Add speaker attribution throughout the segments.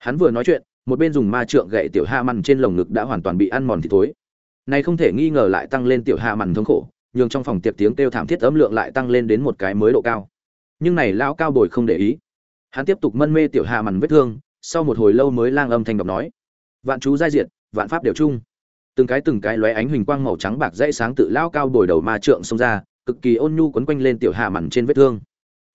Speaker 1: hắn vừa nói chuyện, một bên dùng ma trượng gậy tiểu ha mằn trên lồng ngực đã hoàn toàn bị ăn mòn thì thối. Này không thể nghi ngờ lại tăng lên tiểu ha mằn thống khổ, nhường trong phòng tiệc tiếng kêu thảm thiết âm lượng lại tăng lên đến một cái mới độ cao. Nhưng này lão cao bồi không để ý. Hắn tiếp tục mân mê tiểu ha mằn vết thương, sau một hồi lâu mới lang âm thanh đọc nói. Vạn chú giai diệt, vạn pháp đều chung. Từng cái từng cái lóe ánh huỳnh quang màu trắng bạc dãy sáng tự lão cao bồi đầu ma trượng xông ra, cực kỳ ôn nhu quấn quanh lên tiểu hạ mằn trên vết thương.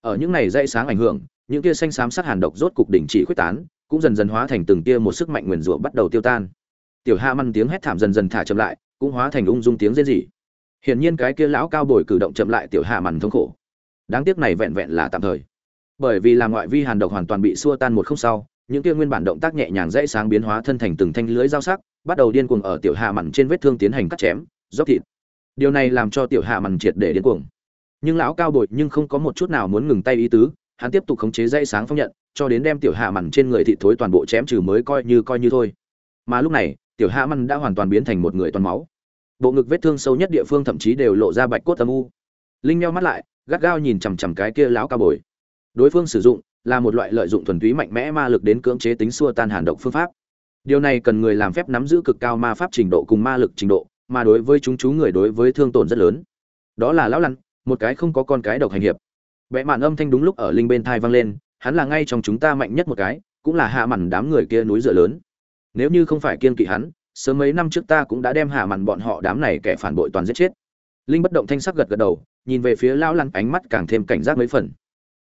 Speaker 1: Ở những này dãy sáng ảnh hưởng, những kia xanh xám sắc hàn độc rốt cục đỉnh chỉ khuếch tán cũng dần dần hóa thành từng tia một sức mạnh nguyền rủa bắt đầu tiêu tan. Tiểu hạ măn tiếng hét thảm dần dần thả chậm lại, cũng hóa thành ung dung tiếng rên rỉ. Hiển nhiên cái kia lão cao bồi cử động chậm lại tiểu hạ mằn thống khổ. Đáng tiếc này vẹn vẹn là tạm thời. Bởi vì là ngoại vi hàn độc hoàn toàn bị xua tan một không sau, những kia nguyên bản động tác nhẹ nhàng dễ sáng biến hóa thân thành từng thanh lưới dao sắc, bắt đầu điên cuồng ở tiểu hạ mằn trên vết thương tiến hành cắt chém, dốc thịt. Điều này làm cho tiểu hạ mằn triệt để điên cuồng. Nhưng lão cao bồi nhưng không có một chút nào muốn ngừng tay ý tứ, hắn tiếp tục khống chế dây sáng phong nhận cho đến đem tiểu hạ mằn trên người thị thối toàn bộ chém trừ mới coi như coi như thôi. Mà lúc này, tiểu hạ mằn đã hoàn toàn biến thành một người toàn máu. Bộ ngực vết thương sâu nhất địa phương thậm chí đều lộ ra bạch cốt âm u. Linh meo mắt lại, gắt gao nhìn chằm chằm cái kia láo ca bồi. Đối phương sử dụng là một loại lợi dụng thuần túy mạnh mẽ ma lực đến cưỡng chế tính xua tan hàn độc phương pháp. Điều này cần người làm phép nắm giữ cực cao ma pháp trình độ cùng ma lực trình độ, mà đối với chúng chú người đối với thương tổn rất lớn. Đó là lão lăn một cái không có con cái độc hành hiệp. Vẽ mạn âm thanh đúng lúc ở linh bên thai vang lên hắn là ngay trong chúng ta mạnh nhất một cái, cũng là hạ mặn đám người kia núi dựa lớn. Nếu như không phải kiên kỵ hắn, sớm mấy năm trước ta cũng đã đem hạ mặn bọn họ đám này kẻ phản bội toàn giết chết. Linh bất động thanh sắc gật gật đầu, nhìn về phía lão lăn ánh mắt càng thêm cảnh giác mấy phần.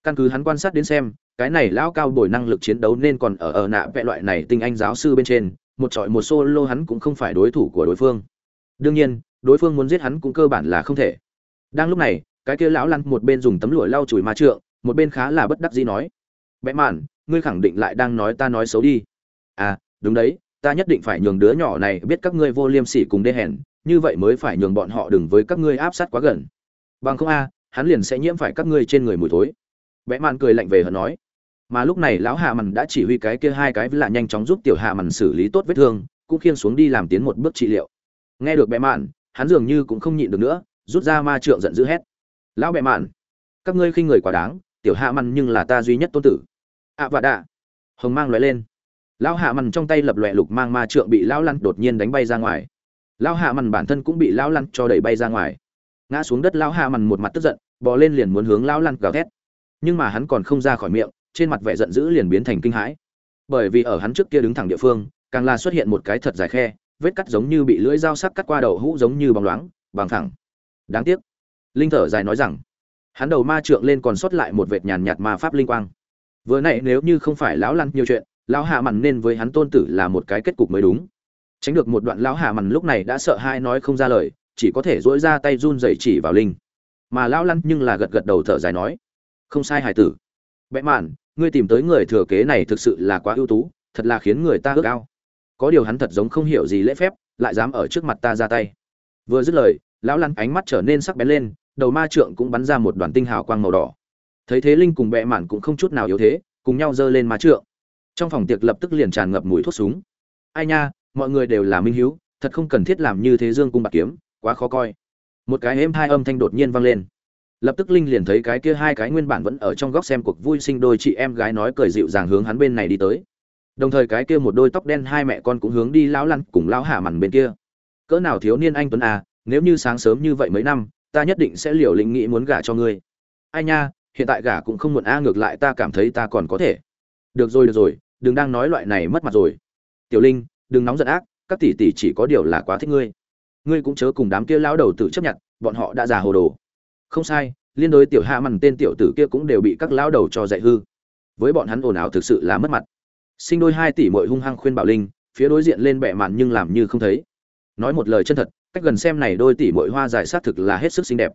Speaker 1: Căn cứ hắn quan sát đến xem, cái này lão cao bồi năng lực chiến đấu nên còn ở ở nạ vẽ loại này tinh anh giáo sư bên trên, một trọi một solo hắn cũng không phải đối thủ của đối phương. Đương nhiên, đối phương muốn giết hắn cũng cơ bản là không thể. Đang lúc này, cái kia lão lăn một bên dùng tấm lụa lau chùi ma trượng, một bên khá là bất đắc dĩ nói bẽ mạn ngươi khẳng định lại đang nói ta nói xấu đi. À đúng đấy, ta nhất định phải nhường đứa nhỏ này biết các ngươi vô liêm sỉ cùng đê hèn, như vậy mới phải nhường bọn họ đừng với các ngươi áp sát quá gần. Bằng không a, hắn liền sẽ nhiễm phải các ngươi trên người mùi thối. Vẽ mạn cười lạnh về hận nói. Mà lúc này lão hạ mằn đã chỉ huy cái kia hai cái là nhanh chóng giúp tiểu hạ mằn xử lý tốt vết thương, cũng khiêng xuống đi làm tiến một bước trị liệu. Nghe được bẽ mạn hắn dường như cũng không nhịn được nữa, rút ra ma trượng giận dữ hét. Lão bẽ mạn các ngươi khinh người quá đáng, tiểu hạ mằn nhưng là ta duy nhất tôn tử ạ à, đạ. Hồng mang lóe lên. Lão hạ mằn trong tay lập lòe lục mang ma trượng bị lão lăn đột nhiên đánh bay ra ngoài. Lão hạ mằn bản thân cũng bị lão lăn cho đẩy bay ra ngoài. Ngã xuống đất lão hạ mằn một mặt tức giận bò lên liền muốn hướng lão lăn gào thét. Nhưng mà hắn còn không ra khỏi miệng trên mặt vẻ giận dữ liền biến thành kinh hãi. Bởi vì ở hắn trước kia đứng thẳng địa phương càng là xuất hiện một cái thật dài khe vết cắt giống như bị lưỡi dao sắc cắt qua đầu hũ giống như bóng loáng bằng thẳng. Đáng tiếc. Linh thở dài nói rằng hắn đầu ma trượng lên còn sót lại một vệt nhàn nhạt ma pháp linh quang vừa nãy nếu như không phải lão lăn nhiều chuyện, lão hạ mằn nên với hắn tôn tử là một cái kết cục mới đúng. Tránh được một đoạn lão hạ mằn lúc này đã sợ hai nói không ra lời, chỉ có thể dỗi ra tay run rẩy chỉ vào linh. Mà lão lăn nhưng là gật gật đầu thở dài nói, không sai hải tử. Bẽ mạn, ngươi tìm tới người thừa kế này thực sự là quá ưu tú, thật là khiến người ta ước ao. Có điều hắn thật giống không hiểu gì lễ phép, lại dám ở trước mặt ta ra tay. Vừa dứt lời, lão lăn ánh mắt trở nên sắc bén lên, đầu ma trượng cũng bắn ra một đoàn tinh hào quang màu đỏ thấy thế linh cùng bệ mạn cũng không chút nào yếu thế, cùng nhau giơ lên má trượng. Trong phòng tiệc lập tức liền tràn ngập mùi thuốc súng. Ai nha, mọi người đều là minh hiếu, thật không cần thiết làm như thế dương cung bạc kiếm, quá khó coi. Một cái êm hai âm thanh đột nhiên vang lên. Lập tức linh liền thấy cái kia hai cái nguyên bản vẫn ở trong góc xem cuộc vui sinh đôi chị em gái nói cười dịu dàng hướng hắn bên này đi tới. Đồng thời cái kia một đôi tóc đen hai mẹ con cũng hướng đi lão lăn cùng lão hạ mằn bên kia. Cỡ nào thiếu niên anh tuấn à nếu như sáng sớm như vậy mấy năm, ta nhất định sẽ liều lĩnh nghĩ muốn gả cho ngươi. Ai nha hiện tại gả cũng không muộn, a, ngược lại ta cảm thấy ta còn có thể. Được rồi được rồi, đừng đang nói loại này mất mặt rồi. Tiểu linh, đừng nóng giận ác, các tỷ tỷ chỉ có điều là quá thích ngươi. Ngươi cũng chớ cùng đám kia lão đầu tử chấp nhận, bọn họ đã già hồ đồ. Không sai, liên đối tiểu hạ mằn tên tiểu tử kia cũng đều bị các lão đầu cho dạy hư. Với bọn hắn ồn ào thực sự là mất mặt. Sinh đôi hai tỷ mội hung hăng khuyên bảo linh, phía đối diện lên bệ màn nhưng làm như không thấy. Nói một lời chân thật, cách gần xem này đôi tỷ mội hoa dài sát thực là hết sức xinh đẹp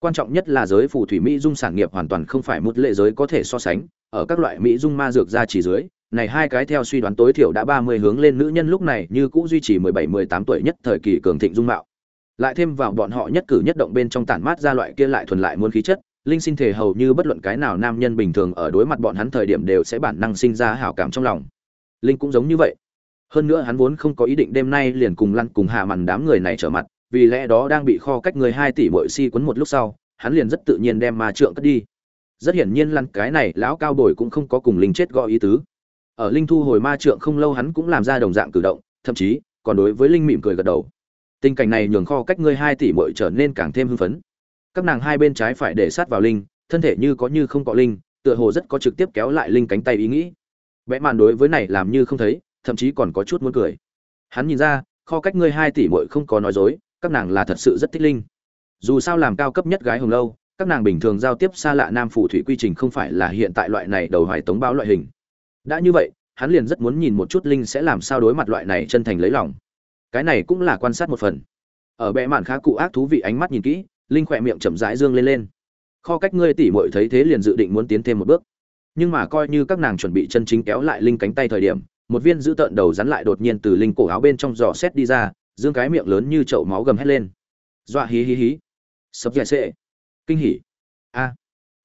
Speaker 1: quan trọng nhất là giới phù thủy mỹ dung sản nghiệp hoàn toàn không phải một lệ giới có thể so sánh. Ở các loại mỹ dung ma dược ra chỉ dưới, này hai cái theo suy đoán tối thiểu đã ba mươi hướng lên nữ nhân lúc này như cũ duy trì mười bảy, mười tám tuổi nhất thời kỳ cường thịnh dung mạo. Lại thêm vào bọn họ nhất cử nhất động bên trong tản mát ra loại kia lại thuần lại muốn khí chất, linh sinh thể hầu như bất luận cái nào nam nhân bình thường ở đối mặt bọn hắn thời điểm đều sẽ bản năng sinh ra hảo cảm trong lòng. Linh cũng giống như vậy. Hơn nữa hắn vốn không có ý định đêm nay liền cùng lăn cùng hạ màn đám người này trở mặt vì lẽ đó đang bị kho cách người hai tỷ bội si quấn một lúc sau, hắn liền rất tự nhiên đem ma trượng cất đi. Rất hiển nhiên lăn cái này, lão cao bồi cũng không có cùng linh chết gọi ý tứ. Ở linh thu hồi ma trượng không lâu hắn cũng làm ra đồng dạng cử động, thậm chí còn đối với linh mỉm cười gật đầu. Tình cảnh này nhường kho cách người hai tỷ muội trở nên càng thêm hưng phấn. Các nàng hai bên trái phải để sát vào linh, thân thể như có như không có linh, tựa hồ rất có trực tiếp kéo lại linh cánh tay ý nghĩ. Bẽ màn đối với này làm như không thấy, thậm chí còn có chút muốn cười. Hắn nhìn ra, kho cách ngươi hai tỷ muội không có nói dối các nàng là thật sự rất thích linh. Dù sao làm cao cấp nhất gái hồng lâu, các nàng bình thường giao tiếp xa lạ nam phù thủy quy trình không phải là hiện tại loại này đầu hoài tống báo loại hình. Đã như vậy, hắn liền rất muốn nhìn một chút linh sẽ làm sao đối mặt loại này chân thành lấy lòng. Cái này cũng là quan sát một phần. Ở bệ mạn khá cụ ác thú vị ánh mắt nhìn kỹ, linh khỏe miệng chậm rãi dương lên lên. Kho cách ngươi tỉ mội thấy thế liền dự định muốn tiến thêm một bước. Nhưng mà coi như các nàng chuẩn bị chân chính kéo lại linh cánh tay thời điểm, một viên giữ tợn đầu rắn lại đột nhiên từ linh cổ áo bên trong giò xét đi ra dương cái miệng lớn như chậu máu gầm hét lên. Dọa hí hí hí. Sập dẻ sệ. Kinh hỉ. A.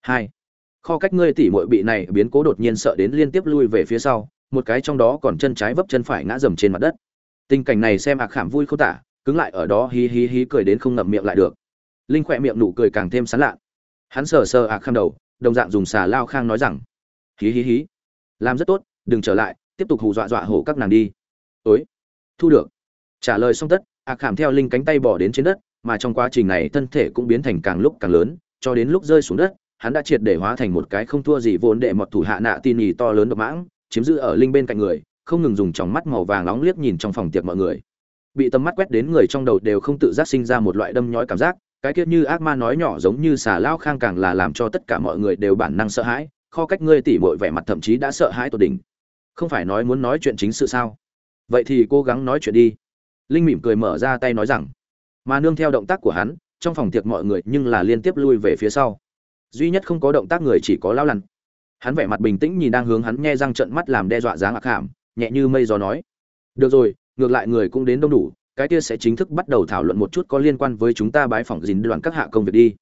Speaker 1: Hai. Kho cách ngươi tỉ mội bị này biến cố đột nhiên sợ đến liên tiếp lui về phía sau, một cái trong đó còn chân trái vấp chân phải ngã dầm trên mặt đất. Tình cảnh này xem ạc khảm vui không tả, cứng lại ở đó hí hí hí cười đến không ngậm miệng lại được. Linh khỏe miệng nụ cười càng thêm sán lạ hắn sờ sờ ạc kham đầu, đồng dạng dùng xà lao khang nói rằng, hí hí hí. Làm rất tốt, đừng trở lại, tiếp tục hù dọa dọa hổ các nàng đi. Ối thu được trả lời xong tất, ạc khảm theo linh cánh tay bỏ đến trên đất, mà trong quá trình này thân thể cũng biến thành càng lúc càng lớn, cho đến lúc rơi xuống đất, hắn đã triệt để hóa thành một cái không thua gì vốn đệ mọt thủ hạ nạ tin nhì to lớn độc mãng, chiếm giữ ở linh bên cạnh người, không ngừng dùng tròng mắt màu vàng nóng liếc nhìn trong phòng tiệc mọi người. Bị tầm mắt quét đến người trong đầu đều không tự giác sinh ra một loại đâm nhói cảm giác, cái kiết như ác ma nói nhỏ giống như xà lao khang càng là làm cho tất cả mọi người đều bản năng sợ hãi, kho cách ngươi tỉ mội vẻ mặt thậm chí đã sợ hãi tột đỉnh. Không phải nói muốn nói chuyện chính sự sao? Vậy thì cố gắng nói chuyện đi linh mỉm cười mở ra tay nói rằng, mà nương theo động tác của hắn, trong phòng tiệc mọi người nhưng là liên tiếp lui về phía sau. Duy nhất không có động tác người chỉ có lao lăn hắn vẻ mặt bình tĩnh nhìn đang hướng hắn nghe răng trận mắt làm đe dọa dáng ạc hàm, nhẹ như mây gió nói, được rồi, ngược lại người cũng đến đông đủ, cái kia sẽ chính thức bắt đầu thảo luận một chút có liên quan với chúng ta bái phỏng dìn đoàn các hạ công việc đi.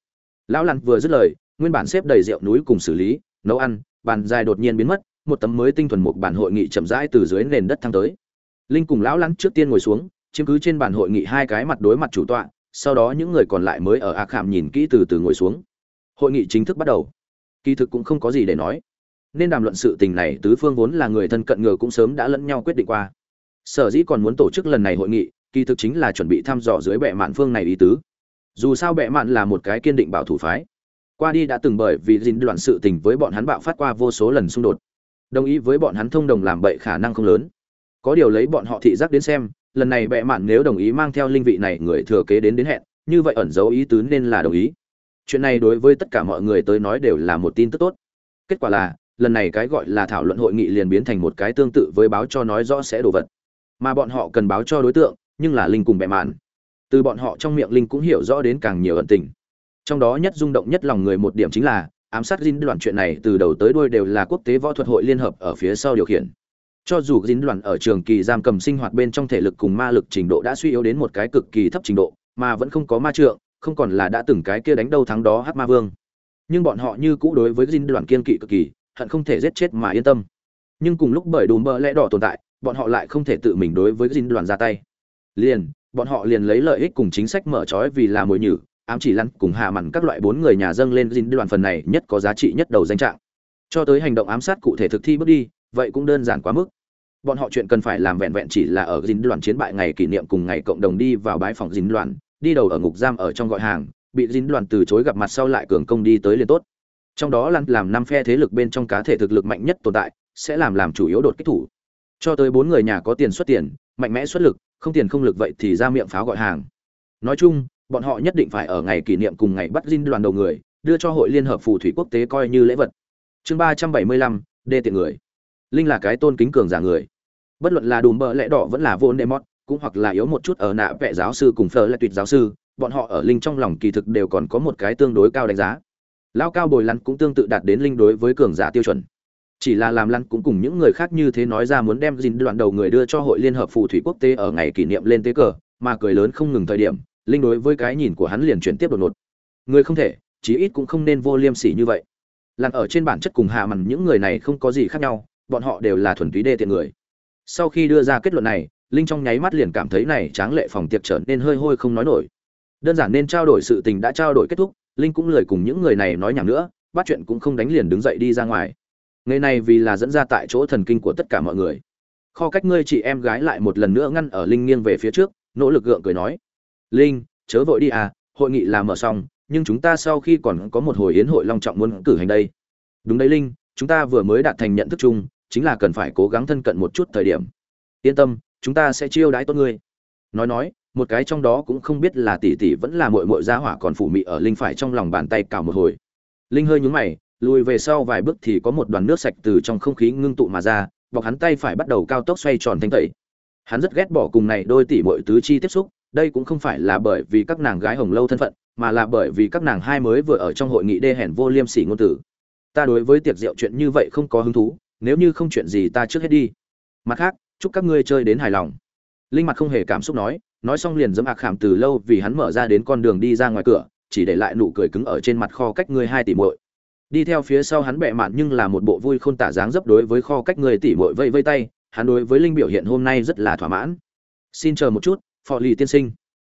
Speaker 1: Lão lăn vừa dứt lời, nguyên bản xếp đầy rượu núi cùng xử lý, nấu ăn, bàn dài đột nhiên biến mất, một tấm mới tinh thuần một bản hội nghị chậm rãi từ dưới nền đất thăng tới. Linh cùng lão lăn trước tiên ngồi xuống chiếm cứ trên bàn hội nghị hai cái mặt đối mặt chủ tọa, sau đó những người còn lại mới ở ạ khảm nhìn kỹ từ từ ngồi xuống. Hội nghị chính thức bắt đầu. Kỳ thực cũng không có gì để nói. Nên đàm luận sự tình này, tứ phương vốn là người thân cận ngờ cũng sớm đã lẫn nhau quyết định qua. Sở dĩ còn muốn tổ chức lần này hội nghị, kỳ thực chính là chuẩn bị thăm dò dưới bệ mạn phương này ý tứ. Dù sao bệ mạn là một cái kiên định bảo thủ phái. Qua đi đã từng bởi vì dính đoạn sự tình với bọn hắn bạo phát qua vô số lần xung đột. Đồng ý với bọn hắn thông đồng làm bậy khả năng không lớn. Có điều lấy bọn họ thị giác đến xem lần này bệ mạn nếu đồng ý mang theo linh vị này người thừa kế đến đến hẹn, như vậy ẩn dấu ý tứ nên là đồng ý. Chuyện này đối với tất cả mọi người tới nói đều là một tin tức tốt. Kết quả là, lần này cái gọi là thảo luận hội nghị liền biến thành một cái tương tự với báo cho nói rõ sẽ đồ vật. Mà bọn họ cần báo cho đối tượng, nhưng là linh cùng bệ mạn. Từ bọn họ trong miệng linh cũng hiểu rõ đến càng nhiều ẩn tình. Trong đó nhất rung động nhất lòng người một điểm chính là, ám sát Jin đoạn chuyện này từ đầu tới đuôi đều là quốc tế võ thuật hội liên hợp ở phía sau điều khiển cho dù dính đoạn ở trường kỳ giam cầm sinh hoạt bên trong thể lực cùng ma lực trình độ đã suy yếu đến một cái cực kỳ thấp trình độ, mà vẫn không có ma trượng, không còn là đã từng cái kia đánh đâu thắng đó hát ma vương. Nhưng bọn họ như cũ đối với dính đoạn kiên kỵ cực kỳ, hận không thể giết chết mà yên tâm. Nhưng cùng lúc bởi đùm bơ lẽ đỏ tồn tại, bọn họ lại không thể tự mình đối với dính đoàn ra tay. Liền, bọn họ liền lấy lợi ích cùng chính sách mở trói vì là mồi nhử, ám chỉ lăn cùng hạ mặn các loại bốn người nhà dâng lên dính đoàn phần này nhất có giá trị nhất đầu danh trạng. Cho tới hành động ám sát cụ thể thực thi bước đi vậy cũng đơn giản quá mức. Bọn họ chuyện cần phải làm vẹn vẹn chỉ là ở dính đoàn chiến bại ngày kỷ niệm cùng ngày cộng đồng đi vào bãi phòng dính đoàn đi đầu ở ngục giam ở trong gọi hàng, bị dính đoàn từ chối gặp mặt sau lại cường công đi tới liền tốt. Trong đó lăn làm năm phe thế lực bên trong cá thể thực lực mạnh nhất tồn tại, sẽ làm làm chủ yếu đột kích thủ. Cho tới bốn người nhà có tiền xuất tiền, mạnh mẽ xuất lực, không tiền không lực vậy thì ra miệng pháo gọi hàng. Nói chung, bọn họ nhất định phải ở ngày kỷ niệm cùng ngày bắt dinh đoàn đầu người, đưa cho hội liên hợp phù thủy quốc tế coi như lễ vật. Chương ba trăm bảy mươi lăm, đê tiện người linh là cái tôn kính cường giả người. Bất luận là đùm bợ lẽ đỏ vẫn là vô nệ mót cũng hoặc là yếu một chút ở nạ vẽ giáo sư cùng phở là tuyệt giáo sư, bọn họ ở linh trong lòng kỳ thực đều còn có một cái tương đối cao đánh giá. Lao cao bồi lăn cũng tương tự đạt đến linh đối với cường giả tiêu chuẩn. Chỉ là làm lăn cũng cùng những người khác như thế nói ra muốn đem dìn đoạn đầu người đưa cho hội liên hợp phù thủy quốc tế ở ngày kỷ niệm lên tế cờ, mà cười lớn không ngừng thời điểm, linh đối với cái nhìn của hắn liền chuyển tiếp đột ngột. Người không thể, chí ít cũng không nên vô liêm sỉ như vậy. Lăn ở trên bản chất cùng hạ mằn những người này không có gì khác nhau bọn họ đều là thuần túy đê tiện người. Sau khi đưa ra kết luận này, linh trong nháy mắt liền cảm thấy này tráng lệ phòng tiệc trở nên hơi hôi không nói nổi. Đơn giản nên trao đổi sự tình đã trao đổi kết thúc, linh cũng lời cùng những người này nói nhảm nữa, bắt chuyện cũng không đánh liền đứng dậy đi ra ngoài. Ngày này vì là dẫn ra tại chỗ thần kinh của tất cả mọi người. Kho cách ngươi chị em gái lại một lần nữa ngăn ở linh nghiêng về phía trước, nỗ lực gượng cười nói. Linh, chớ vội đi à hội nghị là mở xong, nhưng chúng ta sau khi còn có một hồi yến hội long trọng muốn cử hành đây. Đúng đấy linh, chúng ta vừa mới đạt thành nhận thức chung chính là cần phải cố gắng thân cận một chút thời điểm. Yên tâm, chúng ta sẽ chiêu đãi tốt ngươi. Nói nói, một cái trong đó cũng không biết là tỷ tỷ vẫn là muội muội gia hỏa còn phủ mị ở linh phải trong lòng bàn tay cào một hồi. Linh hơi nhướng mày, lùi về sau vài bước thì có một đoàn nước sạch từ trong không khí ngưng tụ mà ra, bọc hắn tay phải bắt đầu cao tốc xoay tròn thanh tẩy. Hắn rất ghét bỏ cùng này đôi tỷ muội tứ chi tiếp xúc, đây cũng không phải là bởi vì các nàng gái hồng lâu thân phận, mà là bởi vì các nàng hai mới vừa ở trong hội nghị đê hèn vô liêm sỉ ngôn tử ta đối với tiệc rượu chuyện như vậy không có hứng thú nếu như không chuyện gì ta trước hết đi. Mặt khác, chúc các ngươi chơi đến hài lòng. Linh mặt không hề cảm xúc nói nói xong liền dẫm ạc khảm từ lâu vì hắn mở ra đến con đường đi ra ngoài cửa, chỉ để lại nụ cười cứng ở trên mặt kho cách ngươi hai tỷ muội. Đi theo phía sau hắn bẹ mạn nhưng là một bộ vui khôn tả dáng dấp đối với kho cách người tỷ muội vây vây tay, hắn đối với linh biểu hiện hôm nay rất là thỏa mãn. Xin chờ một chút, phò lì tiên sinh.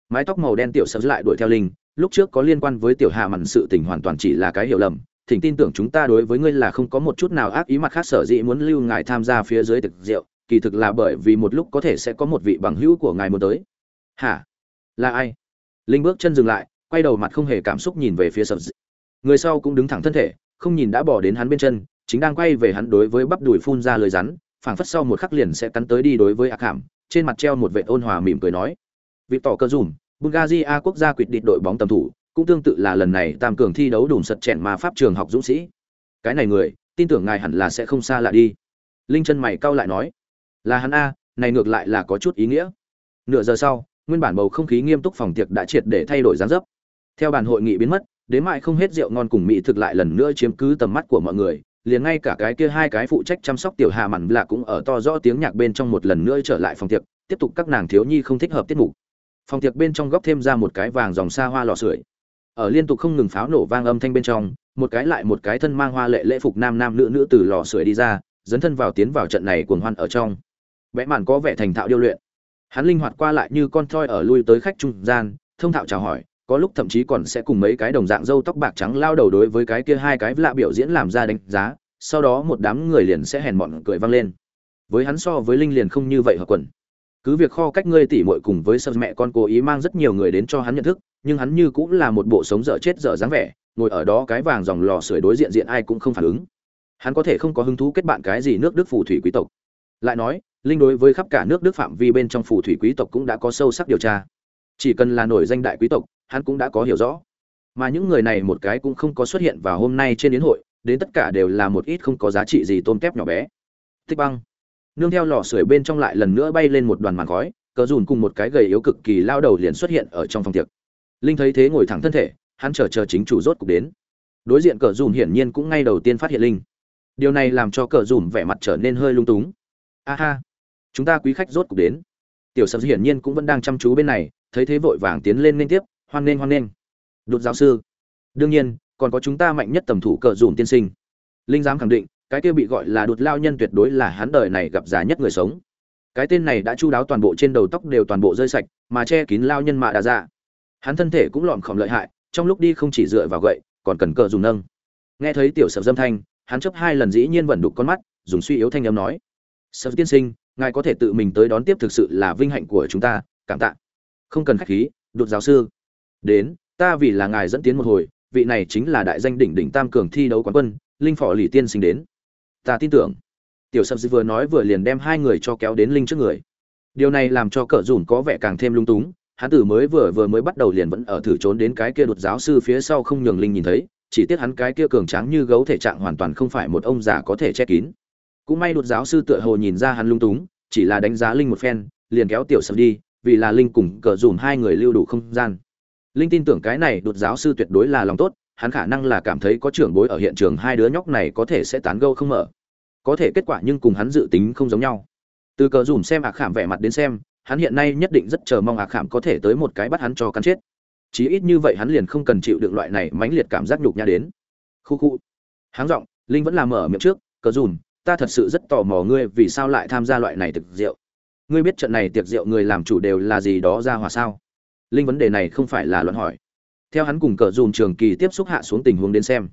Speaker 1: Mái tóc màu đen tiểu sập lại đuổi theo linh, lúc trước có liên quan với tiểu hạ mặn sự tình hoàn toàn chỉ là cái hiểu lầm thỉnh tin tưởng chúng ta đối với ngươi là không có một chút nào ác ý mặt khác, sở dĩ muốn lưu ngài tham gia phía dưới thực rượu, kỳ thực là bởi vì một lúc có thể sẽ có một vị bằng hữu của ngài muốn tới. Hả? Là ai? Linh bước chân dừng lại, quay đầu mặt không hề cảm xúc nhìn về phía sở dĩ. Người sau cũng đứng thẳng thân thể, không nhìn đã bỏ đến hắn bên chân, chính đang quay về hắn đối với bắp đùi phun ra lời rắn, phảng phất sau một khắc liền sẽ cắn tới đi đối với ác hàm trên mặt treo một vệ ôn hòa mỉm cười nói. Vị tỏ cơ dùm, bulgaria quốc gia quyết định đội bóng tầm thủ cũng tương tự là lần này tam cường thi đấu đùm sật chèn mà pháp trường học dũng sĩ. Cái này người, tin tưởng ngài hẳn là sẽ không xa lạ đi. Linh chân mày cau lại nói, là hắn a, này ngược lại là có chút ý nghĩa. Nửa giờ sau, nguyên bản bầu không khí nghiêm túc phòng tiệc đã triệt để thay đổi dáng dấp. Theo bàn hội nghị biến mất, đến mại không hết rượu ngon cùng mỹ thực lại lần nữa chiếm cứ tầm mắt của mọi người, liền ngay cả cái kia hai cái phụ trách chăm sóc tiểu hà mặn là cũng ở to rõ tiếng nhạc bên trong một lần nữa trở lại phòng tiệc, tiếp tục các nàng thiếu nhi không thích hợp tiết mục. Phòng tiệc bên trong góc thêm ra một cái vàng dòng xa hoa lò sưởi ở liên tục không ngừng pháo nổ vang âm thanh bên trong, một cái lại một cái thân mang hoa lệ lễ phục nam nam nữ nữ từ lò sưởi đi ra, dấn thân vào tiến vào trận này cuồng hoan ở trong. Vẽ màn có vẻ thành thạo điêu luyện. Hắn linh hoạt qua lại như con thoi ở lui tới khách trung gian, thông thạo chào hỏi, có lúc thậm chí còn sẽ cùng mấy cái đồng dạng râu tóc bạc trắng lao đầu đối với cái kia hai cái lạ biểu diễn làm ra đánh giá, sau đó một đám người liền sẽ hèn mọn cười vang lên. Với hắn so với linh liền không như vậy hợp quần. Cứ việc kho cách ngươi tỉ muội cùng với sơ mẹ con cố ý mang rất nhiều người đến cho hắn nhận thức nhưng hắn như cũng là một bộ sống dở chết dở dáng vẻ, ngồi ở đó cái vàng dòng lò sưởi đối diện diện ai cũng không phản ứng. Hắn có thể không có hứng thú kết bạn cái gì nước đức phù thủy quý tộc. Lại nói, linh đối với khắp cả nước đức phạm vi bên trong phù thủy quý tộc cũng đã có sâu sắc điều tra. Chỉ cần là nổi danh đại quý tộc, hắn cũng đã có hiểu rõ. Mà những người này một cái cũng không có xuất hiện vào hôm nay trên yến hội, đến tất cả đều là một ít không có giá trị gì tôm tép nhỏ bé. Thích băng. Nương theo lò sưởi bên trong lại lần nữa bay lên một đoàn màn khói, cờ dùn cùng một cái gầy yếu cực kỳ lao đầu liền xuất hiện ở trong phòng tiệc linh thấy thế ngồi thẳng thân thể, hắn chờ chờ chính chủ rốt cục đến. Đối diện cờ dùm hiển nhiên cũng ngay đầu tiên phát hiện linh. Điều này làm cho cờ dùm vẻ mặt trở nên hơi lung túng. A ha, chúng ta quý khách rốt cục đến. Tiểu sập hiển nhiên cũng vẫn đang chăm chú bên này, thấy thế vội vàng tiến lên liên tiếp, hoan nghênh hoan nghênh. Đột giáo sư, đương nhiên, còn có chúng ta mạnh nhất tầm thủ cờ dùm tiên sinh. Linh dám khẳng định, cái kia bị gọi là đột lao nhân tuyệt đối là hắn đời này gặp giá nhất người sống. Cái tên này đã chu đáo toàn bộ trên đầu tóc đều toàn bộ rơi sạch, mà che kín lao nhân mạ đà ra dạ hắn thân thể cũng lọm khỏm lợi hại, trong lúc đi không chỉ dựa vào gậy, còn cần cờ dùng nâng. Nghe thấy tiểu sập dâm thanh, hắn chấp hai lần dĩ nhiên vẫn đục con mắt, dùng suy yếu thanh âm nói sập tiên sinh, ngài có thể tự mình tới đón tiếp thực sự là vinh hạnh của chúng ta, cảm tạ. Không cần khách khí, đột giáo sư. Đến, ta vì là ngài dẫn tiến một hồi, vị này chính là đại danh đỉnh đỉnh tam cường thi đấu quán quân, linh phò lì tiên sinh đến. Ta tin tưởng. Tiểu sập vừa nói vừa liền đem hai người cho kéo đến linh trước người. Điều này làm cho cờ dùn có vẻ càng thêm lung túng hắn tử mới vừa vừa mới bắt đầu liền vẫn ở thử trốn đến cái kia đột giáo sư phía sau không nhường linh nhìn thấy, chỉ tiếc hắn cái kia cường tráng như gấu thể trạng hoàn toàn không phải một ông già có thể che kín. Cũng may đột giáo sư tựa hồ nhìn ra hắn lung túng, chỉ là đánh giá linh một phen, liền kéo tiểu sập đi, vì là linh cùng cờ dùm hai người lưu đủ không gian. Linh tin tưởng cái này đột giáo sư tuyệt đối là lòng tốt, hắn khả năng là cảm thấy có trưởng bối ở hiện trường hai đứa nhóc này có thể sẽ tán gâu không mở. Có thể kết quả nhưng cùng hắn dự tính không giống nhau. Từ cờ dùm xem ạc khảm vẻ mặt đến xem hắn hiện nay nhất định rất chờ mong ạc khảm có thể tới một cái bắt hắn cho cắn chết. Chí ít như vậy hắn liền không cần chịu được loại này mãnh liệt cảm giác nhục nhã đến. Khu khu. Háng giọng linh vẫn làm mở miệng trước cờ Dùn, ta thật sự rất tò mò ngươi vì sao lại tham gia loại này thực rượu. Ngươi biết trận này tiệc rượu người làm chủ đều là gì đó ra hòa sao? Linh vấn đề này không phải là luận hỏi. Theo hắn cùng cờ dùn trường kỳ tiếp xúc hạ xuống tình huống đến xem.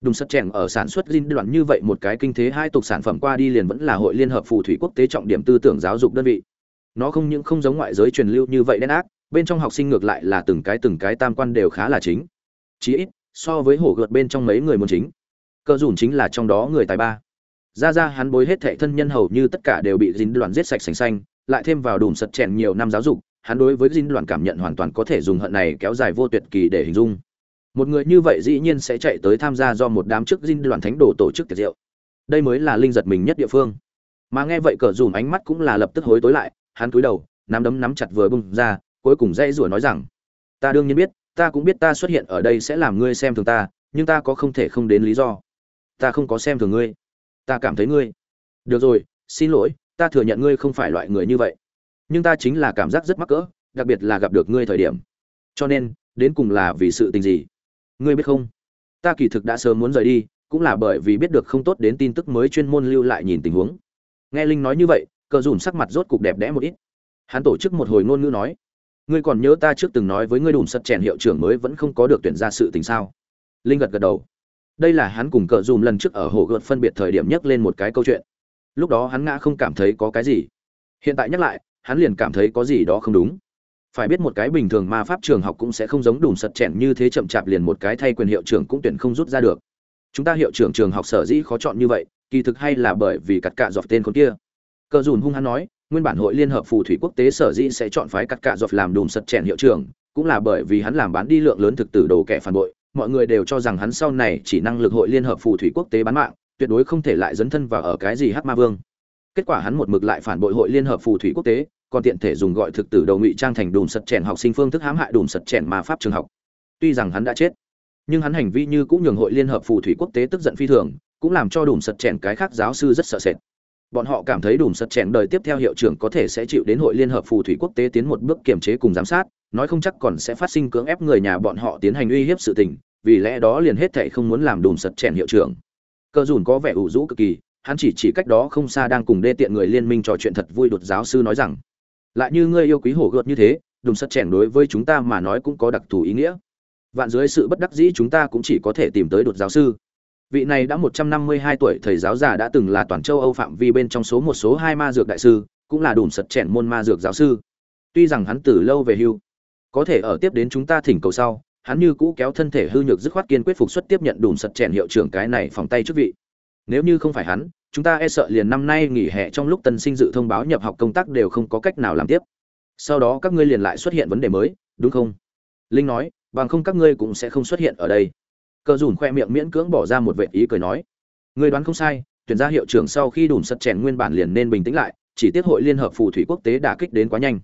Speaker 1: Đùng sắt chèn ở sản xuất dinh đoạn như vậy một cái kinh thế hai tục sản phẩm qua đi liền vẫn là hội liên hợp phù thủy quốc tế trọng điểm tư tưởng giáo dục đơn vị. Nó không những không giống ngoại giới truyền lưu như vậy đen ác, bên trong học sinh ngược lại là từng cái từng cái tam quan đều khá là chính. Chí ít, so với hổ gợt bên trong mấy người muốn chính. Cơ dùn chính là trong đó người tài ba. Ra ra hắn bối hết thệ thân nhân hầu như tất cả đều bị dính đoạn giết sạch sành xanh, lại thêm vào đùm sật chèn nhiều năm giáo dục, hắn đối với dính đoạn cảm nhận hoàn toàn có thể dùng hận này kéo dài vô tuyệt kỳ để hình dung một người như vậy dĩ nhiên sẽ chạy tới tham gia do một đám chức dinh đoàn thánh đồ tổ chức tiệc rượu đây mới là linh giật mình nhất địa phương mà nghe vậy cờ dùm ánh mắt cũng là lập tức hối tối lại hắn cúi đầu, nắm đấm nắm chặt vừa bung ra, cuối cùng dây rủa nói rằng, ta đương nhiên biết, ta cũng biết ta xuất hiện ở đây sẽ làm ngươi xem thường ta, nhưng ta có không thể không đến lý do. Ta không có xem thường ngươi. Ta cảm thấy ngươi. Được rồi, xin lỗi, ta thừa nhận ngươi không phải loại người như vậy. Nhưng ta chính là cảm giác rất mắc cỡ, đặc biệt là gặp được ngươi thời điểm. Cho nên, đến cùng là vì sự tình gì? Ngươi biết không? Ta kỳ thực đã sớm muốn rời đi, cũng là bởi vì biết được không tốt đến tin tức mới chuyên môn lưu lại nhìn tình huống. Nghe linh nói như vậy cờ dùn sắc mặt rốt cục đẹp đẽ một ít. Hắn tổ chức một hồi ngôn ngữ nói, ngươi còn nhớ ta trước từng nói với ngươi đùm sật chèn hiệu trưởng mới vẫn không có được tuyển ra sự tình sao? Linh gật gật đầu. Đây là hắn cùng cờ dùm lần trước ở hồ gợt phân biệt thời điểm nhắc lên một cái câu chuyện. Lúc đó hắn ngã không cảm thấy có cái gì. Hiện tại nhắc lại, hắn liền cảm thấy có gì đó không đúng. Phải biết một cái bình thường ma pháp trường học cũng sẽ không giống đùm sật chèn như thế chậm chạp liền một cái thay quyền hiệu trưởng cũng tuyển không rút ra được. Chúng ta hiệu trưởng trường học sở dĩ khó chọn như vậy, kỳ thực hay là bởi vì cặt cạ dọc tên con kia cờ dùn hung hăng nói, nguyên bản hội liên hợp phù thủy quốc tế sở dĩ sẽ chọn phái cắt cạ dọc làm đùm sật chèn hiệu trưởng, cũng là bởi vì hắn làm bán đi lượng lớn thực tử đồ kẻ phản bội. Mọi người đều cho rằng hắn sau này chỉ năng lực hội liên hợp phù thủy quốc tế bán mạng, tuyệt đối không thể lại dấn thân vào ở cái gì hắc ma vương. Kết quả hắn một mực lại phản bội hội liên hợp phù thủy quốc tế, còn tiện thể dùng gọi thực tử đầu ngụy trang thành đùm sật chèn học sinh phương thức hãm hại đùm sật chèn ma pháp trường học. Tuy rằng hắn đã chết, nhưng hắn hành vi như cũng nhường hội liên hợp phù thủy quốc tế tức giận phi thường, cũng làm cho đùm sật chèn cái khác giáo sư rất sợ sệt bọn họ cảm thấy đùm sật chèn đời tiếp theo hiệu trưởng có thể sẽ chịu đến hội liên hợp phù thủy quốc tế tiến một bước kiểm chế cùng giám sát, nói không chắc còn sẽ phát sinh cưỡng ép người nhà bọn họ tiến hành uy hiếp sự tình, vì lẽ đó liền hết thệ không muốn làm đùm sật chèn hiệu trưởng. Cơ dùn có vẻ ủ rũ cực kỳ, hắn chỉ chỉ cách đó không xa đang cùng đê tiện người liên minh trò chuyện thật vui đột giáo sư nói rằng, lại như ngươi yêu quý hổ gợt như thế, đùm sật chèn đối với chúng ta mà nói cũng có đặc thù ý nghĩa. Vạn dưới sự bất đắc dĩ chúng ta cũng chỉ có thể tìm tới đột giáo sư vị này đã một trăm năm mươi hai tuổi, thầy giáo già đã từng là toàn châu âu phạm vi bên trong số một, số hai ma dược đại sư, cũng là đùm sật chèn môn ma dược giáo sư. Tuy rằng hắn từ lâu về hưu, có thể ở tiếp đến chúng ta thỉnh cầu sau, hắn như cũ kéo thân thể hư nhược dứt khoát kiên quyết phục xuất tiếp nhận đùm sật chèn hiệu trưởng cái này phòng tay chức vị. Nếu như không phải hắn, chúng ta e sợ liền năm nay nghỉ hè trong lúc tân sinh dự thông báo nhập học công tác đều không có cách nào làm tiếp. Sau đó các ngươi liền lại xuất hiện vấn đề mới, đúng không? Linh nói, bằng không các ngươi cũng sẽ không xuất hiện ở đây cờ dùn khoe miệng miễn cưỡng bỏ ra một vệ ý cười nói. Ngươi đoán không sai, tuyển ra hiệu trưởng sau khi đùm sật chèn nguyên bản liền nên bình tĩnh lại, chỉ tiếc hội liên hợp phù thủy quốc tế đã kích đến quá nhanh.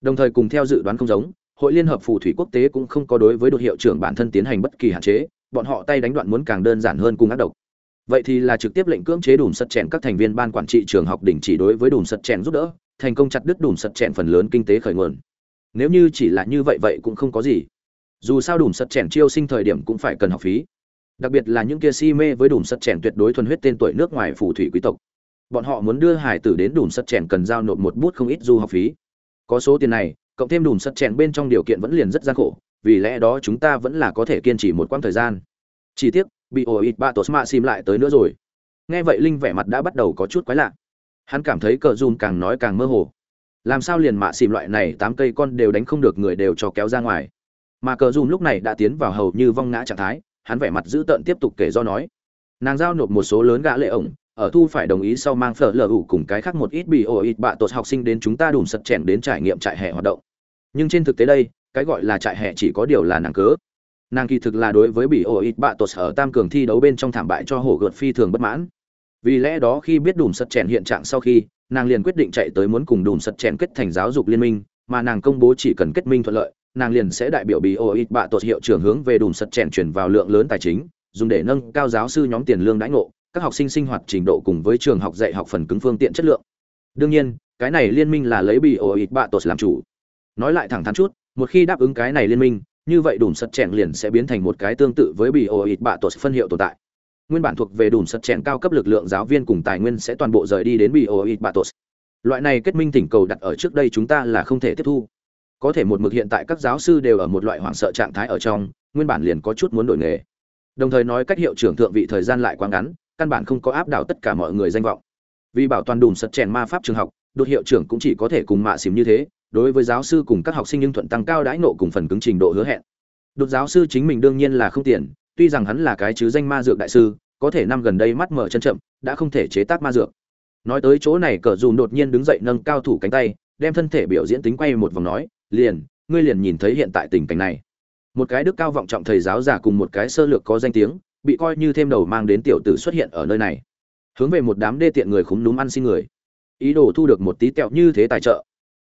Speaker 1: Đồng thời cùng theo dự đoán không giống, hội liên hợp phù thủy quốc tế cũng không có đối với đội hiệu trưởng bản thân tiến hành bất kỳ hạn chế, bọn họ tay đánh đoạn muốn càng đơn giản hơn cùng ác độc. Vậy thì là trực tiếp lệnh cưỡng chế đùm sật chèn các thành viên ban quản trị trường học đình chỉ đối với đùm sật chèn giúp đỡ, thành công chặt đứt đùm sật chèn phần lớn kinh tế khởi nguồn. Nếu như chỉ là như vậy vậy cũng không có gì dù sao đùm sật chèn chiêu sinh thời điểm cũng phải cần học phí. Đặc biệt là những kia si mê với đùm sật chèn tuyệt đối thuần huyết tên tuổi nước ngoài phù thủy quý tộc. Bọn họ muốn đưa hải tử đến đùm sật chèn cần giao nộp một bút không ít du học phí. Có số tiền này cộng thêm đùm sật chèn bên trong điều kiện vẫn liền rất gian khổ vì lẽ đó chúng ta vẫn là có thể kiên trì một quãng thời gian. Chỉ tiếc, bị ổ ít ba tosma sim lại tới nữa rồi. Nghe vậy linh vẻ mặt đã bắt đầu có chút quái lạ. Hắn cảm thấy cờ dùm càng nói càng mơ hồ. Làm sao liền mạ xìm loại này tám cây con đều đánh không được người đều cho kéo ra ngoài mà cờ dùm lúc này đã tiến vào hầu như vong ngã trạng thái, hắn vẻ mặt dữ tợn tiếp tục kể do nói. Nàng giao nộp một số lớn gã lệ ổng, ở thu phải đồng ý sau mang phở lờ ủ cùng cái khác một ít bị ổ ít bạ tột học sinh đến chúng ta đùm sật chèn đến trải nghiệm trại hè hoạt động. Nhưng trên thực tế đây, cái gọi là trại hè chỉ có điều là nàng cớ. Nàng kỳ thực là đối với bị ổ ít bạ tột ở tam cường thi đấu bên trong thảm bại cho hổ gợt phi thường bất mãn. Vì lẽ đó khi biết đùm sật chèn hiện trạng sau khi, nàng liền quyết định chạy tới muốn cùng đùm sật chèn kết thành giáo dục liên minh, mà nàng công bố chỉ cần kết minh thuận lợi nàng liền sẽ đại biểu bị ô ít bạ tột hiệu trưởng hướng về đùm sật chèn chuyển vào lượng lớn tài chính, dùng để nâng cao giáo sư nhóm tiền lương đãi ngộ, các học sinh sinh hoạt trình độ cùng với trường học dạy học phần cứng phương tiện chất lượng. Đương nhiên, cái này liên minh là lấy bị ô ít bạ tột làm chủ. Nói lại thẳng thắn chút, một khi đáp ứng cái này liên minh, như vậy đùm sật chèn liền sẽ biến thành một cái tương tự với bị ô ít bạ tột phân hiệu tồn tại. Nguyên bản thuộc về đùm sật chèn cao cấp lực lượng giáo viên cùng tài nguyên sẽ toàn bộ rời đi đến bị ô ít bạ tột. Loại này kết minh thỉnh cầu đặt ở trước đây chúng ta là không thể tiếp thu có thể một mực hiện tại các giáo sư đều ở một loại hoảng sợ trạng thái ở trong, nguyên bản liền có chút muốn đổi nghề. Đồng thời nói cách hiệu trưởng thượng vị thời gian lại quá ngắn, căn bản không có áp đảo tất cả mọi người danh vọng. Vì bảo toàn đùm sật chèn ma pháp trường học, đột hiệu trưởng cũng chỉ có thể cùng mạ xìm như thế, đối với giáo sư cùng các học sinh nhưng thuận tăng cao đãi nộ cùng phần cứng trình độ hứa hẹn. Đột giáo sư chính mình đương nhiên là không tiền tuy rằng hắn là cái chứ danh ma dược đại sư, có thể năm gần đây mắt mở chân chậm, đã không thể chế tác ma dược. Nói tới chỗ này, cờ dùm đột nhiên đứng dậy nâng cao thủ cánh tay, đem thân thể biểu diễn tính quay một vòng nói liền, ngươi liền nhìn thấy hiện tại tình cảnh này. Một cái đức cao vọng trọng thầy giáo giả cùng một cái sơ lược có danh tiếng, bị coi như thêm đầu mang đến tiểu tử xuất hiện ở nơi này. Hướng về một đám đê tiện người khúm núm ăn xin người. Ý đồ thu được một tí tẹo như thế tài trợ.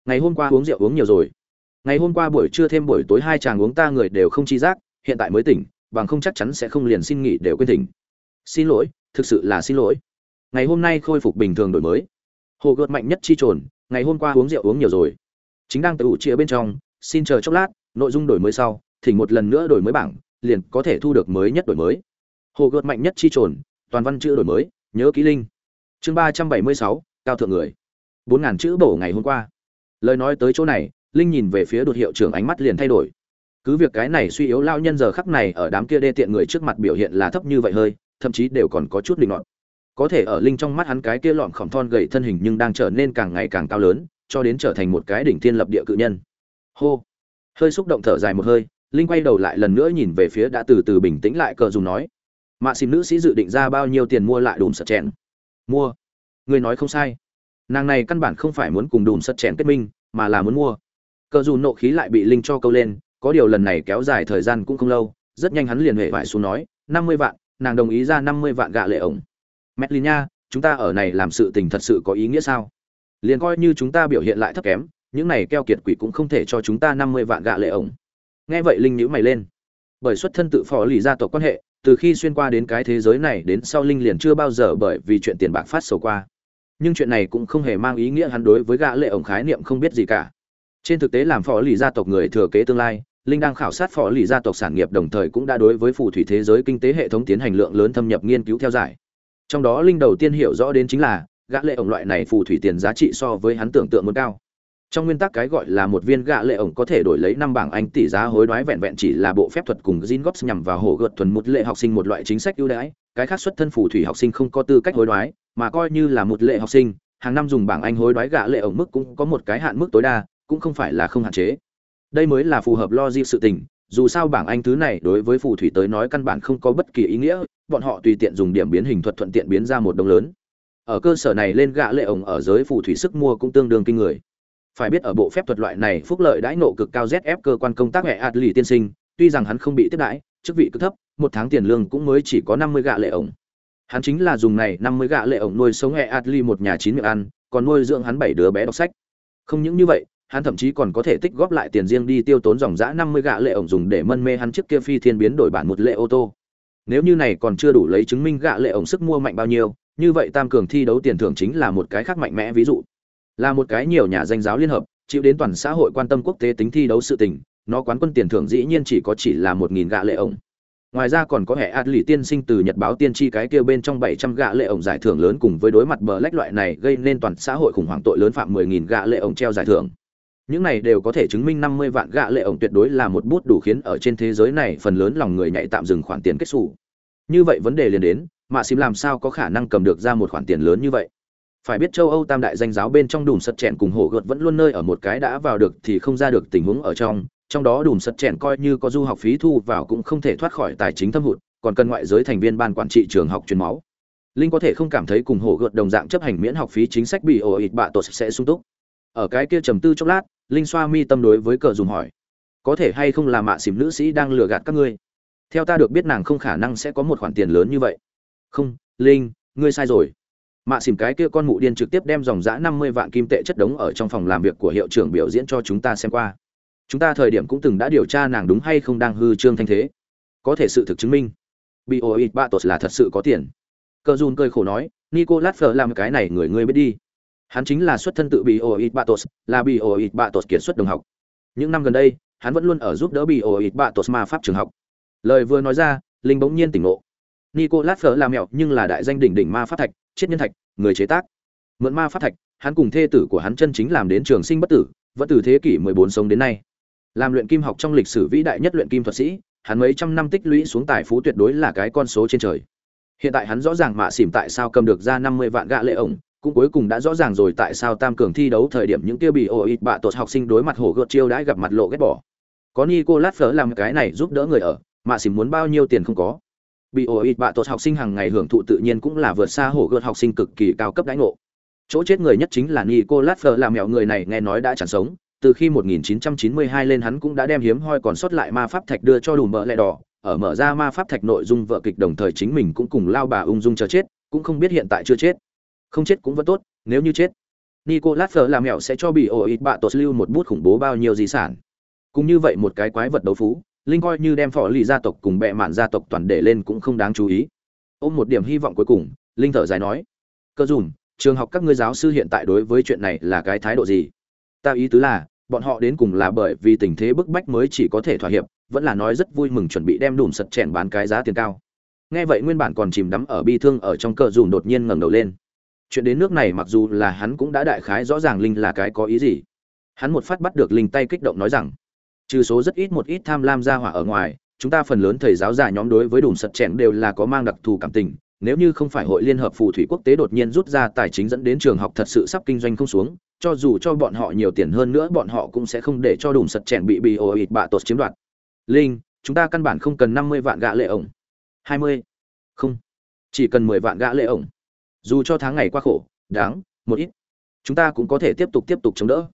Speaker 1: Ngày hôm qua uống rượu uống nhiều rồi. Ngày hôm qua buổi trưa thêm buổi tối hai chàng uống ta người đều không chi giác, hiện tại mới tỉnh, bằng không chắc chắn sẽ không liền xin nghỉ đều quên tỉnh. Xin lỗi, thực sự là xin lỗi. Ngày hôm nay khôi phục bình thường đổi mới. Hồ gợt mạnh nhất chi trồn, ngày hôm qua uống rượu uống nhiều rồi chính đang tự ủ chia bên trong, xin chờ chốc lát, nội dung đổi mới sau, thỉnh một lần nữa đổi mới bảng, liền có thể thu được mới nhất đổi mới. Hồ gợt mạnh nhất chi trồn, toàn văn chữ đổi mới, nhớ ký linh chương ba trăm bảy mươi sáu, cao thượng người. Bốn ngàn chữ bổ ngày hôm qua. Lời nói tới chỗ này, linh nhìn về phía đột hiệu trưởng ánh mắt liền thay đổi. Cứ việc cái này suy yếu lao nhân giờ khắc này ở đám kia đê tiện người trước mặt biểu hiện là thấp như vậy hơi, thậm chí đều còn có chút linh loạn có thể ở linh trong mắt hắn cái kia lọn khỏm thon gầy thân hình nhưng đang trở nên càng ngày càng cao lớn cho đến trở thành một cái đỉnh thiên lập địa cự nhân. Hô. Hơi xúc động thở dài một hơi linh quay đầu lại lần nữa nhìn về phía đã từ từ bình tĩnh lại cờ dùng nói. Mạ xìm nữ sĩ dự định ra bao nhiêu tiền mua lại đùm sật chèn? Mua. Người nói không sai. Nàng này căn bản không phải muốn cùng đùm sật chèn kết minh mà là muốn mua. Cờ dù nộ khí lại bị linh cho câu lên có điều lần này kéo dài thời gian cũng không lâu rất nhanh hắn liền hệ vải xuống nói năm mươi vạn nàng đồng ý ra năm mươi vạn gạ lệ ổng. Medlin nha, chúng ta ở này làm sự tình thật sự có ý nghĩa sao? Liền coi như chúng ta biểu hiện lại thấp kém, những này keo kiệt quỷ cũng không thể cho chúng ta năm mươi vạn gạ lệ ổng. Nghe vậy Linh nhíu mày lên. Bởi xuất thân tự phò lì gia tộc quan hệ, từ khi xuyên qua đến cái thế giới này đến sau Linh liền chưa bao giờ bởi vì chuyện tiền bạc phát sầu qua. Nhưng chuyện này cũng không hề mang ý nghĩa hắn đối với gạ lệ ổng khái niệm không biết gì cả. Trên thực tế làm phò lì gia tộc người thừa kế tương lai, Linh đang khảo sát phò lì gia tộc sản nghiệp đồng thời cũng đã đối với phù thủy thế giới kinh tế hệ thống tiến hành lượng lớn thâm nhập nghiên cứu theo giải, trong đó linh đầu tiên hiểu rõ đến chính là gã lệ ổng loại này phù thủy tiền giá trị so với hắn tưởng tượng muốn cao trong nguyên tắc cái gọi là một viên gã lệ ổng có thể đổi lấy năm bảng anh tỷ giá hối đoái vẹn vẹn chỉ là bộ phép thuật cùng Gin Gops nhằm vào hổ gợt thuần một lệ học sinh một loại chính sách ưu đãi, cái khác xuất thân phù thủy học sinh không có tư cách hối đoái, mà coi như là một lệ học sinh, hàng năm dùng bảng anh hối đoái gã lệ ổng mức cũng có một cái hạn mức tối đa, cũng không phải là không hạn chế. Đây mới là phù hợp logic sự tình, dù sao bảng anh thứ này đối với phù thủy tới nói căn bản không có bất kỳ ý nghĩa bọn họ tùy tiện dùng điểm biến hình thuật thuận tiện biến ra một đồng lớn ở cơ sở này lên gạ lệ ổng ở giới phù thủy sức mua cũng tương đương kinh người. Phải biết ở bộ phép thuật loại này phúc lợi đãi nộ cực cao zf cơ quan công tác hệ adli tiên sinh tuy rằng hắn không bị tiếp đãi chức vị cực thấp một tháng tiền lương cũng mới chỉ có năm mươi gạ lệ ổng. Hắn chính là dùng này năm mươi gạ lệ ổng nuôi sống hệ adli một nhà chín miệng ăn còn nuôi dưỡng hắn bảy đứa bé đọc sách. Không những như vậy hắn thậm chí còn có thể tích góp lại tiền riêng đi tiêu tốn dòng dã năm mươi gạ lệ ổng dùng để mân mê hắn trước kia phi thiên biến đổi bản một lệ ô tô. Nếu như này còn chưa đủ lấy chứng minh gạ lệ ổng sức mua mạnh bao nhiêu, như vậy tam cường thi đấu tiền thưởng chính là một cái khác mạnh mẽ ví dụ. Là một cái nhiều nhà danh giáo liên hợp, chịu đến toàn xã hội quan tâm quốc tế tính thi đấu sự tình, nó quán quân tiền thưởng dĩ nhiên chỉ có chỉ là một nghìn gạ lệ ổng. Ngoài ra còn có hệ Adli tiên sinh từ Nhật báo tiên tri cái kia bên trong bảy trăm gạ lệ ổng giải thưởng lớn cùng với đối mặt bờ lách loại này gây nên toàn xã hội khủng hoảng tội lớn phạm mười nghìn gạ lệ ổng treo giải thưởng những này đều có thể chứng minh năm mươi vạn gạ lệ ổng tuyệt đối là một bút đủ khiến ở trên thế giới này phần lớn lòng người nhạy tạm dừng khoản tiền kết xù như vậy vấn đề liền đến mạ xìm làm sao có khả năng cầm được ra một khoản tiền lớn như vậy? Phải biết châu âu tam đại danh giáo bên trong đùm sật chèn cùng hổ gợt vẫn luôn nơi ở một cái đã vào được thì không ra được tình huống ở trong. Trong đó đùm sật chèn coi như có du học phí thu vào cũng không thể thoát khỏi tài chính thâm hụt, còn cần ngoại giới thành viên ban quản trị trường học truyền máu. Linh có thể không cảm thấy cùng hổ gợt đồng dạng chấp hành miễn học phí chính sách bị ổ ịt bạ tột sẽ sung túc. Ở cái kia trầm tư chốc lát, linh xoa mi tâm đối với cờ dùng hỏi, có thể hay không là mạ xỉm nữ sĩ đang lừa gạt các ngươi? Theo ta được biết nàng không khả năng sẽ có một khoản tiền lớn như vậy không linh ngươi sai rồi mạ xỉm cái kia con mụ điên trực tiếp đem dòng giã năm mươi vạn kim tệ chất đống ở trong phòng làm việc của hiệu trưởng biểu diễn cho chúng ta xem qua chúng ta thời điểm cũng từng đã điều tra nàng đúng hay không đang hư trương thanh thế có thể sự thực chứng minh bị ô ít batos là thật sự có tiền Cơ dùn cơi khổ nói nicolas phở làm cái này người ngươi biết đi Hắn chính là xuất thân tự Bioit Batos, là Bioit Batos kiệt xuất đồng học. Những năm gần đây, hắn vẫn luôn ở giúp đỡ Bioit Batos ma pháp trường học. Lời vừa nói ra, linh bỗng nhiên tỉnh ngộ. Nicolas Fleur là mèo nhưng là đại danh đỉnh đỉnh ma pháp thạch, triết nhân thạch, người chế tác. Mượn ma pháp thạch, hắn cùng thê tử của hắn chân chính làm đến trường sinh bất tử, vẫn từ thế kỷ 14 sống đến nay. Làm luyện kim học trong lịch sử vĩ đại nhất luyện kim thuật sĩ, hắn mấy trăm năm tích lũy xuống tài phú tuyệt đối là cái con số trên trời hiện tại hắn rõ ràng mạ xỉm tại sao cầm được ra năm mươi vạn gạ lệ ổng cũng cuối cùng đã rõ ràng rồi tại sao tam cường thi đấu thời điểm những kia bị ô bạ tột học sinh đối mặt hổ gợt chiêu đãi gặp mặt lộ ghét bỏ có nicolas Fleur làm cái này giúp đỡ người ở mạ xỉm muốn bao nhiêu tiền không có bị ô bạ tốt học sinh hàng ngày hưởng thụ tự nhiên cũng là vượt xa hổ gợt học sinh cực kỳ cao cấp đãi ngộ. Chỗ chết người nhất chính là nicolas phở làm mẹo người này nghe nói đã chẳng sống. Từ khi 1992 lên hắn cũng đã đem hiếm hoi còn sót lại ma pháp thạch đưa cho đủ mỡ lẹ đỏ. Ở mở ra ma pháp thạch nội dung vợ kịch đồng thời chính mình cũng cùng lao bà ung dung chờ chết, cũng không biết hiện tại chưa chết. Không chết cũng vẫn tốt, nếu như chết, nicolas phở làm mẹo sẽ cho bị ổ bạ tốt lưu một bút khủng bố bao nhiêu di sản. Cũng như vậy một cái quái vật đấu phú linh coi như đem phò lì gia tộc cùng bệ mạn gia tộc toàn để lên cũng không đáng chú ý. Ôm một điểm hy vọng cuối cùng, linh thở dài nói, cơ dùm trường học các ngươi giáo sư hiện tại đối với chuyện này là cái thái độ gì? Ta ý tứ là, bọn họ đến cùng là bởi vì tình thế bức bách mới chỉ có thể thỏa hiệp, vẫn là nói rất vui mừng chuẩn bị đem đùm sật chèn bán cái giá tiền cao. Nghe vậy nguyên bản còn chìm đắm ở bi thương ở trong cờ dùm đột nhiên ngẩng đầu lên. Chuyện đến nước này mặc dù là hắn cũng đã đại khái rõ ràng linh là cái có ý gì. Hắn một phát bắt được linh tay kích động nói rằng trừ số rất ít một ít tham lam gia hỏa ở ngoài, chúng ta phần lớn thầy giáo già nhóm đối với đùm sật chèn đều là có mang đặc thù cảm tình. Nếu như không phải hội liên hợp phù thủy quốc tế đột nhiên rút ra tài chính dẫn đến trường học thật sự sắp kinh doanh không xuống, cho dù cho bọn họ nhiều tiền hơn nữa bọn họ cũng sẽ không để cho đùm sật chèn bị bị ồ ịt bạ tột chiếm đoạt. Linh, chúng ta căn bản không cần năm mươi vạn gạ lệ ổng. Hai mươi? Không. Chỉ cần mười vạn gã lệ ổng. Dù cho tháng ngày qua khổ, đáng, một ít, chúng ta cũng có thể tiếp tục tiếp tục chống đỡ.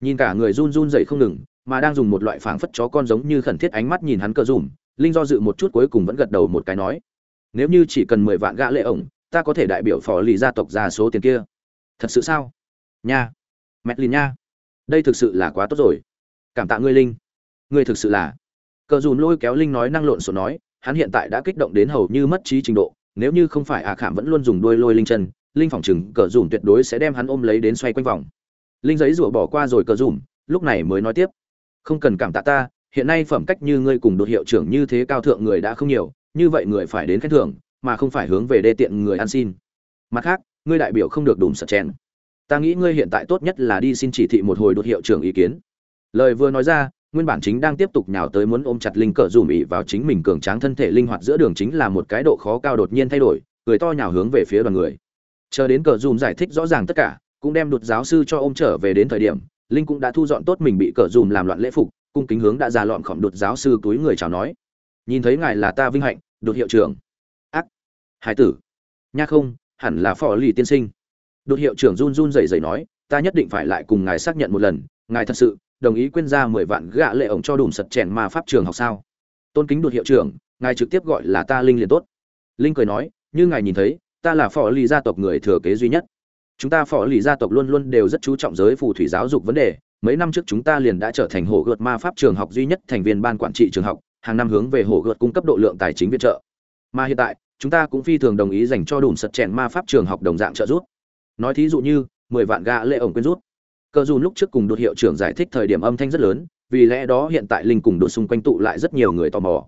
Speaker 1: Nhìn cả người run run dậy không ngừng mà đang dùng một loại phảng phất chó con giống như khẩn thiết ánh mắt nhìn hắn cờ dùm, linh do dự một chút cuối cùng vẫn gật đầu một cái nói, nếu như chỉ cần mười vạn gã lệ ổng, ta có thể đại biểu phò lì gia tộc ra số tiền kia. Thật sự sao? Nha. Mẹ lìn nha. Đây thực sự là quá tốt rồi. Cảm tạ ngươi, linh. Ngươi thực sự là. Cờ dùm lôi kéo linh nói năng lộn xộn nói, hắn hiện tại đã kích động đến hầu như mất trí trình độ, nếu như không phải ạ khảm vẫn luôn dùng đuôi lôi linh chân, linh phỏng chừng cờ dùm tuyệt đối sẽ đem hắn ôm lấy đến xoay quanh vòng. Linh giấy rủa bỏ qua rồi cờ dùm, lúc này mới nói tiếp không cần cảm tạ ta, hiện nay phẩm cách như ngươi cùng đột hiệu trưởng như thế cao thượng người đã không nhiều, như vậy người phải đến khen thưởng, mà không phải hướng về đê tiện người ăn xin. Mặt khác, ngươi đại biểu không được đùm sật chèn. Ta nghĩ ngươi hiện tại tốt nhất là đi xin chỉ thị một hồi đột hiệu trưởng ý kiến. Lời vừa nói ra, nguyên bản chính đang tiếp tục nhào tới muốn ôm chặt linh cờ dùm ỉ vào chính mình cường tráng thân thể linh hoạt giữa đường chính là một cái độ khó cao đột nhiên thay đổi người to nhào hướng về phía đoàn người. Chờ đến cờ dùm giải thích rõ ràng tất cả, cũng đem đột giáo sư cho ôm trở về đến thời điểm linh cũng đã thu dọn tốt mình bị cờ dùm làm loạn lễ phục, cung kính hướng đã ra lọn khỏm đột giáo sư túi người chào nói. Nhìn thấy ngài là ta vinh hạnh, đột hiệu trưởng. Ác. Hải tử. Nha không, hẳn là phò lì tiên sinh. Đột hiệu trưởng run run rẩy rẩy nói, ta nhất định phải lại cùng ngài xác nhận một lần, ngài thật sự đồng ý quyên ra mười vạn gạ lệ ổng cho đùm sật chèn ma pháp trường học sao? Tôn kính đột hiệu trưởng, ngài trực tiếp gọi là ta linh liền tốt. Linh cười nói, như ngài nhìn thấy, ta là phò lì gia tộc người thừa kế duy nhất chúng ta phò lì gia tộc luôn luôn đều rất chú trọng giới phù thủy giáo dục vấn đề. Mấy năm trước chúng ta liền đã trở thành hổ gợt ma pháp trường học duy nhất thành viên ban quản trị trường học, hàng năm hướng về hổ gợt cung cấp độ lượng tài chính viện trợ. Mà hiện tại, chúng ta cũng phi thường đồng ý dành cho đủ sật chèn ma pháp trường học đồng dạng trợ giúp. Nói thí dụ như, mười vạn gạ lệ ổng quyên rút. Cơ dù lúc trước cùng đột hiệu trưởng giải thích thời điểm âm thanh rất lớn, vì lẽ đó hiện tại linh cùng đột xung quanh tụ lại rất nhiều người tò mò.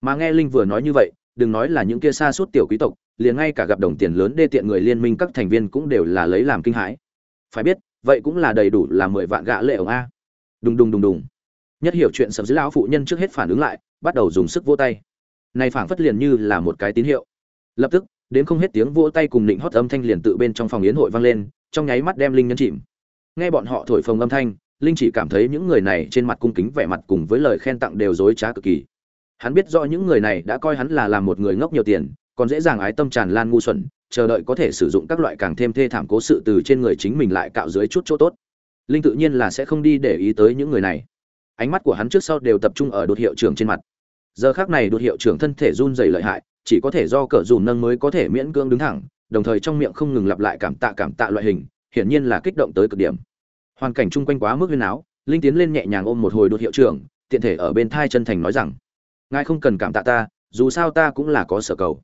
Speaker 1: Mà nghe linh vừa nói như vậy đừng nói là những kia xa suốt tiểu quý tộc, liền ngay cả gặp đồng tiền lớn đê tiện người liên minh các thành viên cũng đều là lấy làm kinh hãi. Phải biết, vậy cũng là đầy đủ là mười vạn gạ lệ ổng a. Đùng đùng đùng đùng. Nhất hiểu chuyện sầm dưới lão phụ nhân trước hết phản ứng lại, bắt đầu dùng sức vỗ tay. Này phảng phất liền như là một cái tín hiệu. Lập tức, đến không hết tiếng vỗ tay cùng định hót âm thanh liền tự bên trong phòng yến hội vang lên, trong nháy mắt đem linh nhân chìm. Nghe bọn họ thổi phồng âm thanh, linh chỉ cảm thấy những người này trên mặt cung kính vẻ mặt cùng với lời khen tặng đều dối trá cực kỳ hắn biết rõ những người này đã coi hắn là làm một người ngốc nhiều tiền, còn dễ dàng ái tâm tràn lan ngu xuẩn, chờ đợi có thể sử dụng các loại càng thêm thê thảm cố sự từ trên người chính mình lại cạo dưới chút chỗ tốt. Linh tự nhiên là sẽ không đi để ý tới những người này. Ánh mắt của hắn trước sau đều tập trung ở đột hiệu trưởng trên mặt. Giờ khác này đột hiệu trưởng thân thể run dày lợi hại, chỉ có thể do cỡ dùn nâng mới có thể miễn cưỡng đứng thẳng, đồng thời trong miệng không ngừng lặp lại cảm tạ cảm tạ loại hình, hiển nhiên là kích động tới cực điểm. Hoàn cảnh chung quanh quá mức huyên áo linh tiến lên nhẹ nhàng ôm một hồi đột hiệu trưởng, tiện thể ở bên thai chân thành nói rằng ngài không cần cảm tạ ta, dù sao ta cũng là có sở cầu.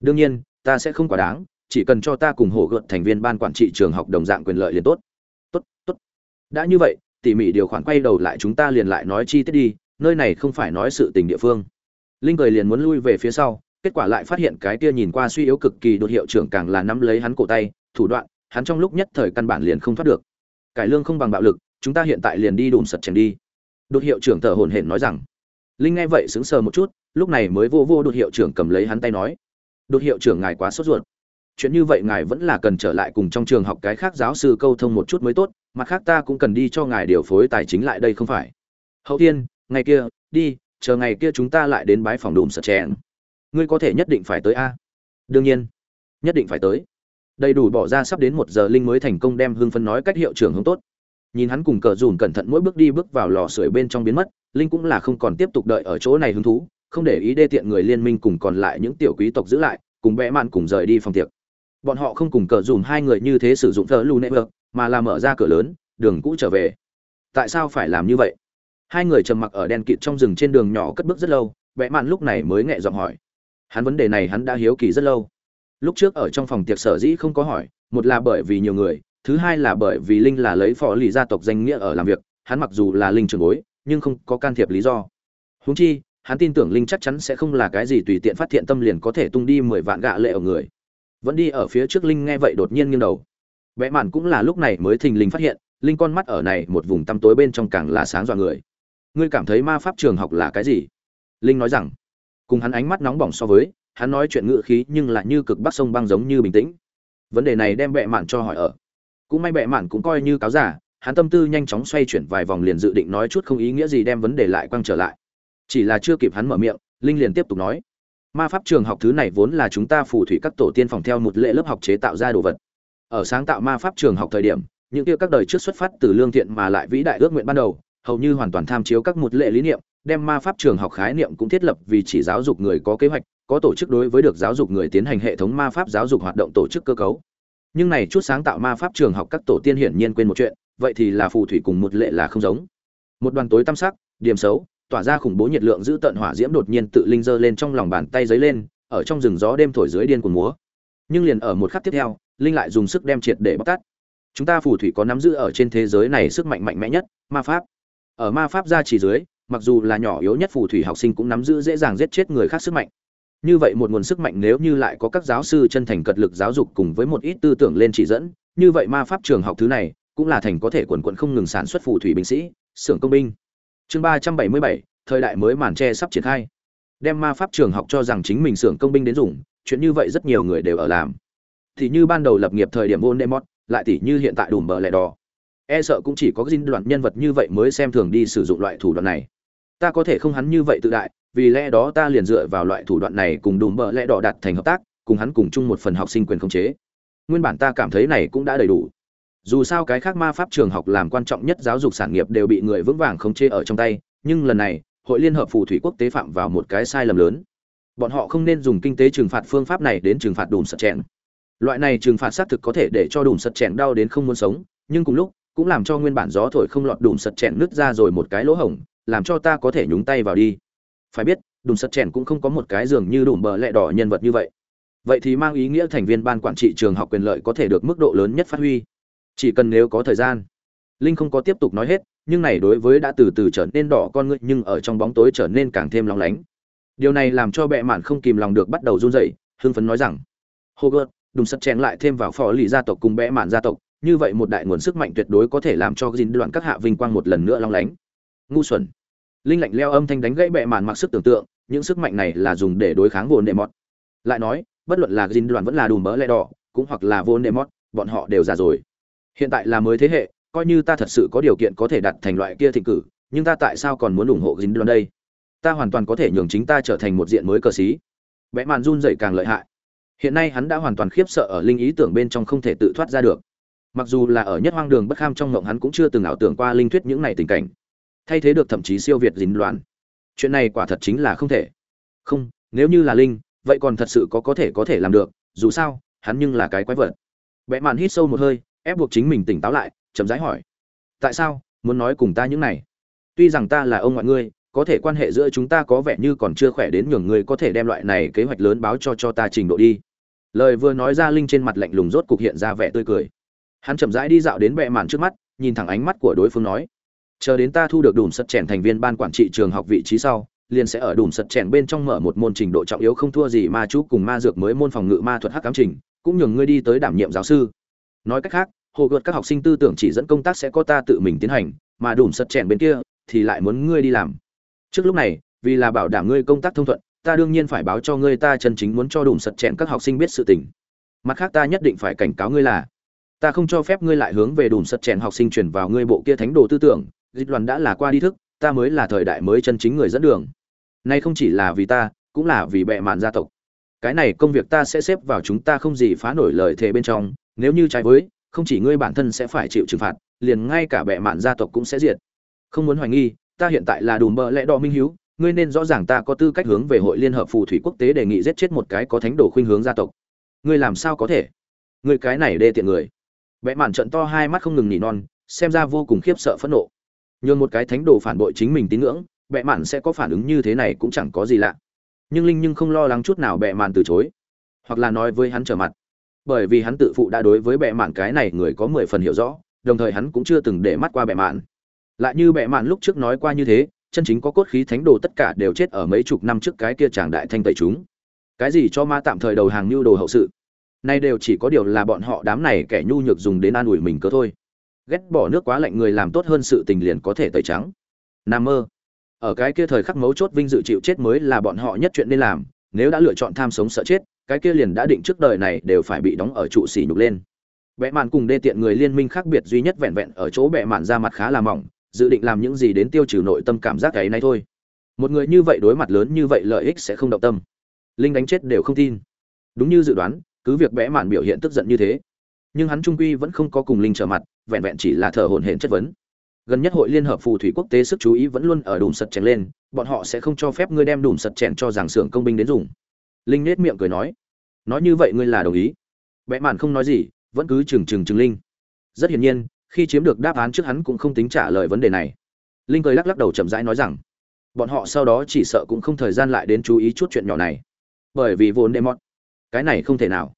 Speaker 1: Đương nhiên, ta sẽ không quá đáng, chỉ cần cho ta cùng hổ gợt thành viên ban quản trị trường học đồng dạng quyền lợi liền tốt. Tốt tốt. Đã như vậy, tỉ mỉ điều khoản quay đầu lại chúng ta liền lại nói chi tiết đi, nơi này không phải nói sự tình địa phương. Linh cười liền muốn lui về phía sau, kết quả lại phát hiện cái kia nhìn qua suy yếu cực kỳ đột hiệu trưởng càng là nắm lấy hắn cổ tay, thủ đoạn, hắn trong lúc nhất thời căn bản liền không thoát được. Cải lương không bằng bạo lực, chúng ta hiện tại liền đi đùm sật chèn đi. Đột hiệu trưởng thở hổn hển nói rằng linh nghe vậy sững sờ một chút, lúc này mới vô vô đột hiệu trưởng cầm lấy hắn tay nói. Đột hiệu trưởng ngài quá sốt ruột. Chuyện như vậy ngài vẫn là cần trở lại cùng trong trường học cái khác giáo sư câu thông một chút mới tốt, mặt khác ta cũng cần đi cho ngài điều phối tài chính lại đây không phải. Hậu tiên, ngày kia, đi, chờ ngày kia chúng ta lại đến bái phòng đùm sật chèn. Ngươi có thể nhất định phải tới a. Đương nhiên, nhất định phải tới. Đầy đủ bỏ ra sắp đến một giờ linh mới thành công đem hương phân nói cách hiệu trưởng hướng tốt. Nhìn hắn cùng cờ dùn cẩn thận mỗi bước đi bước vào lò sưởi bên trong biến mất linh cũng là không còn tiếp tục đợi ở chỗ này hứng thú, không để ý đê tiện người liên minh cùng còn lại những tiểu quý tộc giữ lại, cùng bẽ mạn cùng rời đi phòng tiệc. Bọn họ không cùng cờ dùm hai người như thế sử dụng thờ lu nệ vợt mà là mở ra cửa lớn, đường cũ trở về. Tại sao phải làm như vậy? Hai người trầm mặc ở đen kịt trong rừng trên đường nhỏ cất bước rất lâu, bẽ mạn lúc này mới nhẹ giọng hỏi. Hắn vấn đề này hắn đã hiếu kỳ rất lâu. Lúc trước ở trong phòng tiệc sở dĩ không có hỏi, một là bởi vì nhiều người, thứ hai là bởi vì linh là lấy phò lì gia tộc danh nghĩa ở làm việc, hắn mặc dù là linh trường bối nhưng không có can thiệp lý do. Huống chi, hắn tin tưởng linh chắc chắn sẽ không là cái gì tùy tiện phát hiện tâm liền có thể tung đi mười vạn gạ lệ ở người. Vẫn đi ở phía trước linh nghe vậy đột nhiên nghiêng đầu. Vẽ mạn cũng là lúc này mới thình lình phát hiện, linh con mắt ở này một vùng tăm tối bên trong càng là sáng dọa người. Ngươi cảm thấy ma pháp trường học là cái gì? Linh nói rằng, cùng hắn ánh mắt nóng bỏng so với, hắn nói chuyện ngự khí nhưng lại như cực bắc sông băng giống như bình tĩnh. Vấn đề này đem bệ mạn cho hỏi ở. Cũng may bệ mạn cũng coi như cáo giả hắn tâm tư nhanh chóng xoay chuyển vài vòng liền dự định nói chút không ý nghĩa gì đem vấn đề lại quăng trở lại. Chỉ là chưa kịp hắn mở miệng, linh liền tiếp tục nói, ma pháp trường học thứ này vốn là chúng ta phù thủy các tổ tiên phòng theo một lệ lớp học chế tạo ra đồ vật. Ở sáng tạo ma pháp trường học thời điểm, những kia các đời trước xuất phát từ lương thiện mà lại vĩ đại ước nguyện ban đầu, hầu như hoàn toàn tham chiếu các một lệ lý niệm, đem ma pháp trường học khái niệm cũng thiết lập vì chỉ giáo dục người có kế hoạch, có tổ chức đối với được giáo dục người tiến hành hệ thống ma pháp giáo dục hoạt động tổ chức cơ cấu. Nhưng này chút sáng tạo ma pháp trường học các tổ tiên hiển nhiên quên một chuyện vậy thì là phù thủy cùng một lệ là không giống. Một đoàn tối tăm sắc, điểm xấu, tỏa ra khủng bố nhiệt lượng giữ tận hỏa diễm đột nhiên tự linh dơ lên trong lòng bàn tay giấy lên, ở trong rừng gió đêm thổi dưới điên cuồng múa. Nhưng liền ở một khắc tiếp theo, linh lại dùng sức đem triệt để bóc tát. Chúng ta phù thủy có nắm giữ ở trên thế giới này sức mạnh mạnh mẽ nhất, ma pháp. Ở ma pháp gia chỉ dưới, mặc dù là nhỏ yếu nhất phù thủy học sinh cũng nắm giữ dễ dàng giết chết người khác sức mạnh. Như vậy một nguồn sức mạnh nếu như lại có các giáo sư chân thành cật lực giáo dục cùng với một ít tư tưởng lên chỉ dẫn, như vậy ma pháp trường học thứ này cũng là thành có thể quần quận không ngừng sản xuất phù thủy binh sĩ xưởng công binh. Chương ba trăm bảy mươi bảy thời đại mới màn tre sắp triển khai. Đem ma pháp trường học cho rằng chính mình xưởng công binh đến dùng chuyện như vậy rất nhiều người đều ở làm. Thì như ban đầu lập nghiệp thời điểm Voldemort, lại tỷ như hiện tại đùm bờ lẻ đỏ. E sợ cũng chỉ có dinh đoạn nhân vật như vậy mới xem thường đi sử dụng loại thủ đoạn này. Ta có thể không hắn như vậy tự đại vì lẽ đó ta liền dựa vào loại thủ đoạn này cùng đùm bờ lẽ đỏ đặt thành hợp tác cùng hắn cùng chung một phần học sinh quyền khống chế. Nguyên bản ta cảm thấy này cũng đã đầy đủ dù sao cái khác ma pháp trường học làm quan trọng nhất giáo dục sản nghiệp đều bị người vững vàng khống chế ở trong tay, nhưng lần này, hội liên hợp phù thủy quốc tế phạm vào một cái sai lầm lớn. Bọn họ không nên dùng kinh tế trừng phạt phương pháp này đến trừng phạt đùm sật chèn. Loại này trừng phạt xác thực có thể để cho đùm sật chèn đau đến không muốn sống, nhưng cùng lúc, cũng làm cho nguyên bản gió thổi không lọt đùm sật chèn nứt ra rồi một cái lỗ hổng, làm cho ta có thể nhúng tay vào đi. Phải biết, đùm sật chèn cũng không có một cái giường như đùm bờ lẹ đỏ nhân vật như vậy. Vậy thì mang ý nghĩa thành viên ban quản trị trường học quyền lợi có thể được mức độ lớn nhất phát huy chỉ cần nếu có thời gian, linh không có tiếp tục nói hết, nhưng này đối với đã từ từ trở nên đỏ con ngươi, nhưng ở trong bóng tối trở nên càng thêm lóng lánh. Điều này làm cho bệ mạn không kìm lòng được bắt đầu run rẩy, hưng phấn nói rằng hogurt đùng sắt chén lại thêm vào phò lì gia tộc cùng bệ mạn gia tộc, như vậy một đại nguồn sức mạnh tuyệt đối có thể làm cho gìn đoạn các hạ vinh quang một lần nữa long lánh. Ngu xuẩn. Linh lạnh leo âm thanh đánh gãy bệ mạn mặc sức tưởng tượng, những sức mạnh này là dùng để đối kháng vô nệ mọt lại nói, bất luận là gìn đoạn vẫn là đùm mỡ lẽ đỏ, cũng hoặc là vô nệ mọt bọn họ đều già rồi hiện tại là mới thế hệ, coi như ta thật sự có điều kiện có thể đặt thành loại kia thịnh cử, nhưng ta tại sao còn muốn ủng hộ dính đoan đây? Ta hoàn toàn có thể nhường chính ta trở thành một diện mới cờ xí vẽ màn run dậy càng lợi hại. Hiện nay hắn đã hoàn toàn khiếp sợ ở linh ý tưởng bên trong không thể tự thoát ra được. Mặc dù là ở nhất hoang đường bất kham trong ngộng hắn cũng chưa từng ảo tưởng qua linh thuyết những này tình cảnh. Thay thế được thậm chí siêu việt dính loạn chuyện này quả thật chính là không thể. Không, nếu như là linh, vậy còn thật sự có có thể có thể làm được, dù sao, hắn nhưng là cái quái vật. Vẽ màn hít sâu một hơi ép buộc chính mình tỉnh táo lại, chậm rãi hỏi, tại sao? Muốn nói cùng ta những này? Tuy rằng ta là ông ngoại ngươi, có thể quan hệ giữa chúng ta có vẻ như còn chưa khỏe đến nhường ngươi có thể đem loại này kế hoạch lớn báo cho cho ta trình độ đi. Lời vừa nói ra, linh trên mặt lạnh lùng rốt cục hiện ra vẻ tươi cười. Hắn chậm rãi đi dạo đến bệ mạn trước mắt, nhìn thẳng ánh mắt của đối phương nói, chờ đến ta thu được đủ sật chèn thành viên ban quản trị trường học vị trí sau, liền sẽ ở đủ sật chèn bên trong mở một môn trình độ trọng yếu không thua gì ma chú cùng ma dược mới môn phòng ngự ma thuật hắc cám trình, cũng nhường ngươi đi tới đảm nhiệm giáo sư nói cách khác, hồ gợt các học sinh tư tưởng chỉ dẫn công tác sẽ có ta tự mình tiến hành, mà đùm sật chèn bên kia thì lại muốn ngươi đi làm. Trước lúc này, vì là bảo đảm ngươi công tác thông thuận, ta đương nhiên phải báo cho ngươi ta chân chính muốn cho đủ sật chèn các học sinh biết sự tình. Mặt khác ta nhất định phải cảnh cáo ngươi là, ta không cho phép ngươi lại hướng về đủ sật chèn học sinh chuyển vào ngươi bộ kia thánh đồ tư tưởng, dịch đoàn đã là qua đi thức, ta mới là thời đại mới chân chính người dẫn đường. Nay không chỉ là vì ta, cũng là vì bệ mạn gia tộc. Cái này công việc ta sẽ xếp vào chúng ta không gì phá nổi lời thề bên trong nếu như trái với, không chỉ ngươi bản thân sẽ phải chịu trừng phạt, liền ngay cả bệ mạn gia tộc cũng sẽ diệt. Không muốn hoài nghi, ta hiện tại là đùm bợ lẽ đo minh hiếu, ngươi nên rõ ràng ta có tư cách hướng về hội liên hợp phù thủy quốc tế đề nghị giết chết một cái có thánh đồ khuynh hướng gia tộc. Ngươi làm sao có thể? Ngươi cái này đê tiện người. Bệ mạn trận to hai mắt không ngừng nỉ non, xem ra vô cùng khiếp sợ phẫn nộ. Nhường một cái thánh đồ phản bội chính mình tín ngưỡng, bệ mạn sẽ có phản ứng như thế này cũng chẳng có gì lạ. Nhưng linh nhưng không lo lắng chút nào bệ mạn từ chối. Hoặc là nói với hắn trở mặt bởi vì hắn tự phụ đã đối với bệ mạn cái này người có mười phần hiểu rõ, đồng thời hắn cũng chưa từng để mắt qua bệ mạn. Lại như bệ mạn lúc trước nói qua như thế, chân chính có cốt khí thánh đồ tất cả đều chết ở mấy chục năm trước cái kia chàng đại thanh tẩy chúng. Cái gì cho ma tạm thời đầu hàng như đồ hậu sự? Nay đều chỉ có điều là bọn họ đám này kẻ nhu nhược dùng đến an ủi mình cơ thôi. Ghét bỏ nước quá lạnh người làm tốt hơn sự tình liền có thể tẩy trắng. Nam mơ. Ở cái kia thời khắc mấu chốt vinh dự chịu chết mới là bọn họ nhất chuyện nên làm, nếu đã lựa chọn tham sống sợ chết cái kia liền đã định trước đời này đều phải bị đóng ở trụ xỉ nhục lên. Bệ mạn cùng đê tiện người liên minh khác biệt duy nhất vẹn vẹn ở chỗ bệ mạn ra mặt khá là mỏng, dự định làm những gì đến tiêu trừ nội tâm cảm giác ấy nay thôi. Một người như vậy đối mặt lớn như vậy lợi ích sẽ không động tâm. Linh đánh chết đều không tin. Đúng như dự đoán, cứ việc bẽ mạn biểu hiện tức giận như thế, nhưng hắn trung quy vẫn không có cùng linh trở mặt, vẹn vẹn chỉ là thờ hồn hển chất vấn. Gần nhất hội liên hợp phù thủy quốc tế sức chú ý vẫn luôn ở đùm sật chèn lên, bọn họ sẽ không cho phép ngươi đem đùm sật chèn cho giảng xưởng công binh đến dùng linh nết miệng cười nói nói như vậy ngươi là đồng ý? Bẽ mạn không nói gì, vẫn cứ trừng trừng trừng linh. Rất hiển nhiên, khi chiếm được đáp án trước hắn cũng không tính trả lời vấn đề này. Linh cười lắc lắc đầu chậm rãi nói rằng, bọn họ sau đó chỉ sợ cũng không thời gian lại đến chú ý chút chuyện nhỏ này. Bởi vì vốn đệ mọt cái này không thể nào.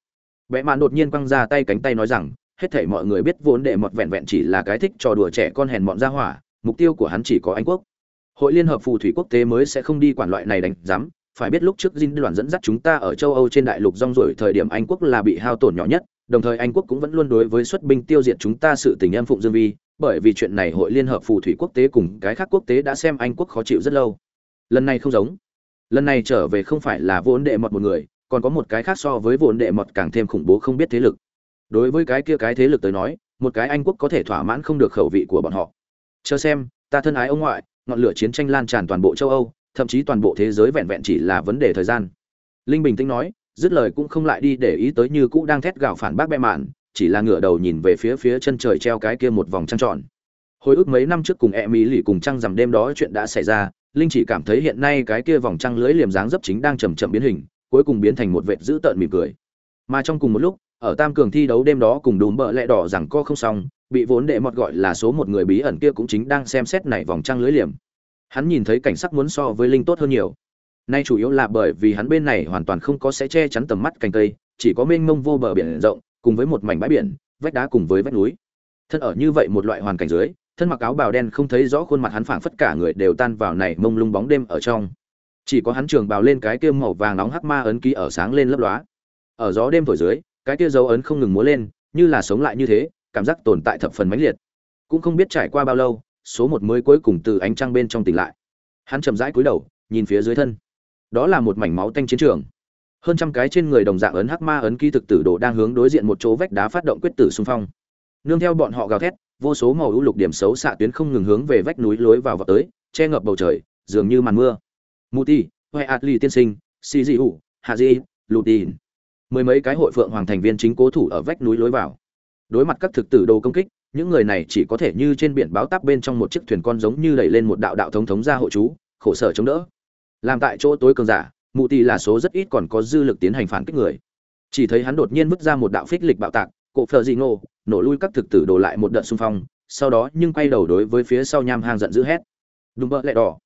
Speaker 1: Vẽ mạn đột nhiên quăng ra tay cánh tay nói rằng, hết thảy mọi người biết vốn đệ mọt vẹn vẹn chỉ là cái thích trò đùa trẻ con hèn mọn ra hỏa, mục tiêu của hắn chỉ có anh quốc. Hội liên hợp phù thủy quốc tế mới sẽ không đi quản loại này đánh giám phải biết lúc trước Jin đoàn dẫn dắt chúng ta ở châu âu trên đại lục rong ruổi thời điểm anh quốc là bị hao tổn nhỏ nhất, đồng thời anh quốc cũng vẫn luôn đối với xuất binh tiêu diệt chúng ta sự tình em phụng dương vi, bởi vì chuyện này hội liên hợp phù thủy quốc tế cùng cái khác quốc tế đã xem anh quốc khó chịu rất lâu. Lần này không giống. Lần này trở về không phải là vốn đệ mọt một người, còn có một cái khác so với vốn đệ mọt càng thêm khủng bố không biết thế lực. Đối với cái kia cái thế lực tới nói, một cái anh quốc có thể thỏa mãn không được khẩu vị của bọn họ. Chờ xem, ta thân ái ông ngoại, ngọn lửa chiến tranh lan tràn toàn bộ châu âu thậm chí toàn bộ thế giới vẹn vẹn chỉ là vấn đề thời gian. Linh bình tĩnh nói, dứt lời cũng không lại đi để ý tới như cũ đang thét gào phản bác bẹ mạn, chỉ là ngửa đầu nhìn về phía phía chân trời treo cái kia một vòng trăng tròn. Hồi ức mấy năm trước cùng e mỹ lì cùng trăng rằm đêm đó chuyện đã xảy ra, linh chỉ cảm thấy hiện nay cái kia vòng trăng lưới liềm dáng dấp chính đang chầm chậm biến hình, cuối cùng biến thành một vệt dữ tợn mỉm cười. Mà trong cùng một lúc, ở tam cường thi đấu đêm đó cùng đùm bợ lẹ đỏ rằng co không xong, bị vốn đệ mọt gọi là số một người bí ẩn kia cũng chính đang xem xét này vòng trăng lưới liềm hắn nhìn thấy cảnh sắc muốn so với linh tốt hơn nhiều. Nay chủ yếu là bởi vì hắn bên này hoàn toàn không có sẽ che chắn tầm mắt cành cây, chỉ có mênh mông vô bờ biển rộng, cùng với một mảnh bãi biển, vách đá cùng với vách núi. Thân ở như vậy một loại hoàn cảnh dưới, thân mặc áo bào đen không thấy rõ khuôn mặt hắn phảng phất cả người đều tan vào này mông lung bóng đêm ở trong. Chỉ có hắn trường bào lên cái kia màu vàng nóng hắc ma ấn ký ở sáng lên lấp lóa. Ở gió đêm thổi dưới, cái kia dấu ấn không ngừng múa lên, như là sống lại như thế, cảm giác tồn tại thập phần mãnh liệt. Cũng không biết trải qua bao lâu số một mới cuối cùng từ ánh trăng bên trong tỉnh lại. Hắn chậm rãi cúi đầu, nhìn phía dưới thân. Đó là một mảnh máu tanh chiến trường. Hơn trăm cái trên người đồng dạng ấn hắc ma ấn ký thực tử đồ đang hướng đối diện một chỗ vách đá phát động quyết tử xung phong. Nương theo bọn họ gào thét, vô số màu ưu lục điểm xấu xạ tuyến không ngừng hướng về vách núi lối vào vào tới, che ngập bầu trời, dường như màn mưa. Muti huệ atli tiên sinh si di u hạ di lutin mười mấy cái hội phượng hoàng thành viên chính cố thủ ở vách núi lối vào. Đối mặt các thực tử đồ công kích những người này chỉ có thể như trên biển báo táp bên trong một chiếc thuyền con giống như đẩy lên một đạo đạo thống thống ra hộ chú, khổ sở chống đỡ. Làm tại chỗ tối cường giả, mụ tì là số rất ít còn có dư lực tiến hành phản kích người. Chỉ thấy hắn đột nhiên vứt ra một đạo phích lịch bạo tạc cộ phờ dị ngô, nổ lui các thực tử đổ lại một đợt xung phong, sau đó nhưng quay đầu đối với phía sau nham hang giận dữ hét. Đúng vợ lẹ đỏ.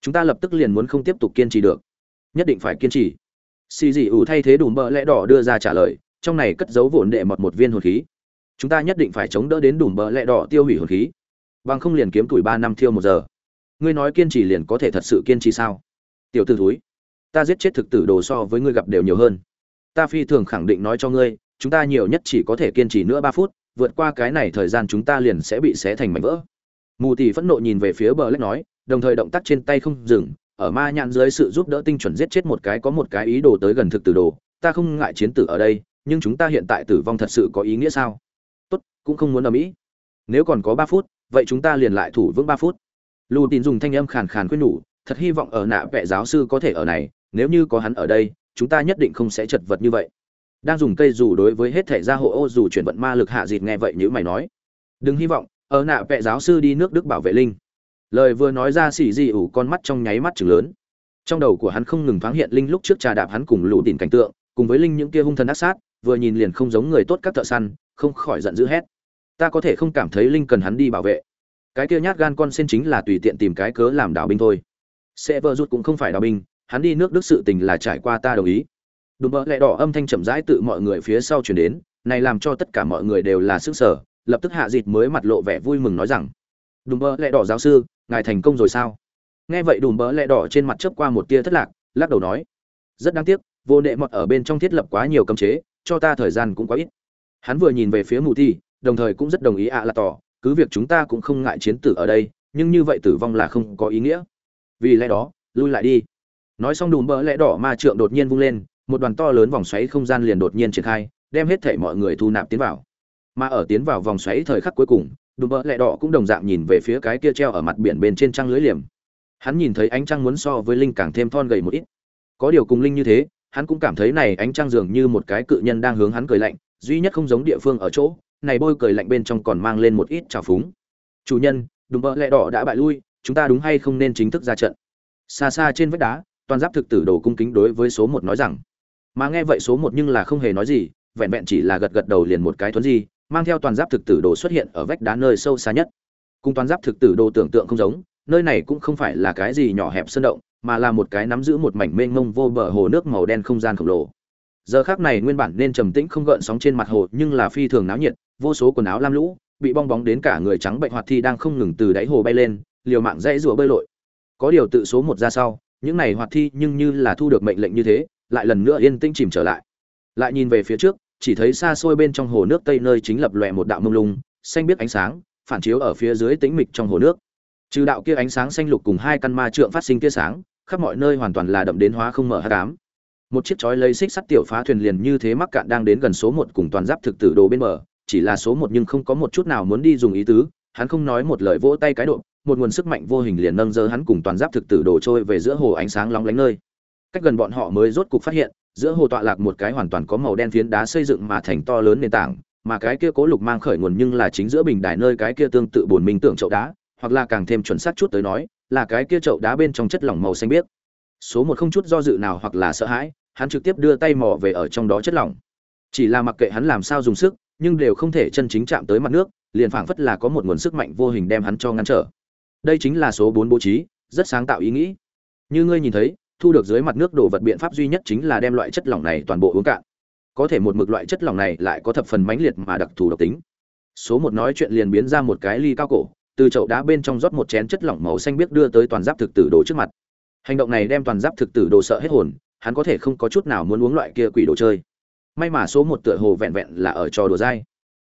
Speaker 1: Chúng ta lập tức liền muốn không tiếp tục kiên trì được. Nhất định phải kiên trì. Xì dị ủ thay thế đùm mỡ lẽ đỏ đưa ra trả lời, trong này cất giấu vụn đệ mọt một viên hồn khí chúng ta nhất định phải chống đỡ đến đùm bờ lẹ đỏ tiêu hủy hồn khí. Bằng không liền kiếm tuổi ba năm thiêu một giờ. Ngươi nói kiên trì liền có thể thật sự kiên trì sao? Tiểu t ử thúi, ta giết chết thực tử đồ so với ngươi gặp đều nhiều hơn. Ta phi thường khẳng định nói cho ngươi, chúng ta nhiều nhất chỉ có thể kiên trì nữa ba phút, vượt qua cái này thời gian chúng ta liền sẽ bị xé thành mảnh vỡ. Mù tì phẫn nộ nhìn về phía bờ lách nói, đồng thời động tác trên tay không dừng, ở ma nhãn dưới sự giúp đỡ tinh chuẩn giết chết một cái có một cái ý đồ tới gần thực tử đồ. Ta không ngại chiến tử ở đây, nhưng chúng ta hiện tại tử vong thật sự có ý nghĩa sao? Cũng không muốn ở mỹ. Nếu còn có ba phút, vậy chúng ta liền lại thủ vững ba phút. Lù tín dùng thanh âm khàn khàn khuyên nhủ, thật hy vọng ở nạ vệ giáo sư có thể ở này, nếu như có hắn ở đây, chúng ta nhất định không sẽ chật vật như vậy. Đang dùng cây dù đối với hết thể gia hộ ô dù chuyển vận ma lực hạ dịt nghe vậy như mày nói, đừng hy vọng, ở nạ vệ giáo sư đi nước đức bảo vệ linh. Lời vừa nói ra xỉ dị ủ con mắt trong nháy mắt chừng lớn. Trong đầu của hắn không ngừng thoáng hiện linh lúc trước trà đạp hắn cùng lũ đỉnh cảnh tượng, cùng với linh những kia hung thần ác sát, vừa nhìn liền không giống người tốt các thợ săn, không khỏi giận dữ hét ta có thể không cảm thấy linh cần hắn đi bảo vệ. Cái kia nhát gan con sen chính là tùy tiện tìm cái cớ làm đảo binh thôi. Sẽ vợ rút cũng không phải đảo binh, hắn đi nước đức sự tình là trải qua ta đồng ý. Đùm bỡ lẹ đỏ âm thanh chậm rãi tự mọi người phía sau chuyển đến, này làm cho tất cả mọi người đều là sức sở, lập tức hạ dịt mới mặt lộ vẻ vui mừng nói rằng, đùm bỡ lẹ đỏ giáo sư, ngài thành công rồi sao? Nghe vậy đùm bỡ lẹ đỏ trên mặt chớp qua một tia thất lạc, lắc đầu nói, rất đáng tiếc, vô nệ mọt ở bên trong thiết lập quá nhiều cấm chế, cho ta thời gian cũng quá ít. Hắn vừa nhìn về phía mù thi đồng thời cũng rất đồng ý ạ là tỏ, cứ việc chúng ta cũng không ngại chiến tử ở đây, nhưng như vậy tử vong là không có ý nghĩa. Vì lẽ đó, lui lại đi. Nói xong đùm bỡ lẽ đỏ ma trượng đột nhiên vung lên, một đoàn to lớn vòng xoáy không gian liền đột nhiên triển khai, đem hết thể mọi người thu nạp tiến vào. Mà ở tiến vào vòng xoáy thời khắc cuối cùng, đùm bỡ lẽ đỏ cũng đồng dạng nhìn về phía cái kia treo ở mặt biển bên trên trăng lưới liềm. Hắn nhìn thấy ánh trăng muốn so với linh càng thêm thon gầy một ít. Có điều cùng linh như thế, hắn cũng cảm thấy này ánh trăng dường như một cái cự nhân đang hướng hắn cười lạnh, duy nhất không giống địa phương ở chỗ này bôi cười lạnh bên trong còn mang lên một ít trào phúng. Chủ nhân đúng vợ lẽ đỏ đã bại lui, chúng ta đúng hay không nên chính thức ra trận? Xa xa trên vách đá, toàn giáp thực tử đồ cung kính đối với số một nói rằng. Mà nghe vậy số một nhưng là không hề nói gì, vẹn vẹn chỉ là gật gật đầu liền một cái thuấn gì mang theo toàn giáp thực tử đồ xuất hiện ở vách đá nơi sâu xa nhất. Cùng toàn giáp thực tử đồ tưởng tượng không giống, nơi này cũng không phải là cái gì nhỏ hẹp sơn động, mà là một cái nắm giữ một mảnh mênh mông vô bờ hồ nước màu đen không gian khổng lồ. Giờ khác này nguyên bản nên trầm tĩnh không gợn sóng trên mặt hồ nhưng là phi thường náo nhiệt vô số quần áo lam lũ, bị bong bóng đến cả người trắng bệnh hoạt thi đang không ngừng từ đáy hồ bay lên, liều mạng dãy rủa bơi lội. Có điều tự số một ra sau, những này hoạt thi nhưng như là thu được mệnh lệnh như thế, lại lần nữa yên tĩnh chìm trở lại. Lại nhìn về phía trước, chỉ thấy xa xôi bên trong hồ nước tây nơi chính lập lòe một đạo mông lung, xanh biết ánh sáng, phản chiếu ở phía dưới tĩnh mịch trong hồ nước. Trừ đạo kia ánh sáng xanh lục cùng hai căn ma trượng phát sinh tia sáng, khắp mọi nơi hoàn toàn là đậm đến hóa không mở hát cám một chiếc chói lấy xích sắt tiểu phá thuyền liền như thế mắc cạn đang đến gần số một cùng toàn giáp thực tử đồ bên bờ chỉ là số một nhưng không có một chút nào muốn đi dùng ý tứ, hắn không nói một lời vỗ tay cái độ, một nguồn sức mạnh vô hình liền nâng dơ hắn cùng toàn giáp thực tử đổ trôi về giữa hồ ánh sáng lóng lánh nơi. Cách gần bọn họ mới rốt cục phát hiện, giữa hồ tọa lạc một cái hoàn toàn có màu đen phiến đá xây dựng mà thành to lớn nền tảng, mà cái kia cố lục mang khởi nguồn nhưng là chính giữa bình đài nơi cái kia tương tự bồn minh tượng chậu đá, hoặc là càng thêm chuẩn xác chút tới nói, là cái kia chậu đá bên trong chất lỏng màu xanh biếc. Số một không chút do dự nào hoặc là sợ hãi, hắn trực tiếp đưa tay mò về ở trong đó chất lỏng. Chỉ là mặc kệ hắn làm sao dùng sức nhưng đều không thể chân chính chạm tới mặt nước, liền phảng phất là có một nguồn sức mạnh vô hình đem hắn cho ngăn trở. Đây chính là số bốn bố trí, rất sáng tạo ý nghĩ. Như ngươi nhìn thấy, thu được dưới mặt nước đổ vật biện pháp duy nhất chính là đem loại chất lỏng này toàn bộ uống cạn. Có thể một mực loại chất lỏng này lại có thập phần mãnh liệt mà đặc thù độc tính. Số một nói chuyện liền biến ra một cái ly cao cổ, từ chậu đá bên trong rót một chén chất lỏng màu xanh biếc đưa tới toàn giáp thực tử đồ trước mặt. Hành động này đem toàn giáp thực tử đồ sợ hết hồn, hắn có thể không có chút nào muốn uống loại kia quỷ đồ chơi may mà số một tựa hồ vẹn vẹn là ở trò đùa dai.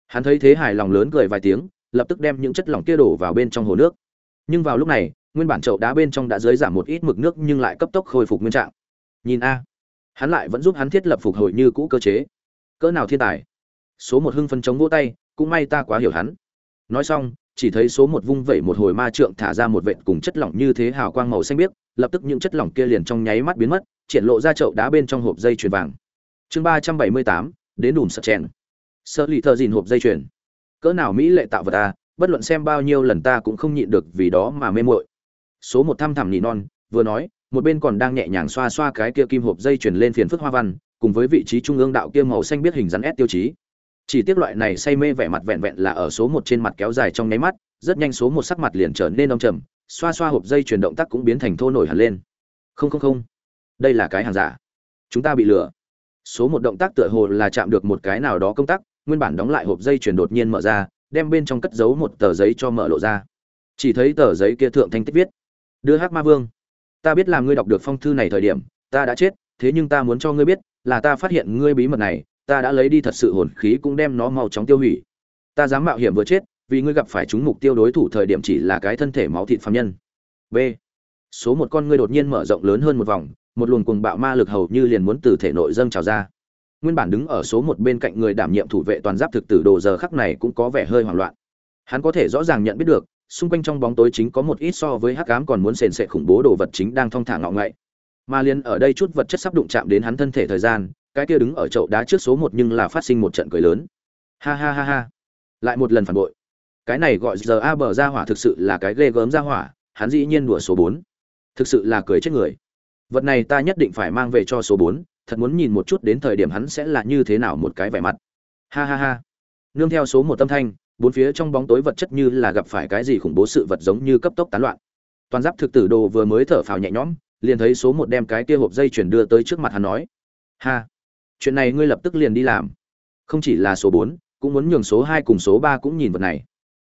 Speaker 1: Hắn thấy thế hài lòng lớn cười vài tiếng, lập tức đem những chất lỏng kia đổ vào bên trong hồ nước. Nhưng vào lúc này, nguyên bản chậu đá bên trong đã dưới giảm một ít mực nước nhưng lại cấp tốc khôi phục nguyên trạng. Nhìn a, hắn lại vẫn giúp hắn thiết lập phục hồi như cũ cơ chế. Cỡ nào thiên tài? Số một hưng phân chống vỗ tay, cũng may ta quá hiểu hắn. Nói xong, chỉ thấy số một vung vẩy một hồi ma trượng thả ra một vệt cùng chất lỏng như thế hào quang màu xanh biếc, lập tức những chất lỏng kia liền trong nháy mắt biến mất, triển lộ ra chậu đá bên trong hộp dây chuyền vàng chương ba trăm bảy mươi tám, đến đùm sập chèn. Sợ lì thợ dìn hộp dây chuyền. Cỡ nào mỹ lệ tạo vật ta bất luận xem bao nhiêu lần ta cũng không nhịn được vì đó mà mê mội. số một thăm thẳm nỉ non, vừa nói, một bên còn đang nhẹ nhàng xoa xoa cái kia kim hộp dây chuyền lên phiền phức hoa văn, cùng với vị trí trung ương đạo kia màu xanh biết hình rắn ép tiêu chí. Chỉ tiếc loại này say mê vẻ mặt vẹn vẹn là ở số một trên mặt kéo dài trong nháy mắt, rất nhanh số một sắc mặt liền trở nên đông trầm, xoa xoa hộp dây chuyển động tác cũng biến thành thô nổi hẳn lên. Không không không. Đây là cái hàng giả. Chúng ta bị lừa số một động tác tựa hồ là chạm được một cái nào đó công tác nguyên bản đóng lại hộp dây chuyển đột nhiên mở ra, đem bên trong cất giấu một tờ giấy cho mở lộ ra. Chỉ thấy tờ giấy kia thượng thanh tích viết, đưa hắc ma vương, ta biết là ngươi đọc được phong thư này thời điểm, ta đã chết, thế nhưng ta muốn cho ngươi biết là ta phát hiện ngươi bí mật này, ta đã lấy đi thật sự hồn khí cũng đem nó mau chóng tiêu hủy. Ta dám mạo hiểm vừa chết, vì ngươi gặp phải chúng mục tiêu đối thủ thời điểm chỉ là cái thân thể máu thịt phạm nhân. B. Số một con ngươi đột nhiên mở rộng lớn hơn một vòng một luồng cuồng bạo ma lực hầu như liền muốn từ thể nội dâng trào ra. Nguyên bản đứng ở số một bên cạnh người đảm nhiệm thủ vệ toàn giáp thực tử đồ giờ khắc này cũng có vẻ hơi hoảng loạn. Hắn có thể rõ ràng nhận biết được, xung quanh trong bóng tối chính có một ít so với hắc ám còn muốn sền sệ khủng bố đồ vật chính đang thong thả ngọ ngậy. Mà liền ở đây chút vật chất sắp đụng chạm đến hắn thân thể thời gian, cái kia đứng ở chậu đá trước số một nhưng là phát sinh một trận cười lớn. Ha ha ha ha. Lại một lần phản bội. Cái này gọi giờ a bờ ra hỏa thực sự là cái ghê gớm ra hỏa, hắn dĩ nhiên đùa số bốn. Thực sự là cười chết người vật này ta nhất định phải mang về cho số bốn, thật muốn nhìn một chút đến thời điểm hắn sẽ là như thế nào một cái vẻ mặt. Ha ha ha. Nương theo số một tâm thanh, bốn phía trong bóng tối vật chất như là gặp phải cái gì khủng bố sự vật giống như cấp tốc tán loạn. Toàn giáp thực tử đồ vừa mới thở phào nhẹ nhõm, liền thấy số một đem cái kia hộp dây chuyển đưa tới trước mặt hắn nói, ha, chuyện này ngươi lập tức liền đi làm. Không chỉ là số bốn, cũng muốn nhường số hai cùng số ba cũng nhìn vật này.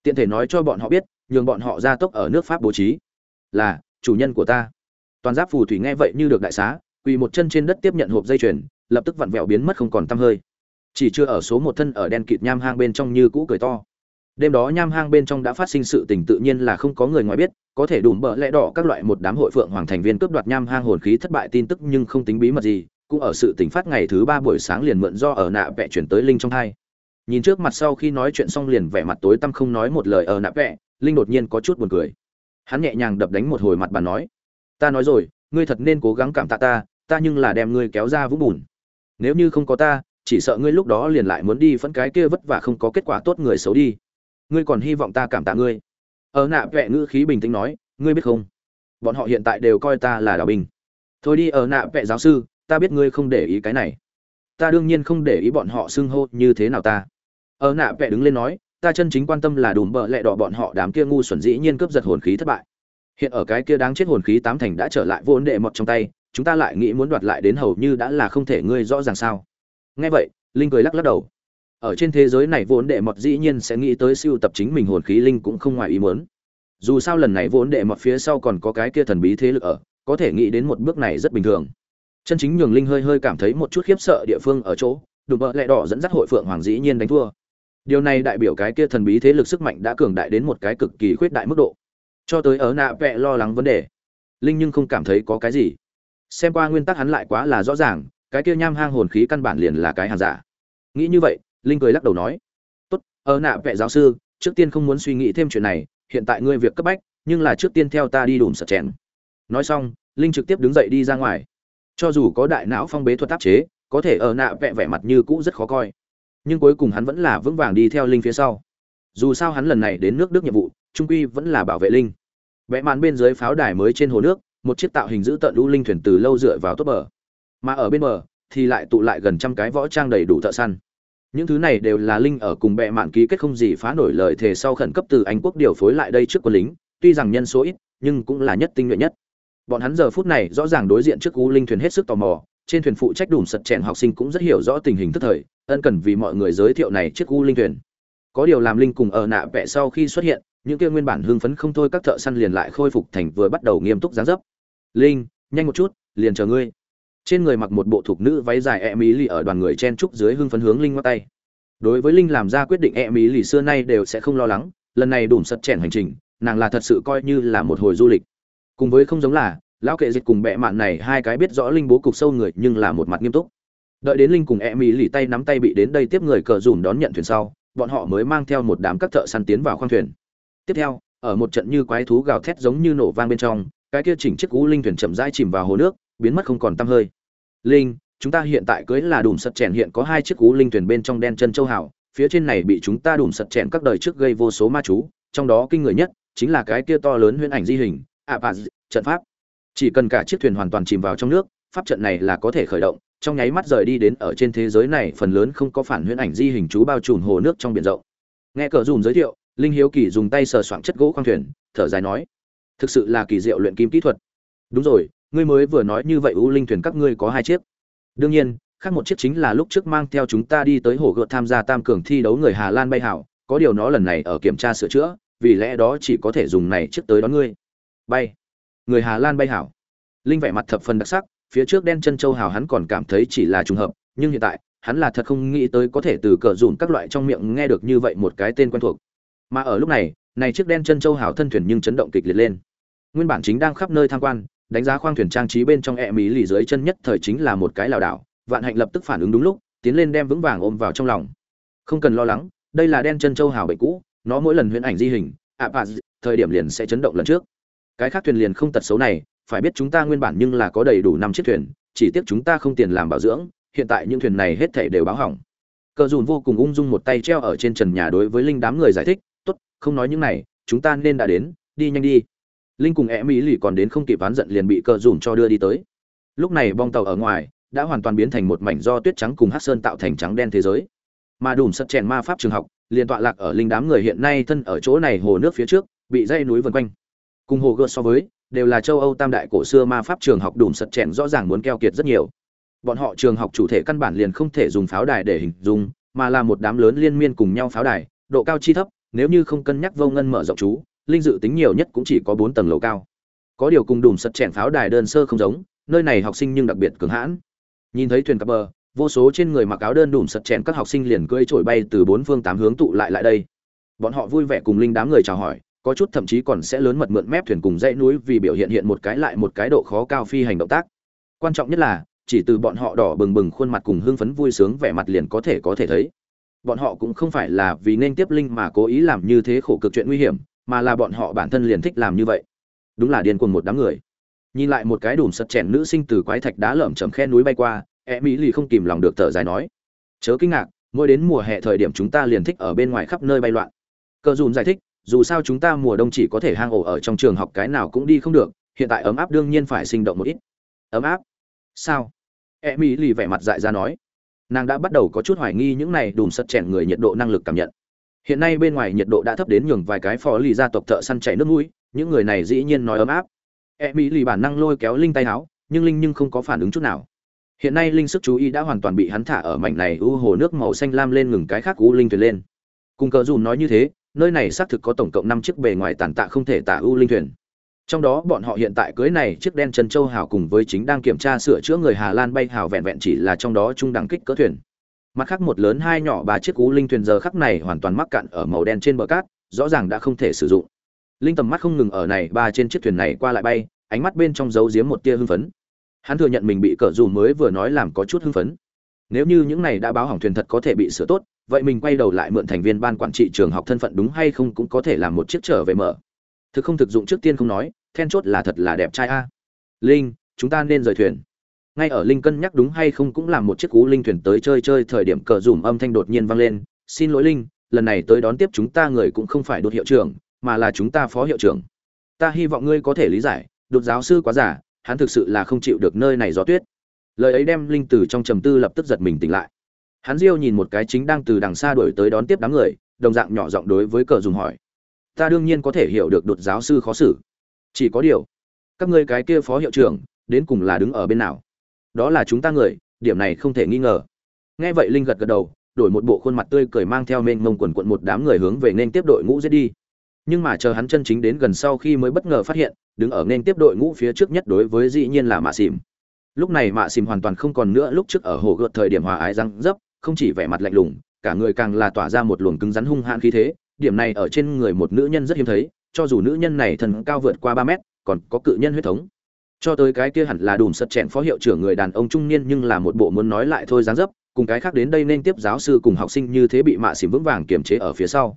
Speaker 1: Tiện thể nói cho bọn họ biết, nhường bọn họ ra tốc ở nước pháp bố trí. Là, chủ nhân của ta toàn giáp phù thủy nghe vậy như được đại xá, quỳ một chân trên đất tiếp nhận hộp dây chuyền, lập tức vặn vẹo biến mất không còn tăm hơi. Chỉ chưa ở số một thân ở đen kịt nham hang bên trong như cũ cười to. Đêm đó nham hang bên trong đã phát sinh sự tình tự nhiên là không có người ngoài biết, có thể đùm bỡ lẽ đỏ các loại một đám hội phượng hoàng thành viên cướp đoạt nham hang hồn khí thất bại tin tức nhưng không tính bí mật gì, cũng ở sự tình phát ngày thứ ba buổi sáng liền mượn do ở nạ vẽ chuyển tới linh trong thai nhìn trước mặt sau khi nói chuyện xong liền vẻ mặt tối tăm không nói một lời ở nạ vẽ linh đột nhiên có chút buồn cười. Hắn nhẹ nhàng đập đánh một hồi mặt bàn nói ta nói rồi, ngươi thật nên cố gắng cảm tạ ta ta nhưng là đem ngươi kéo ra vũng bùn. Nếu như không có ta, chỉ sợ ngươi lúc đó liền lại muốn đi phân cái kia vất vả không có kết quả tốt người xấu đi. Ngươi còn hy vọng ta cảm tạ ngươi. Ở nạ vẹ ngữ khí bình tĩnh nói, ngươi biết không? Bọn họ hiện tại đều coi ta là đào binh thôi đi, ở nạ vẹ giáo sư, ta biết ngươi không để ý cái này. Ta đương nhiên không để ý bọn họ xưng hô như thế nào ta. Ở nạ vẹ đứng lên nói, ta chân chính quan tâm là đùm bợ lẹ đỏ bọn họ đám kia ngu xuẩn dĩ nhiên cướp giật hồn khí thất bại hiện ở cái kia đáng chết hồn khí tám thành đã trở lại vô ấn đệ mọt trong tay, chúng ta lại nghĩ muốn đoạt lại đến hầu như đã là không thể ngươi rõ ràng sao. Nghe vậy, linh cười lắc lắc đầu. Ở trên thế giới này vốn đệ mọt dĩ nhiên sẽ nghĩ tới siêu tập chính mình hồn khí linh cũng không ngoài ý muốn. Dù sao lần này vốn đệ mọt phía sau còn có cái kia thần bí thế lực ở, có thể nghĩ đến một bước này rất bình thường. Chân chính nhường linh hơi hơi cảm thấy một chút khiếp sợ địa phương ở chỗ, đùm bợ lẹ đỏ dẫn dắt hội phượng hoàng dĩ nhiên đánh thua. Điều này đại biểu cái kia thần bí thế lực sức mạnh đã cường đại đến một cái cực kỳ khuyết đại mức độ cho tới ở nạ vẹ lo lắng vấn đề. Linh nhưng không cảm thấy có cái gì. Xem qua nguyên tắc hắn lại quá là rõ ràng, cái kia nham hang hồn khí căn bản liền là cái hàng giả. Nghĩ như vậy, linh cười lắc đầu nói, tốt, ở nạ vẹ giáo sư, trước tiên không muốn suy nghĩ thêm chuyện này, hiện tại ngươi việc cấp bách, nhưng là trước tiên theo ta đi đùm sật chèn. Nói xong, linh trực tiếp đứng dậy đi ra ngoài. Cho dù có đại não phong bế thuật áp chế, có thể ở nạ vẹ vẻ mặt như cũ rất khó coi. Nhưng cuối cùng hắn vẫn là vững vàng đi theo linh phía sau. Dù sao hắn lần này đến nước đức nhiệm vụ trung quy vẫn là bảo vệ linh. Vẽ màn bên dưới pháo đài mới trên hồ nước, một chiếc tạo hình giữ tận lũ linh thuyền từ lâu dựa vào tốt bờ. Mà ở bên bờ, thì lại tụ lại gần trăm cái võ trang đầy đủ thợ săn. Những thứ này đều là linh ở cùng bệ mạn ký kết không gì phá nổi lời thề sau khẩn cấp từ anh quốc điều phối lại đây trước quân lính, tuy rằng nhân số ít, nhưng cũng là nhất tinh nhuệ nhất. Bọn hắn giờ phút này rõ ràng đối diện trước u linh thuyền hết sức tò mò, trên thuyền phụ trách đùm sật chèn học sinh cũng rất hiểu rõ tình hình tức thời, ân cần vì mọi người giới thiệu này chiếc u linh thuyền có điều làm linh cùng ở nạ vẽ sau khi xuất hiện, những kia nguyên bản hưng phấn không thôi các thợ săn liền lại khôi phục thành vừa bắt đầu nghiêm túc dáng dấp. Linh, nhanh một chút, liền chờ ngươi. Trên người mặc một bộ thục nữ váy dài e mỹ lì ở đoàn người chen trúc dưới hưng phấn hướng linh ngoắc tay. Đối với linh làm ra quyết định e mỹ lì xưa nay đều sẽ không lo lắng, lần này đủ sật chèn hành trình, nàng là thật sự coi như là một hồi du lịch. Cùng với không giống là, lão kệ dịch cùng bệ mạn này hai cái biết rõ linh bố cục sâu người nhưng là một mặt nghiêm túc. Đợi đến linh cùng e mỹ lì tay nắm tay bị đến đây tiếp người cờ dùm đón nhận thuyền sau bọn họ mới mang theo một đám các thợ săn tiến vào khoang thuyền. Tiếp theo, ở một trận như quái thú gào thét giống như nổ vang bên trong, cái kia chỉnh chiếc cú linh thuyền chậm rãi chìm vào hồ nước, biến mất không còn tăm hơi. Linh, chúng ta hiện tại cưới là đùm sật chèn hiện có hai chiếc cú linh thuyền bên trong đen chân châu hảo phía trên này bị chúng ta đùm sật chèn các đời trước gây vô số ma chú, trong đó kinh người nhất chính là cái kia to lớn huyễn ảnh di hình, ạ bà trận pháp. Chỉ cần cả chiếc thuyền hoàn toàn chìm vào trong nước, pháp trận này là có thể khởi động trong nháy mắt rời đi đến ở trên thế giới này, phần lớn không có phản huyễn ảnh di hình chú bao trùm hồ nước trong biển rộng. Nghe cờ dùm giới thiệu, linh hiếu kỳ dùng tay sờ soạng chất gỗ khoang thuyền, thở dài nói, thực sự là kỳ diệu luyện kim kỹ thuật. Đúng rồi, ngươi mới vừa nói như vậy u linh thuyền các ngươi có hai chiếc. Đương nhiên, khác một chiếc chính là lúc trước mang theo chúng ta đi tới hồ gợt tham gia tam cường thi đấu người hà lan bay hảo, có điều nó lần này ở kiểm tra sửa chữa, vì lẽ đó chỉ có thể dùng này trước tới đón ngươi. Bay. Người hà lan bay hảo. Linh vẻ mặt thập phần đặc sắc phía trước đen chân châu hào hắn còn cảm thấy chỉ là trùng hợp nhưng hiện tại hắn là thật không nghĩ tới có thể từ cờ dùn các loại trong miệng nghe được như vậy một cái tên quen thuộc. Mà ở lúc này này chiếc đen chân châu hào thân thuyền nhưng chấn động kịch liệt lên. Nguyên bản chính đang khắp nơi tham quan đánh giá khoang thuyền trang trí bên trong e mỹ lì dưới chân nhất thời chính là một cái lảo đảo vạn hạnh lập tức phản ứng đúng lúc tiến lên đem vững vàng ôm vào trong lòng. Không cần lo lắng đây là đen chân châu hào bệnh cũ nó mỗi lần huyễn ảnh di hình ạ à, thời điểm liền sẽ chấn động lần trước. Cái khác thuyền liền không tật xấu này phải biết chúng ta nguyên bản nhưng là có đầy đủ năm chiếc thuyền, chỉ tiếc chúng ta không tiền làm bảo dưỡng, hiện tại những thuyền này hết thảy đều báo hỏng. Cờ dùn vô cùng ung dung một tay treo ở trên trần nhà đối với linh đám người giải thích, tốt, không nói những này, chúng ta nên đã đến, đi nhanh đi. Linh cùng e mỹ lì còn đến không kịp ván giận liền bị cờ dùn cho đưa đi tới. Lúc này bong tàu ở ngoài đã hoàn toàn biến thành một mảnh do tuyết trắng cùng hát sơn tạo thành trắng đen thế giới. Mà đùm sắt chèn ma pháp trường học liền tọa lạc ở linh đám người hiện nay thân ở chỗ này hồ nước phía trước, bị dây núi vân quanh. Cùng hồ gợt so với đều là châu âu tam đại cổ xưa ma pháp trường học đùm sật chèn rõ ràng muốn keo kiệt rất nhiều. Bọn họ trường học chủ thể căn bản liền không thể dùng pháo đài để hình dung, mà là một đám lớn liên miên cùng nhau pháo đài, độ cao chi thấp, nếu như không cân nhắc vô ngân mở rộng chú, linh dự tính nhiều nhất cũng chỉ có bốn tầng lầu cao. Có điều cùng đùm sật chèn pháo đài đơn sơ không giống, nơi này học sinh nhưng đặc biệt cứng hãn. Nhìn thấy thuyền cập bờ, vô số trên người mặc áo đơn đùm sật chèn các học sinh liền cưỡi trổi bay từ bốn phương tám hướng tụ lại lại đây. Bọn họ vui vẻ cùng linh đám người chào hỏi có chút thậm chí còn sẽ lớn mật mượn mép thuyền cùng dãy núi vì biểu hiện hiện một cái lại một cái độ khó cao phi hành động tác. Quan trọng nhất là, chỉ từ bọn họ đỏ bừng bừng khuôn mặt cùng hưng phấn vui sướng vẻ mặt liền có thể có thể thấy. Bọn họ cũng không phải là vì nên tiếp linh mà cố ý làm như thế khổ cực chuyện nguy hiểm, mà là bọn họ bản thân liền thích làm như vậy. Đúng là điên cuồng một đám người. Nhìn lại một cái đùm sật chèn nữ sinh từ quái thạch đá lởm chởm khe núi bay qua e mỹ lì không kìm lòng được thở dài nói, chớ kinh ngạc, mỗi đến mùa hè thời điểm chúng ta liền thích ở bên ngoài khắp nơi bay loạn. Cờ dùn giải thích dù sao chúng ta mùa đông chỉ có thể hang ổ ở trong trường học, cái nào cũng đi không được, hiện tại ấm áp đương nhiên phải sinh động một ít. Ấm áp? Sao? E mỹ lì vẻ mặt dại ra nói. Nàng đã bắt đầu có chút hoài nghi những này đùm sật chèn người nhiệt độ năng lực cảm nhận. Hiện nay bên ngoài nhiệt độ đã thấp đến nhường vài cái phò lì gia tộc thợ săn chảy nước mũi, những người này dĩ nhiên nói ấm áp. E mỹ lì bản năng lôi kéo linh tay áo, nhưng linh nhưng không có phản ứng chút nào. Hiện nay linh sức chú ý đã hoàn toàn bị hắn thả ở mảnh này u hồ nước màu xanh lam lên ngừng cái khác u linh thuyền lên. Cùng cờ dùn nói như thế nơi này xác thực có tổng cộng năm chiếc bề ngoài tàn tạ không thể tả ưu linh thuyền. Trong đó, bọn họ hiện tại cưới này chiếc đen chân châu hào cùng với chính đang kiểm tra sửa chữa người hà lan bay hào vẹn vẹn chỉ là trong đó trung đẳng kích cỡ thuyền. Mặt khác một lớn hai nhỏ ba chiếc cú linh thuyền giờ khắc này hoàn toàn mắc cạn ở màu đen trên bờ cát, rõ ràng đã không thể sử dụng. Linh tầm mắt không ngừng ở này ba trên chiếc thuyền này qua lại bay, ánh mắt bên trong giấu giếm một tia hưng phấn. Hắn thừa nhận mình bị cỡ dù mới vừa nói làm có chút hưng phấn. Nếu như những này đã báo hỏng thuyền thật có thể bị sửa tốt vậy mình quay đầu lại mượn thành viên ban quản trị trường học thân phận đúng hay không cũng có thể làm một chiếc trở về mở. Thực không thực dụng trước tiên không nói, then chốt là thật là đẹp trai a. Linh, chúng ta nên rời thuyền. Ngay ở linh cân nhắc đúng hay không cũng làm một chiếc cú linh thuyền tới chơi chơi, thời điểm cờ dùm âm thanh đột nhiên vang lên, xin lỗi linh, lần này tới đón tiếp chúng ta người cũng không phải đột hiệu trưởng, mà là chúng ta phó hiệu trưởng. Ta hy vọng ngươi có thể lý giải, đột giáo sư quá giả hắn thực sự là không chịu được nơi này gió tuyết. Lời ấy đem linh từ trong trầm tư lập tức giật mình tỉnh lại hắn diêu nhìn một cái chính đang từ đằng xa đuổi tới đón tiếp đám người, đồng dạng nhỏ giọng đối với cờ dùng hỏi. Ta đương nhiên có thể hiểu được đột giáo sư khó xử. Chỉ có điều, các ngươi cái kia phó hiệu trưởng, đến cùng là đứng ở bên nào? Đó là chúng ta người, điểm này không thể nghi ngờ. Nghe vậy linh gật gật đầu, đổi một bộ khuôn mặt tươi cười mang theo mênh mông quần quận một đám người hướng về nên tiếp đội ngũ giết đi. Nhưng mà chờ hắn chân chính đến gần sau khi mới bất ngờ phát hiện, đứng ở nên tiếp đội ngũ phía trước nhất đối với dĩ nhiên là mạ xìm lúc này mạ xìm hoàn toàn không còn nữa, lúc trước ở hồ gợt thời điểm hòa ái răng dấp không chỉ vẻ mặt lạnh lùng, cả người càng là tỏa ra một luồng cứng rắn hung hãn khí thế, điểm này ở trên người một nữ nhân rất hiếm thấy, cho dù nữ nhân này thần cao vượt qua ba mét, còn có cự nhân huyết thống. Cho tới cái kia hẳn là đùm sật chèn phó hiệu trưởng người đàn ông trung niên nhưng là một bộ muốn nói lại thôi dáng dấp, cùng cái khác đến đây nên tiếp giáo sư cùng học sinh như thế bị mạ xỉm vững vàng kiềm chế ở phía sau.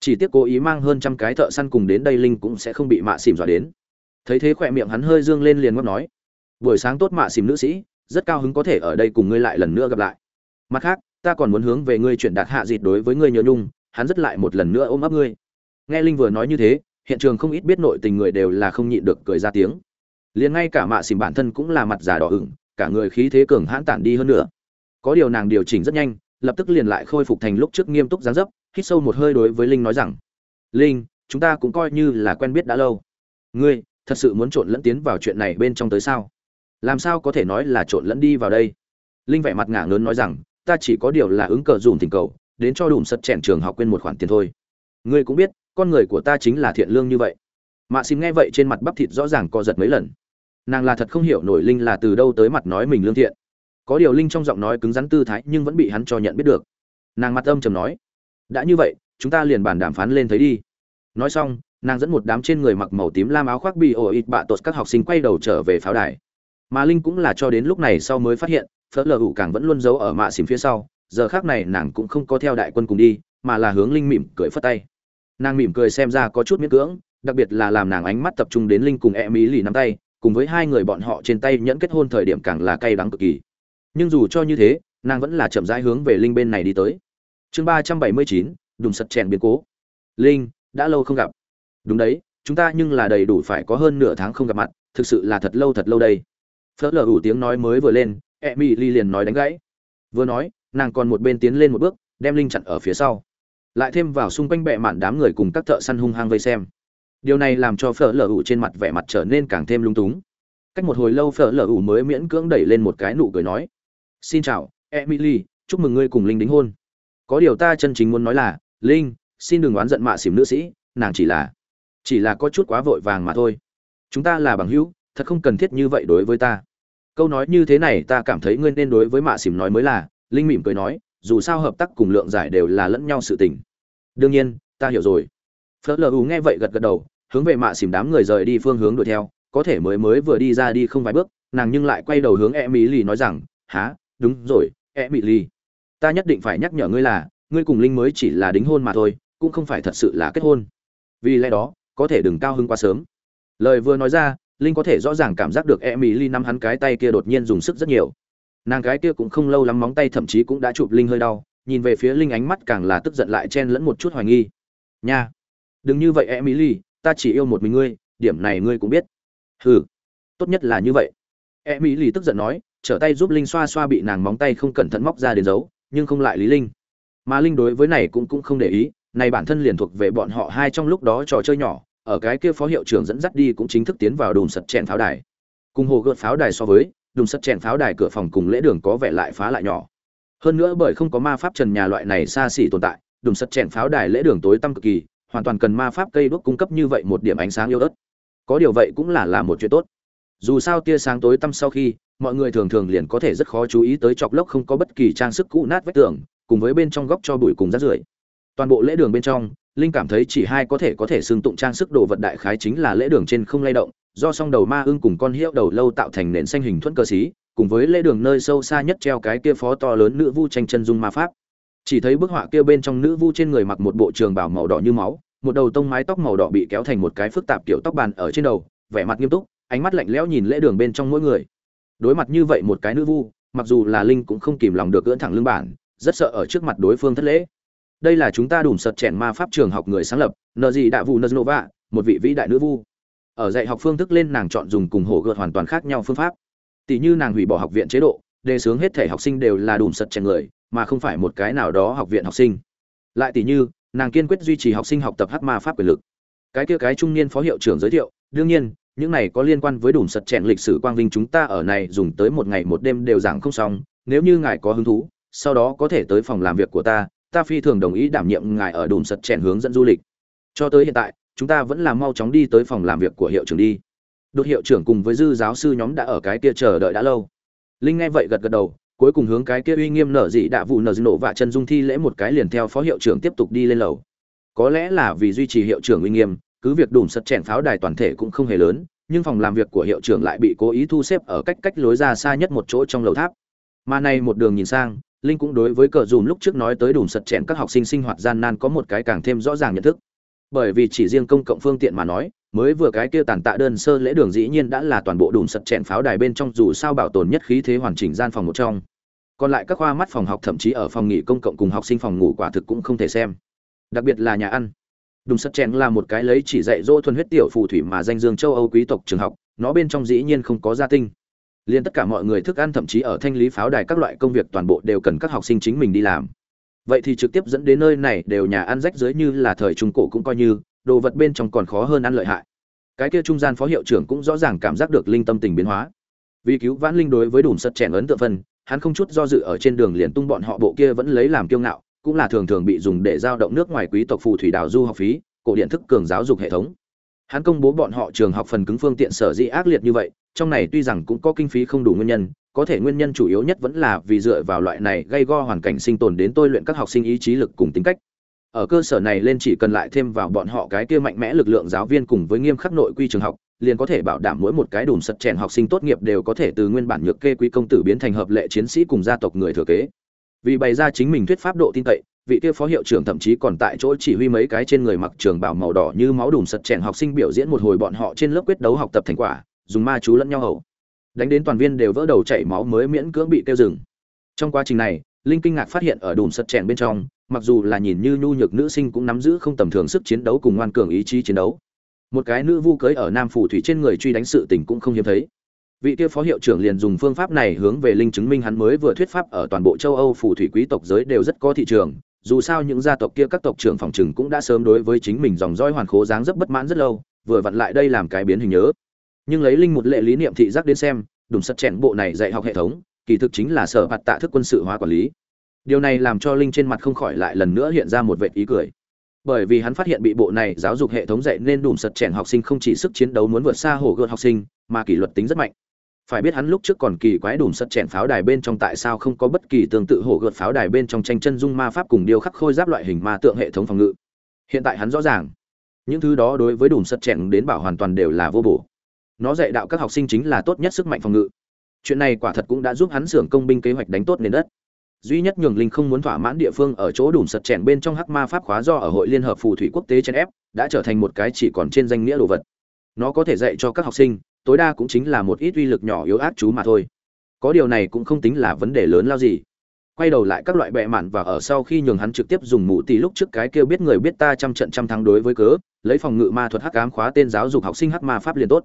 Speaker 1: Chỉ tiếc cố ý mang hơn trăm cái thợ săn cùng đến đây linh cũng sẽ không bị mạ xỉm dọa đến. Thấy thế khỏe miệng hắn hơi dương lên liền ngóc nói, buổi sáng tốt mạ xỉm nữ sĩ, rất cao hứng có thể ở đây cùng ngươi lại lần nữa gặp lại mặt khác, ta còn muốn hướng về ngươi chuyển đạt hạ dịt đối với ngươi nhớ nhung, hắn rất lại một lần nữa ôm ấp ngươi. Nghe linh vừa nói như thế, hiện trường không ít biết nội tình người đều là không nhịn được cười ra tiếng. Liền ngay cả mạ xìm bản thân cũng là mặt già đỏ ửng, cả người khí thế cường hãn tản đi hơn nữa. Có điều nàng điều chỉnh rất nhanh, lập tức liền lại khôi phục thành lúc trước nghiêm túc dáng dấp, hít sâu một hơi đối với linh nói rằng, linh, chúng ta cũng coi như là quen biết đã lâu. Ngươi, thật sự muốn trộn lẫn tiến vào chuyện này bên trong tới sao? Làm sao có thể nói là trộn lẫn đi vào đây? Linh vẻ mặt ngả ngớn nói rằng ta chỉ có điều là ứng cờ dùm tình cầu, đến cho đủ sật chèn trường học quên một khoản tiền thôi. Ngươi cũng biết, con người của ta chính là thiện lương như vậy. Mạ xin nghe vậy trên mặt bắp thịt rõ ràng co giật mấy lần. Nàng là thật không hiểu nổi linh là từ đâu tới mặt nói mình lương thiện. Có điều linh trong giọng nói cứng rắn tư thái nhưng vẫn bị hắn cho nhận biết được. Nàng mặt âm trầm nói, đã như vậy, chúng ta liền bàn đàm phán lên thấy đi. Nói xong, nàng dẫn một đám trên người mặc màu tím lam áo khoác bị ổ ít bạ tột các học sinh quay đầu trở về pháo đài. Mà linh cũng là cho đến lúc này sau mới phát hiện phớt lờ ủ càng vẫn luôn giấu ở mạ xìm phía sau, giờ khác này nàng cũng không có theo đại quân cùng đi, mà là hướng linh mỉm cười phất tay. Nàng mỉm cười xem ra có chút miễn cưỡng, đặc biệt là làm nàng ánh mắt tập trung đến linh cùng e mỹ lì nắm tay, cùng với hai người bọn họ trên tay nhẫn kết hôn thời điểm càng là cay đắng cực kỳ. Nhưng dù cho như thế, nàng vẫn là chậm rãi hướng về linh bên này đi tới. Chương ba trăm bảy mươi chín đùng sật chèn biến cố. Linh, đã lâu không gặp. Đúng đấy, chúng ta nhưng là đầy đủ phải có hơn nửa tháng không gặp mặt, thực sự là thật lâu thật lâu đây. Phớt lờ ủ tiếng nói mới vừa lên e ly liền nói đánh gãy. Vừa nói, nàng còn một bên tiến lên một bước, đem linh chặn ở phía sau. Lại thêm vào xung quanh bệ mạn đám người cùng các thợ săn hung hăng vây xem. Điều này làm cho phở lở ủ trên mặt vẻ mặt trở nên càng thêm lung túng. Cách một hồi lâu phở lở ủ mới miễn cưỡng đẩy lên một cái nụ cười nói, xin chào, emily, chúc mừng ngươi cùng linh đính hôn. Có điều ta chân chính muốn nói là, linh, xin đừng oán giận mạ xỉm nữ sĩ, nàng chỉ là chỉ là có chút quá vội vàng mà thôi. Chúng ta là bằng hữu, thật không cần thiết như vậy đối với ta câu nói như thế này ta cảm thấy ngươi nên đối với mạ xỉm nói mới là, linh mỉm cười nói, dù sao hợp tác cùng lượng giải đều là lẫn nhau sự tình. Đương nhiên, ta hiểu rồi. Phớt lờ nghe vậy gật gật đầu, hướng về mạ xỉm đám người rời đi phương hướng đuổi theo, có thể mới mới vừa đi ra đi không vài bước, nàng nhưng lại quay đầu hướng e mỹ lì nói rằng há đúng rồi e mỹ lì ta nhất định phải nhắc nhở ngươi là, ngươi cùng linh mới chỉ là đính hôn mà thôi, cũng không phải thật sự là kết hôn. Vì lẽ đó, có thể đừng cao hứng quá sớm. Lời vừa nói ra linh có thể rõ ràng cảm giác được e mỹ ly nắm hắn cái tay kia đột nhiên dùng sức rất nhiều. Nàng cái kia cũng không lâu lắm móng tay thậm chí cũng đã chụp linh hơi đau, nhìn về phía linh ánh mắt càng là tức giận lại chen lẫn một chút hoài nghi. Nha, đừng như vậy emily, ta chỉ yêu một mình ngươi, điểm này ngươi cũng biết. Hừ, tốt nhất là như vậy. Emily tức giận nói, trở tay giúp linh xoa xoa bị nàng móng tay không cẩn thận móc ra đến giấu nhưng không lại lý linh. Mà linh đối với này cũng cũng không để ý, này bản thân liền thuộc về bọn họ hai trong lúc đó trò chơi nhỏ ở cái kia phó hiệu trưởng dẫn dắt đi cũng chính thức tiến vào đùm sật chèn pháo đài. Cùng hồ gợt pháo đài so với, đùm sật chèn pháo đài cửa phòng cùng lễ đường có vẻ lại phá lại nhỏ. Hơn nữa bởi không có ma pháp trần nhà loại này xa xỉ tồn tại, đùm sật chèn pháo đài lễ đường tối tăm cực kỳ, hoàn toàn cần ma pháp cây đuốc cung cấp như vậy một điểm ánh sáng yếu ớt. Có điều vậy cũng là là một chuyện tốt. Dù sao tia sáng tối tăm sau khi, mọi người thường thường liền có thể rất khó chú ý tới chọc lốc không có bất kỳ trang sức cũ nát vách tường, cùng với bên trong góc cho bụi cùng rác rưởi. Toàn bộ lễ đường bên trong linh cảm thấy chỉ hai có thể có thể xương tụng trang sức đồ vật đại khái chính là lễ đường trên không lay động, do song đầu ma ưng cùng con hiệu đầu lâu tạo thành nền xanh hình thuẫn cơ xí, cùng với lễ đường nơi sâu xa nhất treo cái kia phó to lớn nữ vu tranh chân dung ma pháp. Chỉ thấy bức họa kia bên trong nữ vu trên người mặc một bộ trường bào màu đỏ như máu, một đầu tông mái tóc màu đỏ bị kéo thành một cái phức tạp kiểu tóc bàn ở trên đầu, vẻ mặt nghiêm túc, ánh mắt lạnh lẽo nhìn lễ đường bên trong mỗi người. Đối mặt như vậy một cái nữ vu, mặc dù là linh cũng không kìm lòng được gỡ thẳng lưng bản, rất sợ ở trước mặt đối phương thất lễ đây là chúng ta đủ sật chèn ma pháp trường học người sáng lập nợ gì đạ vu nova một vị vĩ đại nữ vu. Ở dạy học phương thức lên nàng chọn dùng cùng hổ gợt hoàn toàn khác nhau phương pháp. Tỷ như nàng hủy bỏ học viện chế độ, đề xướng hết thể học sinh đều là đủ sật chèn người, mà không phải một cái nào đó học viện học sinh. Lại tỷ như, nàng kiên quyết duy trì học sinh học tập hát ma pháp quyền lực. Cái kia cái trung niên phó hiệu trưởng giới thiệu, đương nhiên, những này có liên quan với đủ sật chèn lịch sử quang vinh chúng ta ở này dùng tới một ngày một đêm đều giảng không xong, nếu như ngài có hứng thú, sau đó có thể tới phòng làm việc của ta ta phi thường đồng ý đảm nhiệm ngài ở đồn sật chèn hướng dẫn du lịch. Cho tới hiện tại, chúng ta vẫn là mau chóng đi tới phòng làm việc của hiệu trưởng đi. Đột hiệu trưởng cùng với dư giáo sư nhóm đã ở cái kia chờ đợi đã lâu. Linh nghe vậy gật gật đầu, cuối cùng hướng cái kia uy nghiêm nở dị đạ vụ nở nổ và chân dung thi lễ một cái liền theo phó hiệu trưởng tiếp tục đi lên lầu. Có lẽ là vì duy trì hiệu trưởng uy nghiêm, cứ việc đùm sật chèn pháo đài toàn thể cũng không hề lớn, nhưng phòng làm việc của hiệu trưởng lại bị cố ý thu xếp ở cách cách lối ra xa nhất một chỗ trong lầu tháp. Mà này một đường nhìn sang linh cũng đối với cờ dùm lúc trước nói tới đùm sật chèn các học sinh sinh hoạt gian nan có một cái càng thêm rõ ràng nhận thức. Bởi vì chỉ riêng công cộng phương tiện mà nói, mới vừa cái kia tàn tạ đơn sơ lễ đường dĩ nhiên đã là toàn bộ đùm sật chèn pháo đài bên trong dù sao bảo tồn nhất khí thế hoàn chỉnh gian phòng một trong. Còn lại các khoa mắt phòng học thậm chí ở phòng nghỉ công cộng cùng học sinh phòng ngủ quả thực cũng không thể xem. Đặc biệt là nhà ăn. Đùm sật chèn là một cái lấy chỉ dạy dỗ thuần huyết tiểu phù thủy mà danh dương châu âu quý tộc trường học, nó bên trong dĩ nhiên không có gia tinh liên tất cả mọi người thức ăn thậm chí ở thanh lý pháo đài các loại công việc toàn bộ đều cần các học sinh chính mình đi làm. Vậy thì trực tiếp dẫn đến nơi này đều nhà ăn rách dưới như là thời trung cổ cũng coi như, đồ vật bên trong còn khó hơn ăn lợi hại. Cái kia trung gian phó hiệu trưởng cũng rõ ràng cảm giác được linh tâm tình biến hóa. Vì cứu vãn linh đối với đùm sật chèn ấn tượng phân, hắn không chút do dự ở trên đường liền tung bọn họ bộ kia vẫn lấy làm kiêu ngạo, cũng là thường thường bị dùng để giao động nước ngoài quý tộc phù thủy đào du học phí, cổ điện thức cường giáo dục hệ thống. Hắn công bố bọn họ trường học phần cứng phương tiện sở dĩ ác liệt như vậy trong này tuy rằng cũng có kinh phí không đủ nguyên nhân, có thể nguyên nhân chủ yếu nhất vẫn là vì dựa vào loại này gây go hoàn cảnh sinh tồn đến tôi luyện các học sinh ý chí lực cùng tính cách. Ở cơ sở này lên chỉ cần lại thêm vào bọn họ cái kia mạnh mẽ lực lượng giáo viên cùng với nghiêm khắc nội quy trường học, liền có thể bảo đảm mỗi một cái đùm sật chèn học sinh tốt nghiệp đều có thể từ nguyên bản nhược kê quý công tử biến thành hợp lệ chiến sĩ cùng gia tộc người thừa kế. Vì bày ra chính mình thuyết pháp độ tin cậy, vị kia phó hiệu trưởng thậm chí còn tại chỗ chỉ huy mấy cái trên người mặc trường bảo màu đỏ như máu đùm sật chèn học sinh biểu diễn một hồi bọn họ trên lớp quyết đấu học tập thành quả dùng ma chú lẫn nhau hậu đánh đến toàn viên đều vỡ đầu chảy máu mới miễn cưỡng bị tiêu dừng. Trong quá trình này, linh kinh ngạc phát hiện ở đùm sật chèn bên trong, mặc dù là nhìn như nhu nhược nữ sinh cũng nắm giữ không tầm thường sức chiến đấu cùng ngoan cường ý chí chiến đấu. Một cái nữ vu cưới ở nam phủ thủy trên người truy đánh sự tình cũng không hiếm thấy. Vị kia phó hiệu trưởng liền dùng phương pháp này hướng về linh chứng minh hắn mới vừa thuyết pháp ở toàn bộ châu âu phủ thủy quý tộc giới đều rất có thị trường, dù sao những gia tộc kia các tộc trưởng phòng trừng cũng đã sớm đối với chính mình dòng roi hoàn khố dáng rất bất mãn rất lâu, vừa vặn lại đây làm cái biến hình nhớ nhưng lấy linh một lệ lý niệm thị giác đến xem, đùm sật chèn bộ này dạy học hệ thống, kỳ thực chính là sở hạt tạ thức quân sự hóa quản lý. Điều này làm cho linh trên mặt không khỏi lại lần nữa hiện ra một vệt ý cười. Bởi vì hắn phát hiện bị bộ này giáo dục hệ thống dạy nên đùm sật chèn học sinh không chỉ sức chiến đấu muốn vượt xa hồ gợt học sinh, mà kỷ luật tính rất mạnh. Phải biết hắn lúc trước còn kỳ quái đùm sật chèn pháo đài bên trong tại sao không có bất kỳ tương tự hồ gợt pháo đài bên trong tranh chân dung ma pháp cùng điêu khắc khôi giáp loại hình ma tượng hệ thống phòng ngự. Hiện tại hắn rõ ràng, những thứ đó đối với đùm sật chèn đến bảo hoàn toàn đều là vô bổ nó dạy đạo các học sinh chính là tốt nhất sức mạnh phòng ngự. Chuyện này quả thật cũng đã giúp hắn xưởng công binh kế hoạch đánh tốt nền đất. Duy nhất nhường linh không muốn thỏa mãn địa phương ở chỗ đùm sật chèn bên trong hắc ma pháp khóa do ở hội liên hợp phù thủy quốc tế chen ép, đã trở thành một cái chỉ còn trên danh nghĩa đồ vật. Nó có thể dạy cho các học sinh, tối đa cũng chính là một ít uy lực nhỏ yếu ác chú mà thôi. Có điều này cũng không tính là vấn đề lớn lao gì. Quay đầu lại các loại bệ mạn và ở sau khi nhường hắn trực tiếp dùng mũ tỷ lúc trước cái kêu biết người biết ta trăm trận trăm thắng đối với cớ, lấy phòng ngự ma thuật hắc ám khóa tên giáo dục học sinh hắc ma pháp liền tốt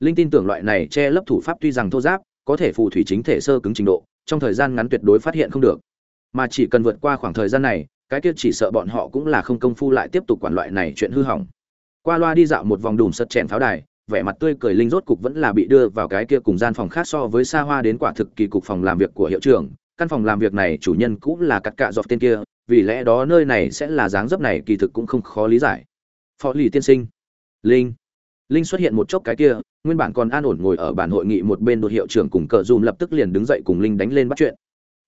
Speaker 1: linh tin tưởng loại này che lấp thủ pháp tuy rằng thô giáp, có thể phù thủy chính thể sơ cứng trình độ, trong thời gian ngắn tuyệt đối phát hiện không được. Mà chỉ cần vượt qua khoảng thời gian này, cái kia chỉ sợ bọn họ cũng là không công phu lại tiếp tục quản loại này chuyện hư hỏng. Qua loa đi dạo một vòng đùm sật chèn pháo đài, vẻ mặt tươi cười linh rốt cục vẫn là bị đưa vào cái kia cùng gian phòng khác so với xa hoa đến quả thực kỳ cục phòng làm việc của hiệu trưởng. Căn phòng làm việc này chủ nhân cũng là cắt cạ dọc tên kia, vì lẽ đó nơi này sẽ là dáng dấp này kỳ thực cũng không khó lý giải. Phó lì tiên sinh. Linh linh xuất hiện một chốc cái kia, nguyên bản còn an ổn ngồi ở bàn hội nghị một bên đột hiệu trưởng cùng cờ dùm lập tức liền đứng dậy cùng linh đánh lên bắt chuyện.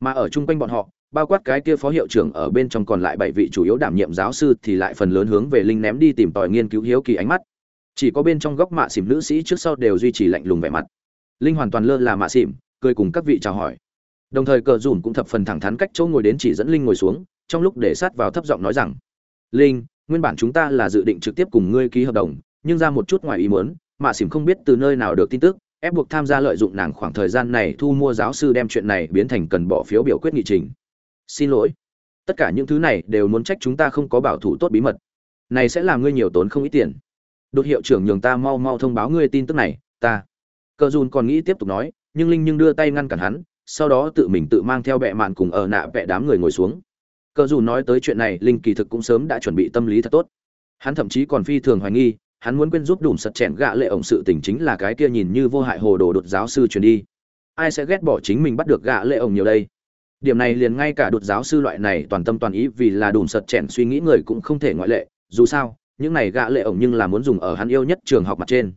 Speaker 1: Mà ở chung quanh bọn họ, bao quát cái kia phó hiệu trưởng ở bên trong còn lại bảy vị chủ yếu đảm nhiệm giáo sư thì lại phần lớn hướng về linh ném đi tìm tòi nghiên cứu hiếu kỳ ánh mắt. Chỉ có bên trong góc mạ xỉm nữ sĩ trước sau đều duy trì lạnh lùng vẻ mặt. Linh hoàn toàn lơ là mạ xỉm, cười cùng các vị chào hỏi. Đồng thời cờ dùn cũng thập phần thẳng thắn cách chỗ ngồi đến chỉ dẫn linh ngồi xuống, trong lúc để sát vào thấp giọng nói rằng, linh, nguyên bản chúng ta là dự định trực tiếp cùng ngươi ký hợp đồng nhưng ra một chút ngoài ý muốn mạ xỉm không biết từ nơi nào được tin tức, ép buộc tham gia lợi dụng nàng khoảng thời gian này thu mua giáo sư đem chuyện này biến thành cần bỏ phiếu biểu quyết nghị trình. Xin lỗi. Tất cả những thứ này đều muốn trách chúng ta không có bảo thủ tốt bí mật. Này sẽ làm ngươi nhiều tốn không ít tiền. Đột hiệu trưởng nhường ta mau mau thông báo ngươi tin tức này, ta. Cờ dùn còn nghĩ tiếp tục nói, nhưng linh nhưng đưa tay ngăn cản hắn, sau đó tự mình tự mang theo bệ mạn cùng ở nạ bệ đám người ngồi xuống. Cờ dùn nói tới chuyện này, linh kỳ thực cũng sớm đã chuẩn bị tâm lý thật tốt. Hắn thậm chí còn phi thường hoài nghi hắn muốn quên giúp đủ sật chèn gạ lệ ổng sự tình chính là cái kia nhìn như vô hại hồ đồ đột giáo sư truyền đi. Ai sẽ ghét bỏ chính mình bắt được gạ lệ ổng nhiều đây? Điểm này liền ngay cả đột giáo sư loại này toàn tâm toàn ý vì là đủ sật chèn suy nghĩ người cũng không thể ngoại lệ. Dù sao, những này gạ lệ ổng nhưng là muốn dùng ở hắn yêu nhất trường học mặt trên.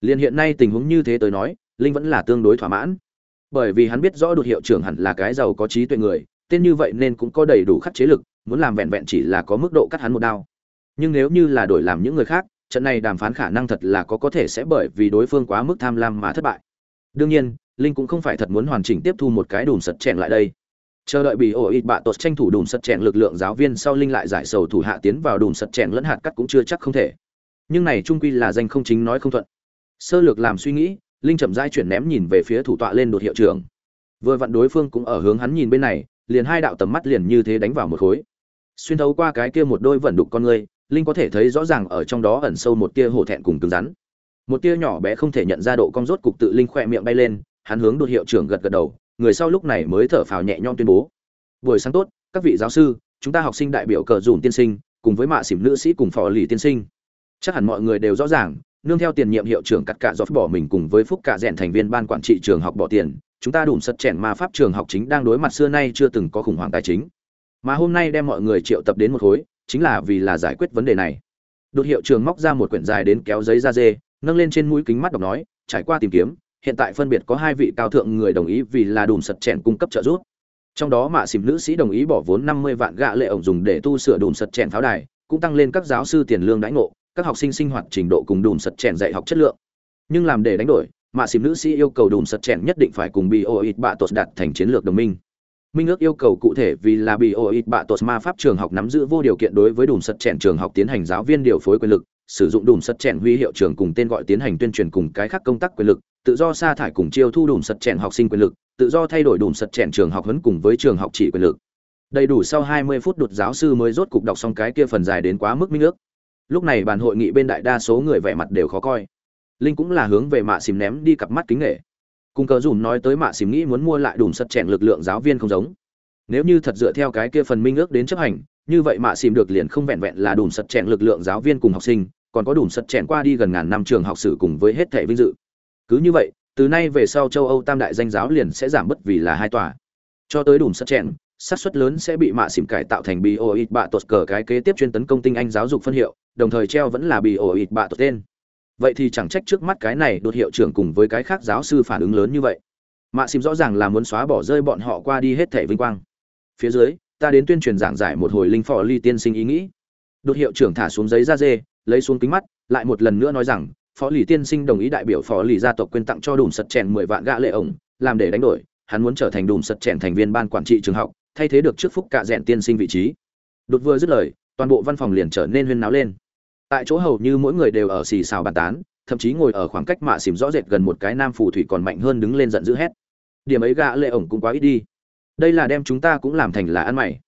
Speaker 1: Liền hiện nay tình huống như thế tới nói, linh vẫn là tương đối thỏa mãn. Bởi vì hắn biết rõ đột hiệu trưởng hẳn là cái giàu có trí tuệ người, tên như vậy nên cũng có đầy đủ khắc chế lực, muốn làm vẹn vẹn chỉ là có mức độ cắt hắn một đao. Nhưng nếu như là đổi làm những người khác trận này đàm phán khả năng thật là có có thể sẽ bởi vì đối phương quá mức tham lam mà thất bại. Đương nhiên, linh cũng không phải thật muốn hoàn chỉnh tiếp thu một cái đùm sật chèn lại đây. Chờ đợi bị ổ ít bạ tột tranh thủ đùm sật chèn lực lượng giáo viên sau linh lại giải sầu thủ hạ tiến vào đùm sật chèn lẫn hạt cắt cũng chưa chắc không thể. Nhưng này trung quy là danh không chính nói không thuận. Sơ lược làm suy nghĩ, linh chậm rãi chuyển ném nhìn về phía thủ tọa lên đột hiệu trưởng. Vừa vặn đối phương cũng ở hướng hắn nhìn bên này, liền hai đạo tầm mắt liền như thế đánh vào một khối. Xuyên thấu qua cái kia một đôi vẩn đục con người linh có thể thấy rõ ràng ở trong đó ẩn sâu một tia hổ thẹn cùng cứng rắn. Một tia nhỏ bé không thể nhận ra độ cong rốt cục tự linh khỏe miệng bay lên, hắn hướng đột hiệu trưởng gật gật đầu, người sau lúc này mới thở phào nhẹ nhõm tuyên bố. Buổi sáng tốt, các vị giáo sư, chúng ta học sinh đại biểu cờ dùn tiên sinh, cùng với mạ xỉm nữ sĩ cùng phò lì tiên sinh. Chắc hẳn mọi người đều rõ ràng, nương theo tiền nhiệm hiệu trưởng cắt cả do bỏ mình cùng với phúc cả rèn thành viên ban quản trị trường học bỏ tiền, chúng ta đủ sật chèn mà pháp trường học chính đang đối mặt xưa nay chưa từng có khủng hoảng tài chính. Mà hôm nay đem mọi người triệu tập đến một khối chính là vì là giải quyết vấn đề này. Đột hiệu trường móc ra một quyển dài đến kéo giấy da dê, nâng lên trên mũi kính mắt đọc nói, trải qua tìm kiếm, hiện tại phân biệt có hai vị cao thượng người đồng ý vì là đùm sật chèn cung cấp trợ giúp. Trong đó mạ xìm nữ sĩ đồng ý bỏ vốn năm mươi vạn gạ lệ ổng dùng để tu sửa đùm sật chèn pháo đài, cũng tăng lên các giáo sư tiền lương đãi ngộ, các học sinh sinh hoạt trình độ cùng đùm sật chèn dạy học chất lượng. Nhưng làm để đánh đổi, mạ xìm nữ sĩ yêu cầu đùm sật chèn nhất định phải cùng bị ô ít bạ tột đạt thành chiến lược đồng minh minh ước yêu cầu cụ thể vì là bị ô ít bạ tột ma pháp trường học nắm giữ vô điều kiện đối với đùm sật chèn trường học tiến hành giáo viên điều phối quyền lực, sử dụng đùm sật chèn huy hiệu trường cùng tên gọi tiến hành tuyên truyền cùng cái khác công tác quyền lực, tự do sa thải cùng chiêu thu đùm sật chèn học sinh quyền lực, tự do thay đổi đùm sật chèn trường học huấn cùng với trường học chỉ quyền lực. Đầy đủ sau 20 phút đột giáo sư mới rốt cục đọc xong cái kia phần dài đến quá mức minh ước. Lúc này bàn hội nghị bên đại đa số người vẻ mặt đều khó coi. Linh cũng là hướng về mạ xìm ném đi cặp mắt kính nghệ cùng cờ dùm nói tới mạ xìm nghĩ muốn mua lại đùm sật chèn lực lượng giáo viên không giống. Nếu như thật dựa theo cái kia phần minh ước đến chấp hành, như vậy mạ xìm được liền không vẹn vẹn là đùm sật chèn lực lượng giáo viên cùng học sinh, còn có đùm sật chèn qua đi gần ngàn năm trường học sử cùng với hết thẻ vinh dự. Cứ như vậy, từ nay về sau châu âu tam đại danh giáo liền sẽ giảm bất vì là hai tòa. Cho tới đùm sật chèn xác suất lớn sẽ bị mạ xìm cải tạo thành bioit bạ tột cờ cái kế tiếp chuyên tấn công tinh anh giáo dục phân hiệu, đồng thời treo vẫn là bioit bạ tột tên vậy thì chẳng trách trước mắt cái này đột hiệu trưởng cùng với cái khác giáo sư phản ứng lớn như vậy. Mạ xìm rõ ràng là muốn xóa bỏ rơi bọn họ qua đi hết thẻ vinh quang. Phía dưới, ta đến tuyên truyền giảng giải một hồi linh phò ly tiên sinh ý nghĩ. Đột hiệu trưởng thả xuống giấy da dê, lấy xuống kính mắt, lại một lần nữa nói rằng phó lì tiên sinh đồng ý đại biểu phó lì gia tộc quyên tặng cho đùm sật chèn mười vạn gã lệ ổng, làm để đánh đổi, hắn muốn trở thành đùm sật chèn thành viên ban quản trị trường học, thay thế được trước phúc cạ rẽn tiên sinh vị trí. Đột vừa dứt lời, toàn bộ văn phòng liền trở nên huyên náo lên tại chỗ hầu như mỗi người đều ở xì xào bàn tán, thậm chí ngồi ở khoảng cách mạ xìm rõ rệt gần một cái nam phù thủy còn mạnh hơn đứng lên giận dữ hét. Điểm ấy gã lệ ổng cũng quá ít đi. Đây là đem chúng ta cũng làm thành là ăn mày.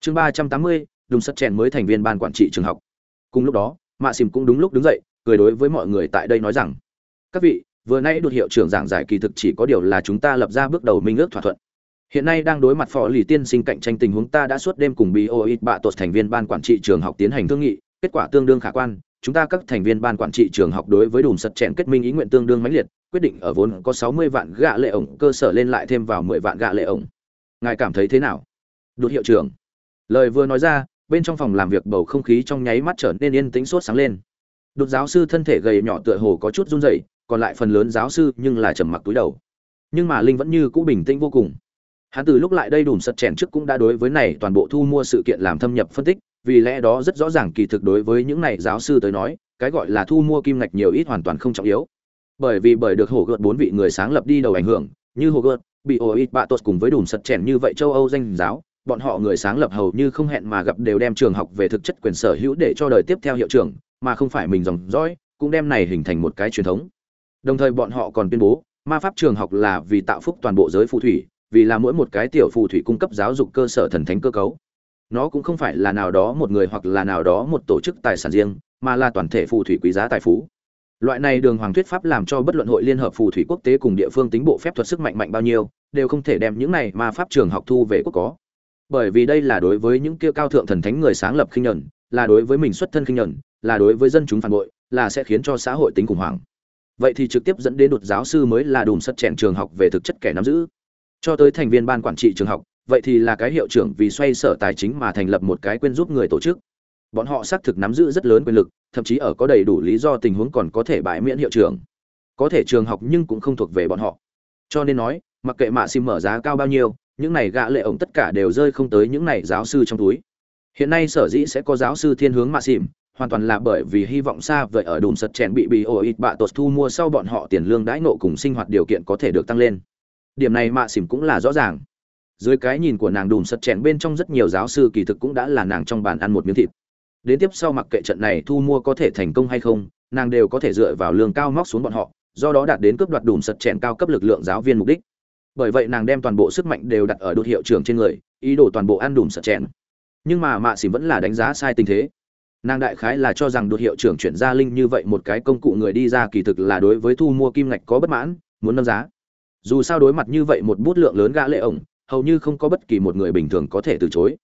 Speaker 1: Chương ba trăm tám mươi, đùng sắt chèn mới thành viên ban quản trị trường học. Cùng lúc đó, mạ xìm cũng đúng lúc đứng dậy, cười đối với mọi người tại đây nói rằng, các vị, vừa nãy đột hiệu trưởng giảng giải kỳ thực chỉ có điều là chúng ta lập ra bước đầu minh ước thỏa thuận. Hiện nay đang đối mặt phò lì tiên sinh cạnh tranh tình huống ta đã suốt đêm cùng bioit bạ tột thành viên ban quản trị trường học tiến hành thương nghị kết quả tương đương khả quan, chúng ta các thành viên ban quản trị trường học đối với đùm sật chèn kết minh ý nguyện tương đương mãnh liệt, quyết định ở vốn có sáu mươi vạn gạ lệ ổng, cơ sở lên lại thêm vào mười vạn gạ lệ ổng. Ngài cảm thấy thế nào? Đột hiệu trưởng. Lời vừa nói ra, bên trong phòng làm việc bầu không khí trong nháy mắt trở nên yên tĩnh sốt sáng lên. Đột giáo sư thân thể gầy nhỏ tựa hồ có chút run rẩy, còn lại phần lớn giáo sư nhưng là trầm mặc túi đầu. Nhưng mà linh vẫn như cũ bình tĩnh vô cùng. Hắn từ lúc lại đây đùm sật chèn trước cũng đã đối với này toàn bộ thu mua sự kiện làm thâm nhập phân tích vì lẽ đó rất rõ ràng kỳ thực đối với những này giáo sư tới nói, cái gọi là thu mua kim ngạch nhiều ít hoàn toàn không trọng yếu. Bởi vì bởi được hồ gợt bốn vị người sáng lập đi đầu ảnh hưởng, như hồ gợt, bị oit ít bạ tốt cùng với đùm sật chèn như vậy châu âu danh giáo, bọn họ người sáng lập hầu như không hẹn mà gặp đều đem trường học về thực chất quyền sở hữu để cho đời tiếp theo hiệu trưởng, mà không phải mình dòng dõi, cũng đem này hình thành một cái truyền thống. Đồng thời bọn họ còn tuyên bố, ma pháp trường học là vì tạo phúc toàn bộ giới phù thủy, vì là mỗi một cái tiểu phù thủy cung cấp giáo dục cơ sở thần thánh cơ cấu nó cũng không phải là nào đó một người hoặc là nào đó một tổ chức tài sản riêng, mà là toàn thể phù thủy quý giá tài phú. Loại này đường hoàng thuyết pháp làm cho bất luận hội liên hợp phù thủy quốc tế cùng địa phương tính bộ phép thuật sức mạnh mạnh bao nhiêu, đều không thể đem những này mà pháp trường học thu về quốc có. Bởi vì đây là đối với những kia cao thượng thần thánh người sáng lập khinh nhẫn là đối với mình xuất thân khinh nhẫn là đối với dân chúng phản bội, là sẽ khiến cho xã hội tính khủng hoảng. Vậy thì trực tiếp dẫn đến đột giáo sư mới là đùm sất chèn trường học về thực chất kẻ nắm giữ. Cho tới thành viên ban quản trị trường học vậy thì là cái hiệu trưởng vì xoay sở tài chính mà thành lập một cái quyên giúp người tổ chức. Bọn họ xác thực nắm giữ rất lớn quyền lực, thậm chí ở có đầy đủ lý do tình huống còn có thể bãi miễn hiệu trưởng. Có thể trường học nhưng cũng không thuộc về bọn họ. Cho nên nói, mặc kệ mạ xin mở giá cao bao nhiêu, những này gạ lệ ổng tất cả đều rơi không tới những này giáo sư trong túi. Hiện nay sở dĩ sẽ có giáo sư thiên hướng mạ xìm hoàn toàn là bởi vì hy vọng xa vời ở đùm sật chèn bị bị ổ ít bạ tột thu mua sau bọn họ tiền lương đãi nộ cùng sinh hoạt điều kiện có thể được tăng lên. Điểm này mạ xỉm cũng là rõ ràng dưới cái nhìn của nàng đùm sật chèn bên trong rất nhiều giáo sư kỳ thực cũng đã là nàng trong bàn ăn một miếng thịt. Đến tiếp sau mặc kệ trận này thu mua có thể thành công hay không, nàng đều có thể dựa vào lương cao móc xuống bọn họ, do đó đạt đến cướp đoạt đùm sật chèn cao cấp lực lượng giáo viên mục đích. Bởi vậy nàng đem toàn bộ sức mạnh đều đặt ở đột hiệu trưởng trên người, ý đồ toàn bộ ăn đùm sật chèn. Nhưng mà mạ xỉm vẫn là đánh giá sai tình thế. Nàng đại khái là cho rằng đột hiệu trưởng chuyển gia linh như vậy một cái công cụ người đi ra kỳ thực là đối với thu mua kim ngạch có bất mãn, muốn nâng giá. Dù sao đối mặt như vậy một bút lượng lớn gã lệ ổng hầu như không có bất kỳ một người bình thường có thể từ chối.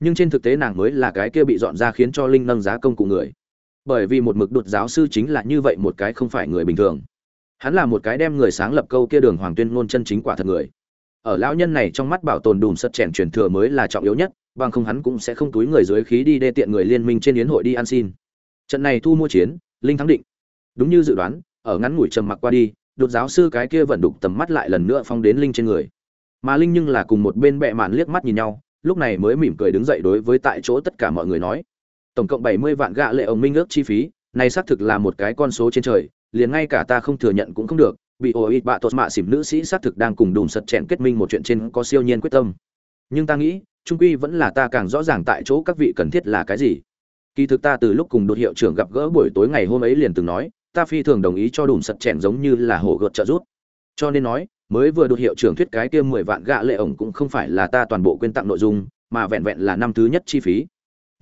Speaker 1: Nhưng trên thực tế nàng mới là cái kia bị dọn ra khiến cho linh nâng giá công cụ người. Bởi vì một mực đột giáo sư chính là như vậy một cái không phải người bình thường. Hắn là một cái đem người sáng lập câu kia đường hoàng tuyên ngôn chân chính quả thật người. Ở lão nhân này trong mắt bảo tồn đùm sật chèn truyền thừa mới là trọng yếu nhất, bằng không hắn cũng sẽ không túi người dưới khí đi đê tiện người liên minh trên yến hội đi ăn xin. Trận này thu mua chiến, linh thắng định. Đúng như dự đoán, ở ngắn ngủi trầm mặc qua đi, đột giáo sư cái kia vẫn đục tầm mắt lại lần nữa phong đến linh trên người mà linh nhưng là cùng một bên bệ mạn liếc mắt nhìn nhau, lúc này mới mỉm cười đứng dậy đối với tại chỗ tất cả mọi người nói. Tổng cộng bảy mươi vạn gạ lệ ổng minh ước chi phí, này xác thực là một cái con số trên trời, liền ngay cả ta không thừa nhận cũng không được, bị ô ít bạ tốt mạ xỉm nữ sĩ xác thực đang cùng đùm sật chèn kết minh một chuyện trên có siêu nhiên quyết tâm. Nhưng ta nghĩ, trung quy vẫn là ta càng rõ ràng tại chỗ các vị cần thiết là cái gì. Kỳ thực ta từ lúc cùng đột hiệu trưởng gặp gỡ buổi tối ngày hôm ấy liền từng nói, ta phi thường đồng ý cho đùm sật chèn giống như là hổ gợt trợ giúp. Cho nên nói mới vừa đột hiệu trưởng thuyết cái kia mười vạn gạ lệ ổng cũng không phải là ta toàn bộ quyên tặng nội dung mà vẹn vẹn là năm thứ nhất chi phí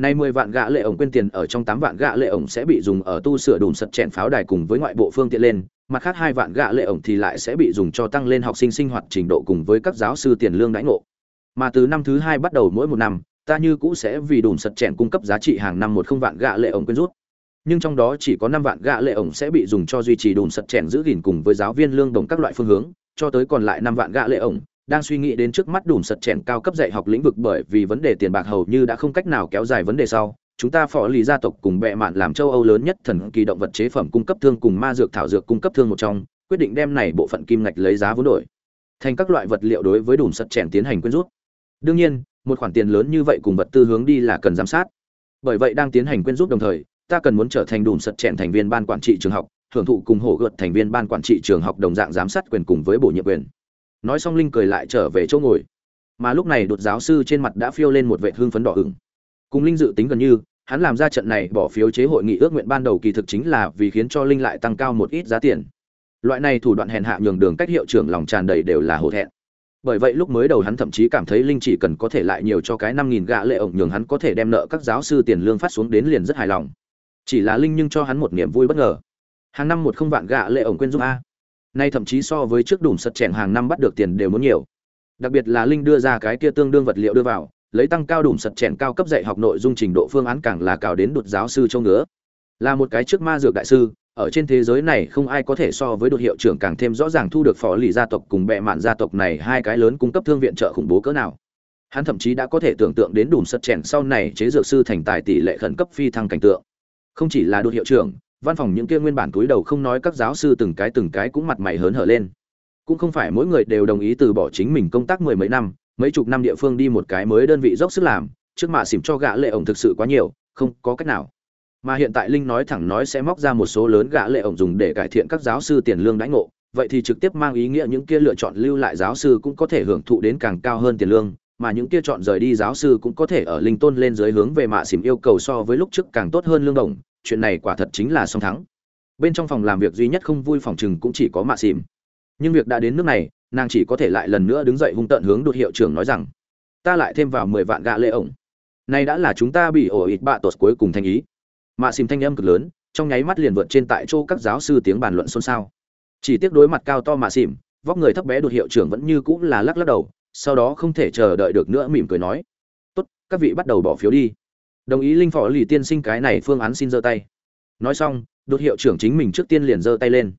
Speaker 1: Nay 10 vạn gạ lệ ổng quyên tiền ở trong 8 vạn gạ lệ ổng sẽ bị dùng ở tu sửa đùm sật chèn pháo đài cùng với ngoại bộ phương tiện lên, mặt khác hai vạn gạ lệ ổng thì lại sẽ bị dùng cho tăng lên học sinh sinh hoạt trình độ cùng với các giáo sư tiền lương đãi ngộ. Mà từ năm thứ hai bắt đầu mỗi một năm, ta như cũ sẽ vì đùm sật chèn cung cấp giá trị hàng năm một không vạn gạ lệ ổng quyên rút. Nhưng trong đó chỉ có 5 vạn gạ lệ ổng sẽ bị dùng cho duy trì đùm sật chèn giữ gìn cùng với giáo viên lương đồng các loại phương hướng, cho tới còn lại 5 vạn gạ lệ ổng, đang suy nghĩ đến trước mắt đủ sật chèn cao cấp dạy học lĩnh vực bởi vì vấn đề tiền bạc hầu như đã không cách nào kéo dài vấn đề sau. Chúng ta phò lì gia tộc cùng bệ mạn làm châu âu lớn nhất thần kỳ động vật chế phẩm cung cấp thương cùng ma dược thảo dược cung cấp thương một trong, quyết định đem này bộ phận kim ngạch lấy giá vốn đổi. Thành các loại vật liệu đối với đủ sật chèn tiến hành quyên rút. Đương nhiên, một khoản tiền lớn như vậy cùng vật tư hướng đi là cần giám sát. Bởi vậy đang tiến hành quyên rút đồng thời, ta cần muốn trở thành đủ sật chèn thành viên ban quản trị trường học hưởng thụ cùng hổ gợt thành viên ban quản trị trường học đồng dạng giám sát quyền cùng với bổ nhiệm quyền. Nói xong linh cười lại trở về chỗ ngồi. Mà lúc này đột giáo sư trên mặt đã phiêu lên một vệ hương phấn đỏ ửng. Cùng linh dự tính gần như, hắn làm ra trận này bỏ phiếu chế hội nghị ước nguyện ban đầu kỳ thực chính là vì khiến cho linh lại tăng cao một ít giá tiền. Loại này thủ đoạn hèn hạ nhường đường cách hiệu trưởng lòng tràn đầy đều là hổ thẹn. Bởi vậy lúc mới đầu hắn thậm chí cảm thấy linh chỉ cần có thể lại nhiều cho cái năm nghìn gạ lệ ổng nhường hắn có thể đem nợ các giáo sư tiền lương phát xuống đến liền rất hài lòng. Chỉ là linh nhưng cho hắn một niềm vui bất ngờ hàng năm một không vạn gạ lệ ổng quên giúp a. Nay thậm chí so với trước đùm sật chèn hàng năm bắt được tiền đều muốn nhiều. Đặc biệt là linh đưa ra cái kia tương đương vật liệu đưa vào, lấy tăng cao đùm sật chèn cao cấp dạy học nội dung trình độ phương án càng là cào đến đột giáo sư châu ngứa. Là một cái trước ma dược đại sư, ở trên thế giới này không ai có thể so với đột hiệu trưởng càng thêm rõ ràng thu được phó lì gia tộc cùng bệ mạn gia tộc này hai cái lớn cung cấp thương viện trợ khủng bố cỡ nào. Hắn thậm chí đã có thể tưởng tượng đến đùm sật chèn sau này chế dược sư thành tài tỷ lệ khẩn cấp phi thăng cảnh tượng. Không chỉ là đột hiệu trưởng văn phòng những kia nguyên bản túi đầu không nói các giáo sư từng cái từng cái cũng mặt mày hớn hở lên. Cũng không phải mỗi người đều đồng ý từ bỏ chính mình công tác mười mấy năm, mấy chục năm địa phương đi một cái mới đơn vị dốc sức làm, trước mạ xỉm cho gã lệ ổng thực sự quá nhiều, không có cách nào. Mà hiện tại linh nói thẳng nói sẽ móc ra một số lớn gã lệ ổng dùng để cải thiện các giáo sư tiền lương đãi ngộ, vậy thì trực tiếp mang ý nghĩa những kia lựa chọn lưu lại giáo sư cũng có thể hưởng thụ đến càng cao hơn tiền lương, mà những kia chọn rời đi giáo sư cũng có thể ở linh tôn lên dưới hướng về mạ xỉm yêu cầu so với lúc trước càng tốt hơn lương đồng chuyện này quả thật chính là song thắng. Bên trong phòng làm việc duy nhất không vui phòng chừng cũng chỉ có mạ xìm nhưng việc đã đến nước này, nàng chỉ có thể lại lần nữa đứng dậy hung tợn hướng đột hiệu trưởng nói rằng, ta lại thêm vào mười vạn gạ lệ ổng. Nay đã là chúng ta bị ổ ít bạ tột cuối cùng thanh ý. Mạ xìm thanh âm cực lớn, trong nháy mắt liền vượt trên tại chỗ các giáo sư tiếng bàn luận xôn xao. Chỉ tiếc đối mặt cao to mạ xìm vóc người thấp bé đột hiệu trưởng vẫn như cũng là lắc lắc đầu, sau đó không thể chờ đợi được nữa mỉm cười nói, tốt, các vị bắt đầu bỏ phiếu đi đồng ý linh phò lì tiên sinh cái này phương án xin giơ tay. Nói xong, đột hiệu trưởng chính mình trước tiên liền giơ tay lên.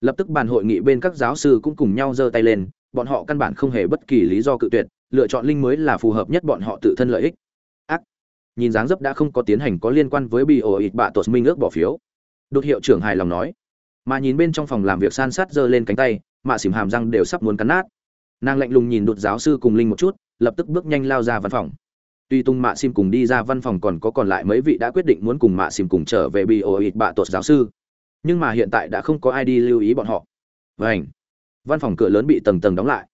Speaker 1: Lập tức bàn hội nghị bên các giáo sư cũng cùng nhau giơ tay lên, bọn họ căn bản không hề bất kỳ lý do cự tuyệt, lựa chọn linh mới là phù hợp nhất bọn họ tự thân lợi ích. Ác! Nhìn dáng dấp đã không có tiến hành có liên quan với bị ổ ịt bạ tột minh ước bỏ phiếu. Đột hiệu trưởng hài lòng nói. Mà nhìn bên trong phòng làm việc san sát giơ lên cánh tay, mạ xỉm hàm răng đều sắp muốn cắn nát. Nàng lạnh lùng nhìn đột giáo sư cùng linh một chút, lập tức bước nhanh lao ra văn phòng tuy tung mạ sim cùng đi ra văn phòng còn có còn lại mấy vị đã quyết định muốn cùng mạ sim cùng trở về bị ổ ịt bạ tuột giáo sư. Nhưng mà hiện tại đã không có ai đi lưu ý bọn họ. Vành, văn phòng cửa lớn bị tầng tầng đóng lại.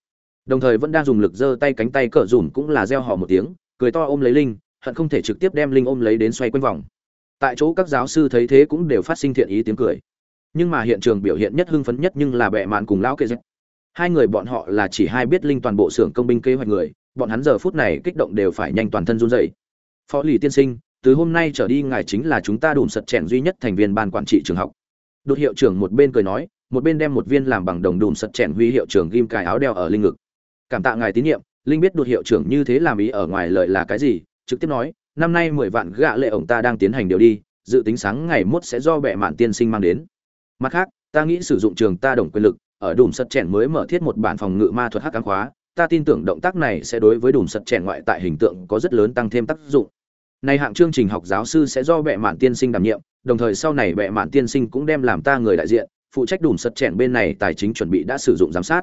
Speaker 1: Đồng thời vẫn đang dùng lực giơ tay cánh tay cỡ dùm cũng là reo họ một tiếng cười to ôm lấy linh hận không thể trực tiếp đem linh ôm lấy đến xoay quanh vòng. Tại chỗ các giáo sư thấy thế cũng đều phát sinh thiện ý tiếng cười. Nhưng mà hiện trường biểu hiện nhất hưng phấn nhất nhưng là bệ mạn cùng lão kệ hai người bọn họ là chỉ hai biết linh toàn bộ xưởng công binh kế hoạch người bọn hắn giờ phút này kích động đều phải nhanh toàn thân run rẩy. Phó lì tiên sinh, từ hôm nay trở đi ngài chính là chúng ta đủ sật chèn duy nhất thành viên ban quản trị trường học. Đột hiệu trưởng một bên cười nói, một bên đem một viên làm bằng đồng đùm sật chèn huy hiệu trưởng ghim cài áo đeo ở linh ngực. Cảm tạ ngài tín nhiệm, linh biết đột hiệu trưởng như thế làm ý ở ngoài lợi là cái gì, trực tiếp nói, năm nay mười vạn gạ lệ ổng ta đang tiến hành điều đi, dự tính sáng ngày mốt sẽ do bệ mạn tiên sinh mang đến. Mặt khác, ta nghĩ sử dụng trường ta đồng quyền lực, ở đùm sật chèn mới mở thiết một bản phòng ngự ma thuật hắc ám khóa, ta tin tưởng động tác này sẽ đối với đùm sật trẻ ngoại tại hình tượng có rất lớn tăng thêm tác dụng. Này hạng chương trình học giáo sư sẽ do bệ mạn tiên sinh đảm nhiệm, đồng thời sau này bệ mạn tiên sinh cũng đem làm ta người đại diện, phụ trách đùm sật trẻ bên này tài chính chuẩn bị đã sử dụng giám sát.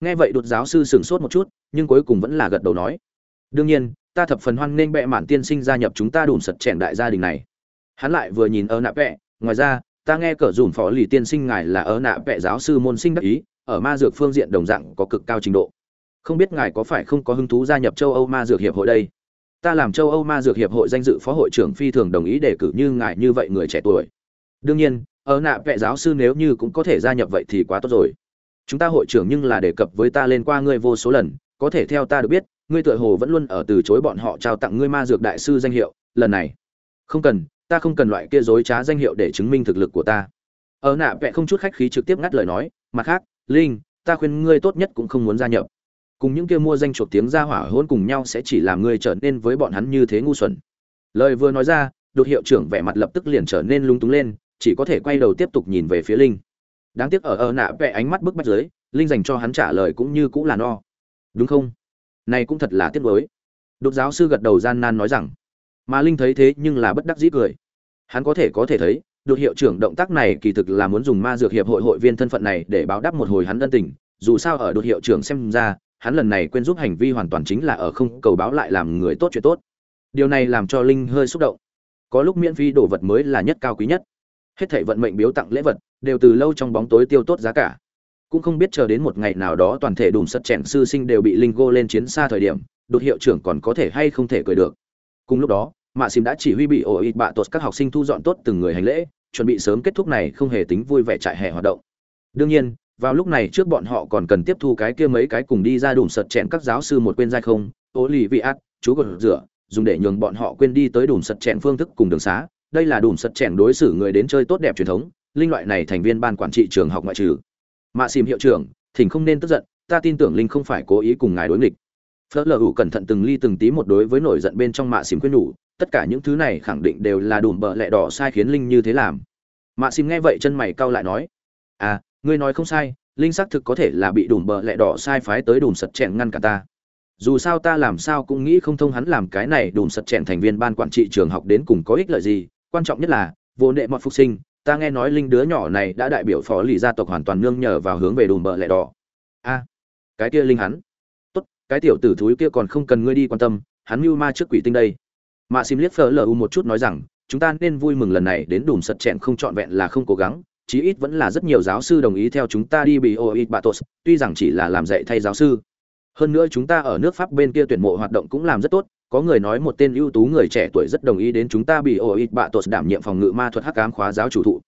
Speaker 1: Nghe vậy đột giáo sư sửng sốt một chút, nhưng cuối cùng vẫn là gật đầu nói. Đương nhiên, ta thập phần hoan nghênh bệ mạn tiên sinh gia nhập chúng ta đùm sật chèn đại gia đình này. Hắn lại vừa nhìn ở nạ vẹ ngoài ra, ta nghe cờ dùm phó lì tiên sinh ngài là ở nạ vẹ giáo sư môn sinh đắc ý, ở ma dược phương diện đồng dạng có cực cao trình độ không biết ngài có phải không có hứng thú gia nhập châu âu ma dược hiệp hội đây? Ta làm châu âu ma dược hiệp hội danh dự phó hội trưởng phi thường đồng ý đề cử như ngài như vậy người trẻ tuổi. Đương nhiên, ở nạ vệ giáo sư nếu như cũng có thể gia nhập vậy thì quá tốt rồi. Chúng ta hội trưởng nhưng là đề cập với ta lên qua ngươi vô số lần, có thể theo ta được biết, ngươi tựa hồ vẫn luôn ở từ chối bọn họ trao tặng ngươi ma dược đại sư danh hiệu, lần này. Không cần, ta không cần loại kia dối trá danh hiệu để chứng minh thực lực của ta. Ở nạ vẽ không chút khách khí trực tiếp ngắt lời nói, mặt khác, linh, ta khuyên ngươi tốt nhất cũng không muốn gia nhập cùng những kia mua danh chuột tiếng ra hỏa hôn cùng nhau sẽ chỉ làm ngươi trở nên với bọn hắn như thế ngu xuẩn. Lời vừa nói ra, đột hiệu trưởng vẻ mặt lập tức liền trở nên lung túng lên, chỉ có thể quay đầu tiếp tục nhìn về phía linh. Đáng tiếc ở ở nạ vẽ ánh mắt bức bách dưới, linh dành cho hắn trả lời cũng như cũng là no. Đúng không? Này cũng thật là tiếc nuối. Đột giáo sư gật đầu gian nan nói rằng, mà linh thấy thế nhưng là bất đắc dĩ cười. Hắn có thể có thể thấy, đột hiệu trưởng động tác này kỳ thực là muốn dùng ma dược hiệp hội hội viên thân phận này để báo đáp một hồi hắn ân tình, dù sao ở đột hiệu trưởng xem ra hắn lần này quên giúp hành vi hoàn toàn chính là ở không cầu báo lại làm người tốt chuyện tốt. Điều này làm cho linh hơi xúc động. Có lúc miễn phí đồ vật mới là nhất cao quý nhất. Hết thảy vận mệnh biếu tặng lễ vật đều từ lâu trong bóng tối tiêu tốt giá cả. Cũng không biết chờ đến một ngày nào đó toàn thể đùm sật chèn sư sinh đều bị linh gô lên chiến xa thời điểm, đột hiệu trưởng còn có thể hay không thể cười được. Cùng lúc đó, mạ xìm đã chỉ huy bị ổ ít bạ tột các học sinh thu dọn tốt từng người hành lễ, chuẩn bị sớm kết thúc này không hề tính vui vẻ trại hè hoạt động. Đương nhiên vào lúc này trước bọn họ còn cần tiếp thu cái kia mấy cái cùng đi ra đùm sật chèn các giáo sư một quên dai không ố lì vị ác chú gột rửa, dùng để nhường bọn họ quên đi tới đùm sật chèn phương thức cùng đường xá. Đây là đùm sật chèn đối xử người đến chơi tốt đẹp truyền thống, linh loại này thành viên ban quản trị trường học ngoại trừ. Mạ xìm hiệu trưởng, thỉnh không nên tức giận, ta tin tưởng linh không phải cố ý cùng ngài đối nghịch. Phớt lờ ủ cẩn thận từng ly từng tí một đối với nổi giận bên trong mạ xìm khuyên nhủ, tất cả những thứ này khẳng định đều là đùm bợ lẹ đỏ sai khiến linh như thế làm. Mạ xìm nghe vậy chân mày cau lại nói à ngươi nói không sai, linh xác thực có thể là bị đùm Bờ lẹ đỏ sai phái tới đùm sật chèn ngăn cả ta. Dù sao ta làm sao cũng nghĩ không thông hắn làm cái này đùm sật chèn thành viên ban quản trị trường học đến cùng có ích lợi gì. Quan trọng nhất là, vô nệ mọi phục sinh, ta nghe nói linh đứa nhỏ này đã đại biểu phó lì gia tộc hoàn toàn nương nhờ vào hướng về đùm Bờ lẹ đỏ. A, cái kia linh hắn. Tốt, cái tiểu tử thúi kia còn không cần ngươi đi quan tâm, hắn mưu ma trước quỷ tinh đây. Mạ xìm liếc phở lu một chút nói rằng, chúng ta nên vui mừng lần này đến đùm sật chẹn không trọn vẹn là không cố gắng chí ít vẫn là rất nhiều giáo sư đồng ý theo chúng ta đi bị oit batos tuy rằng chỉ là làm dạy thay giáo sư. Hơn nữa chúng ta ở nước pháp bên kia tuyển mộ hoạt động cũng làm rất tốt, có người nói một tên ưu tú người trẻ tuổi rất đồng ý đến chúng ta bị oit batos đảm nhiệm phòng ngự ma thuật hắc ám khóa giáo chủ thụ.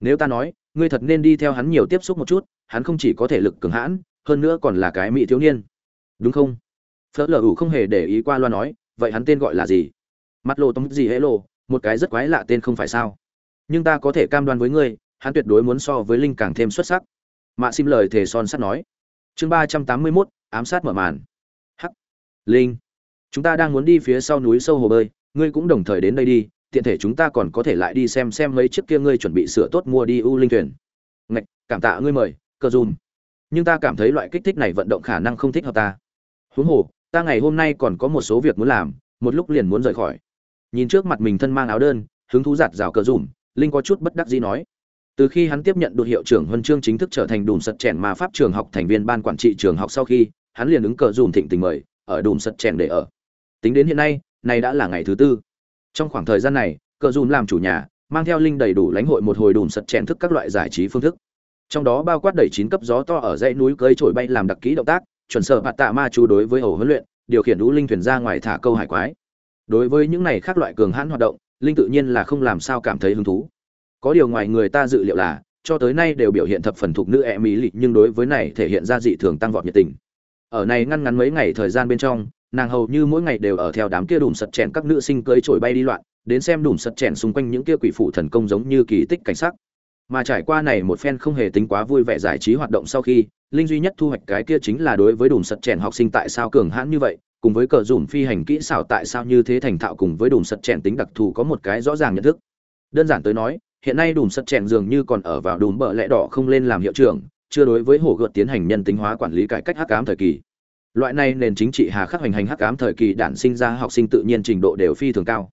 Speaker 1: Nếu ta nói, ngươi thật nên đi theo hắn nhiều tiếp xúc một chút, hắn không chỉ có thể lực cường hãn, hơn nữa còn là cái mỹ thiếu niên. Đúng không? Phớt lờ ủ không hề để ý qua loa nói, vậy hắn tên gọi là gì? Mắt lô tống gì hễ lộ, một cái rất quái lạ tên không phải sao? Nhưng ta có thể cam đoan với ngươi hắn tuyệt đối muốn so với linh càng thêm xuất sắc. Mạ xin lời thề son sắt nói. Chương ba trăm tám mươi mốt, ám sát mở màn. Hắc. Linh. Chúng ta đang muốn đi phía sau núi sâu hồ bơi, ngươi cũng đồng thời đến đây đi, tiện thể chúng ta còn có thể lại đi xem xem mấy chiếc kia ngươi chuẩn bị sửa tốt mua đi u linh thuyền. Ngạch, cảm tạ ngươi mời, cơ dùm. Nhưng ta cảm thấy loại kích thích này vận động khả năng không thích hợp ta. Huống hồ, ta ngày hôm nay còn có một số việc muốn làm, một lúc liền muốn rời khỏi. Nhìn trước mặt mình thân mang áo đơn, hứng thú giạt rào cờ dùm, linh có chút bất đắc dĩ nói từ khi hắn tiếp nhận đột hiệu trưởng huân chương chính thức trở thành đùm sật chèn mà pháp trường học thành viên ban quản trị trường học sau khi, hắn liền ứng cờ dùm thịnh tình mời, ở đùm sật chèn để ở. Tính đến hiện nay, này đã là ngày thứ tư. Trong khoảng thời gian này, cờ dùm làm chủ nhà, mang theo linh đầy đủ lãnh hội một hồi đùm sật chèn thức các loại giải trí phương thức. Trong đó bao quát đẩy chín cấp gió to ở dãy núi cơi trổi bay làm đặc kỹ động tác, chuẩn sợ bạt tạ ma chú đối với ổ huấn luyện, điều khiển đũ linh thuyền ra ngoài thả câu hải quái. Đối với những này khác loại cường hãn hoạt động, linh tự nhiên là không làm sao cảm thấy hứng thú có điều ngoài người ta dự liệu là, cho tới nay đều biểu hiện thập phần thuộc nữ e mỹ lị nhưng đối với này thể hiện ra dị thường tăng vọt nhiệt tình. Ở này ngăn ngắn mấy ngày thời gian bên trong, nàng hầu như mỗi ngày đều ở theo đám kia đùm sật chèn các nữ sinh cưới trổi bay đi loạn, đến xem đùm sật chèn xung quanh những kia quỷ phụ thần công giống như kỳ tích cảnh sắc. Mà trải qua này một phen không hề tính quá vui vẻ giải trí hoạt động sau khi, linh duy nhất thu hoạch cái kia chính là đối với đùm sật chèn học sinh tại sao cường hãn như vậy, cùng với cờ dùm phi hành kỹ xảo tại sao như thế thành thạo cùng với đùm sật chèn tính đặc thù có một cái rõ ràng nhận thức. Đơn giản tới nói hiện nay đùm sật chèn dường như còn ở vào đùm bờ lẽ đỏ không lên làm hiệu trưởng, chưa đối với hồ gợt tiến hành nhân tính hóa quản lý cải cách hắc ám thời kỳ. Loại này nền chính trị hà khắc hoành hành hắc ám thời kỳ đản sinh ra học sinh tự nhiên trình độ đều phi thường cao.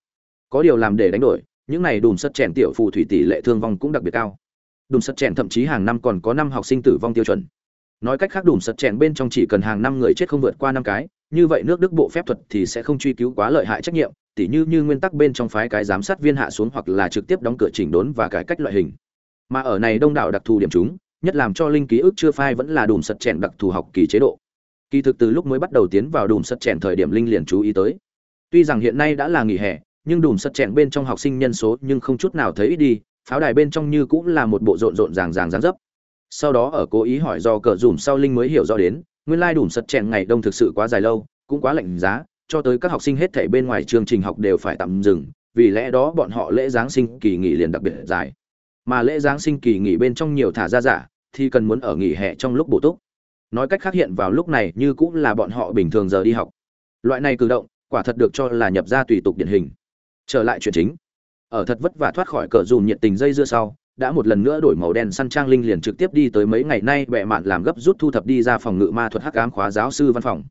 Speaker 1: Có điều làm để đánh đổi, những này đùm sật chèn tiểu phù thủy tỷ lệ thương vong cũng đặc biệt cao. Đùm sật chèn thậm chí hàng năm còn có năm học sinh tử vong tiêu chuẩn. Nói cách khác đùm sật chèn bên trong chỉ cần hàng năm người chết không vượt qua năm cái như vậy nước đức bộ phép thuật thì sẽ không truy cứu quá lợi hại trách nhiệm, tỉ như như nguyên tắc bên trong phái cái giám sát viên hạ xuống hoặc là trực tiếp đóng cửa chỉnh đốn và cải cách loại hình. Mà ở này đông đảo đặc thù điểm chúng, nhất làm cho linh ký ức chưa phai vẫn là đùm sật chèn đặc thù học kỳ chế độ. Kỳ thực từ lúc mới bắt đầu tiến vào đùm sật chèn thời điểm linh liền chú ý tới. Tuy rằng hiện nay đã là nghỉ hè, nhưng đùm sật chèn bên trong học sinh nhân số nhưng không chút nào thấy ít đi, pháo đài bên trong như cũng là một bộ rộn rộn ràng ràng ráng dấp. Sau đó ở cố ý hỏi do cờ dùm sau linh mới hiểu rõ đến nguyên lai like đùm sật chèn ngày đông thực sự quá dài lâu, cũng quá lạnh giá, cho tới các học sinh hết thảy bên ngoài chương trình học đều phải tạm dừng, vì lẽ đó bọn họ lễ giáng sinh kỳ nghỉ liền đặc biệt dài. Mà lễ giáng sinh kỳ nghỉ bên trong nhiều thả ra giả, thì cần muốn ở nghỉ hè trong lúc bổ túc. Nói cách khác hiện vào lúc này như cũng là bọn họ bình thường giờ đi học. Loại này cử động, quả thật được cho là nhập ra tùy tục điển hình. Trở lại chuyện chính. Ở thật vất vả thoát khỏi cờ dùm nhiệt tình dây dưa sau đã một lần nữa đổi màu đen săn trang linh liền trực tiếp đi tới mấy ngày nay bệ mạn làm gấp rút thu thập đi ra phòng ngự ma thuật hắc ám khóa giáo sư văn phòng.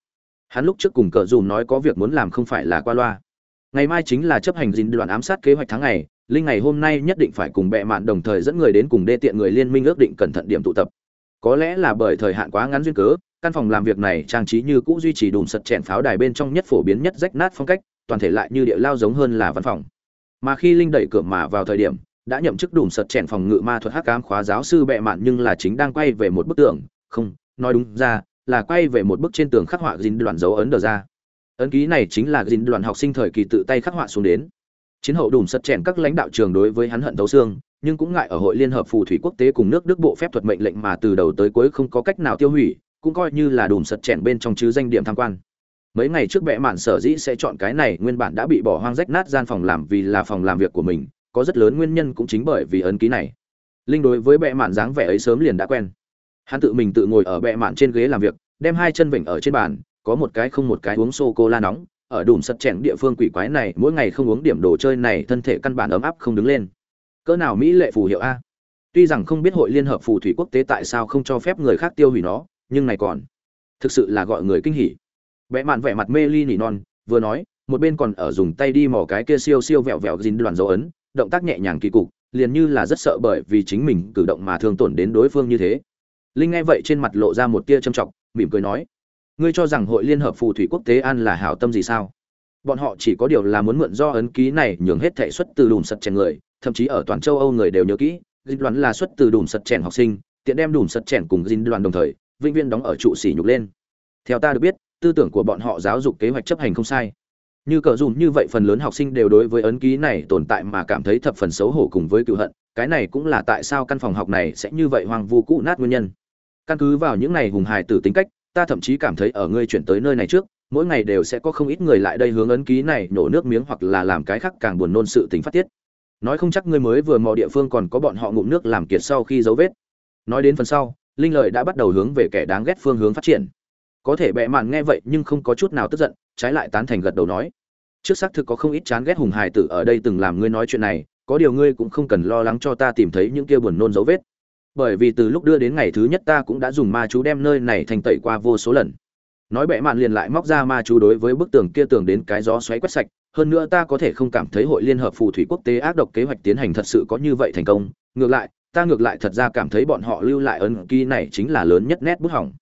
Speaker 1: Hắn lúc trước cùng cờ dùm nói có việc muốn làm không phải là qua loa. Ngày mai chính là chấp hành dính đoàn ám sát kế hoạch tháng ngày, linh ngày hôm nay nhất định phải cùng bệ mạn đồng thời dẫn người đến cùng đê tiện người liên minh ước định cẩn thận điểm tụ tập. Có lẽ là bởi thời hạn quá ngắn duyên cớ, căn phòng làm việc này trang trí như cũ duy trì đùm sật chèn pháo đài bên trong nhất phổ biến nhất rách nát phong cách, toàn thể lại như địa lao giống hơn là văn phòng. Mà khi linh đẩy cửa mà vào thời điểm đã nhậm chức đủ sật chèn phòng ngự ma thuật hắc ám khóa giáo sư bệ mạn nhưng là chính đang quay về một bức tường. Không, nói đúng ra, là quay về một bức trên tường khắc họa dính đoàn dấu ấn đờ ra. Ấn ký này chính là dính đoàn học sinh thời kỳ tự tay khắc họa xuống đến. Chiến hậu đủ sật chèn các lãnh đạo trường đối với hắn hận thấu xương, nhưng cũng ngại ở hội liên hợp phù thủy quốc tế cùng nước đức bộ phép thuật mệnh lệnh mà từ đầu tới cuối không có cách nào tiêu hủy, cũng coi như là đủ sật chèn bên trong chứ danh điểm tham quan. Mấy ngày trước bệ mạn sở dĩ sẽ chọn cái này, nguyên bản đã bị bỏ hoang rách nát gian phòng làm vì là phòng làm việc của mình có rất lớn nguyên nhân cũng chính bởi vì ấn ký này. Linh đối với bệ mạn dáng vẻ ấy sớm liền đã quen. Hắn tự mình tự ngồi ở bệ mạn trên ghế làm việc, đem hai chân vịnh ở trên bàn, có một cái không một cái uống sô cô la nóng, ở đùm sật chèn địa phương quỷ quái này, mỗi ngày không uống điểm đồ chơi này, thân thể căn bản ấm áp không đứng lên. Cỡ nào mỹ lệ phù hiệu a? Tuy rằng không biết hội liên hợp phù thủy quốc tế tại sao không cho phép người khác tiêu hủy nó, nhưng này còn thực sự là gọi người kinh hỉ. Vẽ mạn vẻ mặt mê ly nỉ non, vừa nói, một bên còn ở dùng tay đi mò cái kia siêu siêu vẹo vẹo dính đoàn dấu ấn động tác nhẹ nhàng kỳ cục, liền như là rất sợ bởi vì chính mình cử động mà thương tổn đến đối phương như thế. Linh nghe vậy trên mặt lộ ra một tia trầm trọng, mỉm cười nói, ngươi cho rằng hội liên hợp phù thủy quốc tế an là hảo tâm gì sao? Bọn họ chỉ có điều là muốn mượn do ấn ký này nhường hết thể xuất từ đùm sật chèn người, thậm chí ở toàn châu âu người đều nhớ kỹ dinh đoàn là xuất từ đùm sật chèn học sinh, tiện đem đùm sật chèn cùng dinh đoàn đồng thời, vĩnh viên đóng ở trụ sỉ nhục lên. Theo ta được biết, tư tưởng của bọn họ giáo dục kế hoạch chấp hành không sai như cờ dùm như vậy phần lớn học sinh đều đối với ấn ký này tồn tại mà cảm thấy thập phần xấu hổ cùng với cựu hận. Cái này cũng là tại sao căn phòng học này sẽ như vậy hoang vu cũ nát nguyên nhân. Căn cứ vào những này hùng hài tử tính cách, ta thậm chí cảm thấy ở ngươi chuyển tới nơi này trước, mỗi ngày đều sẽ có không ít người lại đây hướng ấn ký này nổ nước miếng hoặc là làm cái khác càng buồn nôn sự tính phát tiết. Nói không chắc ngươi mới vừa mò địa phương còn có bọn họ ngụm nước làm kiệt sau khi dấu vết. Nói đến phần sau, linh lợi đã bắt đầu hướng về kẻ đáng ghét phương hướng phát triển có thể bệ mạn nghe vậy nhưng không có chút nào tức giận, trái lại tán thành gật đầu nói. Trước xác thực có không ít chán ghét hùng hài tử ở đây từng làm ngươi nói chuyện này, có điều ngươi cũng không cần lo lắng cho ta tìm thấy những kia buồn nôn dấu vết. Bởi vì từ lúc đưa đến ngày thứ nhất ta cũng đã dùng ma chú đem nơi này thành tẩy qua vô số lần. Nói bệ mạn liền lại móc ra ma chú đối với bức tường kia tường đến cái gió xoáy quét sạch, hơn nữa ta có thể không cảm thấy hội liên hợp phù thủy quốc tế ác độc kế hoạch tiến hành thật sự có như vậy thành công. Ngược lại, ta ngược lại thật ra cảm thấy bọn họ lưu lại ấn ký này chính là lớn nhất nét bút hỏng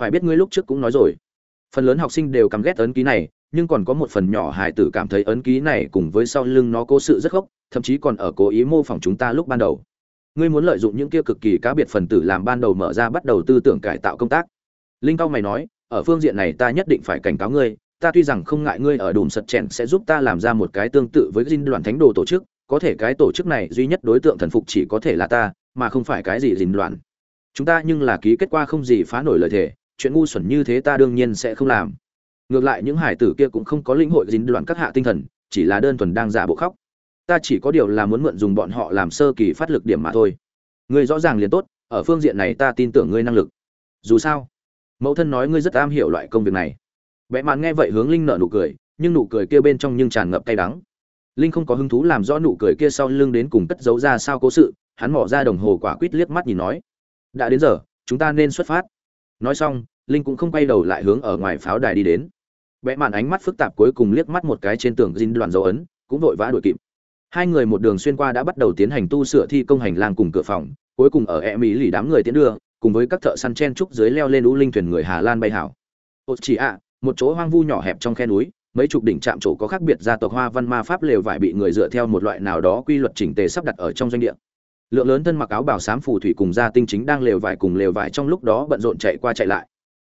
Speaker 1: phải biết ngươi lúc trước cũng nói rồi. Phần lớn học sinh đều căm ghét ấn ký này, nhưng còn có một phần nhỏ hải tử cảm thấy ấn ký này cùng với sau lưng nó cố sự rất gốc, thậm chí còn ở cố ý mô phỏng chúng ta lúc ban đầu. Ngươi muốn lợi dụng những kia cực kỳ cá biệt phần tử làm ban đầu mở ra bắt đầu tư tưởng cải tạo công tác. Linh cao mày nói, ở phương diện này ta nhất định phải cảnh cáo ngươi, ta tuy rằng không ngại ngươi ở đùm sật chèn sẽ giúp ta làm ra một cái tương tự với dinh đoàn thánh đồ tổ chức, có thể cái tổ chức này duy nhất đối tượng thần phục chỉ có thể là ta, mà không phải cái gì dinh đoàn chúng ta nhưng là ký kết quả không gì phá nổi lời thề chuyện ngu xuẩn như thế ta đương nhiên sẽ không làm. Ngược lại những hải tử kia cũng không có lĩnh hội dính đoạn các hạ tinh thần, chỉ là đơn thuần đang giả bộ khóc. Ta chỉ có điều là muốn mượn dùng bọn họ làm sơ kỳ phát lực điểm mà thôi. Ngươi rõ ràng liền tốt, ở phương diện này ta tin tưởng ngươi năng lực. Dù sao, mẫu thân nói ngươi rất am hiểu loại công việc này. Vẽ mạn nghe vậy hướng linh nợ nụ cười, nhưng nụ cười kia bên trong nhưng tràn ngập cay đắng. Linh không có hứng thú làm rõ nụ cười kia sau lưng đến cùng cất giấu ra sao cố sự, hắn mỏ ra đồng hồ quả quýt liếc mắt nhìn nói, đã đến giờ, chúng ta nên xuất phát nói xong, linh cũng không quay đầu lại hướng ở ngoài pháo đài đi đến. Vẽ màn ánh mắt phức tạp cuối cùng liếc mắt một cái trên tường dinh đoàn dấu ấn, cũng vội vã đuổi kịp. Hai người một đường xuyên qua đã bắt đầu tiến hành tu sửa thi công hành lang cùng cửa phòng, cuối cùng ở e mỹ lì đám người tiến đưa, cùng với các thợ săn chen trúc dưới leo lên lũ linh thuyền người hà lan bay hảo. Ô chỉ ạ, một chỗ hoang vu nhỏ hẹp trong khe núi, mấy chục đỉnh trạm chỗ có khác biệt gia tộc hoa văn ma pháp lều vải bị người dựa theo một loại nào đó quy luật chỉnh tề sắp đặt ở trong doanh địa lượng lớn thân mặc áo bảo sám phù thủy cùng gia tinh chính đang lều vải cùng lều vải trong lúc đó bận rộn chạy qua chạy lại.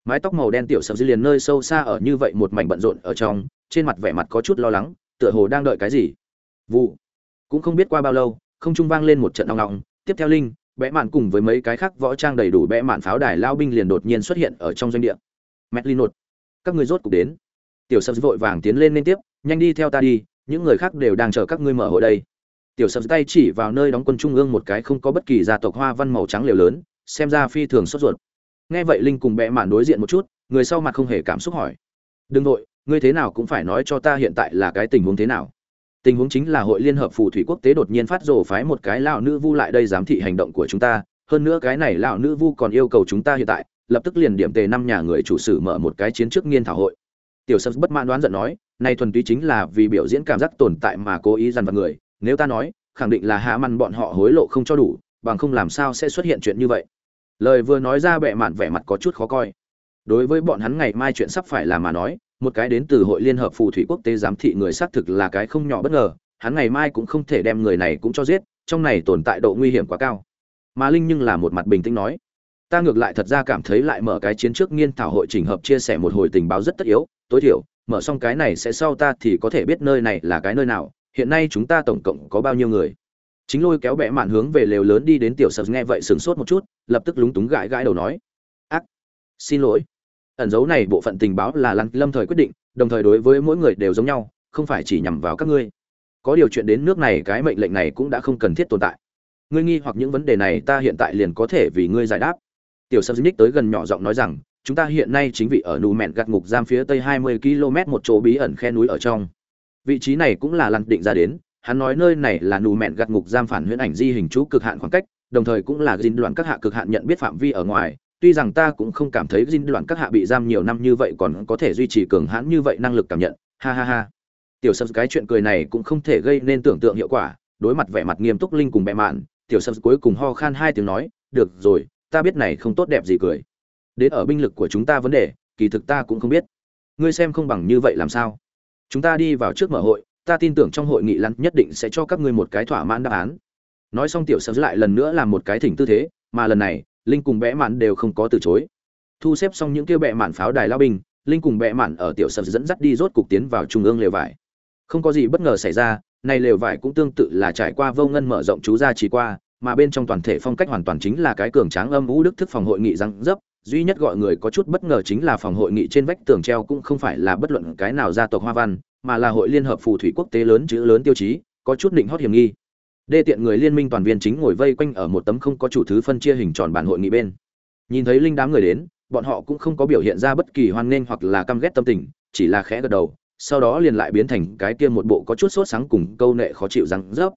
Speaker 1: Mái tóc màu đen tiểu sập dư liền nơi sâu xa ở như vậy một mảnh bận rộn ở trong, trên mặt vẻ mặt có chút lo lắng, tựa hồ đang đợi cái gì. Vụ. Cũng không biết qua bao lâu, không trung vang lên một trận đong đong tiếp theo linh, bẽ mạn cùng với mấy cái khác võ trang đầy đủ bẽ mạn pháo đài lao binh liền đột nhiên xuất hiện ở trong doanh địa. Mẹt nột. Các ngươi rốt cục đến. Tiểu sập vội vàng tiến lên liên tiếp, nhanh đi theo ta đi, những người khác đều đang chờ các ngươi mở hội đây tiểu sầm tay chỉ vào nơi đóng quân trung ương một cái không có bất kỳ gia tộc hoa văn màu trắng liều lớn, xem ra phi thường sốt ruột. Nghe vậy linh cùng bẽ mạn đối diện một chút, người sau mặt không hề cảm xúc hỏi. Đừng vội, ngươi thế nào cũng phải nói cho ta hiện tại là cái tình huống thế nào. Tình huống chính là hội liên hợp phù thủy quốc tế đột nhiên phát rồ phái một cái lão nữ vu lại đây giám thị hành động của chúng ta, hơn nữa cái này lão nữ vu còn yêu cầu chúng ta hiện tại, lập tức liền điểm tề năm nhà người chủ sử mở một cái chiến trước nghiên thảo hội. Tiểu sâm bất mãn đoán giận nói này thuần túy chính là vì biểu diễn cảm giác tồn tại mà cố ý dằn vặt người nếu ta nói, khẳng định là hạ măn bọn họ hối lộ không cho đủ, bằng không làm sao sẽ xuất hiện chuyện như vậy. Lời vừa nói ra bệ mạn vẻ mặt có chút khó coi. Đối với bọn hắn ngày mai chuyện sắp phải làm mà nói, một cái đến từ hội liên hợp phù thủy quốc tế giám thị người xác thực là cái không nhỏ bất ngờ, hắn ngày mai cũng không thể đem người này cũng cho giết, trong này tồn tại độ nguy hiểm quá cao. Mà linh nhưng là một mặt bình tĩnh nói, ta ngược lại thật ra cảm thấy lại mở cái chiến trước nghiên thảo hội trình hợp chia sẻ một hồi tình báo rất tất yếu, tối thiểu, mở xong cái này sẽ sau ta thì có thể biết nơi này là cái nơi nào hiện nay chúng ta tổng cộng có bao nhiêu người? Chính lôi kéo bẹ mạn hướng về lều lớn đi đến tiểu sập nghe vậy sửng sốt một chút, lập tức lúng túng gãi gãi đầu nói. Ác! Xin lỗi. Ẩn dấu này bộ phận tình báo là lăng lâm thời quyết định, đồng thời đối với mỗi người đều giống nhau, không phải chỉ nhằm vào các ngươi. Có điều chuyện đến nước này cái mệnh lệnh này cũng đã không cần thiết tồn tại. Ngươi nghi hoặc những vấn đề này ta hiện tại liền có thể vì ngươi giải đáp. Tiểu sâm ních tới gần nhỏ giọng nói rằng, chúng ta hiện nay chính vị ở nù mẹn gạt ngục giam phía tây 20 km một chỗ bí ẩn khe núi ở trong vị trí này cũng là lặn định ra đến, hắn nói nơi này là nù mẹn gạt ngục giam phản huyễn ảnh di hình chú cực hạn khoảng cách, đồng thời cũng là dinh đoạn các hạ cực hạn nhận biết phạm vi ở ngoài. Tuy rằng ta cũng không cảm thấy dinh đoạn các hạ bị giam nhiều năm như vậy còn có thể duy trì cường hãn như vậy năng lực cảm nhận. Ha ha ha. Tiểu sâm cái chuyện cười này cũng không thể gây nên tưởng tượng hiệu quả. Đối mặt vẻ mặt nghiêm túc linh cùng bẹ mạn, tiểu sâm cuối cùng ho khan hai tiếng nói, được rồi, ta biết này không tốt đẹp gì cười. Đến ở binh lực của chúng ta vấn đề, kỳ thực ta cũng không biết. Ngươi xem không bằng như vậy làm sao? Chúng ta đi vào trước mở hội, ta tin tưởng trong hội nghị lăn nhất định sẽ cho các ngươi một cái thỏa mãn đáp án. Nói xong tiểu sâm lại lần nữa làm một cái thỉnh tư thế, mà lần này, linh cùng bẽ mạn đều không có từ chối. Thu xếp xong những kia bẹ mạn pháo đài lao binh, linh cùng bẹ mạn ở tiểu sâm dẫn dắt đi rốt cục tiến vào trung ương lều vải. Không có gì bất ngờ xảy ra, này lều vải cũng tương tự là trải qua vô ngân mở rộng chú ra chỉ qua, mà bên trong toàn thể phong cách hoàn toàn chính là cái cường tráng âm vũ đức thức phòng hội nghị răng dấp duy nhất gọi người có chút bất ngờ chính là phòng hội nghị trên vách tường treo cũng không phải là bất luận cái nào gia tộc hoa văn, mà là hội liên hợp phù thủy quốc tế lớn chữ lớn tiêu chí, có chút định hót hiểm nghi. Đê tiện người liên minh toàn viên chính ngồi vây quanh ở một tấm không có chủ thứ phân chia hình tròn bản hội nghị bên. Nhìn thấy linh đám người đến, bọn họ cũng không có biểu hiện ra bất kỳ hoan nghênh hoặc là căm ghét tâm tình, chỉ là khẽ gật đầu, sau đó liền lại biến thành cái kia một bộ có chút sốt sáng cùng câu nệ khó chịu răng rớp.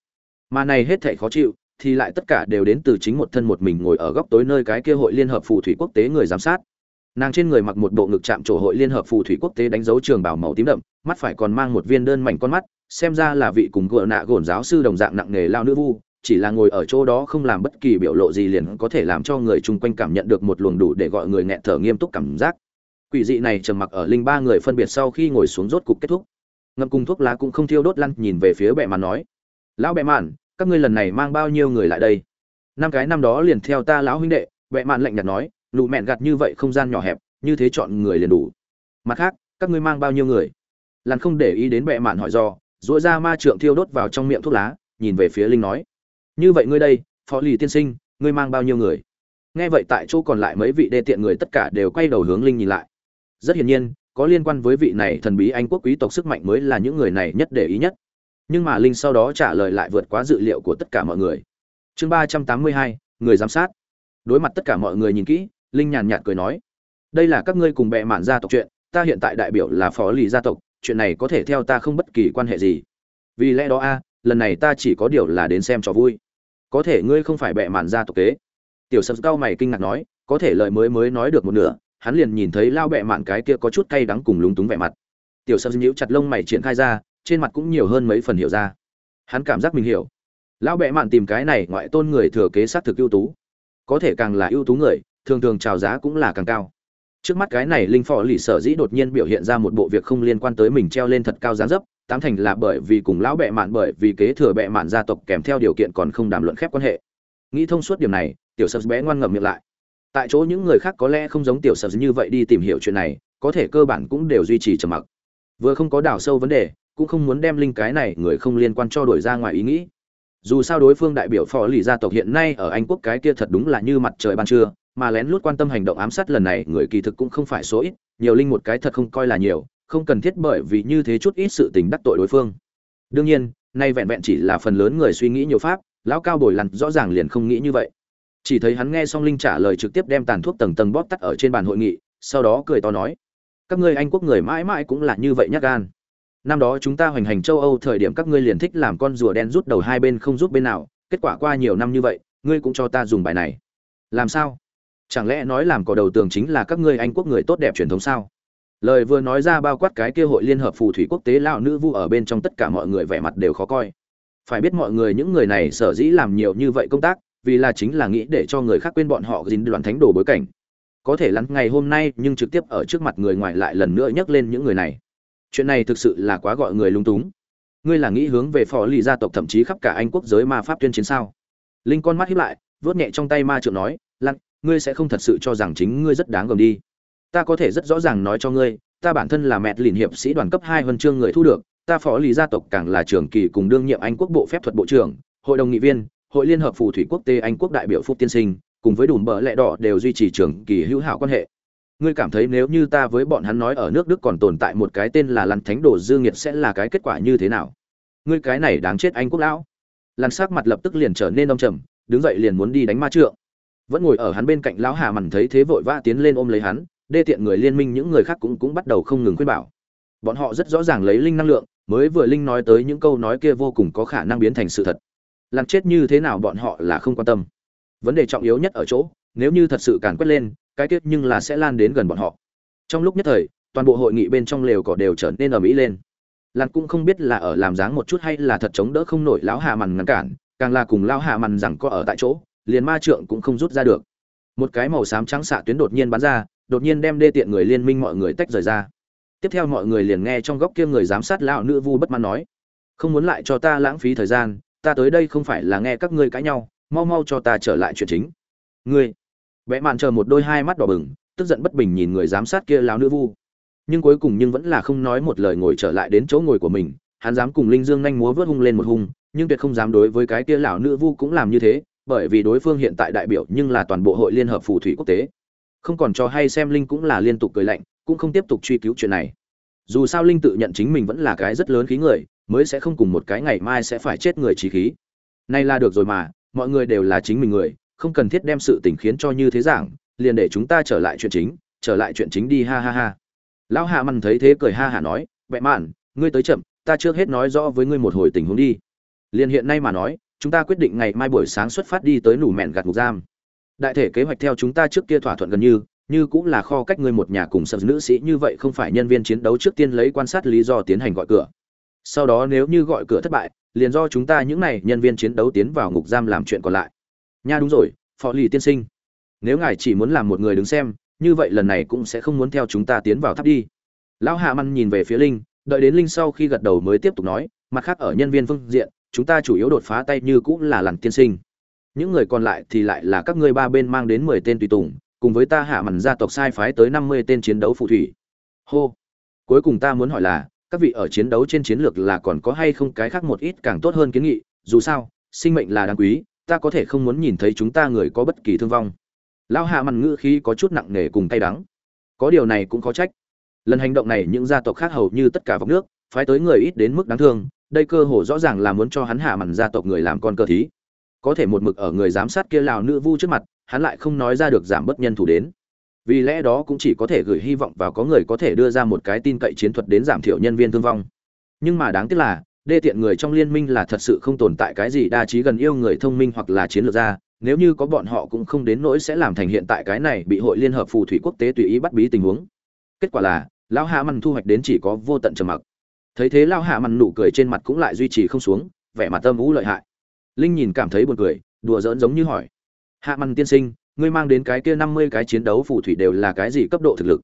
Speaker 1: Mà này hết thảy khó chịu thì lại tất cả đều đến từ chính một thân một mình ngồi ở góc tối nơi cái kia hội liên hợp phù thủy quốc tế người giám sát. Nàng trên người mặc một bộ ngực chạm trổ hội liên hợp phù thủy quốc tế đánh dấu trường bảo màu tím đậm, mắt phải còn mang một viên đơn mảnh con mắt, xem ra là vị cùng gợ nạ gồn giáo sư đồng dạng nặng nghề lao nữ vu, chỉ là ngồi ở chỗ đó không làm bất kỳ biểu lộ gì liền có thể làm cho người chung quanh cảm nhận được một luồng đủ để gọi người nghẹn thở nghiêm túc cảm giác. Quỷ dị này trầm mặc ở linh ba người phân biệt sau khi ngồi xuống rốt cục kết thúc. Ngâm cùng thuốc lá cũng không thiêu đốt lăn nhìn về phía bệ màn nói, lão bệ màn các ngươi lần này mang bao nhiêu người lại đây? Năm cái năm đó liền theo ta lão huynh đệ bệ mạn lạnh nhạt nói lụ mẹn gặt như vậy không gian nhỏ hẹp, như thế chọn người liền đủ. Mặt khác, các ngươi mang bao nhiêu người? Lan không để ý đến bệ mạn hỏi do dỗi ra ma trượng thiêu đốt vào trong miệng thuốc lá, nhìn về phía linh nói. Như vậy ngươi đây, phó lì tiên sinh, ngươi mang bao nhiêu người? Nghe vậy tại chỗ còn lại mấy vị đê tiện người tất cả đều quay đầu hướng linh nhìn lại. Rất hiển nhiên, có liên quan với vị này thần bí anh quốc quý tộc sức mạnh mới là những người này nhất để ý nhất nhưng mà linh sau đó trả lời lại vượt quá dự liệu của tất cả mọi người. Chương ba trăm tám mươi hai, người giám sát. Đối mặt tất cả mọi người nhìn kỹ, linh nhàn nhạt cười nói, đây là các ngươi cùng bệ mạn gia tộc chuyện, ta hiện tại đại biểu là phó lì gia tộc, chuyện này có thể theo ta không bất kỳ quan hệ gì. Vì lẽ đó a, lần này ta chỉ có điều là đến xem trò vui. Có thể ngươi không phải bệ mạn gia tộc kế. Tiểu sập cao mày kinh ngạc nói, có thể lời mới mới nói được một nửa, hắn liền nhìn thấy lao bệ mạn cái kia có chút cay đắng cùng lúng túng vẻ mặt. Tiểu sập nhíu chặt lông mày triển khai ra trên mặt cũng nhiều hơn mấy phần hiểu ra. Hắn cảm giác mình hiểu. Lão bệ mạn tìm cái này ngoại tôn người thừa kế sát thực ưu tú. Có thể càng là ưu tú người, thường thường trào giá cũng là càng cao. Trước mắt cái này linh phò lì sở dĩ đột nhiên biểu hiện ra một bộ việc không liên quan tới mình treo lên thật cao giá dấp, tám thành là bởi vì cùng lão bệ mạn bởi vì kế thừa bệ mạn gia tộc kèm theo điều kiện còn không đàm luận khép quan hệ. Nghĩ thông suốt điểm này, tiểu sập bé ngoan ngậm miệng lại. Tại chỗ những người khác có lẽ không giống tiểu sập như vậy đi tìm hiểu chuyện này, có thể cơ bản cũng đều duy trì trầm mặc. Vừa không có đào sâu vấn đề cũng không muốn đem linh cái này người không liên quan cho đổi ra ngoài ý nghĩ. Dù sao đối phương đại biểu phò lì gia tộc hiện nay ở anh quốc cái kia thật đúng là như mặt trời ban trưa, mà lén lút quan tâm hành động ám sát lần này, người kỳ thực cũng không phải số ít, nhiều linh một cái thật không coi là nhiều, không cần thiết bởi vì như thế chút ít sự tình đắc tội đối phương. Đương nhiên, nay vẹn vẹn chỉ là phần lớn người suy nghĩ nhiều pháp, lão cao bồi lặn rõ ràng liền không nghĩ như vậy. Chỉ thấy hắn nghe xong linh trả lời trực tiếp đem tàn thuốc tầng tầng bóp tắt ở trên bàn hội nghị, sau đó cười to nói, các ngươi anh quốc người mãi mãi cũng là như vậy nhát gan năm đó chúng ta hoành hành châu âu thời điểm các ngươi liền thích làm con rùa đen rút đầu hai bên không giúp bên nào, kết quả qua nhiều năm như vậy, ngươi cũng cho ta dùng bài này. Làm sao? Chẳng lẽ nói làm cỏ đầu tường chính là các ngươi anh quốc người tốt đẹp truyền thống sao? Lời vừa nói ra bao quát cái kia hội liên hợp phù thủy quốc tế lão nữ vu ở bên trong tất cả mọi người vẻ mặt đều khó coi. Phải biết mọi người những người này sở dĩ làm nhiều như vậy công tác, vì là chính là nghĩ để cho người khác quên bọn họ dính đoàn thánh đồ bối cảnh. Có thể lắm, ngày hôm nay nhưng trực tiếp ở trước mặt người ngoài lại lần nữa nhắc lên những người này chuyện này thực sự là quá gọi người lung túng. Ngươi là nghĩ hướng về phò lì gia tộc thậm chí khắp cả anh quốc giới ma pháp tuyên chiến sao? Linh con mắt hiếp lại vớt nhẹ trong tay ma trượng nói lặn ngươi sẽ không thật sự cho rằng chính ngươi rất đáng gờm đi. Ta có thể rất rõ ràng nói cho ngươi, ta bản thân là mẹ lìn hiệp sĩ đoàn cấp hai huân chương người thu được, ta phó lý gia tộc càng là trưởng kỳ cùng đương nhiệm anh quốc bộ phép thuật bộ trưởng, hội đồng nghị viên, hội liên hợp phù thủy quốc tế anh quốc đại biểu phúc tiên sinh, cùng với đùm bờ lẹ đỏ đều duy trì trưởng kỳ hữu hảo quan hệ ngươi cảm thấy nếu như ta với bọn hắn nói ở nước đức còn tồn tại một cái tên là lăn thánh đồ dư nghiệt sẽ là cái kết quả như thế nào? Ngươi cái này đáng chết anh quốc lão. Lăn sắc mặt lập tức liền trở nên đông trầm, đứng dậy liền muốn đi đánh ma trượng. Vẫn ngồi ở hắn bên cạnh lão hà mằn thấy thế vội vã tiến lên ôm lấy hắn, đê tiện người liên minh những người khác cũng cũng bắt đầu không ngừng khuyên bảo. Bọn họ rất rõ ràng lấy linh năng lượng, mới vừa linh nói tới những câu nói kia vô cùng có khả năng biến thành sự thật. Làm chết như thế nào bọn họ là không quan tâm. Vấn đề trọng yếu nhất ở chỗ, nếu như thật sự càn quét lên cái tiết nhưng là sẽ lan đến gần bọn họ. Trong lúc nhất thời, toàn bộ hội nghị bên trong lều cỏ đều trở nên ở mỹ lên. Lan cũng không biết là ở làm dáng một chút hay là thật chống đỡ không nổi lão hạ mằn ngăn cản, càng là cùng lão hạ mằn rằng có ở tại chỗ, liền ma trượng cũng không rút ra được. Một cái màu xám trắng xạ tuyến đột nhiên bắn ra, đột nhiên đem đê tiện người liên minh mọi người tách rời ra. Tiếp theo mọi người liền nghe trong góc kia người giám sát lão nữ vu bất mãn nói, không muốn lại cho ta lãng phí thời gian, ta tới đây không phải là nghe các ngươi cãi nhau, mau mau cho ta trở lại chuyện chính. Ngươi vẽ mạn chờ một đôi hai mắt đỏ bừng, tức giận bất bình nhìn người giám sát kia lão nữ vu. Nhưng cuối cùng nhưng vẫn là không nói một lời ngồi trở lại đến chỗ ngồi của mình, hắn dám cùng linh dương nhanh múa vớt hung lên một hung, nhưng tuyệt không dám đối với cái kia lão nữ vu cũng làm như thế, bởi vì đối phương hiện tại đại biểu nhưng là toàn bộ hội liên hợp phù thủy quốc tế. Không còn cho hay xem linh cũng là liên tục cười lạnh, cũng không tiếp tục truy cứu chuyện này. Dù sao linh tự nhận chính mình vẫn là cái rất lớn khí người, mới sẽ không cùng một cái ngày mai sẽ phải chết người trí khí. Nay là được rồi mà, mọi người đều là chính mình người không cần thiết đem sự tình khiến cho như thế giảng, liền để chúng ta trở lại chuyện chính, trở lại chuyện chính đi, ha ha ha. Lão hạ mằn thấy thế cười ha hả nói vẹ mạn, ngươi tới chậm, ta trước hết nói rõ với ngươi một hồi tình huống đi. Liền hiện nay mà nói, chúng ta quyết định ngày mai buổi sáng xuất phát đi tới nủ mẹn gạt ngục giam. Đại thể kế hoạch theo chúng ta trước kia thỏa thuận gần như như cũng là kho cách ngươi một nhà cùng sập nữ sĩ như vậy không phải nhân viên chiến đấu trước tiên lấy quan sát lý do tiến hành gọi cửa. Sau đó nếu như gọi cửa thất bại, liền do chúng ta những này nhân viên chiến đấu tiến vào ngục giam làm chuyện còn lại nha đúng rồi phó lì tiên sinh. Nếu ngài chỉ muốn làm một người đứng xem, như vậy lần này cũng sẽ không muốn theo chúng ta tiến vào tháp đi. Lão hạ măn nhìn về phía linh, đợi đến linh sau khi gật đầu mới tiếp tục nói, mặt khác ở nhân viên phương diện, chúng ta chủ yếu đột phá tay như cũng là lằn tiên sinh. Những người còn lại thì lại là các ngươi ba bên mang đến mười tên tùy tùng, cùng với ta hạ mằn gia tộc sai phái tới năm mươi tên chiến đấu phù thủy. Hô. Cuối cùng ta muốn hỏi là, các vị ở chiến đấu trên chiến lược là còn có hay không cái khác một ít càng tốt hơn kiến nghị? Dù sao, sinh mệnh là đáng quý ta có thể không muốn nhìn thấy chúng ta người có bất kỳ thương vong. Lao hạ mằn ngữ khí có chút nặng nề cùng cay đắng. Có điều này cũng có trách. Lần hành động này những gia tộc khác hầu như tất cả vọng nước, phái tới người ít đến mức đáng thương, đây cơ hồ rõ ràng là muốn cho hắn hạ mằn gia tộc người làm con cơ thí. Có thể một mực ở người giám sát kia lào nữ vu trước mặt, hắn lại không nói ra được giảm bất nhân thủ đến. Vì lẽ đó cũng chỉ có thể gửi hy vọng vào có người có thể đưa ra một cái tin cậy chiến thuật đến giảm thiểu nhân viên thương vong. Nhưng mà đáng tiếc là đê tiện người trong liên minh là thật sự không tồn tại cái gì, đa trí gần yêu người thông minh hoặc là chiến lược gia. Nếu như có bọn họ cũng không đến nỗi sẽ làm thành hiện tại cái này bị hội liên hợp phù thủy quốc tế tùy ý bắt bí tình huống. Kết quả là, lão hạ mằn thu hoạch đến chỉ có vô tận trầm mặc. Thấy thế lão hạ mằn nụ cười trên mặt cũng lại duy trì không xuống, vẻ mặt tâm vũ lợi hại. Linh nhìn cảm thấy buồn cười, đùa giỡn giống như hỏi. Hạ mằn tiên sinh, ngươi mang đến cái kia năm mươi cái chiến đấu phù thủy đều là cái gì cấp độ thực lực?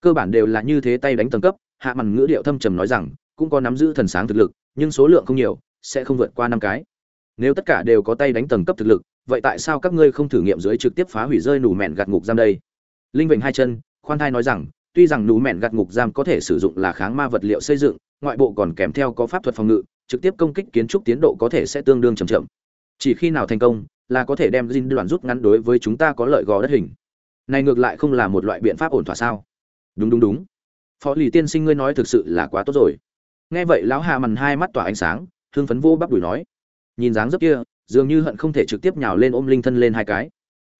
Speaker 1: Cơ bản đều là như thế tay đánh tầng cấp. Hạ màn ngữ điệu thâm trầm nói rằng cũng có nắm giữ thần sáng thực lực, nhưng số lượng không nhiều, sẽ không vượt qua năm cái. Nếu tất cả đều có tay đánh tầng cấp thực lực, vậy tại sao các ngươi không thử nghiệm dưới trực tiếp phá hủy rơi nủ mẹn gạt ngục giam đây? Linh vịnh hai chân, khoan thai nói rằng, tuy rằng nủ mẹn gạt ngục giam có thể sử dụng là kháng ma vật liệu xây dựng, ngoại bộ còn kèm theo có pháp thuật phòng ngự, trực tiếp công kích kiến trúc tiến độ có thể sẽ tương đương chậm chậm. Chỉ khi nào thành công, là có thể đem dinh đoạn rút ngắn đối với chúng ta có lợi gò đất hình. Này ngược lại không là một loại biện pháp ổn thỏa sao? Đúng đúng đúng. Phó lì tiên sinh ngươi nói thực sự là quá tốt rồi nghe vậy lão hà mằn hai mắt tỏa ánh sáng thương phấn vô bắp đùi nói. Nhìn dáng dấp kia, dường như hận không thể trực tiếp nhào lên ôm linh thân lên hai cái.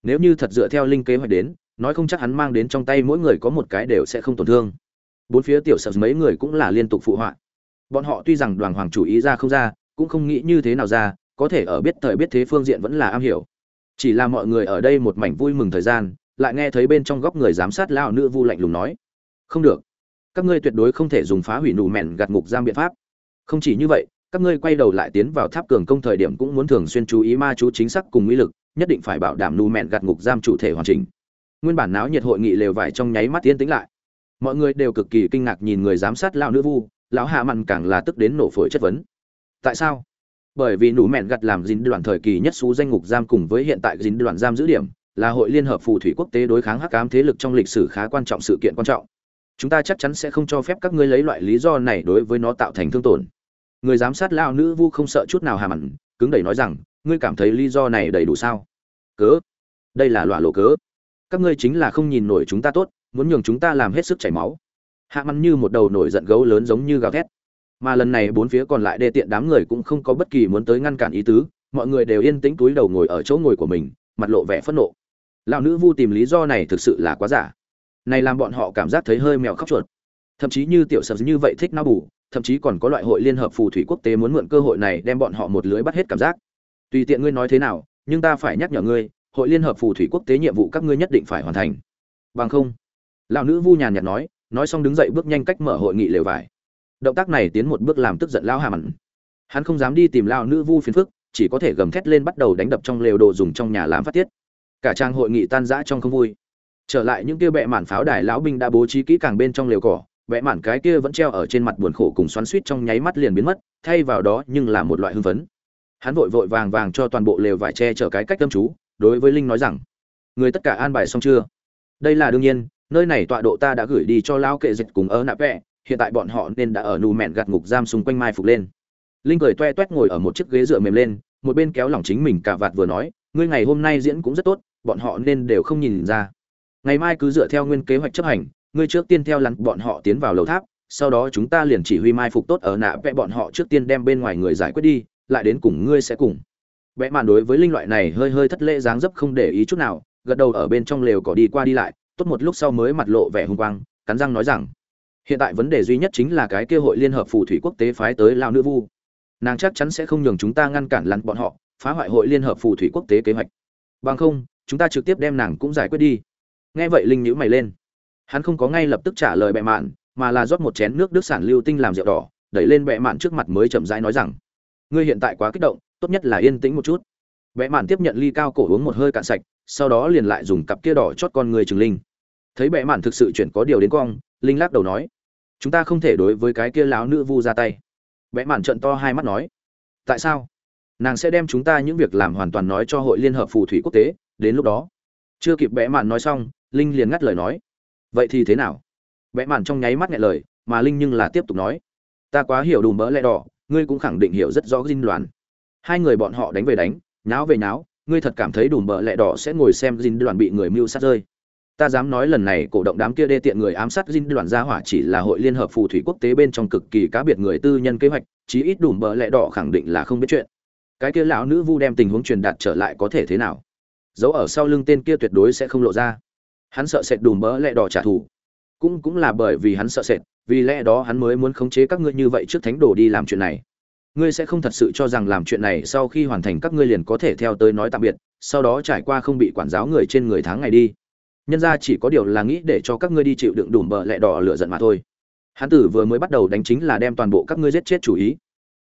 Speaker 1: Nếu như thật dựa theo linh kế hoạch đến, nói không chắc hắn mang đến trong tay mỗi người có một cái đều sẽ không tổn thương. Bốn phía tiểu sợ mấy người cũng là liên tục phụ họa. Bọn họ tuy rằng đoàn hoàng chủ ý ra không ra, cũng không nghĩ như thế nào ra, có thể ở biết thời biết thế phương diện vẫn là am hiểu. Chỉ là mọi người ở đây một mảnh vui mừng thời gian, lại nghe thấy bên trong góc người giám sát lao nữ vu lạnh lùng nói. Không được các ngươi tuyệt đối không thể dùng phá hủy nụ mẹn gạt ngục giam biện pháp. Không chỉ như vậy, các ngươi quay đầu lại tiến vào tháp cường công thời điểm cũng muốn thường xuyên chú ý ma chú chính xác cùng mỹ lực, nhất định phải bảo đảm nụ mẹn gạt ngục giam chủ thể hoàn chỉnh. Nguyên bản náo nhiệt hội nghị lều vải trong nháy mắt tiến tĩnh lại. Mọi người đều cực kỳ kinh ngạc nhìn người giám sát lao nữ vu, lão hạ mặn càng là tức đến nổ phổi chất vấn. Tại sao? Bởi vì nụ mẹn gặt làm dính đoàn thời kỳ nhất xú danh ngục giam cùng với hiện tại dính đoàn giam giữ điểm, là hội liên hợp phù thủy quốc tế đối kháng hắc ám thế lực trong lịch sử khá quan trọng sự kiện quan trọng chúng ta chắc chắn sẽ không cho phép các ngươi lấy loại lý do này đối với nó tạo thành thương tổn. Người giám sát lao nữ vu không sợ chút nào hàm ẩn, cứng đẩy nói rằng, ngươi cảm thấy lý do này đầy đủ sao? Cớ? Đây là loại lộ cớ. Các ngươi chính là không nhìn nổi chúng ta tốt, muốn nhường chúng ta làm hết sức chảy máu. Hạ mắn như một đầu nổi giận gấu lớn giống như gào thét. Mà lần này bốn phía còn lại đê tiện đám người cũng không có bất kỳ muốn tới ngăn cản ý tứ, mọi người đều yên tĩnh túi đầu ngồi ở chỗ ngồi của mình, mặt lộ vẻ phẫn nộ. Lão nữ vu tìm lý do này thực sự là quá giả này làm bọn họ cảm giác thấy hơi mèo khóc chuột. Thậm chí như tiểu sập như vậy thích nao bù, thậm chí còn có loại hội liên hợp phù thủy quốc tế muốn mượn cơ hội này đem bọn họ một lưới bắt hết cảm giác. Tùy tiện ngươi nói thế nào, nhưng ta phải nhắc nhở ngươi, hội liên hợp phù thủy quốc tế nhiệm vụ các ngươi nhất định phải hoàn thành. Bằng không, lão nữ vu nhàn nhạt nói nói xong đứng dậy bước nhanh cách mở hội nghị lều vải. Động tác này tiến một bước làm tức giận lao hàm hắn không dám đi tìm lão nữ vu phiền phức, chỉ có thể gầm thét lên bắt đầu đánh đập trong lều đồ dùng trong nhà làm phát tiết. Cả trang hội nghị tan rã trong không vui trở lại những kia bệ mạn pháo đài, lão binh đã bố trí kỹ càng bên trong lều cỏ. Bệ mạn cái kia vẫn treo ở trên mặt buồn khổ cùng xoắn suýt trong nháy mắt liền biến mất, thay vào đó nhưng là một loại hưng phấn. Hắn vội vội vàng vàng cho toàn bộ lều vải che chở cái cách tâm chú, đối với linh nói rằng, người tất cả an bài xong chưa? Đây là đương nhiên, nơi này tọa độ ta đã gửi đi cho lao kệ dịch cùng ớ nạp vẹ, hiện tại bọn họ nên đã ở nù mẹn gạt ngục giam xung quanh mai phục lên. Linh cười toe toét ngồi ở một chiếc ghế dựa mềm lên, một bên kéo lỏng chính mình cả vạt vừa nói, ngươi ngày hôm nay diễn cũng rất tốt, bọn họ nên đều không nhìn ra ngày mai cứ dựa theo nguyên kế hoạch chấp hành, ngươi trước tiên theo lắn bọn họ tiến vào lầu tháp, sau đó chúng ta liền chỉ huy mai phục tốt ở nạ vẽ bọn họ trước tiên đem bên ngoài người giải quyết đi, lại đến cùng ngươi sẽ cùng. Vẽ màn đối với linh loại này hơi hơi thất lễ dáng dấp không để ý chút nào, gật đầu ở bên trong lều cỏ đi qua đi lại, tốt một lúc sau mới mặt lộ vẻ hung quang, cắn răng nói rằng, hiện tại vấn đề duy nhất chính là cái kia hội liên hợp phù thủy quốc tế phái tới lao nữ vu. Nàng chắc chắn sẽ không nhường chúng ta ngăn cản lăn bọn họ, phá hoại hội liên hợp phù thủy quốc tế kế hoạch. Bằng không, chúng ta trực tiếp đem nàng cũng giải quyết đi nghe vậy linh nhữ mày lên. Hắn không có ngay lập tức trả lời bệ mạn, mà là rót một chén nước đức sản lưu tinh làm rượu đỏ, đẩy lên bệ mạn trước mặt mới chậm rãi nói rằng, ngươi hiện tại quá kích động, tốt nhất là yên tĩnh một chút. Bệ mạn tiếp nhận ly cao cổ uống một hơi cạn sạch, sau đó liền lại dùng cặp kia đỏ chót con người trường linh. Thấy bệ mạn thực sự chuyển có điều đến cong, linh lắc đầu nói, chúng ta không thể đối với cái kia láo nữ vu ra tay. Bệ mạn trận to hai mắt nói, tại sao? Nàng sẽ đem chúng ta những việc làm hoàn toàn nói cho hội liên hợp phù thủy quốc tế, đến lúc đó chưa kịp bẽ mạn nói xong, linh liền ngắt lời nói. Vậy thì thế nào? Bẽ mạn trong nháy mắt nghe lời, mà linh nhưng là tiếp tục nói. Ta quá hiểu đùm mỡ lẽ đỏ, ngươi cũng khẳng định hiểu rất rõ dinh đoàn hai người bọn họ đánh về đánh, nháo về nháo, ngươi thật cảm thấy đùm bợ lẽ đỏ sẽ ngồi xem dinh đoàn bị người mưu sát rơi. Ta dám nói lần này cổ động đám kia đê tiện người ám sát dinh đoàn gia hỏa chỉ là hội liên hợp phù thủy quốc tế bên trong cực kỳ cá biệt người tư nhân kế hoạch, chí ít đùm bợ lẽ đỏ khẳng định là không biết chuyện. Cái kia lão nữ vu đem tình huống truyền đạt trở lại có thể thế nào? Dấu ở sau lưng tên kia tuyệt đối sẽ không lộ ra. Hắn sợ sệt đùm bỡ lẹ đỏ trả thù. Cũng cũng là bởi vì hắn sợ sệt, vì lẽ đó hắn mới muốn khống chế các ngươi như vậy trước thánh đồ đi làm chuyện này. Ngươi sẽ không thật sự cho rằng làm chuyện này sau khi hoàn thành các ngươi liền có thể theo tới nói tạm biệt, sau đó trải qua không bị quản giáo người trên người tháng ngày đi. Nhân ra chỉ có điều là nghĩ để cho các ngươi đi chịu đựng đùm bờ lẹ đỏ lựa giận mà thôi. Hắn tử vừa mới bắt đầu đánh chính là đem toàn bộ các ngươi giết chết chủ ý.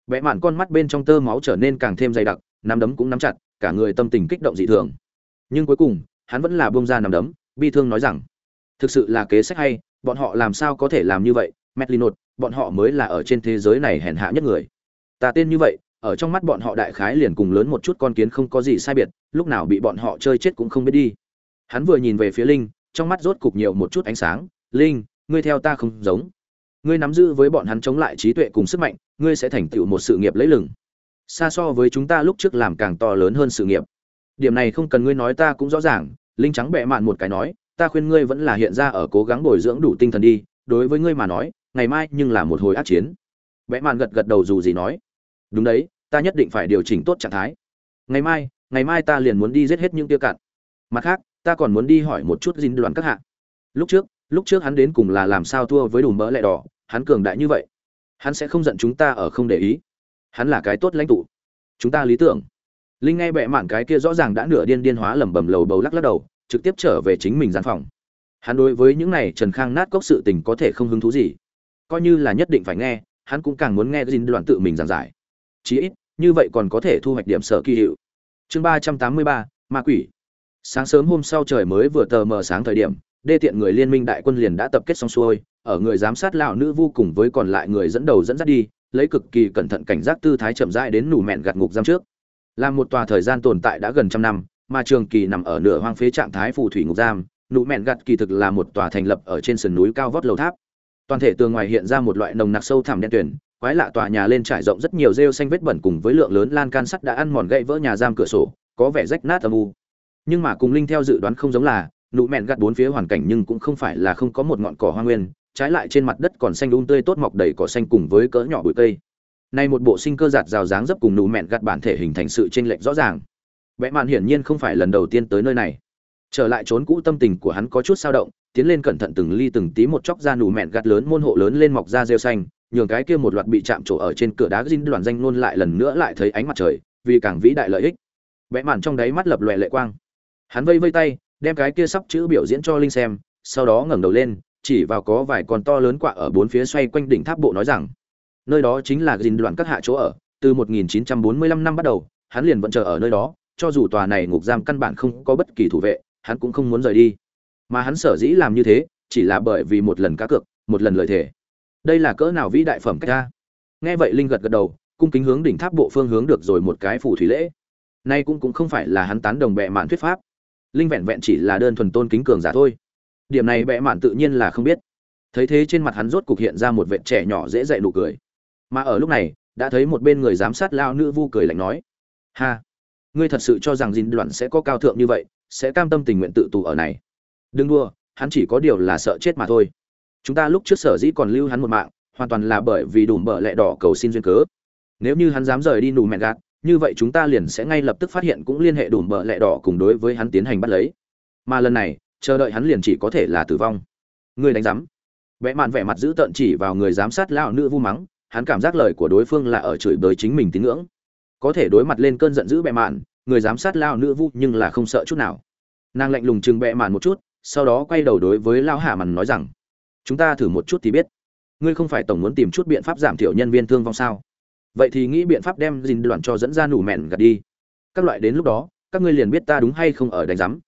Speaker 1: Vẽ mạn con mắt bên trong tơ máu trở nên càng thêm dày đặc, nắm đấm cũng nắm chặt, cả người tâm tình kích động dị thường nhưng cuối cùng, hắn vẫn là bông ra nằm đấm, bi thương nói rằng, thực sự là kế sách hay, bọn họ làm sao có thể làm như vậy? Metlinot bọn họ mới là ở trên thế giới này hèn hạ nhất người. Ta tên như vậy, ở trong mắt bọn họ đại khái liền cùng lớn một chút con kiến không có gì sai biệt, lúc nào bị bọn họ chơi chết cũng không biết đi. Hắn vừa nhìn về phía linh, trong mắt rốt cục nhiều một chút ánh sáng, linh, ngươi theo ta không giống. Ngươi nắm giữ với bọn hắn chống lại trí tuệ cùng sức mạnh, ngươi sẽ thành tựu một sự nghiệp lấy lừng. Xa so với chúng ta lúc trước làm càng to lớn hơn sự nghiệp điểm này không cần ngươi nói ta cũng rõ ràng, linh trắng bệ mạn một cái nói, ta khuyên ngươi vẫn là hiện ra ở cố gắng bồi dưỡng đủ tinh thần đi, đối với ngươi mà nói, ngày mai nhưng là một hồi ác chiến. Bệ mạn gật gật đầu dù gì nói, đúng đấy, ta nhất định phải điều chỉnh tốt trạng thái. Ngày mai ngày mai ta liền muốn đi giết hết những tiêu cạn. Mặt khác, ta còn muốn đi hỏi một chút dinh đoàn các hạ. Lúc trước lúc trước hắn đến cùng là làm sao thua với đủ mỡ lẹ đỏ, hắn cường đại như vậy. Hắn sẽ không giận chúng ta ở không để ý. Hắn là cái tốt lãnh tụ. Chúng ta lý tưởng linh nghe bệ mạn cái kia rõ ràng đã nửa điên điên hóa lẩm bẩm lầu bầu lắc lắc đầu, trực tiếp trở về chính mình gian phòng. Hắn đối với những này trần khang nát cốc sự tình có thể không hứng thú gì. Coi như là nhất định phải nghe, hắn cũng càng muốn nghe dinh đoạn tự mình giảng giải. Chí ít, như vậy còn có thể thu hoạch điểm sở kỳ hiệu. Chương ba trăm tám mươi ba, ma quỷ. Sáng sớm hôm sau trời mới vừa tờ mờ sáng thời điểm, đê tiện người liên minh đại quân liền đã tập kết xong xuôi, ở người giám sát lão nữ vu cùng với còn lại người dẫn đầu dẫn dắt đi, lấy cực kỳ cẩn thận cảnh giác tư thái chậm rãi đến nủ mẹn gạt ngục giam trước là một tòa thời gian tồn tại đã gần trăm năm, mà trường kỳ nằm ở nửa hoang phế trạng thái phù thủy ngục giam, nụ mẹn gặt kỳ thực là một tòa thành lập ở trên sườn núi cao vót lầu tháp. Toàn thể tường ngoài hiện ra một loại nồng nặc sâu thẳm đen tuyển quái lạ tòa nhà lên trải rộng rất nhiều rêu xanh vết bẩn cùng với lượng lớn lan can sắt đã ăn mòn gãy vỡ nhà giam cửa sổ, có vẻ rách nát âm u. Nhưng mà cùng linh theo dự đoán không giống là, nụ mẹn gặt bốn phía hoàn cảnh nhưng cũng không phải là không có một ngọn cỏ hoa nguyên, trái lại trên mặt đất còn xanh um tươi tốt mọc đầy cỏ xanh cùng với cỡ nhỏ bụi cây nay một bộ sinh cơ giạt rào dáng dấp cùng nụ mẹn gạt bản thể hình thành sự chênh lệch rõ ràng. Bẽ mạn hiển nhiên không phải lần đầu tiên tới nơi này. Trở lại trốn cũ tâm tình của hắn có chút sao động, tiến lên cẩn thận từng ly từng tí một chóc ra nụ mẹn gạt lớn môn hộ lớn lên mọc ra rêu xanh, nhường cái kia một loạt bị chạm trổ ở trên cửa đá dinh đoàn danh nôn lại lần nữa lại thấy ánh mặt trời, vì càng vĩ đại lợi ích. Bẽ mạn trong đáy mắt lập lòe lệ quang. Hắn vây vây tay, đem cái kia sắp chữ biểu diễn cho linh xem, sau đó ngẩng đầu lên, chỉ vào có vài con to lớn quạ ở bốn phía xoay quanh đỉnh tháp bộ nói rằng nơi đó chính là gìn đoạn các hạ chỗ ở. Từ 1945 năm bắt đầu, hắn liền vẫn chờ ở nơi đó, cho dù tòa này ngục giam căn bản không có bất kỳ thủ vệ, hắn cũng không muốn rời đi. Mà hắn sở dĩ làm như thế, chỉ là bởi vì một lần cá cược, một lần lời thề. Đây là cỡ nào vĩ đại phẩm cách ta? Nghe vậy linh gật gật đầu, cung kính hướng đỉnh tháp bộ phương hướng được rồi một cái phủ thủy lễ. Nay cũng cũng không phải là hắn tán đồng bệ mạn thuyết pháp. Linh vẹn vẹn chỉ là đơn thuần tôn kính cường giả thôi. Điểm này bệ mạn tự nhiên là không biết. Thấy thế trên mặt hắn rốt cục hiện ra một vệt trẻ nhỏ dễ dạy nụ cười mà ở lúc này, đã thấy một bên người giám sát lao nữ vu cười lạnh nói, ha, ngươi thật sự cho rằng dinh đoạn sẽ có cao thượng như vậy, sẽ cam tâm tình nguyện tự tù ở này? Đừng đua hắn chỉ có điều là sợ chết mà thôi. Chúng ta lúc trước sở dĩ còn lưu hắn một mạng, hoàn toàn là bởi vì đủ bợ lẹ đỏ cầu xin duyên cớ. Nếu như hắn dám rời đi nù mẹn gạt, như vậy chúng ta liền sẽ ngay lập tức phát hiện cũng liên hệ đủ bợ lẹ đỏ cùng đối với hắn tiến hành bắt lấy. Mà lần này, chờ đợi hắn liền chỉ có thể là tử vong. Người đánh giám. Vẽ mạn vẻ mặt giữ tợn chỉ vào người giám sát lão nữ vu mắng hắn cảm giác lời của đối phương là ở chửi bới chính mình tín ngưỡng. Có thể đối mặt lên cơn giận dữ bệ mạn, người giám sát lao nữ vu nhưng là không sợ chút nào. Nàng lạnh lùng chừng bệ mạn một chút, sau đó quay đầu đối với lao hạ mằn nói rằng, chúng ta thử một chút thì biết. Ngươi không phải tổng muốn tìm chút biện pháp giảm thiểu nhân viên thương vong sao? Vậy thì nghĩ biện pháp đem dình đoạn cho dẫn ra nủ mẹn gạt đi. Các loại đến lúc đó, các ngươi liền biết ta đúng hay không ở đánh giám.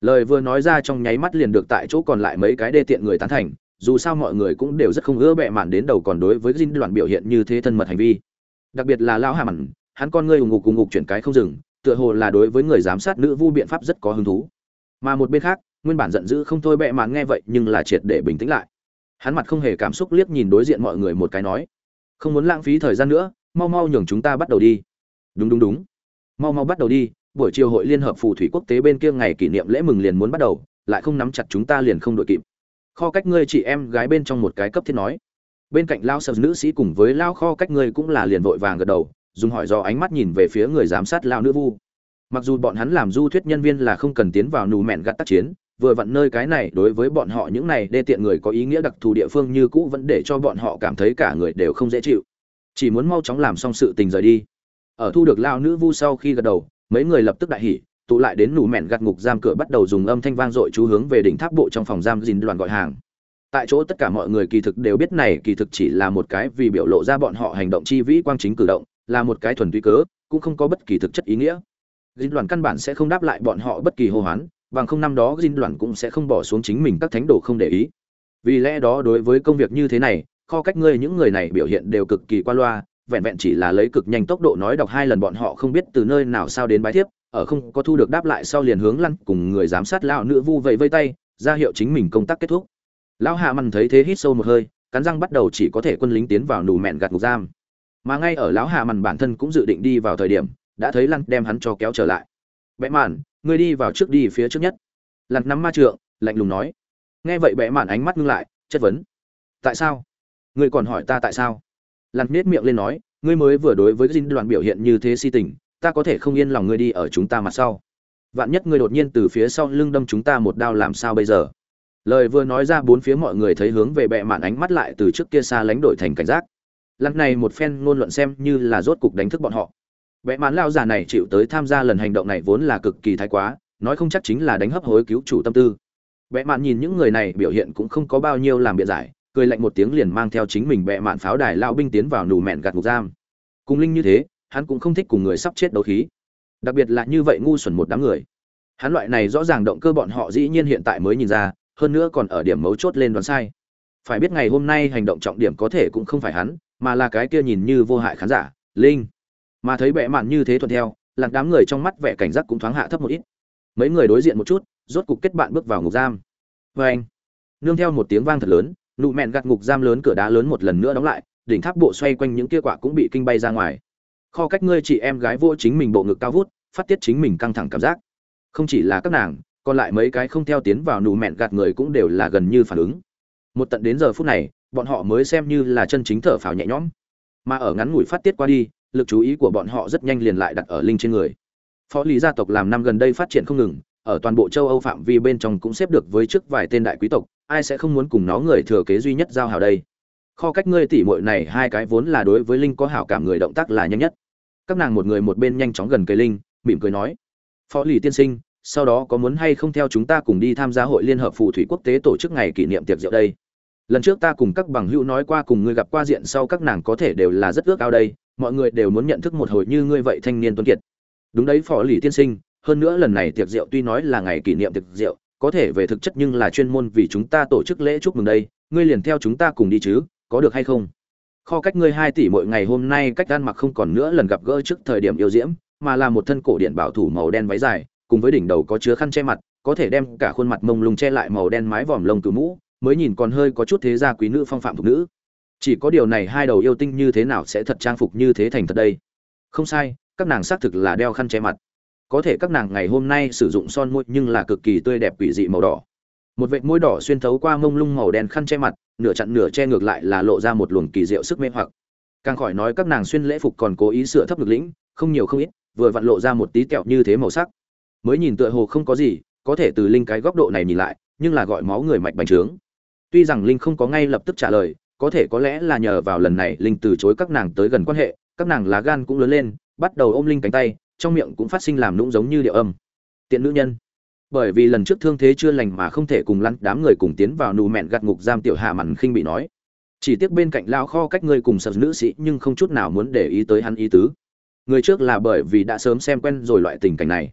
Speaker 1: Lời vừa nói ra trong nháy mắt liền được tại chỗ còn lại mấy cái đê tiện người tán thành dù sao mọi người cũng đều rất không ưa bệ mạn đến đầu còn đối với Jin đoạn biểu hiện như thế thân mật hành vi. Đặc biệt là lão hà mặn hắn con ngươi ù ngục cùng ngục chuyển cái không dừng, tựa hồ là đối với người giám sát nữ vu biện pháp rất có hứng thú. Mà một bên khác, nguyên bản giận dữ không thôi bệ mạn nghe vậy nhưng là triệt để bình tĩnh lại. Hắn mặt không hề cảm xúc liếc nhìn đối diện mọi người một cái nói, không muốn lãng phí thời gian nữa, mau mau nhường chúng ta bắt đầu đi. Đúng đúng đúng. Mau mau bắt đầu đi, buổi chiều hội liên hợp phù thủy quốc tế bên kia ngày kỷ niệm lễ mừng liền muốn bắt đầu, lại không nắm chặt chúng ta liền không đội kịp kho cách ngươi chị em gái bên trong một cái cấp thiết nói. Bên cạnh lao Sợ nữ sĩ cùng với lao kho cách ngươi cũng là liền vội vàng gật đầu, dùng hỏi do ánh mắt nhìn về phía người giám sát lao nữ vu. Mặc dù bọn hắn làm du thuyết nhân viên là không cần tiến vào nù mẹn gắt tác chiến, vừa vặn nơi cái này đối với bọn họ những này đê tiện người có ý nghĩa đặc thù địa phương như cũ vẫn để cho bọn họ cảm thấy cả người đều không dễ chịu. Chỉ muốn mau chóng làm xong sự tình rời đi. Ở thu được lao nữ vu sau khi gật đầu, mấy người lập tức đại hỉ tụ lại đến nụ mẹn gạt ngục giam cửa bắt đầu dùng âm thanh vang dội chú hướng về đỉnh tháp bộ trong phòng giam dìn đoàn gọi hàng. Tại chỗ tất cả mọi người kỳ thực đều biết này kỳ thực chỉ là một cái vì biểu lộ ra bọn họ hành động chi vĩ quang chính cử động, là một cái thuần túy cớ, cũng không có bất kỳ thực chất ý nghĩa. Dìn đoàn căn bản sẽ không đáp lại bọn họ bất kỳ hô hoán, bằng không năm đó dinh đoàn cũng sẽ không bỏ xuống chính mình các thánh đồ không để ý. Vì lẽ đó đối với công việc như thế này, kho cách ngươi những người này biểu hiện đều cực kỳ qua loa, vẹn vẹn chỉ là lấy cực nhanh tốc độ nói đọc hai lần bọn họ không biết từ nơi nào sao đến bái thiếp ở không có thu được đáp lại sau liền hướng lăn cùng người giám sát lão nữ vu vẫy vây tay, ra hiệu chính mình công tác kết thúc. Lão hạ mằn thấy thế hít sâu một hơi, cắn răng bắt đầu chỉ có thể quân lính tiến vào nù mẹn gạt ngục giam. Mà ngay ở lão hạ mằn bản thân cũng dự định đi vào thời điểm, đã thấy lăn đem hắn cho kéo trở lại. Bẽ mạn, ngươi đi vào trước đi phía trước nhất. Lăn nắm ma trượng, lạnh lùng nói. Nghe vậy bẽ mạn ánh mắt ngưng lại, chất vấn. Tại sao? Ngươi còn hỏi ta tại sao? Lăn nết miệng lên nói, ngươi mới vừa đối với dinh đoàn biểu hiện như thế si tình ta có thể không yên lòng ngươi đi ở chúng ta mặt sau. Vạn nhất ngươi đột nhiên từ phía sau lưng đâm chúng ta một đao làm sao bây giờ? Lời vừa nói ra bốn phía mọi người thấy hướng về bệ mạn ánh mắt lại từ trước kia xa lánh đổi thành cảnh giác. Lần này một phen ngôn luận xem như là rốt cục đánh thức bọn họ. Bệ mạn lao già này chịu tới tham gia lần hành động này vốn là cực kỳ thái quá, nói không chắc chính là đánh hấp hối cứu chủ tâm tư. Bệ mạn nhìn những người này biểu hiện cũng không có bao nhiêu làm biện giải, cười lạnh một tiếng liền mang theo chính mình bệ mạn pháo đài lao binh tiến vào nù mẹn gạt ngục giam. Cùng linh như thế hắn cũng không thích cùng người sắp chết đấu khí. Đặc biệt là như vậy ngu xuẩn một đám người. Hắn loại này rõ ràng động cơ bọn họ dĩ nhiên hiện tại mới nhìn ra, hơn nữa còn ở điểm mấu chốt lên đoán sai. Phải biết ngày hôm nay hành động trọng điểm có thể cũng không phải hắn, mà là cái kia nhìn như vô hại khán giả, linh. Mà thấy bệ mạn như thế thuận theo làm đám người trong mắt vẻ cảnh giác cũng thoáng hạ thấp một ít. Mấy người đối diện một chút, rốt cục kết bạn bước vào ngục giam. Vê anh, nương theo một tiếng vang thật lớn, nụ mẹn gạt ngục giam lớn cửa đá lớn một lần nữa đóng lại, đỉnh tháp bộ xoay quanh những kia quả cũng bị kinh bay ra ngoài kho cách ngươi chị em gái vô chính mình bộ ngực cao vút, phát tiết chính mình căng thẳng cảm giác. Không chỉ là các nàng, còn lại mấy cái không theo tiến vào nụ mẹn gạt người cũng đều là gần như phản ứng. Một tận đến giờ phút này, bọn họ mới xem như là chân chính thở phào nhẹ nhõm. Mà ở ngắn ngủi phát tiết qua đi, lực chú ý của bọn họ rất nhanh liền lại đặt ở linh trên người. Phó lý gia tộc làm năm gần đây phát triển không ngừng, ở toàn bộ châu âu phạm vi bên trong cũng xếp được với trước vài tên đại quý tộc, ai sẽ không muốn cùng nó người thừa kế duy nhất giao hảo đây? Kho cách ngươi tỉ muội này hai cái vốn là đối với linh có hảo cảm người động tác là nhanh nhất các nàng một người một bên nhanh chóng gần cây linh, mỉm cười nói, phó lì tiên sinh, sau đó có muốn hay không theo chúng ta cùng đi tham gia hội liên hợp phù thủy quốc tế tổ chức ngày kỷ niệm tiệc rượu đây? Lần trước ta cùng các bằng hữu nói qua cùng ngươi gặp qua diện sau các nàng có thể đều là rất ước ao đây, mọi người đều muốn nhận thức một hồi như ngươi vậy thanh niên tuấn kiệt. Đúng đấy, phó lì tiên sinh, hơn nữa lần này tiệc rượu tuy nói là ngày kỷ niệm tiệc rượu, có thể về thực chất nhưng là chuyên môn vì chúng ta tổ chức lễ chúc mừng đây, ngươi liền theo chúng ta cùng đi chứ, có được hay không? Kho cách ngươi hai tỷ mỗi ngày hôm nay cách ăn mặc không còn nữa lần gặp gỡ trước thời điểm yêu diễm, mà là một thân cổ điện bảo thủ màu đen váy dài, cùng với đỉnh đầu có chứa khăn che mặt, có thể đem cả khuôn mặt mông lung che lại màu đen mái vòm lông cừu mũ, mới nhìn còn hơi có chút thế gia quý nữ phong phạm thuộc nữ. Chỉ có điều này hai đầu yêu tinh như thế nào sẽ thật trang phục như thế thành thật đây? Không sai, các nàng xác thực là đeo khăn che mặt. Có thể các nàng ngày hôm nay sử dụng son môi nhưng là cực kỳ tươi đẹp quỷ dị màu đỏ. Một vệt môi đỏ xuyên thấu qua mông lung màu đen khăn che mặt nửa chặn nửa che ngược lại là lộ ra một luồng kỳ diệu sức mê hoặc. Càng khỏi nói các nàng xuyên lễ phục còn cố ý sửa thấp lực lĩnh, không nhiều không ít, vừa vặn lộ ra một tí kẹo như thế màu sắc. Mới nhìn tựa hồ không có gì, có thể từ linh cái góc độ này nhìn lại, nhưng là gọi máu người mạch bành trướng. Tuy rằng linh không có ngay lập tức trả lời, có thể có lẽ là nhờ vào lần này linh từ chối các nàng tới gần quan hệ, các nàng lá gan cũng lớn lên, bắt đầu ôm linh cánh tay, trong miệng cũng phát sinh làm nũng giống như điệu âm. Tiện nữ nhân bởi vì lần trước thương thế chưa lành mà không thể cùng lăn đám người cùng tiến vào nù mẹn gạt ngục giam tiểu hạ mặn khinh bị nói. Chỉ tiếc bên cạnh lao kho cách ngươi cùng sợ nữ sĩ nhưng không chút nào muốn để ý tới hắn ý tứ. Người trước là bởi vì đã sớm xem quen rồi loại tình cảnh này.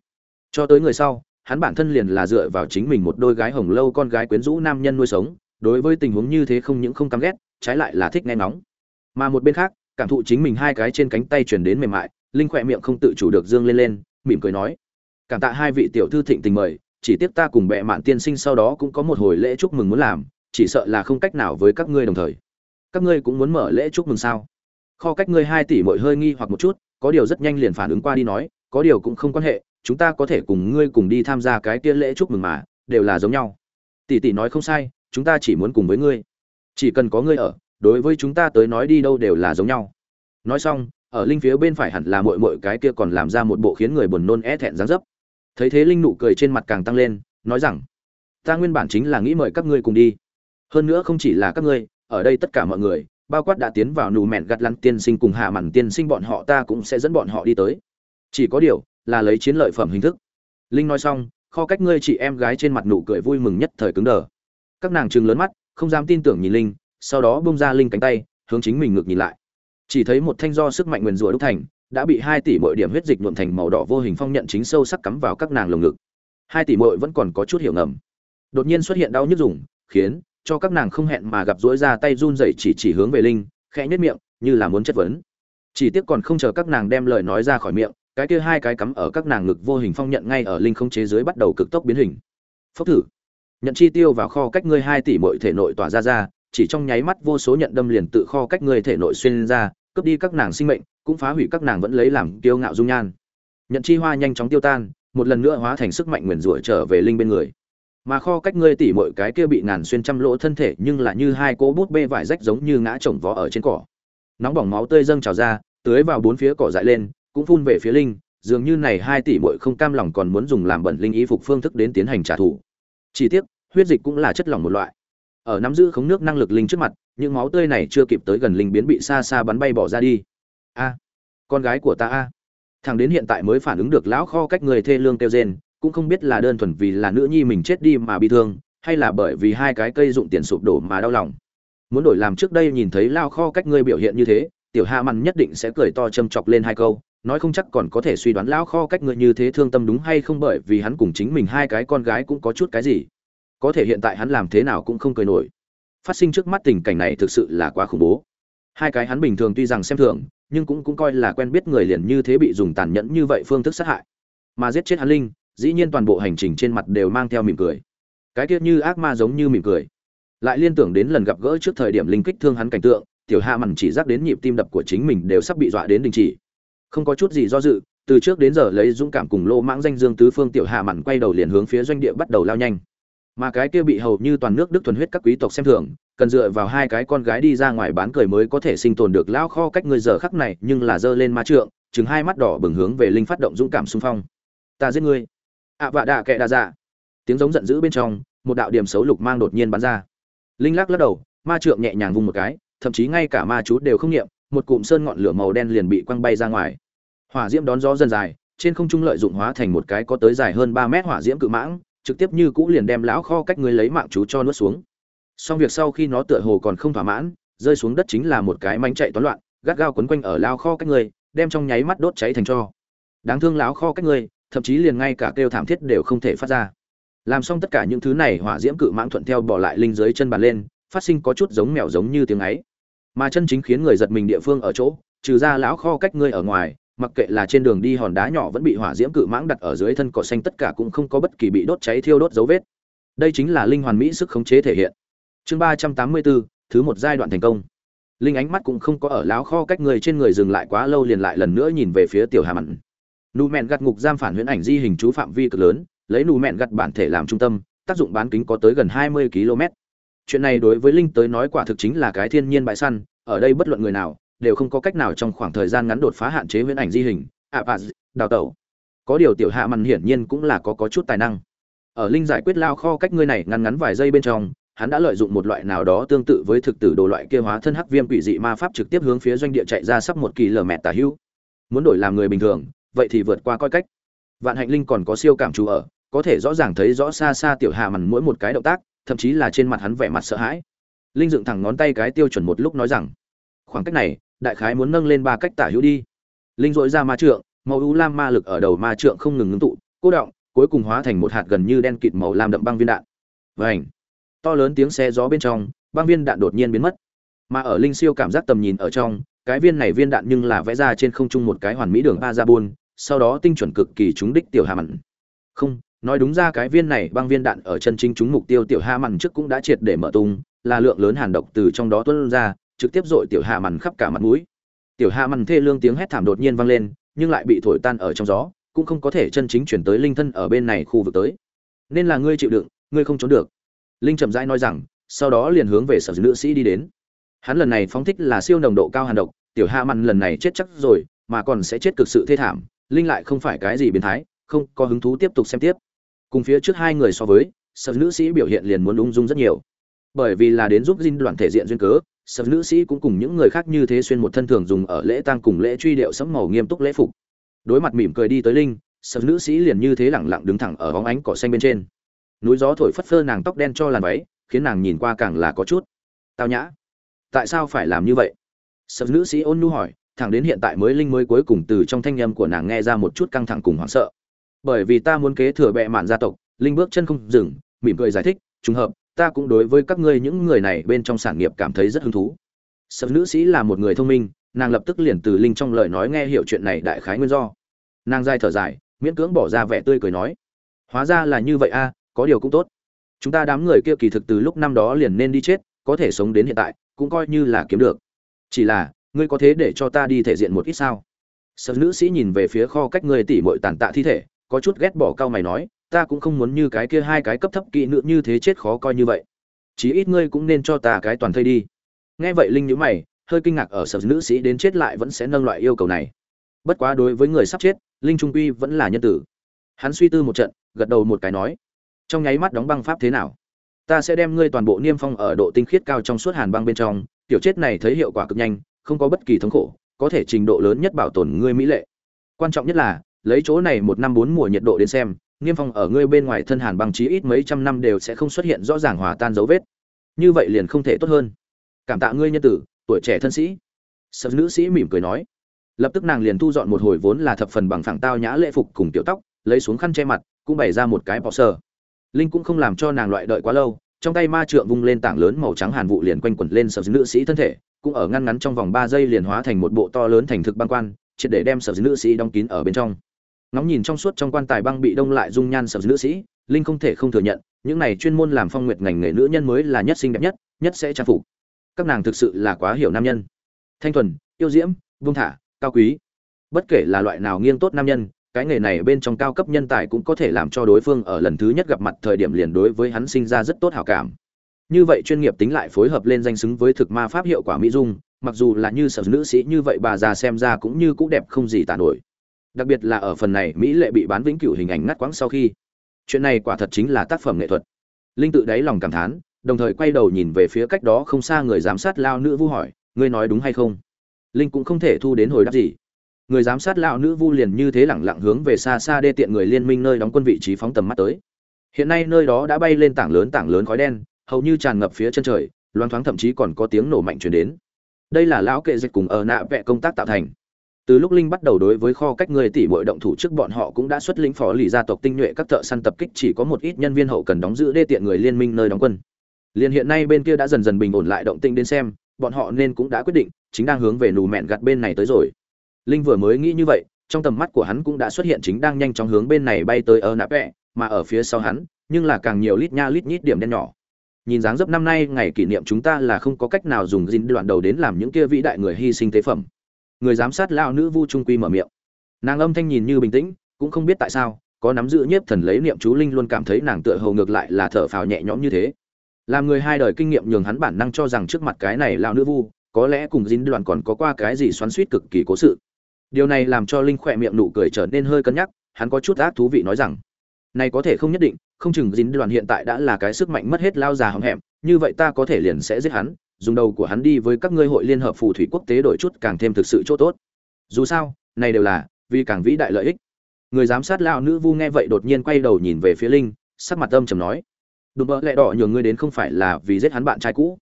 Speaker 1: Cho tới người sau, hắn bản thân liền là dựa vào chính mình một đôi gái hồng lâu con gái quyến rũ nam nhân nuôi sống, đối với tình huống như thế không những không căm ghét, trái lại là thích nghe nóng mà một bên khác, cảm thụ chính mình hai cái trên cánh tay chuyển đến mềm mại, linh khỏe miệng không tự chủ được dương lên lên, mỉm cười nói cảm tạ hai vị tiểu thư thịnh tình mời, chỉ tiếc ta cùng bệ mạn tiên sinh sau đó cũng có một hồi lễ chúc mừng muốn làm, chỉ sợ là không cách nào với các ngươi đồng thời. Các ngươi cũng muốn mở lễ chúc mừng sao? Kho cách ngươi hai tỷ mội hơi nghi hoặc một chút, có điều rất nhanh liền phản ứng qua đi nói, có điều cũng không quan hệ, chúng ta có thể cùng ngươi cùng đi tham gia cái kia lễ chúc mừng mà, đều là giống nhau. Tỷ tỷ nói không sai, chúng ta chỉ muốn cùng với ngươi. Chỉ cần có ngươi ở, đối với chúng ta tới nói đi đâu đều là giống nhau. Nói xong, ở linh phía bên phải hẳn là mội mội cái kia còn làm ra một bộ khiến người buồn nôn é thẹn dáng dấp thấy thế linh nụ cười trên mặt càng tăng lên, nói rằng, ta nguyên bản chính là nghĩ mời các ngươi cùng đi. Hơn nữa không chỉ là các ngươi, ở đây tất cả mọi người, bao quát đã tiến vào nù mẹn gặt lăn tiên sinh cùng hạ mặn tiên sinh bọn họ ta cũng sẽ dẫn bọn họ đi tới. Chỉ có điều, là lấy chiến lợi phẩm hình thức. Linh nói xong, kho cách ngươi chị em gái trên mặt nụ cười vui mừng nhất thời cứng đờ. Các nàng chừng lớn mắt, không dám tin tưởng nhìn linh, sau đó bông ra linh cánh tay, hướng chính mình ngược nhìn lại. Chỉ thấy một thanh do sức mạnh nguyền rủa đúc thành đã bị hai tỷ mỗi điểm huyết dịch nhuộm thành màu đỏ vô hình phong nhận chính sâu sắc cắm vào các nàng lồng ngực. Hai tỷ muội vẫn còn có chút hiểu ngầm. Đột nhiên xuất hiện đau nhức dùng, khiến cho các nàng không hẹn mà gặp dối ra tay run rẩy chỉ chỉ hướng về linh, khẽ nhất miệng, như là muốn chất vấn. Chỉ tiếc còn không chờ các nàng đem lời nói ra khỏi miệng, cái kia hai cái cắm ở các nàng ngực vô hình phong nhận ngay ở linh không chế dưới bắt đầu cực tốc biến hình. Phốc thử. Nhận chi tiêu vào kho cách ngươi hai tỷ mỗi thể nội tỏa ra ra, chỉ trong nháy mắt vô số nhận đâm liền tự kho cách ngươi thể nội xuyên ra, cướp đi các nàng sinh mệnh cũng phá hủy các nàng vẫn lấy làm kiêu ngạo dung nhan. Nhận chi hoa nhanh chóng tiêu tan, một lần nữa hóa thành sức mạnh nguyền rủa trở về linh bên người. Mà kho cách ngươi tỉ mọi cái kia bị ngàn xuyên trăm lỗ thân thể nhưng là như hai cỗ bút bê vải rách giống như ngã chồng vó ở trên cỏ. Nóng bỏng máu tươi dâng trào ra, tưới vào bốn phía cỏ dại lên, cũng phun về phía linh, dường như này hai tỷ muội không cam lòng còn muốn dùng làm bẩn linh ý phục phương thức đến tiến hành trả thù. Chỉ tiếc, huyết dịch cũng là chất lỏng một loại. Ở nắm giữ khống nước năng lực linh trước mặt, những máu tươi này chưa kịp tới gần linh biến bị xa xa bắn bay bỏ ra đi a, con gái của ta a. Thằng đến hiện tại mới phản ứng được lão kho cách người thê lương kêu rên, cũng không biết là đơn thuần vì là nữ nhi mình chết đi mà bị thương, hay là bởi vì hai cái cây dụng tiền sụp đổ mà đau lòng. Muốn đổi làm trước đây nhìn thấy lao kho cách ngươi biểu hiện như thế, tiểu hạ mặn nhất định sẽ cười to châm chọc lên hai câu, nói không chắc còn có thể suy đoán lão kho cách ngươi như thế thương tâm đúng hay không bởi vì hắn cùng chính mình hai cái con gái cũng có chút cái gì. Có thể hiện tại hắn làm thế nào cũng không cười nổi. Phát sinh trước mắt tình cảnh này thực sự là quá khủng bố. Hai cái hắn bình thường tuy rằng xem thường nhưng cũng cũng coi là quen biết người liền như thế bị dùng tàn nhẫn như vậy phương thức sát hại. Mà giết chết hắn linh, dĩ nhiên toàn bộ hành trình trên mặt đều mang theo mỉm cười. Cái tiết như ác ma giống như mỉm cười. Lại liên tưởng đến lần gặp gỡ trước thời điểm linh kích thương hắn cảnh tượng, tiểu hạ mằn chỉ giác đến nhịp tim đập của chính mình đều sắp bị dọa đến đình chỉ. Không có chút gì do dự, từ trước đến giờ lấy dũng cảm cùng lô mãng danh dương tứ phương tiểu hạ mằn quay đầu liền hướng phía doanh địa bắt đầu lao nhanh. Mà cái kia bị hầu như toàn nước đức thuần huyết các quý tộc xem thường cần dựa vào hai cái con gái đi ra ngoài bán cười mới có thể sinh tồn được lão kho cách người giờ khắc này, nhưng là dơ lên ma trượng, chừng hai mắt đỏ bừng hướng về linh phát động dũng cảm xung phong. Ta giết ngươi. Ạ vạ đạ kệ đa dạ. Tiếng giống giận dữ bên trong, một đạo điểm xấu lục mang đột nhiên bắn ra. Linh lắc lắc đầu, ma trượng nhẹ nhàng vung một cái, thậm chí ngay cả ma chú đều không nghiệm, một cụm sơn ngọn lửa màu đen liền bị quăng bay ra ngoài. Hỏa diễm đón gió dần dài, trên không trung lợi dụng hóa thành một cái có tới dài hơn ba mét hỏa diễm cự mãng, trực tiếp như cũ liền đem lão kho cách người lấy mạng chú cho nuốt xuống xong việc sau khi nó tựa hồ còn không thỏa mãn, rơi xuống đất chính là một cái mánh chạy toán loạn, gắt gao quấn quanh ở lao kho cách người, đem trong nháy mắt đốt cháy thành cho. Đáng thương lão kho cách người, thậm chí liền ngay cả kêu thảm thiết đều không thể phát ra. Làm xong tất cả những thứ này, hỏa diễm cự mãng thuận theo bỏ lại linh dưới chân bàn lên, phát sinh có chút giống mèo giống như tiếng ấy. Mà chân chính khiến người giật mình địa phương ở chỗ, trừ ra lão kho cách ngươi ở ngoài, mặc kệ là trên đường đi hòn đá nhỏ vẫn bị hỏa diễm cự mãng đặt ở dưới thân cỏ xanh tất cả cũng không có bất kỳ bị đốt cháy thiêu đốt dấu vết. Đây chính là linh hoàn mỹ sức khống chế thể hiện chương ba trăm tám mươi bốn thứ một giai đoạn thành công. Linh ánh mắt cũng không có ở láo kho cách người trên người dừng lại quá lâu liền lại lần nữa nhìn về phía tiểu hà mặn. Nụ mẹn gặt ngục giam phản huyễn ảnh di hình chú phạm vi cực lớn lấy nụ mẹn gặt bản thể làm trung tâm tác dụng bán kính có tới gần hai mươi km chuyện này đối với linh tới nói quả thực chính là cái thiên nhiên bãi săn ở đây bất luận người nào đều không có cách nào trong khoảng thời gian ngắn đột phá hạn chế huyễn ảnh di hình ạ à, đào tẩu. Có điều tiểu hạ mặn hiển nhiên cũng là có có chút tài năng. Ở linh giải quyết lao kho cách ngươi này ngắn ngắn vài giây bên trong hắn đã lợi dụng một loại nào đó tương tự với thực tử đồ loại kia hóa thân hắc viêm quỷ dị ma pháp trực tiếp hướng phía doanh địa chạy ra sắp một kỳ lờ mẹ tả hữu. Muốn đổi làm người bình thường, vậy thì vượt qua coi cách. Vạn hạnh linh còn có siêu cảm chú ở, có thể rõ ràng thấy rõ xa xa tiểu hà mằn mỗi một cái động tác, thậm chí là trên mặt hắn vẻ mặt sợ hãi. Linh dựng thẳng ngón tay cái tiêu chuẩn một lúc nói rằng, khoảng cách này, đại khái muốn nâng lên ba cách tả hữu đi. Linh dội ra ma trượng, màu u lam ma lực ở đầu ma trượng không ngừng ngưng tụ cố động, cuối cùng hóa thành một hạt gần như đen kịt màu lam đậm băng viên đạn. Vảnh to lớn tiếng xe gió bên trong, băng viên đạn đột nhiên biến mất. Mà ở linh siêu cảm giác tầm nhìn ở trong, cái viên này viên đạn nhưng là vẽ ra trên không trung một cái hoàn mỹ đường a ra bôn sau đó tinh chuẩn cực kỳ trúng đích tiểu hà mặn. Không, nói đúng ra cái viên này băng viên đạn ở chân chính trúng mục tiêu tiểu hà mặn trước cũng đã triệt để mở tung, là lượng lớn hàn độc từ trong đó tuôn ra, trực tiếp dội tiểu hà mặn khắp cả mặt mũi. Tiểu hà mặn thê lương tiếng hét thảm đột nhiên vang lên, nhưng lại bị thổi tan ở trong gió, cũng không có thể chân chính chuyển tới linh thân ở bên này khu vực tới. Nên là ngươi chịu đựng, ngươi không trốn được linh chậm rãi nói rằng, sau đó liền hướng về sở nữ sĩ đi đến. Hắn lần này phóng thích là siêu nồng độ cao hàn độc, tiểu hạ mặn lần này chết chắc rồi, mà còn sẽ chết cực sự thê thảm, linh lại không phải cái gì biến thái, không có hứng thú tiếp tục xem tiếp. Cùng phía trước hai người so với, sở nữ sĩ biểu hiện liền muốn ung dung rất nhiều. Bởi vì là đến giúp dinh đoàn thể diện duyên cớ, sở nữ sĩ cũng cùng những người khác như thế xuyên một thân thường dùng ở lễ tang cùng lễ truy điệu sẫm màu nghiêm túc lễ phục. Đối mặt mỉm cười đi tới linh, sở nữ sĩ liền như thế lẳng lặng đứng thẳng ở bóng ánh cỏ xanh bên trên núi gió thổi phất phơ nàng tóc đen cho làn váy, khiến nàng nhìn qua càng là có chút tao nhã. Tại sao phải làm như vậy? Sợ nữ sĩ ôn nhu hỏi, thẳng đến hiện tại mới linh mới cuối cùng từ trong thanh âm của nàng nghe ra một chút căng thẳng cùng hoảng sợ. Bởi vì ta muốn kế thừa bệ mạn gia tộc, linh bước chân không dừng, mỉm cười giải thích, trùng hợp, ta cũng đối với các ngươi những người này bên trong sản nghiệp cảm thấy rất hứng thú. Sợ nữ sĩ là một người thông minh, nàng lập tức liền từ linh trong lời nói nghe hiểu chuyện này đại khái nguyên do. Nàng dai thở dài, miễn cưỡng bỏ ra vẻ tươi cười nói, hóa ra là như vậy a có điều cũng tốt. Chúng ta đám người kia kỳ thực từ lúc năm đó liền nên đi chết, có thể sống đến hiện tại, cũng coi như là kiếm được. Chỉ là, ngươi có thế để cho ta đi thể diện một ít sao? Sợ nữ sĩ nhìn về phía kho cách ngươi tỉ mội tàn tạ thi thể, có chút ghét bỏ cao mày nói, ta cũng không muốn như cái kia hai cái cấp thấp kỹ nữ như thế chết khó coi như vậy. Chí ít ngươi cũng nên cho ta cái toàn thây đi. Nghe vậy linh nhíu mày, hơi kinh ngạc ở sở nữ sĩ đến chết lại vẫn sẽ nâng loại yêu cầu này. Bất quá đối với người sắp chết, linh trung quy vẫn là nhân tử. Hắn suy tư một trận, gật đầu một cái nói trong nháy mắt đóng băng pháp thế nào? Ta sẽ đem ngươi toàn bộ niêm phong ở độ tinh khiết cao trong suốt hàn băng bên trong. Tiểu chết này thấy hiệu quả cực nhanh, không có bất kỳ thống khổ, có thể trình độ lớn nhất bảo tồn ngươi mỹ lệ. Quan trọng nhất là, lấy chỗ này một năm bốn mùa nhiệt độ đến xem, niêm phong ở ngươi bên ngoài thân hàn băng chí ít mấy trăm năm đều sẽ không xuất hiện rõ ràng hòa tan dấu vết. Như vậy liền không thể tốt hơn. Cảm tạ ngươi nhân tử, tuổi trẻ thân sĩ. Sợ nữ sĩ mỉm cười nói. Lập tức nàng liền thu dọn một hồi vốn là thập phần bằng phẳng tao nhã lễ phục cùng tiểu tóc, lấy xuống khăn che mặt, cũng bày ra một cái bọ sờ linh cũng không làm cho nàng loại đợi quá lâu, trong tay ma trượng vung lên tảng lớn màu trắng hàn vụ liền quanh quẩn lên sợ nữ sĩ thân thể, cũng ở ngăn ngắn trong vòng ba giây liền hóa thành một bộ to lớn thành thực băng quan, triệt để đem sợ nữ sĩ đóng kín ở bên trong. Ngóng nhìn trong suốt trong quan tài băng bị đông lại dung nhan sợ nữ sĩ, linh không thể không thừa nhận, những này chuyên môn làm phong nguyệt ngành nghề nữ nhân mới là nhất xinh đẹp nhất nhất sẽ trang phục. Các nàng thực sự là quá hiểu nam nhân. Thanh thuần, yêu diễm, vương thả, cao quý. Bất kể là loại nào nghiêng tốt nam nhân cái nghề này bên trong cao cấp nhân tài cũng có thể làm cho đối phương ở lần thứ nhất gặp mặt thời điểm liền đối với hắn sinh ra rất tốt hảo cảm. Như vậy chuyên nghiệp tính lại phối hợp lên danh xứng với thực ma pháp hiệu quả mỹ dung, mặc dù là như sở nữ sĩ như vậy bà già xem ra cũng như cũng đẹp không gì tàn nổi. Đặc biệt là ở phần này, mỹ lệ bị bán vĩnh cửu hình ảnh ngắt quãng sau khi. Chuyện này quả thật chính là tác phẩm nghệ thuật. Linh tự đáy lòng cảm thán, đồng thời quay đầu nhìn về phía cách đó không xa người giám sát lao nữ vu hỏi, ngươi nói đúng hay không? Linh cũng không thể thu đến hồi đáp gì người giám sát lão nữ vu liền như thế lẳng lặng hướng về xa xa đê tiện người liên minh nơi đóng quân vị trí phóng tầm mắt tới. Hiện nay nơi đó đã bay lên tảng lớn tảng lớn khói đen, hầu như tràn ngập phía chân trời, loang thoáng thậm chí còn có tiếng nổ mạnh truyền đến. Đây là lão kệ dịch cùng ở nạ vẽ công tác tạo thành. Từ lúc linh bắt đầu đối với kho cách người tỷ bội động thủ trước bọn họ cũng đã xuất lĩnh phó lì gia tộc tinh nhuệ các thợ săn tập kích chỉ có một ít nhân viên hậu cần đóng giữ đê tiện người liên minh nơi đóng quân. Liền hiện nay bên kia đã dần dần bình ổn lại động tinh đến xem, bọn họ nên cũng đã quyết định, chính đang hướng về nù mẹn gặt bên này tới rồi linh vừa mới nghĩ như vậy, trong tầm mắt của hắn cũng đã xuất hiện chính đang nhanh chóng hướng bên này bay tới ở nạp vẹ mà ở phía sau hắn, nhưng là càng nhiều lít nha lít nhít điểm đen nhỏ. Nhìn dáng dấp năm nay, ngày kỷ niệm chúng ta là không có cách nào dùng dinh đoạn đầu đến làm những kia vĩ đại người hy sinh tế phẩm. Người giám sát lao nữ vu trung quy mở miệng. Nàng âm thanh nhìn như bình tĩnh, cũng không biết tại sao, có nắm giữ nhiếp thần lấy niệm chú linh luôn cảm thấy nàng tựa hầu ngược lại là thở phào nhẹ nhõm như thế. Làm người hai đời kinh nghiệm nhường hắn bản năng cho rằng trước mặt cái này lao nữ vu, có lẽ cùng dính Đoạn còn có qua cái gì xoắn suýt cực kỳ cố sự điều này làm cho linh khỏe miệng nụ cười trở nên hơi cân nhắc, hắn có chút ác thú vị nói rằng, này có thể không nhất định, không chừng dính đoàn hiện tại đã là cái sức mạnh mất hết lao già hỏng hẹm như vậy ta có thể liền sẽ giết hắn, dùng đầu của hắn đi với các ngươi hội liên hợp phù thủy quốc tế đổi chút càng thêm thực sự chỗ tốt. Dù sao, này đều là vì càng vĩ đại lợi ích. Người giám sát lao nữ vu nghe vậy đột nhiên quay đầu nhìn về phía linh, sắc mặt âm trầm nói, đùm bợ lẽ đỏ nhường ngươi đến không phải là vì giết hắn bạn trai cũ.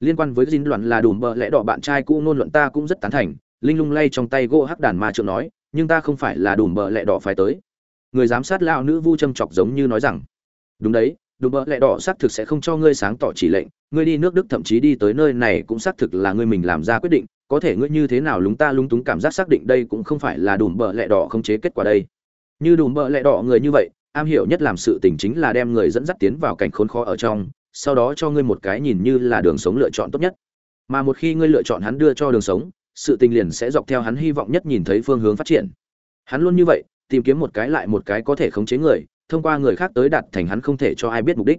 Speaker 1: Liên quan với dính đoàn là đùm bợ lẽ đỏ bạn trai cũ nôn luận ta cũng rất tán thành linh lung lay trong tay gỗ hắc đàn ma trượng nói, nhưng ta không phải là đùm bợ lẹ đỏ phải tới. Người giám sát lao nữ vu châm chọc giống như nói rằng, đúng đấy, đùm bợ lẹ đỏ xác thực sẽ không cho ngươi sáng tỏ chỉ lệnh, ngươi đi nước đức thậm chí đi tới nơi này cũng xác thực là ngươi mình làm ra quyết định, có thể ngươi như thế nào lúng ta lúng túng cảm giác xác định đây cũng không phải là đùm bợ lẹ đỏ không chế kết quả đây. Như đùm bợ lẹ đỏ người như vậy, am hiểu nhất làm sự tình chính là đem người dẫn dắt tiến vào cảnh khốn khó ở trong, sau đó cho ngươi một cái nhìn như là đường sống lựa chọn tốt nhất. Mà một khi ngươi lựa chọn hắn đưa cho đường sống sự tình liền sẽ dọc theo hắn hy vọng nhất nhìn thấy phương hướng phát triển. Hắn luôn như vậy, tìm kiếm một cái lại một cái có thể khống chế người, thông qua người khác tới đạt thành hắn không thể cho ai biết mục đích.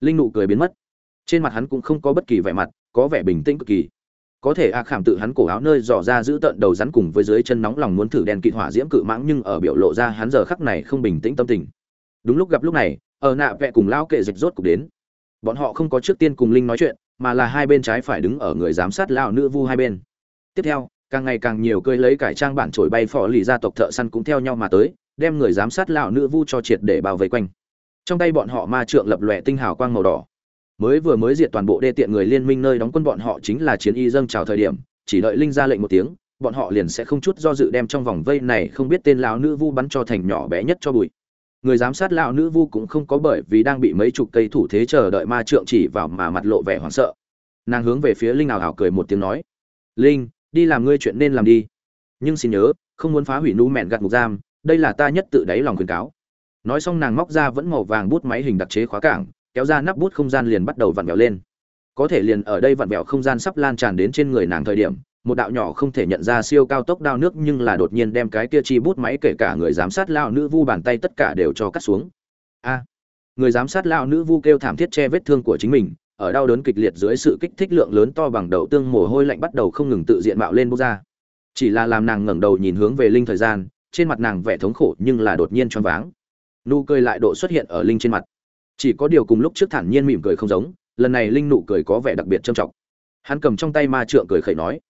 Speaker 1: Linh nụ cười biến mất. Trên mặt hắn cũng không có bất kỳ vẻ mặt, có vẻ bình tĩnh cực kỳ. Có thể a khảm tự hắn cổ áo nơi dò ra giữ tận đầu rắn cùng với dưới chân nóng lòng muốn thử đèn kịt hỏa diễm cự mãng nhưng ở biểu lộ ra hắn giờ khắc này không bình tĩnh tâm tình. Đúng lúc gặp lúc này, ở nạ vẹ cùng lao kệ dịch rốt cục đến. Bọn họ không có trước tiên cùng linh nói chuyện, mà là hai bên trái phải đứng ở người giám sát lão nữ vu hai bên tiếp theo, càng ngày càng nhiều cơi lấy cải trang bản trổi bay phò lì gia tộc thợ săn cũng theo nhau mà tới, đem người giám sát lão nữ vu cho triệt để bao vây quanh. Trong tay bọn họ ma trượng lập lòe tinh hào quang màu đỏ. Mới vừa mới diệt toàn bộ đê tiện người liên minh nơi đóng quân bọn họ chính là chiến y dâng chào thời điểm, chỉ đợi linh ra lệnh một tiếng, bọn họ liền sẽ không chút do dự đem trong vòng vây này không biết tên lão nữ vu bắn cho thành nhỏ bé nhất cho bụi. Người giám sát lão nữ vu cũng không có bởi vì đang bị mấy chục cây thủ thế chờ đợi ma trượng chỉ vào mà mặt lộ vẻ hoảng sợ. Nàng hướng về phía linh ảo ảo cười một tiếng nói, linh đi làm ngươi chuyện nên làm đi. Nhưng xin nhớ, không muốn phá hủy nu mẹn gặt ngục giam, đây là ta nhất tự đáy lòng khuyên cáo. Nói xong nàng móc ra vẫn màu vàng bút máy hình đặc chế khóa cảng, kéo ra nắp bút không gian liền bắt đầu vặn vẹo lên. Có thể liền ở đây vặn vẹo không gian sắp lan tràn đến trên người nàng thời điểm, một đạo nhỏ không thể nhận ra siêu cao tốc đao nước nhưng là đột nhiên đem cái kia chi bút máy kể cả người giám sát lao nữ vu bàn tay tất cả đều cho cắt xuống. A, người giám sát lao nữ vu kêu thảm thiết che vết thương của chính mình ở đau đớn kịch liệt dưới sự kích thích lượng lớn to bằng đầu tương mồ hôi lạnh bắt đầu không ngừng tự diện mạo lên bốc ra. Chỉ là làm nàng ngẩng đầu nhìn hướng về linh thời gian, trên mặt nàng vẻ thống khổ nhưng là đột nhiên choáng váng. Nụ cười lại độ xuất hiện ở linh trên mặt. Chỉ có điều cùng lúc trước thản nhiên mỉm cười không giống, lần này linh nụ cười có vẻ đặc biệt trầm trọng. Hắn cầm trong tay ma trượng cười khẩy nói,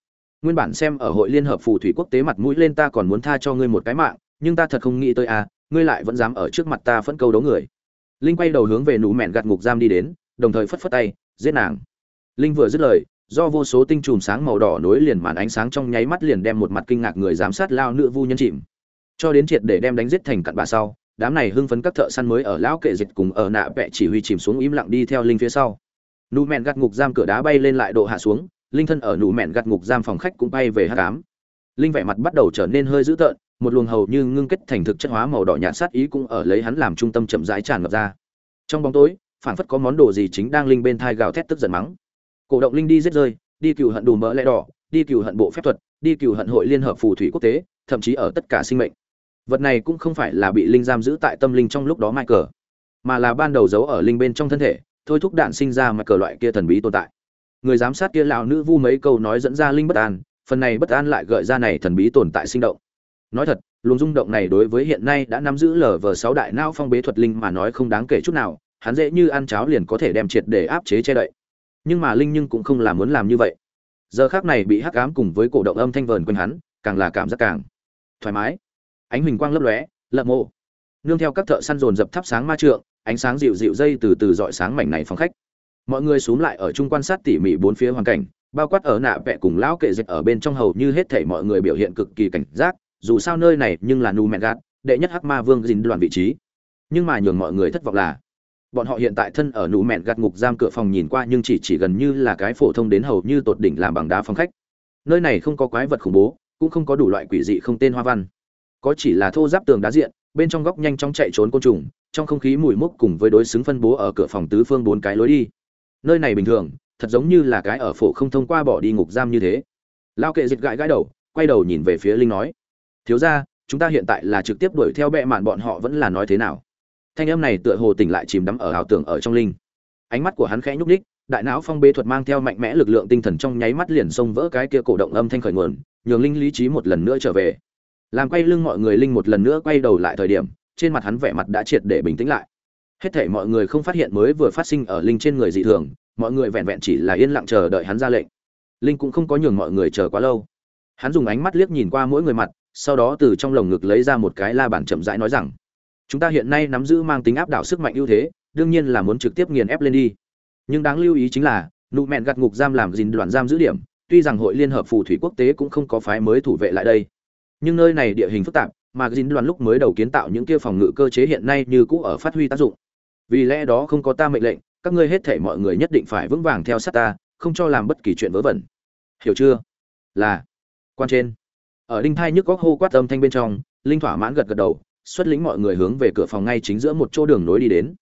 Speaker 1: nguyên bản xem ở hội liên hợp phù thủy quốc tế mặt mũi lên ta còn muốn tha cho ngươi một cái mạng, nhưng ta thật không nghĩ tới à ngươi lại vẫn dám ở trước mặt ta phẫn câu đấu người. Linh quay đầu hướng về nụ mẹn gạt ngục giam đi đến đồng thời phất phất tay, giết nàng. Linh vừa dứt lời, do vô số tinh chùm sáng màu đỏ nối liền màn ánh sáng trong nháy mắt liền đem một mặt kinh ngạc người giám sát lao nữ vu nhân chìm. Cho đến triệt để đem đánh giết thành cặn bà sau, đám này hưng phấn các thợ săn mới ở lão kệ dịch cùng ở nạ vẹ chỉ huy chìm xuống im lặng đi theo linh phía sau. Nụ mẹn gạt ngục giam cửa đá bay lên lại độ hạ xuống, linh thân ở nụ mẹn gạt ngục giam phòng khách cũng bay về hát cám linh vẻ mặt bắt đầu trở nên hơi dữ tợn, một luồng hầu như ngưng kết thành thực chất hóa màu đỏ nhạt sát ý cũng ở lấy hắn làm trung tâm chậm rãi tràn ngập ra. Trong bóng tối phảng phất có món đồ gì chính đang linh bên thai gào thét tức giận mắng. Cổ động linh đi giết rơi, đi cựu hận đủ mỡ lẽ đỏ, đi cựu hận bộ phép thuật, đi cựu hận hội liên hợp phù thủy quốc tế, thậm chí ở tất cả sinh mệnh. Vật này cũng không phải là bị linh giam giữ tại tâm linh trong lúc đó mai cờ mà là ban đầu giấu ở linh bên trong thân thể, thôi thúc đạn sinh ra mai cờ loại kia thần bí tồn tại. Người giám sát kia lão nữ vu mấy câu nói dẫn ra linh bất an, phần này bất an lại gợi ra này thần bí tồn tại sinh động. Nói thật, luồng rung động này đối với hiện nay đã nắm giữ lở vờ sáu đại não phong bế thuật linh mà nói không đáng kể chút nào hắn dễ như ăn cháo liền có thể đem triệt để áp chế che đậy. Nhưng mà linh nhưng cũng không là muốn làm như vậy. Giờ khác này bị hắc ám cùng với cổ động âm thanh vờn quanh hắn, càng là cảm giác càng thoải mái. Ánh huỳnh quang lấp lóe lợm mộ. Nương theo các thợ săn dồn dập thắp sáng ma trượng, ánh sáng dịu dịu dây từ từ dọi sáng mảnh này phòng khách. Mọi người xúm lại ở chung quan sát tỉ mỉ bốn phía hoàn cảnh, bao quát ở nạ vẹ cùng lão kệ dịch ở bên trong hầu như hết thảy mọi người biểu hiện cực kỳ cảnh giác, dù sao nơi này nhưng là nu mẹ gạt, đệ nhất hắc ma vương dình đoàn vị trí. Nhưng mà nhường mọi người thất vọng là bọn họ hiện tại thân ở nụ mẹn gạt ngục giam cửa phòng nhìn qua nhưng chỉ chỉ gần như là cái phổ thông đến hầu như tột đỉnh làm bằng đá phòng khách. Nơi này không có quái vật khủng bố, cũng không có đủ loại quỷ dị không tên hoa văn. Có chỉ là thô giáp tường đá diện, bên trong góc nhanh chóng chạy trốn côn trùng, trong không khí mùi mốc cùng với đối xứng phân bố ở cửa phòng tứ phương bốn cái lối đi. Nơi này bình thường, thật giống như là cái ở phổ không thông qua bỏ đi ngục giam như thế. Lao kệ dịch gãi gãi đầu, quay đầu nhìn về phía linh nói, thiếu ra chúng ta hiện tại là trực tiếp đuổi theo bệ mạn bọn họ vẫn là nói thế nào? Thanh âm này tựa hồ tỉnh lại chìm đắm ở ảo tưởng ở trong linh. Ánh mắt của hắn khẽ nhúc ních đại não phong bế thuật mang theo mạnh mẽ lực lượng tinh thần trong nháy mắt liền xông vỡ cái kia cổ động âm thanh khởi nguồn, nhường linh lý trí một lần nữa trở về. Làm quay lưng mọi người linh một lần nữa quay đầu lại thời điểm, trên mặt hắn vẻ mặt đã triệt để bình tĩnh lại. Hết thể mọi người không phát hiện mới vừa phát sinh ở linh trên người dị thường, mọi người vẹn vẹn chỉ là yên lặng chờ đợi hắn ra lệnh. Linh cũng không có nhường mọi người chờ quá lâu. Hắn dùng ánh mắt liếc nhìn qua mỗi người mặt, sau đó từ trong lồng ngực lấy ra một cái la bàn chậm rãi nói rằng chúng ta hiện nay nắm giữ mang tính áp đảo sức mạnh ưu thế, đương nhiên là muốn trực tiếp nghiền ép lên đi. Nhưng đáng lưu ý chính là, nụ mẹn gặt ngục giam làm gìn đoàn giam giữ điểm, tuy rằng hội liên hợp phù thủy quốc tế cũng không có phái mới thủ vệ lại đây. Nhưng nơi này địa hình phức tạp, mà gìn đoàn lúc mới đầu kiến tạo những kia phòng ngự cơ chế hiện nay như cũ ở phát huy tác dụng. Vì lẽ đó không có ta mệnh lệnh, các ngươi hết thể mọi người nhất định phải vững vàng theo sát ta, không cho làm bất kỳ chuyện vớ vẩn. Hiểu chưa? Là, quan trên. Ở đinh thai nhức góc hô quát âm thanh bên trong, linh thỏa mãn gật gật đầu xuất lĩnh mọi người hướng về cửa phòng ngay chính giữa một chỗ đường nối đi đến.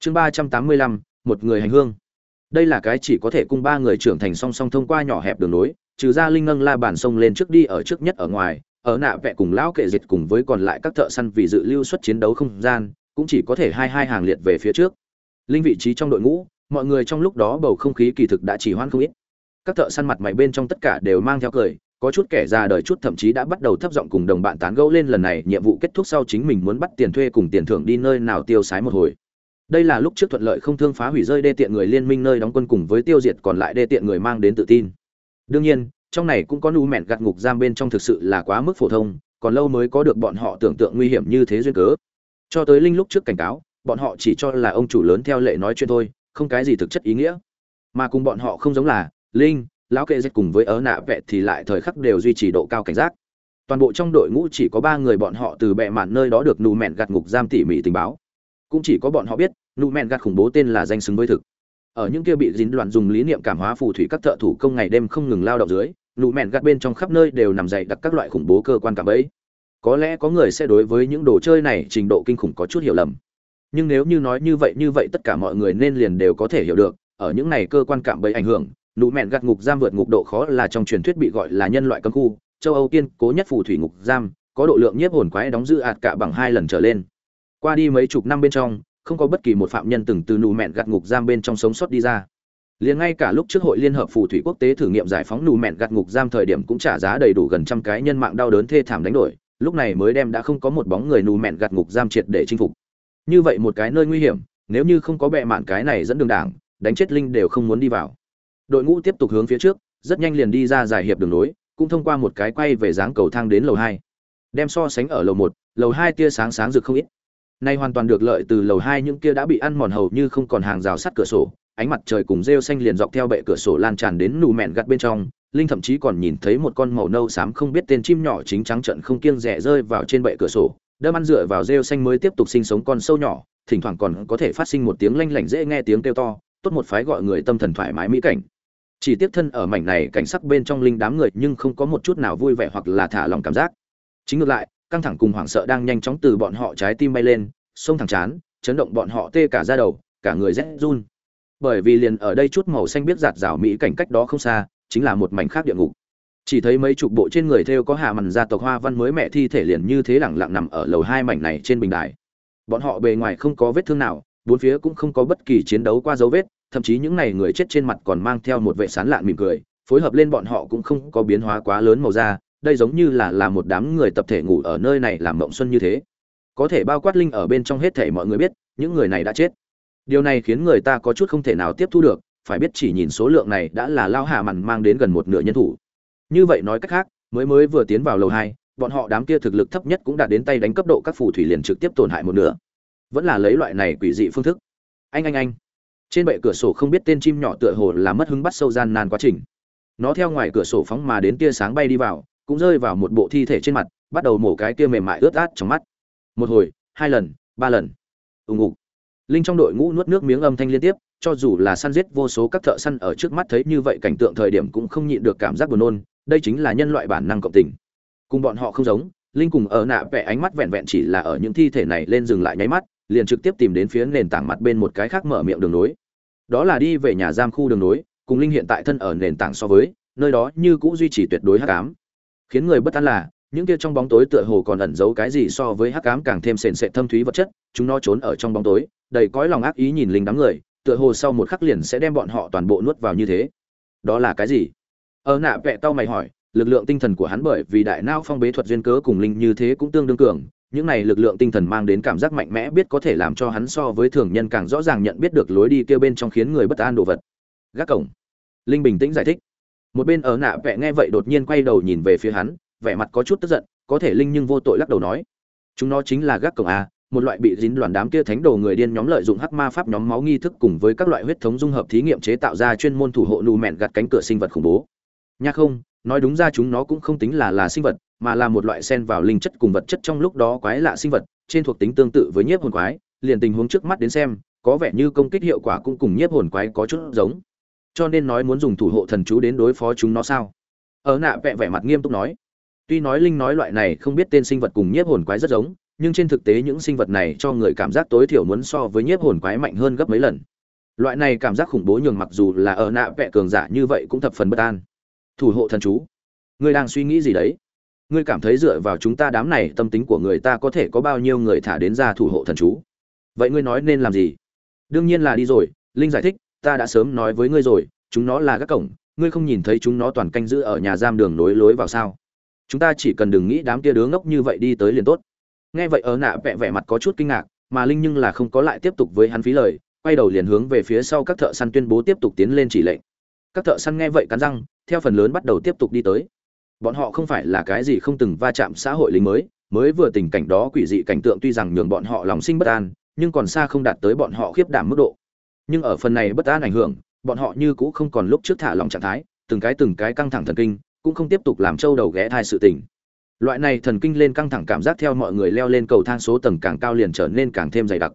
Speaker 1: Chương ba trăm tám mươi lăm, một người hành hương. Đây là cái chỉ có thể cung ba người trưởng thành song song thông qua nhỏ hẹp đường nối, trừ ra linh ngân la bản sông lên trước đi ở trước nhất ở ngoài, ở nạ vẽ cùng lão kệ dịch cùng với còn lại các thợ săn vì dự lưu xuất chiến đấu không gian, cũng chỉ có thể hai hai hàng liệt về phía trước. Linh vị trí trong đội ngũ, mọi người trong lúc đó bầu không khí kỳ thực đã chỉ hoan không ít. Các thợ săn mặt mày bên trong tất cả đều mang theo cười có chút kẻ già đời chút thậm chí đã bắt đầu thấp giọng cùng đồng bạn tán gẫu lên lần này, nhiệm vụ kết thúc sau chính mình muốn bắt tiền thuê cùng tiền thưởng đi nơi nào tiêu sái một hồi. Đây là lúc trước thuận lợi không thương phá hủy rơi đê tiện người liên minh nơi đóng quân cùng với tiêu diệt còn lại đê tiện người mang đến tự tin. Đương nhiên, trong này cũng có nụ mẹn gạt ngục giam bên trong thực sự là quá mức phổ thông, còn lâu mới có được bọn họ tưởng tượng nguy hiểm như thế duyên cớ. Cho tới linh lúc trước cảnh cáo, bọn họ chỉ cho là ông chủ lớn theo lệ nói chuyện thôi, không cái gì thực chất ý nghĩa. Mà cùng bọn họ không giống là, linh lão kệ dịch cùng với ớ nạ vẹt thì lại thời khắc đều duy trì độ cao cảnh giác. Toàn bộ trong đội ngũ chỉ có ba người bọn họ từ bệ mạn nơi đó được nụ mẹn gạt ngục giam tỉ mỉ tình báo. Cũng chỉ có bọn họ biết, nụ mẹn gạt khủng bố tên là danh xứng với thực. Ở những kia bị dính loạn dùng lý niệm cảm hóa phù thủy các thợ thủ công ngày đêm không ngừng lao động dưới, nụ mẹn gạt bên trong khắp nơi đều nằm dày đặc các loại khủng bố cơ quan cảm ấy. Có lẽ có người sẽ đối với những đồ chơi này trình độ kinh khủng có chút hiểu lầm. Nhưng nếu như nói như vậy như vậy tất cả mọi người nên liền đều có thể hiểu được, ở những này cơ quan cảm bấy ảnh hưởng nụ mẹn gạt ngục giam vượt ngục độ khó là trong truyền thuyết bị gọi là nhân loại cấm khu. Châu âu kiên cố nhất phù thủy ngục giam, có độ lượng nhiếp hồn quái đóng giữ ạt cả bằng hai lần trở lên. Qua đi mấy chục năm bên trong, không có bất kỳ một phạm nhân từng từ nụ mẹn gạt ngục giam bên trong sống sót đi ra. Liền ngay cả lúc trước hội liên hợp phù thủy quốc tế thử nghiệm giải phóng nụ mẹn gạt ngục giam thời điểm cũng trả giá đầy đủ gần trăm cái nhân mạng đau đớn thê thảm đánh đổi, lúc này mới đem đã không có một bóng người nụ mẹn gạt ngục giam triệt để chinh phục. Như vậy một cái nơi nguy hiểm, nếu như không có bệ mạn cái này dẫn đường đảng, đánh chết linh đều không muốn đi vào đội ngũ tiếp tục hướng phía trước, rất nhanh liền đi ra giải hiệp đường nối, cũng thông qua một cái quay về dáng cầu thang đến lầu hai. Đem so sánh ở lầu một, lầu hai tia sáng sáng rực không ít. Nay hoàn toàn được lợi từ lầu hai những kia đã bị ăn mòn hầu như không còn hàng rào sắt cửa sổ, ánh mặt trời cùng rêu xanh liền dọc theo bệ cửa sổ lan tràn đến nụ mẹn gặt bên trong, linh thậm chí còn nhìn thấy một con màu nâu xám không biết tên chim nhỏ chính trắng trận không kiêng rẻ rơi vào trên bệ cửa sổ, đâm ăn dựa vào rêu xanh mới tiếp tục sinh sống con sâu nhỏ, thỉnh thoảng còn có thể phát sinh một tiếng lanh lảnh dễ nghe tiếng kêu to, tốt một phái gọi người tâm thần thoải mái mỹ cảnh chỉ tiếp thân ở mảnh này cảnh sắc bên trong linh đám người nhưng không có một chút nào vui vẻ hoặc là thả lòng cảm giác. Chính ngược lại, căng thẳng cùng hoảng sợ đang nhanh chóng từ bọn họ trái tim bay lên, sông thẳng chán, chấn động bọn họ tê cả ra đầu, cả người rét run. Bởi vì liền ở đây chút màu xanh biết giạt rào mỹ cảnh cách đó không xa, chính là một mảnh khác địa ngục. Chỉ thấy mấy chục bộ trên người thêu có hạ mằn gia tộc hoa văn mới mẹ thi thể liền như thế lẳng lặng nằm ở lầu hai mảnh này trên bình đài. Bọn họ bề ngoài không có vết thương nào, bốn phía cũng không có bất kỳ chiến đấu qua dấu vết thậm chí những này người chết trên mặt còn mang theo một vệ sán lạn mỉm cười, phối hợp lên bọn họ cũng không có biến hóa quá lớn màu da, đây giống như là là một đám người tập thể ngủ ở nơi này làm mộng xuân như thế. Có thể bao quát linh ở bên trong hết thể mọi người biết, những người này đã chết. Điều này khiến người ta có chút không thể nào tiếp thu được, phải biết chỉ nhìn số lượng này đã là lao hạ mặn mang đến gần một nửa nhân thủ. Như vậy nói cách khác, mới mới vừa tiến vào lầu hai, bọn họ đám kia thực lực thấp nhất cũng đã đến tay đánh cấp độ các phù thủy liền trực tiếp tổn hại một nửa. Vẫn là lấy loại này quỷ dị phương thức. Anh anh anh trên bệ cửa sổ không biết tên chim nhỏ tựa hồ là mất hứng bắt sâu gian nan quá trình. Nó theo ngoài cửa sổ phóng mà đến tia sáng bay đi vào, cũng rơi vào một bộ thi thể trên mặt, bắt đầu mổ cái kia mềm mại ướt át trong mắt. Một hồi, hai lần, ba lần. Ùng ục. Linh trong đội ngũ nuốt nước miếng âm thanh liên tiếp, cho dù là săn giết vô số các thợ săn ở trước mắt thấy như vậy cảnh tượng thời điểm cũng không nhịn được cảm giác buồn nôn, đây chính là nhân loại bản năng cộng tình. Cùng bọn họ không giống, linh cùng ở nạ vẽ ánh mắt vẹn vẹn chỉ là ở những thi thể này lên dừng lại nháy mắt liền trực tiếp tìm đến phía nền tảng mặt bên một cái khác mở miệng đường nối. Đó là đi về nhà giam khu đường nối, cùng linh hiện tại thân ở nền tảng so với, nơi đó như cũ duy trì tuyệt đối hắc ám. Khiến người bất an là, những kia trong bóng tối tựa hồ còn ẩn giấu cái gì so với hắc ám càng thêm sền sệt thâm thúy vật chất, chúng nó trốn ở trong bóng tối, đầy cõi lòng ác ý nhìn linh đám người, tựa hồ sau một khắc liền sẽ đem bọn họ toàn bộ nuốt vào như thế. Đó là cái gì? Ở nạ vẽ tao mày hỏi, lực lượng tinh thần của hắn bởi vì đại não phong bế thuật duyên cớ cùng linh như thế cũng tương đương cường những này lực lượng tinh thần mang đến cảm giác mạnh mẽ biết có thể làm cho hắn so với thường nhân càng rõ ràng nhận biết được lối đi kia bên trong khiến người bất an đồ vật. Gác cổng. Linh bình tĩnh giải thích. Một bên ở nạ vẽ nghe vậy đột nhiên quay đầu nhìn về phía hắn, vẻ mặt có chút tức giận, có thể linh nhưng vô tội lắc đầu nói. Chúng nó chính là gác cổng a, một loại bị dính đoàn đám kia thánh đồ người điên nhóm lợi dụng hắc ma pháp nhóm máu nghi thức cùng với các loại huyết thống dung hợp thí nghiệm chế tạo ra chuyên môn thủ hộ nù mẹn gặt cánh cửa sinh vật khủng bố. Nha không, nói đúng ra chúng nó cũng không tính là là sinh vật mà là một loại xen vào linh chất cùng vật chất trong lúc đó quái lạ sinh vật, trên thuộc tính tương tự với nhiếp hồn quái, liền tình huống trước mắt đến xem, có vẻ như công kích hiệu quả cũng cùng nhiếp hồn quái có chút giống. Cho nên nói muốn dùng thủ hộ thần chú đến đối phó chúng nó sao? Ở nạ vẽ vẻ mặt nghiêm túc nói. Tuy nói linh nói loại này không biết tên sinh vật cùng nhiếp hồn quái rất giống, nhưng trên thực tế những sinh vật này cho người cảm giác tối thiểu muốn so với nhiếp hồn quái mạnh hơn gấp mấy lần. Loại này cảm giác khủng bố nhường mặc dù là ở nạ vẽ cường giả như vậy cũng thập phần bất an. Thủ hộ thần chú. Ngươi đang suy nghĩ gì đấy? Ngươi cảm thấy dựa vào chúng ta đám này, tâm tính của người ta có thể có bao nhiêu người thả đến ra thủ hộ thần chú? Vậy ngươi nói nên làm gì? Đương nhiên là đi rồi, linh giải thích, ta đã sớm nói với ngươi rồi, chúng nó là các cổng, ngươi không nhìn thấy chúng nó toàn canh giữ ở nhà giam đường nối lối vào sao? Chúng ta chỉ cần đừng nghĩ đám kia đứa ngốc như vậy đi tới liền tốt. Nghe vậy ở nạ vẹ vẻ mặt có chút kinh ngạc, mà linh nhưng là không có lại tiếp tục với hắn phí lời, quay đầu liền hướng về phía sau các thợ săn tuyên bố tiếp tục tiến lên chỉ lệnh. Các thợ săn nghe vậy cắn răng, theo phần lớn bắt đầu tiếp tục đi tới bọn họ không phải là cái gì không từng va chạm xã hội lính mới mới vừa tình cảnh đó quỷ dị cảnh tượng tuy rằng nhường bọn họ lòng sinh bất an, nhưng còn xa không đạt tới bọn họ khiếp đảm mức độ. Nhưng ở phần này bất an ảnh hưởng, bọn họ như cũ không còn lúc trước thả lòng trạng thái, từng cái từng cái căng thẳng thần kinh, cũng không tiếp tục làm trâu đầu ghé thai sự tình. Loại này thần kinh lên căng thẳng cảm giác theo mọi người leo lên cầu thang số tầng càng cao liền trở nên càng thêm dày đặc.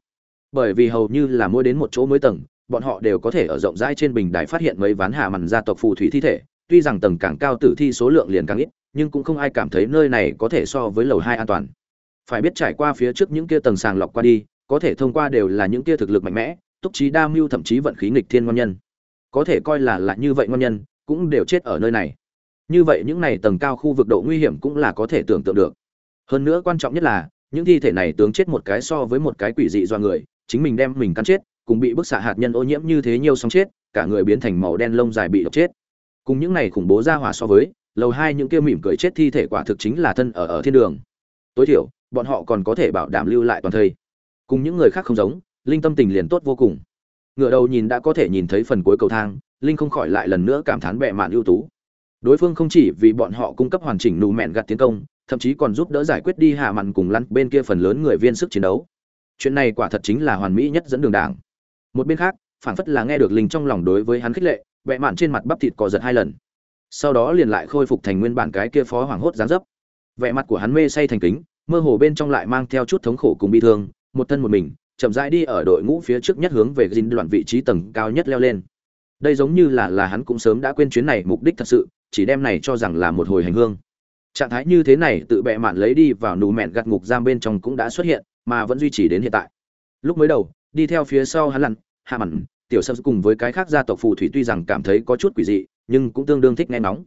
Speaker 1: Bởi vì hầu như là mỗi đến một chỗ mới tầng, bọn họ đều có thể ở rộng rãi trên bình đài phát hiện mấy ván hạ mằn gia tộc phù thủy thi thể tuy rằng tầng càng cao tử thi số lượng liền càng ít, nhưng cũng không ai cảm thấy nơi này có thể so với lầu hai an toàn. Phải biết trải qua phía trước những kia tầng sàng lọc qua đi, có thể thông qua đều là những kia thực lực mạnh mẽ, túc trí đa mưu thậm chí vận khí nghịch thiên ngon nhân. Có thể coi là là như vậy ngon nhân, cũng đều chết ở nơi này. Như vậy những này tầng cao khu vực độ nguy hiểm cũng là có thể tưởng tượng được. Hơn nữa quan trọng nhất là, những thi thể này tướng chết một cái so với một cái quỷ dị do người, chính mình đem mình cắn chết, cùng bị bức xạ hạt nhân ô nhiễm như thế nhiều sóng chết, cả người biến thành màu đen lông dài bị độc chết cùng những này khủng bố ra hỏa so với, lầu hai những kia mỉm cười chết thi thể quả thực chính là thân ở ở thiên đường. Tối thiểu, bọn họ còn có thể bảo đảm lưu lại toàn thây. Cùng những người khác không giống, linh tâm tình liền tốt vô cùng. Ngựa đầu nhìn đã có thể nhìn thấy phần cuối cầu thang, linh không khỏi lại lần nữa cảm thán bệ mạn ưu tú. Đối phương không chỉ vì bọn họ cung cấp hoàn chỉnh nụ mẹn gạt tiến công, thậm chí còn giúp đỡ giải quyết đi hạ mặn cùng lăn bên kia phần lớn người viên sức chiến đấu. Chuyện này quả thật chính là hoàn mỹ nhất dẫn đường đảng. Một bên khác, phản phất là nghe được linh trong lòng đối với hắn khích lệ bệ mạn trên mặt bắp thịt cò giật hai lần. Sau đó liền lại khôi phục thành nguyên bản cái kia phó hoảng hốt dáng dấp. Vẻ mặt của hắn mê say thành kính, mơ hồ bên trong lại mang theo chút thống khổ cùng bi thương, một thân một mình, chậm rãi đi ở đội ngũ phía trước nhất hướng về dinh đoạn vị trí tầng cao nhất leo lên. Đây giống như là là hắn cũng sớm đã quên chuyến này mục đích thật sự, chỉ đem này cho rằng là một hồi hành hương. Trạng thái như thế này tự bệ mạn lấy đi vào nụ mẹn gặt ngục giam bên trong cũng đã xuất hiện, mà vẫn duy trì đến hiện tại. Lúc mới đầu, đi theo phía sau hắn lặn, hạ mặn tiểu sâm cùng với cái khác gia tộc phù thủy tuy rằng cảm thấy có chút quỷ dị, nhưng cũng tương đương thích nghe nóng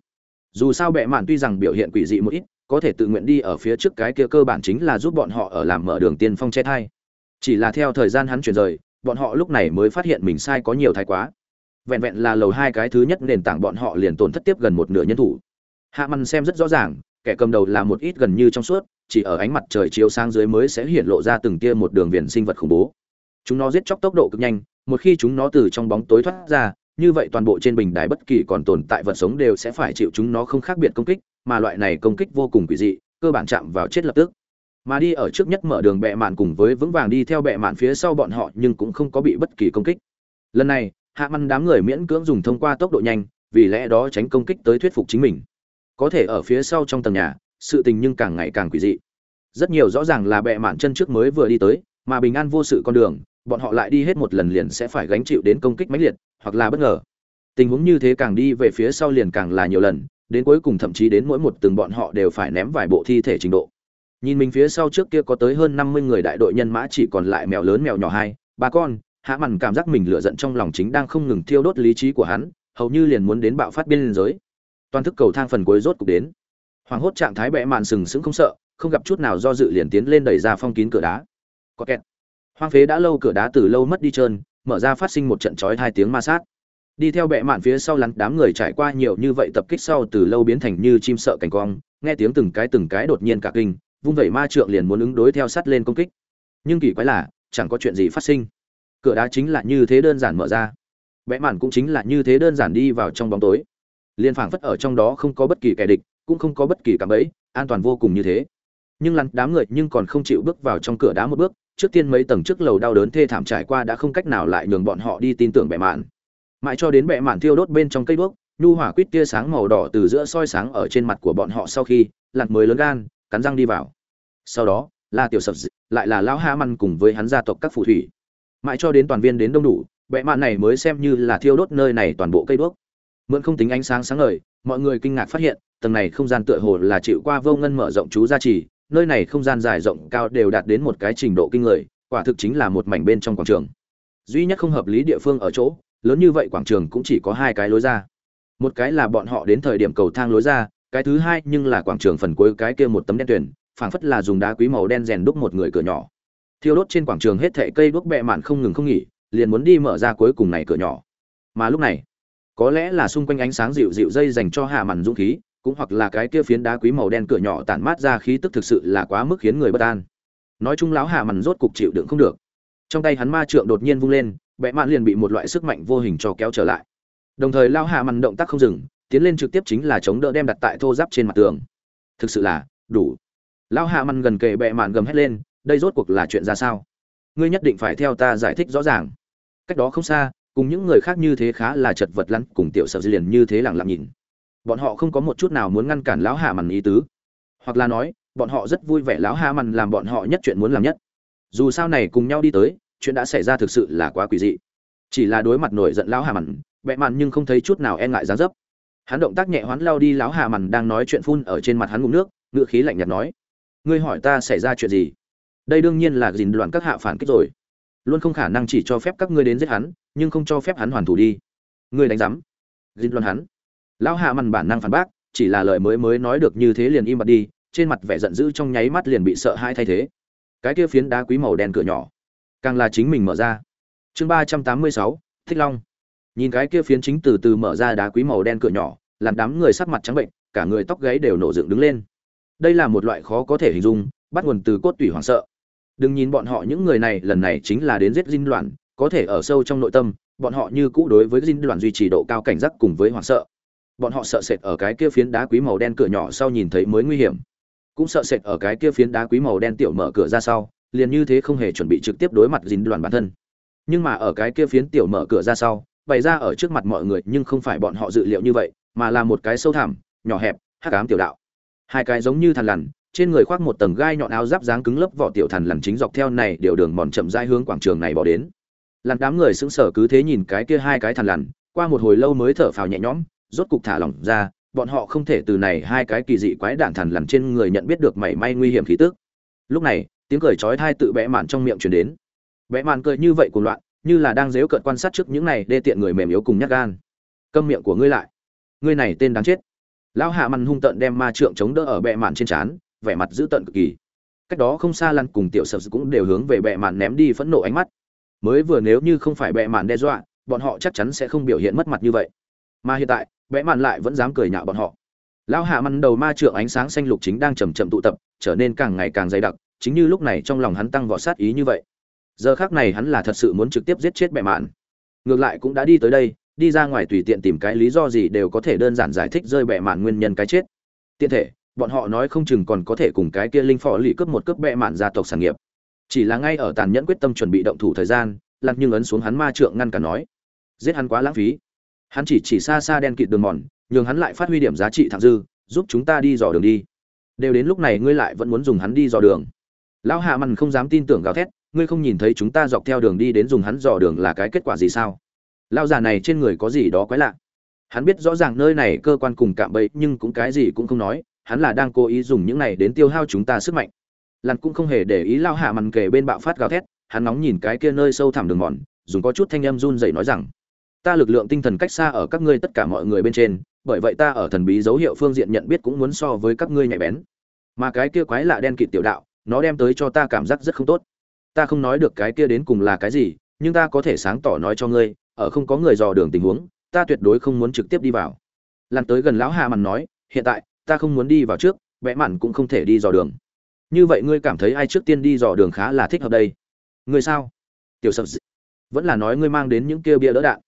Speaker 1: dù sao bệ mạn tuy rằng biểu hiện quỷ dị một ít, có thể tự nguyện đi ở phía trước cái kia cơ bản chính là giúp bọn họ ở làm mở đường tiên phong che thai. Chỉ là theo thời gian hắn chuyển rời, bọn họ lúc này mới phát hiện mình sai có nhiều thái quá. Vẹn vẹn là lầu hai cái thứ nhất nền tảng bọn họ liền tổn thất tiếp gần một nửa nhân thủ. Hạ măn xem rất rõ ràng, kẻ cầm đầu là một ít gần như trong suốt, chỉ ở ánh mặt trời chiếu sang dưới mới sẽ hiện lộ ra từng tia một đường viền sinh vật khủng bố chúng nó giết chóc tốc độ cực nhanh, một khi chúng nó từ trong bóng tối thoát ra, như vậy toàn bộ trên bình đài bất kỳ còn tồn tại vật sống đều sẽ phải chịu chúng nó không khác biệt công kích, mà loại này công kích vô cùng quỷ dị, cơ bản chạm vào chết lập tức. Mà đi ở trước nhất mở đường bệ mạn cùng với vững vàng đi theo bệ mạn phía sau bọn họ nhưng cũng không có bị bất kỳ công kích. Lần này, hạ măn đám người miễn cưỡng dùng thông qua tốc độ nhanh, vì lẽ đó tránh công kích tới thuyết phục chính mình. Có thể ở phía sau trong tầng nhà, sự tình nhưng càng ngày càng quỷ dị. Rất nhiều rõ ràng là bệ mạn chân trước mới vừa đi tới, mà bình an vô sự con đường bọn họ lại đi hết một lần liền sẽ phải gánh chịu đến công kích mãnh liệt, hoặc là bất ngờ. Tình huống như thế càng đi về phía sau liền càng là nhiều lần, đến cuối cùng thậm chí đến mỗi một từng bọn họ đều phải ném vài bộ thi thể trình độ. Nhìn mình phía sau trước kia có tới hơn năm mươi người đại đội nhân mã chỉ còn lại mèo lớn mèo nhỏ hai, ba con, hạ mằn cảm giác mình lựa giận trong lòng chính đang không ngừng thiêu đốt lý trí của hắn, hầu như liền muốn đến bạo phát biên giới. Toàn thức cầu thang phần cuối rốt cục đến. Hoảng hốt trạng thái bẽ mạn sừng sững không sợ, không gặp chút nào do dự liền tiến lên đẩy ra phong kín cửa đá. Có kẹt hoang phế đã lâu cửa đá từ lâu mất đi trơn, mở ra phát sinh một trận chói hai tiếng ma sát. Đi theo bệ mạn phía sau lắn đám người trải qua nhiều như vậy tập kích sau từ lâu biến thành như chim sợ cảnh quang, nghe tiếng từng cái từng cái đột nhiên cả kinh, vung vẩy ma trượng liền muốn ứng đối theo sát lên công kích. Nhưng kỳ quái là, chẳng có chuyện gì phát sinh. Cửa đá chính là như thế đơn giản mở ra. Bẽ mạn cũng chính là như thế đơn giản đi vào trong bóng tối. Liên phảng phất ở trong đó không có bất kỳ kẻ địch, cũng không có bất kỳ cảm bẫy, an toàn vô cùng như thế. Nhưng lăn đám người nhưng còn không chịu bước vào trong cửa đá một bước trước tiên mấy tầng trước lầu đau đớn thê thảm trải qua đã không cách nào lại nhường bọn họ đi tin tưởng bệ mạn. Mãi cho đến bệ mạn thiêu đốt bên trong cây đuốc, nhu hỏa quýt tia sáng màu đỏ từ giữa soi sáng ở trên mặt của bọn họ sau khi, lặn mới lớn gan, cắn răng đi vào. Sau đó là tiểu sập lại là lão ha măn cùng với hắn gia tộc các phù thủy. Mãi cho đến toàn viên đến đông đủ bệ mạn này mới xem như là thiêu đốt nơi này toàn bộ cây đuốc. Mượn không tính ánh sáng sáng ngời, mọi người kinh ngạc phát hiện, tầng này không gian tựa hồ là chịu qua vô ngân mở rộng chú gia trì nơi này không gian dài rộng cao đều đạt đến một cái trình độ kinh người, quả thực chính là một mảnh bên trong quảng trường. Duy nhất không hợp lý địa phương ở chỗ, lớn như vậy quảng trường cũng chỉ có hai cái lối ra. Một cái là bọn họ đến thời điểm cầu thang lối ra, cái thứ hai nhưng là quảng trường phần cuối cái kia một tấm đen tuyển phảng phất là dùng đá quý màu đen rèn đúc một người cửa nhỏ. Thiêu đốt trên quảng trường hết thảy cây đuốc bẹ mạn không ngừng không nghỉ, liền muốn đi mở ra cuối cùng này cửa nhỏ. Mà lúc này, có lẽ là xung quanh ánh sáng dịu dịu dây dành cho hạ màn dũng khí cũng hoặc là cái kia phiến đá quý màu đen cửa nhỏ tản mát ra khí tức thực sự là quá mức khiến người bất an. Nói chung lão hạ mằn rốt cục chịu đựng không được. Trong tay hắn ma trượng đột nhiên vung lên bệ mạn liền bị một loại sức mạnh vô hình cho kéo trở lại. Đồng thời lao hạ mằn động tác không dừng, tiến lên trực tiếp chính là chống đỡ đem đặt tại thô giáp trên mặt tường. Thực sự là, đủ. Lao hạ mằn gần kề bệ mạn gầm hét lên, đây rốt cuộc là chuyện ra sao? Ngươi nhất định phải theo ta giải thích rõ ràng. Cách đó không xa, cùng những người khác như thế khá là chật vật lăn cùng tiểu sợ liền như thế lặng lặng nhìn bọn họ không có một chút nào muốn ngăn cản lão hạ mằn ý tứ. Hoặc là nói, bọn họ rất vui vẻ lão hà mằn làm bọn họ nhất chuyện muốn làm nhất. Dù sao này cùng nhau đi tới, chuyện đã xảy ra thực sự là quá quỷ dị. Chỉ là đối mặt nổi giận lão hà mằn bẹ mặn nhưng không thấy chút nào e ngại giá dấp. Hắn động tác nhẹ hoán lao đi lão hà mằn đang nói chuyện phun ở trên mặt hắn ngụm nước ngựa khí lạnh nhạt nói, ngươi hỏi ta xảy ra chuyện gì? Đây đương nhiên là dình đoàn các hạ phản kích rồi. Luôn không khả năng chỉ cho phép các ngươi đến giết hắn, nhưng không cho phép hắn hoàn thủ đi. Ngươi đánh giám. Dình đoàn hắn lão hạ mằn bản năng phản bác, chỉ là lời mới mới nói được như thế liền im bặt đi, trên mặt vẻ giận dữ trong nháy mắt liền bị sợ hãi thay thế. Cái kia phiến đá quý màu đen cửa nhỏ, càng là chính mình mở ra. Chương ba trăm tám mươi sáu, thích long. Nhìn cái kia phiến chính từ từ mở ra đá quý màu đen cửa nhỏ làm đám người sắc mặt trắng bệnh, cả người tóc gáy đều nổ dựng đứng lên. Đây là một loại khó có thể hình dung, bắt nguồn từ cốt tủy hoảng sợ. Đừng nhìn bọn họ những người này, lần này chính là đến giết dinh loạn, có thể ở sâu trong nội tâm, bọn họ như cũ đối với dinh loạn duy trì độ cao cảnh giác cùng với hoảng sợ bọn họ sợ sệt ở cái kia phiến đá quý màu đen cửa nhỏ sau nhìn thấy mới nguy hiểm. Cũng sợ sệt ở cái kia phiến đá quý màu đen tiểu mở cửa ra sau, liền như thế không hề chuẩn bị trực tiếp đối mặt dính đoàn bản thân. Nhưng mà ở cái kia phiến tiểu mở cửa ra sau, bày ra ở trước mặt mọi người nhưng không phải bọn họ dự liệu như vậy, mà là một cái sâu thẳm, nhỏ hẹp, hắc ám tiểu đạo. Hai cái giống như thằn lằn, trên người khoác một tầng gai nhọn áo giáp dáng cứng lớp vỏ tiểu thằn lằn chính dọc theo này điều đường mòn chậm rãi hướng quảng trường này bỏ đến. Làn đám người sững sờ cứ thế nhìn cái kia hai cái thằn lằn, qua một hồi lâu mới thở phào nhẹ nhõm rốt cục thả lỏng ra, bọn họ không thể từ này hai cái kỳ dị quái đản thằn lằn trên người nhận biết được mảy may nguy hiểm khí tức. Lúc này, tiếng cười chói tai tự bẽ mạn trong miệng truyền đến. Bẽ mạn cười như vậy cuồng loạn, như là đang dếu cợt quan sát trước những này đê tiện người mềm yếu cùng nhát gan. Câm miệng của ngươi lại. Ngươi này tên đáng chết. Lão hạ mằn hung tợn đem ma trượng chống đỡ ở bệ mạn trên trán, vẻ mặt dữ tợn cực kỳ. Cách đó không xa lăn cùng tiểu sập cũng đều hướng về bệ mạn ném đi phẫn nộ ánh mắt. Mới vừa nếu như không phải bệ mạn đe dọa, bọn họ chắc chắn sẽ không biểu hiện mất mặt như vậy. Mà hiện tại bệ mạn lại vẫn dám cười nhạo bọn họ. Lão hạ mằn đầu ma trượng ánh sáng xanh lục chính đang chầm chậm tụ tập, trở nên càng ngày càng dày đặc, chính như lúc này trong lòng hắn tăng vọt sát ý như vậy. Giờ khác này hắn là thật sự muốn trực tiếp giết chết bệ mạn. Ngược lại cũng đã đi tới đây, đi ra ngoài tùy tiện tìm cái lý do gì đều có thể đơn giản giải thích rơi bệ mạn nguyên nhân cái chết. Tiện thể, bọn họ nói không chừng còn có thể cùng cái kia linh phò lì cướp một cướp bệ mạn gia tộc sản nghiệp. Chỉ là ngay ở tàn nhẫn quyết tâm chuẩn bị động thủ thời gian lặn nhưng ấn xuống hắn ma trượng ngăn cả nói, giết hắn quá lãng phí hắn chỉ chỉ xa xa đen kịt đường mòn, nhường hắn lại phát huy điểm giá trị thẳng dư, giúp chúng ta đi dò đường đi. Đều đến lúc này ngươi lại vẫn muốn dùng hắn đi dò đường. Lão hạ mằn không dám tin tưởng gào thét, ngươi không nhìn thấy chúng ta dọc theo đường đi đến dùng hắn dò đường là cái kết quả gì sao? Lão già này trên người có gì đó quái lạ. Hắn biết rõ ràng nơi này cơ quan cùng cạm bẫy, nhưng cũng cái gì cũng không nói, hắn là đang cố ý dùng những này đến tiêu hao chúng ta sức mạnh. Lặn cũng không hề để ý lao hạ mằn kề bên bạo phát gào thét, hắn nóng nhìn cái kia nơi sâu thẳm đường mòn, dùng có chút thanh âm run rẩy nói rằng ta lực lượng tinh thần cách xa ở các ngươi tất cả mọi người bên trên, bởi vậy ta ở thần bí dấu hiệu phương diện nhận biết cũng muốn so với các ngươi nhạy bén. Mà cái kia quái lạ đen kịt tiểu đạo, nó đem tới cho ta cảm giác rất không tốt. Ta không nói được cái kia đến cùng là cái gì, nhưng ta có thể sáng tỏ nói cho ngươi, ở không có người dò đường tình huống, ta tuyệt đối không muốn trực tiếp đi vào. Lan tới gần lão hà mằn nói, hiện tại, ta không muốn đi vào trước vẽ mặn cũng không thể đi dò đường. Như vậy ngươi cảm thấy ai trước tiên đi dò đường khá là thích hợp đây? Ngươi sao? Tiểu sập vẫn là nói ngươi mang đến những kia bia đỡ đạn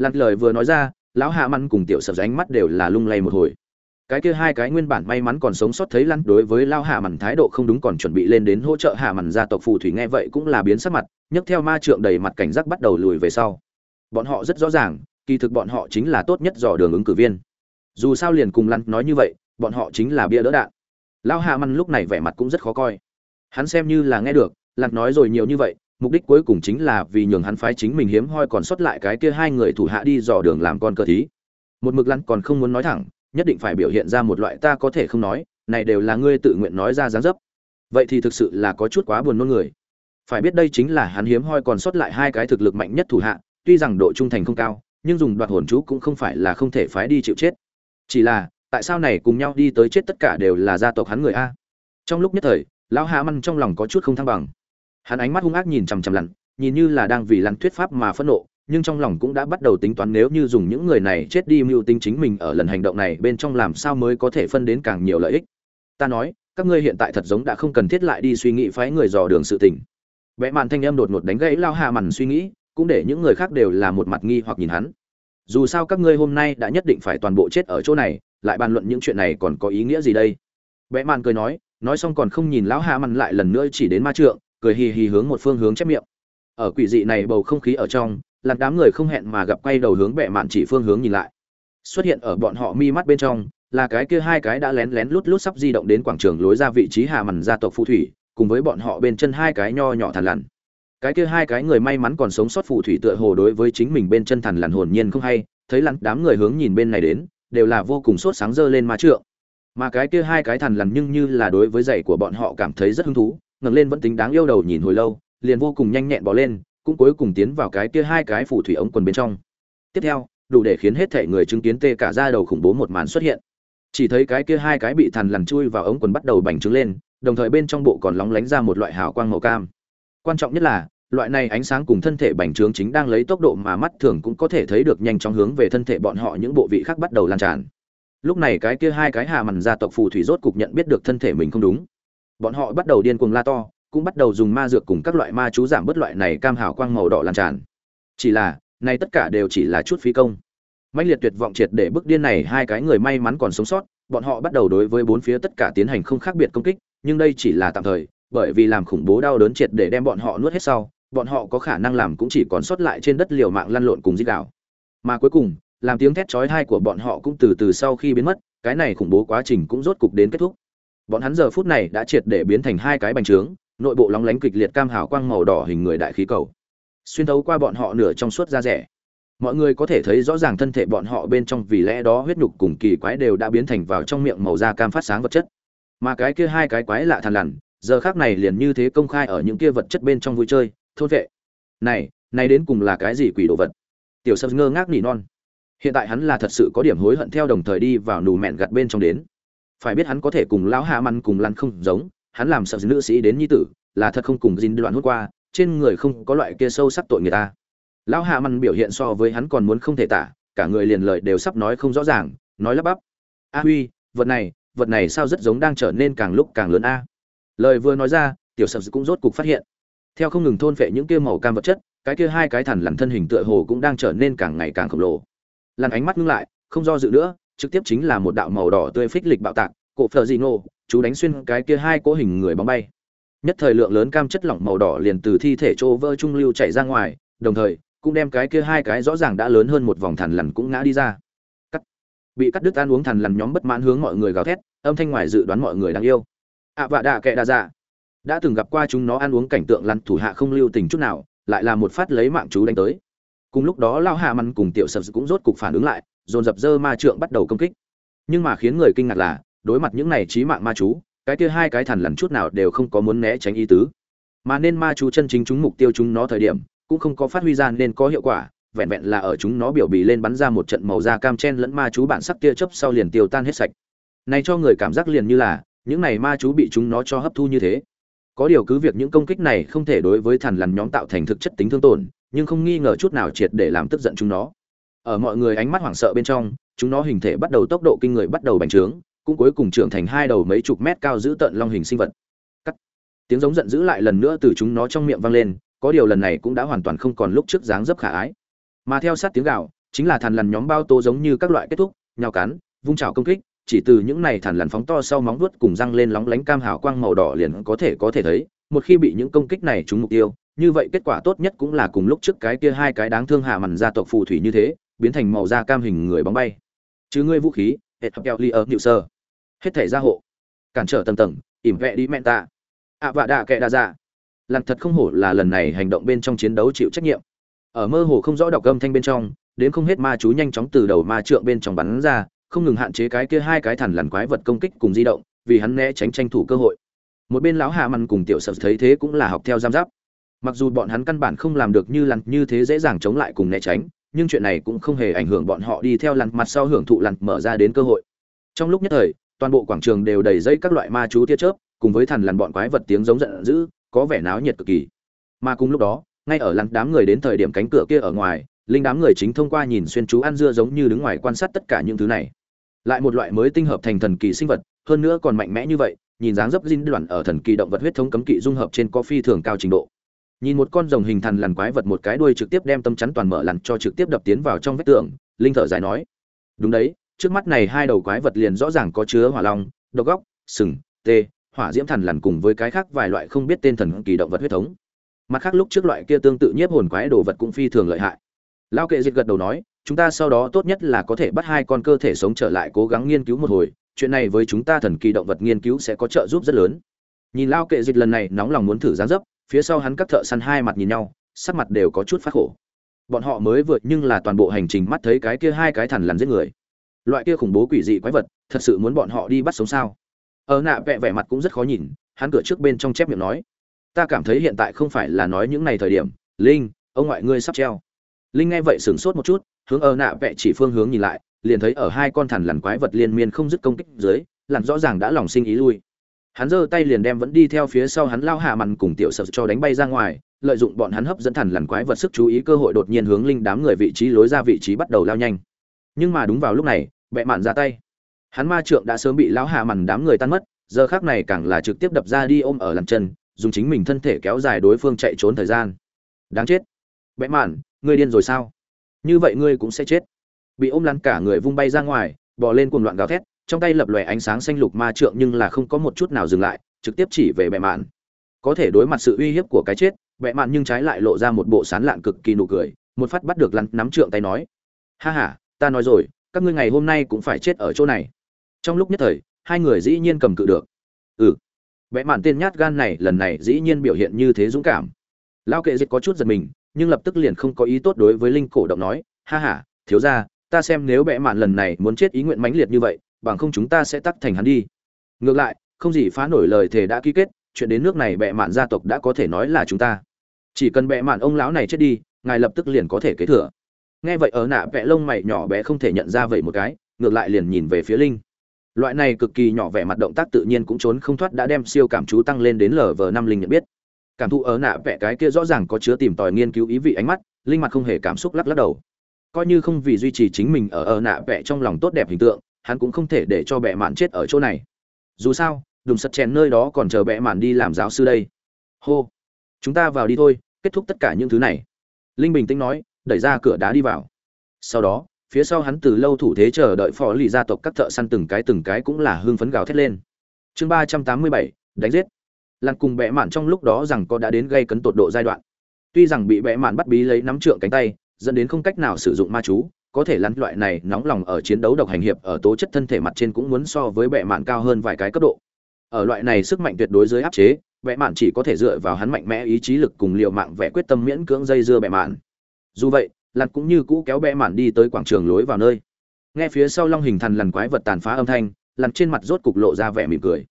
Speaker 1: lặn lời vừa nói ra, lão hạ măn cùng tiểu sập ánh mắt đều là lung lay một hồi. Cái kia hai cái nguyên bản may mắn còn sống sót thấy lăn đối với lao hạ mằn thái độ không đúng còn chuẩn bị lên đến hỗ trợ hạ mằn gia tộc phù thủy nghe vậy cũng là biến sắc mặt, nhấc theo ma trượng đầy mặt cảnh giác bắt đầu lùi về sau. Bọn họ rất rõ ràng, kỳ thực bọn họ chính là tốt nhất dò đường ứng cử viên. Dù sao liền cùng lăn nói như vậy, bọn họ chính là bia đỡ đạn. Lao hạ mằn lúc này vẻ mặt cũng rất khó coi. Hắn xem như là nghe được lặn nói rồi nhiều như vậy mục đích cuối cùng chính là vì nhường hắn phái chính mình hiếm hoi còn sót lại cái kia hai người thủ hạ đi dò đường làm con cờ thí. Một mực lăn còn không muốn nói thẳng, nhất định phải biểu hiện ra một loại ta có thể không nói, này đều là ngươi tự nguyện nói ra dáng dấp. Vậy thì thực sự là có chút quá buồn nôn người. Phải biết đây chính là hắn hiếm hoi còn sót lại hai cái thực lực mạnh nhất thủ hạ, tuy rằng độ trung thành không cao, nhưng dùng đoạt hồn chú cũng không phải là không thể phái đi chịu chết. Chỉ là, tại sao này cùng nhau đi tới chết tất cả đều là gia tộc hắn người a? Trong lúc nhất thời, lão hạ măn trong lòng có chút không thăng bằng hắn ánh mắt hung ác nhìn chằm chằm lặn, nhìn như là đang vì lặn thuyết pháp mà phẫn nộ, nhưng trong lòng cũng đã bắt đầu tính toán nếu như dùng những người này chết đi mưu tính chính mình ở lần hành động này bên trong làm sao mới có thể phân đến càng nhiều lợi ích. Ta nói, các ngươi hiện tại thật giống đã không cần thiết lại đi suy nghĩ phái người dò đường sự tình. Vẽ màn thanh âm đột ngột đánh gãy lao hà mằn suy nghĩ, cũng để những người khác đều là một mặt nghi hoặc nhìn hắn. Dù sao các ngươi hôm nay đã nhất định phải toàn bộ chết ở chỗ này, lại bàn luận những chuyện này còn có ý nghĩa gì đây? Vẽ màn cười nói nói xong còn không nhìn lão hà mằn lại lần nữa chỉ đến ma trượng cười hì hì hướng một phương hướng chép miệng. Ở quỷ dị này bầu không khí ở trong làn đám người không hẹn mà gặp quay đầu hướng bệ mạn chỉ phương hướng nhìn lại. Xuất hiện ở bọn họ mi mắt bên trong, là cái kia hai cái đã lén lén lút lút sắp di động đến quảng trường lối ra vị trí hà mằn gia tộc phù thủy, cùng với bọn họ bên chân hai cái nho nhỏ thằn lằn. Cái kia hai cái người may mắn còn sống sót phù thủy tựa hồ đối với chính mình bên chân thằn lằn hồn nhiên không hay, thấy lặn đám người hướng nhìn bên này đến, đều là vô cùng sốt sáng dơ lên ma trượng. Mà cái kia hai cái thằn lằn nhưng như là đối với giày của bọn họ cảm thấy rất hứng thú ngẩng lên vẫn tính đáng yêu đầu nhìn hồi lâu, liền vô cùng nhanh nhẹn bò lên, cũng cuối cùng tiến vào cái kia hai cái phù thủy ống quần bên trong. Tiếp theo, đủ để khiến hết thảy người chứng kiến tê cả da đầu khủng bố một màn xuất hiện. Chỉ thấy cái kia hai cái bị thằn lằn chui vào ống quần bắt đầu bành trướng lên, đồng thời bên trong bộ còn lóng lánh ra một loại hào quang màu cam. Quan trọng nhất là, loại này ánh sáng cùng thân thể bành trướng chính đang lấy tốc độ mà mắt thường cũng có thể thấy được nhanh chóng hướng về thân thể bọn họ những bộ vị khác bắt đầu lan tràn. Lúc này cái kia hai cái hạ màn gia tộc phù thủy rốt cục nhận biết được thân thể mình không đúng bọn họ bắt đầu điên cuồng la to, cũng bắt đầu dùng ma dược cùng các loại ma chú giảm bớt loại này cam hào quang màu đỏ lan tràn. Chỉ là, nay tất cả đều chỉ là chút phí công. Mạnh liệt tuyệt vọng triệt để bức điên này hai cái người may mắn còn sống sót, bọn họ bắt đầu đối với bốn phía tất cả tiến hành không khác biệt công kích, nhưng đây chỉ là tạm thời, bởi vì làm khủng bố đau đớn triệt để đem bọn họ nuốt hết sau, bọn họ có khả năng làm cũng chỉ còn sót lại trên đất liều mạng lăn lộn cùng dít đảo mà cuối cùng, làm tiếng thét chói tai của bọn họ cũng từ từ sau khi biến mất, cái này khủng bố quá trình cũng rốt cục đến kết thúc bọn hắn giờ phút này đã triệt để biến thành hai cái bành trướng, nội bộ lóng lánh kịch liệt cam hào quang màu đỏ hình người đại khí cầu. Xuyên thấu qua bọn họ nửa trong suốt da rẻ. Mọi người có thể thấy rõ ràng thân thể bọn họ bên trong vì lẽ đó huyết nhục cùng kỳ quái đều đã biến thành vào trong miệng màu da cam phát sáng vật chất. Mà cái kia hai cái quái lạ thằn lằn, giờ khác này liền như thế công khai ở những kia vật chất bên trong vui chơi, thôn vệ. Này này đến cùng là cái gì quỷ đồ vật? Tiểu sâm ngơ ngác nỉ non. Hiện tại hắn là thật sự có điểm hối hận theo đồng thời đi vào nù mẹn gặt bên trong đến phải biết hắn có thể cùng lão hạ măn cùng lăn không giống, hắn làm sợ nữ sĩ đến nhi tử, là thật không cùng dính đoạn hút qua, trên người không có loại kia sâu sắc tội người ta. Lão hạ măn biểu hiện so với hắn còn muốn không thể tả, cả người liền lời đều sắp nói không rõ ràng, nói lắp bắp. A huy, vật này vật này sao rất giống đang trở nên càng lúc càng lớn a? Lời vừa nói ra, tiểu sập cũng rốt cục phát hiện. Theo không ngừng thôn phệ những kia màu cam vật chất, cái kia hai cái thằn lằn thân hình tựa hồ cũng đang trở nên càng ngày càng khổng lồ. Lằn ánh mắt ngưng lại, không do dự nữa trực tiếp chính là một đạo màu đỏ tươi phích lịch bạo tạc, cổ phờ gì nô chú đánh xuyên cái kia hai cố hình người bóng bay. Nhất thời lượng lớn cam chất lỏng màu đỏ liền từ thi thể chỗ vỡ trung lưu chảy ra ngoài, đồng thời, cũng đem cái kia hai cái rõ ràng đã lớn hơn một vòng thằn lằn cũng ngã đi ra. Cắt. Bị cắt đứt ăn uống thằn lằn nhóm bất mãn hướng mọi người gào thét, âm thanh ngoài dự đoán mọi người đang yêu. Ạ vạ đạ kệ đa dạ. Đã từng gặp qua chúng nó ăn uống cảnh tượng lăn thủ hạ không lưu tình chút nào, lại là một phát lấy mạng chú đánh tới. Cùng lúc đó lao hạ măn cùng tiểu sập cũng rốt cục phản ứng lại dồn dập dơ ma trượng bắt đầu công kích. Nhưng mà khiến người kinh ngạc là, đối mặt những này trí mạng ma chú, cái kia hai cái thằn lằn chút nào đều không có muốn né tránh ý tứ. Mà nên ma chú chân chính chúng mục tiêu chúng nó thời điểm, cũng không có phát huy ra nên có hiệu quả, vẹn vẹn là ở chúng nó biểu bì lên bắn ra một trận màu da cam chen lẫn ma chú bản sắc tia chớp sau liền tiêu tan hết sạch. Này cho người cảm giác liền như là, những này ma chú bị chúng nó cho hấp thu như thế. Có điều cứ việc những công kích này không thể đối với thằn lằn nhóm tạo thành thực chất tính thương tổn, nhưng không nghi ngờ chút nào triệt để làm tức giận chúng nó ở mọi người ánh mắt hoảng sợ bên trong, chúng nó hình thể bắt đầu tốc độ kinh người bắt đầu bành trướng, cũng cuối cùng trưởng thành hai đầu mấy chục mét cao giữ tận long hình sinh vật. Cắt. Tiếng giống giận dữ lại lần nữa từ chúng nó trong miệng vang lên, có điều lần này cũng đã hoàn toàn không còn lúc trước dáng dấp khả ái. Mà theo sát tiếng gạo chính là thằn lằn nhóm bao tố giống như các loại kết thúc, nhào cắn, vung trào công kích, chỉ từ những này thằn lằn phóng to sau móng vuốt cùng răng lên lóng lánh cam hào quang màu đỏ liền có thể có thể thấy, một khi bị những công kích này trúng mục tiêu, như vậy kết quả tốt nhất cũng là cùng lúc trước cái kia hai cái đáng thương hạ mằn gia tộc phù thủy như thế biến thành màu da cam hình người bóng bay. Chứ ngươi vũ khí hệ thập keo li ở nhự sơ. Hết thể gia hộ. Cản trở tầng tầng ỉm vẹ đi mẹn ta, ạ vạ đạ kệ đa dạ. Lặn thật không hổ là lần này hành động bên trong chiến đấu chịu trách nhiệm. Ở mơ hồ không rõ đọc âm thanh bên trong đến không hết ma chú nhanh chóng từ đầu ma trượng bên trong bắn ra không ngừng hạn chế cái kia hai cái thằn lằn quái vật công kích cùng di động vì hắn né tránh tranh thủ cơ hội. Một bên lão hạ mằn cùng tiểu sợ thấy thế cũng là học theo giam giáp. Mặc dù bọn hắn căn bản không làm được như lặn như thế dễ dàng chống lại cùng né tránh nhưng chuyện này cũng không hề ảnh hưởng bọn họ đi theo lằn mặt sau hưởng thụ lằn mở ra đến cơ hội. Trong lúc nhất thời, toàn bộ quảng trường đều đầy dây các loại ma chú tia chớp, cùng với thằn lằn bọn quái vật tiếng giống giận dữ, có vẻ náo nhiệt cực kỳ. Mà cùng lúc đó, ngay ở lằn đám người đến thời điểm cánh cửa kia ở ngoài, linh đám người chính thông qua nhìn xuyên chú ăn dưa giống như đứng ngoài quan sát tất cả những thứ này. Lại một loại mới tinh hợp thành thần kỳ sinh vật, hơn nữa còn mạnh mẽ như vậy, nhìn dáng dấp dinh đoạn ở thần kỳ động vật huyết thống cấm kỵ dung hợp trên có phi thường cao trình độ nhìn một con rồng hình thằn lằn quái vật một cái đuôi trực tiếp đem tâm chắn toàn mở lằn cho trực tiếp đập tiến vào trong vách tường, linh thở dài nói. Đúng đấy, trước mắt này hai đầu quái vật liền rõ ràng có chứa hỏa long, độc góc, sừng, tê, hỏa diễm thằn lằn cùng với cái khác vài loại không biết tên thần kỳ động vật huyết thống. Mặt khác lúc trước loại kia tương tự nhiếp hồn quái đồ vật cũng phi thường lợi hại. Lao kệ dịch gật đầu nói, chúng ta sau đó tốt nhất là có thể bắt hai con cơ thể sống trở lại cố gắng nghiên cứu một hồi, chuyện này với chúng ta thần kỳ động vật nghiên cứu sẽ có trợ giúp rất lớn. Nhìn lao kệ dịch lần này nóng lòng muốn thử gián dấp phía sau hắn các thợ săn hai mặt nhìn nhau, sắc mặt đều có chút phát khổ. Bọn họ mới vượt nhưng là toàn bộ hành trình mắt thấy cái kia hai cái thằn lằn giết người. Loại kia khủng bố quỷ dị quái vật, thật sự muốn bọn họ đi bắt sống sao? Ở nạ vẹ vẻ mặt cũng rất khó nhìn, hắn cửa trước bên trong chép miệng nói, ta cảm thấy hiện tại không phải là nói những ngày thời điểm. Linh, ông ngoại ngươi sắp treo. Linh nghe vậy sửng sốt một chút, hướng ở nạ vẹ chỉ phương hướng nhìn lại, liền thấy ở hai con thằn lằn quái vật liên miên không dứt công kích dưới, lặn rõ ràng đã lòng sinh ý lui hắn giơ tay liền đem vẫn đi theo phía sau hắn lao hạ mặn cùng tiểu sợ cho đánh bay ra ngoài, lợi dụng bọn hắn hấp dẫn thần lằn quái vật sức chú ý cơ hội đột nhiên hướng linh đám người vị trí lối ra vị trí bắt đầu lao nhanh. Nhưng mà đúng vào lúc này bẹ mạn ra tay. Hắn ma trượng đã sớm bị lão hạ mặn đám người tan mất, giờ khác này càng là trực tiếp đập ra đi ôm ở lằn chân, dùng chính mình thân thể kéo dài đối phương chạy trốn thời gian. Đáng chết. Bẽ mạn, ngươi điên rồi sao? Như vậy ngươi cũng sẽ chết. Bị ôm lăn cả người vung bay ra ngoài, bò lên cuồng loạn gào thét trong tay lập lòe ánh sáng xanh lục ma trượng nhưng là không có một chút nào dừng lại, trực tiếp chỉ về bệ mạn. Có thể đối mặt sự uy hiếp của cái chết, bệ mạn nhưng trái lại lộ ra một bộ sán lạn cực kỳ nụ cười, một phát bắt được lăn nắm trượng tay nói. Ha ha, ta nói rồi, các ngươi ngày hôm nay cũng phải chết ở chỗ này. Trong lúc nhất thời, hai người dĩ nhiên cầm cự được. Ừ. Bệ mạn tên nhát gan này lần này dĩ nhiên biểu hiện như thế dũng cảm. Lao kệ dịch có chút giật mình, nhưng lập tức liền không có ý tốt đối với linh cổ động nói, ha ha, thiếu ra ta xem nếu bệ mạn lần này muốn chết ý nguyện mãnh liệt như vậy bằng không chúng ta sẽ tắt thành hắn đi. Ngược lại, không gì phá nổi lời thề đã ký kết, chuyện đến nước này bệ mạn gia tộc đã có thể nói là chúng ta. Chỉ cần bệ mạn ông lão này chết đi, ngài lập tức liền có thể kế thừa. Nghe vậy ở nạ vẽ lông mày nhỏ bé không thể nhận ra vậy một cái, ngược lại liền nhìn về phía linh. Loại này cực kỳ nhỏ vẻ mặt động tác tự nhiên cũng trốn không thoát đã đem siêu cảm chú tăng lên đến lv năm linh nhận biết. Cảm thụ ở nạ vẽ cái kia rõ ràng có chứa tìm tòi nghiên cứu ý vị ánh mắt, linh mặt không hề cảm xúc lắc lắc đầu. Coi như không vì duy trì chính mình ở ở nạ vẽ trong lòng tốt đẹp hình tượng hắn cũng không thể để cho bệ mạn chết ở chỗ này. Dù sao, đùm sật chèn nơi đó còn chờ bệ mạn đi làm giáo sư đây. Hô. Chúng ta vào đi thôi, kết thúc tất cả những thứ này. Linh bình tĩnh nói, đẩy ra cửa đá đi vào. Sau đó, phía sau hắn từ lâu thủ thế chờ đợi phò lì gia tộc các thợ săn từng cái từng cái cũng là hương phấn gào thét lên. Chương ba trăm tám mươi bảy, đánh giết. Lặn cùng bẽ mạn trong lúc đó rằng có đã đến gây cấn tột độ giai đoạn. Tuy rằng bị bẽ mạn bắt bí lấy nắm trượng cánh tay, dẫn đến không cách nào sử dụng ma chú có thể lăn loại này nóng lòng ở chiến đấu độc hành hiệp ở tố chất thân thể mặt trên cũng muốn so với bệ mạn cao hơn vài cái cấp độ. Ở loại này sức mạnh tuyệt đối dưới áp chế, bệ mạn chỉ có thể dựa vào hắn mạnh mẽ ý chí lực cùng liều mạng vẽ quyết tâm miễn cưỡng dây dưa bệ mạn. Dù vậy lặn cũng như cũ kéo bệ mạn đi tới quảng trường lối vào nơi. Nghe phía sau long hình thần lằn quái vật tàn phá âm thanh lặn trên mặt rốt cục lộ ra vẻ mỉm cười.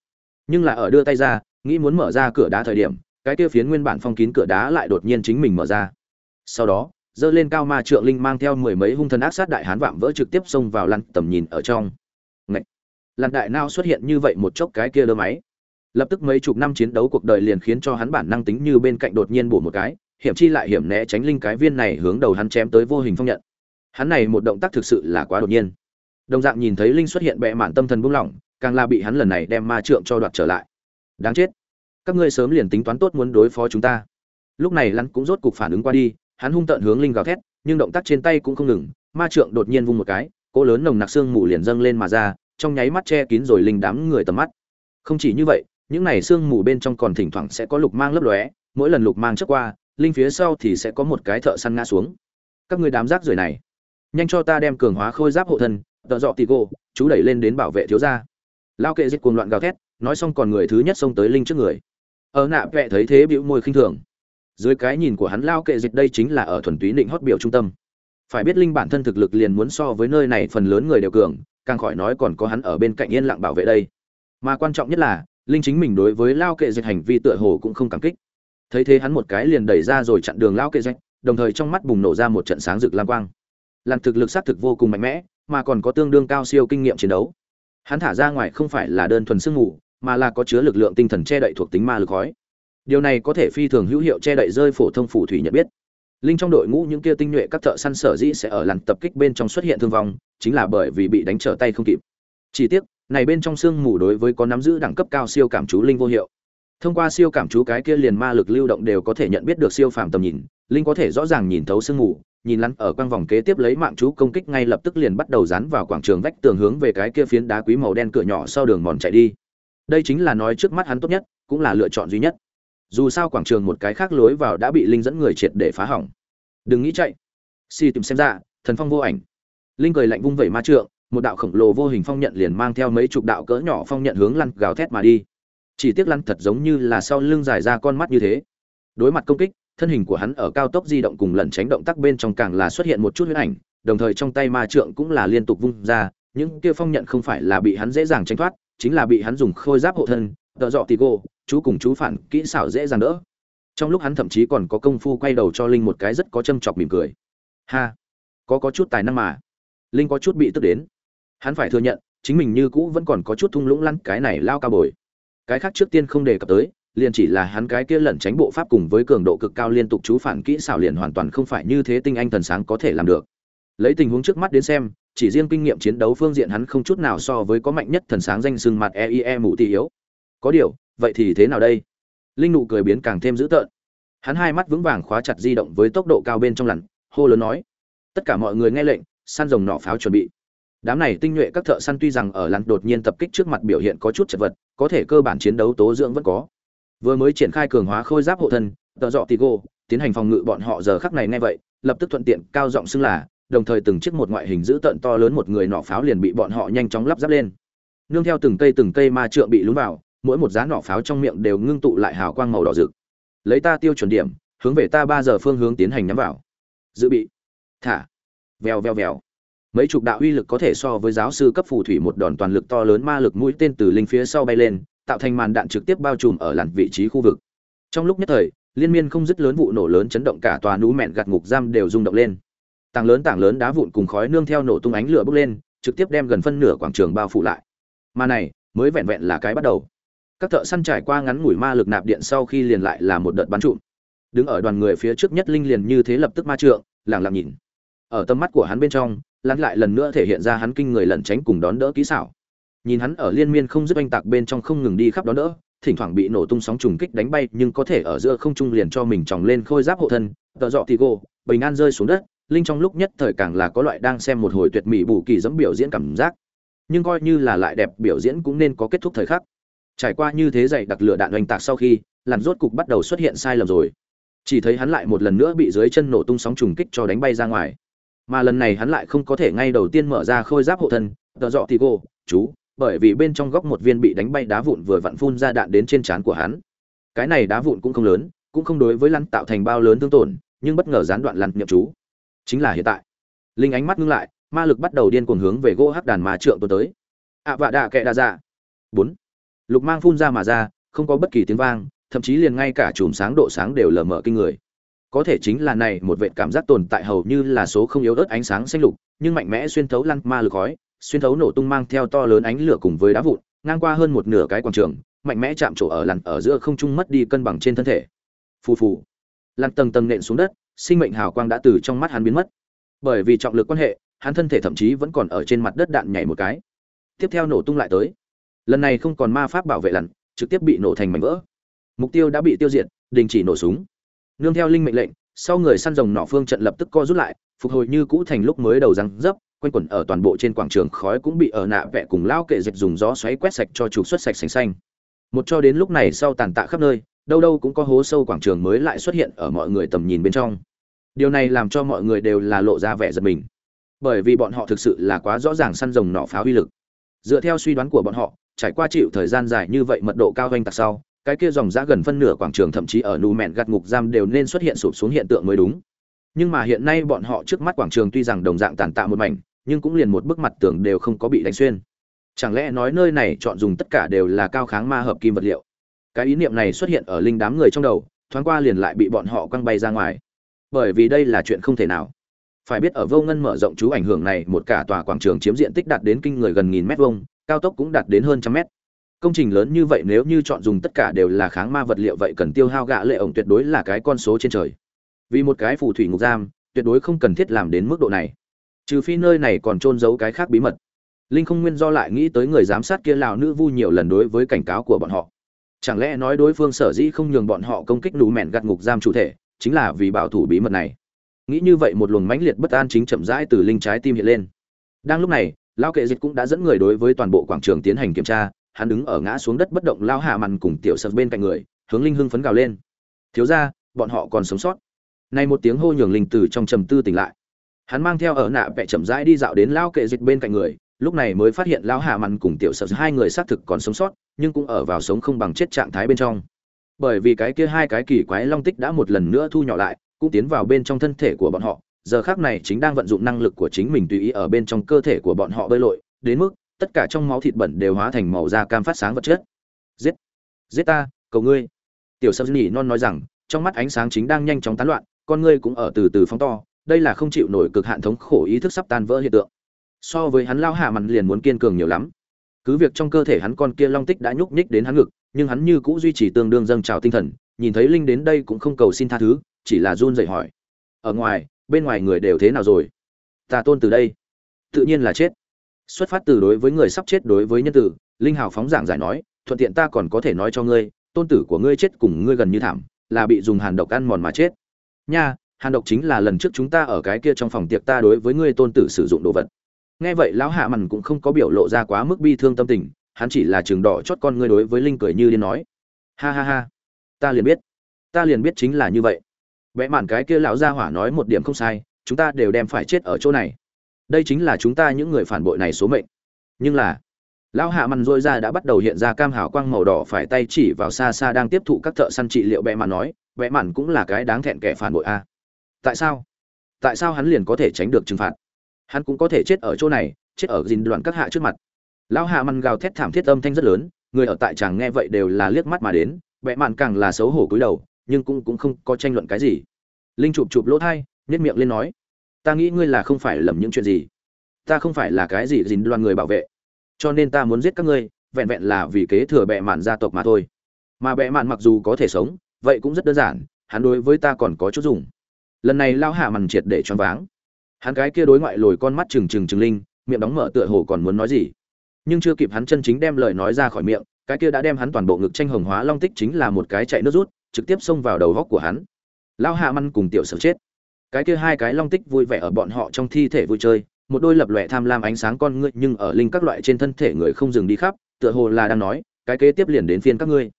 Speaker 1: Nhưng là ở đưa tay ra, nghĩ muốn mở ra cửa đá thời điểm, cái kia phiến nguyên bản phong kín cửa đá lại đột nhiên chính mình mở ra. Sau đó dơ lên cao ma trượng linh mang theo mười mấy hung thần ác sát đại hán vạm vỡ trực tiếp xông vào lăn tầm nhìn ở trong. Ngậy! lăn đại nao xuất hiện như vậy một chốc cái kia lơ máy. Lập tức mấy chục năm chiến đấu cuộc đời liền khiến cho hắn bản năng tính như bên cạnh đột nhiên bổ một cái, hiểm chi lại hiểm né tránh linh cái viên này hướng đầu hắn chém tới vô hình phong nhận. Hắn này một động tác thực sự là quá đột nhiên. Đồng dạng nhìn thấy linh xuất hiện bệ mạn tâm thần buông lỏng, càng là bị hắn lần này đem ma trượng cho đoạt trở lại. Đáng chết! Các ngươi sớm liền tính toán tốt muốn đối phó chúng ta. Lúc này lăn cũng rốt cục phản ứng qua đi hắn hung tợn hướng linh gào thét, nhưng động tác trên tay cũng không ngừng, ma trượng đột nhiên vung một cái, cỗ lớn nồng nặc xương mù liền dâng lên mà ra, trong nháy mắt che kín rồi linh đám người tầm mắt. Không chỉ như vậy, những này xương mù bên trong còn thỉnh thoảng sẽ có lục mang lấp lóe, mỗi lần lục mang trước qua, linh phía sau thì sẽ có một cái thợ săn ngã xuống. Các người đám rác rưởi này, nhanh cho ta đem cường hóa khôi giáp hộ thân, tợ dọ tì cô chú đẩy lên đến bảo vệ thiếu gia. Lao kệ giết cuồng loạn gào thét, nói xong còn người thứ nhất xông tới linh trước người. Ở nạ vẹ thấy thế bĩu môi khinh thường dưới cái nhìn của hắn lao kệ dịch đây chính là ở thuần túy định hót biểu trung tâm. Phải biết linh bản thân thực lực liền muốn so với nơi này phần lớn người đều cường, càng khỏi nói còn có hắn ở bên cạnh yên lặng bảo vệ đây. Mà quan trọng nhất là, linh chính mình đối với lao kệ dịch hành vi tựa hồ cũng không cảm kích. Thấy thế hắn một cái liền đẩy ra rồi chặn đường lao kệ dịch, đồng thời trong mắt bùng nổ ra một trận sáng rực lam quang. Làm thực lực xác thực vô cùng mạnh mẽ, mà còn có tương đương cao siêu kinh nghiệm chiến đấu. Hắn thả ra ngoài không phải là đơn thuần sương ngủ mà là có chứa lực lượng tinh thần che đậy thuộc tính ma lực khói điều này có thể phi thường hữu hiệu che đậy rơi phổ thông phù thủy nhận biết. Linh trong đội ngũ những kia tinh nhuệ các thợ săn sở dĩ sẽ ở làn tập kích bên trong xuất hiện thương vong, chính là bởi vì bị đánh trở tay không kịp. Chỉ tiếc, này bên trong xương mù đối với có nắm giữ đẳng cấp cao siêu cảm chú linh vô hiệu. Thông qua siêu cảm chú cái kia liền ma lực lưu động đều có thể nhận biết được siêu phàm tầm nhìn, linh có thể rõ ràng nhìn thấu sương mù, nhìn lắn ở quang vòng kế tiếp lấy mạng chú công kích ngay lập tức liền bắt đầu dán vào quảng trường vách tường hướng về cái kia phiến đá quý màu đen cửa nhỏ sau đường mòn chạy đi. Đây chính là nói trước mắt hắn tốt nhất, cũng là lựa chọn duy nhất dù sao quảng trường một cái khác lối vào đã bị linh dẫn người triệt để phá hỏng. Đừng nghĩ chạy. Si tìm xem ra, thần phong vô ảnh. Linh cười lạnh vung vẩy ma trượng, một đạo khổng lồ vô hình phong nhận liền mang theo mấy chục đạo cỡ nhỏ phong nhận hướng lăn gào thét mà đi. Chỉ tiếc lăn thật giống như là sau lưng dài ra con mắt như thế. Đối mặt công kích, thân hình của hắn ở cao tốc di động cùng lần tránh động tác bên trong càng là xuất hiện một chút huyết ảnh, đồng thời trong tay ma trượng cũng là liên tục vung ra, những kia phong nhận không phải là bị hắn dễ dàng tránh thoát, chính là bị hắn dùng khôi giáp hộ thân, tợ dọ tì gô chú cùng chú phản kỹ xảo dễ dàng đỡ. Trong lúc hắn thậm chí còn có công phu quay đầu cho linh một cái rất có châm chọc mỉm cười. Ha, có có chút tài năng mà. Linh có chút bị tức đến. Hắn phải thừa nhận, chính mình như cũ vẫn còn có chút thung lũng lăn, cái này lao cao bồi. Cái khác trước tiên không đề cập tới, liền chỉ là hắn cái kia lẩn tránh bộ pháp cùng với cường độ cực cao liên tục chú phản kỹ xảo liền hoàn toàn không phải như thế tinh anh thần sáng có thể làm được. Lấy tình huống trước mắt đến xem, chỉ riêng kinh nghiệm chiến đấu phương diện hắn không chút nào so với có mạnh nhất thần sáng danh sưng mặt eie mụ tì yếu. Có điều vậy thì thế nào đây? Linh nụ cười biến càng thêm dữ tợn. Hắn hai mắt vững vàng khóa chặt di động với tốc độ cao bên trong lằn, hô lớn nói, tất cả mọi người nghe lệnh, săn rồng nỏ pháo chuẩn bị. Đám này tinh nhuệ các thợ săn tuy rằng ở lặn đột nhiên tập kích trước mặt biểu hiện có chút chật vật, có thể cơ bản chiến đấu tố dưỡng vẫn có. Vừa mới triển khai cường hóa khôi giáp hộ thân, tợ dọ tigo, tiến hành phòng ngự bọn họ giờ khắc này nghe vậy, lập tức thuận tiện cao giọng xưng là, đồng thời từng chiếc một ngoại hình dữ tợn to lớn một người nỏ pháo liền bị bọn họ nhanh chóng lắp ráp lên. Nương theo từng cây từng cây ma trượng bị lún vào mỗi một giá nỏ pháo trong miệng đều ngưng tụ lại hào quang màu đỏ rực. Lấy ta tiêu chuẩn điểm, hướng về ta ba giờ phương hướng tiến hành nhắm vào. Dự bị. Thả. Vèo vèo vèo. Mấy chục đạo uy lực có thể so với giáo sư cấp phù thủy một đòn toàn lực to lớn ma lực mũi tên từ linh phía sau bay lên, tạo thành màn đạn trực tiếp bao trùm ở làn vị trí khu vực. Trong lúc nhất thời, liên miên không dứt lớn vụ nổ lớn chấn động cả tòa núi mẹn gạt ngục giam đều rung động lên. Tảng lớn tảng lớn đá vụn cùng khói nương theo nổ tung ánh lửa bốc lên, trực tiếp đem gần phân nửa quảng trường bao phủ lại. Mà này, mới vẹn vẹn là cái bắt đầu các thợ săn trải qua ngắn ngủi ma lực nạp điện sau khi liền lại là một đợt bắn trụm. Đứng ở đoàn người phía trước nhất linh liền như thế lập tức ma trượng, lẳng lặng nhìn. Ở tầm mắt của hắn bên trong, lăn lại lần nữa thể hiện ra hắn kinh người lẩn tránh cùng đón đỡ kỹ xảo. Nhìn hắn ở liên miên không dứt oanh tạc bên trong không ngừng đi khắp đón đỡ, thỉnh thoảng bị nổ tung sóng trùng kích đánh bay, nhưng có thể ở giữa không trung liền cho mình tròng lên khôi giáp hộ thân, tợ dọ thì gô bình an rơi xuống đất, linh trong lúc nhất thời càng là có loại đang xem một hồi tuyệt mỹ bù kỳ dẫm biểu diễn cảm giác. Nhưng coi như là lại đẹp, biểu diễn cũng nên có kết thúc thời khắc trải qua như thế dày đặc lửa đạn oanh tạc sau khi, làn rốt cục bắt đầu xuất hiện sai lầm rồi. Chỉ thấy hắn lại một lần nữa bị dưới chân nổ tung sóng trùng kích cho đánh bay ra ngoài. Mà lần này hắn lại không có thể ngay đầu tiên mở ra khôi giáp hộ thân, tợ dọ thì cô chú, bởi vì bên trong góc một viên bị đánh bay đá vụn vừa vặn phun ra đạn đến trên trán của hắn. Cái này đá vụn cũng không lớn, cũng không đối với lăn tạo thành bao lớn thương tổn, nhưng bất ngờ gián đoạn lăn nhậm chú. Chính là hiện tại. Linh ánh mắt ngưng lại, ma lực bắt đầu điên cuồng hướng về gỗ hắc đàn mà trượng tôi tới. Ạ vạ đạ kệ đa dạ. Bốn lục mang phun ra mà ra, không có bất kỳ tiếng vang, thậm chí liền ngay cả chùm sáng độ sáng đều lờ mờ kinh người. Có thể chính là này, một vệ cảm giác tồn tại hầu như là số không yếu ớt ánh sáng xanh lục, nhưng mạnh mẽ xuyên thấu lăn ma lực khói, xuyên thấu nổ tung mang theo to lớn ánh lửa cùng với đá vụn, ngang qua hơn một nửa cái quảng trường, mạnh mẽ chạm trổ ở lằn ở giữa không trung mất đi cân bằng trên thân thể. Phù phù. Lăn tầng tầng nện xuống đất, sinh mệnh hào quang đã từ trong mắt hắn biến mất. Bởi vì trọng lực quan hệ, hắn thân thể thậm chí vẫn còn ở trên mặt đất đạn nhảy một cái. Tiếp theo nổ tung lại tới lần này không còn ma pháp bảo vệ lặn, trực tiếp bị nổ thành mảnh vỡ. Mục tiêu đã bị tiêu diệt, đình chỉ nổ súng. Nương theo linh mệnh lệnh, sau người săn rồng nọ phương trận lập tức co rút lại, phục hồi như cũ thành lúc mới đầu răng dấp, quanh quẩn ở toàn bộ trên quảng trường khói cũng bị ở nạ vẽ cùng lao kệ dịch dùng gió xoáy quét sạch cho trục xuất sạch sành xanh. Một cho đến lúc này sau tàn tạ khắp nơi, đâu đâu cũng có hố sâu quảng trường mới lại xuất hiện ở mọi người tầm nhìn bên trong. Điều này làm cho mọi người đều là lộ ra vẻ giật mình. Bởi vì bọn họ thực sự là quá rõ ràng săn rồng nọ pháo uy lực. Dựa theo suy đoán của bọn họ trải qua chịu thời gian dài như vậy mật độ cao hoành tạc sau, cái kia dòng giã gần phân nửa quảng trường thậm chí ở nù mẹn gạt ngục giam đều nên xuất hiện sụp xuống hiện tượng mới đúng. Nhưng mà hiện nay bọn họ trước mắt quảng trường tuy rằng đồng dạng tàn tạ một mảnh, nhưng cũng liền một bức mặt tường đều không có bị đánh xuyên. Chẳng lẽ nói nơi này chọn dùng tất cả đều là cao kháng ma hợp kim vật liệu? Cái ý niệm này xuất hiện ở linh đám người trong đầu, thoáng qua liền lại bị bọn họ quăng bay ra ngoài. Bởi vì đây là chuyện không thể nào. Phải biết ở vô ngân mở rộng chú ảnh hưởng này, một cả tòa quảng trường chiếm diện tích đạt đến kinh người gần nghìn mét vuông cao tốc cũng đạt đến hơn trăm mét. Công trình lớn như vậy nếu như chọn dùng tất cả đều là kháng ma vật liệu vậy cần tiêu hao gạ lệ ổng tuyệt đối là cái con số trên trời. Vì một cái phù thủy ngục giam, tuyệt đối không cần thiết làm đến mức độ này. Trừ phi nơi này còn trôn giấu cái khác bí mật. Linh không nguyên do lại nghĩ tới người giám sát kia lào nữ vu nhiều lần đối với cảnh cáo của bọn họ. Chẳng lẽ nói đối phương sở dĩ không nhường bọn họ công kích nụ mẹn gặt ngục giam chủ thể, chính là vì bảo thủ bí mật này? Nghĩ như vậy một luồng mãnh liệt bất an chính chậm rãi từ linh trái tim hiện lên. Đang lúc này lao kệ dịch cũng đã dẫn người đối với toàn bộ quảng trường tiến hành kiểm tra, hắn đứng ở ngã xuống đất bất động lao hạ mằn cùng tiểu sập bên cạnh người, hướng linh hưng phấn gào lên. Thiếu ra bọn họ còn sống sót. Nay một tiếng hô nhường linh từ trong trầm tư tỉnh lại. Hắn mang theo ở nạ vẽ chậm rãi đi dạo đến lao kệ dịch bên cạnh người, lúc này mới phát hiện lão hạ mằn cùng tiểu sợ hai người xác thực còn sống sót, nhưng cũng ở vào sống không bằng chết trạng thái bên trong. Bởi vì cái kia hai cái kỳ quái long tích đã một lần nữa thu nhỏ lại, cũng tiến vào bên trong thân thể của bọn họ giờ khác này chính đang vận dụng năng lực của chính mình tùy ý ở bên trong cơ thể của bọn họ bơi lội, đến mức tất cả trong máu thịt bẩn đều hóa thành màu da cam phát sáng vật chất. Giết! Giết ta! Cầu ngươi! Tiểu sâm nhỉ non nói rằng, trong mắt ánh sáng chính đang nhanh chóng tán loạn, con ngươi cũng ở từ từ phóng to, đây là không chịu nổi cực hạn thống khổ ý thức sắp tan vỡ hiện tượng. So với hắn lao hạ mặn liền muốn kiên cường nhiều lắm. Cứ việc trong cơ thể hắn con kia long tích đã nhúc nhích đến hắn ngực, nhưng hắn như cũ duy trì tương đương dâng trào tinh thần, nhìn thấy linh đến đây cũng không cầu xin tha thứ, chỉ là run rẩy hỏi. Ở ngoài bên ngoài người đều thế nào rồi? Ta tôn từ đây. Tự nhiên là chết. Xuất phát từ đối với người sắp chết đối với nhân tử, linh hào phóng giảng giải nói, thuận tiện ta còn có thể nói cho ngươi, tôn tử của ngươi chết cùng ngươi gần như thảm, là bị dùng hàn độc ăn mòn mà chết. Nha, hàn độc chính là lần trước chúng ta ở cái kia trong phòng tiệc ta đối với ngươi tôn tử sử dụng đồ vật. Nghe vậy lão hạ mằn cũng không có biểu lộ ra quá mức bi thương tâm tình, hắn chỉ là trường đỏ chót con ngươi đối với linh cười như điên nói. Ha ha ha. Ta liền biết. Ta liền biết chính là như vậy vẽ mạn cái kia lão gia hỏa nói một điểm không sai, chúng ta đều đem phải chết ở chỗ này. Đây chính là chúng ta những người phản bội này số mệnh. Nhưng là, lão hạ mằn dôi ra đã bắt đầu hiện ra cam hào quang màu đỏ phải tay chỉ vào xa xa đang tiếp thụ các thợ săn trị liệu vẽ mạn nói vẽ mạn cũng là cái đáng thẹn kẻ phản bội a. Tại sao? Tại sao hắn liền có thể tránh được trừng phạt? Hắn cũng có thể chết ở chỗ này, chết ở dìn đoạn các hạ trước mặt. Lão hạ mằn gào thét thảm thiết âm thanh rất lớn, người ở tại chàng nghe vậy đều là liếc mắt mà đến vẽ mạn càng là xấu hổ cúi đầu nhưng cũng cũng không có tranh luận cái gì. Linh chụp chụp lỗ thai nhét miệng lên nói, ta nghĩ ngươi là không phải lầm những chuyện gì. Ta không phải là cái gì dìn đoàn người bảo vệ. Cho nên ta muốn giết các ngươi, vẹn vẹn là vì kế thừa bệ mạn gia tộc mà thôi. Mà bệ mạn mặc dù có thể sống, vậy cũng rất đơn giản, hắn đối với ta còn có chút dùng. Lần này lao hạ mằn triệt để choáng váng. Hắn cái kia đối ngoại lồi con mắt trừng trừng trừng linh, miệng đóng mở tựa hồ còn muốn nói gì. Nhưng chưa kịp hắn chân chính đem lời nói ra khỏi miệng, cái kia đã đem hắn toàn bộ ngực tranh hồng hóa long tích chính là một cái chạy nước rút trực tiếp xông vào đầu góc của hắn. Lao hạ măn cùng tiểu sở chết. Cái kia hai cái long tích vui vẻ ở bọn họ trong thi thể vui chơi, một đôi lập lòe tham lam ánh sáng con ngươi nhưng ở linh các loại trên thân thể người không dừng đi khắp, tựa hồ là đang nói, cái kế tiếp liền đến phiên các ngươi.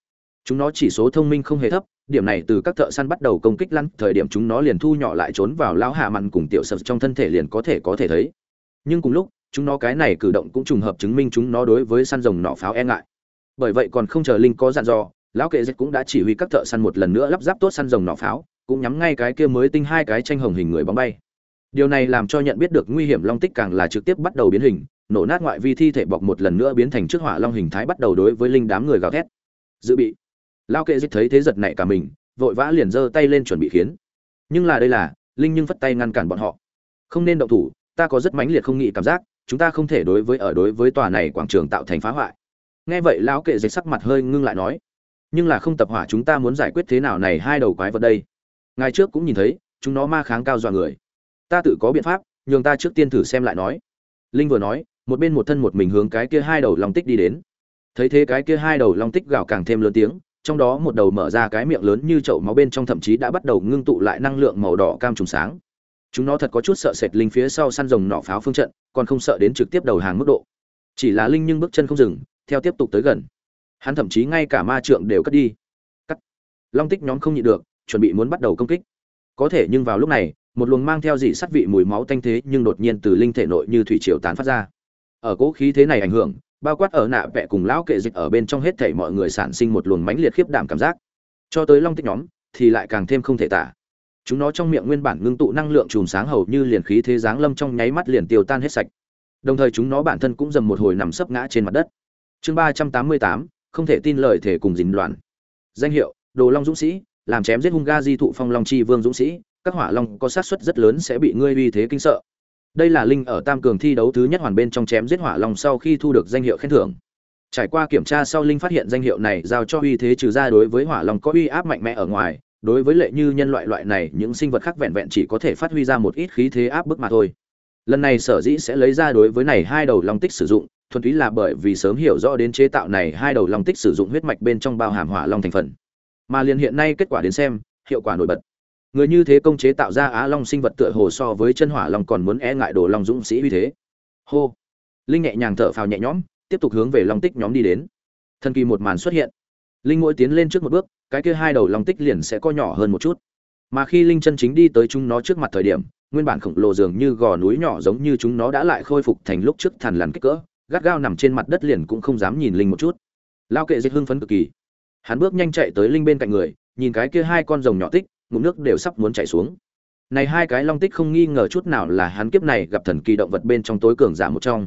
Speaker 1: Chúng nó chỉ số thông minh không hề thấp, điểm này từ các thợ săn bắt đầu công kích lăn, thời điểm chúng nó liền thu nhỏ lại trốn vào lão hạ mặn cùng tiểu sập trong thân thể liền có thể có thể thấy. Nhưng cùng lúc, chúng nó cái này cử động cũng trùng hợp chứng minh chúng nó đối với săn rồng nỏ pháo e ngại. Bởi vậy còn không chờ linh có dặn dò lão kệ dịch cũng đã chỉ huy các thợ săn một lần nữa lắp ráp tốt săn rồng nỏ pháo, cũng nhắm ngay cái kia mới tinh hai cái tranh hồng hình người bóng bay. Điều này làm cho nhận biết được nguy hiểm long tích càng là trực tiếp bắt đầu biến hình, nổ nát ngoại vi thi thể bọc một lần nữa biến thành trước hỏa long hình thái bắt đầu đối với linh đám người gào thét. Dự bị. Lao kệ dịch thấy thế giật nảy cả mình, vội vã liền giơ tay lên chuẩn bị khiến. Nhưng là đây là, linh nhưng phất tay ngăn cản bọn họ. Không nên động thủ, ta có rất mãnh liệt không nghĩ cảm giác, chúng ta không thể đối với, ở đối với tòa này quảng trường tạo thành phá hoại. Nghe vậy, lão kệ dịch sắc mặt hơi ngưng lại nói nhưng là không tập hỏa chúng ta muốn giải quyết thế nào này hai đầu quái vật đây. Ngày trước cũng nhìn thấy, chúng nó ma kháng cao dọa người. Ta tự có biện pháp, nhường ta trước tiên thử xem lại nói. Linh vừa nói, một bên một thân một mình hướng cái kia hai đầu long tích đi đến. Thấy thế cái kia hai đầu long tích gào càng thêm lớn tiếng, trong đó một đầu mở ra cái miệng lớn như chậu máu bên trong thậm chí đã bắt đầu ngưng tụ lại năng lượng màu đỏ cam trùng sáng. Chúng nó thật có chút sợ sệt linh phía sau săn rồng nỏ pháo phương trận, còn không sợ đến trực tiếp đầu hàng mức độ. Chỉ là linh nhưng bước chân không dừng, theo tiếp tục tới gần hắn thậm chí ngay cả ma trượng đều cất đi. Cắt. Long tích nhóm không nhịn được, chuẩn bị muốn bắt đầu công kích. Có thể nhưng vào lúc này, một luồng mang theo dị sắt vị mùi máu tanh thế nhưng đột nhiên từ linh thể nội như thủy triều tán phát ra. Ở cố khí thế này ảnh hưởng, bao quát ở nạ vẽ cùng lão kệ dịch ở bên trong hết thảy mọi người sản sinh một luồng mãnh liệt khiếp đảm cảm giác. Cho tới long tích nhóm, thì lại càng thêm không thể tả. Chúng nó trong miệng nguyên bản ngưng tụ năng lượng chùm sáng hầu như liền khí thế giáng lâm trong nháy mắt liền tiêu tan hết sạch. Đồng thời chúng nó bản thân cũng dầm một hồi nằm sấp ngã trên mặt đất. Chương ba trăm tám mươi tám không thể tin lời thể cùng dính loạn. Danh hiệu, đồ long dũng sĩ, làm chém giết hung ga di thụ phong long chi vương dũng sĩ, các hỏa long có sát suất rất lớn sẽ bị ngươi uy thế kinh sợ. Đây là linh ở tam cường thi đấu thứ nhất hoàn bên trong chém giết hỏa long sau khi thu được danh hiệu khen thưởng. Trải qua kiểm tra sau linh phát hiện danh hiệu này giao cho uy thế trừ ra đối với hỏa long có uy áp mạnh mẽ ở ngoài, đối với lệ như nhân loại loại này, những sinh vật khác vẹn vẹn chỉ có thể phát huy ra một ít khí thế áp bức mà thôi. Lần này sở dĩ sẽ lấy ra đối với này hai đầu long tích sử dụng thuần túy là bởi vì sớm hiểu rõ đến chế tạo này hai đầu long tích sử dụng huyết mạch bên trong bao hàm hỏa long thành phần. Mà liền hiện nay kết quả đến xem, hiệu quả nổi bật. Người như thế công chế tạo ra á long sinh vật tựa hồ so với chân hỏa long còn muốn e ngại đồ long dũng sĩ uy thế. Hô. Linh nhẹ nhàng thở phào nhẹ nhõm, tiếp tục hướng về long tích nhóm đi đến. Thần kỳ một màn xuất hiện. Linh mỗi tiến lên trước một bước, cái kia hai đầu long tích liền sẽ co nhỏ hơn một chút. Mà khi linh chân chính đi tới chúng nó trước mặt thời điểm, nguyên bản khổng lồ dường như gò núi nhỏ giống như chúng nó đã lại khôi phục thành lúc trước thằn lằn kích cỡ gắt gao nằm trên mặt đất liền cũng không dám nhìn linh một chút. Lao kệ dịch hưng phấn cực kỳ. Hắn bước nhanh chạy tới linh bên cạnh người, nhìn cái kia hai con rồng nhỏ tích, ngụm nước đều sắp muốn chảy xuống. Này hai cái long tích không nghi ngờ chút nào là hắn kiếp này gặp thần kỳ động vật bên trong tối cường giả một trong.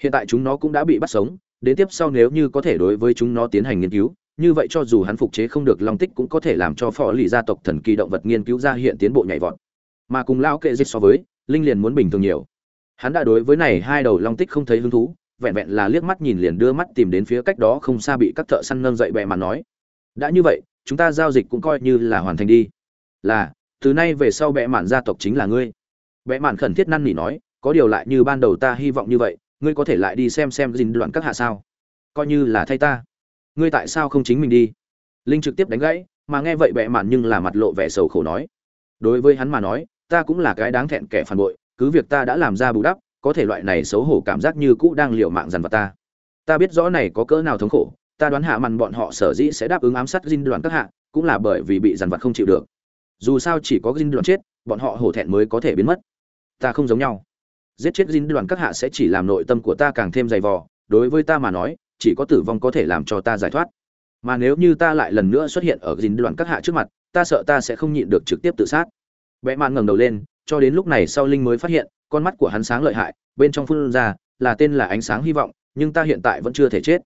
Speaker 1: Hiện tại chúng nó cũng đã bị bắt sống, đến tiếp sau nếu như có thể đối với chúng nó tiến hành nghiên cứu, như vậy cho dù hắn phục chế không được long tích cũng có thể làm cho phò lì gia tộc thần kỳ động vật nghiên cứu ra hiện tiến bộ nhảy vọt. Mà cùng lão kệ dịch so với, linh liền muốn bình thường nhiều. Hắn đã đối với này hai đầu long tích không thấy hứng thú vẹn vẹn là liếc mắt nhìn liền đưa mắt tìm đến phía cách đó không xa bị các thợ săn nâng dậy bẹ mà nói. Đã như vậy, chúng ta giao dịch cũng coi như là hoàn thành đi. Là, từ nay về sau bệ mạn gia tộc chính là ngươi. Bệ mạn khẩn thiết năn nỉ nói, có điều lại như ban đầu ta hy vọng như vậy, ngươi có thể lại đi xem xem dình đoạn các hạ sao? Coi như là thay ta. Ngươi tại sao không chính mình đi? Linh trực tiếp đánh gãy, mà nghe vậy bệ mạn nhưng là mặt lộ vẻ sầu khổ nói. Đối với hắn mà nói, ta cũng là cái đáng thẹn kẻ phản bội, cứ việc ta đã làm ra bù đắp có thể loại này xấu hổ cảm giác như cũ đang liều mạng dằn vặt ta. Ta biết rõ này có cỡ nào thống khổ, ta đoán hạ màn bọn họ sở dĩ sẽ đáp ứng ám sát dinh đoàn các hạ, cũng là bởi vì bị dằn vặt không chịu được. Dù sao chỉ có dinh đoàn chết, bọn họ hổ thẹn mới có thể biến mất. Ta không giống nhau. Giết chết dinh đoàn các hạ sẽ chỉ làm nội tâm của ta càng thêm dày vò, đối với ta mà nói, chỉ có tử vong có thể làm cho ta giải thoát. Mà nếu như ta lại lần nữa xuất hiện ở dinh đoàn các hạ trước mặt, ta sợ ta sẽ không nhịn được trực tiếp tự sát. Vẽ mạn ngẩng đầu lên, cho đến lúc này sau linh mới phát hiện con mắt của hắn sáng lợi hại, bên trong phun ra, là tên là ánh sáng hy vọng, nhưng ta hiện tại vẫn chưa thể chết.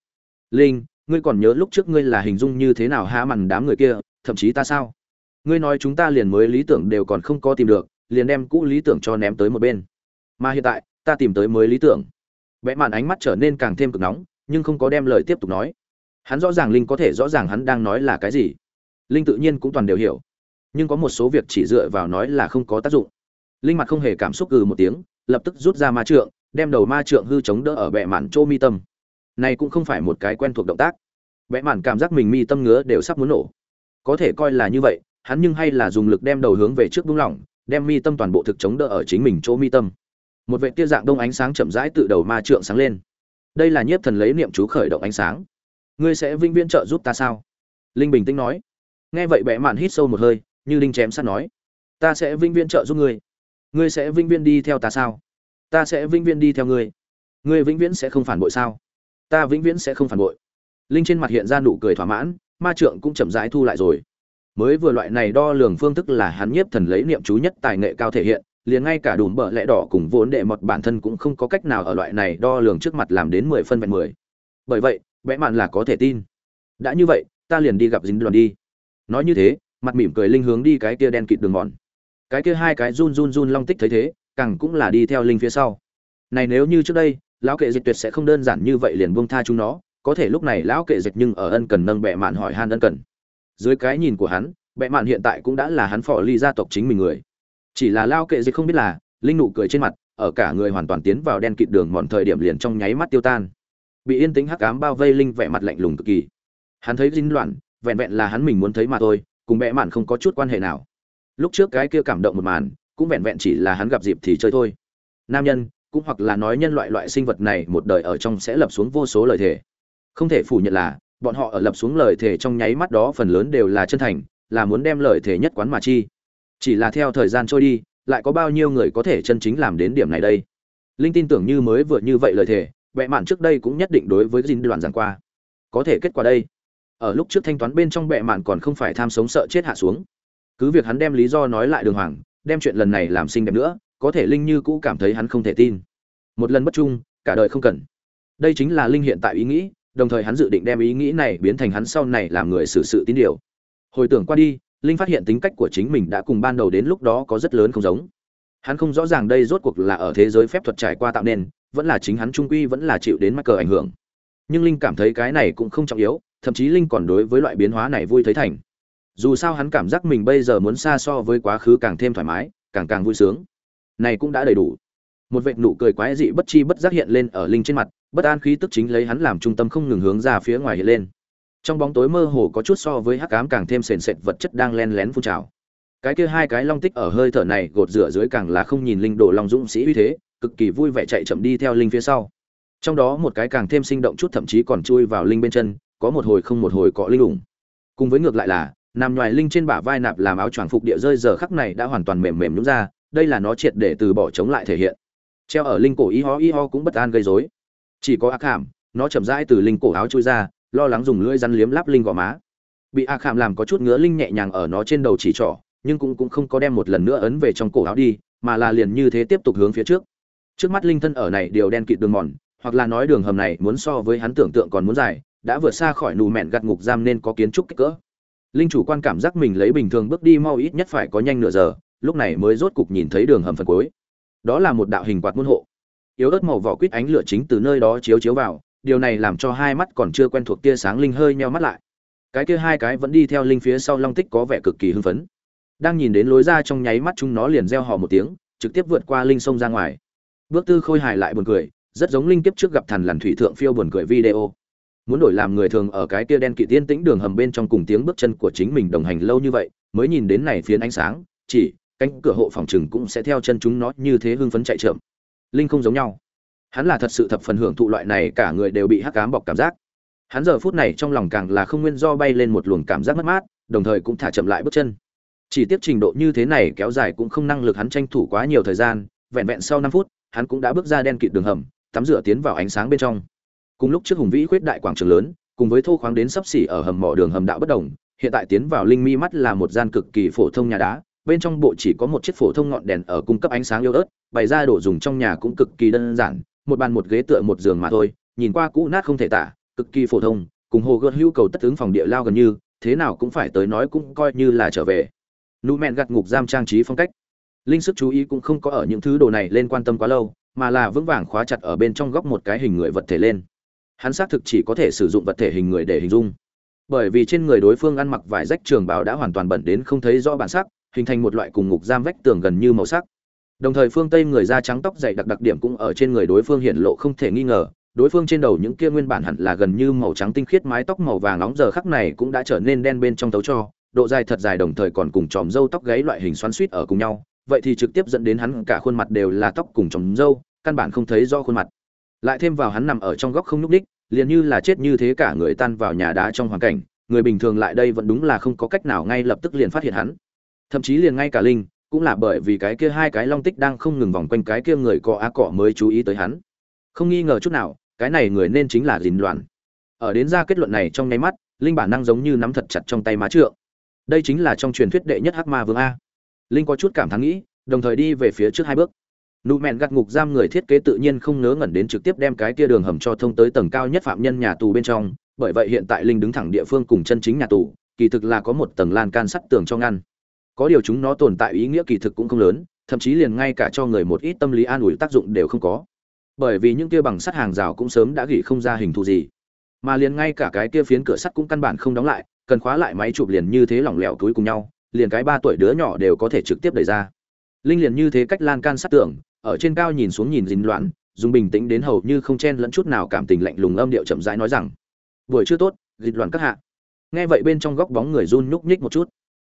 Speaker 1: Linh, ngươi còn nhớ lúc trước ngươi là hình dung như thế nào há mằn đám người kia, thậm chí ta sao? Ngươi nói chúng ta liền mới lý tưởng đều còn không có tìm được, liền đem cũ lý tưởng cho ném tới một bên. Mà hiện tại, ta tìm tới mới lý tưởng. Vẽ màn ánh mắt trở nên càng thêm cực nóng, nhưng không có đem lời tiếp tục nói. Hắn rõ ràng linh có thể rõ ràng hắn đang nói là cái gì. Linh tự nhiên cũng toàn đều hiểu. Nhưng có một số việc chỉ dựa vào nói là không có tác dụng linh mặt không hề cảm xúc gừ một tiếng, lập tức rút ra ma trượng, đem đầu ma trượng hư chống đỡ ở bệ mạn chỗ mi tâm. Này cũng không phải một cái quen thuộc động tác. Bệ mạn cảm giác mình mi tâm ngứa đều sắp muốn nổ. Có thể coi là như vậy, hắn nhưng hay là dùng lực đem đầu hướng về trước buông lỏng, đem mi tâm toàn bộ thực chống đỡ ở chính mình chỗ mi tâm. Một vệ tia dạng đông ánh sáng chậm rãi tự đầu ma trượng sáng lên. Đây là nhiếp thần lấy niệm chú khởi động ánh sáng. Ngươi sẽ vinh viễn trợ giúp ta sao? Linh bình tĩnh nói. Nghe vậy bệ mạn hít sâu một hơi, như linh chém sát nói. Ta sẽ vinh viễn trợ giúp ngươi ngươi sẽ vĩnh viễn đi theo ta sao? Ta sẽ vĩnh viễn đi theo ngươi. Ngươi vĩnh viễn sẽ không phản bội sao? Ta vĩnh viễn sẽ không phản bội. Linh trên mặt hiện ra nụ cười thỏa mãn, ma trượng cũng chậm rãi thu lại rồi. Mới vừa loại này đo lường phương thức là hắn nhiếp thần lấy niệm chú nhất tài nghệ cao thể hiện, liền ngay cả đùm bợ lẽ đỏ cùng vốn đệ mọt bản thân cũng không có cách nào ở loại này đo lường trước mặt làm đến mười phân vẹn mười. Bởi vậy vẽ mạn là có thể tin. Đã như vậy, ta liền đi gặp dính đoàn đi. Nói như thế, mặt mỉm cười linh hướng đi cái kia đen kịt đường mòn cái kia hai cái run run run long tích thấy thế, càng cũng là đi theo linh phía sau. Này nếu như trước đây, lão kệ dịch tuyệt sẽ không đơn giản như vậy liền buông tha chúng nó, có thể lúc này lão kệ dịch nhưng ở ân cần nâng bệ mạn hỏi han ân cần. Dưới cái nhìn của hắn, bệ mạn hiện tại cũng đã là hắn phò ly gia tộc chính mình người. Chỉ là lão kệ dịch không biết là, linh nụ cười trên mặt, ở cả người hoàn toàn tiến vào đen kịt đường mòn thời điểm liền trong nháy mắt tiêu tan. Bị yên tĩnh hắc ám bao vây linh vẻ mặt lạnh lùng cực kỳ. Hắn thấy dinh loạn, vẹn vẹn là hắn mình muốn thấy mà thôi, cùng bệ mạn không có chút quan hệ nào lúc trước cái kia cảm động một màn, cũng vẹn vẹn chỉ là hắn gặp dịp thì chơi thôi. Nam nhân, cũng hoặc là nói nhân loại loại sinh vật này một đời ở trong sẽ lập xuống vô số lời thề. Không thể phủ nhận là, bọn họ ở lập xuống lời thề trong nháy mắt đó phần lớn đều là chân thành, là muốn đem lời thề nhất quán mà chi. Chỉ là theo thời gian trôi đi, lại có bao nhiêu người có thể chân chính làm đến điểm này đây? Linh tin tưởng như mới vừa như vậy lời thề vẽ mạn trước đây cũng nhất định đối với dinh đoàn giảng qua. Có thể kết quả đây. Ở lúc trước thanh toán bên trong bệ mạn còn không phải tham sống sợ chết hạ xuống cứ việc hắn đem lý do nói lại đường hoàng, đem chuyện lần này làm xinh đẹp nữa, có thể linh như cũ cảm thấy hắn không thể tin. Một lần bất trung, cả đời không cần. Đây chính là linh hiện tại ý nghĩ, đồng thời hắn dự định đem ý nghĩ này biến thành hắn sau này làm người xử sự tín điều. Hồi tưởng qua đi, linh phát hiện tính cách của chính mình đã cùng ban đầu đến lúc đó có rất lớn không giống. Hắn không rõ ràng đây rốt cuộc là ở thế giới phép thuật trải qua tạo nên, vẫn là chính hắn trung quy vẫn là chịu đến mắc cờ ảnh hưởng. Nhưng linh cảm thấy cái này cũng không trọng yếu, thậm chí linh còn đối với loại biến hóa này vui thấy thành dù sao hắn cảm giác mình bây giờ muốn xa so với quá khứ càng thêm thoải mái, càng càng vui sướng. Này cũng đã đầy đủ. Một vệt nụ cười quái dị bất chi bất giác hiện lên ở linh trên mặt, bất an khí tức chính lấy hắn làm trung tâm không ngừng hướng ra phía ngoài hiện lên. Trong bóng tối mơ hồ có chút so với hắc ám càng thêm sền sệt vật chất đang len lén phun trào. Cái kia hai cái long tích ở hơi thở này gột rửa dưới càng là không nhìn linh đồ long dũng sĩ uy thế, cực kỳ vui vẻ chạy chậm đi theo linh phía sau. Trong đó một cái càng thêm sinh động chút thậm chí còn chui vào linh bên chân, có một hồi không một hồi cọ linh ủng. Cùng với ngược lại là nằm ngoài linh trên bả vai nạp làm áo choàng phục địa rơi giờ khắc này đã hoàn toàn mềm mềm nhúng ra, đây là nó triệt để từ bỏ chống lại thể hiện. Treo ở linh cổ y ho y ho cũng bất an gây rối. Chỉ có ác hàm nó chậm rãi từ linh cổ áo chui ra, lo lắng dùng lưỡi rắn liếm láp linh gò má. Bị ác hàm làm có chút ngứa linh nhẹ nhàng ở nó trên đầu chỉ trỏ, nhưng cũng cũng không có đem một lần nữa ấn về trong cổ áo đi, mà là liền như thế tiếp tục hướng phía trước. Trước mắt linh thân ở này đều đen kịt đường mòn, hoặc là nói đường hầm này muốn so với hắn tưởng tượng còn muốn dài, đã vượt xa khỏi nù mẹn gặt ngục giam nên có kiến trúc kích cỡ linh chủ quan cảm giác mình lấy bình thường bước đi mau ít nhất phải có nhanh nửa giờ, lúc này mới rốt cục nhìn thấy đường hầm phần cuối. Đó là một đạo hình quạt môn hộ. Yếu ớt màu vỏ quýt ánh lửa chính từ nơi đó chiếu chiếu vào, điều này làm cho hai mắt còn chưa quen thuộc tia sáng linh hơi nheo mắt lại. Cái kia hai cái vẫn đi theo linh phía sau long tích có vẻ cực kỳ hưng phấn. Đang nhìn đến lối ra trong nháy mắt chúng nó liền reo hò một tiếng, trực tiếp vượt qua linh sông ra ngoài. Bước tư khôi hài lại buồn cười, rất giống linh tiếp trước gặp thần lằn thủy thượng phiêu buồn cười video muốn đổi làm người thường ở cái kia đen kỵ tiên tĩnh đường hầm bên trong cùng tiếng bước chân của chính mình đồng hành lâu như vậy, mới nhìn đến này phiến ánh sáng, chỉ, cánh cửa hộ phòng trừng cũng sẽ theo chân chúng nó như thế hưng phấn chạy chậm. Linh không giống nhau. Hắn là thật sự thập phần hưởng thụ loại này, cả người đều bị hắc cám bọc cảm giác. Hắn giờ phút này trong lòng càng là không nguyên do bay lên một luồng cảm giác mất mát, đồng thời cũng thả chậm lại bước chân. Chỉ tiếp trình độ như thế này kéo dài cũng không năng lực hắn tranh thủ quá nhiều thời gian, vẹn vẹn sau năm phút, hắn cũng đã bước ra đen kịt đường hầm, tắm rửa tiến vào ánh sáng bên trong cùng lúc trước hùng vĩ khuyết đại quảng trường lớn, cùng với thô khoáng đến sấp xỉ ở hầm mỏ đường hầm đạo bất đồng, hiện tại tiến vào linh mi mắt là một gian cực kỳ phổ thông nhà đá, bên trong bộ chỉ có một chiếc phổ thông ngọn đèn ở cung cấp ánh sáng yếu ớt, bày ra đồ dùng trong nhà cũng cực kỳ đơn giản, một bàn một ghế tựa một giường mà thôi, nhìn qua cũ nát không thể tả, cực kỳ phổ thông, cùng hồ gợt hữu cầu tất tướng phòng địa lao gần như, thế nào cũng phải tới nói cũng coi như là trở về. Nụ mẹn gặt ngục giam trang trí phong cách. Linh sức chú ý cũng không có ở những thứ đồ này lên quan tâm quá lâu, mà là vững vàng khóa chặt ở bên trong góc một cái hình người vật thể lên hắn xác thực chỉ có thể sử dụng vật thể hình người để hình dung. Bởi vì trên người đối phương ăn mặc vải rách trường bào đã hoàn toàn bẩn đến không thấy rõ bản sắc, hình thành một loại cùng ngục giam vách tường gần như màu sắc. Đồng thời phương tây người da trắng tóc dày đặc đặc điểm cũng ở trên người đối phương hiện lộ không thể nghi ngờ, đối phương trên đầu những kia nguyên bản hẳn là gần như màu trắng tinh khiết mái tóc màu vàng nóng giờ khắc này cũng đã trở nên đen bên trong tấu cho, độ dài thật dài đồng thời còn cùng tròm râu tóc gáy loại hình xoắn suýt ở cùng nhau, vậy thì trực tiếp dẫn đến hắn cả khuôn mặt đều là tóc cùng tròm râu, căn bản không thấy do khuôn mặt lại thêm vào hắn nằm ở trong góc không nhúc đích liền như là chết như thế cả người tan vào nhà đá trong hoàn cảnh, người bình thường lại đây vẫn đúng là không có cách nào ngay lập tức liền phát hiện hắn. Thậm chí liền ngay cả linh, cũng là bởi vì cái kia hai cái long tích đang không ngừng vòng quanh cái kia người cọ á cọ mới chú ý tới hắn. Không nghi ngờ chút nào, cái này người nên chính là dìn loạn. Ở đến ra kết luận này trong nháy mắt, linh bản năng giống như nắm thật chặt trong tay má trượng. Đây chính là trong truyền thuyết đệ nhất hắc ma vương a. Linh có chút cảm thán nghĩ, đồng thời đi về phía trước hai bước nụ mẹn gặt ngục giam người thiết kế tự nhiên không ngớ ngẩn đến trực tiếp đem cái kia đường hầm cho thông tới tầng cao nhất phạm nhân nhà tù bên trong, bởi vậy hiện tại linh đứng thẳng địa phương cùng chân chính nhà tù, kỳ thực là có một tầng lan can sắt tường cho ngăn. Có điều chúng nó tồn tại ý nghĩa kỳ thực cũng không lớn, thậm chí liền ngay cả cho người một ít tâm lý an ủi tác dụng đều không có. Bởi vì những kia bằng sắt hàng rào cũng sớm đã gỉ không ra hình thù gì. Mà liền ngay cả cái kia phiến cửa sắt cũng căn bản không đóng lại, cần khóa lại máy chụp liền như thế lỏng lẻo túi cùng nhau, liền cái ba tuổi đứa nhỏ đều có thể trực tiếp đẩy ra linh liền như thế cách lan can sát tưởng, ở trên cao nhìn xuống nhìn dính loạn dùng bình tĩnh đến hầu như không chen lẫn chút nào cảm tình lạnh lùng âm điệu chậm rãi nói rằng buổi chưa tốt dịch loạn các hạ. Nghe vậy bên trong góc bóng người run nhúc nhích một chút.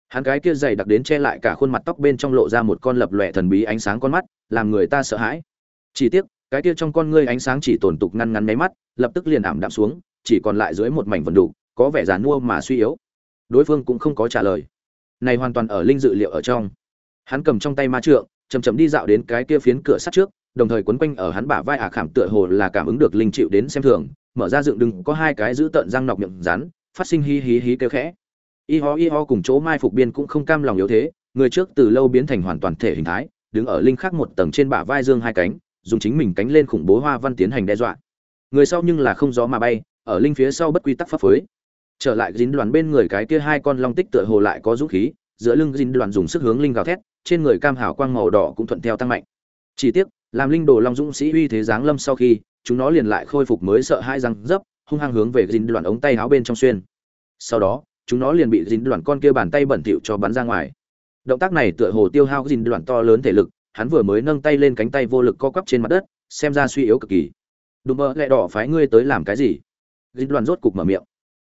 Speaker 1: Hắn cái kia dày đặc đến che lại cả khuôn mặt tóc bên trong lộ ra một con lập lòe thần bí ánh sáng con mắt làm người ta sợ hãi. Chỉ tiếc cái kia trong con ngươi ánh sáng chỉ tồn tục ngăn ngắn mấy mắt lập tức liền ảm đạm xuống chỉ còn lại dưới một mảnh vần đủ có vẻ giàn mua mà suy yếu. Đối phương cũng không có trả lời. Này hoàn toàn ở linh dự liệu ở trong hắn cầm trong tay ma trượng chầm chậm đi dạo đến cái kia phiến cửa sắt trước, đồng thời quấn quanh ở hắn bả vai ả khảm tựa hồ là cảm ứng được linh chịu đến xem thường, mở ra dựng đừng có hai cái giữ tận răng nọc miệng rắn, phát sinh hí hí hí kêu khẽ. Y ho y ho cùng chỗ mai phục biên cũng không cam lòng yếu thế, người trước từ lâu biến thành hoàn toàn thể hình thái, đứng ở linh khác một tầng trên bả vai dương hai cánh, dùng chính mình cánh lên khủng bố hoa văn tiến hành đe dọa. Người sau nhưng là không gió mà bay, ở linh phía sau bất quy tắc pháp phối. Trở lại dính đoàn bên người cái kia hai con long tích tựa hồ lại có dũng khí giữa lưng dinh đoàn dùng sức hướng linh gào thét, trên người cam hảo quang màu đỏ cũng thuận theo tăng mạnh. Chỉ tiếc, làm linh đồ long dũng sĩ uy thế giáng lâm sau khi, chúng nó liền lại khôi phục mới sợ hai răng dấp, hung hăng hướng về dinh đoàn ống tay áo bên trong xuyên. Sau đó, chúng nó liền bị dinh đoàn con kia bàn tay bẩn thỉu cho bắn ra ngoài. Động tác này tựa hồ tiêu hao dinh đoàn to lớn thể lực, hắn vừa mới nâng tay lên cánh tay vô lực co quắp trên mặt đất, xem ra suy yếu cực kỳ. Đùm bơ lẹ đỏ phái ngươi tới làm cái gì? Dinh đoàn rốt cục mở miệng.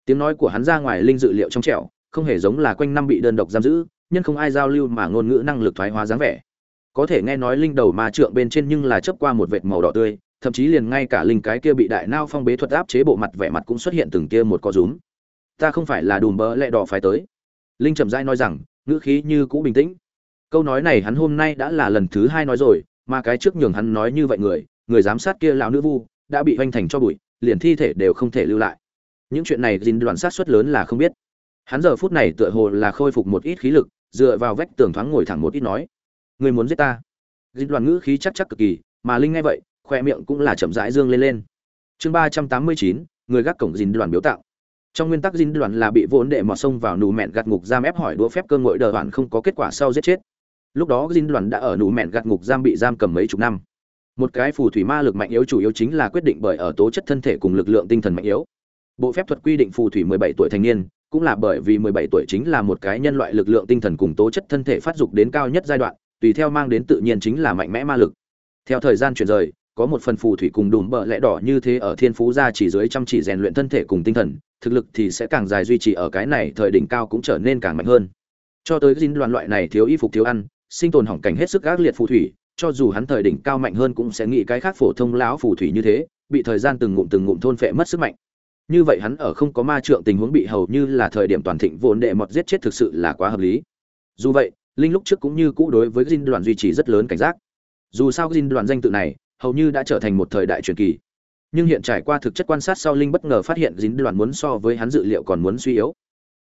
Speaker 1: Tiếng nói của hắn ra ngoài linh dự liệu trong trẻo không hề giống là quanh năm bị đơn độc giam giữ, nhân không ai giao lưu mà ngôn ngữ năng lực thoái hóa dáng vẻ. Có thể nghe nói linh đầu ma trượng bên trên nhưng là chấp qua một vệt màu đỏ tươi, thậm chí liền ngay cả linh cái kia bị đại nao phong bế thuật áp chế bộ mặt vẻ mặt cũng xuất hiện từng kia một co rúm. Ta không phải là đùm bơ lẹ đỏ phải tới. Linh chậm rãi nói rằng, ngữ khí như cũ bình tĩnh. Câu nói này hắn hôm nay đã là lần thứ hai nói rồi, mà cái trước nhường hắn nói như vậy người người giám sát kia lão nữ vu, đã bị hoành thành cho bụi, liền thi thể đều không thể lưu lại. Những chuyện này dinh đoàn sát suất lớn là không biết hắn giờ phút này tựa hồ là khôi phục một ít khí lực, dựa vào vách tường thoáng ngồi thẳng một ít nói người muốn giết ta? Dịch đoàn ngữ khí chắc chắc cực kỳ, mà linh nghe vậy, khoe miệng cũng là chậm rãi dương lên lên. Chương ba trăm tám mươi chín, người gác cổng dinh đoàn biểu tạo. Trong nguyên tắc dinh đoàn là bị vốn đệ mọt sông vào nụ mẹn gạt ngục giam ép hỏi đũa phép cơ ngội đờ đoạn không có kết quả sau giết chết. Lúc đó dinh đoàn đã ở nụ mẹn gạt ngục giam bị giam cầm mấy chục năm. Một cái phù thủy ma lực mạnh yếu chủ yếu chính là quyết định bởi ở tố chất thân thể cùng lực lượng tinh thần mạnh yếu. Bộ phép thuật quy định phù thủy 17 tuổi thành niên cũng là bởi vì 17 tuổi chính là một cái nhân loại lực lượng tinh thần cùng tố chất thân thể phát dục đến cao nhất giai đoạn, tùy theo mang đến tự nhiên chính là mạnh mẽ ma lực. Theo thời gian chuyển rời, có một phần phù thủy cùng đùm bờ lẽ đỏ như thế ở thiên phú gia chỉ dưới chăm chỉ rèn luyện thân thể cùng tinh thần, thực lực thì sẽ càng dài duy trì ở cái này thời đỉnh cao cũng trở nên càng mạnh hơn. Cho tới dính đoàn loại này thiếu y phục thiếu ăn, sinh tồn hỏng cảnh hết sức ác liệt phù thủy, cho dù hắn thời đỉnh cao mạnh hơn cũng sẽ nghĩ cái khác phổ thông lão phù thủy như thế, bị thời gian từng ngụm từng ngụm thôn phệ mất sức mạnh như vậy hắn ở không có ma trượng tình huống bị hầu như là thời điểm toàn thịnh vốn đệ mọt giết chết thực sự là quá hợp lý. Dù vậy, linh lúc trước cũng như cũ đối với dinh đoàn duy trì rất lớn cảnh giác. Dù sao dinh đoàn danh tự này hầu như đã trở thành một thời đại truyền kỳ. Nhưng hiện trải qua thực chất quan sát sau linh bất ngờ phát hiện dính đoàn muốn so với hắn dự liệu còn muốn suy yếu.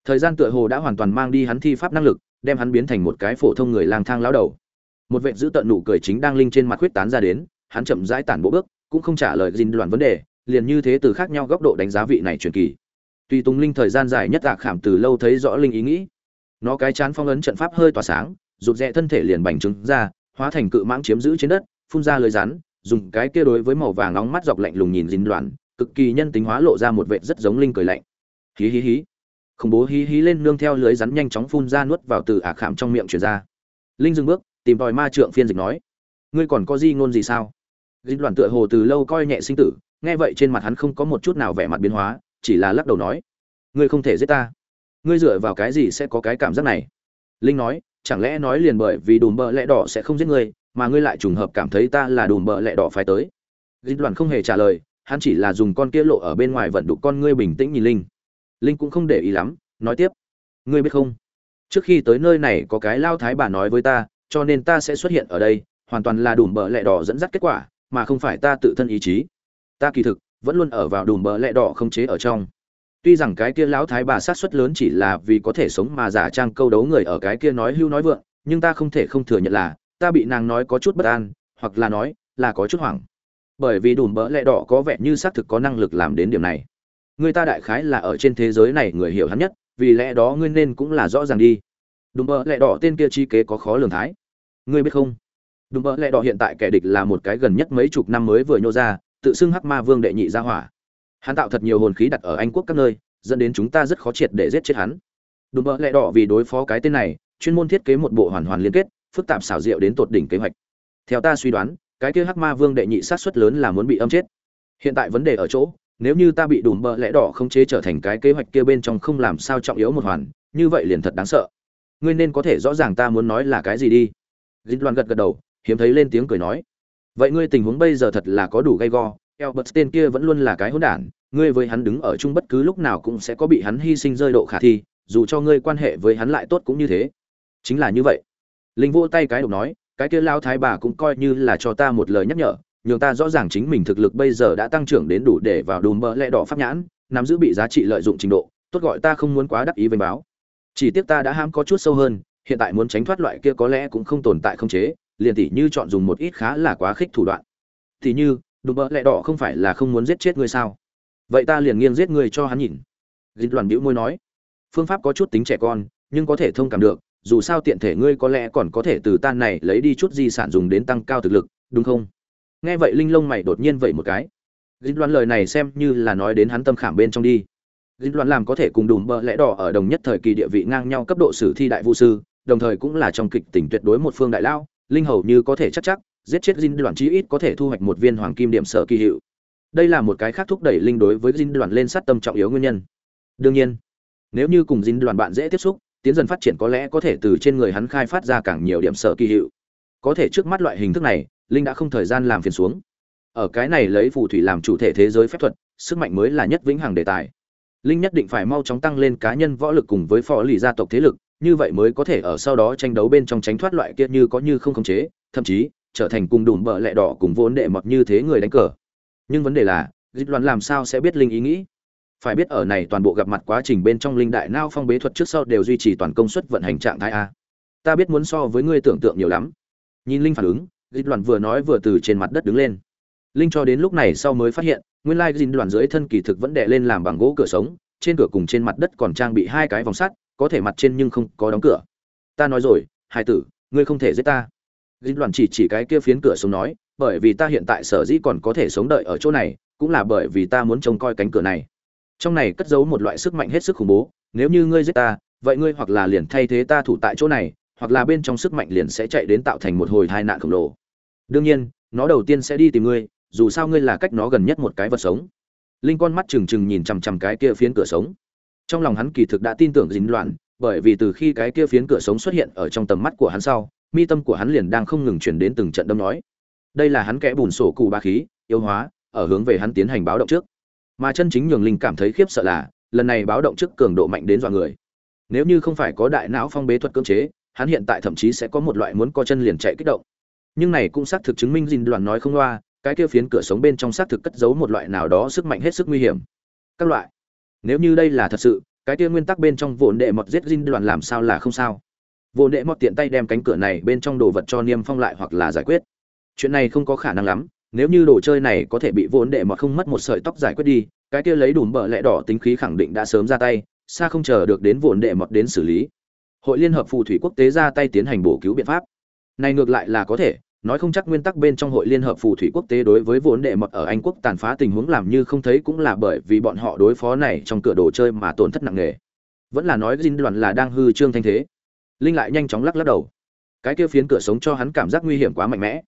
Speaker 1: Thời gian tựa hồ đã hoàn toàn mang đi hắn thi pháp năng lực, đem hắn biến thành một cái phổ thông người lang thang lão đầu. Một vệ giữ tận nụ cười chính đang linh trên mặt huyết tán ra đến, hắn chậm rãi tản bộ bước, cũng không trả lời dính đoàn vấn đề liền như thế từ khác nhau góc độ đánh giá vị này truyền kỳ. Tuy tùng linh thời gian dài nhất tạ khảm từ lâu thấy rõ linh ý nghĩ. Nó cái chán phong ấn trận pháp hơi tỏa sáng, rụt rẽ thân thể liền bành trứng ra, hóa thành cự mãng chiếm giữ trên đất, phun ra lưới rắn, dùng cái kia đối với màu vàng nóng mắt dọc lạnh lùng nhìn dính đoàn cực kỳ nhân tính hóa lộ ra một vệ rất giống linh cười lạnh. Hí hí hí. Khủng bố hí hí lên nương theo lưới rắn nhanh chóng phun ra nuốt vào từ ả khảm trong miệng truyền ra. Linh dừng bước, tìm tòi ma trượng phiên dịch nói. Ngươi còn có gì ngôn gì sao? Dính đoàn tựa hồ từ lâu coi nhẹ sinh tử nghe vậy trên mặt hắn không có một chút nào vẻ mặt biến hóa, chỉ là lắc đầu nói, ngươi không thể giết ta. Ngươi dựa vào cái gì sẽ có cái cảm giác này? Linh nói, chẳng lẽ nói liền bởi vì đùm bợ lẽ đỏ sẽ không giết ngươi, mà ngươi lại trùng hợp cảm thấy ta là đùm bợ lẽ đỏ phải tới? Linh đoàn không hề trả lời, hắn chỉ là dùng con kia lộ ở bên ngoài vận đục con ngươi bình tĩnh nhìn linh. Linh cũng không để ý lắm, nói tiếp, ngươi biết không? Trước khi tới nơi này có cái lao thái bà nói với ta, cho nên ta sẽ xuất hiện ở đây, hoàn toàn là đùm bợ lẽ đỏ dẫn dắt kết quả, mà không phải ta tự thân ý chí ta kỳ thực, vẫn luôn ở vào đùm bờ lẹ đỏ không chế ở trong. Tuy rằng cái kia lão thái bà sát suất lớn chỉ là vì có thể sống mà giả trang câu đấu người ở cái kia nói hưu nói vượng, nhưng ta không thể không thừa nhận là, ta bị nàng nói có chút bất an, hoặc là nói là có chút hoảng. Bởi vì đùm bỡ lẹ đỏ có vẻ như xác thực có năng lực làm đến điểm này. Người ta đại khái là ở trên thế giới này người hiểu hắn nhất, vì lẽ đó ngươi nên cũng là rõ ràng đi. Đùm bỡ lẹ đỏ tên kia chi kế có khó lường thái. Ngươi biết không? Đùm bỡ lẹ đỏ hiện tại kẻ địch là một cái gần nhất mấy chục năm mới vừa nhô ra tự xưng hắc ma vương đệ nhị gia hỏa. Hắn tạo thật nhiều hồn khí đặt ở anh quốc các nơi, dẫn đến chúng ta rất khó triệt để giết chết hắn. Đùm bỡ lẹ đỏ vì đối phó cái tên này, chuyên môn thiết kế một bộ hoàn hoàn liên kết, phức tạp xảo diệu đến tột đỉnh kế hoạch. Theo ta suy đoán, cái kia hắc ma vương đệ nhị sát suất lớn là muốn bị âm chết. Hiện tại vấn đề ở chỗ, nếu như ta bị đùm bỡ lẽ đỏ không chế trở thành cái kế hoạch kia bên trong không làm sao trọng yếu một hoàn, như vậy liền thật đáng sợ. Ngươi nên có thể rõ ràng ta muốn nói là cái gì đi. Dịch loan gật gật đầu, hiếm thấy lên tiếng cười nói vậy ngươi tình huống bây giờ thật là có đủ gay go. Elbert tên kia vẫn luôn là cái hỗn đản. Ngươi với hắn đứng ở chung bất cứ lúc nào cũng sẽ có bị hắn hy sinh rơi độ khả thi. Dù cho ngươi quan hệ với hắn lại tốt cũng như thế. Chính là như vậy. Linh vỗ tay cái độc nói, cái kia lao thái bà cũng coi như là cho ta một lời nhắc nhở. Nhường ta rõ ràng chính mình thực lực bây giờ đã tăng trưởng đến đủ để vào đùm bỡ lẽ đỏ pháp nhãn, nắm giữ bị giá trị lợi dụng trình độ. Tốt gọi ta không muốn quá đắc ý vênh báo. Chỉ tiếc ta đã ham có chút sâu hơn, hiện tại muốn tránh thoát loại kia có lẽ cũng không tồn tại không chế liền tỷ như chọn dùng một ít khá là quá khích thủ đoạn. Tỷ như, đùm bỡ lẹ đỏ không phải là không muốn giết chết ngươi sao? Vậy ta liền nghiêng giết ngươi cho hắn nhìn. Dịch đoàn bĩu môi nói, phương pháp có chút tính trẻ con, nhưng có thể thông cảm được, dù sao tiện thể ngươi có lẽ còn có thể từ tan này lấy đi chút di sản dùng đến tăng cao thực lực, đúng không? Nghe vậy linh lông mày đột nhiên vậy một cái. Dịch đoàn lời này xem như là nói đến hắn tâm khảm bên trong đi. Dịch đoàn làm có thể cùng đùm bỡ lẽ đỏ ở đồng nhất thời kỳ địa vị ngang nhau cấp độ sử thi đại vũ sư, đồng thời cũng là trong kịch tỉnh tuyệt đối một phương đại lao linh hầu như có thể chắc chắc, giết chết dinh đoàn chí ít có thể thu hoạch một viên hoàng kim điểm sở kỳ hiệu. Đây là một cái khác thúc đẩy linh đối với dinh đoàn lên sát tâm trọng yếu nguyên nhân. Đương nhiên, nếu như cùng dinh đoàn bạn dễ tiếp xúc, tiến dần phát triển có lẽ có thể từ trên người hắn khai phát ra càng nhiều điểm sở kỳ hiệu. Có thể trước mắt loại hình thức này, linh đã không thời gian làm phiền xuống. Ở cái này lấy phù thủy làm chủ thể thế giới phép thuật, sức mạnh mới là nhất vĩnh hằng đề tài. Linh nhất định phải mau chóng tăng lên cá nhân võ lực cùng với phò lì gia tộc thế lực như vậy mới có thể ở sau đó tranh đấu bên trong tránh thoát loại kia như có như không khống chế, thậm chí trở thành cùng đùm bờ lẹ đỏ cùng vốn đệ mọt như thế người đánh cờ. Nhưng vấn đề là dịch Loan làm sao sẽ biết linh ý nghĩ? Phải biết ở này toàn bộ gặp mặt quá trình bên trong linh đại nao phong bế thuật trước sau đều duy trì toàn công suất vận hành trạng thái a. Ta biết muốn so với ngươi tưởng tượng nhiều lắm. Nhìn linh phản ứng dịch Loan vừa nói vừa từ trên mặt đất đứng lên. Linh cho đến lúc này sau mới phát hiện, nguyên lai Dịch đoàn dưới thân kỳ thực vẫn đè lên làm bằng gỗ cửa sống, trên cửa cùng trên mặt đất còn trang bị hai cái vòng sắt có thể mặt trên nhưng không có đóng cửa. Ta nói rồi hai tử, ngươi không thể giết ta. Dìn đoàn chỉ chỉ cái kia phiến cửa sống nói, bởi vì ta hiện tại sở dĩ còn có thể sống đợi ở chỗ này, cũng là bởi vì ta muốn trông coi cánh cửa này. Trong này cất giấu một loại sức mạnh hết sức khủng bố, nếu như ngươi giết ta, vậy ngươi hoặc là liền thay thế ta thủ tại chỗ này, hoặc là bên trong sức mạnh liền sẽ chạy đến tạo thành một hồi tai nạn khổng lồ. Đương nhiên, nó đầu tiên sẽ đi tìm ngươi, dù sao ngươi là cách nó gần nhất một cái vật sống. Linh con mắt trừng trừng nhìn chằm chằm cái kia phiến cửa sống trong lòng hắn kỳ thực đã tin tưởng dính loạn, bởi vì từ khi cái kia phiến cửa sống xuất hiện ở trong tầm mắt của hắn sau, mi tâm của hắn liền đang không ngừng chuyển đến từng trận đâm nói. Đây là hắn kẽ bùn sổ cụ ba khí yêu hóa, ở hướng về hắn tiến hành báo động trước. Mà chân chính nhường linh cảm thấy khiếp sợ là, lần này báo động trước cường độ mạnh đến dọa người. Nếu như không phải có đại não phong bế thuật cưỡng chế, hắn hiện tại thậm chí sẽ có một loại muốn co chân liền chạy kích động. Nhưng này cũng xác thực chứng minh dìn đoàn nói không loa, cái kia phiến cửa sống bên trong xác thực cất giấu một loại nào đó sức mạnh hết sức nguy hiểm. Các loại nếu như đây là thật sự, cái kia nguyên tắc bên trong vồn đệ mọt giết dinh đoàn làm sao là không sao? Vồn đệ mọt tiện tay đem cánh cửa này bên trong đồ vật cho niêm phong lại hoặc là giải quyết. Chuyện này không có khả năng lắm, nếu như đồ chơi này có thể bị vốn đệ mọt không mất một sợi tóc giải quyết đi, cái kia lấy đùm bợ lẽ đỏ tính khí khẳng định đã sớm ra tay, xa không chờ được đến vồn đệ mọt đến xử lý. Hội liên hợp phù thủy quốc tế ra tay tiến hành bổ cứu biện pháp. Này ngược lại là có thể nói không chắc nguyên tắc bên trong hội liên hợp phù thủy quốc tế đối với vốn đệ mật ở anh quốc tàn phá tình huống làm như không thấy cũng là bởi vì bọn họ đối phó này trong cửa đồ chơi mà tổn thất nặng nề. Vẫn là nói dinh đoàn là đang hư trương thanh thế. Linh lại nhanh chóng lắc lắc đầu. Cái kia phiến cửa sống cho hắn cảm giác nguy hiểm quá mạnh mẽ.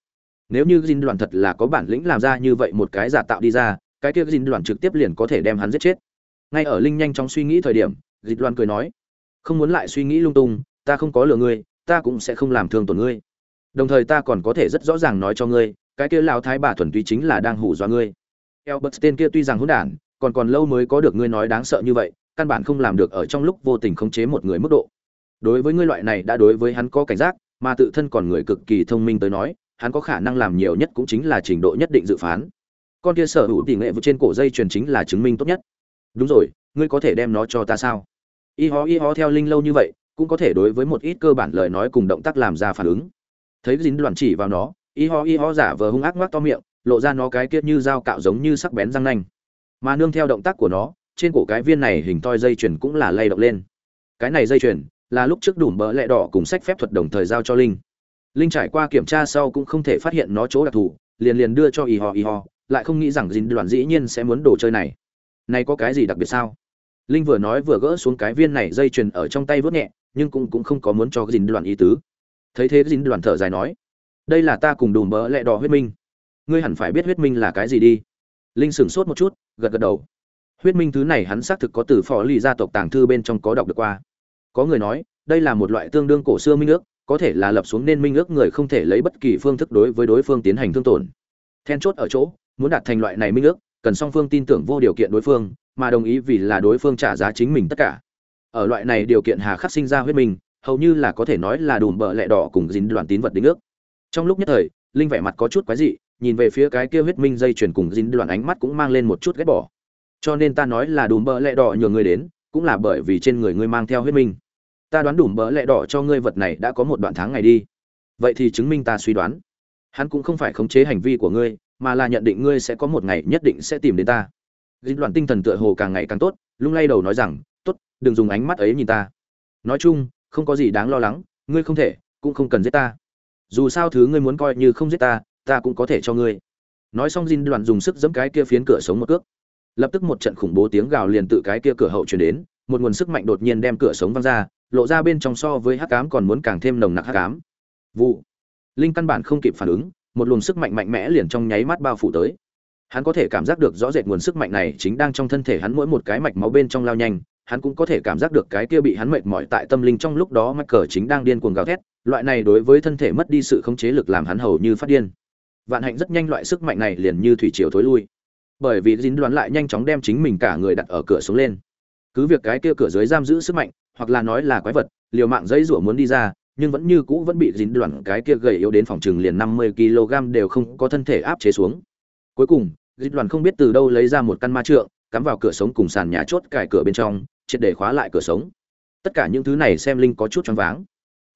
Speaker 1: Nếu như dinh đoàn thật là có bản lĩnh làm ra như vậy một cái giả tạo đi ra, cái kia dinh đoàn trực tiếp liền có thể đem hắn giết chết. Ngay ở linh nhanh chóng suy nghĩ thời điểm dịch đoàn cười nói, không muốn lại suy nghĩ lung tung, ta không có lừa ngươi, ta cũng sẽ không làm thương tổn ngươi đồng thời ta còn có thể rất rõ ràng nói cho ngươi, cái kia lão thái bà thuần túy chính là đang hù dọa ngươi. Elbert tên kia tuy rằng hỗn đản, còn còn lâu mới có được ngươi nói đáng sợ như vậy, căn bản không làm được ở trong lúc vô tình khống chế một người mức độ. Đối với ngươi loại này đã đối với hắn có cảnh giác, mà tự thân còn người cực kỳ thông minh tới nói, hắn có khả năng làm nhiều nhất cũng chính là trình độ nhất định dự phán. Con kia sở hữu tỷ nghệ vượt trên cổ dây truyền chính là chứng minh tốt nhất. Đúng rồi, ngươi có thể đem nó cho ta sao? Y ho y ho theo linh lâu như vậy, cũng có thể đối với một ít cơ bản lời nói cùng động tác làm ra phản ứng thấy dính đoàn chỉ vào nó, y ho y ho giả vờ hung ác ngoác to miệng, lộ ra nó cái kiết như dao cạo giống như sắc bén răng nanh. Mà nương theo động tác của nó, trên cổ cái viên này hình toi dây chuyền cũng là lay động lên. Cái này dây chuyền là lúc trước đủ bỡ lẹ đỏ cùng sách phép thuật đồng thời giao cho linh. Linh trải qua kiểm tra sau cũng không thể phát hiện nó chỗ đặc thù, liền liền đưa cho y ho y ho, lại không nghĩ rằng dính đoàn dĩ nhiên sẽ muốn đồ chơi này. Này có cái gì đặc biệt sao? Linh vừa nói vừa gỡ xuống cái viên này dây chuyền ở trong tay vớt nhẹ, nhưng cũng cũng không có muốn cho dính đoàn ý tứ thấy thế dính đoàn thở dài nói, đây là ta cùng đùm bỡ lẹ đỏ huyết minh. Ngươi hẳn phải biết huyết minh là cái gì đi. Linh sửng sốt một chút, gật gật đầu. Huyết minh thứ này hắn xác thực có từ phò lì gia tộc tàng thư bên trong có đọc được qua. Có người nói, đây là một loại tương đương cổ xưa minh ước, có thể là lập xuống nên minh ước người không thể lấy bất kỳ phương thức đối với đối phương tiến hành thương tổn. Then chốt ở chỗ, muốn đạt thành loại này minh ước, cần song phương tin tưởng vô điều kiện đối phương, mà đồng ý vì là đối phương trả giá chính mình tất cả. Ở loại này điều kiện hà khắc sinh ra huyết minh hầu như là có thể nói là đùm bợ lẹ đỏ cùng dính đoàn tín vật đính ước. Trong lúc nhất thời, linh vẻ mặt có chút quái dị, nhìn về phía cái kia huyết minh dây chuyển cùng dính đoàn ánh mắt cũng mang lên một chút ghét bỏ. Cho nên ta nói là đùm bợ lẹ đỏ nhờ người đến, cũng là bởi vì trên người ngươi mang theo huyết minh. Ta đoán đùm bợ lẹ đỏ cho ngươi vật này đã có một đoạn tháng ngày đi. Vậy thì chứng minh ta suy đoán. Hắn cũng không phải khống chế hành vi của ngươi, mà là nhận định ngươi sẽ có một ngày nhất định sẽ tìm đến ta. Dính đoàn tinh thần tựa hồ càng ngày càng tốt, lung lay đầu nói rằng, tốt, đừng dùng ánh mắt ấy nhìn ta. Nói chung không có gì đáng lo lắng, ngươi không thể, cũng không cần giết ta. Dù sao thứ ngươi muốn coi như không giết ta ta cũng có thể cho ngươi. Nói xong Jin đoàn dùng sức giẫm cái kia phiến cửa sống một cước. Lập tức một trận khủng bố tiếng gào liền tự cái kia cửa hậu truyền đến, một nguồn sức mạnh đột nhiên đem cửa sống văng ra, lộ ra bên trong so với hắc cám còn muốn càng thêm nồng nặc hắc cám vụ. Linh căn bản không kịp phản ứng, một luồng sức mạnh mạnh mẽ liền trong nháy mắt bao phủ tới. Hắn có thể cảm giác được rõ rệt nguồn sức mạnh này chính đang trong thân thể hắn mỗi một cái mạch máu bên trong lao nhanh hắn cũng có thể cảm giác được cái kia bị hắn mệt mỏi tại tâm linh trong lúc đó mắc cờ chính đang điên cuồng gào thét, loại này đối với thân thể mất đi sự khống chế lực làm hắn hầu như phát điên. Vạn hạnh rất nhanh loại sức mạnh này liền như thủy triều thối lui. Bởi vì dính đoán lại nhanh chóng đem chính mình cả người đặt ở cửa xuống lên. Cứ việc cái kia cửa dưới giam giữ sức mạnh, hoặc là nói là quái vật liều mạng dãy rủa muốn đi ra nhưng vẫn như cũ vẫn bị dính đoạn cái kia gầy yếu đến phòng trừng liền 50 kg đều không có thân thể áp chế xuống. Cuối cùng, dính đoạn không biết từ đâu lấy ra một căn ma trượng, cắm vào cửa sống cùng sàn nhà chốt cài cửa bên trong, triệt để khóa lại cửa sống. Tất cả những thứ này xem Linh có chút choáng váng.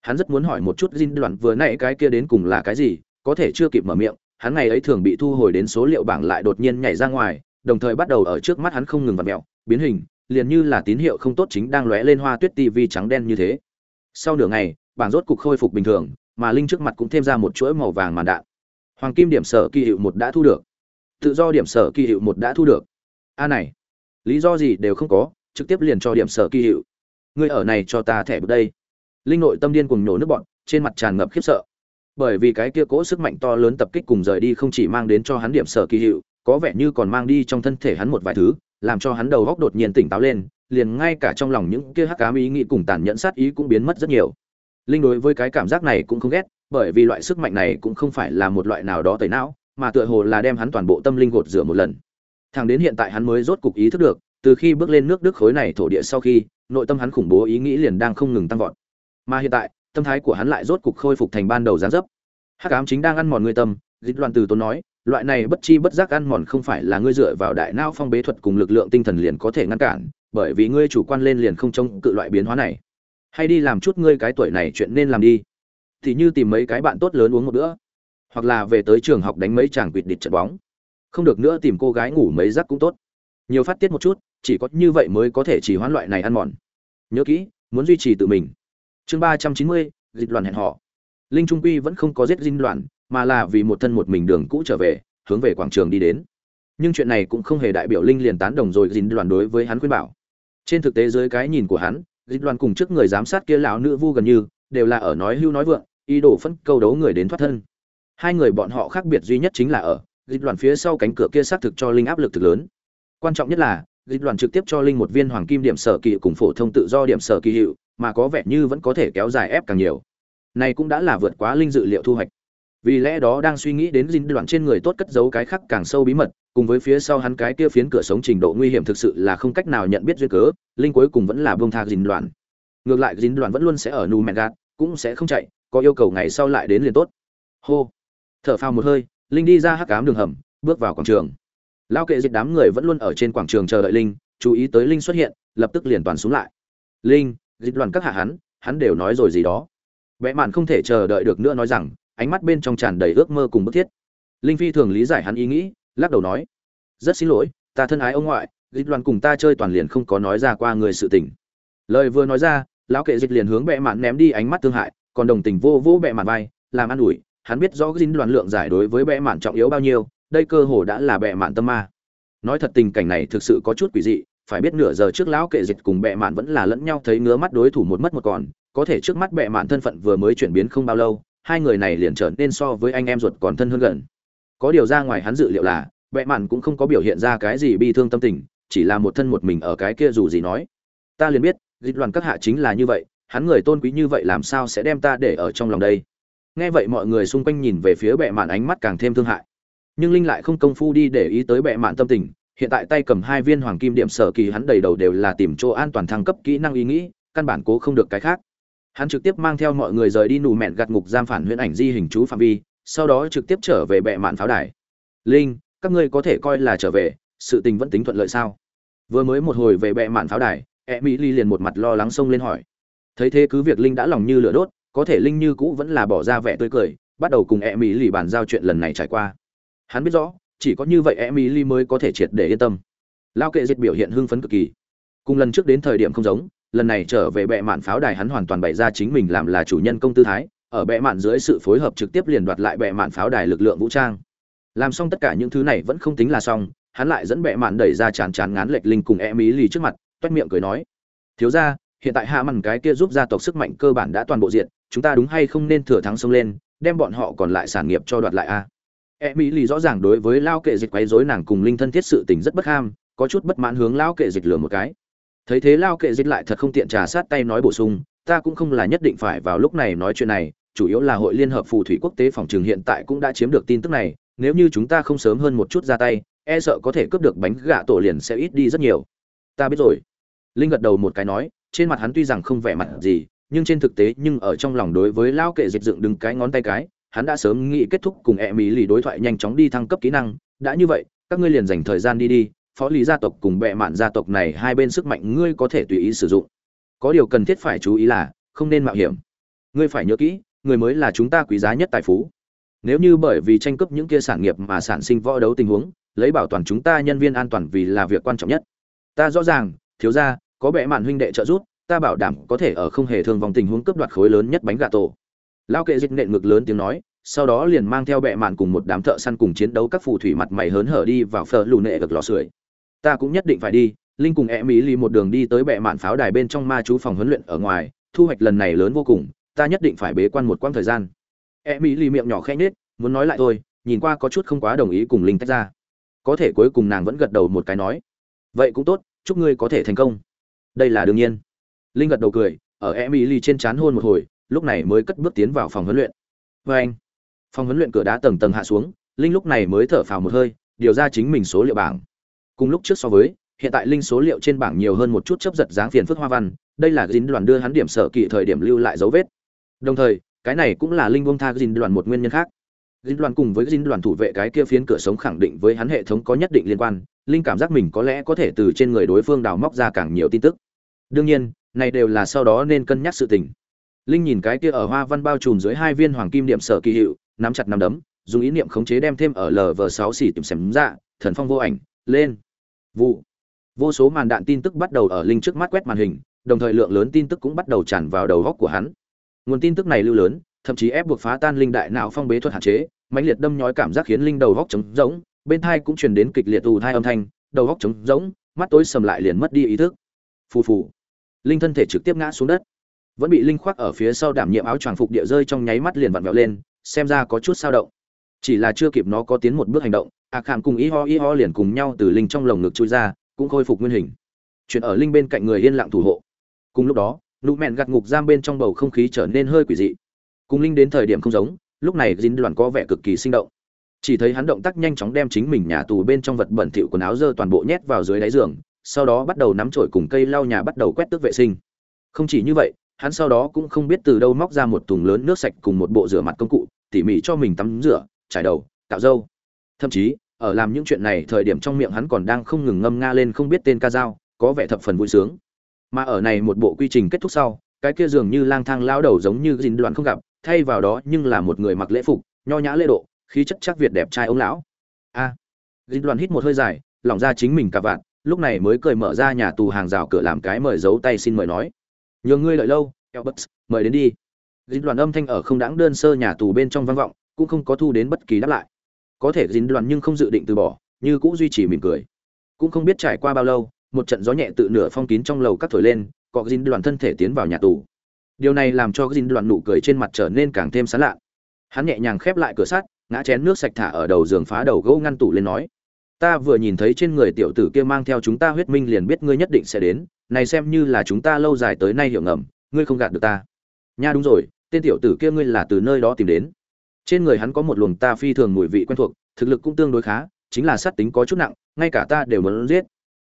Speaker 1: Hắn rất muốn hỏi một chút Jin đoạn vừa nãy cái kia đến cùng là cái gì, có thể chưa kịp mở miệng, hắn ngày ấy thường bị thu hồi đến số liệu bảng lại đột nhiên nhảy ra ngoài, đồng thời bắt đầu ở trước mắt hắn không ngừng vặn mèo, biến hình, liền như là tín hiệu không tốt chính đang lóe lên hoa tuyết tivi trắng đen như thế. Sau nửa ngày, bảng rốt cục khôi phục bình thường, mà linh trước mặt cũng thêm ra một chuỗi màu vàng màn đạn. Hoàng kim điểm sở kỳ hiệu một đã thu được. Tự do điểm sở kỳ hiệu một đã thu được. A này, lý do gì đều không có, trực tiếp liền cho điểm sở kỳ hiệu. Ngươi ở này cho ta thẻ bước đây. Linh nội tâm điên cùng nhổ nước bọn, trên mặt tràn ngập khiếp sợ. Bởi vì cái kia cỗ sức mạnh to lớn tập kích cùng rời đi không chỉ mang đến cho hắn điểm sở kỳ hiệu, có vẻ như còn mang đi trong thân thể hắn một vài thứ, làm cho hắn đầu óc đột nhiên tỉnh táo lên, liền ngay cả trong lòng những kia hắc ám ý nghĩ cùng tàn nhẫn sát ý cũng biến mất rất nhiều linh đối với cái cảm giác này cũng không ghét bởi vì loại sức mạnh này cũng không phải là một loại nào đó tẩy não mà tựa hồ là đem hắn toàn bộ tâm linh gột rửa một lần thằng đến hiện tại hắn mới rốt cục ý thức được từ khi bước lên nước đức khối này thổ địa sau khi, nội tâm hắn khủng bố ý nghĩ liền đang không ngừng tăng vọt. Mà hiện tại, tâm thái của hắn lại rốt cục khôi phục thành ban đầu gián dấp. Hắc ám chính đang ăn mòn người tâm, dịch loan từ tốn nói, loại này bất chi bất giác ăn mòn không phải là ngươi dựa vào đại não phong bế thuật cùng lực lượng tinh thần liền có thể ngăn cản, bởi vì ngươi chủ quan lên liền không trông cự loại biến hóa này. Hay đi làm chút ngươi cái tuổi này chuyện nên làm đi. Thì như tìm mấy cái bạn tốt lớn uống một bữa. Hoặc là về tới trường học đánh mấy chàng quỵt địch trận bóng. Không được nữa tìm cô gái ngủ mấy giấc cũng tốt. Nhiều phát tiết một chút chỉ có như vậy mới có thể chỉ hoãn loại này ăn mòn. Nhớ kỹ, muốn duy trì tự mình. Chương ba trăm chín mươi, dịch loạn hẹn họ linh trung quy vẫn không có giết dinh loạn, mà là vì một thân một mình đường cũ trở về, hướng về quảng trường đi đến. Nhưng chuyện này cũng không hề đại biểu linh liền tán đồng rồi dinh loạn đối với hắn khuyên bảo. Trên thực tế dưới cái nhìn của hắn dịch đoàn cùng trước người giám sát kia lão nữ vu gần như, đều là ở nói hưu nói vượng, ý đồ phân câu đấu người đến thoát thân. Hai người bọn họ khác biệt duy nhất chính là ở dịch đoàn phía sau cánh cửa kia xác thực cho linh áp lực thực lớn. Quan trọng nhất là dịch đoàn trực tiếp cho linh một viên hoàng kim điểm sở kỳ cùng phổ thông tự do điểm sở kỳ hiệu, mà có vẻ như vẫn có thể kéo dài ép càng nhiều. Này cũng đã là vượt quá linh dự liệu thu hoạch. Vì lẽ đó đang suy nghĩ đến dinh đoạn trên người tốt cất giấu cái khác càng sâu bí mật, cùng với phía sau hắn cái kia phiến cửa sống trình độ nguy hiểm thực sự là không cách nào nhận biết duyên cớ, linh cuối cùng vẫn là bông tha dinh đoạn ngược lại dinh đoạn vẫn luôn sẽ ở nu mẹn gạt cũng sẽ không chạy, có yêu cầu ngày sau lại đến liền tốt. Hô. Thở phào một hơi, linh đi ra hắc cám đường hầm, bước vào quảng trường lao kệ dịch đám người vẫn luôn ở trên quảng trường chờ đợi linh, chú ý tới linh xuất hiện, lập tức liền toàn xuống lại. Linh, dịch đoàn các hạ hắn hắn đều nói rồi gì đó. Vẽ mạn không thể chờ đợi được nữa nói rằng, ánh mắt bên trong tràn đầy ước mơ cùng bức thiết. Linh phi thường lý giải hắn ý nghĩ, lắc đầu nói, rất xin lỗi, ta thân ái ông ngoại, dịch loan cùng ta chơi toàn liền không có nói ra qua người sự tình. Lời vừa nói ra, lão kệ dịch liền hướng bệ mạn ném đi ánh mắt thương hại, còn đồng tình vô vô bệ mạn vai, làm ăn ủi, hắn biết rõ dính đoàn lượng giải đối với bệ mạn trọng yếu bao nhiêu đây cơ hồ đã là bệ mạn tâm ma. Nói thật tình cảnh này thực sự có chút quỷ dị, phải biết nửa giờ trước lão kệ dịch cùng bệ mạn vẫn là lẫn nhau thấy ngứa mắt đối thủ một mất một còn, có thể trước mắt bệ mạn thân phận vừa mới chuyển biến không bao lâu, hai người này liền trở nên so với anh em ruột còn thân hơn gần. Có điều ra ngoài hắn dự liệu là, bệ mạn cũng không có biểu hiện ra cái gì bi thương tâm tình, chỉ là một thân một mình ở cái kia dù gì nói. Ta liền biết, dịch đoàn các hạ chính là như vậy, hắn người tôn quý như vậy làm sao sẽ đem ta để ở trong lòng đây? Nghe vậy mọi người xung quanh nhìn về phía bệ mạn ánh mắt càng thêm thương hại nhưng linh lại không công phu đi để ý tới bệ mạn tâm tình. Hiện tại tay cầm hai viên hoàng kim điểm sở kỳ hắn đầy đầu đều là tìm chỗ an toàn thăng cấp kỹ năng ý nghĩ, căn bản cố không được cái khác. Hắn trực tiếp mang theo mọi người rời đi nù mẹn gạt ngục giam phản huyễn ảnh di hình chú phạm vi, sau đó trực tiếp trở về bệ mạn pháo đài. Linh, các ngươi có thể coi là trở về, sự tình vẫn tính thuận lợi sao? Vừa mới một hồi về bệ mạn pháo đài e mỹ ly liền một mặt lo lắng xông lên hỏi. Thấy thế cứ việc linh đã lòng như lửa đốt, có thể linh như cũ vẫn là bỏ ra vẻ tươi cười, bắt đầu cùng e mỹ ly bàn giao chuyện lần này trải qua hắn biết rõ, chỉ có như vậy Emily ly mới có thể triệt để yên tâm. Lao kệ diệt biểu hiện hưng phấn cực kỳ. Cùng lần trước đến thời điểm không giống, lần này trở về bệ mạn pháo đài hắn hoàn toàn bày ra chính mình làm là chủ nhân công tư thái, ở bệ mạn dưới sự phối hợp trực tiếp liền đoạt lại bệ mạn pháo đài lực lượng vũ trang. Làm xong tất cả những thứ này vẫn không tính là xong, hắn lại dẫn bệ mạn đẩy ra chán chán ngán lệch linh cùng em ý lì trước mặt, toét miệng cười nói, thiếu ra hiện tại hạ mằn cái kia giúp gia tộc sức mạnh cơ bản đã toàn bộ diện chúng ta đúng hay không nên thừa thắng xông lên, đem bọn họ còn lại sản nghiệp cho đoạt lại a? E mỹ lì rõ ràng đối với lao kệ dịch quấy rối nàng cùng linh thân thiết sự tình rất bất ham, có chút bất mãn hướng lao kệ dịch lừa một cái. Thấy thế lao kệ dịch lại thật không tiện trà sát tay nói bổ sung, ta cũng không là nhất định phải vào lúc này nói chuyện này, chủ yếu là hội liên hợp phù thủy quốc tế phòng trường hiện tại cũng đã chiếm được tin tức này, nếu như chúng ta không sớm hơn một chút ra tay e sợ có thể cướp được bánh gạ tổ liền sẽ ít đi rất nhiều. Ta biết rồi. Linh gật đầu một cái nói, trên mặt hắn tuy rằng không vẻ mặt gì, nhưng trên thực tế nhưng ở trong lòng đối với lao kệ dịch dựng đứng cái ngón tay cái hắn đã sớm nghĩ kết thúc cùng e mỹ lì đối thoại nhanh chóng đi thăng cấp kỹ năng. Đã như vậy, các ngươi liền dành thời gian đi đi. Phó lý gia tộc cùng bệ mạn gia tộc này hai bên sức mạnh ngươi có thể tùy ý sử dụng. Có điều cần thiết phải chú ý là, không nên mạo hiểm. Ngươi phải nhớ kỹ, người mới là chúng ta quý giá nhất tài phú. Nếu như bởi vì tranh cướp những kia sản nghiệp mà sản sinh võ đấu tình huống, lấy bảo toàn chúng ta nhân viên an toàn vì là việc quan trọng nhất. Ta rõ ràng, thiếu gia, có bệ mạn huynh đệ trợ giúp, ta bảo đảm có thể ở không hề thương vòng tình huống cướp đoạt khối lớn nhất bánh gà tổ lao kệ dịch nện ngực lớn tiếng nói, sau đó liền mang theo bệ mạn cùng một đám thợ săn cùng chiến đấu các phù thủy mặt mày hớn hở đi vào phở lù nệ gật lò sưởi. Ta cũng nhất định phải đi, linh cùng e mỹ lì một đường đi tới bệ mạn pháo đài bên trong ma chú phòng huấn luyện ở ngoài, thu hoạch lần này lớn vô cùng, ta nhất định phải bế quan một quãng thời gian. E mỹ lì miệng nhỏ khẽ nết muốn nói lại thôi, nhìn qua có chút không quá đồng ý cùng linh tách ra. Có thể cuối cùng nàng vẫn gật đầu một cái nói, vậy cũng tốt, chúc ngươi có thể thành công. Đây là đương nhiên. Linh gật đầu cười, ở e mỹ lì trên trán hôn một hồi lúc này mới cất bước tiến vào phòng huấn luyện. Vê anh, phòng huấn luyện cửa đá tầng tầng hạ xuống, linh lúc này mới thở phào một hơi, điều ra chính mình số liệu bảng. Cùng lúc trước so với, hiện tại linh số liệu trên bảng nhiều hơn một chút chấp giật dáng phiền phức hoa văn, đây là dính đoàn đưa hắn điểm sở kỵ thời điểm lưu lại dấu vết. Đồng thời, cái này cũng là linh buông tha dính đoàn một nguyên nhân khác. Dính đoàn cùng với dính đoàn thủ vệ cái kia phiến cửa sống khẳng định với hắn hệ thống có nhất định liên quan, linh cảm giác mình có lẽ có thể từ trên người đối phương đào móc ra càng nhiều tin tức. Đương nhiên, này đều là sau đó nên cân nhắc sự tình linh nhìn cái kia ở hoa văn bao trùm dưới hai viên hoàng kim điểm sở kỳ hiệu, nắm chặt nắm đấm, dùng ý niệm khống chế đem thêm ở lv sáu xỉ tìm xem dạ thần phong vô ảnh, lên. Vụ. Vô số màn đạn tin tức bắt đầu ở linh trước mắt quét màn hình, đồng thời lượng lớn tin tức cũng bắt đầu tràn vào đầu góc của hắn. Nguồn tin tức này lưu lớn, thậm chí ép buộc phá tan linh đại não phong bế thuật hạn chế, mãnh liệt đâm nhói cảm giác khiến linh đầu góc trống rỗng, bên thai cũng truyền đến kịch liệt ù thai âm thanh, đầu góc trống rỗng, mắt tối sầm lại liền mất đi ý thức. Phù phù. Linh thân thể trực tiếp ngã xuống đất vẫn bị linh khoác ở phía sau đảm nhiệm áo choàng phục địa rơi trong nháy mắt liền vặn vẹo lên, xem ra có chút sao động. Chỉ là chưa kịp nó có tiến một bước hành động ạc hàm cùng y ho y ho liền cùng nhau từ linh trong lồng ngực chui ra, cũng khôi phục nguyên hình. Chuyện ở linh bên cạnh người yên lặng thủ hộ. Cùng lúc đó, nụ mẹn gặt ngục giam bên trong bầu không khí trở nên hơi quỷ dị. Cùng linh đến thời điểm không giống, lúc này dính đoàn có vẻ cực kỳ sinh động. Chỉ thấy hắn động tác nhanh chóng đem chính mình nhà tù bên trong vật bẩn thỉu quần áo dơ toàn bộ nhét vào dưới đáy giường, sau đó bắt đầu nắm chổi cùng cây lau nhà bắt đầu quét tước vệ sinh. Không chỉ như vậy hắn sau đó cũng không biết từ đâu móc ra một thùng lớn nước sạch cùng một bộ rửa mặt công cụ tỉ mỉ cho mình tắm rửa trải đầu cạo râu. Thậm chí ở làm những chuyện này thời điểm trong miệng hắn còn đang không ngừng ngâm nga lên không biết tên ca dao có vẻ thập phần vui sướng. Mà ở này một bộ quy trình kết thúc sau cái kia dường như lang thang lao đầu giống như dính đoạn không gặp thay vào đó nhưng là một người mặc lễ phục nho nhã lễ độ khí chất chắc việt đẹp trai ông lão. A à, dính đoạn hít một hơi dài lỏng ra chính mình cả vạn lúc này mới cười mở ra nhà tù hàng rào cửa làm cái mời giấu tay xin mời nói nhường ngươi lợi lâu Elbert, mời đến đi. Dính đoàn âm thanh ở không đáng đơn sơ nhà tù bên trong vang vọng cũng không có thu đến bất kỳ đáp lại. Có thể dính đoàn nhưng không dự định từ bỏ như cũng duy trì mỉm cười. Cũng không biết trải qua bao lâu một trận gió nhẹ tự nửa phong kín trong lầu cắt thổi lên có dính đoàn thân thể tiến vào nhà tù. Điều này làm cho dính đoàn nụ cười trên mặt trở nên càng thêm sán lạ. Hắn nhẹ nhàng khép lại cửa sắt ngã chén nước sạch thả ở đầu giường phá đầu gỗ ngăn tủ lên nói ta vừa nhìn thấy trên người tiểu tử kia mang theo chúng ta huyết minh liền biết ngươi nhất định sẽ đến, này xem như là chúng ta lâu dài tới nay hiểu ngầm, ngươi không gạt được ta. Nha đúng rồi, tên tiểu tử kia ngươi là từ nơi đó tìm đến. Trên người hắn có một luồng ta phi thường mùi vị quen thuộc, thực lực cũng tương đối khá, chính là sát tính có chút nặng, ngay cả ta đều muốn giết.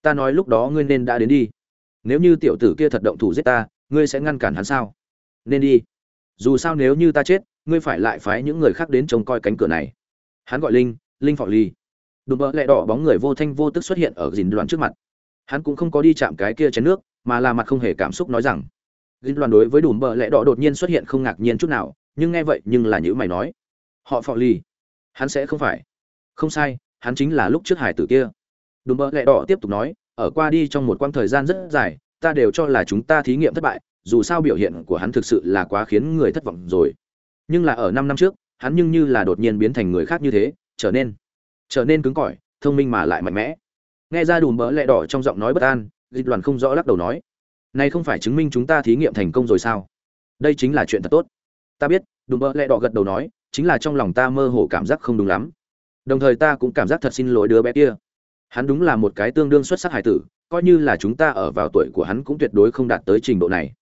Speaker 1: Ta nói lúc đó ngươi nên đã đến đi. Nếu như tiểu tử kia thật động thủ giết ta, ngươi sẽ ngăn cản hắn sao? Nên đi. Dù sao nếu như ta chết, ngươi phải lại phái những người khác đến trông coi cánh cửa này. Hắn gọi linh linh phò ly đùm bỡ lẹ đỏ bóng người vô thanh vô tức xuất hiện ở dìn đoàn trước mặt. Hắn cũng không có đi chạm cái kia chén nước mà là mặt không hề cảm xúc nói rằng dìn đoàn đối với đùm bỡ lẹ đỏ đột nhiên xuất hiện không ngạc nhiên chút nào nhưng nghe vậy nhưng là những mày nói họ phò lì, hắn sẽ không phải. Không sai hắn chính là lúc trước hải tử kia. Đùm bỡ lẹ đỏ tiếp tục nói ở qua đi trong một quãng thời gian rất dài ta đều cho là chúng ta thí nghiệm thất bại dù sao biểu hiện của hắn thực sự là quá khiến người thất vọng rồi. Nhưng là ở năm năm trước hắn nhưng như là đột nhiên biến thành người khác như thế trở nên trở nên cứng cỏi, thông minh mà lại mạnh mẽ. Nghe ra đùm bỡ lẹ đỏ trong giọng nói bất an, dịch đoàn không rõ lắc đầu nói, này không phải chứng minh chúng ta thí nghiệm thành công rồi sao? Đây chính là chuyện thật tốt. Ta biết, đùm bỡ lẹ đỏ gật đầu nói, chính là trong lòng ta mơ hồ cảm giác không đúng lắm. Đồng thời ta cũng cảm giác thật xin lỗi đứa bé kia. Hắn đúng là một cái tương đương xuất sắc hải tử, coi như là chúng ta ở vào tuổi của hắn cũng tuyệt đối không đạt tới trình độ này.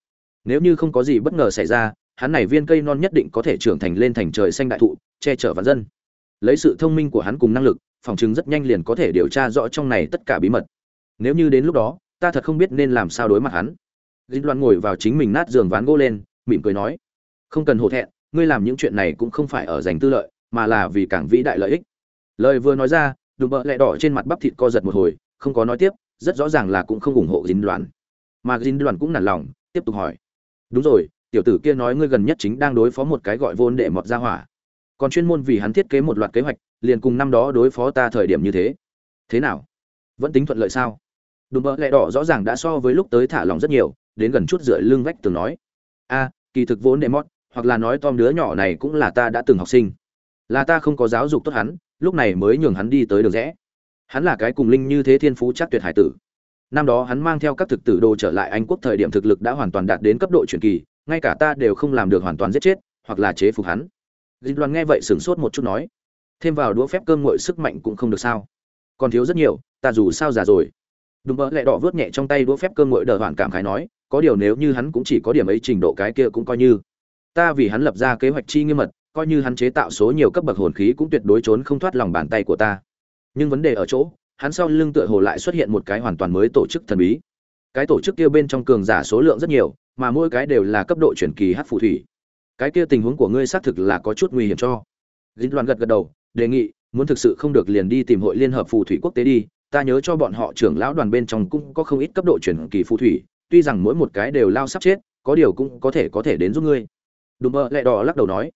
Speaker 1: Nếu như không có gì bất ngờ xảy ra, hắn này viên cây non nhất định có thể trưởng thành lên thành trời xanh đại thụ, che chở vạn dân lấy sự thông minh của hắn cùng năng lực, phòng chứng rất nhanh liền có thể điều tra rõ trong này tất cả bí mật. Nếu như đến lúc đó, ta thật không biết nên làm sao đối mặt hắn. Dính loan ngồi vào chính mình nát giường ván gỗ lên, mỉm cười nói, không cần hổ thẹn, ngươi làm những chuyện này cũng không phải ở dành tư lợi, mà là vì càng vĩ đại lợi ích. Lời vừa nói ra, đùm bợ lẹ đỏ trên mặt bắp thịt co giật một hồi, không có nói tiếp, rất rõ ràng là cũng không ủng hộ dính loan. Mà dính loan cũng nản lòng, tiếp tục hỏi, đúng rồi, tiểu tử kia nói ngươi gần nhất chính đang đối phó một cái gọi vốn để mọt ra hỏa còn chuyên môn vì hắn thiết kế một loạt kế hoạch, liền cùng năm đó đối phó ta thời điểm như thế. Thế nào? Vẫn tính thuận lợi sao? Đùm bợ lẹ đỏ rõ ràng đã so với lúc tới thả lòng rất nhiều, đến gần chút rưỡi lưng vách từng nói. A, kỳ thực vốn đệ mót, hoặc là nói tom đứa nhỏ này cũng là ta đã từng học sinh. Là ta không có giáo dục tốt hắn, lúc này mới nhường hắn đi tới đường rẽ. Hắn là cái cùng linh như thế thiên phú chắc tuyệt hải tử. Năm đó hắn mang theo các thực tử đồ trở lại anh quốc thời điểm thực lực đã hoàn toàn đạt đến cấp độ truyền kỳ, ngay cả ta đều không làm được hoàn toàn giết chết, hoặc là chế phục hắn. Dinh đoàn nghe vậy sửng sốt một chút nói thêm vào đũa phép cơm nguội sức mạnh cũng không được sao? Còn thiếu rất nhiều ta dù sao già rồi. Đúng vậy, lẹ đỏ vớt nhẹ trong tay đũa phép cơm nguội đờ hoạn cảm khái nói có điều nếu như hắn cũng chỉ có điểm ấy trình độ cái kia cũng coi như. Ta vì hắn lập ra kế hoạch chi nghiêm mật coi như hắn chế tạo số nhiều cấp bậc hồn khí cũng tuyệt đối trốn không thoát lòng bàn tay của ta. Nhưng vấn đề ở chỗ hắn sau lưng tựa hồ lại xuất hiện một cái hoàn toàn mới tổ chức thần bí. Cái tổ chức kia bên trong cường giả số lượng rất nhiều mà mỗi cái đều là cấp độ chuyển kỳ hắc phù thủy cái kia tình huống của ngươi xác thực là có chút nguy hiểm cho. Dính loan gật gật đầu, đề nghị, muốn thực sự không được liền đi tìm hội liên hợp phù thủy quốc tế đi, ta nhớ cho bọn họ trưởng lão đoàn bên trong cũng có không ít cấp độ chuyển kỳ phù thủy, tuy rằng mỗi một cái đều lao sắp chết, có điều cũng có thể có thể đến giúp ngươi. Đùm bơ lẹ đỏ lắc đầu nói,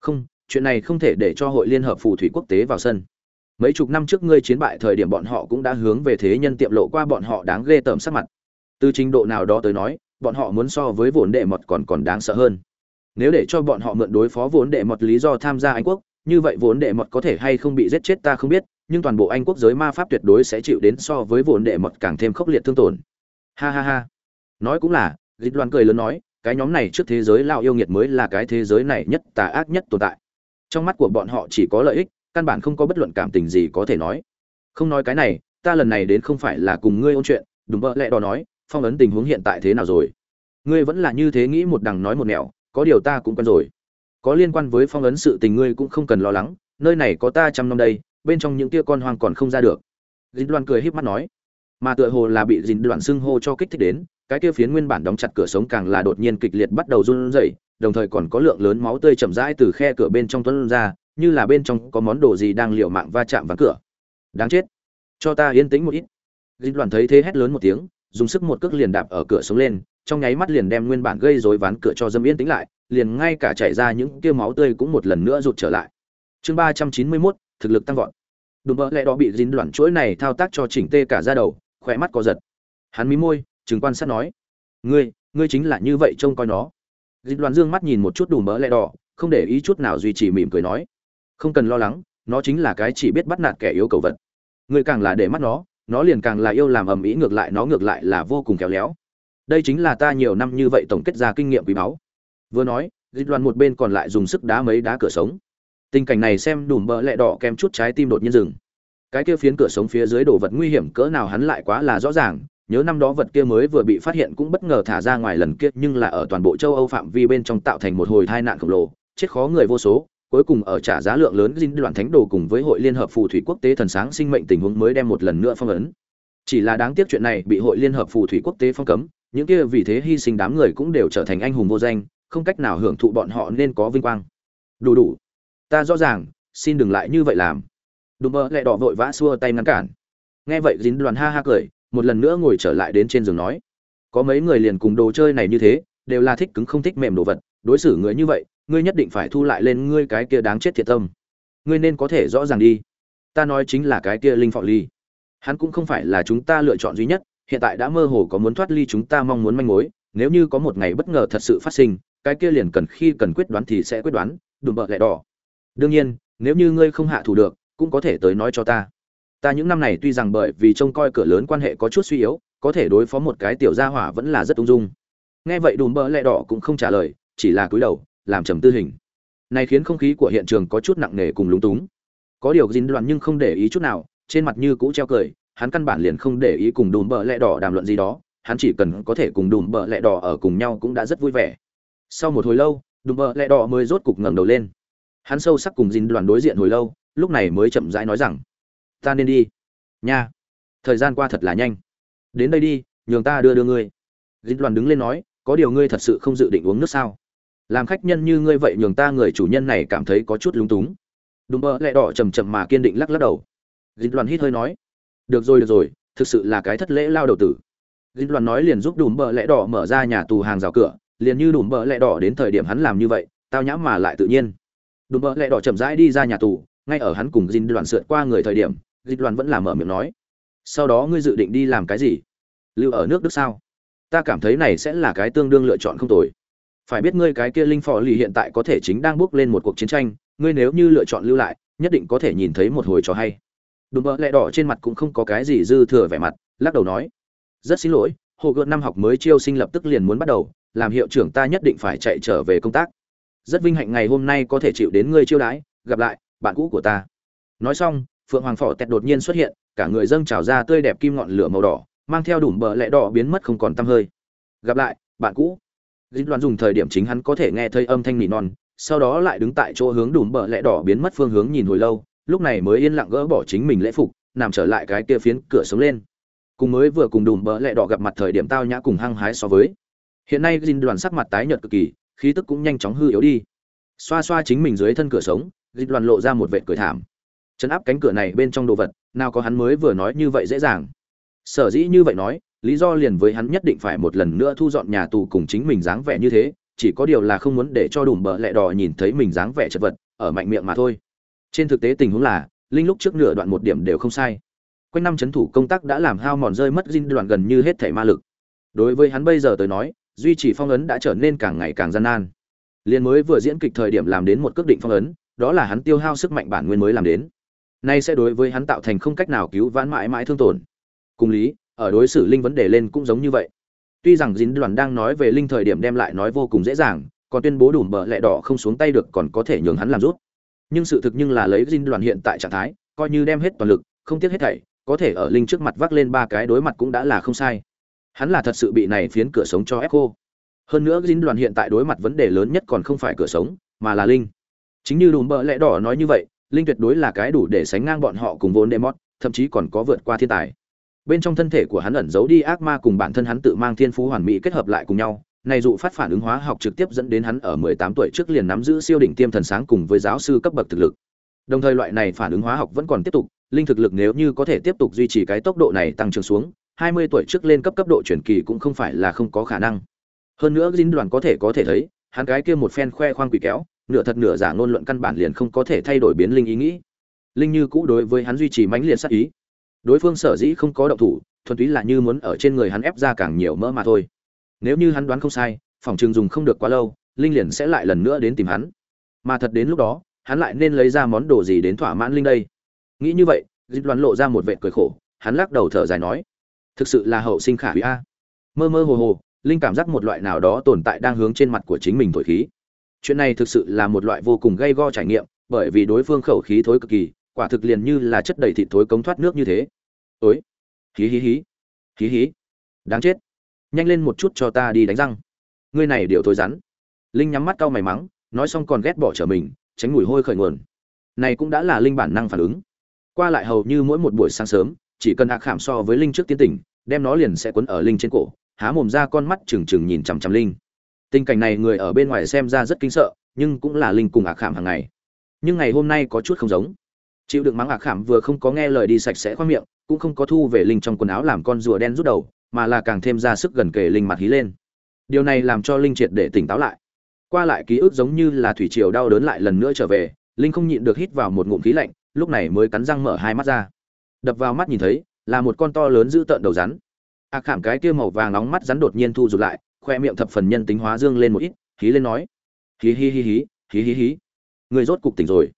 Speaker 1: không, chuyện này không thể để cho hội liên hợp phù thủy quốc tế vào sân. Mấy chục năm trước ngươi chiến bại thời điểm bọn họ cũng đã hướng về thế nhân tiệm lộ qua bọn họ đáng ghê tởm sắc mặt. Từ trình độ nào đó tới nói, bọn họ muốn so với vốn đệ mật còn còn đáng sợ hơn nếu để cho bọn họ mượn đối phó vốn đệ mật lý do tham gia anh quốc, như vậy vốn đệ mật có thể hay không bị giết chết ta không biết, nhưng toàn bộ anh quốc giới ma pháp tuyệt đối sẽ chịu đến so với vốn đệ mật càng thêm khốc liệt thương tổn. Ha ha ha. Nói cũng là dịch loan cười lớn nói, cái nhóm này trước thế giới lao yêu nghiệt mới là cái thế giới này nhất tà ác nhất tồn tại. Trong mắt của bọn họ chỉ có lợi ích, căn bản không có bất luận cảm tình gì có thể nói. Không nói cái này, ta lần này đến không phải là cùng ngươi ôn chuyện đúng vợ lẽ đó nói, phong ấn tình huống hiện tại thế nào rồi? Ngươi vẫn là như thế nghĩ một đằng nói một nẻo có điều ta cũng quen rồi. Có liên quan với phong ấn sự tình ngươi cũng không cần lo lắng, nơi này có ta trăm năm đây, bên trong những tia con hoang còn không ra được. Dính đoan cười híp mắt nói. Mà tựa hồ là bị dính đoạn xưng hô cho kích thích đến, cái kia phiến nguyên bản đóng chặt cửa sống càng là đột nhiên kịch liệt bắt đầu run rẩy, đồng thời còn có lượng lớn máu tươi chậm rãi từ khe cửa bên trong tuôn ra, như là bên trong có món đồ gì đang liều mạng va chạm vào cửa. Đáng chết. Cho ta yên tĩnh một ít. Dính đoạn thấy thế hét lớn một tiếng, dùng sức một cước liền đạp ở cửa sống lên trong nháy mắt liền đem nguyên bản gây rối ván cửa cho dâm yên tĩnh lại liền ngay cả chảy ra những tia máu tươi cũng một lần nữa rụt trở lại. Chương ba trăm chín mươi 391, thực lực tăng vọt. Đùm bỡ lẽ đó bị dính đoạn chuỗi này thao tác cho chỉnh tê cả ra đầu khỏe mắt có giật. Hắn mí môi chứng quan sát nói ngươi ngươi chính là như vậy trông coi nó. Dính đoạn dương mắt nhìn một chút đùm bỡ lẽ đỏ không để ý chút nào duy trì mỉm cười nói không cần lo lắng nó chính là cái chỉ biết bắt nạt kẻ yếu cầu vật. Ngươi càng là để mắt nó nó liền càng là yêu làm ầm ĩ ngược lại nó ngược lại là vô cùng khéo léo đây chính là ta nhiều năm như vậy tổng kết ra kinh nghiệm quý báu. Vừa nói, dịch đoàn một bên còn lại dùng sức đá mấy đá cửa sống. Tình cảnh này xem đùm bỡ lẹ đỏ kèm chút trái tim đột nhiên dừng. Cái kia phiến cửa sống phía dưới đồ vật nguy hiểm cỡ nào hắn lại quá là rõ ràng, nhớ năm đó vật kia mới vừa bị phát hiện cũng bất ngờ thả ra ngoài lần kia, nhưng là ở toàn bộ châu âu phạm vi bên trong tạo thành một hồi tai nạn khổng lồ, chết khó người vô số, cuối cùng ở trả giá lượng lớn dinh đoàn thánh đồ cùng với hội liên hợp phù thủy quốc tế thần sáng sinh mệnh tình huống mới đem một lần nữa phong ấn. Chỉ là đáng tiếc chuyện này bị hội liên hợp phù thủy quốc tế phong cấm những kia vì thế hy sinh đám người cũng đều trở thành anh hùng vô danh, không cách nào hưởng thụ bọn họ nên có vinh quang. Đủ đủ. Ta rõ ràng, xin đừng lại như vậy làm. Đùm bơ lại đỏ vội vã xua tay ngăn cản. Nghe vậy, dính đoàn ha ha cười, một lần nữa ngồi trở lại đến trên giường nói. Có mấy người liền cùng đồ chơi này như thế, đều là thích cứng không thích mềm đồ vật. Đối xử người như vậy, ngươi nhất định phải thu lại lên ngươi cái kia đáng chết thiệt tâm. Ngươi nên có thể rõ ràng đi. Ta nói chính là cái kia linh phọ ly. Hắn cũng không phải là chúng ta lựa chọn duy nhất hiện tại đã mơ hồ có muốn thoát ly chúng ta mong muốn manh mối, nếu như có một ngày bất ngờ thật sự phát sinh, cái kia liền cần khi cần quyết đoán thì sẽ quyết đoán, đùm bợ lẹ đỏ. Đương nhiên, nếu như ngươi không hạ thủ được, cũng có thể tới nói cho ta. Ta những năm này tuy rằng bởi vì trông coi cửa lớn quan hệ có chút suy yếu, có thể đối phó một cái tiểu gia hỏa vẫn là rất ung dung. Nghe vậy đùm bợ lẹ đỏ cũng không trả lời, chỉ là cúi đầu, làm trầm tư hình. Này khiến không khí của hiện trường có chút nặng nề cùng lúng túng. Có điều dính đoạn nhưng không để ý chút nào, trên mặt như cũ treo cười hắn căn bản liền không để ý cùng đùm bợ lẹ đỏ đàm luận gì đó, hắn chỉ cần có thể cùng đùm bợ lẹ đỏ ở cùng nhau cũng đã rất vui vẻ. Sau một hồi lâu, đùm bợ lẹ đỏ mới rốt cục ngẩng đầu lên. Hắn sâu sắc cùng dìn đoàn đối diện hồi lâu, lúc này mới chậm rãi nói rằng, ta nên đi. Nha, thời gian qua thật là nhanh. Đến đây đi, nhường ta đưa đưa ngươi. Dìn đoàn đứng lên nói, có điều ngươi thật sự không dự định uống nước sao? Làm khách nhân như ngươi vậy nhường ta người chủ nhân này cảm thấy có chút lúng túng. Đùm bợ lẹ đỏ chầm chậm mà kiên định lắc lắc đầu. Dìn đoàn hít hơi nói được rồi được rồi, thực sự là cái thất lễ lao đầu tử. Gin đoàn nói liền giúp đùm bợ lẽ đỏ mở ra nhà tù hàng rào cửa, liền như đùm bợ lẽ đỏ đến thời điểm hắn làm như vậy, tao nhãm mà lại tự nhiên. Đùm bợ lẽ đỏ chậm rãi đi ra nhà tù, ngay ở hắn cùng gin đoàn sượt qua người thời điểm gin đoàn vẫn làm mở miệng nói, sau đó ngươi dự định đi làm cái gì? Lưu ở nước đức sao? Ta cảm thấy này sẽ là cái tương đương lựa chọn không tồi. Phải biết ngươi cái kia linh phò lì hiện tại có thể chính đang bước lên một cuộc chiến tranh, ngươi nếu như lựa chọn lưu lại, nhất định có thể nhìn thấy một hồi trò hay đùm bỡ lẹ đỏ trên mặt cũng không có cái gì dư thừa vẻ mặt, lắc đầu nói, rất xin lỗi, hồ gợt năm học mới chiêu sinh lập tức liền muốn bắt đầu, làm hiệu trưởng ta nhất định phải chạy trở về công tác. Rất vinh hạnh ngày hôm nay có thể chịu đến ngươi chiêu đãi, gặp lại, bạn cũ của ta. Nói xong, phượng hoàng phỏ tẹt đột nhiên xuất hiện, cả người dâng trào ra tươi đẹp kim ngọn lửa màu đỏ, mang theo đùm bờ lẹ đỏ biến mất không còn tăm hơi. Gặp lại, bạn cũ. Dính loan dùng thời điểm chính hắn có thể nghe thấy âm thanh nỉ non, sau đó lại đứng tại chỗ hướng đùm bờ lẹ đỏ biến mất phương hướng nhìn hồi lâu lúc này mới yên lặng gỡ bỏ chính mình lễ phục, nằm trở lại cái kia phiến cửa sống lên. Cùng mới vừa cùng đùm bỡ lẹ đỏ gặp mặt thời điểm tao nhã cùng hăng hái so với. Hiện nay dinh đoàn sắc mặt tái nhợt cực kỳ, khí tức cũng nhanh chóng hư yếu đi. Xoa xoa chính mình dưới thân cửa sống dịch đoàn lộ ra một vệt cười thảm. Chấn áp cánh cửa này bên trong đồ vật, nào có hắn mới vừa nói như vậy dễ dàng. Sở dĩ như vậy nói, lý do liền với hắn nhất định phải một lần nữa thu dọn nhà tù cùng chính mình dáng vẻ như thế, chỉ có điều là không muốn để cho đùm bợ lẹ đỏ nhìn thấy mình dáng vẻ chật vật, ở mạnh miệng mà thôi trên thực tế tình huống là, linh lúc trước nửa đoạn một điểm đều không sai. Quanh năm chấn thủ công tác đã làm hao mòn rơi mất dinh đoạn gần như hết thể ma lực. Đối với hắn bây giờ tới nói, duy trì phong ấn đã trở nên càng ngày càng gian nan. Liền mới vừa diễn kịch thời điểm làm đến một cước định phong ấn, đó là hắn tiêu hao sức mạnh bản nguyên mới làm đến. Nay sẽ đối với hắn tạo thành không cách nào cứu vãn mãi mãi thương tổn. Cùng lý, ở đối xử linh vấn đề lên cũng giống như vậy. Tuy rằng dính đoàn đang nói về linh thời điểm đem lại nói vô cùng dễ dàng, còn tuyên bố đủ bờ lẹ đỏ không xuống tay được còn có thể nhường hắn làm rút nhưng sự thực nhưng là lấy dinh đoàn hiện tại trạng thái, coi như đem hết toàn lực, không tiếc hết thảy, có thể ở linh trước mặt vác lên ba cái đối mặt cũng đã là không sai. Hắn là thật sự bị này phiến cửa sống cho ép cô hơn nữa dinh đoàn hiện tại đối mặt vấn đề lớn nhất còn không phải cửa sống, mà là linh. Chính như đùm bợ lẽ đỏ nói như vậy, linh tuyệt đối là cái đủ để sánh ngang bọn họ cùng vốn demot thậm chí còn có vượt qua thiên tài. Bên trong thân thể của hắn ẩn giấu đi ác ma cùng bản thân hắn tự mang thiên phú hoàn mỹ kết hợp lại cùng nhau này dụ phát phản ứng hóa học trực tiếp dẫn đến hắn ở 18 tuổi trước liền nắm giữ siêu đỉnh tiêm thần sáng cùng với giáo sư cấp bậc thực lực. Đồng thời loại này phản ứng hóa học vẫn còn tiếp tục, linh thực lực nếu như có thể tiếp tục duy trì cái tốc độ này tăng trưởng xuống 20 tuổi trước lên cấp cấp độ chuyển kỳ cũng không phải là không có khả năng. Hơn nữa dính đoàn có thể có thể thấy, hắn cái kia một phen khoe khoang quỷ kéo, nửa thật nửa giả ngôn luận căn bản liền không có thể thay đổi biến linh ý nghĩ. Linh như cũ đối với hắn duy trì mãnh liệt sát ý. Đối phương sở dĩ không có động thủ, thuần túy là như muốn ở trên người hắn ép ra càng nhiều mỡ mà thôi nếu như hắn đoán không sai, phòng trường dùng không được quá lâu, linh liền sẽ lại lần nữa đến tìm hắn. Mà thật đến lúc đó, hắn lại nên lấy ra món đồ gì đến thỏa mãn linh đây? Nghĩ như vậy dịp đoán lộ ra một vệ cười khổ, hắn lắc đầu thở dài nói, thực sự là hậu sinh khả hủy a. Mơ mơ hồ hồ, linh cảm giác một loại nào đó tồn tại đang hướng trên mặt của chính mình thổi khí. Chuyện này thực sự là một loại vô cùng gây go trải nghiệm, bởi vì đối phương khẩu khí thối cực kỳ, quả thực liền như là chất đầy thịt thối cống thoát nước như thế. Ối hí hí hí hí hí, đáng chết nhanh lên một chút cho ta đi đánh răng. Ngươi này điều thối rắn. Linh nhắm mắt cau mày mắng, nói xong còn ghét bỏ trở mình, tránh mùi hôi khởi nguồn. Này cũng đã là linh bản năng phản ứng. Qua lại hầu như mỗi một buổi sáng sớm, chỉ cần hạ khảm so với linh trước tiến tỉnh, đem nó liền sẽ quấn ở linh trên cổ, há mồm ra con mắt trừng trừng nhìn chằm chằm linh. Tình cảnh này người ở bên ngoài xem ra rất kinh sợ, nhưng cũng là linh cùng ạc khảm hàng ngày. Nhưng ngày hôm nay có chút không giống. Chịu đựng mắng ạc khảm vừa không có nghe lời đi sạch sẽ khoác miệng, cũng không có thu về linh trong quần áo làm con rùa đen rút đầu mà là càng thêm ra sức gần kề linh mặt hí lên. Điều này làm cho linh triệt để tỉnh táo lại. Qua lại ký ức giống như là thủy triều đau đớn lại lần nữa trở về, linh không nhịn được hít vào một ngụm khí lạnh, lúc này mới cắn răng mở hai mắt ra. Đập vào mắt nhìn thấy, là một con to lớn dữ tợn đầu rắn. Ạc khảm cái kia màu vàng nóng mắt rắn đột nhiên thu rụt lại, khoe miệng thập phần nhân tính hóa dương lên một ít khí lên nói. Hí hí hí hí hí hí hí. Người rốt cục tỉnh rồi.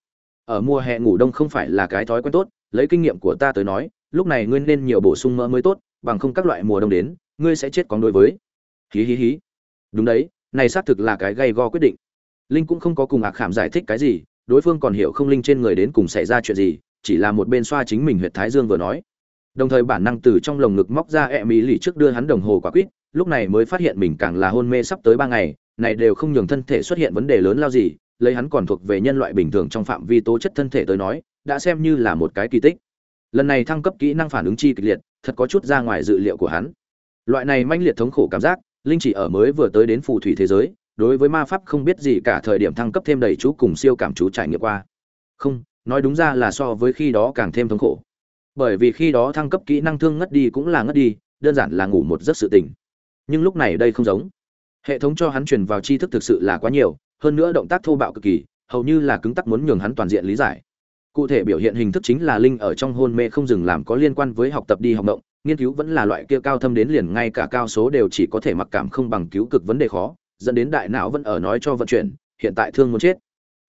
Speaker 1: Ở mùa hè ngủ đông không phải là cái thói quen tốt, lấy kinh nghiệm của ta tới nói, lúc này ngươi nên nhiều bổ sung mỡ mới tốt bằng không các loại mùa đông đến, ngươi sẽ chết còn đối với. Hí hí hí. Đúng đấy, này xác thực là cái gây go quyết định. Linh cũng không có cùng ạc khảm giải thích cái gì, đối phương còn hiểu không linh trên người đến cùng xảy ra chuyện gì, chỉ là một bên xoa chính mình huyệt thái dương vừa nói. Đồng thời bản năng từ trong lồng ngực móc ra e mỹ lì trước đưa hắn đồng hồ quả quýt, lúc này mới phát hiện mình càng là hôn mê sắp tới ba ngày, này đều không nhường thân thể xuất hiện vấn đề lớn lao gì, lấy hắn còn thuộc về nhân loại bình thường trong phạm vi tố chất thân thể tới nói, đã xem như là một cái kỳ tích lần này thăng cấp kỹ năng phản ứng chi kịch liệt, thật có chút ra ngoài dự liệu của hắn. Loại này manh liệt thống khổ cảm giác, linh chỉ ở mới vừa tới đến phù thủy thế giới, đối với ma pháp không biết gì cả thời điểm thăng cấp thêm đầy chú cùng siêu cảm chú trải nghiệm qua. Không, nói đúng ra là so với khi đó càng thêm thống khổ. Bởi vì khi đó thăng cấp kỹ năng thương ngất đi cũng là ngất đi, đơn giản là ngủ một giấc sự tỉnh. Nhưng lúc này đây không giống. Hệ thống cho hắn truyền vào tri thức thực sự là quá nhiều, hơn nữa động tác thô bạo cực kỳ, hầu như là cứng tắc muốn nhường hắn toàn diện lý giải cụ thể biểu hiện hình thức chính là linh ở trong hôn mê không dừng làm có liên quan với học tập đi học động nghiên cứu vẫn là loại kia cao thâm đến liền ngay cả cao số đều chỉ có thể mặc cảm không bằng cứu cực vấn đề khó, dẫn đến đại não vẫn ở nói cho vận chuyển, hiện tại thương muốn chết.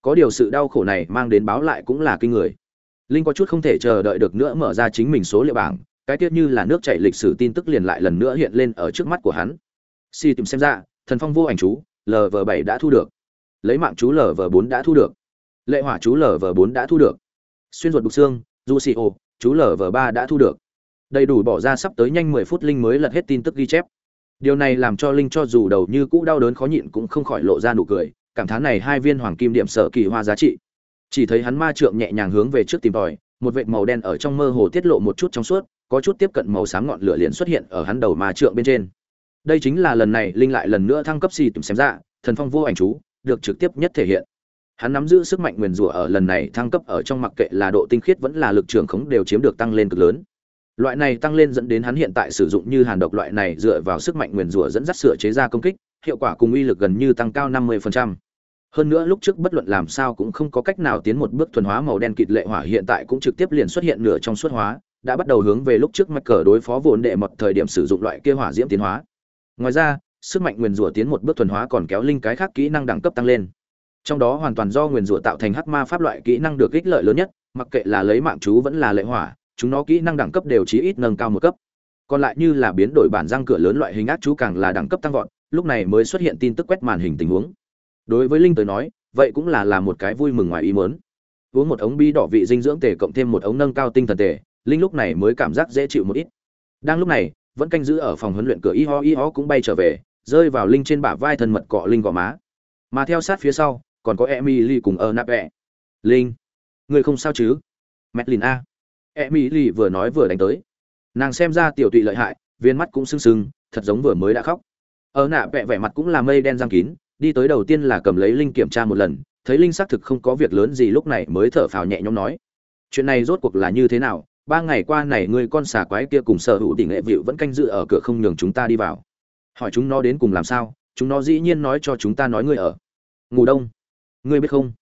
Speaker 1: Có điều sự đau khổ này mang đến báo lại cũng là kinh người. Linh có chút không thể chờ đợi được nữa mở ra chính mình số liệu bảng, cái tiết như là nước chảy lịch sử tin tức liền lại lần nữa hiện lên ở trước mắt của hắn. Si tìm xem ra, thần phong vô ảnh chú lv bảy đã thu được. Lấy mạng chú lv bốn đã thu được. Lệ hỏa chú lv bốn đã thu được xuyên ruột đục xương du xì ô chú lv ba đã thu được. Đầy đủ bỏ ra sắp tới nhanh mười phút linh mới lật hết tin tức ghi chép. Điều này làm cho linh cho dù đầu như cũ đau đớn khó nhịn cũng không khỏi lộ ra nụ cười, cảm thán này hai viên hoàng kim điểm sở kỳ hoa giá trị. Chỉ thấy hắn ma trượng nhẹ nhàng hướng về trước tìm tòi, một vệt màu đen ở trong mơ hồ tiết lộ một chút trong suốt, có chút tiếp cận màu sáng ngọn lửa liền xuất hiện ở hắn đầu ma trượng bên trên. Đây chính là lần này linh lại lần nữa thăng cấp xì tìm xem ra, thần phong vô ảnh chú, được trực tiếp nhất thể hiện hắn nắm giữ sức mạnh nguyền rủa ở lần này thăng cấp ở trong mặc kệ là độ tinh khiết vẫn là lực trường khống đều chiếm được tăng lên cực lớn. Loại này tăng lên dẫn đến hắn hiện tại sử dụng như hàn độc loại này dựa vào sức mạnh nguyền rủa dẫn dắt sửa chế ra công kích, hiệu quả cùng uy lực gần như tăng cao 50%. hơn nữa lúc trước bất luận làm sao cũng không có cách nào tiến một bước thuần hóa màu đen kịt lệ hỏa, hiện tại cũng trực tiếp liền xuất hiện nửa trong suốt hóa, đã bắt đầu hướng về lúc trước mạch cờ đối phó vốn đệ một thời điểm sử dụng loại kia hỏa diễm tiến hóa. Ngoài ra, sức mạnh nguyền rủa tiến một bước thuần hóa còn kéo linh cái khác kỹ năng đẳng cấp tăng lên trong đó hoàn toàn do nguyền rủa tạo thành hắc ma pháp loại kỹ năng được ích lợi lớn nhất, mặc kệ là lấy mạng chú vẫn là lệ hỏa, chúng nó kỹ năng đẳng cấp đều chí ít nâng cao một cấp. Còn lại như là biến đổi bản răng cửa lớn loại hình ác chú càng là đẳng cấp tăng vọt, lúc này mới xuất hiện tin tức quét màn hình tình huống. Đối với linh tới nói, vậy cũng là là một cái vui mừng ngoài ý muốn. Uống một ống bi đỏ vị dinh dưỡng tề cộng thêm một ống nâng cao tinh thần tề, linh lúc này mới cảm giác dễ chịu một ít. Đang lúc này, vẫn canh giữ ở phòng huấn luyện cửa y ho y ho cũng bay trở về, rơi vào linh trên bả vai thân mật cọ linh gò má. Mà theo sát phía sau còn có emily cùng ở nạp vẹ linh, người không sao chứ? Madeline a. Emily vừa nói vừa đánh tới. Nàng xem ra tiểu tụy lợi hại, viên mắt cũng sưng sưng, thật giống vừa mới đã khóc. Ở nạ vẹ vẻ mặt cũng là mây đen giăng kín, đi tới đầu tiên là cầm lấy linh kiểm tra một lần, thấy linh xác thực không có việc lớn gì lúc này mới thở phào nhẹ nhõm nói. Chuyện này rốt cuộc là như thế nào? Ba ngày qua này người con xà quái kia cùng sở hữu tỷ nghệ vịu vẫn canh giữ ở cửa không nhường chúng ta đi vào. Hỏi chúng nó đến cùng làm sao? Chúng nó dĩ nhiên nói cho chúng ta nói ngươi ở. Ngủ đông ngươi biết không?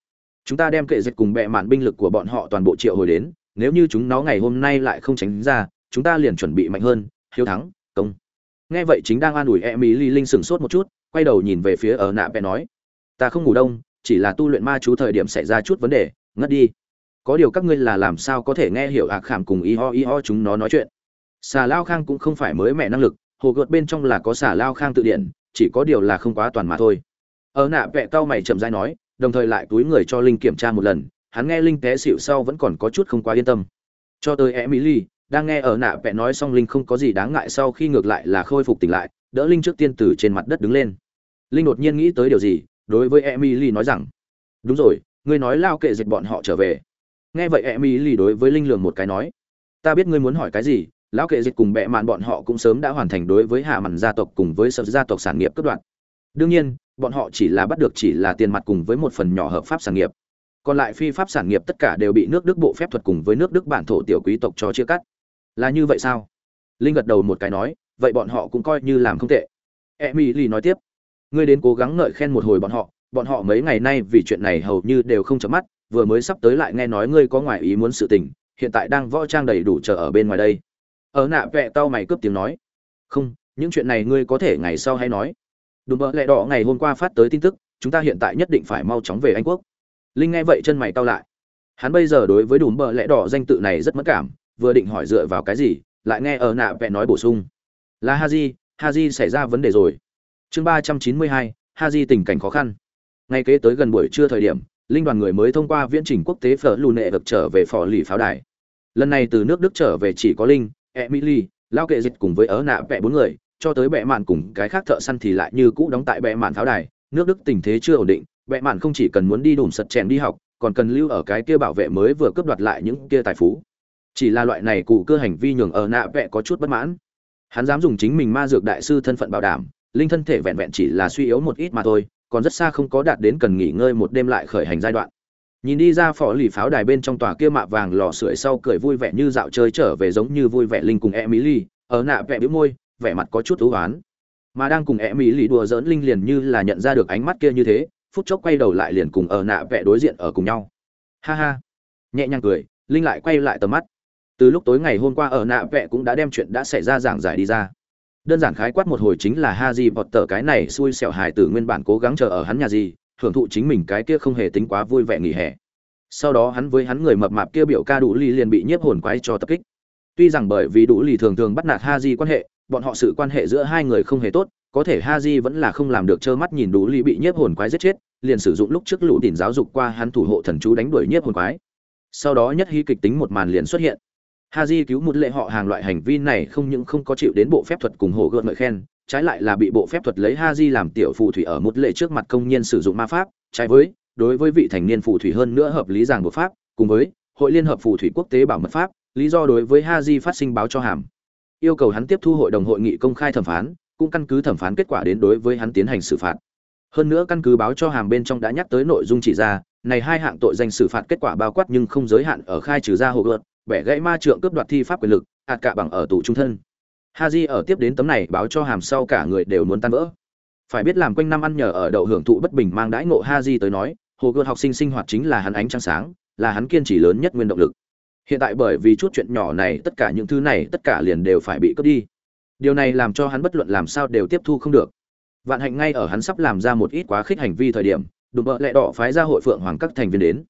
Speaker 1: Chúng ta đem kệ dịch cùng bệ mạn binh lực của bọn họ toàn bộ triệu hồi đến, nếu như chúng nó ngày hôm nay lại không tránh ra, chúng ta liền chuẩn bị mạnh hơn, hiếu thắng, công. Nghe vậy chính đang an ủi e mí ly linh sửng sốt một chút, quay đầu nhìn về phía ở nạ bè nói, ta không ngủ đông, chỉ là tu luyện ma chú thời điểm xảy ra chút vấn đề, ngất đi. Có điều các ngươi là làm sao có thể nghe hiểu ạc khảm cùng y ho y ho chúng nó nói chuyện? Xà lao khang cũng không phải mới mẹ năng lực, hồ gợt bên trong là có xà lao khang tự điện chỉ có điều là không quá toàn mà thôi. Ở nạ vẹ tao mày chậm dai nói đồng thời lại túi người cho linh kiểm tra một lần, hắn nghe linh té xịu sau vẫn còn có chút không quá yên tâm. Cho tới emily, đang nghe ở nạ vẽ nói xong linh không có gì đáng ngại sau khi ngược lại là khôi phục tỉnh lại, đỡ linh trước tiên từ trên mặt đất đứng lên. Linh đột nhiên nghĩ tới điều gì, đối với emily nói rằng, đúng rồi, ngươi nói lao kệ dịch bọn họ trở về. Nghe vậy emily đối với linh lường một cái nói, ta biết ngươi muốn hỏi cái gì, lão kệ dịch cùng bệ mạn bọn họ cũng sớm đã hoàn thành đối với hạ màn gia tộc cùng với sợ gia tộc sản nghiệp cấp đoạn đương nhiên, bọn họ chỉ là bắt được chỉ là tiền mặt cùng với một phần nhỏ hợp pháp sản nghiệp. Còn lại phi pháp sản nghiệp tất cả đều bị nước đức bộ phép thuật cùng với nước đức bản thổ tiểu quý tộc cho chia cắt. Là như vậy sao? Linh gật đầu một cái nói, vậy bọn họ cũng coi như làm không tệ. Emily nói tiếp, ngươi đến cố gắng ngợi khen một hồi bọn họ bọn họ mấy ngày nay vì chuyện này hầu như đều không chấm mắt, vừa mới sắp tới lại nghe nói ngươi có ngoại ý muốn sự tình, hiện tại đang võ trang đầy đủ chờ ở bên ngoài đây. Ở nạ vẹ tao mày cướp tiếng nói, không, những chuyện này ngươi có thể ngày sau hay nói đùm bợ lẹ đỏ ngày hôm qua phát tới tin tức, chúng ta hiện tại nhất định phải mau chóng về anh quốc. Linh nghe vậy chân mày cau lại. Hắn bây giờ đối với đùm bợ lẹ đỏ danh tự này rất mất cảm, vừa định hỏi dựa vào cái gì, lại nghe ở nạ vẹ nói bổ sung. Là haji haji xảy ra vấn đề rồi. Chương ba trăm chín mươi hai, haji tình cảnh khó khăn. Ngay kế tới gần buổi trưa thời điểm, linh đoàn người mới thông qua viễn trình quốc tế phở lù nệ vực trở về phò lì pháo đài. Lần này từ nước đức trở về chỉ có linh, emily, lao kệ dịch cùng với ớ nạ vẹ bốn người cho tới bệ mạn cùng cái khác thợ săn thì lại như cũ đóng tại bệ mạn pháo đài, nước đức tình thế chưa ổn định, bệ mạn không chỉ cần muốn đi đùm sật chèn đi học, còn cần lưu ở cái kia bảo vệ mới vừa cướp đoạt lại những kia tài phú. Chỉ là loại này cụ cơ hành vi nhường ở nạ vẽ có chút bất mãn. Hắn dám dùng chính mình ma dược đại sư thân phận bảo đảm, linh thân thể vẹn vẹn chỉ là suy yếu một ít mà thôi, còn rất xa không có đạt đến cần nghỉ ngơi một đêm lại khởi hành giai đoạn. Nhìn đi ra phỏ lì pháo đài bên trong tòa kia mạ vàng lò sưởi sau cười vui vẻ như dạo chơi trở về giống như vui vẻ linh cùng e mí ly ở nạ vẽ bĩu môi vẻ mặt có chút thú oán. Mà đang cùng e mỹ lì đùa giỡn linh liền như là nhận ra được ánh mắt kia như thế, phút chốc quay đầu lại liền cùng ở nạ vẽ đối diện ở cùng nhau. Ha ha. Nhẹ nhàng cười, linh lại quay lại tầm mắt. Từ lúc tối ngày hôm qua ở nạ vẽ cũng đã đem chuyện đã xảy ra giảng giải đi ra. Đơn giản khái quát một hồi chính là ha di vọt tờ cái này xui xẻo hài tử nguyên bản cố gắng chờ ở hắn nhà gì, hưởng thụ chính mình cái kia không hề tính quá vui vẻ nghỉ hè. Sau đó hắn với hắn người mập mạp kia biểu ca đủ ly liền bị nhiếp hồn quái cho tập kích. Tuy rằng bởi vì đủ ly thường thường bắt nạt ha di quan hệ bọn họ sự quan hệ giữa hai người không hề tốt, có thể ha di vẫn là không làm được trơ mắt nhìn đủ ly bị nhiếp hồn quái giết chết, liền sử dụng lúc trước lũ đỉnh giáo dục qua hắn thủ hộ thần chú đánh đuổi nhiếp hồn quái. Sau đó nhất hy kịch tính một màn liền xuất hiện. Ha di cứu một lệ họ hàng loại hành vi này không những không có chịu đến bộ phép thuật cùng hồ gợn ngợi khen, trái lại là bị bộ phép thuật lấy ha di làm tiểu phù thủy ở một lệ trước mặt công nhân sử dụng ma pháp, trái với, đối với vị thành niên phù thủy hơn nữa hợp lý giảng bộ pháp, cùng với, hội liên hợp phù thủy quốc tế bảo mật pháp, lý do đối với ha di phát sinh báo cho hàm yêu cầu hắn tiếp thu hội đồng hội nghị công khai thẩm phán, cũng căn cứ thẩm phán kết quả đến đối với hắn tiến hành xử phạt. Hơn nữa căn cứ báo cho hàm bên trong đã nhắc tới nội dung chỉ ra, này hai hạng tội danh xử phạt kết quả bao quát nhưng không giới hạn ở khai trừ ra hồ gợt, bẻ gãy ma trượng cướp đoạt thi pháp quyền lực, hạt cả bằng ở tù trung thân. Haji ở tiếp đến tấm này báo cho hàm sau cả người đều muốn tan vỡ. Phải biết làm quanh năm ăn nhờ ở đậu hưởng thụ bất bình mang đãi ngộ haji tới nói, hồ gợt học sinh sinh hoạt chính là hắn ánh trăng sáng, là hắn kiên trì lớn nhất nguyên động lực hiện tại bởi vì chút chuyện nhỏ này tất cả những thứ này tất cả liền đều phải bị cướp đi điều này làm cho hắn bất luận làm sao đều tiếp thu không được vạn hạnh ngay ở hắn sắp làm ra một ít quá khích hành vi thời điểm đùm bợ lẹ đỏ phái ra hội phượng hoàng các thành viên đến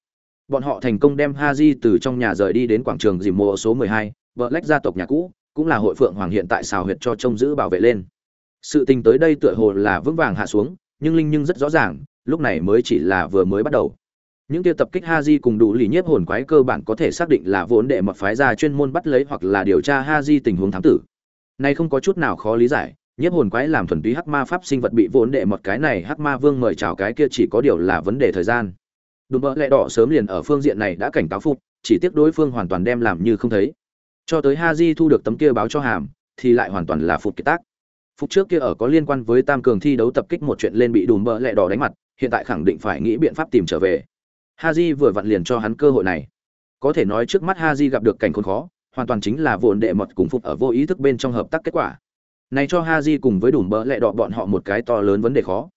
Speaker 1: bọn họ thành công đem Haji từ trong nhà rời đi đến quảng trường dìm mùa số 12, vợ lách gia tộc nhà cũ, cũng là hội phượng hoàng hiện tại xào huyệt cho trông giữ bảo vệ lên. Sự tình tới đây tựa hồ là vững vàng hạ xuống, nhưng linh nhưng rất rõ ràng, lúc này mới chỉ là vừa mới bắt đầu. Những tiêu tập kích Haji cùng đủ lì nhiếp hồn quái cơ bản có thể xác định là vốn đệ mật phái ra chuyên môn bắt lấy hoặc là điều tra Haji tình huống thám tử. Này không có chút nào khó lý giải, nhiếp hồn quái làm thuần túy hắc ma pháp sinh vật bị vốn đệ một cái này hắc ma vương mời chào cái kia chỉ có điều là vấn đề thời gian. Đùm bỡ lẹ đỏ sớm liền ở phương diện này đã cảnh cáo phục chỉ tiếc đối phương hoàn toàn đem làm như không thấy. Cho tới ha di thu được tấm kia báo cho hàm thì lại hoàn toàn là phục kiệt tác. Phục trước kia ở có liên quan với tam cường thi đấu tập kích một chuyện lên bị đùm bỡ lẹ đỏ đánh mặt hiện tại khẳng định phải nghĩ biện pháp tìm trở về. Haji vừa vặn liền cho hắn cơ hội này. Có thể nói trước mắt Haji gặp được cảnh khốn khó, hoàn toàn chính là vồn đệ mật cùng phục ở vô ý thức bên trong hợp tác kết quả. Này cho Haji cùng với đùm bỡ lẹ đỏ bọn họ một cái to lớn vấn đề khó.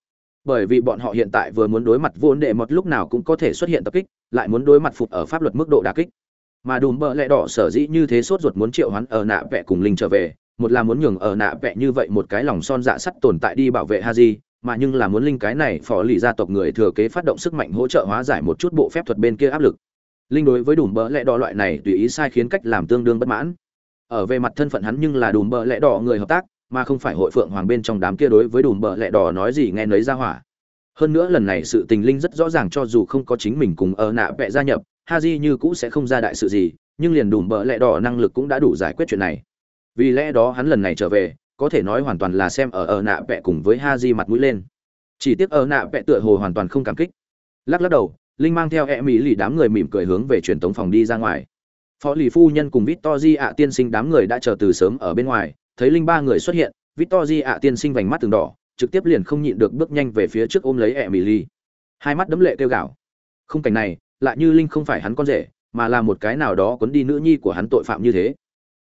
Speaker 1: Bởi vì bọn họ hiện tại vừa muốn đối mặt vốn đệ một lúc nào cũng có thể xuất hiện tập kích, lại muốn đối mặt phục ở pháp luật mức độ đà kích. Mà đùm bợ lẹ đỏ sở dĩ như thế sốt ruột muốn triệu hắn ở nạ vẽ cùng linh trở về, một là muốn nhường ở nạ vẽ như vậy một cái lòng son dạ sắt tồn tại đi bảo vệ haji mà nhưng là muốn linh cái này phó lì gia tộc người thừa kế phát động sức mạnh hỗ trợ hóa giải một chút bộ phép thuật bên kia áp lực. Linh đối với đùm bỡ lẽ đỏ loại này tùy ý sai khiến cách làm tương đương bất mãn. Ở về mặt thân phận hắn nhưng là đùm bỡ lẽ đỏ người hợp tác, mà không phải hội phượng hoàng bên trong đám kia đối với đùm bỡ lẹ đỏ nói gì nghe nấy ra hỏa. Hơn nữa lần này sự tình linh rất rõ ràng cho dù không có chính mình cùng ở nạ vẽ gia nhập, ha di như cũ sẽ không ra đại sự gì, nhưng liền đùm bỡ lẹ đỏ năng lực cũng đã đủ giải quyết chuyện này. Vì lẽ đó hắn lần này trở về có thể nói hoàn toàn là xem ở ở nạ vẽ cùng với ha di mặt mũi lên chỉ tiếc ở nạ vẽ tựa hồ hoàn toàn không cảm kích lắc lắc đầu linh mang theo e mỹ lì đám người mỉm cười hướng về truyền tống phòng đi ra ngoài phó lì phu nhân cùng vít to di ạ tiên sinh đám người đã chờ từ sớm ở bên ngoài thấy linh ba người xuất hiện vít to di ạ tiên sinh vành mắt từng đỏ, trực tiếp liền không nhịn được bước nhanh về phía trước ôm lấy e mỹ lì Hai mắt đấm lệ kêu gào. Khung cảnh này, lại như Linh không phải hắn con rể, mà là một cái nào đó cuốn đi nữ nhi của hắn tội phạm như thế.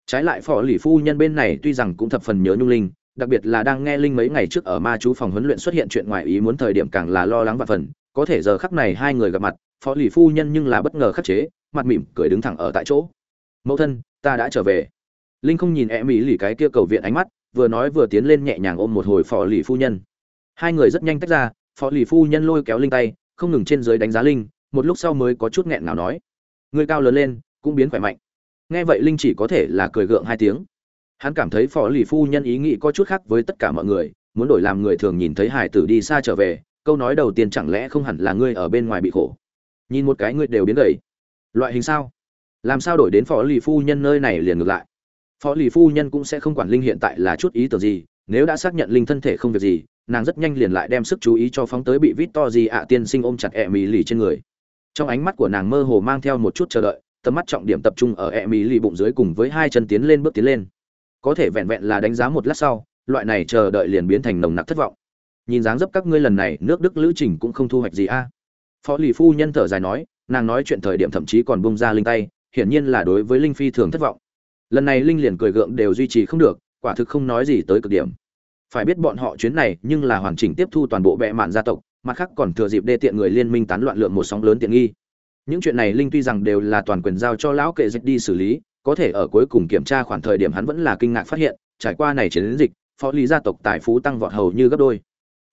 Speaker 1: Trái lại phò lì phu nhân bên này tuy rằng cũng thập phần nhớ nhung Linh, đặc biệt là đang nghe Linh mấy ngày trước ở ma chú phòng huấn luyện xuất hiện chuyện ngoài ý muốn thời điểm càng là lo lắng và phần, có thể giờ khắc này hai người gặp mặt, phó lì phu nhân nhưng là bất ngờ khắc chế, mặt mỉm cười đứng thẳng ở tại chỗ. Mẫu thân, ta đã trở về. Linh không nhìn e mỹ lì cái kia cầu viện ánh mắt, vừa nói vừa tiến lên nhẹ nhàng ôm một hồi phò lì phu nhân hai người rất nhanh tách ra phó lì phu nhân lôi kéo linh tay không ngừng trên dưới đánh giá linh một lúc sau mới có chút nghẹn nào nói người cao lớn lên cũng biến khỏe mạnh nghe vậy linh chỉ có thể là cười gượng hai tiếng. Hắn cảm thấy phó lì phu nhân ý nghĩ có chút khác với tất cả mọi người, muốn đổi làm người thường nhìn thấy hải tử đi xa trở về, câu nói đầu tiên chẳng lẽ không hẳn là ngươi ở bên ngoài bị khổ? Nhìn một cái ngươi đều biến gầy. Loại hình sao? Làm sao đổi đến phó lì phu nhân nơi này liền ngược lại? Phó lì phu nhân cũng sẽ không quản linh hiện tại là chút ý tưởng gì, nếu đã xác nhận linh thân thể không việc gì, nàng rất nhanh liền lại đem sức chú ý cho phóng tới bị vít to gì ạ tiên sinh ôm chặt ẹ mì lì trên người. Trong ánh mắt của nàng mơ hồ mang theo một chút chờ đợi tầm mắt trọng điểm tập trung ở e mỹ lì bụng dưới cùng với hai chân tiến lên bước tiến lên. Có thể vẹn vẹn là đánh giá một lát sau, loại này chờ đợi liền biến thành nồng nặc thất vọng. Nhìn dáng dấp các ngươi lần này, nước đức lữ trình cũng không thu hoạch gì a. Phó lì phu nhân thở dài nói, nàng nói chuyện thời điểm thậm chí còn bung ra linh tay, hiển nhiên là đối với linh phi thường thất vọng. Lần này linh liền cười gượng đều duy trì không được, quả thực không nói gì tới cực điểm. Phải biết bọn họ chuyến này nhưng là hoàn chỉnh tiếp thu toàn bộ bệ mạn gia tộc, mặt khác còn thừa dịp đê tiện người liên minh tán loạn lượng một sóng lớn tiện nghi những chuyện này linh tuy rằng đều là toàn quyền giao cho lão kệ dịch đi xử lý, có thể ở cuối cùng kiểm tra khoản thời điểm hắn vẫn là kinh ngạc phát hiện, trải qua này chiến dịch, phó lý gia tộc tài phú tăng vọt hầu như gấp đôi.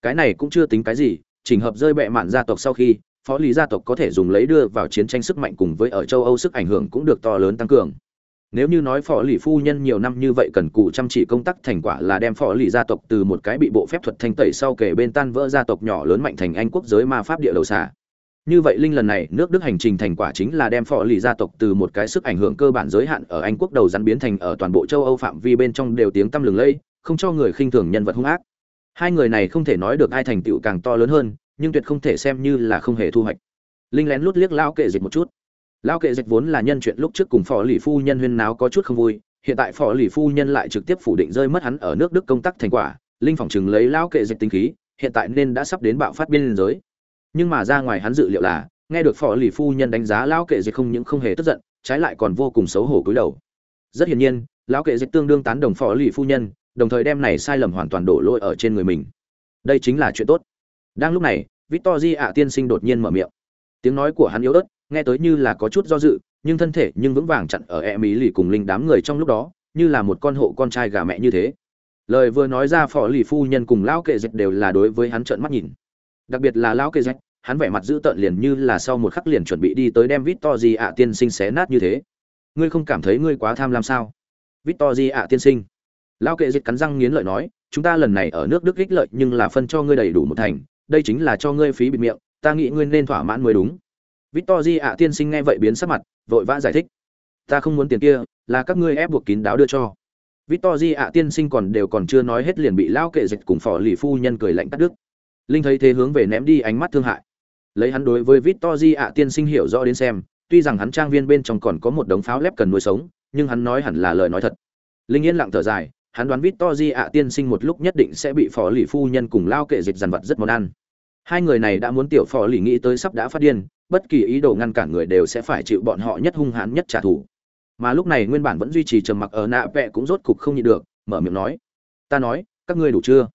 Speaker 1: Cái này cũng chưa tính cái gì, chỉnh hợp rơi bệ mạn gia tộc sau khi, phó lý gia tộc có thể dùng lấy đưa vào chiến tranh sức mạnh cùng với ở châu âu sức ảnh hưởng cũng được to lớn tăng cường. Nếu như nói phó lì phu nhân nhiều năm như vậy cần cù chăm chỉ công tác thành quả là đem phó lì gia tộc từ một cái bị bộ phép thuật thanh tẩy sau kể bên tan vỡ gia tộc nhỏ lớn mạnh thành anh quốc giới ma pháp địa đầu xà như vậy linh lần này, nước đức hành trình thành quả chính là đem phò lì gia tộc từ một cái sức ảnh hưởng cơ bản giới hạn ở anh quốc đầu rắn biến thành ở toàn bộ châu âu phạm vi bên trong đều tiếng tăm lừng lẫy không cho người khinh thường nhân vật hung ác. Hai người này không thể nói được ai thành tựu càng to lớn hơn, nhưng tuyệt không thể xem như là không hề thu hoạch. Linh lén lút liếc lao kệ dịch một chút. Lao kệ dịch vốn là nhân chuyện lúc trước cùng phò lì phu nhân huyên náo có chút không vui, hiện tại phò lì phu nhân lại trực tiếp phủ định rơi mất hắn ở nước đức công tác thành quả. Linh phỏng chừng lấy lao kệ dịch tinh khí, hiện tại nên đã sắp đến bạo phát biên giới nhưng mà ra ngoài hắn dự liệu là, nghe được phò lì phu nhân đánh giá lão kệ dịch không những không hề tức giận, trái lại còn vô cùng xấu hổ cúi đầu. Rất hiển nhiên, lão kệ dịch tương đương tán đồng phò lì phu nhân, đồng thời đem này sai lầm hoàn toàn đổ lỗi ở trên người mình. Đây chính là chuyện tốt. Đang lúc này victor di ạ tiên sinh đột nhiên mở miệng. Tiếng nói của hắn yếu ớt, nghe tới như là có chút do dự, nhưng thân thể nhưng vững vàng chặn ở e mỹ lì cùng linh đám người trong lúc đó, như là một con hộ con trai gà mẹ như thế. Lời vừa nói ra phò lì phu nhân cùng lão kệ dịch đều là đối với hắn trợn mắt nhìn đặc biệt là lão kệ dịch hắn vẻ mặt dữ tợn liền như là sau một khắc liền chuẩn bị đi tới đem Victor Di ạ tiên sinh xé nát như thế. Ngươi không cảm thấy ngươi quá tham lam sao? Victor Di ạ tiên sinh. Lão kệ dịch cắn răng nghiến lợi nói, chúng ta lần này ở nước Đức ích lợi nhưng là phân cho ngươi đầy đủ một thành, đây chính là cho ngươi phí bịt miệng, ta nghĩ ngươi nên thỏa mãn mới đúng. Victor Di ạ tiên sinh nghe vậy biến sắc mặt, vội vã giải thích. Ta không muốn tiền kia, là các ngươi ép buộc kín đáo đưa cho. Victor Di ạ tiên sinh còn đều còn chưa nói hết liền bị lão kệ dịch cùng phò lì phu nhân cười lạnh cắt đứt. Linh thấy thế hướng về ném đi ánh mắt thương hại lấy hắn đối với Victory ạ tiên sinh hiểu rõ đến xem, tuy rằng hắn trang viên bên trong còn có một đống pháo lép cần nuôi sống, nhưng hắn nói hẳn là lời nói thật. Linh Yên lặng thở dài, hắn đoán Victory ạ tiên sinh một lúc nhất định sẽ bị phò lì phu nhân cùng lao kệ dịch dằn vặt rất món ăn. Hai người này đã muốn tiểu phò lì nghĩ tới sắp đã phát điên, bất kỳ ý đồ ngăn cản người đều sẽ phải chịu bọn họ nhất hung hãn nhất trả thù. Mà lúc này nguyên bản vẫn duy trì trầm mặc ở nạ vẹ cũng rốt cục không nhịn được, mở miệng nói: "Ta nói, các ngươi đủ chưa?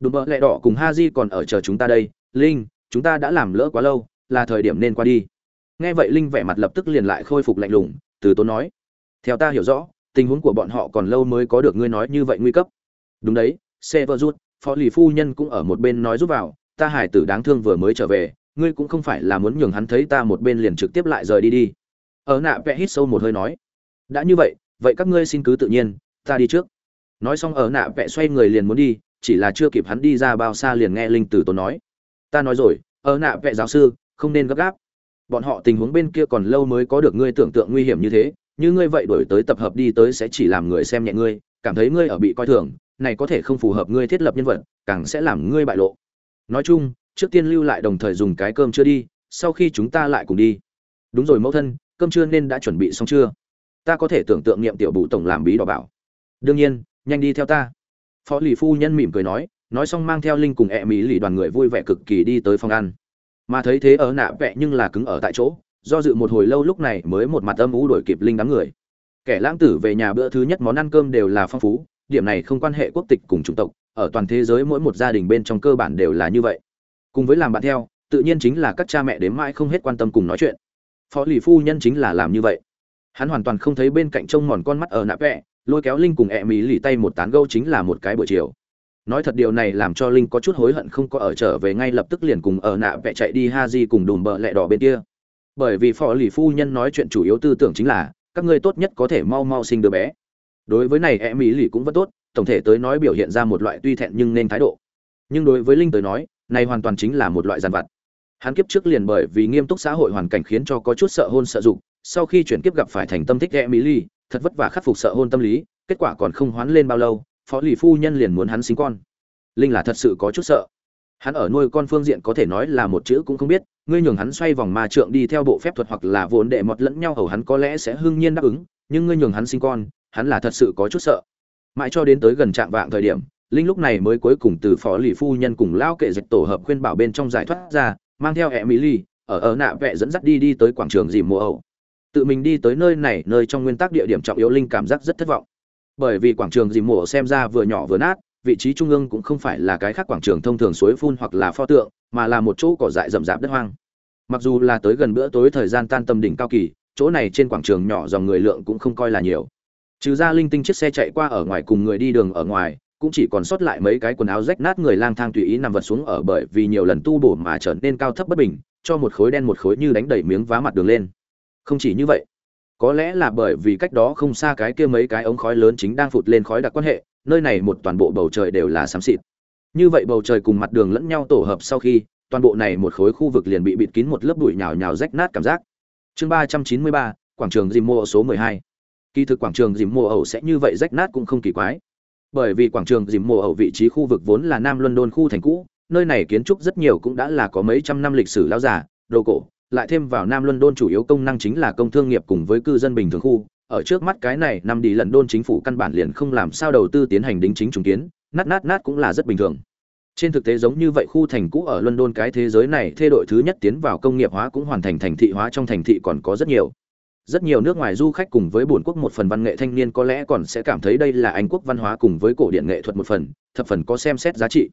Speaker 1: Đùm bợ lẹ đỏ cùng Ha Haji còn ở chờ chúng ta đây, Linh, chúng ta đã làm lỡ quá lâu là thời điểm nên qua đi. Nghe vậy linh vẻ mặt lập tức liền lại khôi phục lạnh lùng từ tốn nói. Theo ta hiểu rõ tình huống của bọn họ còn lâu mới có được ngươi nói như vậy nguy cấp. Đúng đấy sever rút phó lì phu nhân cũng ở một bên nói giúp vào ta hải tử đáng thương vừa mới trở về ngươi cũng không phải là muốn nhường hắn thấy ta một bên liền trực tiếp lại rời đi đi. Ở nạ vẽ hít sâu một hơi nói. Đã như vậy vậy các ngươi xin cứ tự nhiên ta đi trước. Nói xong ở nạ vẽ xoay người liền muốn đi chỉ là chưa kịp hắn đi ra bao xa liền nghe linh tử tốn nói. Ta nói rồi, ở nạ vệ giáo sư, không nên gấp gáp. Bọn họ tình huống bên kia còn lâu mới có được ngươi tưởng tượng nguy hiểm như thế, như ngươi vậy đổi tới tập hợp đi tới sẽ chỉ làm người xem nhẹ ngươi, cảm thấy ngươi ở bị coi thường, này có thể không phù hợp ngươi thiết lập nhân vật, càng sẽ làm ngươi bại lộ. Nói chung, trước tiên lưu lại đồng thời dùng cái cơm chưa đi, sau khi chúng ta lại cùng đi. Đúng rồi mẫu thân, cơm trưa nên đã chuẩn bị xong chưa? Ta có thể tưởng tượng niệm tiểu bụ tổng làm bí đỏ bảo. Đương nhiên, nhanh đi theo ta phó lì phu nhân mỉm cười nói nói xong mang theo linh cùng e ẹ mỹ lì đoàn người vui vẻ cực kỳ đi tới phòng ăn. Mà thấy thế ở nạ vẹ nhưng là cứng ở tại chỗ, do dự một hồi lâu lúc này mới một mặt âm ú đổi kịp linh đám người. Kẻ lãng tử về nhà bữa thứ nhất món ăn cơm đều là phong phú, điểm này không quan hệ quốc tịch cùng chủng tộc, ở toàn thế giới mỗi một gia đình bên trong cơ bản đều là như vậy. Cùng với làm bạn theo, tự nhiên chính là các cha mẹ đến mãi không hết quan tâm cùng nói chuyện. Phó lì phu nhân chính là làm như vậy. Hắn hoàn toàn không thấy bên cạnh trông mòn con mắt ở nạ vẹ lôi kéo linh cùng ẹ mỹ lì tay một tán gâu chính là một cái buổi chiều. Nói thật điều này làm cho linh có chút hối hận không có ở trở về ngay lập tức liền cùng ở nạ vẽ chạy đi ha di cùng đùm bợ lẹ đỏ bên kia. Bởi vì phò lì phu nhân nói chuyện chủ yếu tư tưởng chính là, các ngươi tốt nhất có thể mau mau sinh đứa bé. Đối với này e mỹ lì cũng vẫn tốt, tổng thể tới nói biểu hiện ra một loại tuy thẹn nhưng nên thái độ. Nhưng đối với linh tới nói, này hoàn toàn chính là một loại giàn vặt. Hắn kiếp trước liền bởi vì nghiêm túc xã hội hoàn cảnh khiến cho có chút sợ hôn sợ dục, sau khi chuyển kiếp gặp phải thành tâm thích e mỹ lì thật vất vả khắc phục sợ hôn tâm lý, kết quả còn không hoán lên bao lâu, phó lì phu nhân liền muốn hắn sinh con. Linh là thật sự có chút sợ. Hắn ở nuôi con phương diện có thể nói là một chữ cũng không biết, ngươi nhường hắn xoay vòng ma trượng đi theo bộ phép thuật hoặc là vốn đệ mọt lẫn nhau hầu hắn có lẽ sẽ hưng nhiên đáp ứng, nhưng ngươi nhường hắn sinh con, hắn là thật sự có chút sợ. Mãi cho đến tới gần trạng vạng thời điểm, linh lúc này mới cuối cùng từ phó lì phu nhân cùng lao kệ dịch tổ hợp khuyên bảo bên trong giải thoát ra, mang theo hệ mỹ ly ở ở nạ vẽ dẫn dắt đi đi tới quảng trường dìm mùa ẩu tự mình đi tới nơi này, nơi trong nguyên tắc địa điểm trọng yếu linh cảm giác rất thất vọng. Bởi vì quảng trường dìm mổ xem ra vừa nhỏ vừa nát, vị trí trung ương cũng không phải là cái khác quảng trường thông thường suối phun hoặc là pho tượng, mà là một chỗ cỏ dại rậm rạp đất hoang. Mặc dù là tới gần bữa tối thời gian tan tâm đỉnh cao kỳ, chỗ này trên quảng trường nhỏ dòng người lượng cũng không coi là nhiều. Trừ ra linh tinh chiếc xe chạy qua ở ngoài cùng người đi đường ở ngoài, cũng chỉ còn sót lại mấy cái quần áo rách nát người lang thang tùy ý nằm vật xuống ở bởi vì nhiều lần tu bổ mà trở nên cao thấp bất bình, cho một khối đen một khối như đánh đẩy miếng vá mặt đường lên không chỉ như vậy, có lẽ là bởi vì cách đó không xa cái kia mấy cái ống khói lớn chính đang phụt lên khói đặc quan hệ, nơi này một toàn bộ bầu trời đều là xám xịt. Như vậy bầu trời cùng mặt đường lẫn nhau tổ hợp sau khi, toàn bộ này một khối khu vực liền bị bịt kín một lớp bụi nhào nhào rách nát cảm giác. Chương ba trăm chín mươi ba, quảng trường dìm mô số mười hai. Kỳ thực quảng trường dìm mô ẩu sẽ như vậy rách nát cũng không kỳ quái. Bởi vì quảng trường dìm mô ẩu vị trí khu vực vốn là nam luân đôn khu thành cũ, nơi này kiến trúc rất nhiều cũng đã là có mấy trăm năm lịch sử lao giả đồ cổ lại thêm vào nam london chủ yếu công năng chính là công thương nghiệp cùng với cư dân bình thường khu. Ở trước mắt cái này, năm đi lần đôn chính phủ căn bản liền không làm sao đầu tư tiến hành đính chính trùng kiến, nát nát nát cũng là rất bình thường. Trên thực tế giống như vậy, khu thành cũ ở london cái thế giới này thay đổi thứ nhất tiến vào công nghiệp hóa cũng hoàn thành thành thị hóa, trong thành thị còn có rất nhiều. Rất nhiều nước ngoài du khách cùng với bổn quốc một phần văn nghệ thanh niên có lẽ còn sẽ cảm thấy đây là anh quốc văn hóa cùng với cổ điển nghệ thuật một phần, thập phần có xem xét giá trị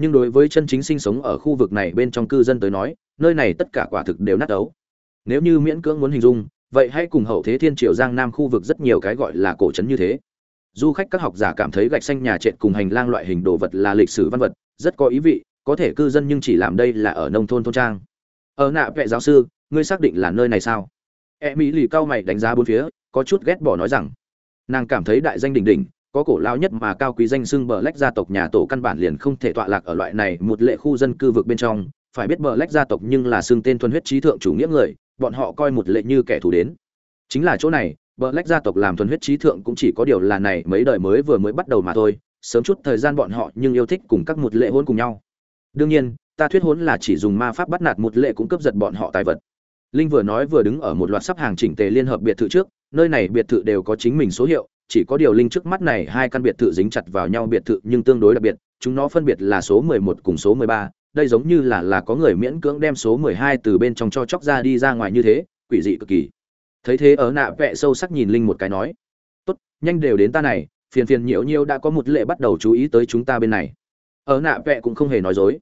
Speaker 1: nhưng đối với chân chính sinh sống ở khu vực này bên trong cư dân tới nói, nơi này tất cả quả thực đều nát ấu. Nếu như miễn cưỡng muốn hình dung, vậy hãy cùng hậu thế thiên triều giang nam khu vực rất nhiều cái gọi là cổ trấn như thế. Du khách các học giả cảm thấy gạch xanh nhà trệt cùng hành lang loại hình đồ vật là lịch sử văn vật, rất có ý vị, có thể cư dân nhưng chỉ làm đây là ở nông thôn thôn trang. Ở nạ vệ giáo sư, ngươi xác định là nơi này sao? E mỹ lì cao mày đánh giá bốn phía, có chút ghét bỏ nói rằng, nàng cảm thấy đại danh đỉnh đỉnh có cổ lao nhất mà cao quý danh xưng bờ lách gia tộc nhà tổ căn bản liền không thể tọa lạc ở loại này một lệ khu dân cư vực bên trong. Phải biết bờ lách gia tộc nhưng là xưng tên thuần huyết trí thượng chủ nghĩa người, bọn họ coi một lệ như kẻ thù đến. Chính là chỗ này, bờ lách gia tộc làm thuần huyết trí thượng cũng chỉ có điều là này mấy đời mới vừa mới bắt đầu mà thôi, sớm chút thời gian bọn họ nhưng yêu thích cùng các một lệ hôn cùng nhau. Đương nhiên, ta thuyết hôn là chỉ dùng ma pháp bắt nạt một lệ cũng cướp giật bọn họ tài vật. Linh vừa nói vừa đứng ở một loạt sắp hàng chỉnh tề liên hợp biệt thự trước, nơi này biệt thự đều có chính mình số hiệu chỉ có điều linh trước mắt này hai căn biệt thự dính chặt vào nhau biệt thự nhưng tương đối đặc biệt chúng nó phân biệt là số 11 cùng số 13, đây giống như là là có người miễn cưỡng đem số 12 từ bên trong cho chóc ra đi ra ngoài như thế quỷ dị cực kỳ. Thấy thế ở nạ vẽ sâu sắc nhìn linh một cái nói tốt nhanh đều đến ta này phiền phiền nhiễu nhiễu đã có một lệ bắt đầu chú ý tới chúng ta bên này. Ở nạ vẽ cũng không hề nói dối.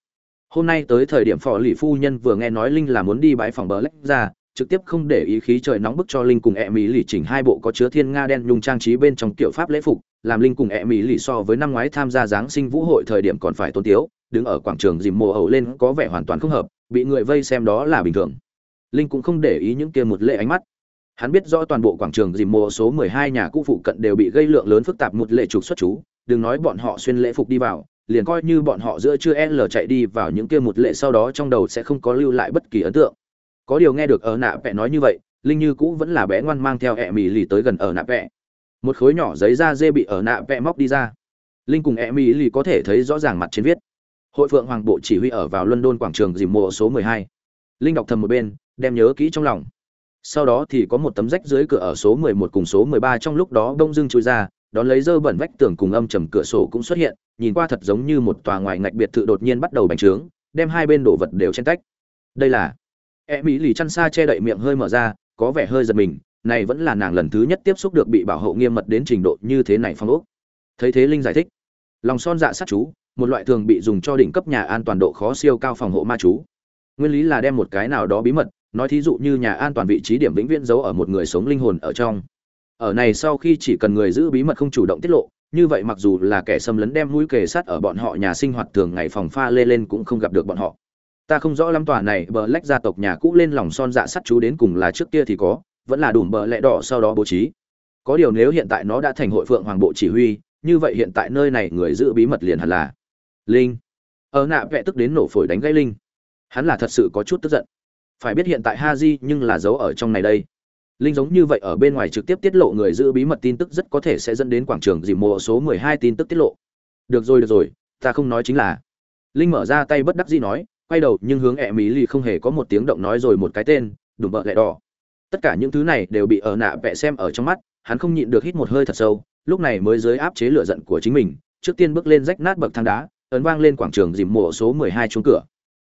Speaker 1: Hôm nay tới thời điểm phò lì phu nhân vừa nghe nói linh là muốn đi bãi phòng bờ lách ra trực tiếp không để ý khí trời nóng bức cho linh cùng e mỹ lì chỉnh hai bộ có chứa thiên nga đen nhung trang trí bên trong kiểu pháp lễ phục, làm linh cùng e mỹ lì so với năm ngoái tham gia giáng sinh vũ hội thời điểm còn phải tôn tiếu, đứng ở quảng trường dìm mồ ẩu lên có vẻ hoàn toàn không hợp, bị người vây xem đó là bình thường linh cũng không để ý những kia một lệ ánh mắt hắn biết rõ toàn bộ quảng trường dìm mồ số 12 nhà cũ phụ cận đều bị gây lượng lớn phức tạp một lệ trục xuất chú, đừng nói bọn họ xuyên lễ phục đi vào, liền coi như bọn họ giữa chưa L chạy đi vào những kia một lệ sau đó trong đầu sẽ không có lưu lại bất kỳ ấn tượng. Có điều nghe được ở nạ vẽ nói như vậy, Linh Như cũ vẫn là bé ngoan mang theo ẹ mì lì tới gần ở nạ vẽ. Một khối nhỏ giấy da dê bị ở nạ vẽ móc đi ra. Linh cùng ẹ mì lì có thể thấy rõ ràng mặt trên viết. Hội Phượng Hoàng bộ chỉ huy ở vào London quảng trường dìm mùa số 12. Linh đọc thầm một bên, đem nhớ kỹ trong lòng. Sau đó thì có một tấm rách dưới cửa ở số 11 cùng số 13 trong lúc đó đông dưng chui ra, đón lấy dơ bẩn vách tường cùng âm trầm cửa sổ cũng xuất hiện, nhìn qua thật giống như một tòa ngoài ngạch biệt thự đột nhiên bắt đầu bành trướng, đem hai bên đổ vật đều chen tách. Đây là E Mỹ lì chăn xa che đậy miệng hơi mở ra, có vẻ hơi giật mình, này vẫn là nàng lần thứ nhất tiếp xúc được bị bảo hộ nghiêm mật đến trình độ như thế này phong ốc. Thấy thế Linh giải thích, lòng son dạ sát chú, một loại thường bị dùng cho đỉnh cấp nhà an toàn độ khó siêu cao phòng hộ ma chú. Nguyên lý là đem một cái nào đó bí mật, nói thí dụ như nhà an toàn vị trí điểm vĩnh viễn giấu ở một người sống linh hồn ở trong ở này sau khi chỉ cần người giữ bí mật không chủ động tiết lộ như vậy mặc dù là kẻ xâm lấn đem mũi kề sắt ở bọn họ nhà sinh hoạt thường ngày phòng pha lê lên cũng không gặp được bọn họ ta không rõ lắm tòa này bờ lách gia tộc nhà cũ lên lòng son dạ sắt chú đến cùng là trước kia thì có, vẫn là đủ bờ lẽ đỏ sau đó bố trí. Có điều nếu hiện tại nó đã thành hội phượng hoàng bộ chỉ huy, như vậy hiện tại nơi này người giữ bí mật liền hẳn là linh. Ở nạ vẽ tức đến nổ phổi đánh gãy linh. Hắn là thật sự có chút tức giận. Phải biết hiện tại ha di nhưng là giấu ở trong này đây. Linh giống như vậy ở bên ngoài trực tiếp tiết lộ người giữ bí mật tin tức rất có thể sẽ dẫn đến quảng trường dìm mùa số 12 tin tức tiết lộ. Được rồi được rồi, ta không nói chính là. Linh mở ra tay bất đắc dĩ nói quay đầu, nhưng hướng ẹ mỹ lì không hề có một tiếng động nói rồi một cái tên, đùm bợ lẹ đỏ. Tất cả những thứ này đều bị ở nạ vẽ xem ở trong mắt, hắn không nhịn được hít một hơi thật sâu, lúc này mới dưới áp chế lửa giận của chính mình, trước tiên bước lên rách nát bậc thang đá, ấn vang lên quảng trường dìm mộ số 12 chuông cửa.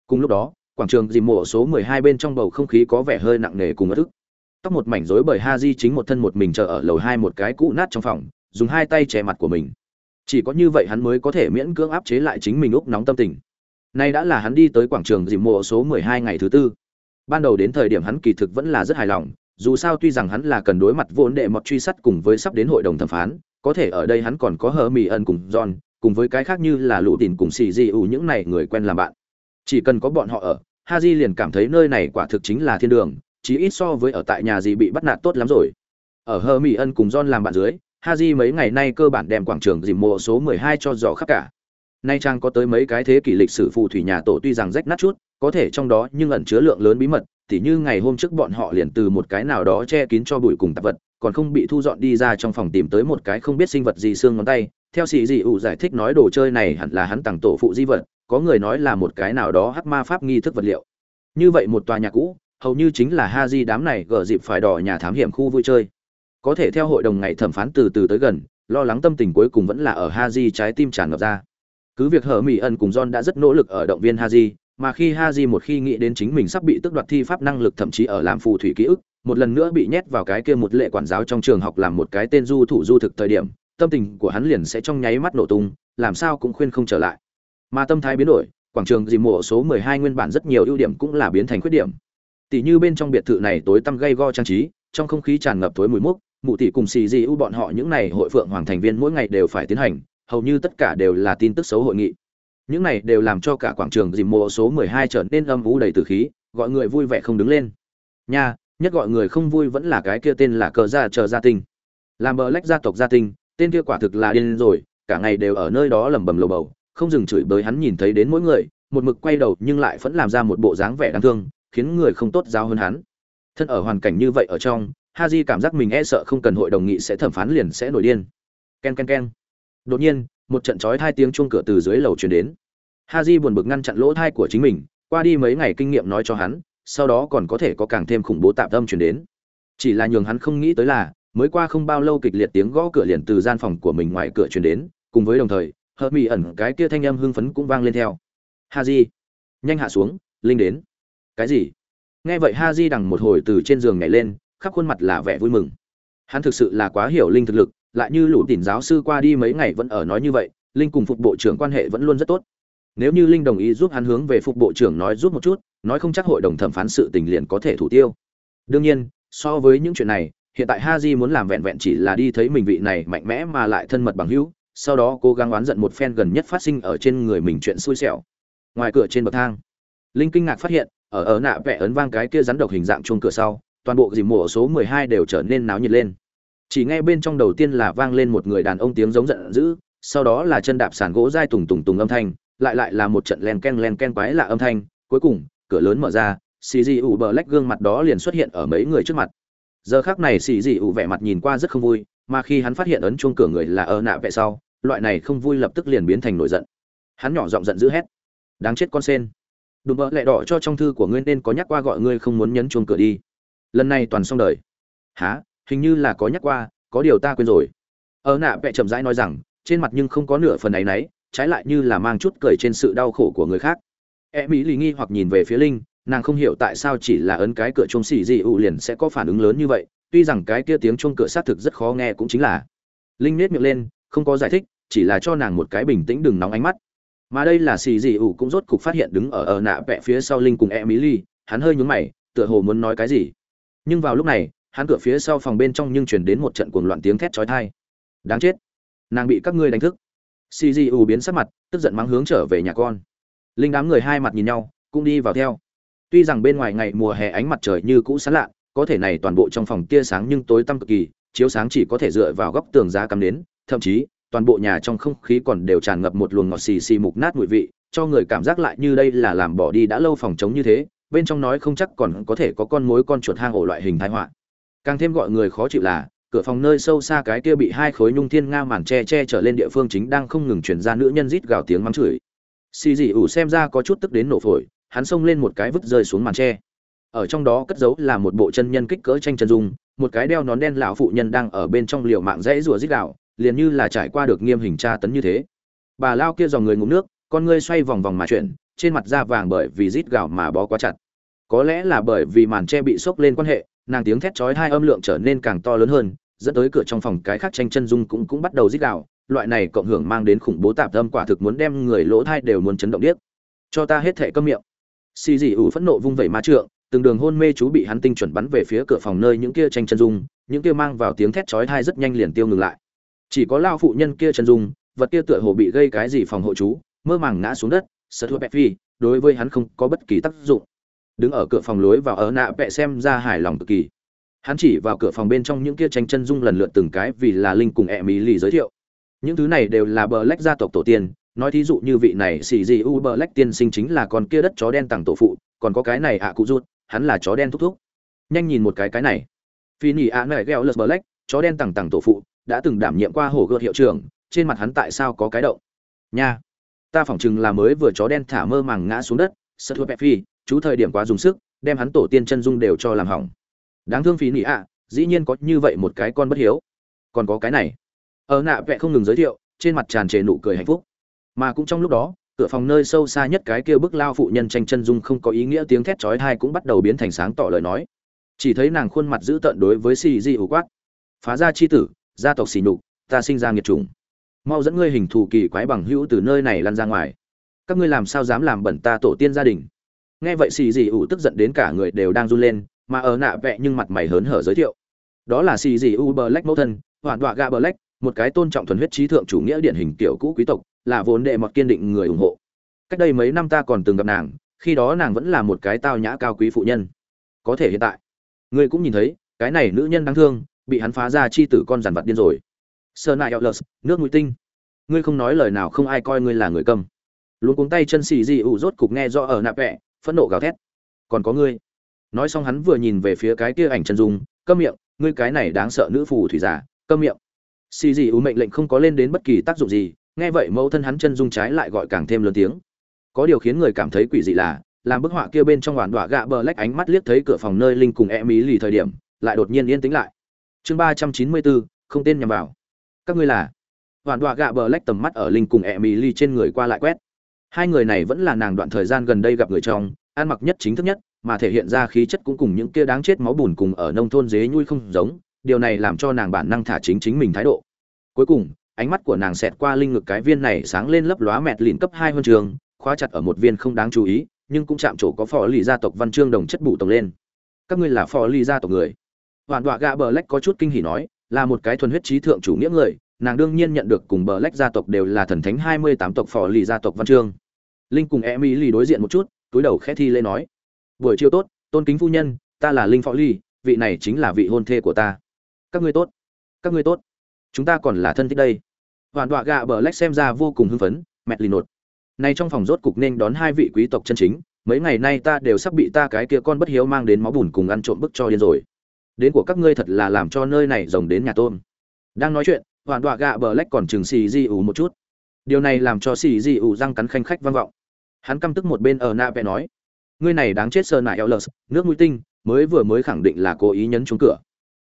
Speaker 1: Cùng lúc đó, quảng trường dìm mộ số 12 bên trong bầu không khí có vẻ hơi nặng nề cùng ớt ức. Tóc một mảnh rối bởi ha di chính một thân một mình chờ ở lầu hai một cái cũ nát trong phòng, dùng hai tay che mặt của mình. Chỉ có như vậy hắn mới có thể miễn cưỡng áp chế lại chính mình úc nóng tâm tình nay đã là hắn đi tới quảng trường dìm mộ số 12 ngày thứ tư. Ban đầu đến thời điểm hắn kỳ thực vẫn là rất hài lòng, dù sao tuy rằng hắn là cần đối mặt vốn đệ mọt truy sát cùng với sắp đến hội đồng thẩm phán, có thể ở đây hắn còn có hờ mì ân cùng john, cùng với cái khác như là lũ tìn cùng xì di ủ những này người quen làm bạn. Chỉ cần có bọn họ ở, ha di liền cảm thấy nơi này quả thực chính là thiên đường, chí ít so với ở tại nhà gì bị bắt nạt tốt lắm rồi. Ở hờ mì ân cùng john làm bạn dưới, ha di mấy ngày nay cơ bản đem quảng trường dìm mộ số 12 cho dò khắp cả nay trang có tới mấy cái thế kỷ lịch sử phù thủy nhà tổ tuy rằng rách nát chút, có thể trong đó nhưng ẩn chứa lượng lớn bí mật, tỉ như ngày hôm trước bọn họ liền từ một cái nào đó che kín cho bụi cùng tạp vật, còn không bị thu dọn đi ra trong phòng tìm tới một cái không biết sinh vật gì xương ngón tay. Theo sĩ dị ủ giải thích nói đồ chơi này hẳn là hắn tặng tổ phụ di vật, có người nói là một cái nào đó hắc ma pháp nghi thức vật liệu. Như vậy một tòa nhà cũ, hầu như chính là ha di đám này gỡ dịp phải đỏ nhà thám hiểm khu vui chơi. Có thể theo hội đồng ngày thẩm phán từ từ tới gần, lo lắng tâm tình cuối cùng vẫn là ở ha di trái tim tràn ngập ra cứ việc hở mỹ ẩn cùng john đã rất nỗ lực ở động viên Haji, mà khi Haji một khi nghĩ đến chính mình sắp bị tước đoạt thi pháp năng lực thậm chí ở làm phù thủy ký ức một lần nữa bị nhét vào cái kia một lệ quản giáo trong trường học làm một cái tên du thủ du thực thời điểm tâm tình của hắn liền sẽ trong nháy mắt nổ tung làm sao cũng khuyên không trở lại. Mà tâm thái biến đổi quảng trường dì mộ số 12 nguyên bản rất nhiều ưu điểm cũng là biến thành khuyết điểm. Tỷ như bên trong biệt thự này tối tăm gây go trang trí trong không khí tràn ngập tối mùi mốc mụ tỷ cùng xì di ưu bọn họ những này hội phượng hoàng thành viên mỗi ngày đều phải tiến hành hầu như tất cả đều là tin tức xấu hội nghị. Những này đều làm cho cả quảng trường dìm mộ số 12 trở nên âm u đầy tử khí, gọi người vui vẻ không đứng lên. Nha, nhất gọi người không vui vẫn là cái kia tên là cờ gia chờ gia tinh. Làm bờ lách gia tộc gia tinh, tên kia quả thực là điên rồi, cả ngày đều ở nơi đó lẩm bẩm lầu bầu, không dừng chửi bới hắn nhìn thấy đến mỗi người, một mực quay đầu nhưng lại vẫn làm ra một bộ dáng vẻ đáng thương, khiến người không tốt giáo hơn hắn. Thân ở hoàn cảnh như vậy ở trong, Haji cảm giác mình e sợ không cần hội đồng nghị sẽ thẩm phán liền sẽ nổi điên. Ken ken ken đột nhiên một trận chói hai tiếng chuông cửa từ dưới lầu truyền đến. Haji buồn bực ngăn chặn lỗ thai của chính mình qua đi mấy ngày kinh nghiệm nói cho hắn sau đó còn có thể có càng thêm khủng bố tạm tâm truyền đến. Chỉ là nhường hắn không nghĩ tới là mới qua không bao lâu kịch liệt tiếng gõ cửa liền từ gian phòng của mình ngoài cửa truyền đến cùng với đồng thời hợp mỹ ẩn cái kia thanh âm hưng phấn cũng vang lên theo. Haji, nhanh hạ xuống linh đến. Cái gì? Nghe vậy Haji đằng một hồi từ trên giường nhảy lên khắp khuôn mặt là vẻ vui mừng. Hắn thực sự là quá hiểu linh thực lực lại như lũ tỉn giáo sư qua đi mấy ngày vẫn ở nói như vậy, linh cùng phục bộ trưởng quan hệ vẫn luôn rất tốt. Nếu như linh đồng ý giúp hắn hướng về phục bộ trưởng nói giúp một chút, nói không chắc hội đồng thẩm phán sự tình liền có thể thủ tiêu. Đương nhiên, so với những chuyện này, hiện tại ha di muốn làm vẹn vẹn chỉ là đi thấy mình vị này mạnh mẽ mà lại thân mật bằng hữu, sau đó cố gắng oán giận một phen gần nhất phát sinh ở trên người mình chuyện xui xẻo. Ngoài cửa trên bậc thang, linh kinh ngạc phát hiện, ở ở nạ vẽ ấn vang cái kia rắn độc hình dạng chuông cửa sau, toàn bộ dìm mộ số 12 đều trở nên náo nhiệt lên chỉ nghe bên trong đầu tiên là vang lên một người đàn ông tiếng giống giận dữ, sau đó là chân đạp sàn gỗ dai tùng tùng tùng âm thanh, lại lại là một trận len ken len ken quái lạ âm thanh. Cuối cùng, cửa lớn mở ra xì dị ủ bờ lách gương mặt đó liền xuất hiện ở mấy người trước mặt. Giờ khác này xì dị ủ vẻ mặt nhìn qua rất không vui, mà khi hắn phát hiện ấn chuông cửa người là ở nạ vẹ sau, loại này không vui lập tức liền biến thành nổi giận. Hắn nhỏ giọng giận dữ hét. Đáng chết con sen. Đùm bợ lẹ đỏ cho trong thư của ngươi nên có nhắc qua gọi ngươi không muốn nhấn chuông cửa đi. Lần này toàn xong đời. Há hình như là có nhắc qua, có điều ta quên rồi. Ở nạ vẽ chậm rãi nói rằng, trên mặt nhưng không có nửa phần ấy nấy trái lại như là mang chút cười trên sự đau khổ của người khác. E mỹ lì nghi hoặc nhìn về phía linh, nàng không hiểu tại sao chỉ là ấn cái cửa chuông xì dị ụ liền sẽ có phản ứng lớn như vậy, tuy rằng cái kia tiếng chuông cửa xác thực rất khó nghe cũng chính là. Linh nết miệng lên, không có giải thích, chỉ là cho nàng một cái bình tĩnh đừng nóng ánh mắt. Mà đây là xì dị ụ cũng rốt cục phát hiện đứng ở ở nạ vẽ phía sau linh cùng e mỹ lì, hắn hơi nhún mày, tựa hồ muốn nói cái gì. Nhưng vào lúc này hắn cửa phía sau phòng bên trong nhưng chuyển đến một trận cuồng loạn tiếng thét chói tai. Đáng chết. Nàng bị các ngươi đánh thức. Cgu biến sắc mặt, tức giận mắng hướng trở về nhà con. Linh đám người hai mặt nhìn nhau, cũng đi vào theo. Tuy rằng bên ngoài ngày mùa hè ánh mặt trời như cũ sáng lạ, có thể này toàn bộ trong phòng tia sáng nhưng tối tăm cực kỳ, chiếu sáng chỉ có thể dựa vào góc tường giá cắm đến, thậm chí, toàn bộ nhà trong không khí còn đều tràn ngập một luồng ngọt xì xì mục nát mùi vị, cho người cảm giác lại như đây là làm bỏ đi đã lâu phòng chống như thế, bên trong nói không chắc còn có thể có con mối con chuột hang ổ loại hình thái họa càng thêm gọi người khó chịu là, cửa phòng nơi sâu xa cái kia bị hai khối nhung thiên nga màn che che trở lên địa phương chính đang không ngừng chuyển ra nữ nhân rít gào tiếng mắng chửi. Xì dị ủ xem ra có chút tức đến nổ phổi, hắn xông lên một cái vứt rơi xuống màn tre ở trong đó cất giấu là một bộ chân nhân kích cỡ tranh chân dung, một cái đeo nón đen lão phụ nhân đang ở bên trong liều mạng rẽ rùa rít gào, liền như là trải qua được nghiêm hình tra tấn như thế. Bà lao kia dòng người ngụm nước, con ngươi xoay vòng vòng mà chuyển, trên mặt da vàng bởi vì rít gạo mà bó quá chặt. Có lẽ là bởi vì màn tre bị sốc lên quan hệ nàng tiếng thét chói hai âm lượng trở nên càng to lớn hơn, dẫn tới cửa trong phòng cái khác tranh chân dung cũng cũng bắt đầu rít gạo loại này cộng hưởng mang đến khủng bố tạp âm quả thực muốn đem người lỗ thai đều muốn chấn động điếc. Cho ta hết thệ câm miệng. Xì dị ủ phẫn nộ vung vẩy ma trượng, từng đường hôn mê chú bị hắn tinh chuẩn bắn về phía cửa phòng nơi những kia tranh chân dung, những kia mang vào tiếng thét chói tai rất nhanh liền tiêu ngừng lại. Chỉ có lao phụ nhân kia chân dung, vật kia tựa hồ bị gây cái gì phòng hộ chú, mơ màng ngã xuống đất, sợ thua phi, đối với hắn không có bất kỳ tác dụng đứng ở cửa phòng lối vào ở nạ vẽ xem ra hài lòng cực kỳ. Hắn chỉ vào cửa phòng bên trong những kia tranh chân dung lần lượt từng cái vì là linh cùng e mỹ lì giới thiệu. Những thứ này đều là bờ lách gia tộc tổ tiên, nói thí dụ như vị này xì gì u bờ lách tiên sinh chính là con kia đất chó đen tặng tổ phụ, còn có cái này ạ cụ rút hắn là chó đen thúc thúc. Nhanh nhìn một cái cái này. Phi nhì ạ mẹ gheo lật bờ lách chó đen tặng tặng tổ phụ, đã từng đảm nhiệm qua hồ gợt hiệu trưởng, trên mặt hắn tại sao có cái động? Nha, ta phỏng chừng là mới vừa chó đen thả mơ màng ngã xuống đất, sợ thua phi chú thời điểm quá dùng sức, đem hắn tổ tiên chân dung đều cho làm hỏng. Đáng thương phí nỉ ạ, dĩ nhiên có như vậy một cái con bất hiếu. Còn có cái này. Ở nạ vẽ không ngừng giới thiệu, trên mặt tràn trề nụ cười hạnh phúc. Mà cũng trong lúc đó, cửa phòng nơi sâu xa nhất cái kia bức lao phụ nhân tranh chân dung không có ý nghĩa tiếng thét chói tai cũng bắt đầu biến thành sáng tỏ lời nói. Chỉ thấy nàng khuôn mặt dữ tợn đối với xì di ủ quát. Phá ra chi tử, gia tộc xì nhục, ta sinh ra nghiệt trùng mau dẫn ngươi hình thù kỳ quái bằng hữu từ nơi này lăn ra ngoài. Các ngươi làm sao dám làm bẩn ta tổ tiên gia đình? Nghe vậy xì dị ủ tức giận đến cả người đều đang run lên mà ở nạ vẹ nhưng mặt mày hớn hở giới thiệu. Đó là xì dị u black mẫu thân hoàn đọa gạ black, một cái tôn trọng thuần huyết trí thượng chủ nghĩa điển hình kiểu cũ quý tộc là vốn đệ mọt kiên định người ủng hộ. Cách đây mấy năm ta còn từng gặp nàng khi đó nàng vẫn là một cái tao nhã cao quý phụ nhân. Có thể hiện tại ngươi cũng nhìn thấy cái này nữ nhân đáng thương bị hắn phá ra chi tử con giàn vật điên rồi. Sơ nại lợt nước mũi tinh. Ngươi không nói lời nào không ai coi ngươi là người cầm. luôn cuống tay chân xì dị ủ rốt cục nghe do ở nạp vẹ phẫn nộ gào thét. Còn có ngươi. Nói xong hắn vừa nhìn về phía cái kia ảnh chân dung, câm miệng, ngươi cái này đáng sợ nữ phù thủy giả, câm miệng. Xì dị ủ mệnh lệnh không có lên đến bất kỳ tác dụng gì, nghe vậy mẫu thân hắn chân dung trái lại gọi càng thêm lớn tiếng. Có điều khiến người cảm thấy quỷ dị là, làm bức họa kia bên trong hoàn đọa gạ bờ lách ánh mắt liếc thấy cửa phòng nơi linh cùng e mỹ lì thời điểm, lại đột nhiên yên tĩnh lại. Chương ba trăm chín mươi bốn, không tên nhằm vào. Các ngươi là. Hoàn đọa gạ bờ lách tầm mắt ở linh cùng e mỹ lì trên người qua lại quét hai người này vẫn là nàng đoạn thời gian gần đây gặp người trong, ăn mặc nhất chính thức nhất, mà thể hiện ra khí chất cũng cùng những kia đáng chết máu bùn cùng ở nông thôn dế nhui không giống, điều này làm cho nàng bản năng thả chính chính mình thái độ. Cuối cùng, ánh mắt của nàng xẹt qua linh ngực cái viên này sáng lên lấp lóa mẹt lìn cấp hai huân trường, khóa chặt ở một viên không đáng chú ý, nhưng cũng chạm trổ có phò lì gia tộc văn chương đồng chất bù tổng lên. Các ngươi là phò lì gia tộc người. Hoàn đọa gạ bờ lách có chút kinh hỉ nói, là một cái thuần huyết trí thượng chủ nghĩa người, nàng đương nhiên nhận được cùng bờ lách gia tộc đều là thần thánh hai mươi tám tộc phò lì gia tộc văn chương linh cùng em y lì đối diện một chút, túi đầu khẽ thi lễ nói, buổi chiều tốt, tôn kính phu nhân, ta là linh phó ly vị này chính là vị hôn thê của ta. Các ngươi tốt, các ngươi tốt, chúng ta còn là thân thích đây. Hoàn đọa gạ bờ lách xem ra vô cùng hưng phấn, mẹ lì nột. Nay trong phòng rốt cục nên đón hai vị quý tộc chân chính, mấy ngày nay ta đều sắp bị ta cái kia con bất hiếu mang đến máu bùn cùng ăn trộm bức cho điên rồi. Đến của các ngươi thật là làm cho nơi này rồng đến nhà tôm. Đang nói chuyện hoàn đọa gạ bờ lách còn chừng xì di ủ một chút. Điều này làm cho xì di ủ răng cắn khanh khách vang vọng hắn căm tức một bên ở nạ vẽ nói, ngươi này đáng chết sơn nại eo lờ nước mũi tinh, mới vừa mới khẳng định là cố ý nhấn trúng cửa.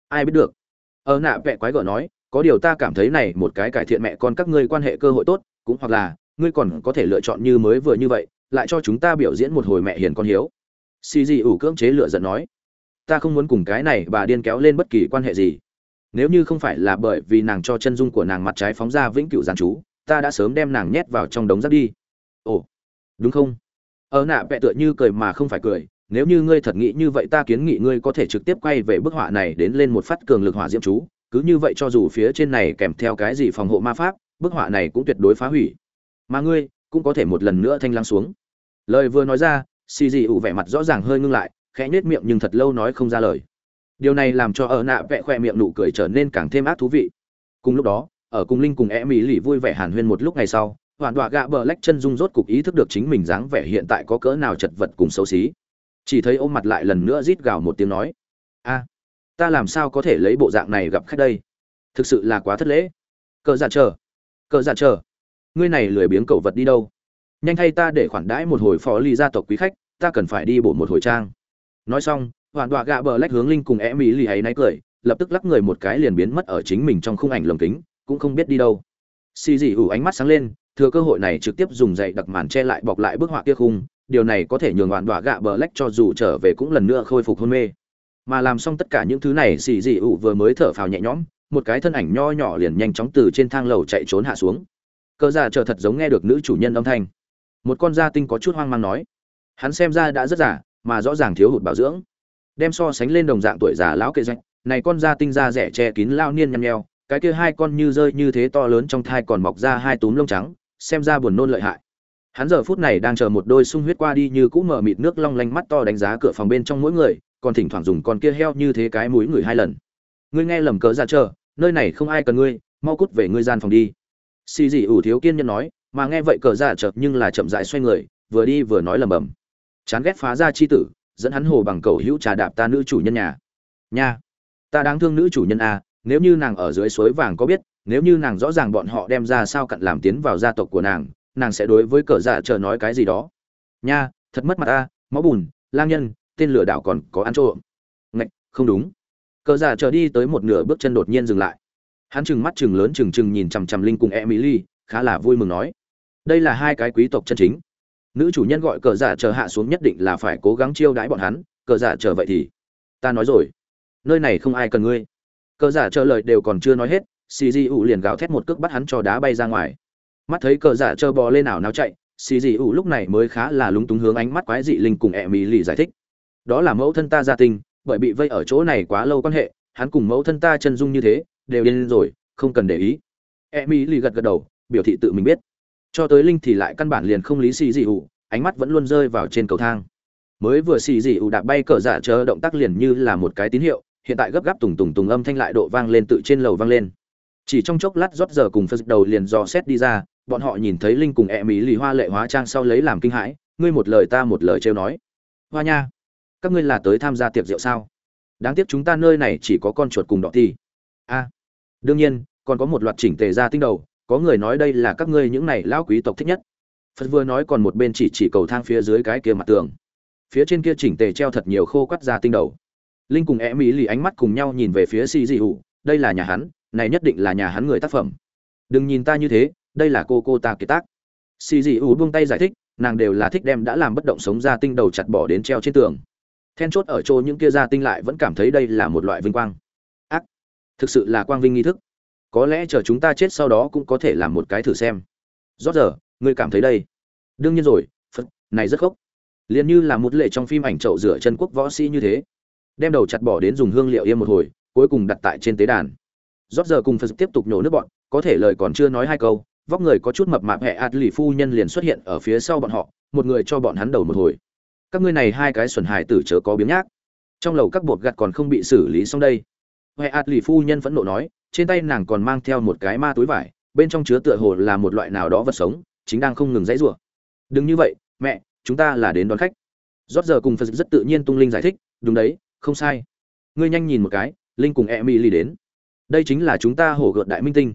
Speaker 1: Ai biết được. Ở nạ vẽ quái gở nói, có điều ta cảm thấy này một cái cải thiện mẹ con các ngươi quan hệ cơ hội tốt, cũng hoặc là, ngươi còn có thể lựa chọn như mới vừa như vậy, lại cho chúng ta biểu diễn một hồi mẹ hiền con hiếu. Xì gì ủ cưỡng chế lựa giận nói, ta không muốn cùng cái này bà điên kéo lên bất kỳ quan hệ gì. Nếu như không phải là bởi vì nàng cho chân dung của nàng mặt trái phóng ra vĩnh cửu giàn chú, ta đã sớm đem nàng nhét vào trong đống rác đi. Ồ đúng không? Ở nạ, vẽ tựa như cười mà không phải cười. Nếu như ngươi thật nghĩ như vậy, ta kiến nghị ngươi có thể trực tiếp quay về bức họa này đến lên một phát cường lực hỏa diễm chú. Cứ như vậy cho dù phía trên này kèm theo cái gì phòng hộ ma pháp, bức họa này cũng tuyệt đối phá hủy. Mà ngươi cũng có thể một lần nữa thanh lăng xuống. Lời vừa nói ra xì dị ủ vẻ mặt rõ ràng hơi ngưng lại, khẽ nhếch miệng nhưng thật lâu nói không ra lời. Điều này làm cho ở nạ vẽ khoe miệng nụ cười trở nên càng thêm ác thú vị. Cùng lúc đó, ở cùng linh cùng e mỹ lì vui vẻ hàn huyên một lúc ngày sau hoàn đọa gạ bờ lách chân dung rốt cục ý thức được chính mình dáng vẻ hiện tại có cỡ nào chật vật cùng xấu xí. Chỉ thấy ôm mặt lại lần nữa rít gào một tiếng nói, a, ta làm sao có thể lấy bộ dạng này gặp khách đây? Thực sự là quá thất lễ. Cờ dạ chờ, cờ dạ chờ, ngươi này lười biếng cậu vật đi đâu? Nhanh thay ta để khoản đãi một hồi phó ly gia tộc quý khách, ta cần phải đi bổ một hồi trang. Nói xong, hoàn đọa gạ bờ lách hướng linh cùng e mỹ lì ấy náy cười, lập tức lắc người một cái liền biến mất ở chính mình trong khung ảnh lồng kính, cũng không biết đi đâu. Xì dị ủ ánh mắt sáng lên thừa cơ hội này trực tiếp dùng dày đặc màn che lại bọc lại bức họa kia khung, điều này có thể nhường đoạn đọa gạ bờ lách cho dù trở về cũng lần nữa khôi phục hôn mê. Mà làm xong tất cả những thứ này, xì dị ủ vừa mới thở phào nhẹ nhõm, một cái thân ảnh nho nhỏ liền nhanh chóng từ trên thang lầu chạy trốn hạ xuống. Cờ già chờ thật giống nghe được nữ chủ nhân âm thanh. Một con gia tinh có chút hoang mang nói, hắn xem ra đã rất giả mà rõ ràng thiếu hụt bảo dưỡng. Đem so sánh lên đồng dạng tuổi già lão kệ danh này con gia tinh da rẻ che kín lao niên nhăn nheo, cái kia hai con như rơi như thế to lớn trong thai còn mọc ra hai túm lông trắng xem ra buồn nôn lợi hại. Hắn giờ phút này đang chờ một đôi sung huyết qua đi như cũ mở mịt nước long lanh mắt to đánh giá cửa phòng bên trong mỗi người, còn thỉnh thoảng dùng con kia heo như thế cái mũi người hai lần. Ngươi nghe lầm cớ ra chờ, nơi này không ai cần ngươi, mau cút về ngươi gian phòng đi. Xì dị ủ thiếu kiên nhân nói, mà nghe vậy cờ ra chợt nhưng là chậm rãi xoay người, vừa đi vừa nói lầm bầm chán ghét phá ra chi tử, dẫn hắn hồ bằng cầu hữu trà đạp ta nữ chủ nhân nhà. Nha, ta đáng thương nữ chủ nhân a nếu như nàng ở dưới suối vàng có biết nếu như nàng rõ ràng bọn họ đem ra sao cặn làm tiến vào gia tộc của nàng nàng sẽ đối với cờ dạ chờ nói cái gì đó. Nha, thật mất mặt a máu bùn, lang nhân, tên lừa đảo còn có ăn trộm. Ngạch, không đúng. Cờ dạ chờ đi tới một nửa bước chân đột nhiên dừng lại. Hắn chừng mắt chừng lớn chừng chừng nhìn chằm chằm linh cùng emily, khá là vui mừng nói. Đây là hai cái quý tộc chân chính. Nữ chủ nhân gọi cờ giả chờ hạ xuống nhất định là phải cố gắng chiêu đãi bọn hắn, cờ giả chờ vậy thì, ta nói rồi. Nơi này không ai cần ngươi. Cờ giả chờ lời đều còn chưa nói hết xì di ủ liền gào thét một cước bắt hắn cho đá bay ra ngoài. Mắt thấy cờ giả trơ bò lên ảo nào chạy xì di ủ lúc này mới khá là lúng túng hướng ánh mắt quái dị linh cùng ẹ mỹ lì giải thích. Đó là mẫu thân ta gia tình, bởi bị vây ở chỗ này quá lâu quan hệ, hắn cùng mẫu thân ta chân dung như thế, đều điên rồi, không cần để ý. Ẹ mỹ lì gật gật đầu, biểu thị tự mình biết. Cho tới linh thì lại căn bản liền không lý xì dị ủ ánh mắt vẫn luôn rơi vào trên cầu thang. Mới vừa xì dị ủ đạp bay cờ dạ chờ động tác liền như là một cái tín hiệu, hiện tại gấp gáp tùng tùng tùng âm thanh lại độ vang lên tự trên lầu vang lên chỉ trong chốc lát rót giờ cùng phật đầu liền dò xét đi ra, bọn họ nhìn thấy linh cùng ẹ mỹ lì hoa lệ hóa trang sau lấy làm kinh hãi, ngươi một lời ta một lời trêu nói. Hoa nha, các ngươi là tới tham gia tiệc rượu sao? Đáng tiếc chúng ta nơi này chỉ có con chuột cùng đỏ thi a, đương nhiên, còn có một loạt chỉnh tề ra tinh đầu, có người nói đây là các ngươi những này lão quý tộc thích nhất. Phật vừa nói còn một bên chỉ chỉ cầu thang phía dưới cái kia mặt tường. Phía trên kia chỉnh tề treo thật nhiều khô quắt ra tinh đầu. Linh cùng e mỹ lì ánh mắt cùng nhau nhìn về phía si dị hụ, đây là nhà hắn này nhất định là nhà hắn người tác phẩm. Đừng nhìn ta như thế, đây là cô cô ta kiệt tác. Xì dị u buông tay giải thích, nàng đều là thích đem đã làm bất động sống ra tinh đầu chặt bỏ đến treo trên tường. Then chốt ở chỗ những kia ra tinh lại vẫn cảm thấy đây là một loại vinh quang. Ác! Thực sự là quang vinh nghi thức. Có lẽ chờ chúng ta chết sau đó cũng có thể làm một cái thử xem. Rót giờ, ngươi cảm thấy đây. Đương nhiên rồi, phật, này rất khốc. Liền như là một lệ trong phim ảnh trậu rửa chân quốc võ sĩ như thế. Đem đầu chặt bỏ đến dùng hương liệu yêm một hồi, cuối cùng đặt tại trên tế đàn rót giờ cùng phật tiếp tục nhổ nước bọn, có thể lời còn chưa nói hai câu, vóc người có chút mập mạp hẹ ạt lì phu nhân liền xuất hiện ở phía sau bọn họ, một người cho bọn hắn đầu một hồi. Các ngươi này hai cái xuẩn hải tử chớ có biếng nhác. Trong lầu các bột gặt còn không bị xử lý xong đây. Hẹ ạt lì phu nhân phẫn nộ nói, trên tay nàng còn mang theo một cái ma túi vải, bên trong chứa tựa hồ là một loại nào đó vật sống, chính đang không ngừng dãy rủa. Đừng như vậy, mẹ, chúng ta là đến đón khách. Rót giờ cùng phật rất tự nhiên tung linh giải thích, đúng đấy, không sai. Ngươi nhanh nhìn một cái, linh cùng e mi ly đến đây chính là chúng ta hổ gợn đại minh tinh.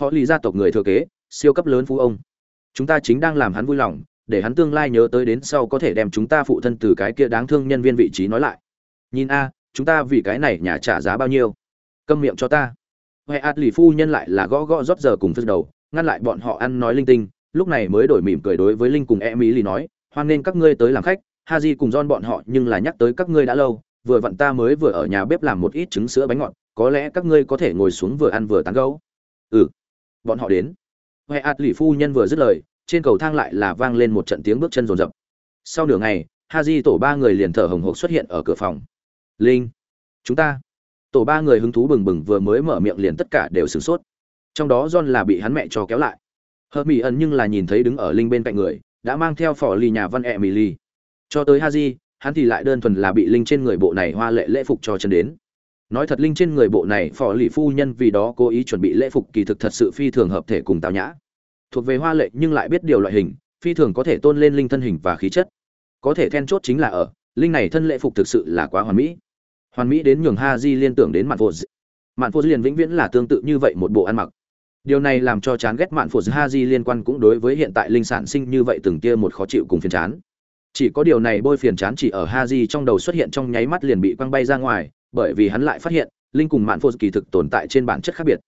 Speaker 1: Phó lý gia tộc người thừa kế, siêu cấp lớn phú ông. Chúng ta chính đang làm hắn vui lòng, để hắn tương lai nhớ tới đến sau có thể đem chúng ta phụ thân từ cái kia đáng thương nhân viên vị trí nói lại. Nhìn a, chúng ta vì cái này nhà trả giá bao nhiêu? Câm miệng cho ta. Huệ ạt lì phu nhân lại là gõ gõ rót giờ cùng phước đầu, ngăn lại bọn họ ăn nói linh tinh, lúc này mới đổi mỉm cười đối với linh cùng e mỹ lì nói, hoan nên các ngươi tới làm khách, ha di cùng don bọn họ nhưng là nhắc tới các ngươi đã lâu, vừa vặn ta mới vừa ở nhà bếp làm một ít trứng sữa bánh ngọt có lẽ các ngươi có thể ngồi xuống vừa ăn vừa tán gẫu. ừ. Bọn họ đến. Huệ ạt lì phu nhân vừa dứt lời, trên cầu thang lại là vang lên một trận tiếng bước chân rồn rập. Sau nửa ngày, ha di tổ ba người liền thở hồng hộc xuất hiện ở cửa phòng. Linh, chúng ta. Tổ ba người hứng thú bừng bừng vừa mới mở miệng liền tất cả đều sửng sốt. Trong đó john là bị hắn mẹ cho kéo lại. Hợp mỹ ẩn nhưng là nhìn thấy đứng ở linh bên cạnh người, đã mang theo phỏ lì nhà văn ẹ mỹ lì cho tới haji hắn thì lại đơn thuần là bị linh trên người bộ này hoa lệ lễ phục cho chân đến nói thật linh trên người bộ này phò lì phu nhân vì đó cố ý chuẩn bị lễ phục kỳ thực thật sự phi thường hợp thể cùng tào nhã. Thuộc về hoa lệ nhưng lại biết điều loại hình, phi thường có thể tôn lên linh thân hình và khí chất. Có thể then chốt chính là ở, linh này thân lễ phục thực sự là quá hoàn mỹ. Hoàn mỹ đến nhường ha di liên tưởng đến mạn phô mạn phô liền vĩnh viễn là tương tự như vậy một bộ ăn mặc. Điều này làm cho chán ghét mạn phô ha di liên quan cũng đối với hiện tại linh sản sinh như vậy từng kia một khó chịu cùng phiền chán. Chỉ có điều này bôi phiền chán chỉ ở ha di trong đầu xuất hiện trong nháy mắt liền bị quăng bay ra ngoài bởi vì hắn lại phát hiện, linh cùng mạn phô kỳ thực tồn tại trên bản chất khác biệt.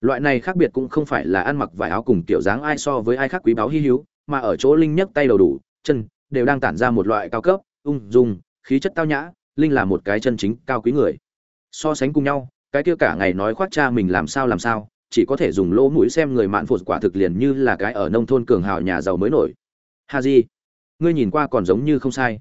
Speaker 1: Loại này khác biệt cũng không phải là ăn mặc vải áo cùng kiểu dáng ai so với ai khác quý báu hy hữu, mà ở chỗ linh nhấc tay đầu đủ, chân đều đang tản ra một loại cao cấp, ung dung, khí chất tao nhã, linh là một cái chân chính cao quý người. So sánh cùng nhau, cái kia cả ngày nói khoác cha mình làm sao làm sao, chỉ có thể dùng lỗ mũi xem người mạn phụt quả thực liền như là cái ở nông thôn cường hào nhà giàu mới nổi. Ha di, ngươi nhìn qua còn giống như không sai.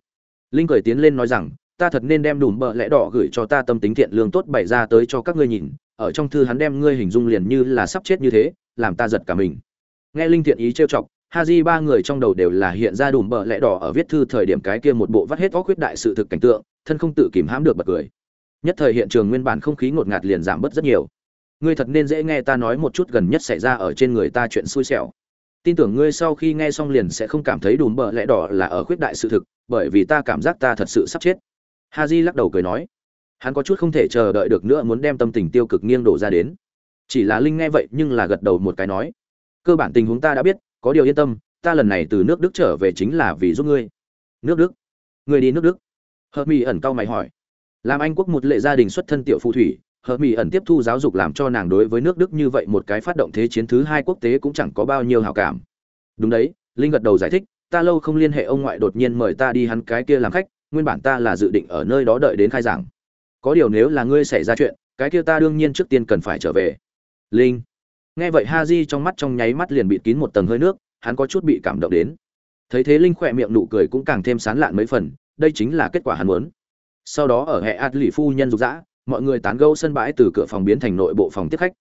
Speaker 1: Linh cười tiến lên nói rằng ta thật nên đem đùm bợ lẽ đỏ gửi cho ta tâm tính thiện lương tốt bày ra tới cho các ngươi nhìn, ở trong thư hắn đem ngươi hình dung liền như là sắp chết như thế, làm ta giật cả mình. Nghe linh thiện ý trêu chọc, ha di ba người trong đầu đều là hiện ra đùm bợ lẽ đỏ ở viết thư thời điểm cái kia một bộ vắt hết óc khuyết đại sự thực cảnh tượng, thân không tự kìm hãm được bật cười. Nhất thời hiện trường nguyên bản không khí ngột ngạt liền giảm bớt rất nhiều. Ngươi thật nên dễ nghe ta nói một chút gần nhất xảy ra ở trên người ta chuyện xui xẻo. Tin tưởng ngươi sau khi nghe xong liền sẽ không cảm thấy đùm bợ lẽ đỏ là ở khuyết đại sự thực, bởi vì ta cảm giác ta thật sự sắp chết ha di lắc đầu cười nói, hắn có chút không thể chờ đợi được nữa muốn đem tâm tình tiêu cực nghiêng đổ ra đến. Chỉ là linh nghe vậy nhưng là gật đầu một cái nói, cơ bản tình huống ta đã biết, có điều yên tâm, ta lần này từ nước đức trở về chính là vì giúp ngươi. Nước đức? Ngươi đi nước đức? Hợp mỹ ẩn cau mày hỏi. Làm anh quốc một lệ gia đình xuất thân tiểu phù thủy, hợp mỹ ẩn tiếp thu giáo dục làm cho nàng đối với nước đức như vậy một cái phát động thế chiến thứ hai quốc tế cũng chẳng có bao nhiêu hào cảm. Đúng đấy, linh gật đầu giải thích, ta lâu không liên hệ ông ngoại đột nhiên mời ta đi hắn cái kia làm khách nguyên bản ta là dự định ở nơi đó đợi đến khai giảng. Có điều nếu là ngươi xảy ra chuyện, cái kia ta đương nhiên trước tiên cần phải trở về. Linh. Nghe vậy ha di trong mắt trong nháy mắt liền bị kín một tầng hơi nước, hắn có chút bị cảm động đến. Thấy thế linh khỏe miệng nụ cười cũng càng thêm sán lạn mấy phần, đây chính là kết quả hắn muốn. Sau đó ở hệ ạt lì phu nhân dục dã, mọi người tán gẫu sân bãi từ cửa phòng biến thành nội bộ phòng tiếp khách.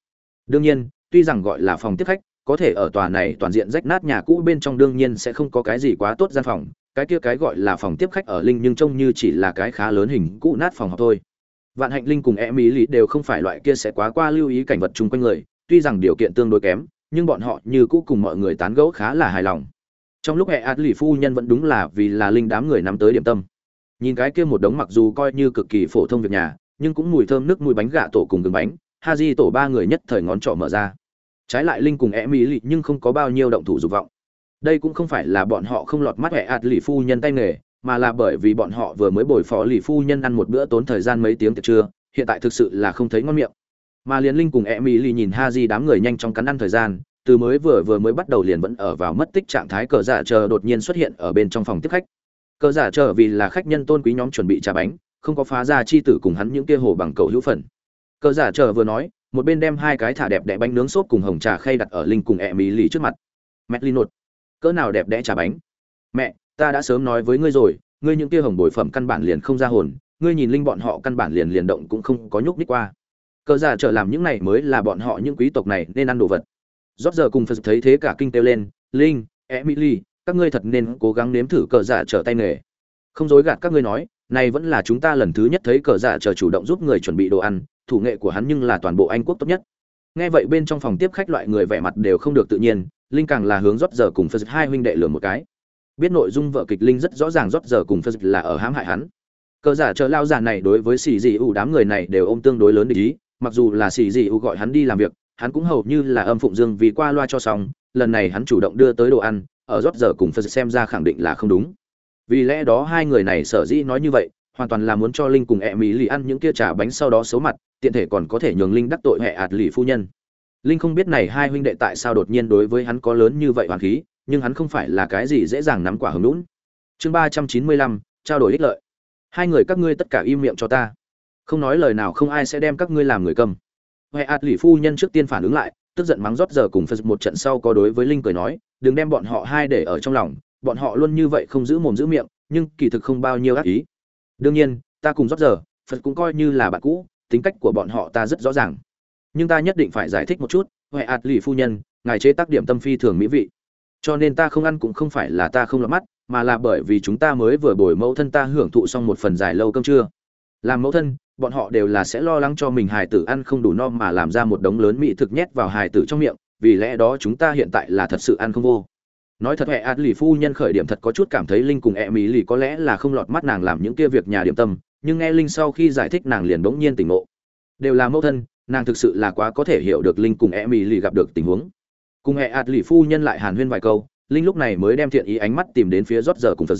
Speaker 1: Đương nhiên, tuy rằng gọi là phòng tiếp khách, có thể ở tòa này toàn diện rách nát nhà cũ bên trong đương nhiên sẽ không có cái gì quá tốt gian phòng cái kia cái gọi là phòng tiếp khách ở linh nhưng trông như chỉ là cái khá lớn hình cũ nát phòng học thôi. Vạn hạnh linh cùng em ý lý đều không phải loại kia sẽ quá qua lưu ý cảnh vật chung quanh người, tuy rằng điều kiện tương đối kém, nhưng bọn họ như cũ cùng mọi người tán gẫu khá là hài lòng. Trong lúc hệ ạt lì phu nhân vẫn đúng là vì là linh đám người nắm tới điểm tâm. Nhìn cái kia một đống mặc dù coi như cực kỳ phổ thông việc nhà, nhưng cũng mùi thơm nước mùi bánh gà tổ cùng gừng bánh ha di tổ ba người nhất thời ngón trỏ mở ra. Trái lại linh cùng e mỹ lì nhưng không có bao nhiêu động thủ dục vọng đây cũng không phải là bọn họ không lọt mắt hệ ạt lì phu nhân tay nghề, mà là bởi vì bọn họ vừa mới bồi phó lì phu nhân ăn một bữa tốn thời gian mấy tiếng tiệc trưa, hiện tại thực sự là không thấy ngon miệng. Mà liền linh cùng e mỹ lì nhìn ha di đám người nhanh trong cắn ăn thời gian, từ mới vừa vừa mới bắt đầu liền vẫn ở vào mất tích trạng thái, cờ giả chờ đột nhiên xuất hiện ở bên trong phòng tiếp khách. Cờ giả chờ vì là khách nhân tôn quý nhóm chuẩn bị trà bánh, không có phá ra chi tử cùng hắn những kia hồ bằng cầu hữu phần. Cờ giả chờ vừa nói, một bên đem hai cái thả đẹp đẽ bánh nướng xốp cùng hồng trà khay đặt ở linh cùng e mỹ lì trước mặt. Mẹ linh nột cỡ nào đẹp đẽ trà bánh. Mẹ, ta đã sớm nói với ngươi rồi, ngươi những kia hồng bồi phẩm căn bản liền không ra hồn, ngươi nhìn linh bọn họ căn bản liền liền động cũng không có nhúc nhích qua. Cờ giả trở làm những này mới là bọn họ những quý tộc này nên ăn đồ vật. Rót giờ cùng phật thấy thế cả kinh kêu lên, linh, emily, các ngươi thật nên cố gắng nếm thử cờ giả trở tay nghề. Không dối gạt các ngươi nói, này vẫn là chúng ta lần thứ nhất thấy cờ giả trở chủ động giúp người chuẩn bị đồ ăn, thủ nghệ của hắn nhưng là toàn bộ anh quốc tốt nhất. Nghe vậy bên trong phòng tiếp khách loại người vẻ mặt đều không được tự nhiên linh càng là hướng rót giờ cùng phật hai huynh đệ lừa một cái. Biết nội dung vợ kịch linh rất rõ ràng rót giờ cùng phật là ở hãm hại hắn. Cờ giả chờ lao giả này đối với xì dị ủ đám người này đều ôm tương đối lớn để ý, mặc dù là xì dị ủ gọi hắn đi làm việc, hắn cũng hầu như là âm phụng dương vì qua loa cho xong, lần này hắn chủ động đưa tới đồ ăn, ở rót giờ cùng phật xem ra khẳng định là không đúng. Vì lẽ đó hai người này sở dĩ nói như vậy, hoàn toàn là muốn cho linh cùng e mỹ lì ăn những kia trà bánh sau đó xấu mặt, tiện thể còn có thể nhường linh đắc tội hệ ạt lì phu nhân linh không biết này hai huynh đệ tại sao đột nhiên đối với hắn có lớn như vậy hoàn khí, nhưng hắn không phải là cái gì dễ dàng nắm quả hứng lũn. Chương ba trăm chín mươi lăm, trao đổi ích lợi. Hai người các ngươi tất cả im miệng cho ta. Không nói lời nào không ai sẽ đem các ngươi làm người cầm. Huệ ạt lỷ phu nhân trước tiên phản ứng lại, tức giận mắng rót giờ cùng phật một trận sau có đối với linh cười nói, đừng đem bọn họ hai để ở trong lòng, bọn họ luôn như vậy không giữ mồm giữ miệng, nhưng kỳ thực không bao nhiêu ác ý. Đương nhiên, ta cùng rót giờ, phật cũng coi như là bạn cũ, tính cách của bọn họ ta rất rõ ràng nhưng ta nhất định phải giải thích một chút, huệ ạt lì phu nhân, ngài chế tác điểm tâm phi thường mỹ vị. Cho nên ta không ăn cũng không phải là ta không lọt mắt, mà là bởi vì chúng ta mới vừa bồi mẫu thân ta hưởng thụ xong một phần dài lâu cơm trưa. Làm mẫu thân, bọn họ đều là sẽ lo lắng cho mình hài tử ăn không đủ no mà làm ra một đống lớn mỹ thực nhét vào hài tử trong miệng, vì lẽ đó chúng ta hiện tại là thật sự ăn không vô. Nói thật huệ ạt lì phu nhân khởi điểm thật có chút cảm thấy linh cùng e mỹ lì có lẽ là không lọt mắt nàng làm những kia việc nhà điểm tâm, nhưng nghe linh sau khi giải thích nàng liền bỗng nhiên tỉnh ngộ. Đều là mẫu thân nàng thực sự là quá có thể hiểu được linh cùng e mỹ lì gặp được tình huống. Cùng hệ ạt lì phu nhân lại hàn huyên vài câu, linh lúc này mới đem thiện ý ánh mắt tìm đến phía rót giờ cùng phật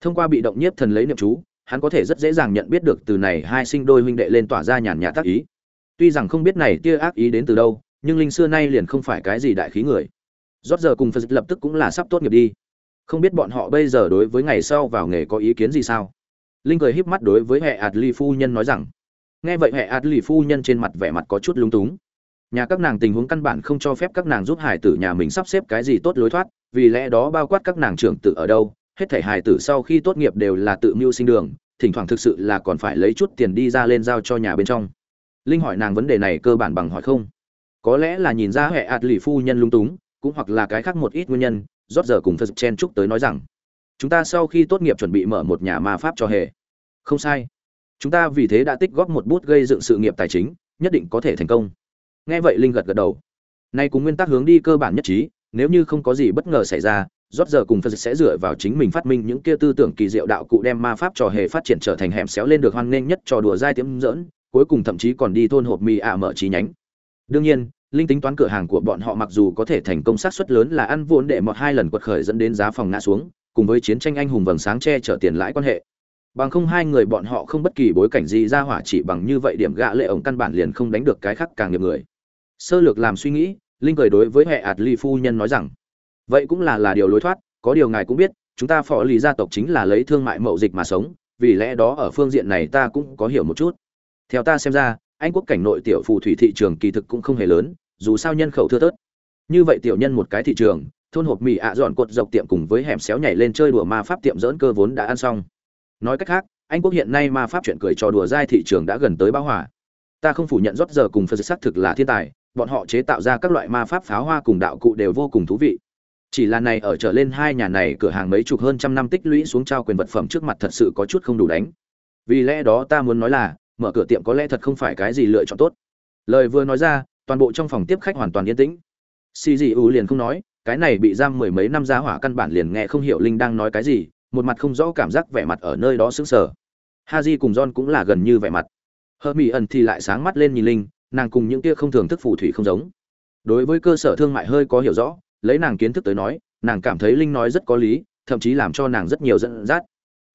Speaker 1: thông qua bị động nhiếp thần lấy niệm chú, hắn có thể rất dễ dàng nhận biết được từ này hai sinh đôi huynh đệ lên tỏa ra nhàn nhạt tác ý. Tuy rằng không biết này tia ác ý đến từ đâu, nhưng linh xưa nay liền không phải cái gì đại khí người. Rót giờ cùng phật lập tức cũng là sắp tốt nghiệp đi. Không biết bọn họ bây giờ đối với ngày sau vào nghề có ý kiến gì sao? Linh cười híp mắt đối với hệ ạt ly phu nhân nói rằng nghe vậy hệ ạt lì phu nhân trên mặt vẻ mặt có chút lúng túng. Nhà các nàng tình huống căn bản không cho phép các nàng giúp hải tử nhà mình sắp xếp cái gì tốt lối thoát, vì lẽ đó bao quát các nàng trưởng tử ở đâu, hết thể hải tử sau khi tốt nghiệp đều là tự mưu sinh đường, thỉnh thoảng thực sự là còn phải lấy chút tiền đi ra lên giao cho nhà bên trong. Linh hỏi nàng vấn đề này cơ bản bằng hỏi không. Có lẽ là nhìn ra hệ ạt lì phu nhân lung túng, cũng hoặc là cái khác một ít nguyên nhân, rót giờ cùng phật chen chúc tới nói rằng, chúng ta sau khi tốt nghiệp chuẩn bị mở một nhà ma pháp cho hệ. Không sai chúng ta vì thế đã tích góp một bút gây dựng sự nghiệp tài chính, nhất định có thể thành công. Nghe vậy linh gật gật đầu. Nay cùng nguyên tắc hướng đi cơ bản nhất trí, nếu như không có gì bất ngờ xảy ra rót giờ cùng phật sẽ dựa vào chính mình phát minh những kia tư tưởng kỳ diệu đạo cụ đem ma pháp trò hề phát triển trở thành hẻm xéo lên được hoan nghênh nhất trò đùa dai tiếm dỡn, cuối cùng thậm chí còn đi thôn hộp mì ạ mở chi nhánh. Đương nhiên, linh tính toán cửa hàng của bọn họ mặc dù có thể thành công sát suất lớn là ăn vốn để một hai lần quật khởi dẫn đến giá phòng ngã xuống, cùng với chiến tranh anh hùng vầng sáng che chở tiền lãi quan hệ bằng không hai người bọn họ không bất kỳ bối cảnh gì ra hỏa chỉ bằng như vậy điểm gạ lệ ổng căn bản liền không đánh được cái khác càng nghiệp người. Sơ lược làm suy nghĩ, linh cười đối với hệ ạt ly phu nhân nói rằng, vậy cũng là là điều lối thoát, có điều ngài cũng biết, chúng ta phò lì gia tộc chính là lấy thương mại mậu dịch mà sống, vì lẽ đó ở phương diện này ta cũng có hiểu một chút. Theo ta xem ra, anh quốc cảnh nội tiểu phù thủy thị trường kỳ thực cũng không hề lớn, dù sao nhân khẩu thưa thớt. Như vậy tiểu nhân một cái thị trường, thôn hộp mì ạ dọn cột dọc tiệm cùng với hẻm xéo nhảy lên chơi đùa ma pháp tiệm dỡn cơ vốn đã ăn xong nói cách khác, anh quốc hiện nay ma pháp chuyện cười trò đùa dai thị trường đã gần tới bão hòa. ta không phủ nhận rót giờ cùng phật xác thực là thiên tài, bọn họ chế tạo ra các loại ma pháp pháo hoa cùng đạo cụ đều vô cùng thú vị. Chỉ là này ở trở lên hai nhà này cửa hàng mấy chục hơn trăm năm tích lũy xuống trao quyền vật phẩm trước mặt thật sự có chút không đủ đánh. Vì lẽ đó ta muốn nói là, mở cửa tiệm có lẽ thật không phải cái gì lựa chọn tốt. Lời vừa nói ra, toàn bộ trong phòng tiếp khách hoàn toàn yên tĩnh. Xì dị ưu liền không nói, cái này bị giam mười mấy năm giá hỏa căn bản liền nghe không hiểu linh đang nói cái gì một mặt không rõ cảm giác vẻ mặt ở nơi đó sững sờ. Haji cùng john cũng là gần như vẻ mặt. Hơ ẩn thì lại sáng mắt lên nhìn linh, nàng cùng những kia không thường thức phù thủy không giống. Đối với cơ sở thương mại hơi có hiểu rõ, lấy nàng kiến thức tới nói, nàng cảm thấy linh nói rất có lý, thậm chí làm cho nàng rất nhiều dẫn dắt.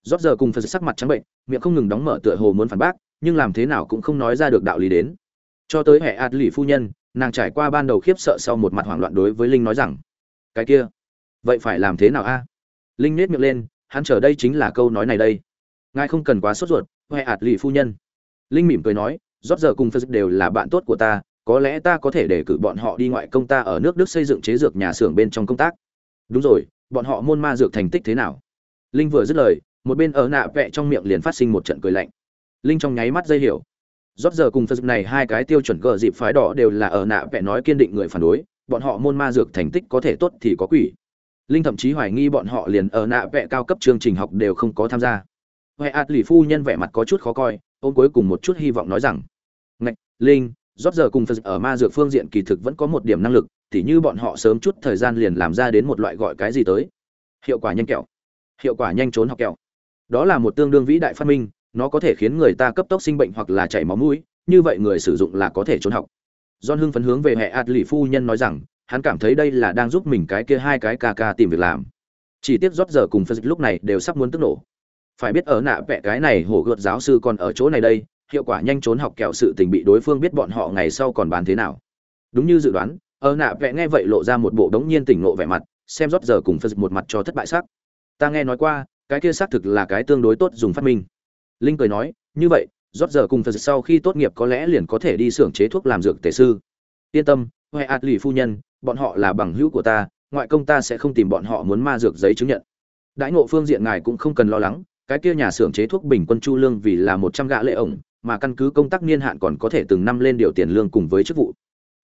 Speaker 1: Rốt giờ cùng phần sắc mặt trắng bệnh, miệng không ngừng đóng mở tựa hồ muốn phản bác, nhưng làm thế nào cũng không nói ra được đạo lý đến. Cho tới hệ ạt lì phu nhân, nàng trải qua ban đầu khiếp sợ sau một mặt hoảng loạn đối với linh nói rằng, cái kia, vậy phải làm thế nào a? Linh nết miệng lên hắn chờ đây chính là câu nói này đây. Ngài không cần quá sốt ruột huệ ạt lì phu nhân. Linh mỉm cười nói, rót giờ cùng phật đều là bạn tốt của ta, có lẽ ta có thể để cử bọn họ đi ngoại công ta ở nước đức xây dựng chế dược nhà xưởng bên trong công tác. Đúng rồi, bọn họ môn ma dược thành tích thế nào? Linh vừa dứt lời, một bên ở nạ vẹ trong miệng liền phát sinh một trận cười lạnh. Linh trong nháy mắt dây hiểu. Rót giờ cùng phật này hai cái tiêu chuẩn gờ dịp phái đỏ đều là ở nạ vẽ nói kiên định người phản đối, bọn họ môn ma dược thành tích có thể tốt thì có quỷ linh thậm chí hoài nghi bọn họ liền ở nạ vẽ cao cấp chương trình học đều không có tham gia. Huệ ạt lì phu nhân vẻ mặt có chút khó coi, ôm cuối cùng một chút hy vọng nói rằng, ngạch, linh rót giờ cùng phật ở ma dược phương diện kỳ thực vẫn có một điểm năng lực thì như bọn họ sớm chút thời gian liền làm ra đến một loại gọi cái gì tới. Hiệu quả nhanh kẹo. Hiệu quả nhanh trốn học kẹo. Đó là một tương đương vĩ đại phát minh, nó có thể khiến người ta cấp tốc sinh bệnh hoặc là chảy máu mũi, như vậy người sử dụng là có thể trốn học. John hưng phấn hướng về hệ ạt lì phu nhân nói rằng hắn cảm thấy đây là đang giúp mình cái kia hai cái ca ca tìm việc làm. Chỉ tiếc rót giờ cùng phân lúc này đều sắp muốn tức nổ. Phải biết ở nạ vẽ cái này hổ gợt giáo sư còn ở chỗ này đây, hiệu quả nhanh trốn học kẹo sự tình bị đối phương biết bọn họ ngày sau còn bán thế nào. Đúng như dự đoán, ở nạ vẽ nghe vậy lộ ra một bộ đống nhiên tỉnh nộ vẻ mặt, xem rót giờ cùng phân một mặt cho thất bại sắc. Ta nghe nói qua, cái kia xác thực là cái tương đối tốt dùng phát minh. Linh cười nói, như vậy, rót giờ cùng phật sau khi tốt nghiệp có lẽ liền có thể đi xưởng chế thuốc làm dược tề sư. Yên tâm, huệ ạt lì phu nhân bọn họ là bằng hữu của ta, ngoại công ta sẽ không tìm bọn họ muốn ma dược giấy chứng nhận. Đãi ngộ phương diện ngài cũng không cần lo lắng, cái kia nhà xưởng chế thuốc bình quân chu lương vì là một trăm gạ lệ ổng, mà căn cứ công tác niên hạn còn có thể từng năm lên điều tiền lương cùng với chức vụ.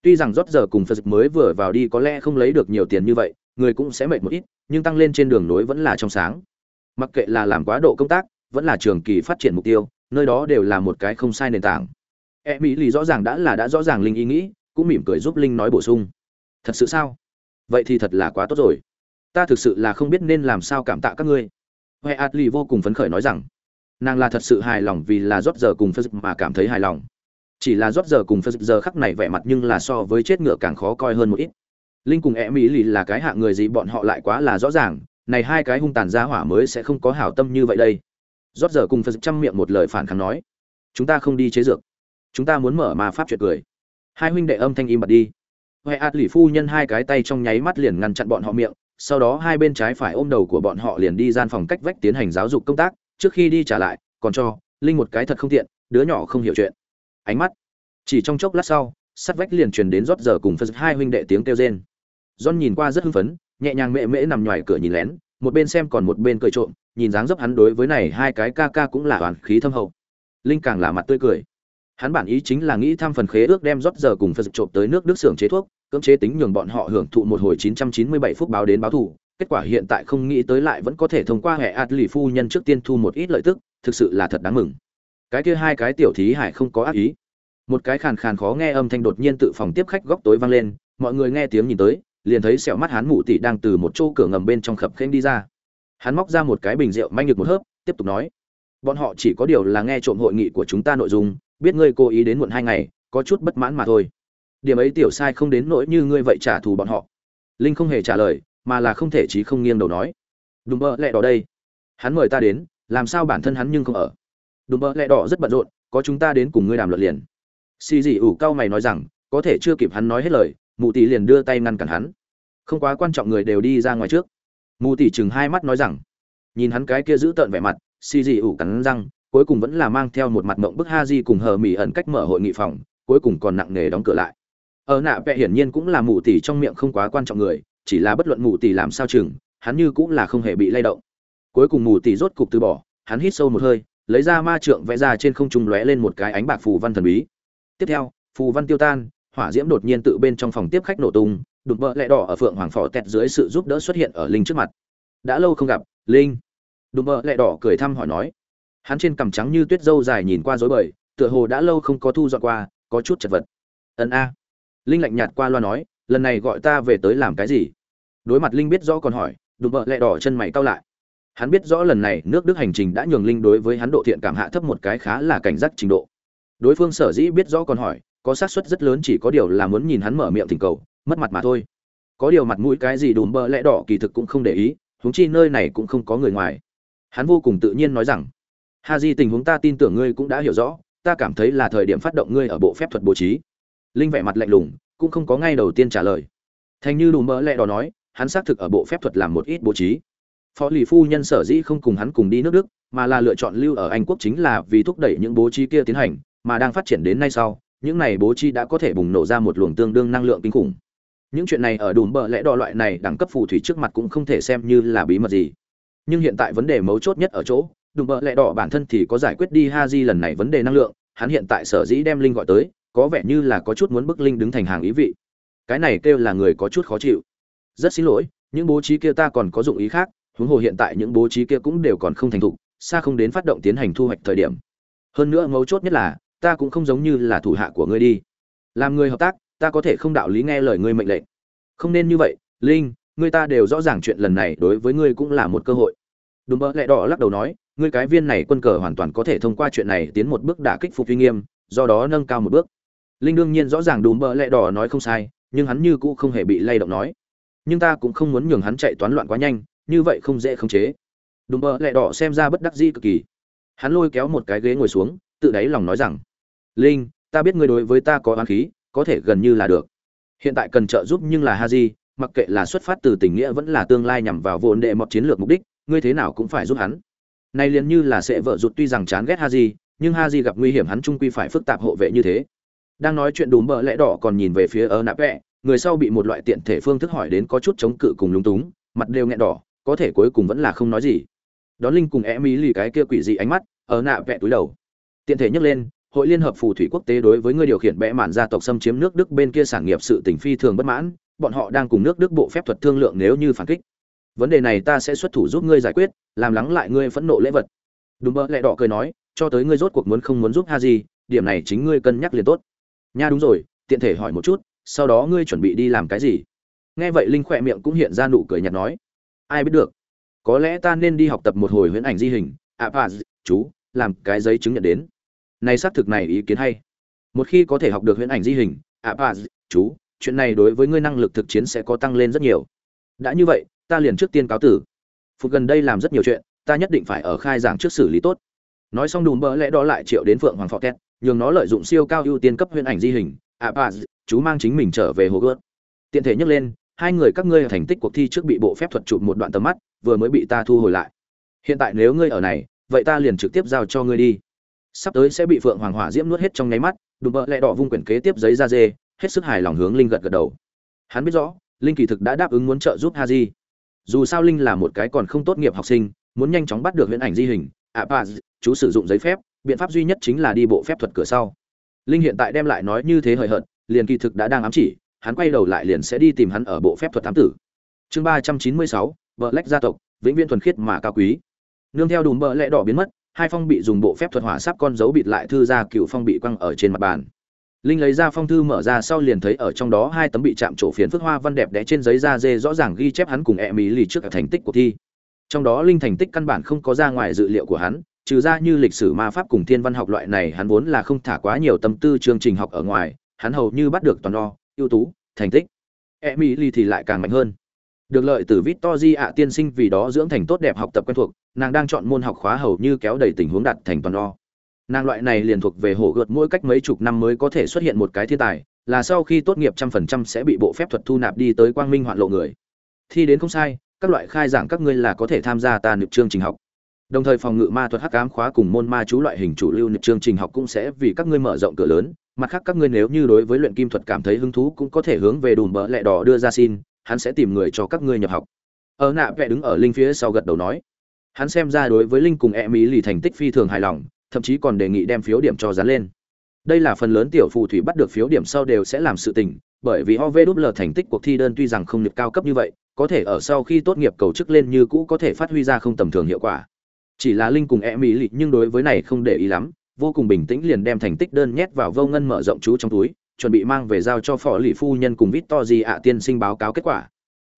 Speaker 1: Tuy rằng rót giờ cùng phật mới vừa vào đi có lẽ không lấy được nhiều tiền như vậy, người cũng sẽ mệt một ít, nhưng tăng lên trên đường nối vẫn là trong sáng. Mặc kệ là làm quá độ công tác, vẫn là trường kỳ phát triển mục tiêu, nơi đó đều là một cái không sai nền tảng. E mỹ lì rõ ràng đã là đã rõ ràng linh ý nghĩ, cũng mỉm cười giúp linh nói bổ sung thật sự sao? Vậy thì thật là quá tốt rồi. Ta thực sự là không biết nên làm sao cảm tạ các ngươi. Huệ ạt vô cùng phấn khởi nói rằng, nàng là thật sự hài lòng vì là rót giờ cùng phật mà cảm thấy hài lòng. Chỉ là rót giờ cùng phật giờ khắc này vẻ mặt nhưng là so với chết ngựa càng khó coi hơn một ít. Linh cùng e mỹ lì là cái hạ người gì bọn họ lại quá là rõ ràng, này hai cái hung tàn gia hỏa mới sẽ không có hảo tâm như vậy đây. Rót giờ cùng phật chăm miệng một lời phản kháng nói, chúng ta không đi chế dược. Chúng ta muốn mở mà pháp chuyện cười. Hai huynh đệ âm thanh im bật đi huệ ạt lì phu nhân hai cái tay trong nháy mắt liền ngăn chặn bọn họ miệng, sau đó hai bên trái phải ôm đầu của bọn họ liền đi gian phòng cách vách tiến hành giáo dục công tác, trước khi đi trả lại, còn cho linh một cái thật không tiện, đứa nhỏ không hiểu chuyện. Ánh mắt chỉ trong chốc lát sau, sắt vách liền truyền đến rót giờ cùng phân hai huynh đệ tiếng kêu rên. John nhìn qua rất hưng phấn, nhẹ nhàng mễ mễ nằm ngoài cửa nhìn lén, một bên xem còn một bên cười trộm, nhìn dáng dấp hắn đối với này hai cái ca ca cũng là hoàn khí thâm hậu. Linh càng là mặt tươi cười hắn bản ý chính là nghĩ tham phần khế ước đem rót giờ cùng phật trộm tới nước đức xưởng chế thuốc, cưỡng chế tính nhường bọn họ hưởng thụ một hồi 997 phút báo đến báo thủ kết quả hiện tại không nghĩ tới lại vẫn có thể thông qua hệ ạt lì phu nhân trước tiên thu một ít lợi tức, thực sự là thật đáng mừng. Cái kia hai cái tiểu thí hải không có ác ý. Một cái khàn khàn khó nghe âm thanh đột nhiên tự phòng tiếp khách góc tối vang lên, mọi người nghe tiếng nhìn tới, liền thấy sẹo mắt hắn mụ tỷ đang từ một chỗ cửa ngầm bên trong khập khênh đi ra. Hắn móc ra một cái bình rượu manh được một hớp, tiếp tục nói, bọn họ chỉ có điều là nghe trộm hội nghị của chúng ta nội dung biết ngươi cố ý đến muộn hai ngày, có chút bất mãn mà thôi. Điểm ấy tiểu sai không đến nỗi như ngươi vậy trả thù bọn họ. Linh không hề trả lời, mà là không thể chí không nghiêng đầu nói. Đùm bơ lẹ đỏ đây. Hắn mời ta đến, làm sao bản thân hắn nhưng không ở? Đùm bơ lẹ đỏ rất bận rộn, có chúng ta đến cùng ngươi đàm luận liền. Xì dị ủ cao mày nói rằng, có thể chưa kịp hắn nói hết lời, mụ tỷ liền đưa tay ngăn cản hắn. Không quá quan trọng người đều đi ra ngoài trước. Mụ tỷ chừng hai mắt nói rằng, nhìn hắn cái kia giữ tợn vẻ mặt, xì dị ủ cắn răng cuối cùng vẫn là mang theo một mặt mộng bức ha di cùng hờ mỹ ẩn cách mở hội nghị phòng, cuối cùng còn nặng nề đóng cửa lại. Ở nạ vẽ hiển nhiên cũng là mù tỷ trong miệng không quá quan trọng người, chỉ là bất luận mù tỷ làm sao chừng, hắn như cũng là không hề bị lay động. Cuối cùng mù tỷ rốt cục từ bỏ, hắn hít sâu một hơi, lấy ra ma trượng vẽ ra trên không trung lóe lên một cái ánh bạc phù văn thần bí. Tiếp theo, phù văn tiêu tan, hỏa diễm đột nhiên tự bên trong phòng tiếp khách nổ tung, đục vợ lẹ đỏ ở phượng hoàng phò tẹt dưới sự giúp đỡ xuất hiện ở linh trước mặt. Đã lâu không gặp, linh. Đục vợ lẹ đỏ cười thăm hỏi nói hắn trên cằm trắng như tuyết dâu dài nhìn qua rối bời, tựa hồ đã lâu không có thu dọn qua, có chút chật vật. Ân a. Linh lạnh nhạt qua loa nói, lần này gọi ta về tới làm cái gì? Đối mặt linh biết rõ còn hỏi, đùm bợ lẹ đỏ chân mày cau lại. Hắn biết rõ lần này nước đức hành trình đã nhường linh đối với hắn độ thiện cảm hạ thấp một cái khá là cảnh giác trình độ. Đối phương sở dĩ biết rõ còn hỏi, có xác suất rất lớn chỉ có điều là muốn nhìn hắn mở miệng thỉnh cầu, mất mặt mà thôi. Có điều mặt mũi cái gì đùm bợ lẹ đỏ kỳ thực cũng không để ý, huống chi nơi này cũng không có người ngoài. Hắn vô cùng tự nhiên nói rằng ha di, tình huống ta tin tưởng ngươi cũng đã hiểu rõ, ta cảm thấy là thời điểm phát động ngươi ở bộ phép thuật bố trí. Linh vẻ mặt lạnh lùng, cũng không có ngay đầu tiên trả lời. Thành như đủ mỡ lẹ đó nói, hắn xác thực ở bộ phép thuật làm một ít bố trí. Phó lì phu nhân sở dĩ không cùng hắn cùng đi nước đức, mà là lựa chọn lưu ở anh quốc chính là vì thúc đẩy những bố trí kia tiến hành, mà đang phát triển đến nay sau, những này bố trí đã có thể bùng nổ ra một luồng tương đương năng lượng kinh khủng. Những chuyện này ở đùm bờ lẽ đo loại này đẳng cấp phù thủy trước mặt cũng không thể xem như là bí mật gì. Nhưng hiện tại vấn đề mấu chốt nhất ở chỗ đùm bợ lẹ đỏ bản thân thì có giải quyết đi ha di lần này vấn đề năng lượng, hắn hiện tại sở dĩ đem linh gọi tới, có vẻ như là có chút muốn bức linh đứng thành hàng ý vị. Cái này kêu là người có chút khó chịu. Rất xin lỗi, những bố trí kia ta còn có dụng ý khác, huống hồ hiện tại những bố trí kia cũng đều còn không thành thục, xa không đến phát động tiến hành thu hoạch thời điểm. Hơn nữa mấu chốt nhất là, ta cũng không giống như là thủ hạ của ngươi đi. Làm người hợp tác, ta có thể không đạo lý nghe lời ngươi mệnh lệnh. Không nên như vậy, linh ngươi ta đều rõ ràng chuyện lần này đối với ngươi cũng là một cơ hội. Đúng bợ lẹ đỏ lắc đầu nói ngươi cái viên này quân cờ hoàn toàn có thể thông qua chuyện này tiến một bước đả kích phục uy nghiêm, do đó nâng cao một bước. Linh đương nhiên rõ ràng đùm bỡ lẹ đỏ nói không sai, nhưng hắn như cũ không hề bị lay động nói. Nhưng ta cũng không muốn nhường hắn chạy toán loạn quá nhanh, như vậy không dễ khống chế. Đùm bơ lẹ đỏ xem ra bất đắc dĩ cực kỳ. Hắn lôi kéo một cái ghế ngồi xuống, tự đáy lòng nói rằng, linh, ta biết ngươi đối với ta có oán khí, có thể gần như là được. Hiện tại cần trợ giúp nhưng là ha di mặc kệ là xuất phát từ tình nghĩa vẫn là tương lai nhằm vào vốn đệ mọt chiến lược mục đích, ngươi thế nào cũng phải giúp hắn này liền như là sẽ vợ rụt tuy rằng chán ghét ha di nhưng ha di gặp nguy hiểm hắn trung quy phải phức tạp hộ vệ như thế. Đang nói chuyện đùm bờ lẽ đỏ còn nhìn về phía ở nạp vẹ người sau bị một loại tiện thể phương thức hỏi đến có chút chống cự cùng lúng túng, mặt đều nghẹn đỏ, có thể cuối cùng vẫn là không nói gì. Đón linh cùng em ý lì cái kia quỷ dị ánh mắt ở nạ vẹ túi đầu. Tiện thể nhấc lên, hội liên hợp phù thủy quốc tế đối với người điều khiển bẽ mạn gia tộc xâm chiếm nước đức bên kia sản nghiệp sự tình phi thường bất mãn, bọn họ đang cùng nước đức bộ phép thuật thương lượng nếu như phản kích vấn đề này ta sẽ xuất thủ giúp ngươi giải quyết, làm lắng lại ngươi phẫn nộ lễ vật. Đúng mơ lẹ đỏ cười nói, cho tới ngươi rốt cuộc muốn không muốn giúp ha gì điểm này chính ngươi cân nhắc liền tốt. Nha, đúng rồi, tiện thể hỏi một chút, sau đó ngươi chuẩn bị đi làm cái gì? Nghe vậy linh khỏe miệng cũng hiện ra nụ cười nhạt nói. Ai biết được. Có lẽ ta nên đi học tập một hồi huyễn ảnh di hình. À bà chú, làm cái giấy chứng nhận đến. Này xác thực này ý kiến hay. Một khi có thể học được huyễn ảnh di hình à bà chú, chuyện này đối với ngươi năng lực thực chiến sẽ có tăng lên rất nhiều. Đã như vậy ta liền trước tiên cáo tử. Phục gần đây làm rất nhiều chuyện, ta nhất định phải ở khai giảng trước xử lý tốt. Nói xong đùm bỡ lẽ đó lại triệu đến phượng hoàng phò tét, nhường nó lợi dụng siêu cao ưu tiên cấp huyễn ảnh di hình. À bà, chú mang chính mình trở về hồ gươm. Tiện thể nhắc lên, hai người các ngươi thành tích cuộc thi trước bị bộ phép thuật chụp một đoạn tầm mắt, vừa mới bị ta thu hồi lại. Hiện tại nếu ngươi ở này, vậy ta liền trực tiếp giao cho ngươi đi. Sắp tới sẽ bị phượng hoàng hỏa diễm nuốt hết trong nháy mắt, đùm bỡ lẽ đỏ vung quyển kế tiếp giấy ra dê, hết sức hài lòng hướng linh gật gật đầu. Hắn biết rõ, linh kỳ thực đã đáp ứng muốn trợ giúp ha di dù sao linh là một cái còn không tốt nghiệp học sinh muốn nhanh chóng bắt được huyễn ảnh di hình ạ à, chú sử dụng giấy phép biện pháp duy nhất chính là đi bộ phép thuật cửa sau. Linh hiện tại đem lại nói như thế hời hợt liền kỳ thực đã đang ám chỉ hắn quay đầu lại liền sẽ đi tìm hắn ở bộ phép thuật thám tử. Chương ba trăm chín mươi sáu vợ lách gia tộc vĩnh viễn thuần khiết mà cao quý. Nương theo đùm bợ lẽ đỏ biến mất hai phong bị dùng bộ phép thuật hỏa sắp con dấu bịt lại thư ra cựu phong bị quăng ở trên mặt bàn linh lấy ra phong thư mở ra sau liền thấy ở trong đó hai tấm bị chạm trổ phiến phước hoa văn đẹp đẽ trên giấy da dê rõ ràng ghi chép hắn cùng e mỹ lì trước thành tích của thi. Trong đó linh thành tích căn bản không có ra ngoài dự liệu của hắn trừ ra như lịch sử ma pháp cùng thiên văn học loại này hắn vốn là không thả quá nhiều tâm tư chương trình học ở ngoài hắn hầu như bắt được toàn đo ưu tú thành tích. E mỹ lì thì lại càng mạnh hơn. Được lợi từ Victory ạ tiên sinh vì đó dưỡng thành tốt đẹp học tập quen thuộc, nàng đang chọn môn học khóa hầu như kéo đầy tình huống đạt thành toàn đo. Nàng loại này liền thuộc về hổ gợt mỗi cách mấy chục năm mới có thể xuất hiện một cái thiên tài, là sau khi tốt nghiệp trăm phần trăm sẽ bị bộ phép thuật thu nạp đi tới quang minh hoạn lộ người. Thi đến không sai, các loại khai giảng các ngươi là có thể tham gia ta niệm chương trình học. Đồng thời phòng ngự ma thuật hắc ám khóa cùng môn ma chú loại hình chủ lưu niệm chương trình học cũng sẽ vì các ngươi mở rộng cửa lớn, mặt khác các ngươi nếu như đối với luyện kim thuật cảm thấy hứng thú cũng có thể hướng về đùm bỡ lẹ đỏ đưa ra xin, hắn sẽ tìm người cho các ngươi nhập học ở nạ vẽ đứng ở linh phía sau gật đầu nói hắn xem ra đối với linh cùng e mỹ lì thành tích phi thường hài lòng thậm chí còn đề nghị đem phiếu điểm cho dán lên. Đây là phần lớn tiểu phù thủy bắt được phiếu điểm sau đều sẽ làm sự tình, bởi vì ovl thành tích cuộc thi đơn tuy rằng không được cao cấp như vậy, có thể ở sau khi tốt nghiệp cầu chức lên như cũ có thể phát huy ra không tầm thường hiệu quả. Chỉ là linh cùng e mỹ nhưng đối với này không để ý lắm, vô cùng bình tĩnh liền đem thành tích đơn nhét vào vô ngân mở rộng chú trong túi, chuẩn bị mang về giao cho phó lì phu nhân cùng vít gì ạ tiên sinh báo cáo kết quả.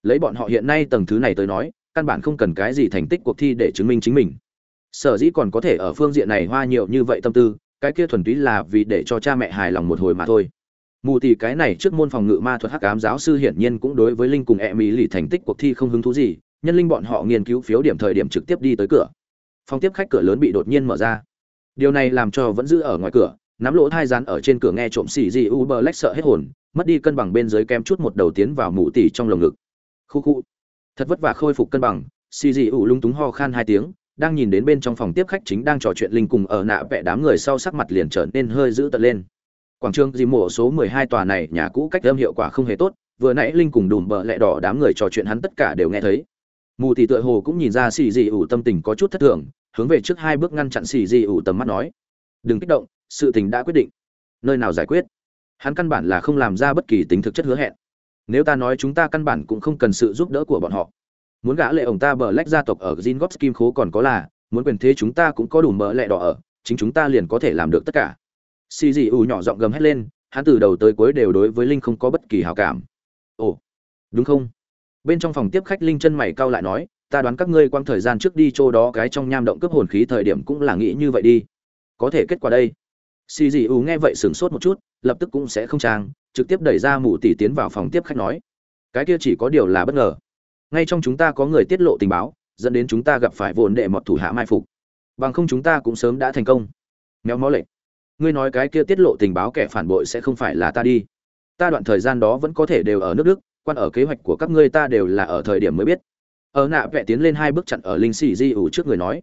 Speaker 1: Lấy bọn họ hiện nay tầng thứ này tới nói, căn bản không cần cái gì thành tích cuộc thi để chứng minh chính mình sở dĩ còn có thể ở phương diện này hoa nhiều như vậy tâm tư, cái kia thuần túy là vì để cho cha mẹ hài lòng một hồi mà thôi. Mù thì cái này trước môn phòng ngự ma thuật hắc ám giáo sư hiển nhiên cũng đối với linh cùng e mỹ lì thành tích cuộc thi không hứng thú gì, nhân linh bọn họ nghiên cứu phiếu điểm thời điểm trực tiếp đi tới cửa. Phòng tiếp khách cửa lớn bị đột nhiên mở ra. Điều này làm cho vẫn giữ ở ngoài cửa, nắm lỗ thai rán ở trên cửa nghe trộm xì gì u bờ lách sợ hết hồn, mất đi cân bằng bên dưới kem chút một đầu tiến vào mù tỉ trong lồng ngực. Khu khu. Thật vất vả khôi phục cân bằng, xì gì u lung túng ho khan hai tiếng đang nhìn đến bên trong phòng tiếp khách chính đang trò chuyện linh cùng ở nạ vẽ đám người sau sắc mặt liền trở nên hơi dữ tợn lên. Quảng trường dì mổ số mười hai tòa này nhà cũ cách âm hiệu quả không hề tốt, vừa nãy linh cùng đùm bờ lẹ đỏ đám người trò chuyện hắn tất cả đều nghe thấy. Mù thì tựa hồ cũng nhìn ra xì dị ủ tâm tình có chút thất thường, hướng về trước hai bước ngăn chặn xì dị ủ tầm mắt nói, đừng kích động, sự tình đã quyết định. Nơi nào giải quyết? Hắn căn bản là không làm ra bất kỳ tính thực chất hứa hẹn. Nếu ta nói chúng ta căn bản cũng không cần sự giúp đỡ của bọn họ muốn gã lệ ổng ta bờ lách gia tộc ở gin kim khố còn có là, muốn quyền thế chúng ta cũng có đủ mỡ lẹ đỏ ở, chính chúng ta liền có thể làm được tất cả. Xì dị ủ nhỏ giọng gầm hét lên, hắn từ đầu tới cuối đều đối với linh không có bất kỳ hảo cảm. Ồ, đúng không? Bên trong phòng tiếp khách linh chân mày cau lại nói, ta đoán các ngươi quang thời gian trước đi chỗ đó cái trong nham động cướp hồn khí thời điểm cũng là nghĩ như vậy đi. Có thể kết quả đây. Xì dị ủ nghe vậy sửng sốt một chút, lập tức cũng sẽ không trang, trực tiếp đẩy ra mụ tỷ tiến vào phòng tiếp khách nói. Cái kia chỉ có điều là bất ngờ ngay trong chúng ta có người tiết lộ tình báo, dẫn đến chúng ta gặp phải vồn đệ mọt thủ hạ mai phục. Bằng không chúng ta cũng sớm đã thành công. Méo mó lệch ngươi nói cái kia tiết lộ tình báo kẻ phản bội sẽ không phải là ta đi. Ta đoạn thời gian đó vẫn có thể đều ở nước đức, quan ở kế hoạch của các ngươi ta đều là ở thời điểm mới biết. Ở nạ vẽ tiến lên hai bước chặn ở linh xì di ủ trước người nói.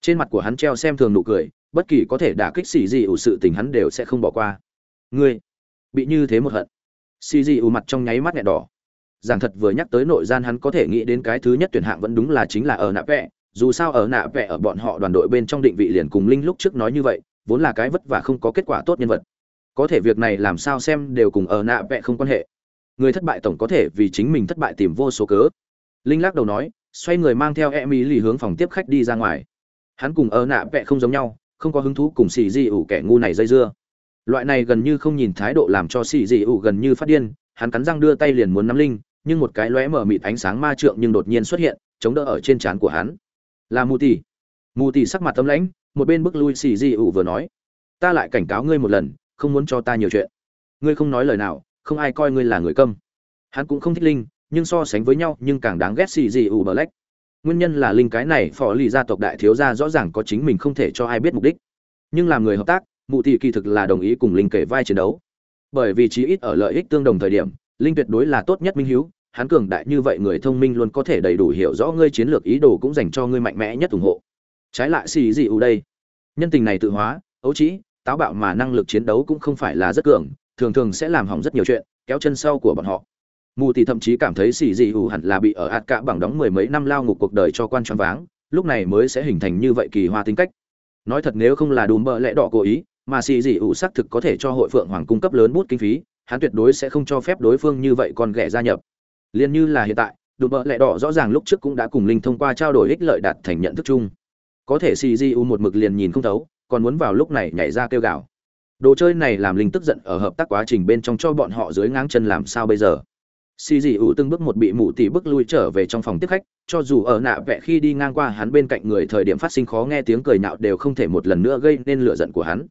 Speaker 1: Trên mặt của hắn treo xem thường nụ cười, bất kỳ có thể đả kích xì Di ủ sự tình hắn đều sẽ không bỏ qua. Ngươi bị như thế một hận. Xì Di ủ mặt trong nháy mắt nhẹ đỏ giảng thật vừa nhắc tới nội gian hắn có thể nghĩ đến cái thứ nhất tuyển hạng vẫn đúng là chính là ở nạ vẽ dù sao ở nạ vẽ ở bọn họ đoàn đội bên trong định vị liền cùng linh lúc trước nói như vậy, vốn là cái vất vả không có kết quả tốt nhân vật. Có thể việc này làm sao xem đều cùng ở nạ vẽ không quan hệ. Người thất bại tổng có thể vì chính mình thất bại tìm vô số cớ. Linh lắc đầu nói, xoay người mang theo em ý lì hướng phòng tiếp khách đi ra ngoài. Hắn cùng ở nạ vẽ không giống nhau, không có hứng thú cùng xì dị ủ kẻ ngu này dây dưa. Loại này gần như không nhìn thái độ làm cho xì dị ủ gần như phát điên, hắn cắn răng đưa tay liền muốn nắm linh nhưng một cái lóe mở mịt ánh sáng ma trượng nhưng đột nhiên xuất hiện, chống đỡ ở trên trán của hắn. Là mù tỷ mù tỷ sắc mặt tâm lãnh, một bên bước lui xì gì ủ vừa nói, ta lại cảnh cáo ngươi một lần, không muốn cho ta nhiều chuyện. Ngươi không nói lời nào, không ai coi ngươi là người câm. Hắn cũng không thích linh, nhưng so sánh với nhau nhưng càng đáng ghét xì gì ủ bờ lách nguyên nhân là linh cái này phò lì gia tộc đại thiếu gia rõ ràng có chính mình không thể cho ai biết mục đích. Nhưng làm người hợp tác mụ thị kỳ thực là đồng ý cùng linh kể vai chiến đấu. Bởi vì chí ít ở lợi ích tương đồng thời điểm linh tuyệt đối là tốt nhất minh hiếu, hắn cường đại như vậy người thông minh luôn có thể đầy đủ hiểu rõ ngươi chiến lược ý đồ cũng dành cho ngươi mạnh mẽ nhất ủng hộ. Trái lại xì dị ưu đây. Nhân tình này tự hóa, ấu trĩ, táo bạo mà năng lực chiến đấu cũng không phải là rất cường, thường thường sẽ làm hỏng rất nhiều chuyện, kéo chân sau của bọn họ. Mù thì thậm chí cảm thấy xì dị ưu hẳn là bị ở ạt cả bằng đóng mười mấy năm lao ngục cuộc đời cho quan choáng váng, lúc này mới sẽ hình thành như vậy kỳ hoa tính cách. Nói thật nếu không là đùm bợ lẽ đỏ cố ý, mà xì dị ủ xác thực có thể cho hội phượng hoàng cung cấp lớn bút kinh phí hắn tuyệt đối sẽ không cho phép đối phương như vậy còn ghẻ gia nhập. Liền như là hiện tại đùm bợ lẹ đỏ rõ ràng lúc trước cũng đã cùng linh thông qua trao đổi ích lợi đạt thành nhận thức chung. Có thể cgu một mực liền nhìn không thấu, còn muốn vào lúc này nhảy ra kêu gào. Đồ chơi này làm linh tức giận ở hợp tác quá trình bên trong cho bọn họ dưới ngáng chân làm sao bây giờ? Xì dị ủ từng bước một bị mụ tỷ bước lui trở về trong phòng tiếp khách, cho dù ở nạ vẽ khi đi ngang qua hắn bên cạnh người thời điểm phát sinh khó nghe tiếng cười nhạo đều không thể một lần nữa gây nên lửa giận của hắn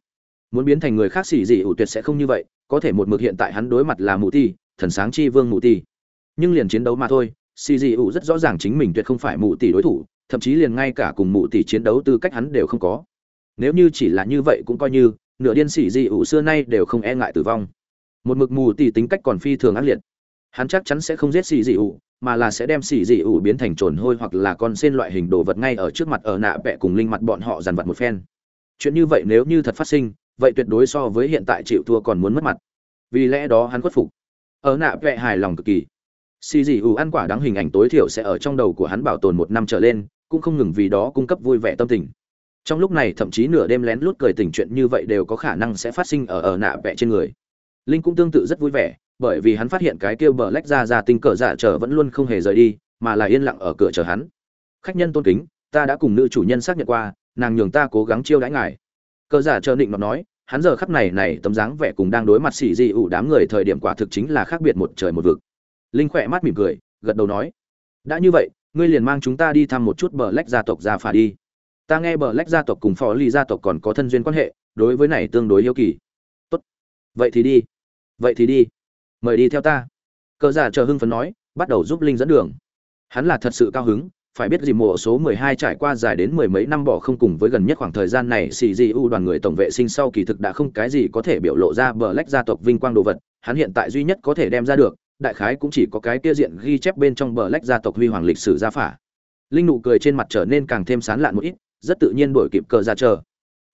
Speaker 1: muốn biến thành người khác xỉ dị ủ tuyệt sẽ không như vậy, có thể một mực hiện tại hắn đối mặt là mù tỷ thần sáng chi vương mù tỷ nhưng liền chiến đấu mà thôi, xỉ dị ủ rất rõ ràng chính mình tuyệt không phải mù tỷ đối thủ, thậm chí liền ngay cả cùng mù tỷ chiến đấu tư cách hắn đều không có. Nếu như chỉ là như vậy cũng coi như, nửa điên xỉ dị ủ xưa nay đều không e ngại tử vong. Một mực mù tỷ tính cách còn phi thường ác liệt. Hắn chắc chắn sẽ không giết xỉ dị ủ, mà là sẽ đem xỉ dị ủ biến thành trồn hôi hoặc là con sen loại hình đồ vật ngay ở trước mặt ở nạ vẽ cùng linh mặt bọn họ dằn vặt một phen. Chuyện như vậy nếu như thật phát sinh vậy tuyệt đối so với hiện tại chịu thua còn muốn mất mặt. Vì lẽ đó hắn khuất phục. Ở nạ vẽ hài lòng cực kỳ. Xì dị ủ ăn quả đáng hình ảnh tối thiểu sẽ ở trong đầu của hắn bảo tồn một năm trở lên, cũng không ngừng vì đó cung cấp vui vẻ tâm tình. Trong lúc này thậm chí nửa đêm lén lút cười tình chuyện như vậy đều có khả năng sẽ phát sinh ở ở nạ vẽ trên người. Linh cũng tương tự rất vui vẻ, bởi vì hắn phát hiện cái kia bờ lách ra ra tinh cờ giả chờ vẫn luôn không hề rời đi, mà là yên lặng ở cửa chờ hắn. Khách nhân tôn kính, ta đã cùng nữ chủ nhân xác nhận qua, nàng nhường ta cố gắng chiêu đãi ngài. Cờ giả chờ định nó nói hắn giờ khắp này này tấm dáng vẻ cùng đang đối mặt xỉ dị ủ đám người thời điểm quả thực chính là khác biệt một trời một vực. Linh khỏe mắt mỉm cười, gật đầu nói, đã như vậy, ngươi liền mang chúng ta đi thăm một chút bờ lách gia tộc gia phả đi. Ta nghe bờ lách gia tộc cùng phó ly gia tộc còn có thân duyên quan hệ, đối với này tương đối yêu kỳ. Tốt, vậy thì đi, vậy thì đi, mời đi theo ta. Cờ giả chờ hưng phấn nói, bắt đầu giúp linh dẫn đường. Hắn là thật sự cao hứng phải biết gì mùa số 12 trải qua dài đến mười mấy năm bỏ không cùng với gần nhất khoảng thời gian này CGU đoàn người tổng vệ sinh sau kỳ thực đã không cái gì có thể biểu lộ ra bờ lách gia tộc vinh quang đồ vật, hắn hiện tại duy nhất có thể đem ra được, đại khái cũng chỉ có cái kia diện ghi chép bên trong bờ lách gia tộc huy hoàng lịch sử gia phả. Linh nụ cười trên mặt trở nên càng thêm sán lạn một ít, rất tự nhiên đổi kịp cờ ra chờ.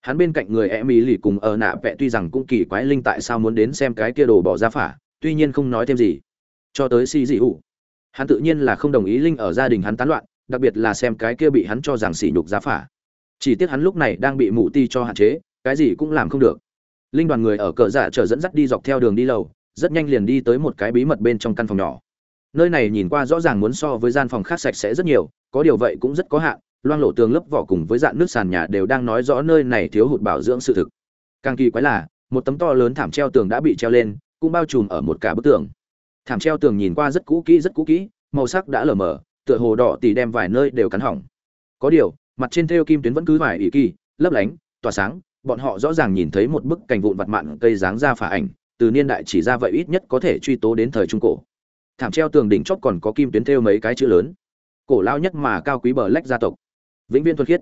Speaker 1: Hắn bên cạnh người Emily cùng ở nạ vẽ tuy rằng cũng kỳ quái linh tại sao muốn đến xem cái kia đồ bỏ gia phả, tuy nhiên không nói thêm gì cho tới CGU, hắn tự nhiên là không đồng ý linh ở gia đình hắn tán loạn đặc biệt là xem cái kia bị hắn cho rằng sỉ nhục giá phả. Chỉ tiếc hắn lúc này đang bị mụ ti cho hạn chế, cái gì cũng làm không được. Linh đoàn người ở cờ giả trở dẫn dắt đi dọc theo đường đi lầu, rất nhanh liền đi tới một cái bí mật bên trong căn phòng nhỏ. Nơi này nhìn qua rõ ràng muốn so với gian phòng khác sạch sẽ rất nhiều, có điều vậy cũng rất có hạn, loang lộ tường lớp vỏ cùng với dạng nước sàn nhà đều đang nói rõ nơi này thiếu hụt bảo dưỡng sự thực. Càng kỳ quái là, một tấm to lớn thảm treo tường đã bị treo lên, cũng bao trùm ở một cả bức tường. Thảm treo tường nhìn qua rất cũ kỹ, rất cũ kỹ, màu sắc đã lờ mờ tựa hồ đỏ tỉ đem vài nơi đều cắn hỏng. Có điều, mặt trên thêu kim tuyến vẫn cứ vải ỉ kỳ, lấp lánh, tỏa sáng, bọn họ rõ ràng nhìn thấy một bức cành vụn vặt mạn cây dáng ra phả ảnh, từ niên đại chỉ ra vậy ít nhất có thể truy tố đến thời trung cổ. Thảm treo tường đỉnh chót còn có kim tuyến thêu mấy cái chữ lớn. Cổ lao nhất mà cao quý bờ lách gia tộc. Vĩnh viên thuật khiết.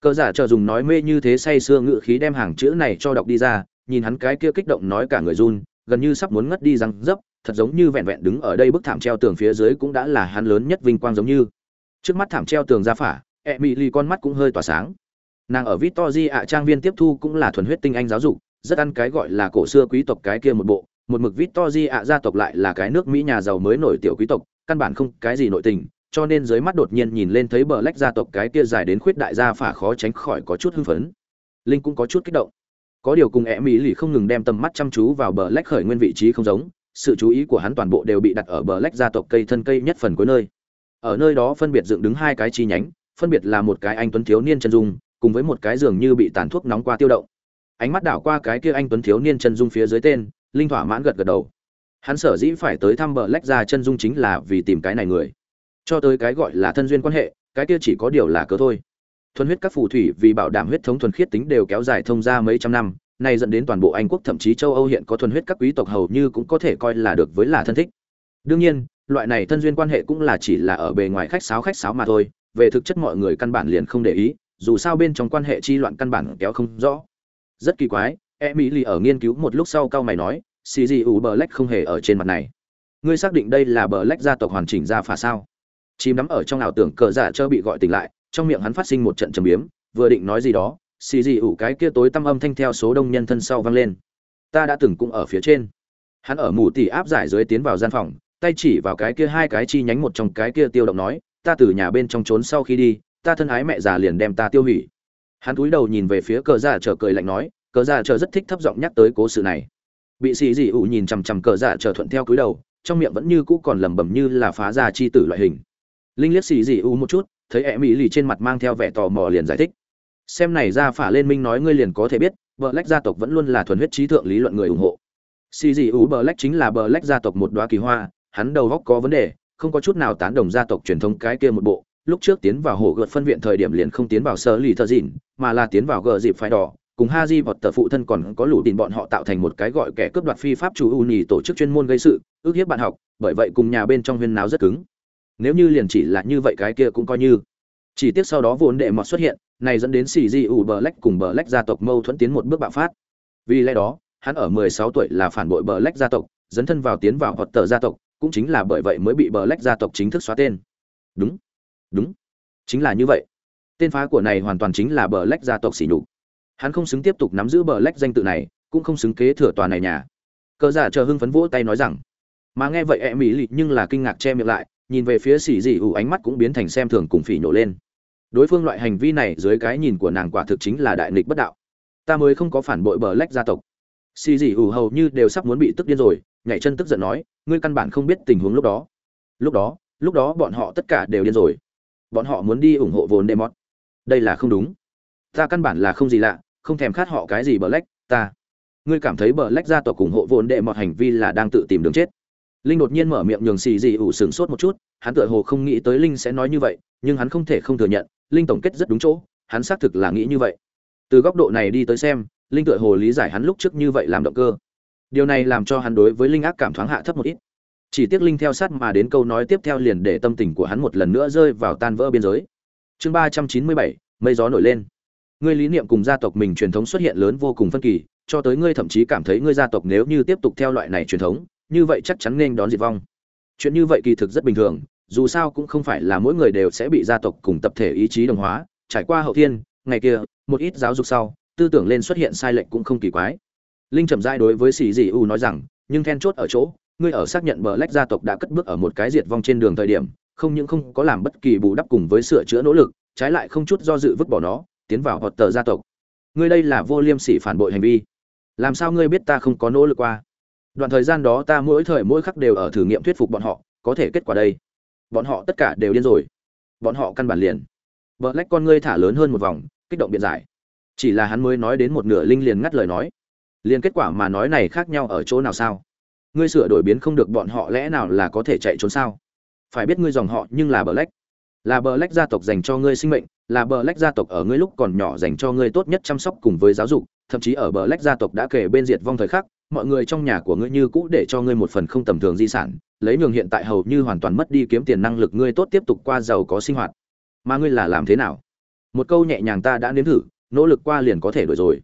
Speaker 1: Cơ giả chờ dùng nói mê như thế say sưa ngự khí đem hàng chữ này cho đọc đi ra, nhìn hắn cái kia kích động nói cả người run, gần như sắp muốn ngất đi răng dấp thật giống như vẹn vẹn đứng ở đây bức thảm treo tường phía dưới cũng đã là hắn lớn nhất vinh quang giống như. Trước mắt thảm treo tường ra phả, emily con mắt cũng hơi tỏa sáng. Nàng ở victory ạ, trang viên tiếp thu cũng là thuần huyết tinh anh giáo dục, rất ăn cái gọi là cổ xưa quý tộc cái kia một bộ. Một mực victory ạ gia tộc lại là cái nước mỹ nhà giàu mới nổi tiểu quý tộc, căn bản không cái gì nội tình, cho nên dưới mắt đột nhiên nhìn lên thấy bờ lách gia tộc cái kia dài đến khuyết đại gia phả khó tránh khỏi có chút hưng phấn. Linh cũng có chút kích động. Có điều cùng e mỹ lì không ngừng đem tầm mắt chăm chú vào bờ lách khởi nguyên vị trí không giống sự chú ý của hắn toàn bộ đều bị đặt ở bờ lách gia tộc cây thân cây nhất phần cuối nơi. Ở nơi đó phân biệt dựng đứng hai cái chi nhánh, phân biệt là một cái anh tuấn thiếu niên chân dung, cùng với một cái giường như bị tàn thuốc nóng qua tiêu động. Ánh mắt đảo qua cái kia anh tuấn thiếu niên chân dung phía dưới tên, linh thỏa mãn gật gật đầu. Hắn sở dĩ phải tới thăm bờ lách ra chân dung chính là vì tìm cái này người. Cho tới cái gọi là thân duyên quan hệ, cái kia chỉ có điều là cớ thôi. Thuần huyết các phù thủy vì bảo đảm huyết thống thuần khiết tính đều kéo dài thông ra mấy trăm năm nay dẫn đến toàn bộ anh quốc, thậm chí châu âu hiện có thuần huyết các quý tộc hầu như cũng có thể coi là được với là thân thích. Đương nhiên, loại này thân duyên quan hệ cũng là chỉ là ở bề ngoài khách sáo khách sáo mà thôi, về thực chất mọi người căn bản liền không để ý, dù sao bên trong quan hệ chi loạn căn bản kéo không rõ. Rất kỳ quái, emily ở nghiên cứu một lúc sau cao mày nói cg u black không hề ở trên mặt này. Ngươi xác định đây là bờ lách gia tộc hoàn chỉnh ra phả sao? Chìm đắm ở trong ảo tưởng cờ giả chơ bị gọi tỉnh lại, trong miệng hắn phát sinh một trận trầm biếm, vừa định nói gì đó xì gì ủ cái kia tối tăm âm thanh theo số đông nhân thân sau vang lên. Ta đã từng cũng ở phía trên. Hắn ở mù tỉ áp giải dưới tiến vào gian phòng, tay chỉ vào cái kia hai cái chi nhánh một trong cái kia tiêu động nói, ta từ nhà bên trong trốn sau khi đi, ta thân ái mẹ già liền đem ta tiêu hủy. Hắn cúi đầu nhìn về phía cờ giả chờ cười lạnh nói, cờ giả chờ rất thích thấp giọng nhắc tới cố sự này. Bị xì dị ủ nhìn chằm chằm cờ giả chờ thuận theo cúi đầu, trong miệng vẫn như cũ còn lẩm bẩm như là phá ra chi tử loại hình. Linh liếc xì dị ủ một chút, thấy e mỹ lì trên mặt mang theo vẻ tò mò liền giải thích xem này ra phả lên minh nói ngươi liền có thể biết bờ lách gia tộc vẫn luôn là thuần huyết trí thượng lý luận người ủng hộ. Xì dị ú bờ lách chính là bờ lách gia tộc một đoá kỳ hoa, hắn đầu góc có vấn đề, không có chút nào tán đồng gia tộc truyền thống cái kia một bộ. Lúc trước tiến vào hồ gợt phân viện thời điểm liền không tiến vào sơ lì thợ dịn, mà là tiến vào gờ dịp phái đỏ. Cùng ha di vọt tờ phụ thân còn có lũ đình bọn họ tạo thành một cái gọi kẻ cướp đoạt phi pháp chủ u nhì tổ chức chuyên môn gây sự, ước hiếp bạn học, bởi vậy cùng nhà bên trong huyên náo rất cứng. Nếu như liền chỉ là như vậy cái kia cũng coi như chỉ tiếc sau đó vốn đệ mọt xuất hiện, này dẫn đến xì di ủ bờ lách cùng bờ lách gia tộc mâu thuẫn tiến một bước bạo phát. Vì lẽ đó, hắn ở 16 tuổi là phản bội bờ lách gia tộc, dấn thân vào tiến vào hoặc tờ gia tộc, cũng chính là bởi vậy mới bị bờ lách gia tộc chính thức xóa tên. Đúng đúng, chính là như vậy. Tên phá của này hoàn toàn chính là bờ lách gia tộc xỉ nhục. Hắn không xứng tiếp tục nắm giữ bờ lách danh tự này, cũng không xứng kế thừa tòa này nhà. Cờ giả chờ hưng phấn vỗ tay nói rằng, mà nghe vậy e mỹ lịt nhưng là kinh ngạc che miệng lại nhìn về phía xì dị ủ ánh mắt cũng biến thành xem thường cùng phỉ nổ lên. Đối phương loại hành vi này dưới cái nhìn của nàng quả thực chính là đại nghịch bất đạo. Ta mới không có phản bội bờ lách gia tộc. Xì dị ủ hầu như đều sắp muốn bị tức điên rồi, nhảy chân tức giận nói, ngươi căn bản không biết tình huống lúc đó. Lúc đó lúc đó bọn họ tất cả đều điên rồi. Bọn họ muốn đi ủng hộ vốn đệ mọt đây là không đúng. Ta căn bản là không gì lạ, không thèm khát họ cái gì bờ lách, ta. Ngươi cảm thấy bờ lách gia tộc ủng hộ vốn đệ mọt hành vi là đang tự tìm đường chết linh đột nhiên mở miệng nhường xì dị ủ sửng sốt một chút, hắn tựa hồ không nghĩ tới linh sẽ nói như vậy, nhưng hắn không thể không thừa nhận, linh tổng kết rất đúng chỗ, hắn xác thực là nghĩ như vậy. Từ góc độ này đi tới xem, linh tựa hồ lý giải hắn lúc trước như vậy làm động cơ. Điều này làm cho hắn đối với linh ác cảm thoáng hạ thấp một ít. Chỉ tiếc linh theo sát mà đến câu nói tiếp theo liền để tâm tình của hắn một lần nữa rơi vào tan vỡ biên giới. Chương ba trăm chín mươi bảy, mây gió nổi lên. Ngươi lý niệm cùng gia tộc mình truyền thống xuất hiện lớn vô cùng phân kỳ, cho tới ngươi thậm chí cảm thấy ngươi gia tộc nếu như tiếp tục theo loại này truyền thống như vậy chắc chắn nên đón diệt vong. Chuyện như vậy kỳ thực rất bình thường, dù sao cũng không phải là mỗi người đều sẽ bị gia tộc cùng tập thể ý chí đồng hóa. Trải qua hậu thiên, ngày kia, một ít giáo dục sau, tư tưởng lên xuất hiện sai lệch cũng không kỳ quái. Linh trầm giai đối với sĩ dị u nói rằng, nhưng then chốt ở chỗ, ngươi ở xác nhận bờ lách gia tộc đã cất bước ở một cái diệt vong trên đường thời điểm, không những không có làm bất kỳ bù đắp cùng với sửa chữa nỗ lực, trái lại không chút do dự vứt bỏ nó, tiến vào hoạt tờ gia tộc. Ngươi đây là vô liêm sỉ phản bội hành vi. Làm sao ngươi biết ta không có nỗ lực qua? Đoạn thời gian đó ta mỗi thời mỗi khắc đều ở thử nghiệm thuyết phục bọn họ, có thể kết quả đây. Bọn họ tất cả đều điên rồi. Bọn họ căn bản liền. Vợ lách con ngươi thả lớn hơn một vòng, kích động biện giải. Chỉ là hắn mới nói đến một nửa linh liền ngắt lời nói. Liền kết quả mà nói này khác nhau ở chỗ nào sao? Ngươi sửa đổi biến không được bọn họ lẽ nào là có thể chạy trốn sao? Phải biết ngươi dòng họ nhưng là bờ lách là bờ lách gia tộc dành cho ngươi sinh mệnh, là bờ lách gia tộc ở ngươi lúc còn nhỏ dành cho ngươi tốt nhất chăm sóc cùng với giáo dục thậm chí ở bờ lách gia tộc đã kể bên diệt vong thời khắc, mọi người trong nhà của ngươi như cũ để cho ngươi một phần không tầm thường di sản, lấy nhường hiện tại hầu như hoàn toàn mất đi kiếm tiền năng lực ngươi tốt tiếp tục qua giàu có sinh hoạt. Mà ngươi là làm thế nào? Một câu nhẹ nhàng ta đã nếm thử, nỗ lực qua liền có thể đổi rồi.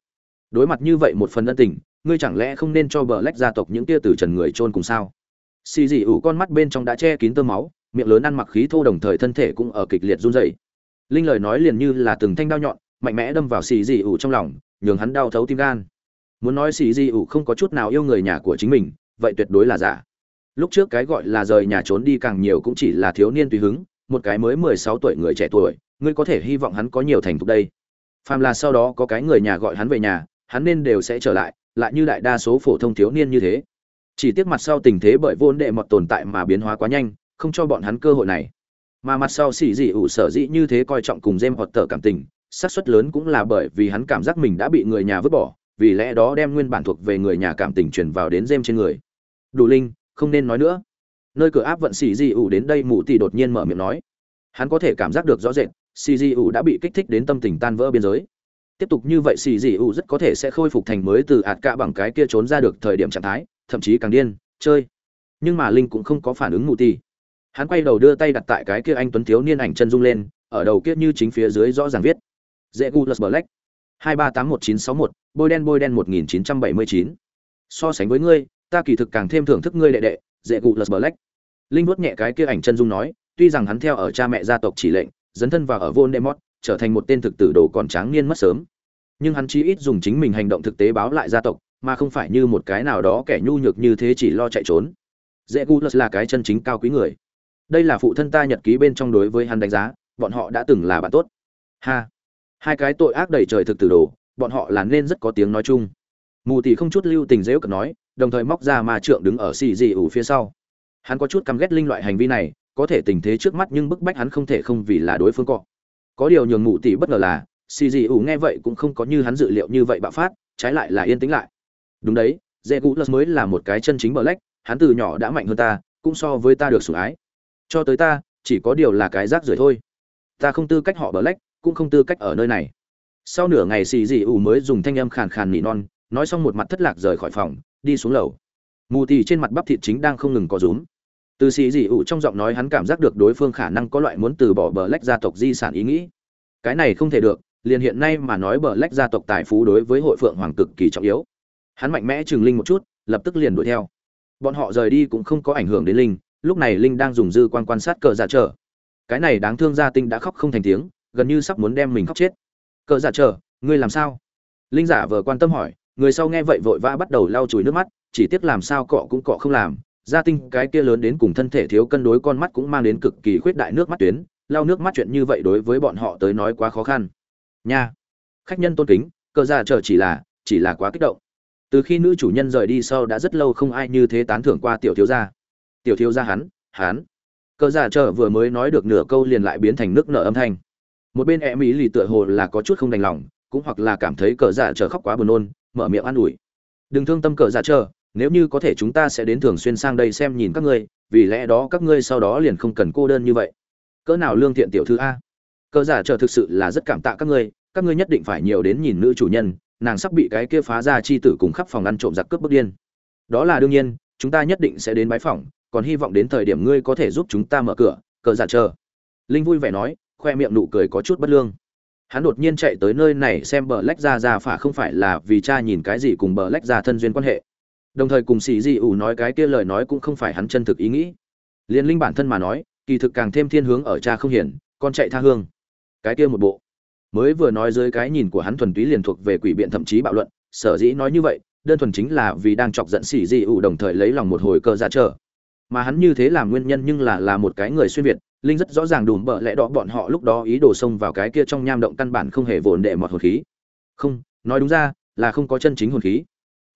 Speaker 1: Đối mặt như vậy một phần ân tình, ngươi chẳng lẽ không nên cho bờ lách gia tộc những tia tử trần người chôn cùng sao? Xì dị ủ con mắt bên trong đã che kín tơ máu, miệng lớn ăn mặc khí thô đồng thời thân thể cũng ở kịch liệt run rẩy. Linh lời nói liền như là từng thanh đao nhọn mạnh mẽ đâm vào xì dị ủ trong lòng, nhường hắn đau thấu tim gan. Muốn nói xì dị ủ không có chút nào yêu người nhà của chính mình, vậy tuyệt đối là giả. Lúc trước cái gọi là rời nhà trốn đi càng nhiều cũng chỉ là thiếu niên tùy hứng, một cái mới mười sáu tuổi người trẻ tuổi, ngươi có thể hy vọng hắn có nhiều thành thục đây. Phàm là sau đó có cái người nhà gọi hắn về nhà, hắn nên đều sẽ trở lại lại như đại đa số phổ thông thiếu niên như thế. Chỉ tiếc mặt sau tình thế bởi vốn đệ mọt tồn tại mà biến hóa quá nhanh, không cho bọn hắn cơ hội này. Mà mặt sau xỉ dị ủ sở dĩ như thế coi trọng cùng jem hoặc tờ cảm tình xác suất lớn cũng là bởi vì hắn cảm giác mình đã bị người nhà vứt bỏ, vì lẽ đó đem nguyên bản thuộc về người nhà cảm tình truyền vào đến Gem trên người. Đủ linh, không nên nói nữa. Nơi cửa áp vận xì di ủ đến đây mụ tỷ đột nhiên mở miệng nói. Hắn có thể cảm giác được rõ rệt xì di ủ đã bị kích thích đến tâm tình tan vỡ biên giới. Tiếp tục như vậy xì di ủ rất có thể sẽ khôi phục thành mới từ ạt cạ bằng cái kia trốn ra được thời điểm trạng thái, thậm chí càng điên, chơi. Nhưng mà linh cũng không có phản ứng mụ tỷ hắn quay đầu đưa tay đặt tại cái kia anh tuấn thiếu niên ảnh chân rung lên, ở đầu kia như chính phía dưới rõ ràng viết dễ gu lus black hai ba tám một chín sáu một, bôi đen bôi đen một nghìn chín trăm bảy mươi chín. So sánh với ngươi, ta kỳ thực càng thêm thưởng thức ngươi đệ đệ, dễ cụ black linh vuốt nhẹ cái kia ảnh chân dung nói, tuy rằng hắn theo ở cha mẹ gia tộc chỉ lệnh, dấn thân vào ở voldemort, trở thành một tên thực tử đồ còn tráng niên mất sớm. Nhưng hắn chí ít dùng chính mình hành động thực tế báo lại gia tộc, mà không phải như một cái nào đó kẻ nhu nhược như thế chỉ lo chạy trốn. Dễ gu là cái chân chính cao quý người. Đây là phụ thân ta nhật ký bên trong đối với hắn đánh giá, bọn họ đã từng là bạn tốt. Ha! Hai cái tội ác đầy trời thực tử đồ, bọn họ là nên rất có tiếng nói chung. Mù thì không chút lưu tình dễ cận nói, đồng thời móc ra ma trượng đứng ở xì dị ủ phía sau. Hắn có chút căm ghét linh loại hành vi này, có thể tình thế trước mắt nhưng bức bách hắn không thể không vì là đối phương cọ. Có điều nhường mù tỷ bất ngờ là, xì dị ủ nghe vậy cũng không có như hắn dự liệu như vậy bạo phát, trái lại là yên tĩnh lại. Đúng đấy dễ cũ lật mới là một cái chân chính bờ lách, hắn từ nhỏ đã mạnh hơn ta, cũng so với ta được sủng ái. Cho tới ta, chỉ có điều là cái rác rưởi thôi. Ta không tư cách họ bờ lách cũng không tư cách ở nơi này. Sau nửa ngày xì dị ủ mới dùng thanh âm khàn khàn nỉ non, nói xong một mặt thất lạc rời khỏi phòng, đi xuống lầu. Mù tì trên mặt bắp thịt chính đang không ngừng có rúm. Từ xì dị ủ trong giọng nói hắn cảm giác được đối phương khả năng có loại muốn từ bỏ bờ lách gia tộc di sản ý nghĩ. Cái này không thể được, liền hiện nay mà nói bờ lách gia tộc tài phú đối với hội phượng hoàng cực kỳ trọng yếu. Hắn mạnh mẽ chừng linh một chút, lập tức liền đuổi theo. Bọn họ rời đi cũng không có ảnh hưởng đến linh, lúc này linh đang dùng dư quan quan sát cờ giả trở cái này đáng thương gia tinh đã khóc không thành tiếng gần như sắp muốn đem mình khóc chết. Cờ giả chờ, ngươi làm sao? Linh giả vừa quan tâm hỏi người sau nghe vậy vội vã bắt đầu lau chùi nước mắt chỉ tiếc làm sao cọ cũng cọ không làm. Gia tinh cái kia lớn đến cùng thân thể thiếu cân đối con mắt cũng mang đến cực kỳ khuyết đại nước mắt tuyến lau nước mắt chuyện như vậy đối với bọn họ tới nói quá khó khăn. Nha. Khách nhân tôn kính cờ giả chờ chỉ là chỉ là quá kích động. Từ khi nữ chủ nhân rời đi sau đã rất lâu không ai như thế tán thưởng qua tiểu thiếu gia. Tiểu thiếu gia hắn hắn. Cờ giả chờ vừa mới nói được nửa câu liền lại biến thành nước nở âm thanh một bên em ý lì tựa hồ là có chút không đành lòng cũng hoặc là cảm thấy cờ giả chờ khóc quá buồn nôn mở miệng an ủi. Đừng thương tâm cờ giả chờ, nếu như có thể chúng ta sẽ đến thường xuyên sang đây xem nhìn các ngươi vì lẽ đó các ngươi sau đó liền không cần cô đơn như vậy. Cỡ nào lương thiện tiểu thư a? Cờ giả chờ thực sự là rất cảm tạ các ngươi các ngươi nhất định phải nhiều đến nhìn nữ chủ nhân nàng sắp bị cái kia phá ra chi tử cùng khắp phòng ăn trộm giặc cướp bức điên. Đó là đương nhiên chúng ta nhất định sẽ đến bái phòng còn hy vọng đến thời điểm ngươi có thể giúp chúng ta mở cửa cờ giả chờ. Linh vui vẻ nói khoe miệng nụ cười có chút bất lương. Hắn đột nhiên chạy tới nơi này xem bờ lách ra ra phả không phải là vì cha nhìn cái gì cùng bờ lách ra thân duyên quan hệ. Đồng thời cùng xì dị ủ nói cái kia lời nói cũng không phải hắn chân thực ý nghĩ. Liên linh bản thân mà nói, kỳ thực càng thêm thiên hướng ở cha không hiển con chạy tha hương. Cái kia một bộ. Mới vừa nói dưới cái nhìn của hắn thuần túy liền thuộc về quỷ biện thậm chí bạo luận, sở dĩ nói như vậy, đơn thuần chính là vì đang chọc giận xỉ dị ủ đồng thời lấy lòng một hồi cơ ra trở mà hắn như thế làm nguyên nhân nhưng là là một cái người xuyên việt linh rất rõ ràng đùm bợ lẽ đó bọn họ lúc đó ý đồ xông vào cái kia trong nham động căn bản không hề vồn đệ mọt hồn khí. Không, nói đúng ra, là không có chân chính hồn khí.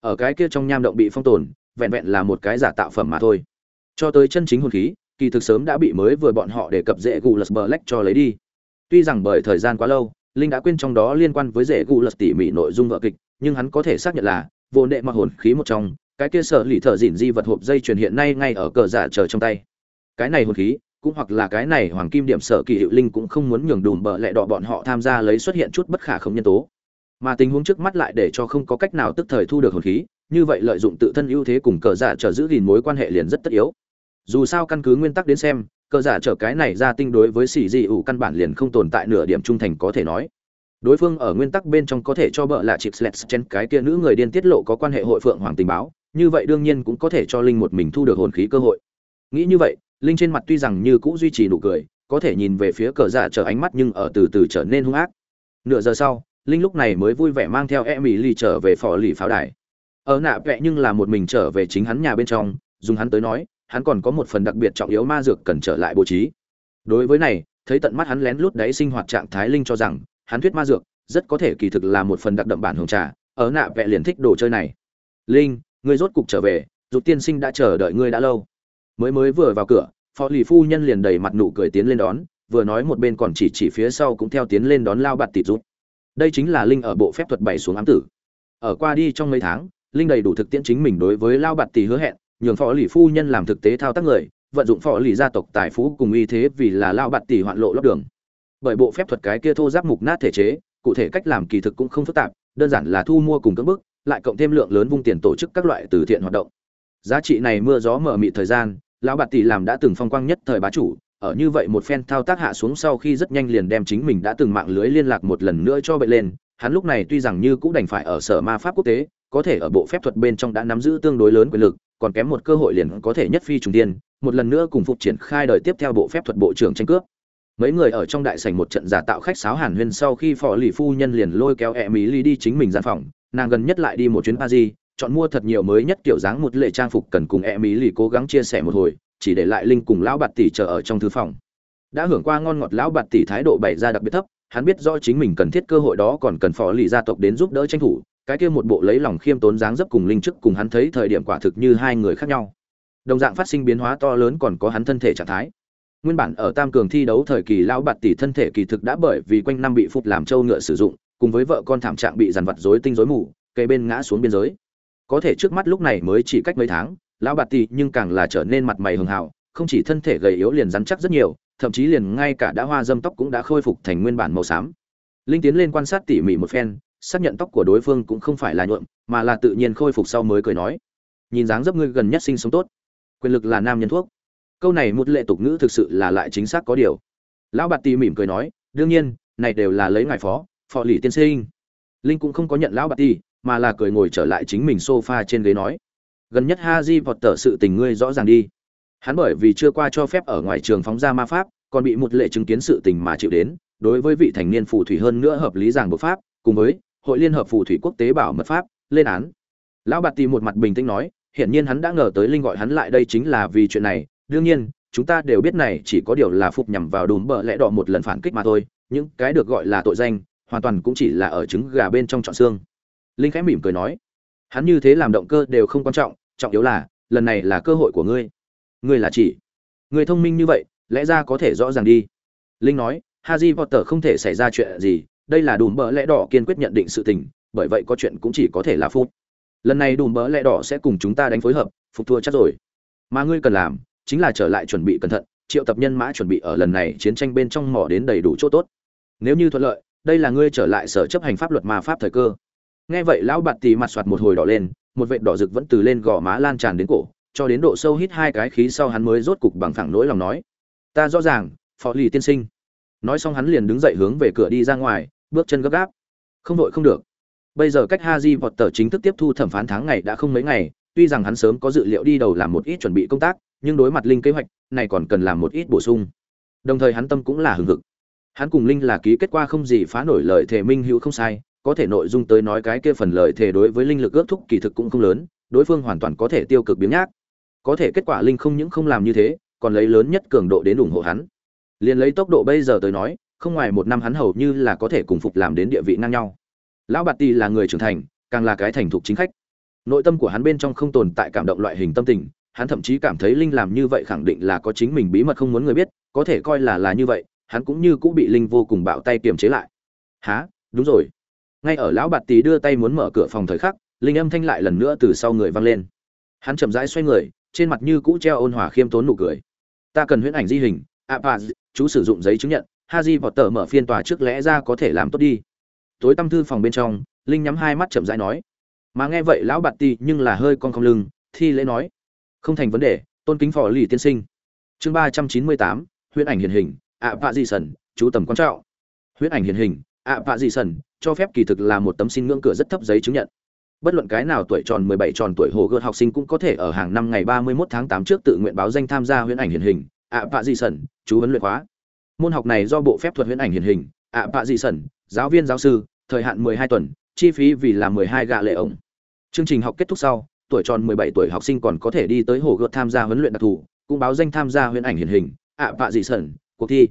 Speaker 1: Ở cái kia trong nham động bị phong tồn, vẹn vẹn là một cái giả tạo phẩm mà thôi. Cho tới chân chính hồn khí, kỳ thực sớm đã bị mới vừa bọn họ để cập dễ gù lật bờ lách cho lấy đi. Tuy rằng bởi thời gian quá lâu, linh đã quên trong đó liên quan với dễ gù lật tỉ mỉ nội dung vợ kịch, nhưng hắn có thể xác nhận là vô nệ mặc hồn khí một trong, cái kia sở lì thợ dỉn di vật hộp dây truyền hiện nay ngay ở cờ giả chờ trong tay. Cái này hồn khí cũng hoặc là cái này hoàng kim điểm sở kỳ hiệu linh cũng không muốn nhường đùm bợ lẹ đỏ bọn họ tham gia lấy xuất hiện chút bất khả không nhân tố. Mà tình huống trước mắt lại để cho không có cách nào tức thời thu được hồn khí, như vậy lợi dụng tự thân ưu thế cùng cờ giả trở giữ gìn mối quan hệ liền rất tất yếu. Dù sao căn cứ nguyên tắc đến xem, cờ giả trở cái này ra tinh đối với xì dị ủ căn bản liền không tồn tại nửa điểm trung thành có thể nói. Đối phương ở nguyên tắc bên trong có thể cho bợ là chịp slets chen cái kia nữ người điên tiết lộ có quan hệ hội phượng hoàng tình báo, như vậy đương nhiên cũng có thể cho linh một mình thu được hồn khí cơ hội. Nghĩ như vậy linh trên mặt tuy rằng như cũ duy trì nụ cười, có thể nhìn về phía cờ giả trở ánh mắt nhưng ở từ từ trở nên hung ác. Nửa giờ sau, linh lúc này mới vui vẻ mang theo em lì trở về phò lì pháo đài. Ở nạ vẽ nhưng là một mình trở về chính hắn nhà bên trong, dùng hắn tới nói, hắn còn có một phần đặc biệt trọng yếu ma dược cần trở lại bố trí. Đối với này, thấy tận mắt hắn lén lút đáy sinh hoạt trạng thái linh cho rằng, hắn thuyết ma dược, rất có thể kỳ thực là một phần đặc đậm bản hồng trà, ở nạ vẽ liền thích đồ chơi này. Linh, ngươi rốt cục trở về, dù tiên sinh đã chờ đợi ngươi đã lâu mới mới vừa vào cửa phó lì phu nhân liền đầy mặt nụ cười tiến lên đón vừa nói một bên còn chỉ chỉ phía sau cũng theo tiến lên đón lao bạt tịt rút. Đây chính là linh ở bộ phép thuật bảy xuống ám tử. Ở qua đi trong mấy tháng linh đầy đủ thực tiễn chính mình đối với lao bạt tỷ hứa hẹn nhường phó lì phu nhân làm thực tế thao tác người vận dụng phó lì gia tộc tài phú cùng uy thế vì là lao bạt tỷ hoạn lộ lót đường. Bởi bộ phép thuật cái kia thô giáp mục nát thể chế cụ thể cách làm kỳ thực cũng không phức tạp đơn giản là thu mua cùng các bước, lại cộng thêm lượng lớn vung tiền tổ chức các loại từ thiện hoạt động giá trị này mưa gió mở mịt thời gian, lão bạt tỷ làm đã từng phong quang nhất thời bá chủ, ở như vậy một phen thao tác hạ xuống sau khi rất nhanh liền đem chính mình đã từng mạng lưới liên lạc một lần nữa cho bệnh lên, hắn lúc này tuy rằng như cũng đành phải ở sở ma pháp quốc tế, có thể ở bộ phép thuật bên trong đã nắm giữ tương đối lớn quyền lực, còn kém một cơ hội liền có thể nhất phi trùng tiên một lần nữa cùng phục triển khai đời tiếp theo bộ phép thuật bộ trưởng tranh cướp. Mấy người ở trong đại sảnh một trận giả tạo khách sáo hàn huyên sau khi phò lì phu nhân liền lôi kéo e mỹ ly đi chính mình gian phòng, nàng gần nhất lại đi một chuyến paris chọn mua thật nhiều mới nhất kiểu dáng một lệ trang phục cần cùng e mỹ lì cố gắng chia sẻ một hồi, chỉ để lại linh cùng lão bạt tỷ chờ ở trong thư phòng. Đã hưởng qua ngon ngọt lão bạt tỷ thái độ bày ra đặc biệt thấp, hắn biết rõ chính mình cần thiết cơ hội đó còn cần phò lì gia tộc đến giúp đỡ tranh thủ, cái kia một bộ lấy lòng khiêm tốn dáng dấp cùng linh trước cùng hắn thấy thời điểm quả thực như hai người khác nhau. Đồng dạng phát sinh biến hóa to lớn còn có hắn thân thể trạng thái. Nguyên bản ở tam cường thi đấu thời kỳ lão bạt tỷ thân thể kỳ thực đã bởi vì quanh năm bị phục làm trâu ngựa sử dụng, cùng với vợ con thảm trạng bị dằn vặt rối tinh rối mù, cây bên ngã xuống biên giới có thể trước mắt lúc này mới chỉ cách mấy tháng, lão bạt tỷ nhưng càng là trở nên mặt mày hường hào, không chỉ thân thể gầy yếu liền rắn chắc rất nhiều, thậm chí liền ngay cả đã hoa dâm tóc cũng đã khôi phục thành nguyên bản màu xám. Linh tiến lên quan sát tỉ mỉ một phen, xác nhận tóc của đối phương cũng không phải là nhuộm, mà là tự nhiên khôi phục sau mới cười nói, nhìn dáng dấp ngươi gần nhất sinh sống tốt, quyền lực là nam nhân thuốc. Câu này một lệ tục ngữ thực sự là lại chính xác có điều. Lão bạt tì mỉm cười nói, đương nhiên, này đều là lấy ngài phó, phò lì tiên sinh. Linh cũng không có nhận lão bạt tì mà là cười ngồi trở lại chính mình sofa trên ghế nói, gần nhất Haji di vọt sự tình ngươi rõ ràng đi. Hắn bởi vì chưa qua cho phép ở ngoài trường phóng ra ma pháp, còn bị một lệ chứng kiến sự tình mà chịu đến, đối với vị thành niên phù thủy hơn nữa hợp lý giảng bộ pháp, cùng với hội liên hợp phù thủy quốc tế bảo mật pháp, lên án. Lão bạt tì một mặt bình tĩnh nói, hiển nhiên hắn đã ngờ tới linh gọi hắn lại đây chính là vì chuyện này, đương nhiên, chúng ta đều biết này chỉ có điều là phục nhằm vào đùm bờ lẽ đỏ một lần phản kích mà thôi, những cái được gọi là tội danh, hoàn toàn cũng chỉ là ở trứng gà bên trong trọn xương linh khẽ mỉm cười nói, hắn như thế làm động cơ đều không quan trọng trọng yếu là, lần này là cơ hội của ngươi. Ngươi là chỉ người thông minh như vậy, lẽ ra có thể rõ ràng đi. Linh nói haji potter không thể xảy ra chuyện gì, đây là đùm bỡ lẽ đỏ kiên quyết nhận định sự tình, bởi vậy có chuyện cũng chỉ có thể là phút lần này đùm bỡ lẽ đỏ sẽ cùng chúng ta đánh phối hợp, phục thua chắc rồi. Mà ngươi cần làm, chính là trở lại chuẩn bị cẩn thận, triệu tập nhân mã chuẩn bị ở lần này chiến tranh bên trong mỏ đến đầy đủ chỗ tốt. Nếu như thuận lợi, đây là ngươi trở lại sở chấp hành pháp luật ma pháp thời cơ nghe vậy lão bạt tì mặt soạt một hồi đỏ lên, một vệt đỏ rực vẫn từ lên gò má lan tràn đến cổ, cho đến độ sâu hít hai cái khí sau hắn mới rốt cục bằng thẳng nỗi lòng nói, ta rõ ràng, phó lì tiên sinh. Nói xong hắn liền đứng dậy hướng về cửa đi ra ngoài, bước chân gấp gáp. Không vội không được. Bây giờ cách haji vọt tờ chính thức tiếp thu thẩm phán tháng ngày đã không mấy ngày, tuy rằng hắn sớm có dự liệu đi đầu làm một ít chuẩn bị công tác, nhưng đối mặt linh kế hoạch, này còn cần làm một ít bổ sung. Đồng thời hắn tâm cũng là hừng hực. Hắn cùng linh là ký kết quả không gì phá nổi lời thể minh hữu không sai có thể nội dung tới nói cái kia phần lời thề đối với linh lực ước thúc kỳ thực cũng không lớn, đối phương hoàn toàn có thể tiêu cực biến nhác. Có thể kết quả linh không những không làm như thế, còn lấy lớn nhất cường độ đến ủng hộ hắn. Liền lấy tốc độ bây giờ tới nói, không ngoài một năm hắn hầu như là có thể cùng phục làm đến địa vị ngang nhau. Lão bạt tì là người trưởng thành, càng là cái thành thục chính khách. Nội tâm của hắn bên trong không tồn tại cảm động loại hình tâm tình, hắn thậm chí cảm thấy linh làm như vậy khẳng định là có chính mình bí mật không muốn người biết, có thể coi là là như vậy, hắn cũng như cũng bị linh vô cùng bạo tay kiềm chế lại. Há đúng rồi ngay ở lão bạt tì đưa tay muốn mở cửa phòng thời khắc, linh âm thanh lại lần nữa từ sau người vang lên. Hắn chậm rãi xoay người, trên mặt như cũ treo ôn hòa khiêm tốn nụ cười. Ta cần huyễn ảnh di hình a pa chú sử dụng giấy chứng nhận ha di vọt tờ mở phiên tòa trước lẽ ra có thể làm tốt đi. Tối tâm thư phòng bên trong, linh nhắm hai mắt chậm rãi nói. Mà nghe vậy lão bạt tì nhưng là hơi con không lưng, thi lễ nói. Không thành vấn đề, tôn kính phò lì tiên sinh. Chương ba trăm chín mươi tám, huyễn ảnh hiển hình, ạ vạ di sần chú tầm quan trọng. Huyễn ảnh hiển hình, ạ vạ di sần cho phép kỳ thực là một tấm xin ngưỡng cửa rất thấp giấy chứng nhận. Bất luận cái nào tuổi tròn 17 tròn tuổi hồ gươm học sinh cũng có thể ở hàng năm ngày 31 tháng 8 trước tự nguyện báo danh tham gia huyễn ảnh hiển hình ạ vạ di sẩn, chú huấn luyện khóa. Môn học này do bộ phép thuật huyễn ảnh hiển hình ạ vạ di sẩn, giáo viên giáo sư thời hạn 12 tuần chi phí vì là 12 gạ lệ ổng. Chương trình học kết thúc sau tuổi tròn 17 tuổi học sinh còn có thể đi tới hồ gươm tham gia huấn luyện đặc thù cũng báo danh tham gia huyễn ảnh hiển hình ạ vạ di sẩn, cuộc thi.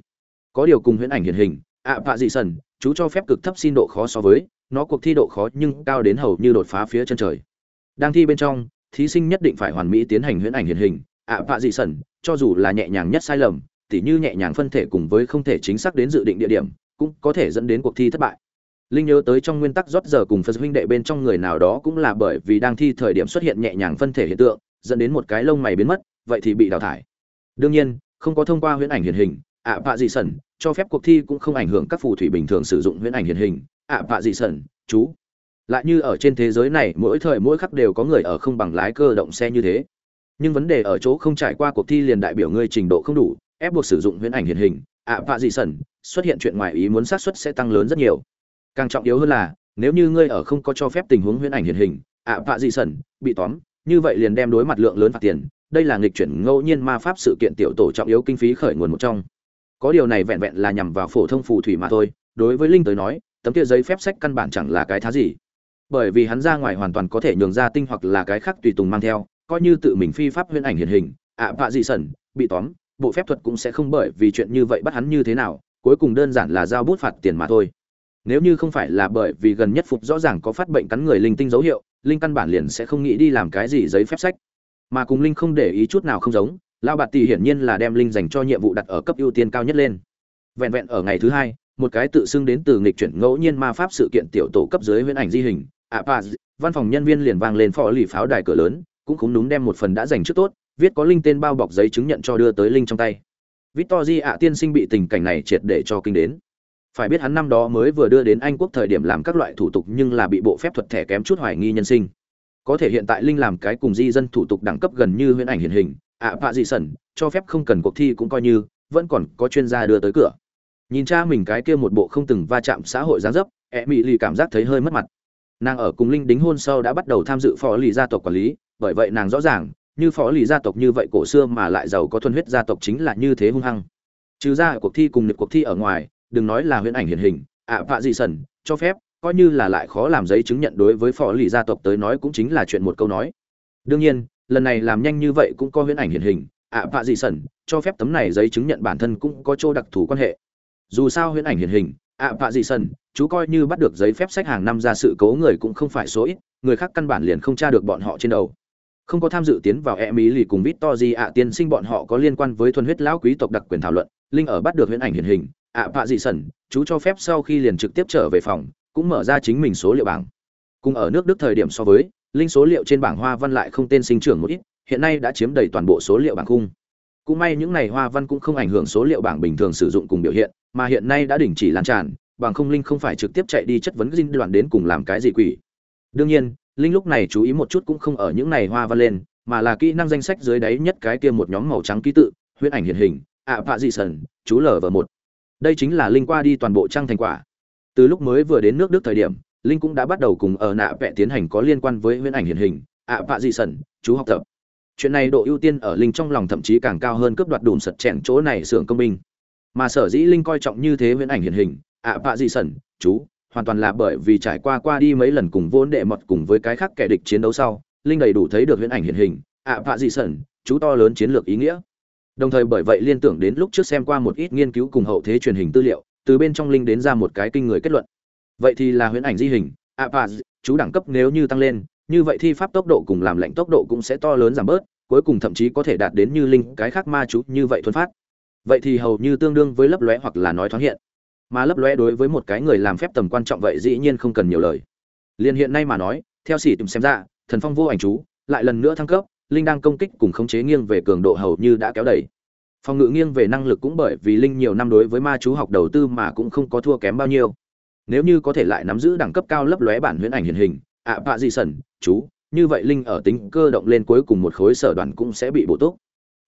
Speaker 1: Có điều cùng huyễn ảnh hiển hình ạ vạ di sẩn chú cho phép cực thấp xin độ khó so với, nó cuộc thi độ khó nhưng cao đến hầu như đột phá phía chân trời. Đang thi bên trong, thí sinh nhất định phải hoàn mỹ tiến hành huyễn ảnh hiện hình, ạ, vạ dị sẩn, cho dù là nhẹ nhàng nhất sai lầm, tỉ như nhẹ nhàng phân thể cùng với không thể chính xác đến dự định địa điểm, cũng có thể dẫn đến cuộc thi thất bại. Linh nhớ tới trong nguyên tắc rót giờ cùng phật huynh đệ bên trong người nào đó cũng là bởi vì đang thi thời điểm xuất hiện nhẹ nhàng phân thể hiện tượng, dẫn đến một cái lông mày biến mất, vậy thì bị đào thải. Đương nhiên, không có thông qua huyễn ảnh hiện hình ạ vạ dị sẩn cho phép cuộc thi cũng không ảnh hưởng các phù thủy bình thường sử dụng huyễn ảnh hiện hình. ạ vạ dị sẩn chú. Lại như ở trên thế giới này, mỗi thời mỗi khắc đều có người ở không bằng lái cơ động xe như thế. Nhưng vấn đề ở chỗ không trải qua cuộc thi liền đại biểu ngươi trình độ không đủ, ép buộc sử dụng huyễn ảnh hiện hình. ạ vạ dị sẩn xuất hiện chuyện ngoài ý muốn xác suất sẽ tăng lớn rất nhiều. Càng trọng yếu hơn là, nếu như ngươi ở không có cho phép tình huống huyễn ảnh hiện hình, ạ vạ dị sẩn bị tóm, như vậy liền đem đối mặt lượng lớn phạt tiền. Đây là nghịch chuyển ngẫu nhiên ma pháp sự kiện tiểu tổ trọng yếu kinh phí khởi nguồn một trong có điều này vẹn vẹn là nhằm vào phổ thông phù thủy mà thôi, đối với linh tới nói, tấm kia giấy phép sách căn bản chẳng là cái thá gì. Bởi vì hắn ra ngoài hoàn toàn có thể nhường ra tinh hoặc là cái khác tùy tùng mang theo, coi như tự mình phi pháp huyễn ảnh hiện hình, ạ, vạ dị sẩn, bị tóm, bộ phép thuật cũng sẽ không bởi vì chuyện như vậy bắt hắn như thế nào, cuối cùng đơn giản là giao bút phạt tiền mà thôi. Nếu như không phải là bởi vì gần nhất phục rõ ràng có phát bệnh cắn người linh tinh dấu hiệu, linh căn bản liền sẽ không nghĩ đi làm cái gì giấy phép sách. Mà cùng linh không để ý chút nào không giống lao bạt tỷ hiển nhiên là đem linh dành cho nhiệm vụ đặt ở cấp ưu tiên cao nhất lên. Vẹn vẹn ở ngày thứ hai, một cái tự xưng đến từ nghịch chuyển ngẫu nhiên ma pháp sự kiện tiểu tổ cấp dưới huyễn ảnh di hình apaz văn phòng nhân viên liền vang lên phò lì pháo đài cửa lớn, cũng khúng đúng đem một phần đã dành trước tốt, viết có linh tên bao bọc giấy chứng nhận cho đưa tới linh trong tay. Victor di ạ tiên sinh bị tình cảnh này triệt để cho kinh đến. Phải biết hắn năm đó mới vừa đưa đến anh quốc thời điểm làm các loại thủ tục nhưng là bị bộ phép thuật thẻ kém chút hoài nghi nhân sinh. Có thể hiện tại linh làm cái cùng di dân thủ tục đẳng cấp gần như huyễn ảnh hiện hình ạ vạ dị sẩn, cho phép không cần cuộc thi cũng coi như, vẫn còn có chuyên gia đưa tới cửa. Nhìn cha mình cái kia một bộ không từng va chạm xã hội gián dấp e mỹ lì cảm giác thấy hơi mất mặt. Nàng ở cùng linh đính hôn sau đã bắt đầu tham dự phó lì gia tộc quản lý, bởi vậy nàng rõ ràng, như phó lì gia tộc như vậy cổ xưa mà lại giàu có thuần huyết gia tộc chính là như thế hung hăng. Trừ ra cuộc thi cùng được cuộc thi ở ngoài, đừng nói là huyễn ảnh hiển hình, ạ vạ dị sẩn, cho phép, coi như là lại khó làm giấy chứng nhận đối với phó lì gia tộc tới nói cũng chính là chuyện một câu nói. Đương nhiên lần này làm nhanh như vậy cũng có huyễn ảnh hiển hình, ạ vạ dị sẩn, cho phép tấm này giấy chứng nhận bản thân cũng có chỗ đặc thù quan hệ. Dù sao huyễn ảnh hiển hình, ạ vạ dị sẩn, chú coi như bắt được giấy phép sách hàng năm ra sự cố người cũng không phải số ít, người khác căn bản liền không tra được bọn họ trên đầu. Không có tham dự tiến vào e mỹ lì cùng vít to gì ạ tiên sinh bọn họ có liên quan với thuần huyết lão quý tộc đặc quyền thảo luận, linh ở bắt được huyễn ảnh hiển hình, ạ vạ dị sẩn, chú cho phép sau khi liền trực tiếp trở về phòng, cũng mở ra chính mình số liệu bảng. Cùng ở nước đức thời điểm so với linh số liệu trên bảng hoa văn lại không tên sinh trưởng một ít, hiện nay đã chiếm đầy toàn bộ số liệu bảng khung. Cũng may những này hoa văn cũng không ảnh hưởng số liệu bảng bình thường sử dụng cùng biểu hiện, mà hiện nay đã đình chỉ lan tràn, bằng không linh không phải trực tiếp chạy đi chất vấn dinh đoạn đến cùng làm cái gì quỷ. Đương nhiên, linh lúc này chú ý một chút cũng không ở những này hoa văn lên, mà là kỹ năng danh sách dưới đáy nhất cái kia một nhóm màu trắng ký tự huyễn ảnh hiện hình, ạ phạ dị sần, chú lở vờ một. Đây chính là linh qua đi toàn bộ trang thành quả. Từ lúc mới vừa đến nước đức thời điểm linh cũng đã bắt đầu cùng ở nạ vẽ tiến hành có liên quan với huyễn ảnh hiện hình ạ vạ Di sẩn, chú học tập. Chuyện này độ ưu tiên ở linh trong lòng thậm chí càng cao hơn cướp đoạt đùm sật chèn chỗ này xưởng công binh. Mà sở dĩ linh coi trọng như thế huyễn ảnh hiện hình ạ vạ Di sẩn, chú hoàn toàn là bởi vì trải qua qua đi mấy lần cùng vốn đệ mật cùng với cái khác kẻ địch chiến đấu sau linh đầy đủ thấy được huyễn ảnh hiện hình ạ vạ Di sẩn, chú to lớn chiến lược ý nghĩa. Đồng thời bởi vậy liên tưởng đến lúc trước xem qua một ít nghiên cứu cùng hậu thế truyền hình tư liệu từ bên trong linh đến ra một cái kinh người kết luận vậy thì là huyễn ảnh di hình, ạ chú đẳng cấp nếu như tăng lên, như vậy thi pháp tốc độ cùng làm lệnh tốc độ cũng sẽ to lớn giảm bớt, cuối cùng thậm chí có thể đạt đến như linh cái khác ma chú như vậy thuần phát. Vậy thì hầu như tương đương với lấp lóe hoặc là nói thoáng hiện. Mà lấp lóe đối với một cái người làm phép tầm quan trọng vậy dĩ nhiên không cần nhiều lời. Liền hiện nay mà nói, theo sĩ tìm xem ra, thần phong vô ảnh chú, lại lần nữa thăng cấp, linh đang công kích cùng khống chế nghiêng về cường độ hầu như đã kéo đẩy phòng ngự nghiêng về năng lực cũng bởi vì linh nhiều năm đối với ma chú học đầu tư mà cũng không có thua kém bao nhiêu nếu như có thể lại nắm giữ đẳng cấp cao lấp lóe bản huyễn ảnh hiện hình, ạ bạ di sẩn, chú, như vậy linh ở tính cơ động lên cuối cùng một khối sở đoàn cũng sẽ bị bổ túc.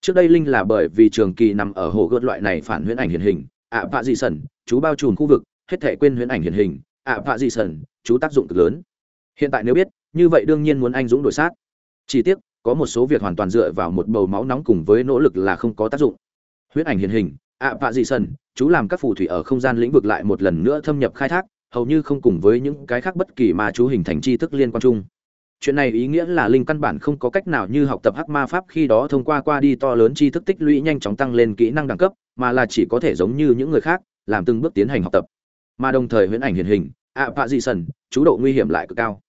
Speaker 1: Trước đây linh là bởi vì trường kỳ nằm ở hồ gợt loại này phản huyễn ảnh hiện hình, ạ bạ di sẩn, chú bao trùm khu vực, hết thể quên huyễn ảnh hiện hình, ạ bạ di sẩn, chú tác dụng cực lớn. Hiện tại nếu biết, như vậy đương nhiên muốn anh dũng đổi sát. Chỉ tiếc, có một số việc hoàn toàn dựa vào một bầu máu nóng cùng với nỗ lực là không có tác dụng. Huyễn ảnh hiện hình ạ vạ dị sần, chú làm các phù thủy ở không gian lĩnh vực lại một lần nữa thâm nhập khai thác, hầu như không cùng với những cái khác bất kỳ mà chú hình thành tri thức liên quan chung. Chuyện này ý nghĩa là linh căn bản không có cách nào như học tập hắc ma pháp khi đó thông qua qua đi to lớn tri thức tích lũy nhanh chóng tăng lên kỹ năng đẳng cấp, mà là chỉ có thể giống như những người khác, làm từng bước tiến hành học tập. Mà đồng thời huyễn ảnh hiện hình, ạ vạ dị sần, chú độ nguy hiểm lại cực cao.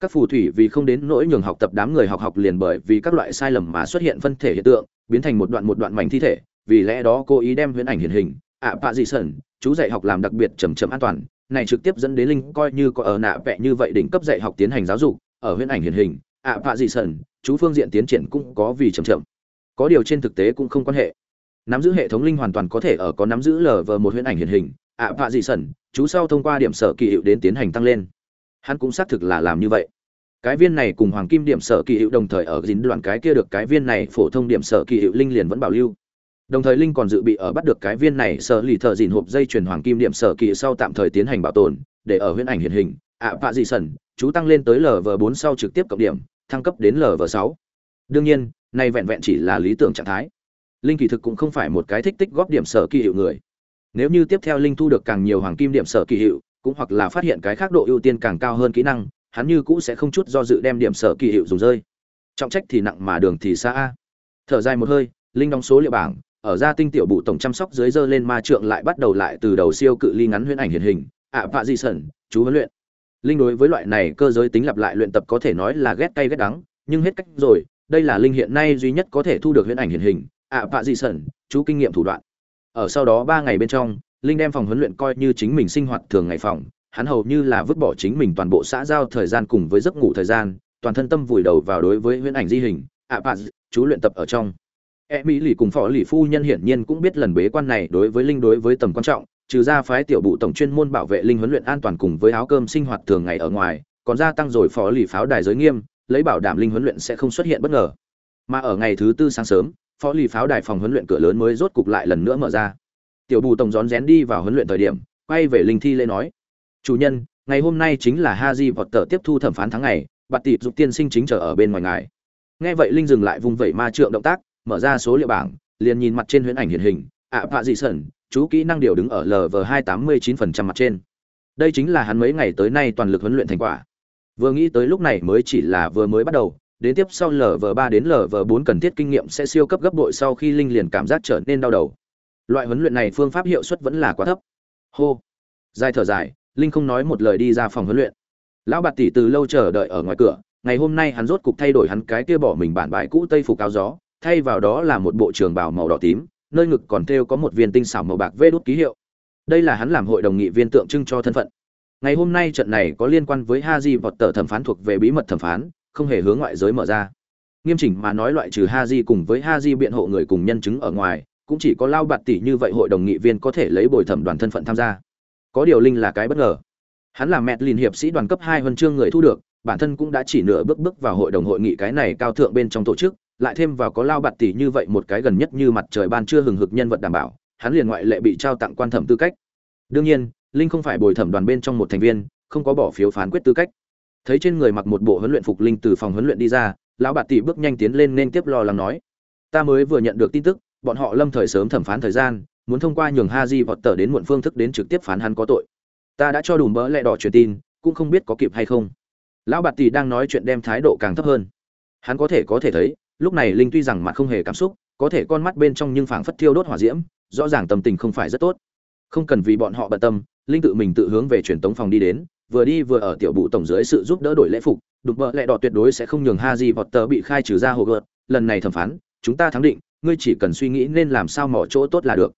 Speaker 1: Các phù thủy vì không đến nỗi nhường học tập đám người học học liền bởi vì các loại sai lầm mà xuất hiện phân thể hiện tượng, biến thành một đoạn một đoạn mảnh thi thể vì lẽ đó cô ý đem huyễn ảnh hiện hình ạ bạ dị sẩn, chú dạy học làm đặc biệt trầm trầm an toàn này trực tiếp dẫn đến linh coi như có ở nạ vẽ như vậy đỉnh cấp dạy học tiến hành giáo dục ở huyễn ảnh hiện hình ạ vạ dị sẩn, chú phương diện tiến triển cũng có vì chậm chậm. Có điều trên thực tế cũng không quan hệ. Nắm giữ hệ thống linh hoàn toàn có thể ở có nắm giữ lờ vờ một huyễn ảnh hiện hình ạ vạ dị sẩn, chú sau thông qua điểm sở kỳ hiệu đến tiến hành tăng lên. Hắn cũng xác thực là làm như vậy. Cái viên này cùng hoàng kim điểm sở kỳ hiệu đồng thời ở dính đoạn cái kia được cái viên này phổ thông điểm sở kỳ hiệu linh liền vẫn bảo lưu đồng thời linh còn dự bị ở bắt được cái viên này sở lì thợ dìn hộp dây chuyển hoàng kim điểm sở kỳ sau tạm thời tiến hành bảo tồn, để ở huyễn ảnh hiện hình. À, Ạ vạ dị sần chú tăng lên tới lv bốn sau trực tiếp cộng điểm, thăng cấp đến lv sáu. Đương nhiên nay vẹn vẹn chỉ là lý tưởng trạng thái. Linh kỳ thực cũng không phải một cái thích tích góp điểm sở kỳ hiệu người. Nếu như tiếp theo linh thu được càng nhiều hoàng kim điểm sở kỳ hiệu, cũng hoặc là phát hiện cái khác độ ưu tiên càng cao hơn kỹ năng, hắn như cũ sẽ không chút do dự đem điểm sở kỳ hiệu dùng rơi. Trọng trách thì nặng mà đường thì xa. Thở dài một hơi, linh đóng số liệu bảng ở gia tinh tiểu bụ tổng chăm sóc dưới dơ lên ma trượng lại bắt đầu lại từ đầu siêu cự ly ngắn huyễn ảnh hiện hình, ạ vạ di sẩn, chú huấn luyện. Linh đối với loại này cơ giới tính lặp lại luyện tập có thể nói là ghét cay ghét đắng, nhưng hết cách rồi, đây là linh hiện nay duy nhất có thể thu được huyễn ảnh hiện hình, ạ vạ di sẩn, chú kinh nghiệm thủ đoạn. Ở sau đó ba ngày bên trong, linh đem phòng huấn luyện coi như chính mình sinh hoạt thường ngày phòng, hắn hầu như là vứt bỏ chính mình toàn bộ xã giao thời gian cùng với giấc ngủ thời gian, toàn thân tâm vùi đầu vào đối với huyễn ảnh di hình, ạ vạ chú luyện tập ở trong e mỹ lì cùng phó lì phu nhân hiển nhiên cũng biết lần bế quan này đối với linh đối với tầm quan trọng, trừ ra phái tiểu bụ tổng chuyên môn bảo vệ linh huấn luyện an toàn cùng với áo cơm sinh hoạt thường ngày ở ngoài, còn gia tăng rồi phó lì pháo đài giới nghiêm, lấy bảo đảm linh huấn luyện sẽ không xuất hiện bất ngờ. Mà ở ngày thứ tư sáng sớm phó lì pháo đài phòng huấn luyện cửa lớn mới rốt cục lại lần nữa mở ra. Tiểu bù tổng rón rén đi vào huấn luyện thời điểm, quay về linh thi lễ nói, chủ nhân, ngày hôm nay chính là ha di vọt tờ tiếp thu thẩm phán tháng ngày, bạt tịp dục tiên sinh chính trở ở bên ngoài ngài. Nghe vậy linh dừng lại vung vẩy ma trượng động tác mở ra số liệu bảng, liền nhìn mặt trên huyễn ảnh hiện hình, ạ vạ dị sẩn, chú kỹ năng điều đứng ở lv hai tám mươi chín phần trăm mặt trên. Đây chính là hắn mấy ngày tới nay toàn lực huấn luyện thành quả. Vừa nghĩ tới lúc này mới chỉ là vừa mới bắt đầu, đến tiếp sau lv ba đến lv bốn cần thiết kinh nghiệm sẽ siêu cấp gấp bội sau khi linh liền cảm giác trở nên đau đầu. Loại huấn luyện này phương pháp hiệu suất vẫn là quá thấp. Hô. Dài thở dài, linh không nói một lời đi ra phòng huấn luyện. Lão bạt tỷ từ lâu chờ đợi ở ngoài cửa, ngày hôm nay hắn rốt cục thay đổi hắn cái kia bỏ mình bản bài cũ tây phục áo gió thay vào đó là một bộ trường bào màu đỏ tím, nơi ngực còn thêu có một viên tinh xảo màu bạc vê đốt ký hiệu. Đây là hắn làm hội đồng nghị viên tượng trưng cho thân phận. Ngày hôm nay trận này có liên quan với Haji vọt tờ thẩm phán thuộc về bí mật thẩm phán, không hề hướng ngoại giới mở ra. Nghiêm chỉnh mà nói loại trừ Haji cùng với Haji biện hộ người cùng nhân chứng ở ngoài, cũng chỉ có lao bạt tỷ như vậy hội đồng nghị viên có thể lấy bồi thẩm đoàn thân phận tham gia. Có điều linh là cái bất ngờ. Hắn là mẹ liên hiệp sĩ đoàn cấp hai huân chương người thu được, bản thân cũng đã chỉ nửa bước bước vào hội đồng hội nghị cái này cao thượng bên trong tổ chức lại thêm vào có lao bạt tỷ như vậy một cái gần nhất như mặt trời ban chưa hừng hực nhân vật đảm bảo, hắn liền ngoại lệ bị trao tặng quan thẩm tư cách. Đương nhiên, linh không phải bồi thẩm đoàn bên trong một thành viên, không có bỏ phiếu phán quyết tư cách. Thấy trên người mặc một bộ huấn luyện phục linh từ phòng huấn luyện đi ra, lão bạt tỷ bước nhanh tiến lên nên tiếp lo lắng nói, ta mới vừa nhận được tin tức, bọn họ lâm thời sớm thẩm phán thời gian, muốn thông qua nhường ha di vọt tờ đến muộn phương thức đến trực tiếp phán hắn có tội. Ta đã cho đủ mỡ lẹ đỏ truyền tin, cũng không biết có kịp hay không. Lão bạt tỷ đang nói chuyện đem thái độ càng thấp hơn. Hắn có thể có thể thấy lúc này linh tuy rằng mặt không hề cảm xúc, có thể con mắt bên trong nhưng phảng phất thiêu đốt hỏa diễm, rõ ràng tâm tình không phải rất tốt. Không cần vì bọn họ bận tâm, linh tự mình tự hướng về truyền tống phòng đi đến, vừa đi vừa ở tiểu bụ tổng dưới sự giúp đỡ đổi lễ phục, đục vợ lẹ đỏ tuyệt đối sẽ không nhường ha di vọt tờ bị khai trừ ra hồ gợt, lần này thẩm phán, chúng ta thắng định, ngươi chỉ cần suy nghĩ nên làm sao mỏ chỗ tốt là được.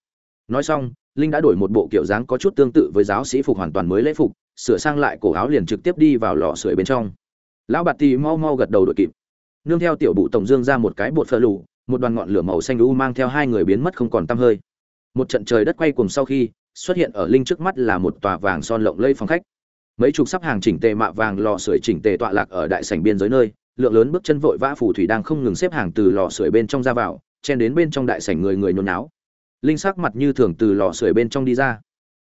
Speaker 1: Nói xong, linh đã đổi một bộ kiểu dáng có chút tương tự với giáo sĩ phục hoàn toàn mới lễ phục, sửa sang lại cổ áo liền trực tiếp đi vào lò sưởi bên trong. Lão bạt tì mau mau gật đầu đội kịp nương theo tiểu bụ tổng dương ra một cái bột phơ lù, một đoàn ngọn lửa màu xanh u mang theo hai người biến mất không còn tăm hơi. Một trận trời đất quay cùng sau khi, xuất hiện ở linh trước mắt là một tòa vàng son lộng lây phòng khách. Mấy chục sắp hàng chỉnh tề mạ vàng lò sưởi chỉnh tề tọa lạc ở đại sảnh biên giới nơi, lượng lớn bước chân vội vã phù thủy đang không ngừng xếp hàng từ lò sưởi bên trong ra vào, chen đến bên trong đại sảnh người người nhốn náo linh sắc mặt như thường từ lò sưởi bên trong đi ra.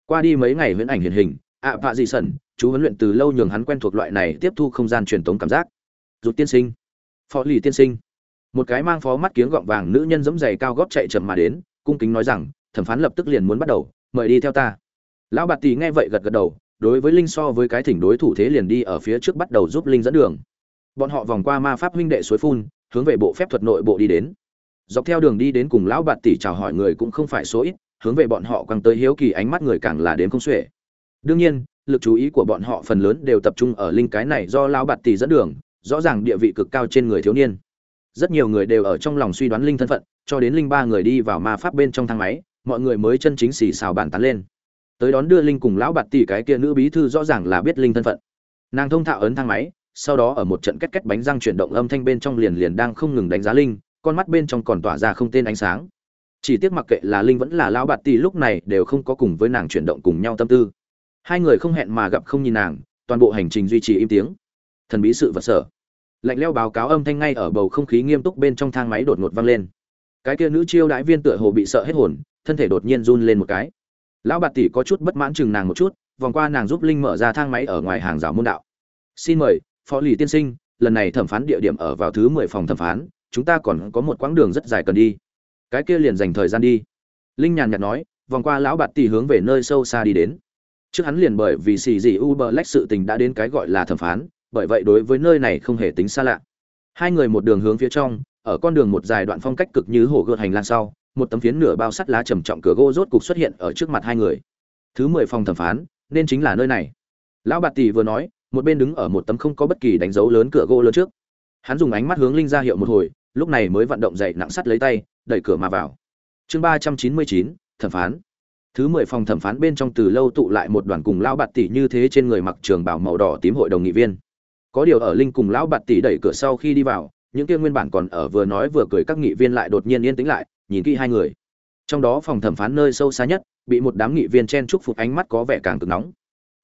Speaker 1: Qua đi mấy ngày huyễn ảnh hiện hình, ạ vạ dị sẩn, chú huấn luyện từ lâu nhường hắn quen thuộc loại này tiếp thu không gian truyền tống cảm giác. Rụt tiên sinh phó lì tiên sinh. Một cái mang phó mắt kiếng gọng vàng nữ nhân dẫm giày cao góp chạy chậm mà đến, cung kính nói rằng, thẩm phán lập tức liền muốn bắt đầu, mời đi theo ta. Lão bạt tì nghe vậy gật gật đầu, đối với linh so với cái thỉnh đối thủ thế liền đi ở phía trước bắt đầu giúp linh dẫn đường. Bọn họ vòng qua ma pháp huynh đệ suối phun, hướng về bộ phép thuật nội bộ đi đến. Dọc theo đường đi đến cùng lão bạt tỷ chào hỏi người cũng không phải số ít, hướng về bọn họ quăng tới hiếu kỳ ánh mắt người càng là đến không xuể. Đương nhiên, lực chú ý của bọn họ phần lớn đều tập trung ở linh cái này do lão bạt tỷ dẫn đường rõ ràng địa vị cực cao trên người thiếu niên. Rất nhiều người đều ở trong lòng suy đoán linh thân phận, cho đến linh ba người đi vào ma pháp bên trong thang máy, mọi người mới chân chính xì xào bàn tán lên. Tới đón đưa linh cùng lão bạt tỷ cái kia nữ bí thư rõ ràng là biết linh thân phận. Nàng thông thạo ấn thang máy, sau đó ở một trận két két bánh răng chuyển động âm thanh bên trong liền liền đang không ngừng đánh giá linh, con mắt bên trong còn tỏa ra không tên ánh sáng. Chỉ tiếc mặc kệ là linh vẫn là lão bạt tỷ lúc này đều không có cùng với nàng chuyển động cùng nhau tâm tư. Hai người không hẹn mà gặp không nhìn nàng, toàn bộ hành trình duy trì im tiếng thần bí sự vật sở. Lạnh leo báo cáo âm thanh ngay ở bầu không khí nghiêm túc bên trong thang máy đột ngột vang lên. Cái kia nữ chiêu đãi viên tựa hồ bị sợ hết hồn, thân thể đột nhiên run lên một cái. Lão bạt tỷ có chút bất mãn chừng nàng một chút, vòng qua nàng giúp linh mở ra thang máy ở ngoài hàng rào môn đạo. Xin mời, phó lì tiên sinh, lần này thẩm phán địa điểm ở vào thứ mười phòng thẩm phán, chúng ta còn có một quãng đường rất dài cần đi. Cái kia liền dành thời gian đi. Linh nhàn nhạt nói, vòng qua lão bạt tỷ hướng về nơi sâu xa đi đến. Trước hắn liền bởi vì xì dị u bờ lách sự tình đã đến cái gọi là thẩm phán bởi vậy đối với nơi này không hề tính xa lạ. Hai người một đường hướng phía trong, ở con đường một dài đoạn phong cách cực như hồ gợt hành lang sau, một tấm phiến nửa bao sắt lá trầm trọng cửa gỗ rốt cục xuất hiện ở trước mặt hai người. Thứ mười phòng thẩm phán, nên chính là nơi này. Lão bạt tỷ vừa nói, một bên đứng ở một tấm không có bất kỳ đánh dấu lớn cửa gỗ lớn trước. Hắn dùng ánh mắt hướng linh ra hiệu một hồi, lúc này mới vận động dậy nặng sắt lấy tay, đẩy cửa mà vào. Chương ba trăm chín mươi chín, thẩm phán. Thứ mười phòng thẩm phán bên trong từ lâu tụ lại một đoàn cùng lão bạt tỷ như thế trên người mặc trường bảo màu đỏ tím hội đồng nghị viên có điều ở linh cùng lão bạt tỷ đẩy cửa sau khi đi vào, những kia nguyên bản còn ở vừa nói vừa cười các nghị viên lại đột nhiên yên tĩnh lại, nhìn kỹ hai người. Trong đó phòng thẩm phán nơi sâu xa nhất, bị một đám nghị viên chen chúc phục ánh mắt có vẻ càng cực nóng.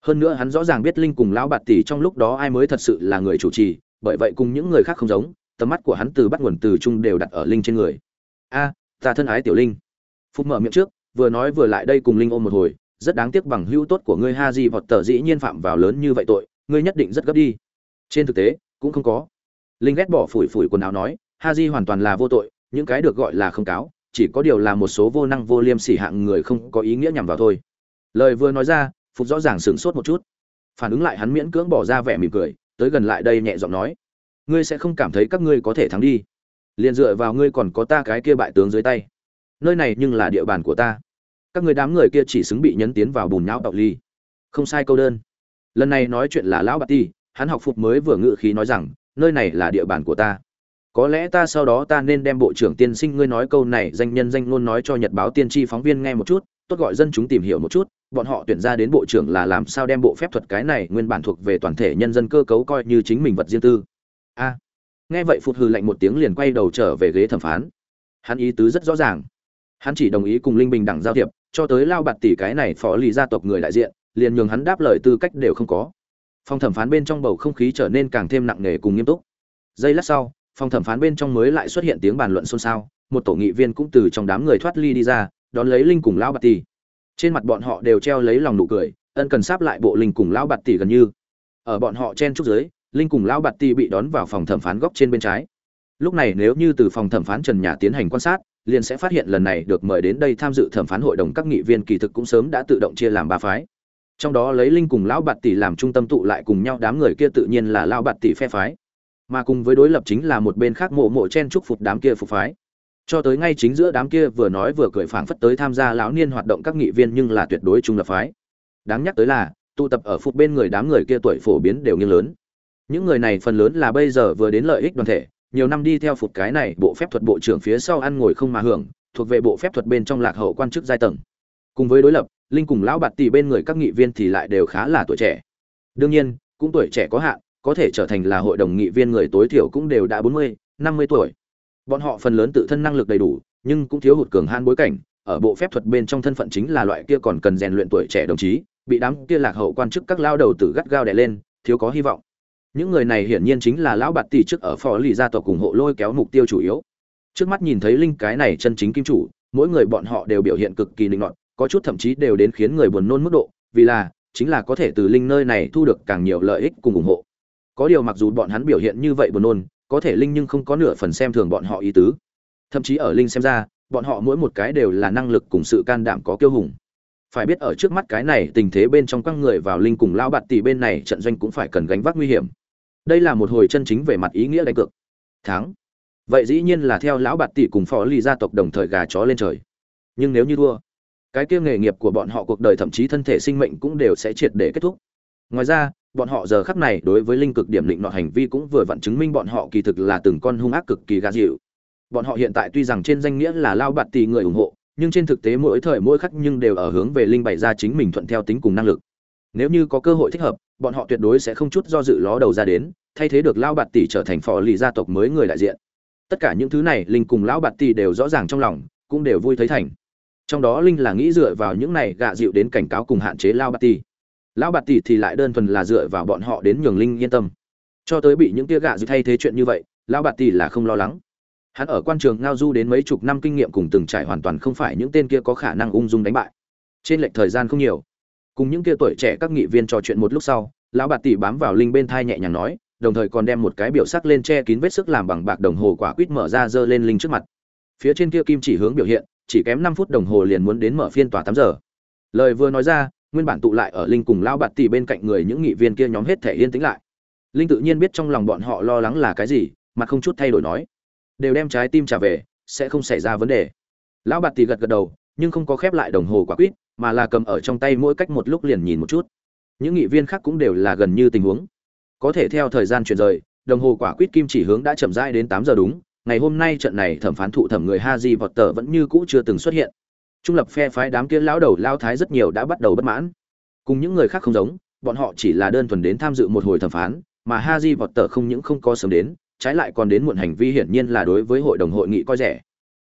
Speaker 1: Hơn nữa hắn rõ ràng biết linh cùng lão bạt tỷ trong lúc đó ai mới thật sự là người chủ trì, bởi vậy cùng những người khác không giống, tầm mắt của hắn từ bắt nguồn từ chung đều đặt ở linh trên người. A, ta thân ái tiểu linh. Phúc mở miệng trước, vừa nói vừa lại đây cùng linh ôm một hồi, rất đáng tiếc bằng hữu tốt của ngươi, ha di vọt, tờ dĩ nhiên phạm vào lớn như vậy tội, ngươi nhất định rất gấp đi trên thực tế, cũng không có. Linh ghét bỏ phủi phủi quần áo nói ha di hoàn toàn là vô tội, những cái được gọi là không cáo, chỉ có điều là một số vô năng vô liêm sỉ hạng người không có ý nghĩa nhằm vào thôi. Lời vừa nói ra, phục rõ ràng sửng sốt một chút. Phản ứng lại hắn miễn cưỡng bỏ ra vẻ mỉm cười, tới gần lại đây nhẹ giọng nói, ngươi sẽ không cảm thấy các ngươi có thể thắng đi. Liền dựa vào ngươi còn có ta cái kia bại tướng dưới tay. Nơi này nhưng là địa bàn của ta. Các người đám người kia chỉ xứng bị nhấn tiến vào bùn nhão độc ly. Không sai câu đơn. Lần này nói chuyện là lão bạc ti hắn học phục mới vừa ngự khí nói rằng, nơi này là địa bàn của ta. Có lẽ ta sau đó ta nên đem bộ trưởng tiên sinh ngươi nói câu này danh nhân danh ngôn nói cho nhật báo tiên tri phóng viên nghe một chút, tốt gọi dân chúng tìm hiểu một chút, bọn họ tuyển ra đến bộ trưởng là làm sao đem bộ phép thuật cái này nguyên bản thuộc về toàn thể nhân dân cơ cấu coi như chính mình vật riêng tư. A. Nghe vậy phụt hư lạnh một tiếng liền quay đầu trở về ghế thẩm phán. Hắn ý tứ rất rõ ràng. Hắn chỉ đồng ý cùng linh bình đẳng giao thiệp, cho tới lao bạt tỷ cái này phó lì gia tộc người đại diện, liền nhường hắn đáp lời tư cách đều không có phòng thẩm phán bên trong bầu không khí trở nên càng thêm nặng nề cùng nghiêm túc. Giây lát sau, phòng thẩm phán bên trong mới lại xuất hiện tiếng bàn luận xôn xao, một tổ nghị viên cũng từ trong đám người thoát ly đi ra, đón lấy linh cùng lão bạt tỷ trên mặt bọn họ đều treo lấy lòng nụ cười, ân cần sáp lại bộ linh cùng lão bạt tỷ gần như. Ở bọn họ chen trúc dưới, linh cùng lão bạt tỷ bị đón vào phòng thẩm phán góc trên bên trái. Lúc này nếu như từ phòng thẩm phán trần nhà tiến hành quan sát, liền sẽ phát hiện lần này được mời đến đây tham dự thẩm phán hội đồng các nghị viên kỳ thực cũng sớm đã tự động chia làm ba phái trong đó lấy linh cùng lão bạt tỷ làm trung tâm tụ lại cùng nhau, đám người kia tự nhiên là lão bạt tỷ phe phái. Mà cùng với đối lập chính là một bên khác mộ mộ chen chúc phục đám kia phục phái. Cho tới ngay chính giữa đám kia vừa nói vừa cười phảng phất tới tham gia lão niên hoạt động các nghị viên nhưng là tuyệt đối trung lập phái. Đáng nhắc tới là, tụ tập ở phục bên người đám người kia tuổi phổ biến đều nghiêng lớn. Những người này phần lớn là bây giờ vừa đến lợi ích đoàn thể, nhiều năm đi theo phục cái này bộ phép thuật bộ trưởng phía sau ăn ngồi không mà hưởng, thuộc về bộ phép thuật bên trong lạc hậu quan chức giai tầng. Cùng với đối lập linh cùng lão bạt tỷ bên người các nghị viên thì lại đều khá là tuổi trẻ. Đương nhiên, cũng tuổi trẻ có hạn, có thể trở thành là hội đồng nghị viên người tối thiểu cũng đều đã bốn mươi, năm mươi tuổi. Bọn họ phần lớn tự thân năng lực đầy đủ, nhưng cũng thiếu hụt cường han bối cảnh, ở bộ phép thuật bên trong thân phận chính là loại kia còn cần rèn luyện tuổi trẻ đồng chí, bị đám kia lạc hậu quan chức các lao đầu tử gắt gao đè lên, thiếu có hy vọng. Những người này hiển nhiên chính là lão bạt tỷ trước ở phò lì gia tộc cùng hộ lôi kéo mục tiêu chủ yếu. Trước mắt nhìn thấy linh cái này chân chính kim chủ, mỗi người bọn họ đều biểu hiện cực kỳ linh loạn có chút thậm chí đều đến khiến người buồn nôn mức độ, vì là, chính là có thể từ linh nơi này thu được càng nhiều lợi ích cùng ủng hộ. Có điều mặc dù bọn hắn biểu hiện như vậy buồn nôn, có thể linh nhưng không có nửa phần xem thường bọn họ ý tứ. Thậm chí ở linh xem ra, bọn họ mỗi một cái đều là năng lực cùng sự can đảm có kiêu hùng. Phải biết ở trước mắt cái này, tình thế bên trong các người vào linh cùng lao bạt tỷ bên này trận doanh cũng phải cần gánh vác nguy hiểm. Đây là một hồi chân chính về mặt ý nghĩa đánh cược. Thắng. Vậy dĩ nhiên là theo lão bạt tỷ cùng phó lì gia tộc đồng thời gà chó lên trời. Nhưng nếu như thua cái kia nghề nghiệp của bọn họ cuộc đời thậm chí thân thể sinh mệnh cũng đều sẽ triệt để kết thúc. Ngoài ra, bọn họ giờ khắc này đối với linh cực điểm định nọ hành vi cũng vừa vặn chứng minh bọn họ kỳ thực là từng con hung ác cực kỳ gà dịu. Bọn họ hiện tại tuy rằng trên danh nghĩa là lao bạt tỷ người ủng hộ, nhưng trên thực tế mỗi thời mỗi khắc nhưng đều ở hướng về linh bày ra chính mình thuận theo tính cùng năng lực. Nếu như có cơ hội thích hợp, bọn họ tuyệt đối sẽ không chút do dự ló đầu ra đến, thay thế được lao bạt tỷ trở thành phò lì gia tộc mới người đại diện. Tất cả những thứ này, linh cùng lão bạt tỷ đều rõ ràng trong lòng, cũng đều vui thấy thành trong đó linh là nghĩ dựa vào những này gạ dịu đến cảnh cáo cùng hạn chế lao bạt tỷ lão bạt tỷ thì lại đơn thuần là dựa vào bọn họ đến nhường linh yên tâm. Cho tới bị những tia gạ dịu thay thế chuyện như vậy lão bạt tỷ là không lo lắng. Hắn ở quan trường ngao du đến mấy chục năm kinh nghiệm cùng từng trải hoàn toàn không phải những tên kia có khả năng ung dung đánh bại. Trên lệch thời gian không nhiều. Cùng những kia tuổi trẻ các nghị viên trò chuyện một lúc sau lão bạt tỷ bám vào linh bên thai nhẹ nhàng nói, đồng thời còn đem một cái biểu sắc lên che kín vết sức làm bằng bạc đồng hồ quả quýt mở ra dơ lên linh trước mặt. Phía trên kia kim chỉ hướng biểu hiện chỉ kém năm phút đồng hồ liền muốn đến mở phiên tòa tám giờ. Lời vừa nói ra, nguyên bản tụ lại ở linh cùng lao bạt tỷ bên cạnh người những nghị viên kia nhóm hết thể yên tĩnh lại. Linh tự nhiên biết trong lòng bọn họ lo lắng là cái gì mà không chút thay đổi nói, đều đem trái tim trả về, sẽ không xảy ra vấn đề. Lão bạt tỷ gật gật đầu, nhưng không có khép lại đồng hồ quả quýt mà là cầm ở trong tay mỗi cách một lúc liền nhìn một chút. Những nghị viên khác cũng đều là gần như tình huống. Có thể theo thời gian chuyển rời, đồng hồ quả quýt kim chỉ hướng đã chậm rãi đến tám giờ đúng ngày hôm nay trận này thẩm phán thụ thẩm người Haji Potter vẫn như cũ chưa từng xuất hiện. Trung lập phe phái đám kia lão đầu lao thái rất nhiều đã bắt đầu bất mãn. Cùng những người khác không giống, bọn họ chỉ là đơn thuần đến tham dự một hồi thẩm phán, mà Haji Potter không những không có sớm đến, trái lại còn đến muộn hành vi hiển nhiên là đối với hội đồng hội nghị coi rẻ.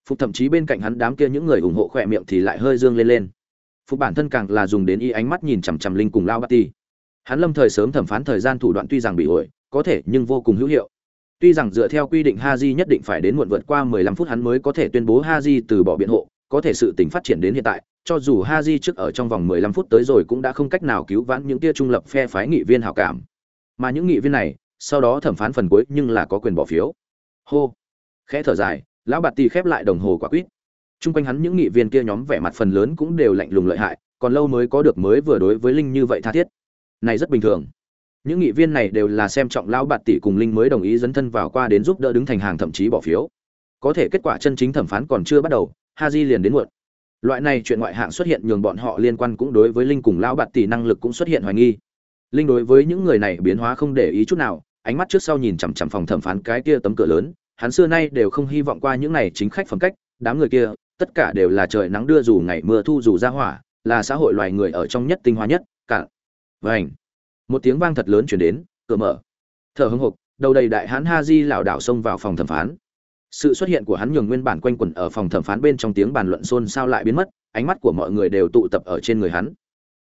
Speaker 1: Phục thậm chí bên cạnh hắn đám kia những người ủng hộ khỏe miệng thì lại hơi dương lên lên. Phục bản thân càng là dùng đến y ánh mắt nhìn chằm chằm linh cùng lao bát ti. Hắn lâm thời sớm thẩm phán thời gian thủ đoạn tuy rằng bị ổi, có thể nhưng vô cùng hữu hiệu. Tuy rằng dựa theo quy định Haji nhất định phải đến muộn vượt qua 15 phút hắn mới có thể tuyên bố Haji từ bỏ biện hộ, có thể sự tình phát triển đến hiện tại, cho dù Haji trước ở trong vòng 15 phút tới rồi cũng đã không cách nào cứu vãn những tia trung lập phe phái nghị viên hảo cảm. Mà những nghị viên này, sau đó thẩm phán phần cuối nhưng là có quyền bỏ phiếu. Hô. Khẽ thở dài, lão Bạt Tỷ khép lại đồng hồ quả quyết. Trung quanh hắn những nghị viên kia nhóm vẻ mặt phần lớn cũng đều lạnh lùng lợi hại, còn lâu mới có được mới vừa đối với linh như vậy tha thiết. Này rất bình thường những nghị viên này đều là xem trọng lão bạt tỷ cùng linh mới đồng ý dấn thân vào qua đến giúp đỡ đứng thành hàng thậm chí bỏ phiếu. Có thể kết quả chân chính thẩm phán còn chưa bắt đầu, haji liền đến muộn. Loại này chuyện ngoại hạng xuất hiện nhường bọn họ liên quan cũng đối với linh cùng lão bạt tỷ năng lực cũng xuất hiện hoài nghi. Linh đối với những người này biến hóa không để ý chút nào, ánh mắt trước sau nhìn chằm chằm phòng thẩm phán cái kia tấm cửa lớn. Hắn xưa nay đều không hy vọng qua những này chính khách phẩm cách, đám người kia, tất cả đều là trời nắng đưa dù ngày mưa thu dù ra hỏa, là xã hội loài người ở trong nhất tinh hoa nhất, cả. Vảnh một tiếng vang thật lớn chuyển đến, cửa mở. Thở hưng hục, đầu đầy đại hán ha di lảo đảo xông vào phòng thẩm phán. Sự xuất hiện của hắn nhường nguyên bản quanh quẩn ở phòng thẩm phán bên trong tiếng bàn luận xôn xao lại biến mất, ánh mắt của mọi người đều tụ tập ở trên người hắn.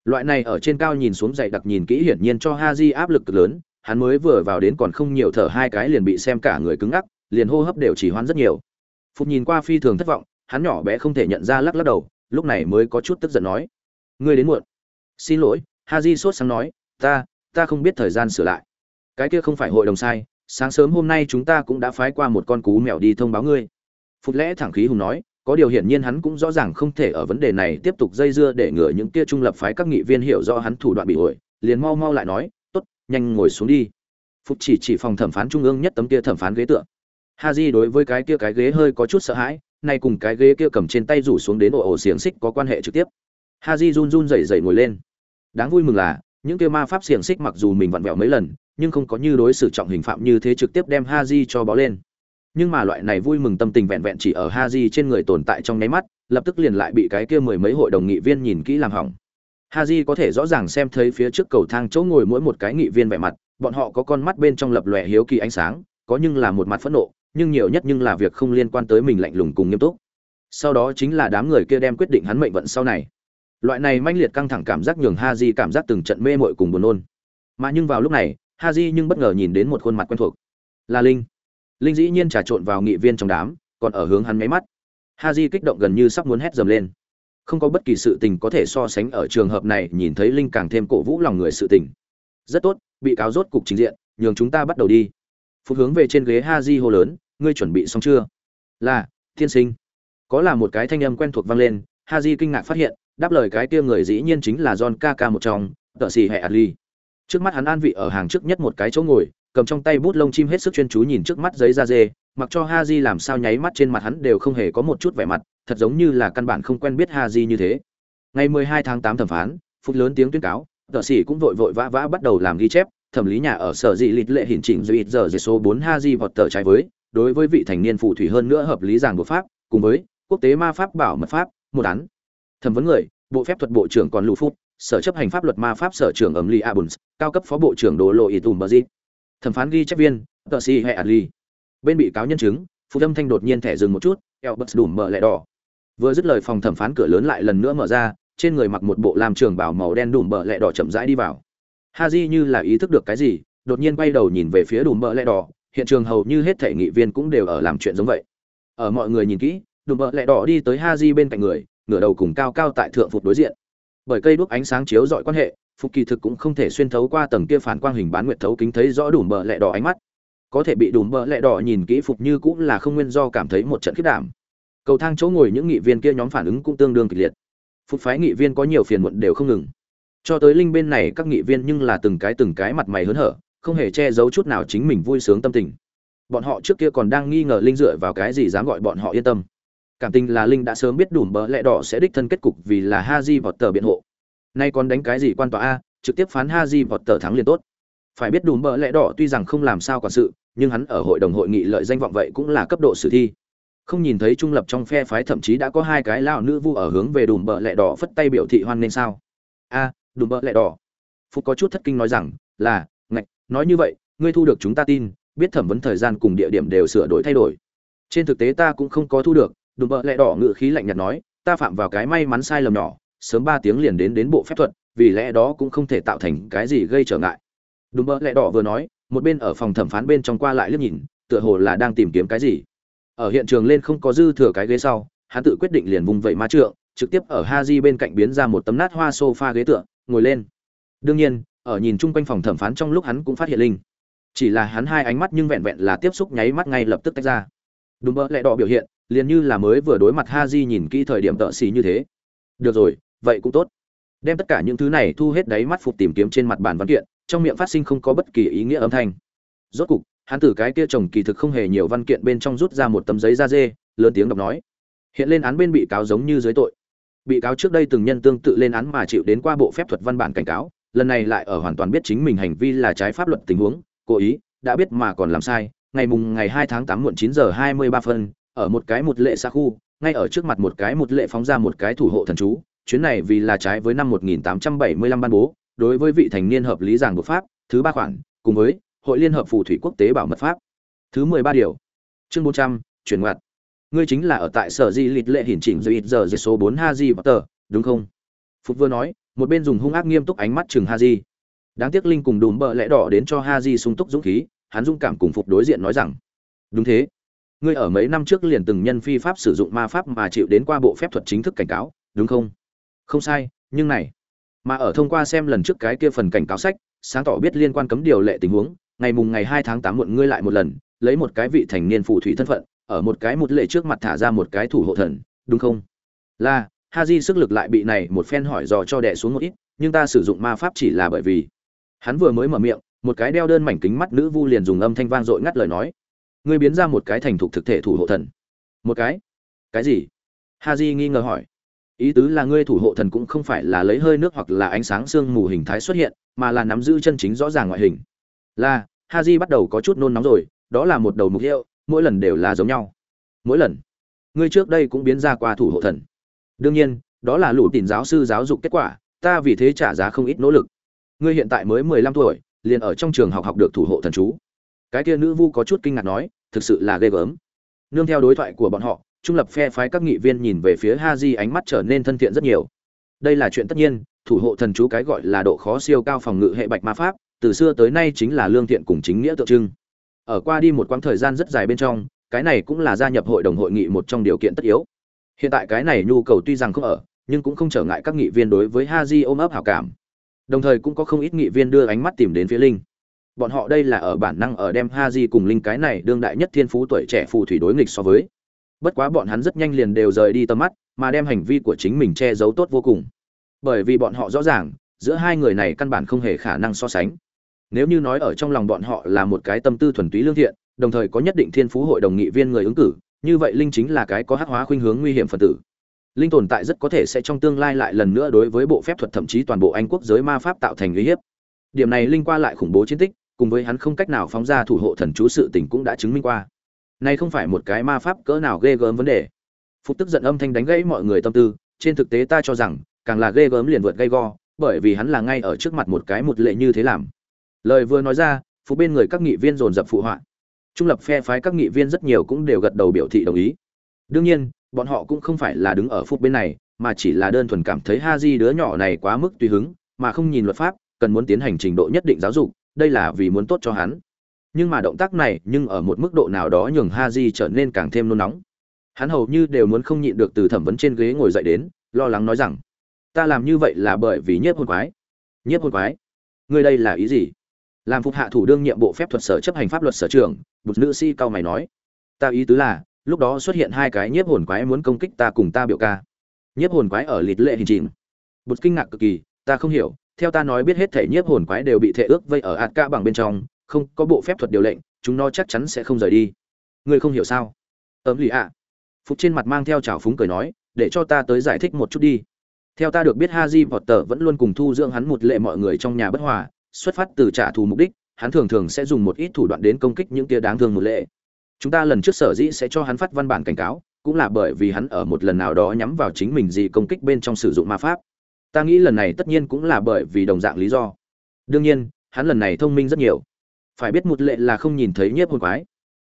Speaker 1: Loại này ở trên cao nhìn xuống dậy đặc nhìn kỹ hiển nhiên cho ha di áp lực cực lớn, hắn mới vừa vào đến còn không nhiều thở hai cái liền bị xem cả người cứng ngắc, liền hô hấp đều chỉ hoan rất nhiều. Phục nhìn qua phi thường thất vọng, hắn nhỏ bé không thể nhận ra lắc lắc đầu, lúc này mới có chút tức giận nói, ngươi đến muộn. Xin lỗi ha di sốt sáng nói, ta ta không biết thời gian sửa lại. Cái kia không phải hội đồng sai, sáng sớm hôm nay chúng ta cũng đã phái qua một con cú mèo đi thông báo ngươi. Phục lẽ thẳng khí hùng nói, có điều hiển nhiên hắn cũng rõ ràng không thể ở vấn đề này tiếp tục dây dưa để ngừa những kia trung lập phái các nghị viên hiểu rõ hắn thủ đoạn bị ổi liền mau mau lại nói, tốt, nhanh ngồi xuống đi. Phục chỉ chỉ phòng thẩm phán trung ương nhất tấm kia thẩm phán ghế tựa. Ha di đối với cái kia cái ghế hơi có chút sợ hãi, nay cùng cái ghế kia cầm trên tay rủ xuống đến ổ ổ xiềng xích có quan hệ trực tiếp. Ha di run run rẩy rẩy ngồi lên. Đáng vui mừng là những kia ma pháp xiềng xích mặc dù mình vặn vẹo mấy lần, nhưng không có như đối xử trọng hình phạm như thế trực tiếp đem ha di cho bó lên. Nhưng mà loại này vui mừng tâm tình vẹn vẹn chỉ ở ha di trên người tồn tại trong nháy mắt, lập tức liền lại bị cái kia mười mấy hội đồng nghị viên nhìn kỹ làm hỏng. Ha di có thể rõ ràng xem thấy phía trước cầu thang chỗ ngồi mỗi một cái nghị viên vẻ mặt, bọn họ có con mắt bên trong lập lòe hiếu kỳ ánh sáng, có nhưng là một mặt phẫn nộ, nhưng nhiều nhất nhưng là việc không liên quan tới mình lạnh lùng cùng nghiêm túc. Sau đó chính là đám người kia đem quyết định hắn mệnh vận sau này loại này manh liệt căng thẳng cảm giác nhường ha di cảm giác từng trận mê mội cùng buồn nôn. Mà nhưng vào lúc này ha di nhưng bất ngờ nhìn đến một khuôn mặt quen thuộc. Là linh. Linh dĩ nhiên trà trộn vào nghị viên trong đám, còn ở hướng hắn máy mắt. Ha di kích động gần như sắp muốn hét dầm lên. Không có bất kỳ sự tình có thể so sánh ở trường hợp này, nhìn thấy linh càng thêm cổ vũ lòng người sự tình. Rất tốt, bị cáo rốt cục trình diện, nhường chúng ta bắt đầu đi. Phục hướng về trên ghế ha di hô lớn, ngươi chuẩn bị xong chưa? Là thiên sinh. Có là một cái thanh âm quen thuộc vang lên ha di kinh ngạc phát hiện đáp lời cái kia người dĩ nhiên chính là John Kaka một trong, tợ sĩ hệ Ali. Trước mắt hắn an vị ở hàng trước nhất một cái chỗ ngồi, cầm trong tay bút lông chim hết sức chuyên chú nhìn trước mắt giấy da dê, mặc cho Haji làm sao nháy mắt trên mặt hắn đều không hề có một chút vẻ mặt, thật giống như là căn bản không quen biết Haji như thế. Ngày 12 tháng 8 thẩm phán, phút lớn tiếng tuyên cáo, tợ sĩ cũng vội vội vã vã bắt đầu làm ghi chép, thẩm lý nhà ở sở dị lịch lệ hiển chỉnh duyệt giờ dây số 4 Haji vọt tờ trái với, đối với vị thành niên phụ thủy hơn nữa hợp lý giảng của pháp, cùng với quốc tế ma pháp bảo mật pháp, một án thẩm vấn người, bộ phép thuật bộ trưởng còn lù phút, sở chấp hành pháp luật ma pháp sở trưởng ẩm li abuns, cao cấp phó bộ trưởng đồ lộ ý tùm bờ di thẩm phán ghi chép viên, tờ si hệ adli. Bên bị cáo nhân chứng, phụ tâm thanh đột nhiên thẻ dừng một chút, eo bật đùm mở lẹ đỏ. Vừa dứt lời phòng thẩm phán cửa lớn lại lần nữa mở ra, trên người mặc một bộ làm trường bảo màu đen đùm bờ lẹ đỏ chậm rãi đi vào. Ha di như là ý thức được cái gì, đột nhiên quay đầu nhìn về phía đùm bờ lẹ đỏ, hiện trường hầu như hết thể nghị viên cũng đều ở làm chuyện giống vậy. Ở mọi người nhìn kỹ, đùm bờ lẹ đỏ đi tới ha di bên cạnh người ngửa đầu cùng cao cao tại thượng phục đối diện. Bởi cây đuốc ánh sáng chiếu dọi quan hệ, phục kỳ thực cũng không thể xuyên thấu qua tầng kia phản quang hình bán nguyệt thấu kính thấy rõ đủ bờ lẹ đỏ ánh mắt. Có thể bị đủ bờ lẹ đỏ nhìn kỹ phục như cũng là không nguyên do cảm thấy một trận khiết đảm. Cầu thang chỗ ngồi những nghị viên kia nhóm phản ứng cũng tương đương kịch liệt. Phục phái nghị viên có nhiều phiền muộn đều không ngừng. Cho tới linh bên này các nghị viên nhưng là từng cái từng cái mặt mày hớn hở, không hề che giấu chút nào chính mình vui sướng tâm tình. Bọn họ trước kia còn đang nghi ngờ linh dựa vào cái gì dám gọi bọn họ yên tâm cảm tình là linh đã sớm biết đủ bờ lẽ đỏ sẽ đích thân kết cục vì là ha vọt tờ biện hộ. Nay còn đánh cái gì quan tòa a trực tiếp phán ha vọt tờ thắng liền tốt. Phải biết đủ bờ lẽ đỏ tuy rằng không làm sao quản sự nhưng hắn ở hội đồng hội nghị lợi danh vọng vậy cũng là cấp độ sử thi. Không nhìn thấy trung lập trong phe phái thậm chí đã có hai cái lao nữ vu ở hướng về đùm bờ lẹ đỏ phất tay biểu thị hoan nên sao? A à, đùm bờ lẹ đỏ. Phúc có chút thất kinh nói rằng là ngạch nói như vậy ngươi thu được chúng ta tin biết thẩm vấn thời gian cùng địa điểm đều sửa đổi thay đổi. Trên thực tế ta cũng không có thu được đùm bợ lẹ đỏ ngự khí lạnh nhạt nói, ta phạm vào cái may mắn sai lầm nhỏ, sớm ba tiếng liền đến đến bộ phép thuật, vì lẽ đó cũng không thể tạo thành cái gì gây trở ngại. Đùm bợ lẹ đỏ vừa nói, một bên ở phòng thẩm phán bên trong qua lại liếc nhìn, tựa hồ là đang tìm kiếm cái gì. Ở hiện trường lên không có dư thừa cái ghế sau, hắn tự quyết định liền vùng vẫy ma trượng, trực tiếp ở ha di bên cạnh biến ra một tấm nát hoa sofa ghế tựa, ngồi lên. Đương nhiên, ở nhìn chung quanh phòng thẩm phán trong lúc hắn cũng phát hiện linh. Chỉ là hắn hai ánh mắt nhưng vẹn vẹn là tiếp xúc nháy mắt ngay lập tức tách ra đúng mơ lẹ đỏ biểu hiện, liền như là mới vừa đối mặt ha di nhìn kỹ thời điểm tợ xì như thế. Được rồi, vậy cũng tốt. Đem tất cả những thứ này thu hết đáy mắt phục tìm kiếm trên mặt bàn văn kiện, trong miệng phát sinh không có bất kỳ ý nghĩa âm thanh. Rốt cục, hắn từ cái kia chồng kỳ thực không hề nhiều văn kiện bên trong rút ra một tấm giấy da dê, lớn tiếng đọc nói. Hiện lên án bên bị cáo giống như dưới tội. Bị cáo trước đây từng nhân tương tự lên án mà chịu đến qua bộ phép thuật văn bản cảnh cáo, lần này lại ở hoàn toàn biết chính mình hành vi là trái pháp luật tình huống, cố ý, đã biết mà còn làm sai ngày mùng ngày 2 tháng 8 muộn 9 giờ 23 phân, ở một cái một lệ xa khu, ngay ở trước mặt một cái một lệ phóng ra một cái thủ hộ thần chú. Chuyến này vì là trái với năm 1875 ban bố, đối với vị thành niên hợp lý giảng bộ pháp, thứ ba khoản, cùng với hội liên hợp phù thủy quốc tế bảo mật pháp. Thứ 13 điều. Chương 400 chuyển ngoặt. Ngươi chính là ở tại sở di lịch lệ hiển chỉnh rồi giờ giờ số 4 Haji Potter đúng không? Phục vừa nói, một bên dùng hung ác nghiêm túc ánh mắt chừng Haji. Đáng tiếc linh cùng đùm bờ lẽ đỏ đến cho Haji sung túc dũng khí hắn dung cảm cùng phục đối diện nói rằng, đúng thế. Ngươi ở mấy năm trước liền từng nhân phi pháp sử dụng ma pháp mà chịu đến qua bộ phép thuật chính thức cảnh cáo, đúng không? Không sai, nhưng này, mà ở thông qua xem lần trước cái kia phần cảnh cáo sách, sáng tỏ biết liên quan cấm điều lệ tình huống, ngày mùng ngày hai tháng tám muộn ngươi lại một lần, lấy một cái vị thành niên phù thủy thân phận, ở một cái một lệ trước mặt thả ra một cái thủ hộ thần, đúng không? Là ha di sức lực lại bị này một phen hỏi dò cho đẻ xuống một ít, nhưng ta sử dụng ma pháp chỉ là bởi vì hắn vừa mới mở miệng một cái đeo đơn mảnh kính mắt nữ vu liền dùng âm thanh vang dội ngắt lời nói. Ngươi biến ra một cái thành thục thực thể thủ hộ thần. Một cái? Cái gì? Ha di nghi ngờ hỏi. Ý tứ là ngươi thủ hộ thần cũng không phải là lấy hơi nước hoặc là ánh sáng sương mù hình thái xuất hiện, mà là nắm giữ chân chính rõ ràng ngoại hình. Là ha di bắt đầu có chút nôn nóng rồi, đó là một đầu mục hiệu, mỗi lần đều là giống nhau. Mỗi lần, ngươi trước đây cũng biến ra qua thủ hộ thần. Đương nhiên, đó là lũ tìm giáo sư giáo dục kết quả, ta vì thế trả giá không ít nỗ lực. Ngươi hiện tại mới mười lăm tuổi liền ở trong trường học học được thủ hộ thần chú. Cái kia nữ vu có chút kinh ngạc nói, thực sự là ghê gớm. Nương theo đối thoại của bọn họ, trung lập phe phái các nghị viên nhìn về phía ha di ánh mắt trở nên thân thiện rất nhiều. Đây là chuyện tất nhiên, thủ hộ thần chú cái gọi là độ khó siêu cao phòng ngự hệ bạch ma pháp, từ xưa tới nay chính là lương thiện cùng chính nghĩa tượng trưng. Ở qua đi một quãng thời gian rất dài bên trong, cái này cũng là gia nhập hội đồng hội nghị một trong điều kiện tất yếu. Hiện tại cái này nhu cầu tuy rằng không ở, nhưng cũng không trở ngại các nghị viên đối với ha di ôm ấp hảo cảm đồng thời cũng có không ít nghị viên đưa ánh mắt tìm đến phía linh. Bọn họ đây là ở bản năng ở đem ha di cùng linh cái này đương đại nhất thiên phú tuổi trẻ phù thủy đối nghịch so với. Bất quá bọn hắn rất nhanh liền đều rời đi tầm mắt, mà đem hành vi của chính mình che giấu tốt vô cùng. Bởi vì bọn họ rõ ràng, giữa hai người này căn bản không hề khả năng so sánh. Nếu như nói ở trong lòng bọn họ là một cái tâm tư thuần túy lương thiện, đồng thời có nhất định thiên phú hội đồng nghị viên người ứng cử, như vậy linh chính là cái có hắc hóa khuynh hướng nguy hiểm phần tử linh tồn tại rất có thể sẽ trong tương lai lại lần nữa đối với bộ phép thuật thậm chí toàn bộ anh quốc giới ma pháp tạo thành uy hiếp. Điểm này linh qua lại khủng bố chiến tích, cùng với hắn không cách nào phóng ra thủ hộ thần chú sự tình cũng đã chứng minh qua. Này không phải một cái ma pháp cỡ nào ghê gớm vấn đề. Phục tức giận âm thanh đánh gãy mọi người tâm tư, trên thực tế ta cho rằng, càng là ghê gớm liền vượt gây go, bởi vì hắn là ngay ở trước mặt một cái một lệ như thế làm. Lời vừa nói ra, phục bên người các nghị viên dồn dập phụ họa. Trung lập phe phái các nghị viên rất nhiều cũng đều gật đầu biểu thị đồng ý. Đương nhiên bọn họ cũng không phải là đứng ở phục bên này mà chỉ là đơn thuần cảm thấy ha đứa nhỏ này quá mức tùy hứng mà không nhìn luật pháp cần muốn tiến hành trình độ nhất định giáo dục đây là vì muốn tốt cho hắn. Nhưng mà động tác này nhưng ở một mức độ nào đó nhường ha trở nên càng thêm nôn nóng. Hắn hầu như đều muốn không nhịn được từ thẩm vấn trên ghế ngồi dậy đến lo lắng nói rằng ta làm như vậy là bởi vì nhiếp hồn quái. Nhiếp hồn quái? Ngươi đây là ý gì? Làm phục hạ thủ đương nhiệm bộ phép thuật sở chấp hành pháp luật sở trưởng, một nữ sĩ cao mày nói. Ta ý tứ là lúc đó xuất hiện hai cái nhiếp hồn quái muốn công kích ta cùng ta biểu ca. Nhiếp hồn quái ở lịt lệ hình trình bột kinh ngạc cực kỳ ta không hiểu theo ta nói biết hết thể nhiếp hồn quái đều bị thể ước vây ở ạt ca bằng bên trong không có bộ phép thuật điều lệnh chúng nó chắc chắn sẽ không rời đi. Ngươi không hiểu sao? Ấm lì ạ. Phục trên mặt mang theo trào phúng cười nói để cho ta tới giải thích một chút đi. Theo ta được biết Haji Potter vẫn luôn cùng thu dưỡng hắn một lệ mọi người trong nhà bất hòa, xuất phát từ trả thù mục đích, hắn thường thường sẽ dùng một ít thủ đoạn đến công kích những tia đáng thương một lệ. Chúng ta lần trước sở dĩ sẽ cho hắn phát văn bản cảnh cáo, cũng là bởi vì hắn ở một lần nào đó nhắm vào chính mình gì công kích bên trong sử dụng ma pháp. Ta nghĩ lần này tất nhiên cũng là bởi vì đồng dạng lý do. Đương nhiên, hắn lần này thông minh rất nhiều. Phải biết một lệ là không nhìn thấy nhiếp hồn quái.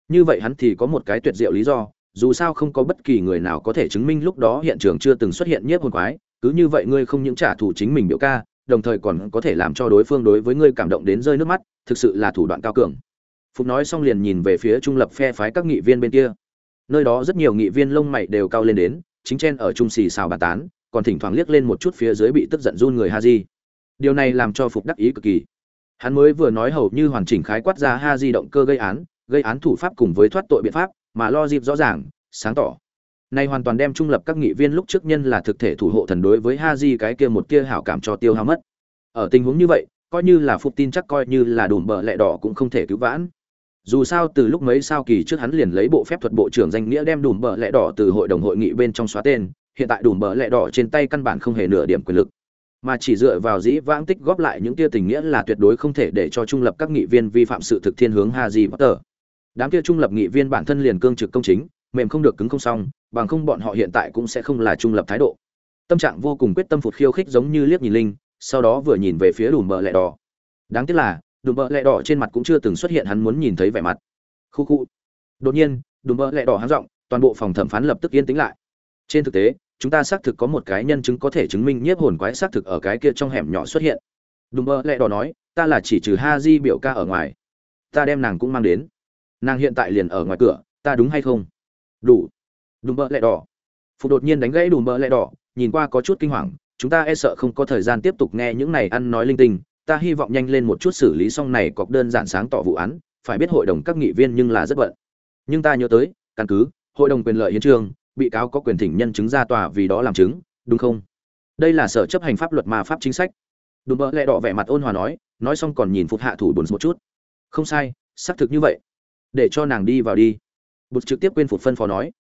Speaker 1: Như vậy hắn thì có một cái tuyệt diệu lý do, dù sao không có bất kỳ người nào có thể chứng minh lúc đó hiện trường chưa từng xuất hiện nhiếp hồn quái, cứ như vậy ngươi không những trả thù chính mình biểu ca đồng thời còn có thể làm cho đối phương đối với ngươi cảm động đến rơi nước mắt thực sự là thủ đoạn cao cường phục nói xong liền nhìn về phía trung lập phe phái các nghị viên bên kia nơi đó rất nhiều nghị viên lông mày đều cao lên đến chính chen ở trung xì xào bàn tán còn thỉnh thoảng liếc lên một chút phía dưới bị tức giận run người ha di điều này làm cho phục đắc ý cực kỳ hắn mới vừa nói hầu như hoàn chỉnh khái quát ra ha di động cơ gây án gây án thủ pháp cùng với thoát tội biện pháp mà lo dịp rõ ràng sáng tỏ Nay hoàn toàn đem trung lập các nghị viên lúc trước nhân là thực thể thủ hộ thần đối với Haji cái kia một kia hảo cảm cho tiêu hao mất. Ở tình huống như vậy, coi như là phục tin chắc coi như là đùm bờ lẹ đỏ cũng không thể cứu vãn. Dù sao từ lúc mấy sao kỳ trước hắn liền lấy bộ phép thuật bộ trưởng danh nghĩa đem đùm bờ lẹ đỏ từ hội đồng hội nghị bên trong xóa tên, hiện tại đùm bờ lẹ đỏ trên tay căn bản không hề nửa điểm quyền lực, mà chỉ dựa vào dĩ vãng tích góp lại những kia tình nghĩa là tuyệt đối không thể để cho trung lập các nghị viên vi phạm sự thực thiên hướng Haji Potter. Đám kia trung lập nghị viên bản thân liền cương trực công chính, mềm không được cứng không xong bằng không bọn họ hiện tại cũng sẽ không là trung lập thái độ. Tâm trạng vô cùng quyết tâm phụt khiêu khích giống như liếc nhìn linh sau đó vừa nhìn về phía đùm bờ lẹ đỏ. Đáng tiếc là đùm bợ lẹ đỏ trên mặt cũng chưa từng xuất hiện hắn muốn nhìn thấy vẻ mặt. Khu khu. Đột nhiên, đùm bợ lẹ đỏ hắn giọng, toàn bộ phòng thẩm phán lập tức yên tĩnh lại. Trên thực tế, chúng ta xác thực có một cái nhân chứng có thể chứng minh nhiếp hồn quái xác thực ở cái kia trong hẻm nhỏ xuất hiện. Đùm bợ lẹ đỏ nói, ta là chỉ trừ ha di biểu ca ở ngoài. Ta đem nàng cũng mang đến. Nàng hiện tại liền ở ngoài cửa, ta đúng hay không? Đủ. Đùm bợ lẹ đỏ. Phục đột nhiên đánh gãy đùm bợ lẹ đỏ, nhìn qua có chút kinh hoàng, chúng ta e sợ không có thời gian tiếp tục nghe những này ăn nói linh tinh ta hy vọng nhanh lên một chút xử lý xong này cọc đơn giản sáng tỏ vụ án, phải biết hội đồng các nghị viên nhưng là rất bận. Nhưng ta nhớ tới, căn cứ, hội đồng quyền lợi hiến trường bị cáo có quyền thỉnh nhân chứng ra tòa vì đó làm chứng, đúng không? Đây là sở chấp hành pháp luật mà pháp chính sách. Đùm bỡ lẹ đỏ vẻ mặt ôn hòa nói nói xong còn nhìn phục hạ thủ bùn một chút. Không sai, xác thực như vậy. Để cho nàng đi vào đi. Bụt trực tiếp quên phục phân phó nói.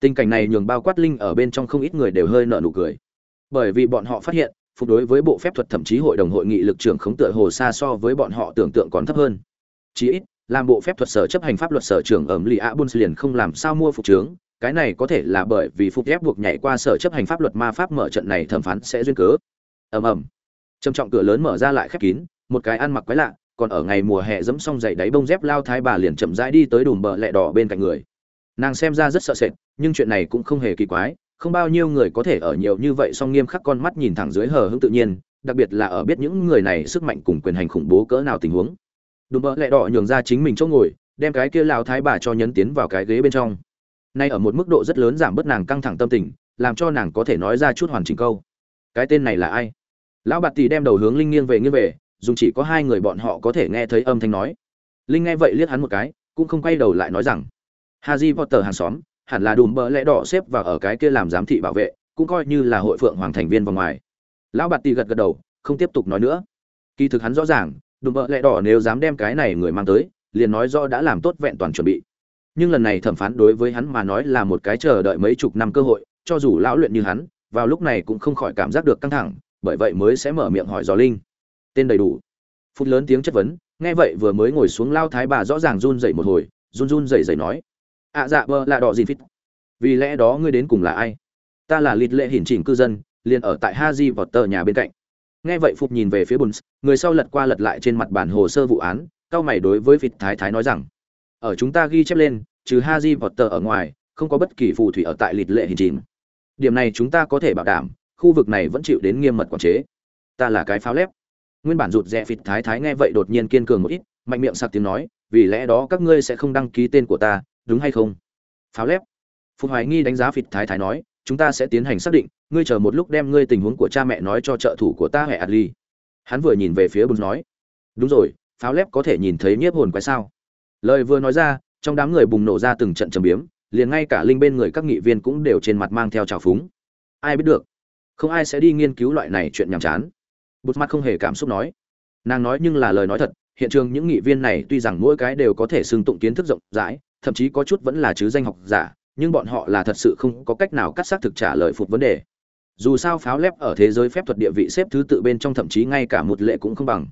Speaker 1: Tình cảnh này nhường bao quát linh ở bên trong không ít người đều hơi nợ nụ cười. Bởi vì bọn họ phát hiện phục đối với bộ phép thuật thậm chí hội đồng hội nghị lực trưởng khống tựa hồ xa so với bọn họ tưởng tượng còn thấp hơn. Chí ít, làm bộ phép thuật sở chấp hành pháp luật sở trưởng ẩm lì a bun liền không làm sao mua phục trướng, cái này có thể là bởi vì phục ép buộc nhảy qua sở chấp hành pháp luật ma pháp mở trận này thẩm phán sẽ duyên cớ. Ầm ầm. Trầm trọng cửa lớn mở ra lại khép kín, một cái ăn mặc quái lạ, còn ở ngày mùa hè dẫm xong giày đáy bông dép lao thái bà liền chậm rãi đi tới đùm bờ lẹ đỏ bên cạnh người. Nàng xem ra rất sợ sệt, nhưng chuyện này cũng không hề kỳ quái không bao nhiêu người có thể ở nhiều như vậy song nghiêm khắc con mắt nhìn thẳng dưới hờ hững tự nhiên đặc biệt là ở biết những người này sức mạnh cùng quyền hành khủng bố cỡ nào tình huống. Đùm bỡ lẹ đỏ nhường ra chính mình chỗ ngồi đem cái kia lao thái bà cho nhấn tiến vào cái ghế bên trong. Nay ở một mức độ rất lớn giảm bớt nàng căng thẳng tâm tình làm cho nàng có thể nói ra chút hoàn chỉnh câu. Cái tên này là ai? Lão bạt tì đem đầu hướng linh nghiêng về nghiêng về dùng chỉ có hai người bọn họ có thể nghe thấy âm thanh nói. Linh nghe vậy liếc hắn một cái cũng không quay đầu lại nói rằng Harry Potter hàng xóm, hẳn là đùm bỡ lẽ đỏ xếp và ở cái kia làm giám thị bảo vệ, cũng coi như là hội phượng hoàng thành viên vòng ngoài. Lão Bạt tì gật gật đầu, không tiếp tục nói nữa. Kỳ thực hắn rõ ràng, đùm bỡ lẽ đỏ nếu dám đem cái này người mang tới, liền nói rõ đã làm tốt vẹn toàn chuẩn bị. Nhưng lần này thẩm phán đối với hắn mà nói là một cái chờ đợi mấy chục năm cơ hội, cho dù lão luyện như hắn, vào lúc này cũng không khỏi cảm giác được căng thẳng, bởi vậy mới sẽ mở miệng hỏi Gió Linh. Tên đầy đủ. Phút lớn tiếng chất vấn, nghe vậy vừa mới ngồi xuống lao thái bà rõ ràng run rẩy một hồi, run run rẩy rẩy nói: ạ dạ bơ là đỏ gì phít? Vì lẽ đó ngươi đến cùng là ai? Ta là lịt lệ hiển chỉnh cư dân, liền ở tại haji vọt tờ nhà bên cạnh. Nghe vậy phục nhìn về phía bùn, người sau lật qua lật lại trên mặt bản hồ sơ vụ án, cao mày đối với phịt thái thái nói rằng, ở chúng ta ghi chép lên, trừ haji vọt tờ ở ngoài, không có bất kỳ phù thủy ở tại lịt lệ hiển chỉnh. Điểm này chúng ta có thể bảo đảm, khu vực này vẫn chịu đến nghiêm mật quản chế. Ta là cái pháo lép. Nguyên bản rụt rè phịt thái thái nghe vậy đột nhiên kiên cường một ít, mạnh miệng sặc tiếng nói, vì lẽ đó các ngươi sẽ không đăng ký tên của ta đúng hay không? Pháo lép. Phục hoài nghi đánh giá phịt thái thái nói, chúng ta sẽ tiến hành xác định, ngươi chờ một lúc đem ngươi tình huống của cha mẹ nói cho trợ thủ của ta, hệ adli. Hắn vừa nhìn về phía bùn nói, đúng rồi, pháo lép có thể nhìn thấy nhiếp hồn quái sao? Lời vừa nói ra, trong đám người bùng nổ ra từng trận trầm biếm, liền ngay cả linh bên người các nghị viên cũng đều trên mặt mang theo trào phúng. Ai biết được, không ai sẽ đi nghiên cứu loại này chuyện nhàm chán. Bụt mắt không hề cảm xúc nói. Nàng nói nhưng là lời nói thật, hiện trường những nghị viên này tuy rằng mỗi cái đều có thể xưng tụng kiến thức rộng rãi thậm chí có chút vẫn là chứ danh học giả, nhưng bọn họ là thật sự không có cách nào cắt xác thực trả lời phục vấn đề. Dù sao pháo lép ở thế giới phép thuật địa vị xếp thứ tự bên trong thậm chí ngay cả một lệ cũng không bằng.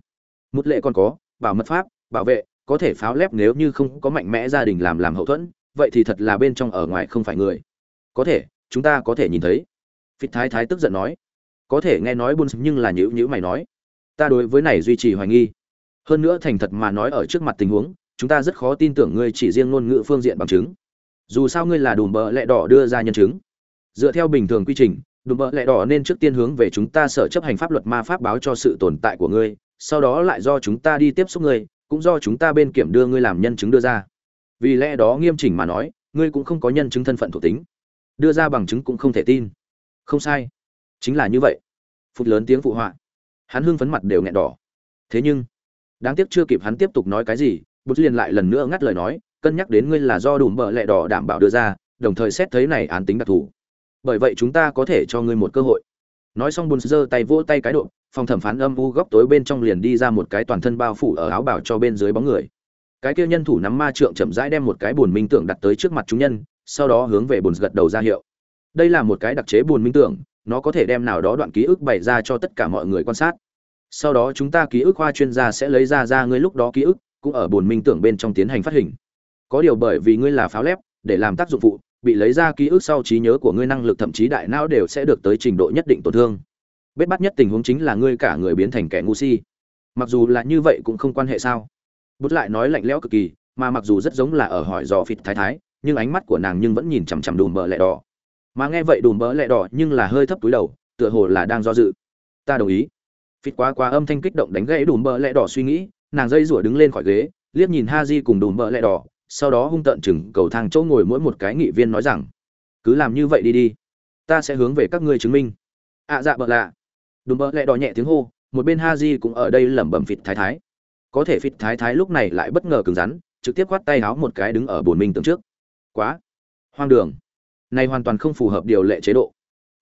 Speaker 1: Một lệ còn có, bảo mật pháp, bảo vệ, có thể pháo lép nếu như không có mạnh mẽ gia đình làm làm hậu thuẫn, vậy thì thật là bên trong ở ngoài không phải người. Có thể, chúng ta có thể nhìn thấy. Phít thái thái tức giận nói. Có thể nghe nói buôn nhưng là nhữ nhữ mày nói. Ta đối với này duy trì hoài nghi. Hơn nữa thành thật mà nói ở trước mặt tình huống chúng ta rất khó tin tưởng ngươi chỉ riêng ngôn ngữ phương diện bằng chứng. Dù sao ngươi là đùm bợ lẹ đỏ đưa ra nhân chứng. Dựa theo bình thường quy trình, đùm bợ lẹ đỏ nên trước tiên hướng về chúng ta sở chấp hành pháp luật ma pháp báo cho sự tồn tại của ngươi, sau đó lại do chúng ta đi tiếp xúc ngươi, cũng do chúng ta bên kiểm đưa ngươi làm nhân chứng đưa ra. Vì lẽ đó nghiêm chỉnh mà nói, ngươi cũng không có nhân chứng thân phận thuộc tính. Đưa ra bằng chứng cũng không thể tin. Không sai. Chính là như vậy. Phút lớn tiếng phụ họa. Hắn hưng phấn mặt đều nghẹn đỏ. Thế nhưng, đáng tiếc chưa kịp hắn tiếp tục nói cái gì bút liền lại lần nữa ngắt lời nói, cân nhắc đến ngươi là do đủ bợ lẹ đỏ đảm bảo đưa ra, đồng thời xét thấy này án tính đặc thù. Bởi vậy chúng ta có thể cho ngươi một cơ hội. Nói xong bùn giơ tay vỗ tay cái độ, phòng thẩm phán âm u góc tối bên trong liền đi ra một cái toàn thân bao phủ ở áo bảo cho bên dưới bóng người. Cái kia nhân thủ nắm ma trượng chậm rãi đem một cái buồn minh tưởng đặt tới trước mặt chúng nhân, sau đó hướng về bùn gật đầu ra hiệu. Đây là một cái đặc chế buồn minh tưởng, nó có thể đem nào đó đoạn ký ức bày ra cho tất cả mọi người quan sát. Sau đó chúng ta ký ức khoa chuyên gia sẽ lấy ra ra ngươi lúc đó ký ức cũng ở buồn minh tưởng bên trong tiến hành phát hình. Có điều bởi vì ngươi là pháo lép, để làm tác dụng phụ, bị lấy ra ký ức sau trí nhớ của ngươi năng lực thậm chí đại não đều sẽ được tới trình độ nhất định tổn thương. Bết bắt nhất tình huống chính là ngươi cả người biến thành kẻ ngu si. Mặc dù là như vậy cũng không quan hệ sao? Bút lại nói lạnh lẽo cực kỳ, mà mặc dù rất giống là ở hỏi dò phịt thái thái, nhưng ánh mắt của nàng nhưng vẫn nhìn chằm chằm đùm bờ lẹ đỏ. Mà nghe vậy đùm bờ lẹ đỏ nhưng là hơi thấp túi đầu, tựa hồ là đang do dự. Ta đồng ý. Phịt quá quá âm thanh kích động đánh gãy đùm bờ lẹ đỏ suy nghĩ nàng dây rủa đứng lên khỏi ghế liếc nhìn ha di cùng đùm bợ lẹ đỏ sau đó hung tợn chừng cầu thang chỗ ngồi mỗi một cái nghị viên nói rằng cứ làm như vậy đi đi ta sẽ hướng về các ngươi chứng minh. Ạ à, dạ bợ lạ. Đùm bợ lẹ đỏ nhẹ tiếng hô một bên ha di cũng ở đây lẩm bẩm phịt thái thái. Có thể phịt thái thái lúc này lại bất ngờ cứng rắn trực tiếp quát tay háo một cái đứng ở bồn minh tưởng trước. Quá hoang đường. Này hoàn toàn không phù hợp điều lệ chế độ.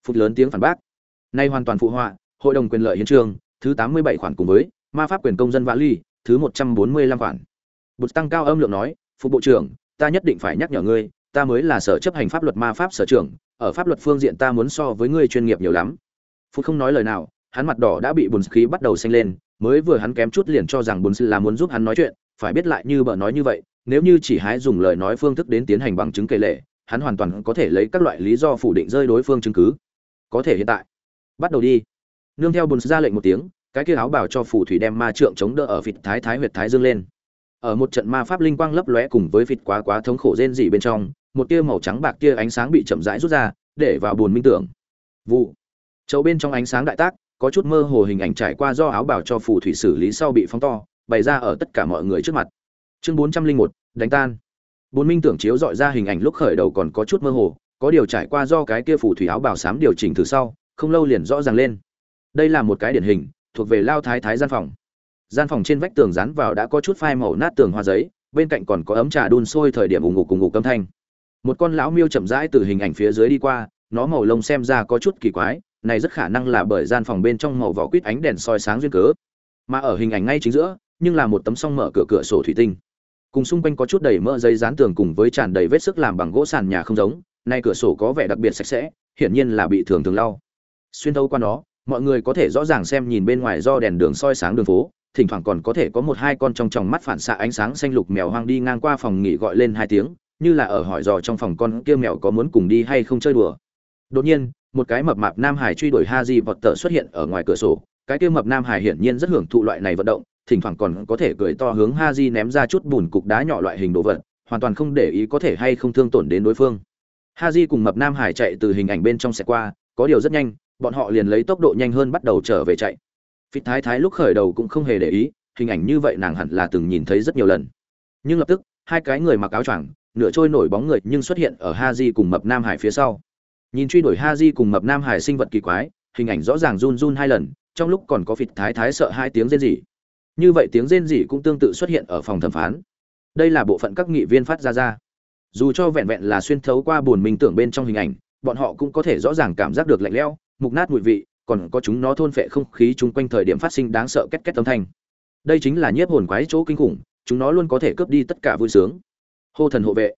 Speaker 1: Phút lớn tiếng phản bác. Nay hoàn toàn phụ họa hội đồng quyền lợi hiến trường thứ tám mươi bảy khoản cùng với ma pháp quyền công dân vã ly thứ một trăm bốn mươi lăm khoản. Bụt tăng cao âm lượng nói phụ bộ trưởng, ta nhất định phải nhắc nhở ngươi, ta mới là sở chấp hành pháp luật ma pháp sở trưởng, ở pháp luật phương diện ta muốn so với ngươi chuyên nghiệp nhiều lắm. Phút không nói lời nào, hắn mặt đỏ đã bị bùn khí bắt đầu xanh lên, mới vừa hắn kém chút liền cho rằng bùn là muốn giúp hắn nói chuyện, phải biết lại như bợ nói như vậy, nếu như chỉ hái dùng lời nói phương thức đến tiến hành bằng chứng kể lệ, hắn hoàn toàn có thể lấy các loại lý do phủ định rơi đối phương chứng cứ. Có thể hiện tại. Bắt đầu đi. Nương theo bùn ra lệnh một tiếng cái kia áo bảo cho phù thủy đem ma trượng chống đỡ ở vịt thái thái huyệt thái dương lên. Ở một trận ma pháp linh quang lấp lóe cùng với vịt quá quá thống khổ rên rỉ bên trong, một tia màu trắng bạc kia ánh sáng bị chậm rãi rút ra, để vào buồn minh tưởng. Vụ. Chậu bên trong ánh sáng đại tác, có chút mơ hồ hình ảnh trải qua do áo bảo cho phù thủy xử lý sau bị phóng to, bày ra ở tất cả mọi người trước mặt. Chương bốn trăm linh một, đánh tan. Bốn minh tưởng chiếu dọi ra hình ảnh lúc khởi đầu còn có chút mơ hồ, có điều trải qua do cái kia phù thủy áo bảo sám điều chỉnh từ sau, không lâu liền rõ ràng lên. Đây là một cái điển hình thuộc về lao thái thái gian phòng. Gian phòng trên vách tường dán vào đã có chút phai màu nát tường hoa giấy, bên cạnh còn có ấm trà đun sôi thời điểm ủng ngục cùng ngục âm thanh. Một con lão miêu chậm rãi từ hình ảnh phía dưới đi qua, nó màu lông xem ra có chút kỳ quái, này rất khả năng là bởi gian phòng bên trong màu vỏ quýt ánh đèn soi sáng duyên cớ. Mà ở hình ảnh ngay chính giữa, nhưng là một tấm song mở cửa cửa sổ thủy tinh. Cùng xung quanh có chút đầy mỡ giấy dán tường cùng với tràn đầy vết sức làm bằng gỗ sàn nhà không giống, nay cửa sổ có vẻ đặc biệt sạch sẽ, hiển nhiên là bị thường thường lau. Xuyên thấu qua nó mọi người có thể rõ ràng xem nhìn bên ngoài do đèn đường soi sáng đường phố, thỉnh thoảng còn có thể có một hai con trong tròng mắt phản xạ ánh sáng xanh lục mèo hoang đi ngang qua phòng nghỉ gọi lên hai tiếng, như là ở hỏi dò trong phòng con kia mèo có muốn cùng đi hay không chơi đùa. Đột nhiên, một cái mập mạp nam hải truy đuổi ha di vọt tờ xuất hiện ở ngoài cửa sổ. Cái kia mập nam hải hiển nhiên rất hưởng thụ loại này vận động, thỉnh thoảng còn có thể cười to hướng ha di ném ra chút bùn cục đá nhỏ loại hình đồ vật, hoàn toàn không để ý có thể hay không thương tổn đến đối phương. Ha di cùng mập nam hải chạy từ hình ảnh bên trong xe qua, có điều rất nhanh bọn họ liền lấy tốc độ nhanh hơn bắt đầu trở về chạy. Phi thái thái lúc khởi đầu cũng không hề để ý, hình ảnh như vậy nàng hẳn là từng nhìn thấy rất nhiều lần. Nhưng lập tức, hai cái người mặc áo choàng, nửa trôi nổi bóng người nhưng xuất hiện ở ha di cùng mập nam hải phía sau. Nhìn truy đuổi ha di cùng mập nam hải sinh vật kỳ quái, hình ảnh rõ ràng run run hai lần, trong lúc còn có phịt thái thái sợ hai tiếng rên rỉ. Như vậy tiếng rên rỉ cũng tương tự xuất hiện ở phòng thẩm phán. Đây là bộ phận các nghị viên phát ra ra. Dù cho vẹn vẹn là xuyên thấu qua buồn mình tưởng bên trong hình ảnh, bọn họ cũng có thể rõ ràng cảm giác được lạnh lẽo mục nát mùi vị, còn có chúng nó thôn phệ không khí chung quanh thời điểm phát sinh đáng sợ két két âm thanh. Đây chính là nhiếp hồn quái chỗ kinh khủng, chúng nó luôn có thể cướp đi tất cả vui sướng. Hô thần hộ vệ.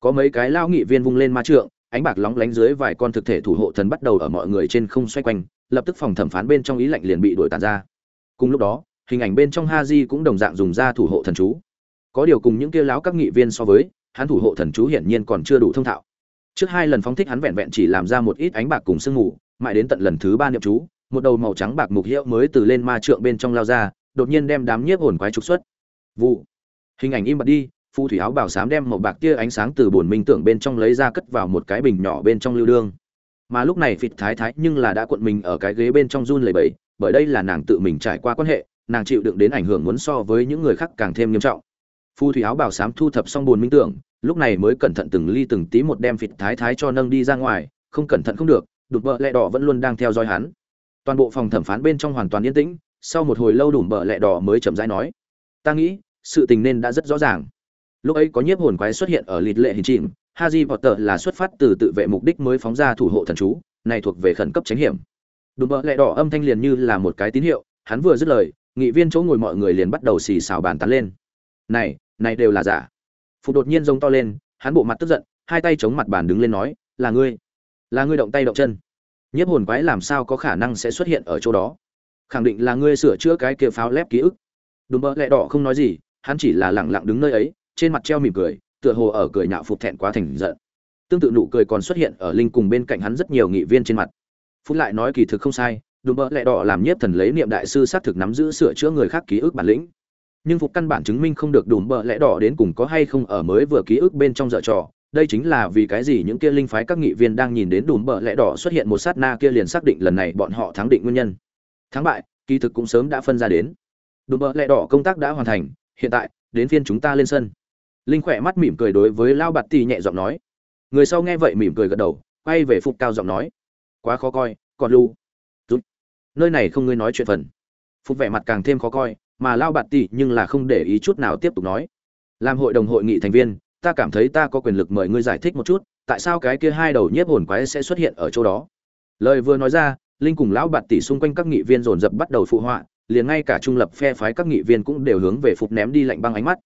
Speaker 1: Có mấy cái lao nghị viên vung lên ma trượng, ánh bạc lóng lánh dưới vài con thực thể thủ hộ thần bắt đầu ở mọi người trên không xoay quanh, lập tức phòng thẩm phán bên trong ý lạnh liền bị đuổi tàn ra. Cùng lúc đó, hình ảnh bên trong ha di cũng đồng dạng dùng ra thủ hộ thần chú. Có điều cùng những kia láo các nghị viên so với, hắn thủ hộ thần chú hiển nhiên còn chưa đủ thông thạo. Trước hai lần phóng thích hắn vẹn vẹn chỉ làm ra một ít ánh bạc cùng sương mù mãi đến tận lần thứ ba niệm chú, một đầu màu trắng bạc mục hiệu mới từ lên ma trượng bên trong lao ra, đột nhiên đem đám nhiếp hồn quái trục xuất. Vụ. Hình ảnh im bật đi, phù thủy áo bảo sám đem màu bạc tia ánh sáng từ bồn minh tưởng bên trong lấy ra cất vào một cái bình nhỏ bên trong lưu đương. Mà lúc này phịt thái thái nhưng là đã cuộn mình ở cái ghế bên trong run lầy bẫy bởi đây là nàng tự mình trải qua quan hệ, nàng chịu đựng đến ảnh hưởng muốn so với những người khác càng thêm nghiêm trọng. Phù thủy áo bảo sám thu thập xong bồn minh tưởng, lúc này mới cẩn thận từng ly từng tí một đem phịt thái thái cho nâng đi ra ngoài, không cẩn thận không được đùm bợ lẹ đỏ vẫn luôn đang theo dõi hắn toàn bộ phòng thẩm phán bên trong hoàn toàn yên tĩnh sau một hồi lâu đủ bợ lẹ đỏ mới chậm rãi nói ta nghĩ sự tình nên đã rất rõ ràng lúc ấy có nhiếp hồn quái xuất hiện ở lịt lệ hình chìm Harry Potter là xuất phát từ tự vệ mục đích mới phóng ra thủ hộ thần chú, này thuộc về khẩn cấp tránh hiểm. Đùm bợ lẹ đỏ âm thanh liền như là một cái tín hiệu, hắn vừa dứt lời, nghị viên chỗ ngồi mọi người liền bắt đầu xì xào bàn tán lên. Này, này đều là giả. phụ đột nhiên rống to lên, hắn bộ mặt tức giận, hai tay chống mặt bàn đứng lên nói, là ngươi, là ngươi động tay động chân. Nhiếp hồn quái làm sao có khả năng sẽ xuất hiện ở chỗ đó? Khẳng định là ngươi sửa chữa cái kia pháo lép ký ức. Đùm bờ lẹ đỏ không nói gì, hắn chỉ là lẳng lặng đứng nơi ấy, trên mặt treo mỉm cười, tựa hồ ở cười nhạo phục thẹn quá thành giận tương tự nụ cười còn xuất hiện ở linh cùng bên cạnh hắn rất nhiều nghị viên trên mặt phút lại nói kỳ thực không sai đùm bỡ lẹ đỏ làm nhiếp thần lấy niệm đại sư xác thực nắm giữ sửa chữa người khác ký ức bản lĩnh nhưng phục căn bản chứng minh không được đùm bỡ lẽ đỏ đến cùng có hay không ở mới vừa ký ức bên trong dở trò đây chính là vì cái gì những kia linh phái các nghị viên đang nhìn đến đùm bợ lẽ đỏ xuất hiện một sát na kia liền xác định lần này bọn họ thắng định nguyên nhân. Thắng bại, kỳ thực cũng sớm đã phân ra đến. Đùm bợ lẽ đỏ công tác đã hoàn thành, hiện tại, đến phiên chúng ta lên sân. Linh khỏe mắt mỉm cười đối với lao bạt tì nhẹ giọng nói. Người sau nghe vậy mỉm cười gật đầu, quay về phục cao giọng nói. Quá khó coi, còn lu rút. Nơi này không ngươi nói chuyện phần. Phục vẻ mặt càng thêm khó coi, mà lao bạt tì nhưng là không để ý chút nào tiếp tục nói. Làm hội đồng hội nghị thành viên ta cảm thấy ta có quyền lực mời ngươi giải thích một chút, tại sao cái kia hai đầu nhiếp hồn quái sẽ xuất hiện ở chỗ đó? Lời vừa nói ra, linh cùng lão bạt tỷ xung quanh các nghị viên dồn dập bắt đầu phụ họa, liền ngay cả trung lập phe phái các nghị viên cũng đều hướng về phục ném đi lạnh băng ánh mắt.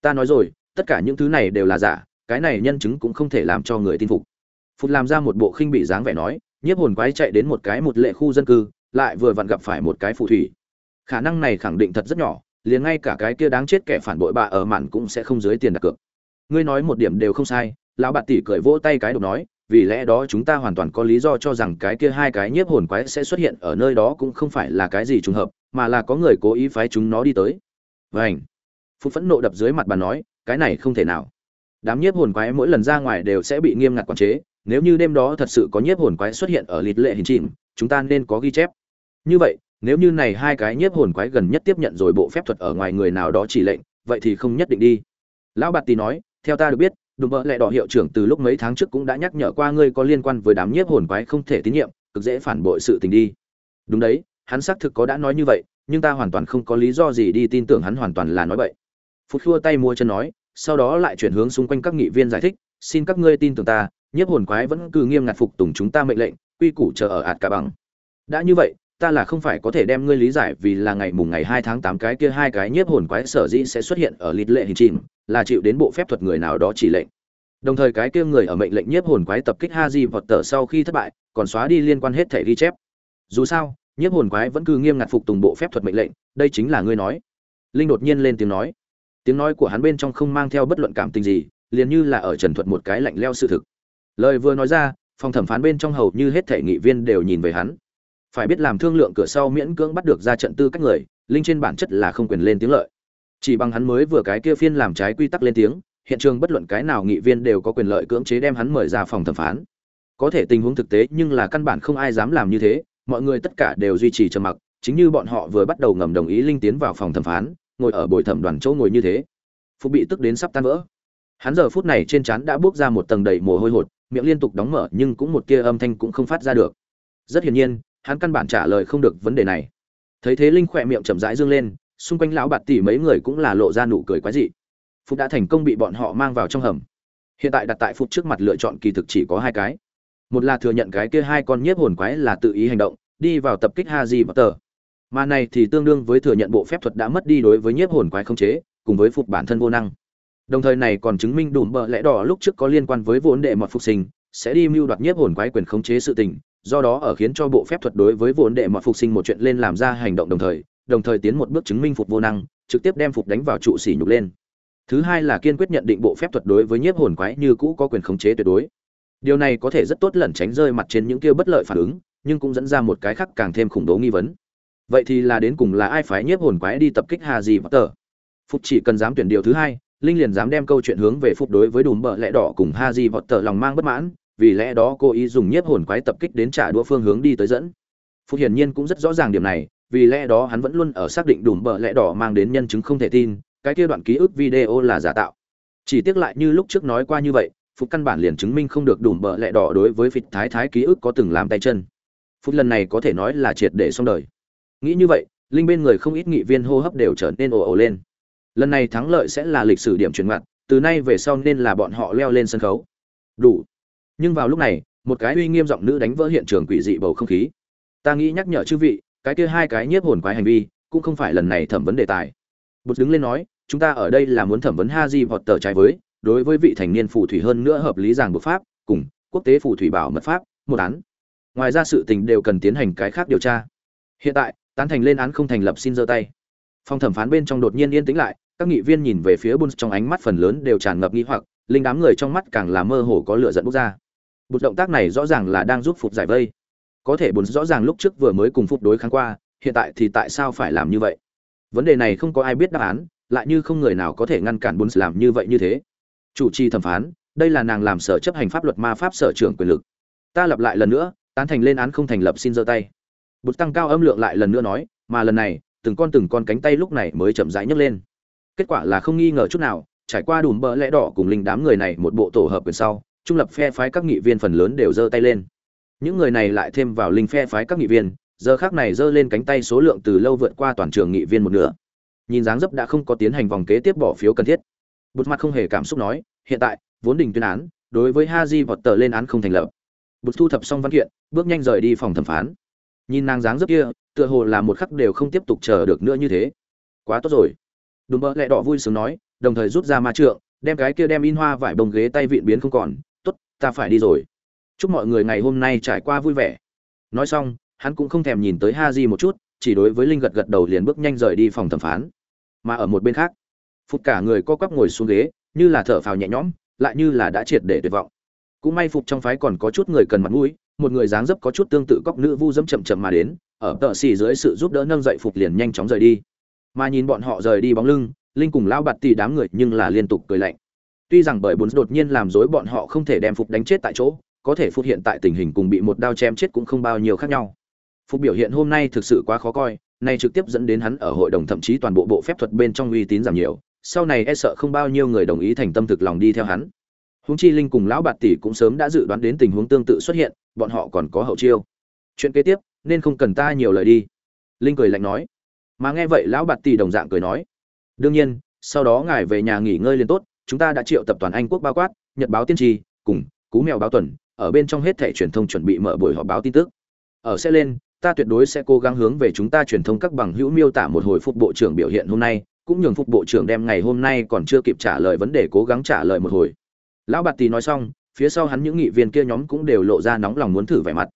Speaker 1: Ta nói rồi, tất cả những thứ này đều là giả, cái này nhân chứng cũng không thể làm cho người tin phục. Phục làm ra một bộ khinh bị dáng vẻ nói, nhiếp hồn quái chạy đến một cái một lệ khu dân cư, lại vừa vặn gặp phải một cái phù thủy. Khả năng này khẳng định thật rất nhỏ, liền ngay cả cái kia đáng chết kẻ phản bội bà ở mạn cũng sẽ không dưới tiền đặt cược ngươi nói một điểm đều không sai, lão bạt tỷ cười vỗ tay cái độc nói, vì lẽ đó chúng ta hoàn toàn có lý do cho rằng cái kia hai cái nhiếp hồn quái sẽ xuất hiện ở nơi đó cũng không phải là cái gì trùng hợp, mà là có người cố ý phái chúng nó đi tới. Vảnh phúc phẫn nộ đập dưới mặt bà nói, cái này không thể nào. Đám nhiếp hồn quái mỗi lần ra ngoài đều sẽ bị nghiêm ngặt quản chế, nếu như đêm đó thật sự có nhiếp hồn quái xuất hiện ở lịt lệ hình chìm, chúng ta nên có ghi chép. Như vậy, nếu như này hai cái nhiếp hồn quái gần nhất tiếp nhận rồi bộ phép thuật ở ngoài người nào đó chỉ lệnh, vậy thì không nhất định đi. Lão bạt tì nói theo ta được biết, đùm bợ lẹ đỏ hiệu trưởng từ lúc mấy tháng trước cũng đã nhắc nhở qua ngươi có liên quan với đám nhiếp hồn quái không thể tín nhiệm, cực dễ phản bội sự tình đi. Đúng đấy, hắn xác thực có đã nói như vậy, nhưng ta hoàn toàn không có lý do gì đi tin tưởng hắn hoàn toàn là nói vậy phút khua tay mua chân nói, sau đó lại chuyển hướng xung quanh các nghị viên giải thích, xin các ngươi tin tưởng ta, nhiếp hồn quái vẫn cứ nghiêm ngặt phục tùng chúng ta mệnh lệnh, quy củ chờ ở ạt cả bằng. Đã như vậy, ta là không phải có thể đem ngươi lý giải vì là ngày mùng ngày hai tháng tám cái kia hai cái nhiếp hồn quái sở dĩ sẽ xuất hiện ở lịt lệ hình chìm là chịu đến bộ phép thuật người nào đó chỉ lệnh. Đồng thời cái kia người ở mệnh lệnh nhiếp hồn quái tập kích ha di vọt tờ sau khi thất bại, còn xóa đi liên quan hết thể ghi chép. Dù sao, nhiếp hồn quái vẫn cứ nghiêm ngặt phục tùng bộ phép thuật mệnh lệnh, đây chính là ngươi nói. Linh đột nhiên lên tiếng nói. Tiếng nói của hắn bên trong không mang theo bất luận cảm tình gì, liền như là ở trần thuật một cái lạnh leo sự thực. Lời vừa nói ra, phòng thẩm phán bên trong hầu như hết thể nghị viên đều nhìn về hắn. Phải biết làm thương lượng cửa sau miễn cưỡng bắt được ra trận tư cách người, linh trên bản chất là không quyền lên tiếng lợi chỉ bằng hắn mới vừa cái kia phiên làm trái quy tắc lên tiếng, hiện trường bất luận cái nào nghị viên đều có quyền lợi cưỡng chế đem hắn mời ra phòng thẩm phán. Có thể tình huống thực tế nhưng là căn bản không ai dám làm như thế, mọi người tất cả đều duy trì trầm mặc, chính như bọn họ vừa bắt đầu ngầm đồng ý linh tiến vào phòng thẩm phán, ngồi ở bồi thẩm đoàn chỗ ngồi như thế. Phục bị tức đến sắp tan vỡ. Hắn giờ phút này trên trán đã bước ra một tầng đầy mồ hôi hột, miệng liên tục đóng mở nhưng cũng một tia âm thanh cũng không phát ra được. Rất hiển nhiên, hắn căn bản trả lời không được vấn đề này. Thấy thế linh khỏe miệng chậm rãi dương lên xung quanh lão bạt tỷ mấy người cũng là lộ ra nụ cười quái dị. Phục đã thành công bị bọn họ mang vào trong hầm. Hiện tại đặt tại phục trước mặt lựa chọn kỳ thực chỉ có hai cái. Một là thừa nhận cái kia hai con nhiếp hồn quái là tự ý hành động, đi vào tập kích haji và tờ mà này thì tương đương với thừa nhận bộ phép thuật đã mất đi đối với nhiếp hồn quái không chế, cùng với phục bản thân vô năng. Đồng thời này còn chứng minh đủ bợ lẽ đỏ lúc trước có liên quan với vốn đệ mọt phục sinh, sẽ đi mưu đoạt nhiếp hồn quái quyền khống chế sự tình, do đó ở khiến cho bộ phép thuật đối với vốn đệ mọt phục sinh một chuyện lên làm ra hành động đồng thời đồng thời tiến một bước chứng minh phục vô năng, trực tiếp đem phục đánh vào trụ sỉ nhục lên. Thứ hai là kiên quyết nhận định bộ phép thuật đối với nhiếp hồn quái như cũ có quyền khống chế tuyệt đối. Điều này có thể rất tốt lẩn tránh rơi mặt trên những kia bất lợi phản ứng, nhưng cũng dẫn ra một cái khác càng thêm khủng bố nghi vấn. Vậy thì là đến cùng là ai phái nhiếp hồn quái đi tập kích hà gì và tờ? Phục chỉ cần dám tuyển điều thứ hai, linh liền dám đem câu chuyện hướng về phục đối với đùm bợ lẽ đỏ cùng ha di vọt tờ lòng mang bất mãn, vì lẽ đó cô ý dùng nhiếp hồn quái tập kích đến trả đũa phương hướng đi tới dẫn. Phục hiển nhiên cũng rất rõ ràng điểm này vì lẽ đó hắn vẫn luôn ở xác định đùm bợ lẽ đỏ mang đến nhân chứng không thể tin, cái kia đoạn ký ức video là giả tạo. Chỉ tiếc lại như lúc trước nói qua như vậy phục căn bản liền chứng minh không được đùm bợ lẽ đỏ đối với phịch thái thái ký ức có từng làm tay chân. Phục lần này có thể nói là triệt để xong đời. Nghĩ như vậy, linh bên người không ít nghị viên hô hấp đều trở nên ồ ồ lên. Lần này thắng lợi sẽ là lịch sử điểm chuyển ngoặt, từ nay về sau nên là bọn họ leo lên sân khấu. Đủ. Nhưng vào lúc này, một cái uy nghiêm giọng nữ đánh vỡ hiện trường quỷ dị bầu không khí. Ta nghĩ nhắc nhở chư vị cái kia hai cái nhiếp hồn quái hành vi, cũng không phải lần này thẩm vấn đề tài. Bột đứng lên nói, chúng ta ở đây là muốn thẩm vấn ha di vọt tờ trái với, đối với vị thành niên phù thủy hơn nữa hợp lý giảng bộ pháp, cùng quốc tế phù thủy bảo mật pháp, một án. Ngoài ra sự tình đều cần tiến hành cái khác điều tra. Hiện tại, tán thành lên án không thành lập xin giơ tay. Phòng thẩm phán bên trong đột nhiên yên tĩnh lại, các nghị viên nhìn về phía Bun trong ánh mắt phần lớn đều tràn ngập nghi hoặc, linh đám người trong mắt càng là mơ hồ có lửa giận bốc ra. Bụt động tác này rõ ràng là đang giúp phục giải vây có thể bốn rõ ràng lúc trước vừa mới cùng phục đối kháng qua, hiện tại thì tại sao phải làm như vậy? Vấn đề này không có ai biết đáp án, lại như không người nào có thể ngăn cản bốn làm như vậy như thế. Chủ trì thẩm phán, đây là nàng làm sở chấp hành pháp luật ma pháp sở trưởng quyền lực. Ta lặp lại lần nữa, tán thành lên án không thành lập xin giơ tay. Bụt tăng cao âm lượng lại lần nữa nói, mà lần này, từng con từng con cánh tay lúc này mới chậm rãi nhấc lên. Kết quả là không nghi ngờ chút nào, trải qua đùm bỡ lẽ đỏ cùng linh đám người này một bộ tổ hợp quyền sau, trung lập phe phái các nghị viên phần lớn đều giơ tay lên những người này lại thêm vào linh phe phái các nghị viên, giờ khác này giơ lên cánh tay số lượng từ lâu vượt qua toàn trường nghị viên một nửa. Nhìn dáng dấp đã không có tiến hành vòng kế tiếp bỏ phiếu cần thiết. Bụt mặt không hề cảm xúc nói, hiện tại, vốn đình tuyên án, đối với haji vọt tờ lên án không thành lập. Bụt thu thập xong văn kiện, bước nhanh rời đi phòng thẩm phán. Nhìn nàng dáng dấp kia, tựa hồ là một khắc đều không tiếp tục chờ được nữa như thế. Quá tốt rồi. Đùm bơ lẹ đỏ vui sướng nói, đồng thời rút ra ma trượng, đem cái kia đem in hoa vải bông ghế tay vịn biến không còn. Tốt, ta phải đi rồi chúc mọi người ngày hôm nay trải qua vui vẻ. Nói xong, hắn cũng không thèm nhìn tới ha di một chút, chỉ đối với linh gật gật đầu liền bước nhanh rời đi phòng thẩm phán. Mà ở một bên khác phục cả người co quắp ngồi xuống ghế, như là thở phào nhẹ nhõm, lại như là đã triệt để tuyệt vọng. Cũng may phục trong phái còn có chút người cần mặt mũi, một người dáng dấp có chút tương tự cóc nữ vu dẫm chậm chậm mà đến, ở tợ xì dưới sự giúp đỡ nâng dậy phục liền nhanh chóng rời đi. Mà nhìn bọn họ rời đi bóng lưng, linh cùng lao bạt tì đám người nhưng là liên tục cười lạnh. Tuy rằng bởi bốn đột nhiên làm rối bọn họ không thể đem phục đánh chết tại chỗ có thể phục hiện tại tình hình cùng bị một đao chém chết cũng không bao nhiêu khác nhau. Phục biểu hiện hôm nay thực sự quá khó coi, nay trực tiếp dẫn đến hắn ở hội đồng thậm chí toàn bộ bộ phép thuật bên trong uy tín giảm nhiều, sau này e sợ không bao nhiêu người đồng ý thành tâm thực lòng đi theo hắn. Huống chi linh cùng lão bạt tỷ cũng sớm đã dự đoán đến tình huống tương tự xuất hiện, bọn họ còn có hậu chiêu. Chuyện kế tiếp, nên không cần ta nhiều lời đi. Linh cười lạnh nói. Mà nghe vậy lão bạt tỷ đồng dạng cười nói. Đương nhiên, sau đó ngài về nhà nghỉ ngơi liền tốt, chúng ta đã triệu tập toàn anh quốc bao quát, nhật báo tiên tri, cùng cú mèo báo tuần ở bên trong hết thẻ truyền thông chuẩn bị mở buổi họp báo tin tức. Ở sẽ lên, ta tuyệt đối sẽ cố gắng hướng về chúng ta truyền thông các bằng hữu miêu tả một hồi phục bộ trưởng biểu hiện hôm nay, cũng nhường phục bộ trưởng đem ngày hôm nay còn chưa kịp trả lời vấn đề cố gắng trả lời một hồi. Lão bạt tì nói xong, phía sau hắn những nghị viên kia nhóm cũng đều lộ ra nóng lòng muốn thử vẻ mặt.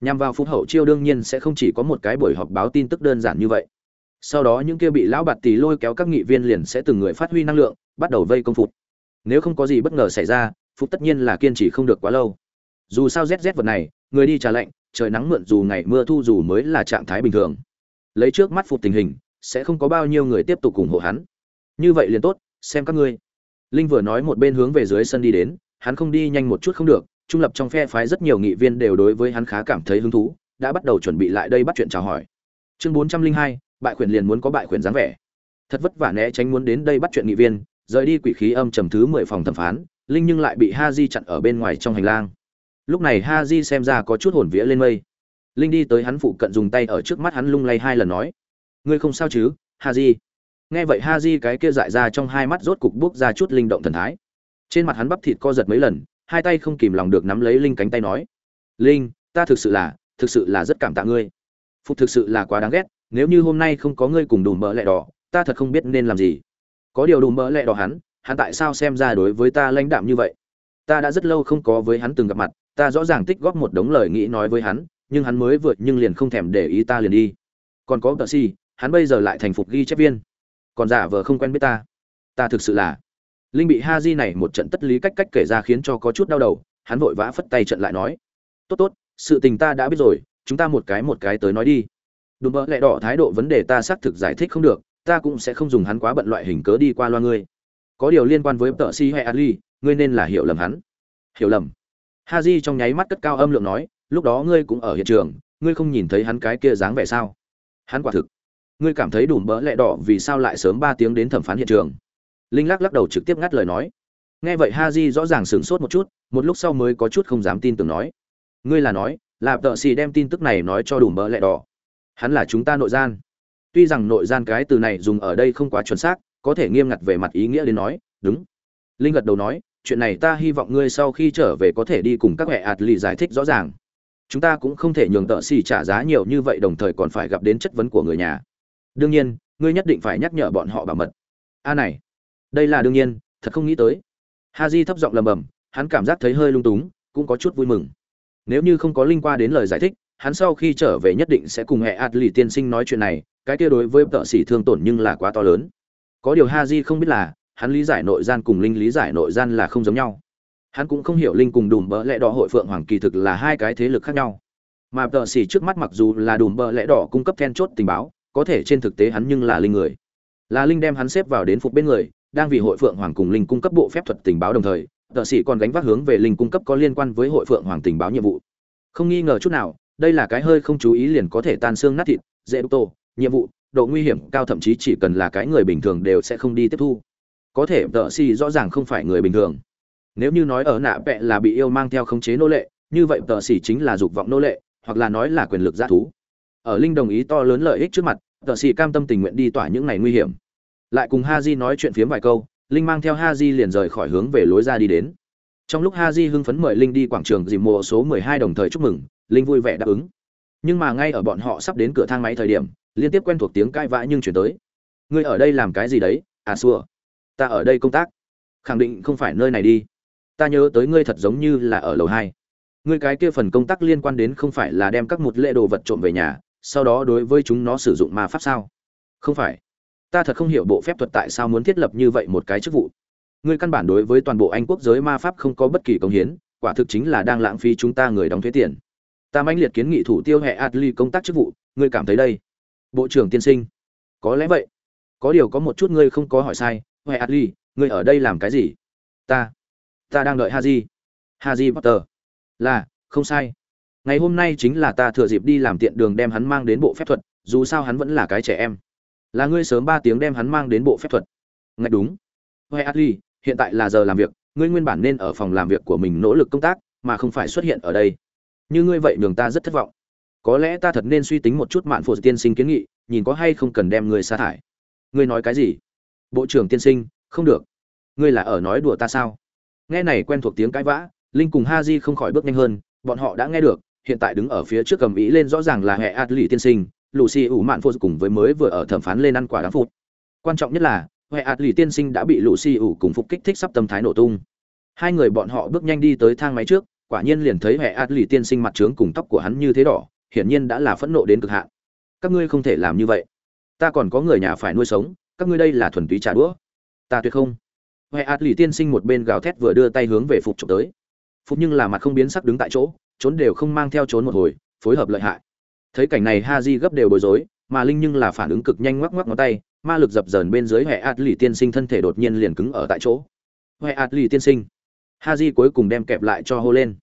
Speaker 1: Nhằm vào phút hậu chiêu đương nhiên sẽ không chỉ có một cái buổi họp báo tin tức đơn giản như vậy. Sau đó những kia bị lão bạt tì lôi kéo các nghị viên liền sẽ từng người phát huy năng lượng, bắt đầu vây công phục. Nếu không có gì bất ngờ xảy ra, phục tất nhiên là kiên trì không được quá lâu dù sao rét rét vật này, người đi trả lạnh, trời nắng mượn dù ngày mưa thu dù mới là trạng thái bình thường. Lấy trước mắt phục tình hình, sẽ không có bao nhiêu người tiếp tục ủng hộ hắn. Như vậy liền tốt, xem các ngươi. Linh vừa nói một bên hướng về dưới sân đi đến, hắn không đi nhanh một chút không được, trung lập trong phe phái rất nhiều nghị viên đều đối với hắn khá cảm thấy hứng thú, đã bắt đầu chuẩn bị lại đây bắt chuyện chào hỏi. Chương bốn trăm linh hai, bại quyền liền muốn có bại quyền dáng vẻ. Thật vất vả né tránh muốn đến đây bắt chuyện nghị viên, rời đi quỷ khí âm trầm thứ mười phòng thẩm phán, linh nhưng lại bị ha di chặn ở bên ngoài trong hành lang lúc này ha di xem ra có chút hồn vía lên mây. Linh đi tới hắn phụ cận dùng tay ở trước mắt hắn lung lay hai lần nói, ngươi không sao chứ ha di nghe vậy ha di cái kia dại ra trong hai mắt rốt cục buốc ra chút linh động thần thái. Trên mặt hắn bắp thịt co giật mấy lần, hai tay không kìm lòng được nắm lấy linh cánh tay nói, linh, ta thực sự là, thực sự là rất cảm tạ ngươi. Phục thực sự là quá đáng ghét, nếu như hôm nay không có ngươi cùng đùm mỡ lẹ đỏ, ta thật không biết nên làm gì. Có điều đùm mỡ lẹ đỏ hắn hắn tại sao xem ra đối với ta lãnh đạm như vậy? Ta đã rất lâu không có với hắn từng gặp mặt ta rõ ràng tích góp một đống lời nghĩ nói với hắn, nhưng hắn mới vượt nhưng liền không thèm để ý ta liền đi. Còn có tờ si hắn bây giờ lại thành phục ghi chép viên. Còn giả vờ không quen biết ta. Ta thực sự là. Linh bị ha di này một trận tất lý cách cách kể ra khiến cho có chút đau đầu, hắn vội vã phất tay trận lại nói. Tốt tốt, sự tình ta đã biết rồi, chúng ta một cái một cái tới nói đi. Đùm bỡ lẹ đỏ thái độ vấn đề ta xác thực giải thích không được, ta cũng sẽ không dùng hắn quá bận loại hình cớ đi qua loa ngươi. Có điều liên quan với tợ si hay ali, ngươi nên là hiểu lầm hắn. Hiểu lầm ha di trong nháy mắt cất cao âm lượng nói, lúc đó ngươi cũng ở hiện trường, ngươi không nhìn thấy hắn cái kia dáng vẻ sao? Hắn quả thực, ngươi cảm thấy đùm bỡ lẹ đỏ vì sao lại sớm ba tiếng đến thẩm phán hiện trường? Linh lắc lắc đầu trực tiếp ngắt lời nói. Nghe vậy ha di rõ ràng sửng sốt một chút, một lúc sau mới có chút không dám tin tưởng nói, ngươi là nói, là tợ xì đem tin tức này nói cho đùm bỡ lẹ đỏ. Hắn là chúng ta nội gian. Tuy rằng nội gian cái từ này dùng ở đây không quá chuẩn xác, có thể nghiêm ngặt về mặt ý nghĩa đến nói, đúng. Linh gật đầu nói chuyện này ta hy vọng ngươi sau khi trở về có thể đi cùng các hệ ạt lì giải thích rõ ràng. Chúng ta cũng không thể nhường tợ xì trả giá nhiều như vậy đồng thời còn phải gặp đến chất vấn của người nhà. Đương nhiên, ngươi nhất định phải nhắc nhở bọn họ bảo mật. A này, đây là đương nhiên, thật không nghĩ tới. Ha di thấp giọng lầm bầm, hắn cảm giác thấy hơi lung túng, cũng có chút vui mừng. Nếu như không có linh qua đến lời giải thích, hắn sau khi trở về nhất định sẽ cùng hệ ạt lì tiên sinh nói chuyện này, cái kia đối với tợ sĩ thương tổn nhưng là quá to lớn. Có điều ha di không biết là hắn lý giải nội gian cùng linh lý giải nội gian là không giống nhau. Hắn cũng không hiểu linh cùng đùm bỡ lẽ đỏ hội phượng hoàng kỳ thực là hai cái thế lực khác nhau. Mà tờ sĩ trước mắt mặc dù là đùm bỡ lẽ đỏ cung cấp then chốt tình báo, có thể trên thực tế hắn nhưng là linh người. Là linh đem hắn xếp vào đến phục bên người, đang vì hội phượng hoàng cùng linh cung cấp bộ phép thuật tình báo đồng thời, tờ sĩ còn gánh vác hướng về linh cung cấp có liên quan với hội phượng hoàng tình báo nhiệm vụ. Không nghi ngờ chút nào, đây là cái hơi không chú ý liền có thể tan xương nát thịt, dễ đúc tô nhiệm vụ, độ nguy hiểm, cao thậm chí chỉ cần là cái người bình thường đều sẽ không đi tiếp thu có thể tợ xì rõ ràng không phải người bình thường. Nếu như nói ở nạ vẹ là bị yêu mang theo khống chế nô lệ, như vậy tợ xì chính là dục vọng nô lệ, hoặc là nói là quyền lực g thú. Ở linh đồng ý to lớn lợi ích trước mặt, tợ xì cam tâm tình nguyện đi tỏa những ngày nguy hiểm. Lại cùng ha di nói chuyện phiếm vài câu, linh mang theo ha di liền rời khỏi hướng về lối ra đi đến. Trong lúc ha di hưng phấn mời linh đi quảng trường dìm mùa số mười hai đồng thời chúc mừng, linh vui vẻ đáp ứng. Nhưng mà ngay ở bọn họ sắp đến cửa thang máy thời điểm, liên tiếp quen thuộc tiếng cãi vã nhưng chuyển tới. Ngươi ở đây làm cái gì đấy à xua? Ta ở đây công tác, khẳng định không phải nơi này đi. Ta nhớ tới ngươi thật giống như là ở lầu hai. Ngươi cái kia phần công tác liên quan đến không phải là đem các một lệ đồ vật trộm về nhà, sau đó đối với chúng nó sử dụng ma pháp sao? Không phải. Ta thật không hiểu bộ phép thuật tại sao muốn thiết lập như vậy một cái chức vụ. Ngươi căn bản đối với toàn bộ anh quốc giới ma pháp không có bất kỳ công hiến, quả thực chính là đang lãng phí chúng ta người đóng thuế tiền. Ta mãnh liệt kiến nghị thủ tiêu hệ adli công tác chức vụ, ngươi cảm thấy đây. Bộ trưởng tiên sinh, có lẽ vậy. Có điều có một chút ngươi không có hỏi sai huệ adli ngươi ở đây làm cái gì? Ta ta đang đợi haji. Haji potter. Là, không sai. Ngày hôm nay chính là ta thừa dịp đi làm tiện đường đem hắn mang đến bộ phép thuật, dù sao hắn vẫn là cái trẻ em. Là ngươi sớm ba tiếng đem hắn mang đến bộ phép thuật. Ngạch đúng. Huệ adli hiện tại là giờ làm việc, ngươi nguyên bản nên ở phòng làm việc của mình nỗ lực công tác, mà không phải xuất hiện ở đây. Như ngươi vậy đường ta rất thất vọng. Có lẽ ta thật nên suy tính một chút mạn phụ tiên sinh kiến nghị, nhìn có hay không cần đem ngươi sa thải. Ngươi nói cái gì? Bộ trưởng tiên sinh, không được. Ngươi là ở nói đùa ta sao? Nghe này quen thuộc tiếng cãi vã, linh cùng ha di không khỏi bước nhanh hơn, bọn họ đã nghe được, hiện tại đứng ở phía trước cầm ý lên rõ ràng là hệ adli tiên sinh, lucy ủ mạn phô cùng với mới vừa ở thẩm phán lên ăn quả đáng phụt. Quan trọng nhất là, hệ ạt lì tiên sinh đã bị lucy ủ cùng phục kích thích sắp tâm thái nổ tung. Hai người bọn họ bước nhanh đi tới thang máy trước, quả nhiên liền thấy hệ ạt lì tiên sinh mặt trướng cùng tóc của hắn như thế đỏ, hiển nhiên đã là phẫn nộ đến cực hạn. Các ngươi không thể làm như vậy. Ta còn có người nhà phải nuôi sống các ngươi đây là thuần túy trả đũa. Ta tuyệt không. Huệ ạt lì tiên sinh một bên gào thét vừa đưa tay hướng về phục trộm tới. Phục nhưng là mặt không biến sắc đứng tại chỗ, trốn đều không mang theo trốn một hồi, phối hợp lợi hại. Thấy cảnh này ha di gấp đều bối rối, mà linh nhưng là phản ứng cực nhanh ngoắc ngoắc ngón tay, ma lực dập dờn bên dưới hệ ạt lì tiên sinh thân thể đột nhiên liền cứng ở tại chỗ. Hệ ạt lì tiên sinh. Ha di cuối cùng đem kẹp lại cho hô lên.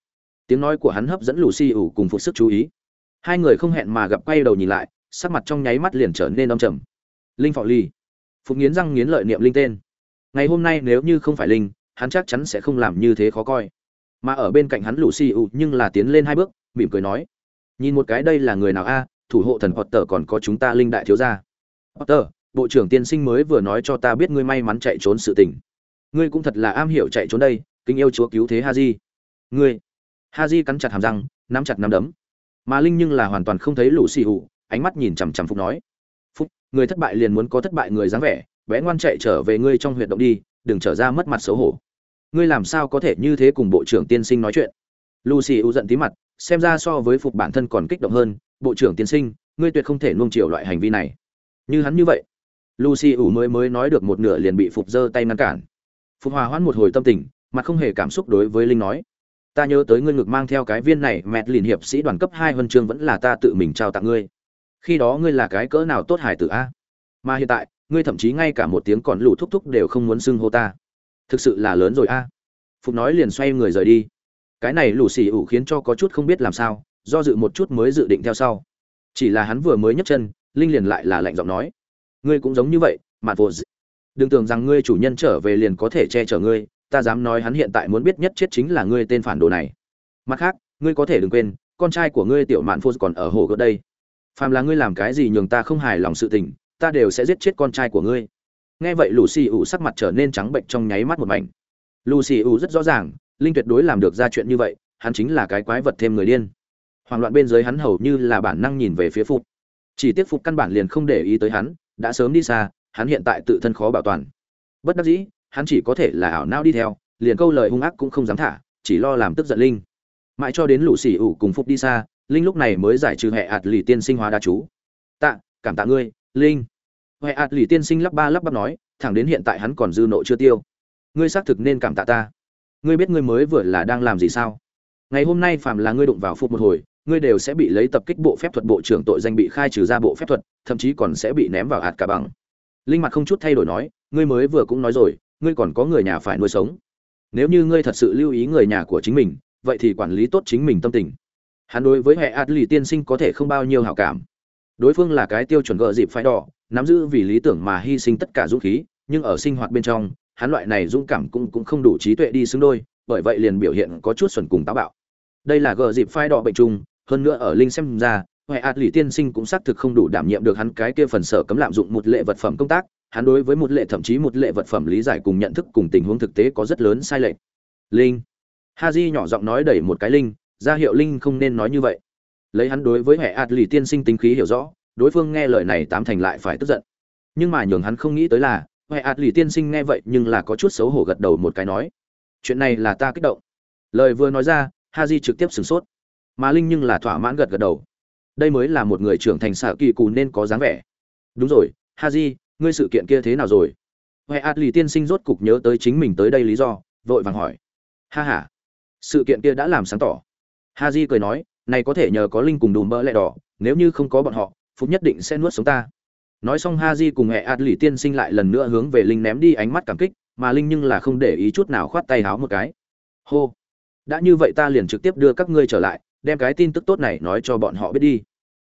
Speaker 1: Tiếng nói của hắn hấp dẫn lù xì ủ cùng phục sức chú ý. Hai người không hẹn mà gặp quay đầu nhìn lại, sắc mặt trong nháy mắt liền trở nên đông trầm. Linh phò ly phục nghiến răng nghiến lợi niệm linh tên. Ngày hôm nay nếu như không phải linh, hắn chắc chắn sẽ không làm như thế khó coi. Mà ở bên cạnh hắn lù xì ụ nhưng là tiến lên hai bước, mỉm cười nói, nhìn một cái đây là người nào a? Thủ hộ thần hoặc tờ còn có chúng ta linh đại thiếu gia. Potter, bộ trưởng tiên sinh mới vừa nói cho ta biết ngươi may mắn chạy trốn sự tình. Ngươi cũng thật là am hiểu chạy trốn đây, kính yêu chúa cứu thế ha di ngươi? Ha di cắn chặt hàm răng, nắm chặt nắm đấm. Mà linh nhưng là hoàn toàn không thấy lũ xì ụ ánh mắt nhìn chằm chằm phục nói phúc, người thất bại liền muốn có thất bại người dáng vẻ, bé ngoan chạy trở về ngươi trong huyệt động đi, đừng trở ra mất mặt xấu hổ. Ngươi làm sao có thể như thế cùng bộ trưởng tiên sinh nói chuyện? Lucy u giận tí mặt, xem ra so với phục bản thân còn kích động hơn. Bộ trưởng tiên sinh, ngươi tuyệt không thể nuông chiều loại hành vi này. Như hắn như vậy. Lucy u mới mới nói được một nửa liền bị phục giơ tay ngăn cản. Phục hòa hoãn một hồi tâm tình mặt không hề cảm xúc đối với linh nói, ta nhớ tới ngươi ngực mang theo cái viên này mẹt liền hiệp sĩ đoàn cấp hai huân chương vẫn là ta tự mình trao tặng ngươi khi đó ngươi là cái cỡ nào tốt hải tử a? Mà hiện tại, ngươi thậm chí ngay cả một tiếng còn lù thúc thúc đều không muốn xưng hô ta. Thực sự là lớn rồi a. Phục nói liền xoay người rời đi. Cái này lù xì ủ khiến cho có chút không biết làm sao, do dự một chút mới dự định theo sau. Chỉ là hắn vừa mới nhấc chân, linh liền lại là lạnh giọng nói. Ngươi cũng giống như vậy, mạn vô đừng tưởng rằng ngươi chủ nhân trở về liền có thể che chở ngươi, ta dám nói hắn hiện tại muốn biết nhất chết chính là ngươi tên phản đồ này. Mặt khác, ngươi có thể đừng quên, con trai của ngươi tiểu mạn phô còn ở hồ gợt đây phàm là ngươi làm cái gì nhường ta không hài lòng sự tình, ta đều sẽ giết chết con trai của ngươi. Nghe vậy lù xì ủ sắc mặt trở nên trắng bệnh trong nháy mắt một mảnh. Lù xì ủ rất rõ ràng, linh tuyệt đối làm được ra chuyện như vậy, hắn chính là cái quái vật thêm người điên. Hoảng loạn bên dưới hắn hầu như là bản năng nhìn về phía phục chỉ tiếc phục căn bản liền không để ý tới hắn, đã sớm đi xa, hắn hiện tại tự thân khó bảo toàn. Bất đắc dĩ, hắn chỉ có thể là ảo não đi theo, liền câu lời hung ác cũng không dám thả, chỉ lo làm tức giận linh. Mãi cho đến lũ xì ủ cùng phục đi xa linh lúc này mới giải trừ hệ ạt lì tiên sinh hóa đa chú. Tạ, cảm tạ ngươi, linh. Hệ ạt lì tiên sinh lắp ba lắp bắp nói, thẳng đến hiện tại hắn còn dư nộ chưa tiêu. Ngươi xác thực nên cảm tạ ta. Ngươi biết ngươi mới vừa là đang làm gì sao? Ngày hôm nay phàm là ngươi đụng vào phục một hồi, ngươi đều sẽ bị lấy tập kích bộ phép thuật bộ trưởng tội danh bị khai trừ ra bộ phép thuật, thậm chí còn sẽ bị ném vào hạt cả bằng. Linh mặt không chút thay đổi nói, ngươi mới vừa cũng nói rồi, ngươi còn có người nhà phải nuôi sống. Nếu như ngươi thật sự lưu ý người nhà của chính mình, vậy thì quản lý tốt chính mình tâm tình hắn đối với hệ ạt lì tiên sinh có thể không bao nhiêu hảo cảm. Đối phương là cái tiêu chuẩn gợ dịp phái đỏ, nắm giữ vì lý tưởng mà hy sinh tất cả dũng khí, nhưng ở sinh hoạt bên trong, hắn loại này dũng cảm cũng cũng không đủ trí tuệ đi xứng đôi, bởi vậy liền biểu hiện có chút xuẩn cùng táo bạo. Đây là gợ dịp phái đỏ bệnh chung hơn nữa ở linh xem ra, hệ ạt lì tiên sinh cũng xác thực không đủ đảm nhiệm được hắn cái kia phần sở cấm lạm dụng một lệ vật phẩm công tác, hắn đối với một lệ thậm chí một lệ vật phẩm lý giải cùng nhận thức cùng tình huống thực tế có rất lớn sai lệch. Linh. Ha di nhỏ giọng nói đẩy một cái linh ra hiệu linh không nên nói như vậy. Lấy hắn đối với hệ ạt lì tiên sinh tính khí hiểu rõ, đối phương nghe lời này tám thành lại phải tức giận. Nhưng mà nhường hắn không nghĩ tới là, hệ ạt lì tiên sinh nghe vậy nhưng là có chút xấu hổ gật đầu một cái nói, chuyện này là ta kích động. Lời vừa nói ra ha di trực tiếp sửng sốt. Mà linh nhưng là thỏa mãn gật gật đầu. Đây mới là một người trưởng thành xạ kỳ cù nên có dáng vẻ. Đúng rồi ha di ngươi sự kiện kia thế nào rồi? Huệ ạt lì tiên sinh rốt cục nhớ tới chính mình tới đây lý do, vội vàng hỏi. Ha h a sự kiện kia đã làm sáng tỏ ha di cười nói, này có thể nhờ có linh cùng đùm bỡ lẹ đỏ, nếu như không có bọn họ, phúc nhất định sẽ nuốt sống ta. Nói xong ha di cùng hệ ạt lì tiên sinh lại lần nữa hướng về linh ném đi ánh mắt cảm kích, mà linh nhưng là không để ý chút nào khoát tay háo một cái. Hô, đã như vậy ta liền trực tiếp đưa các ngươi trở lại, đem cái tin tức tốt này nói cho bọn họ biết đi.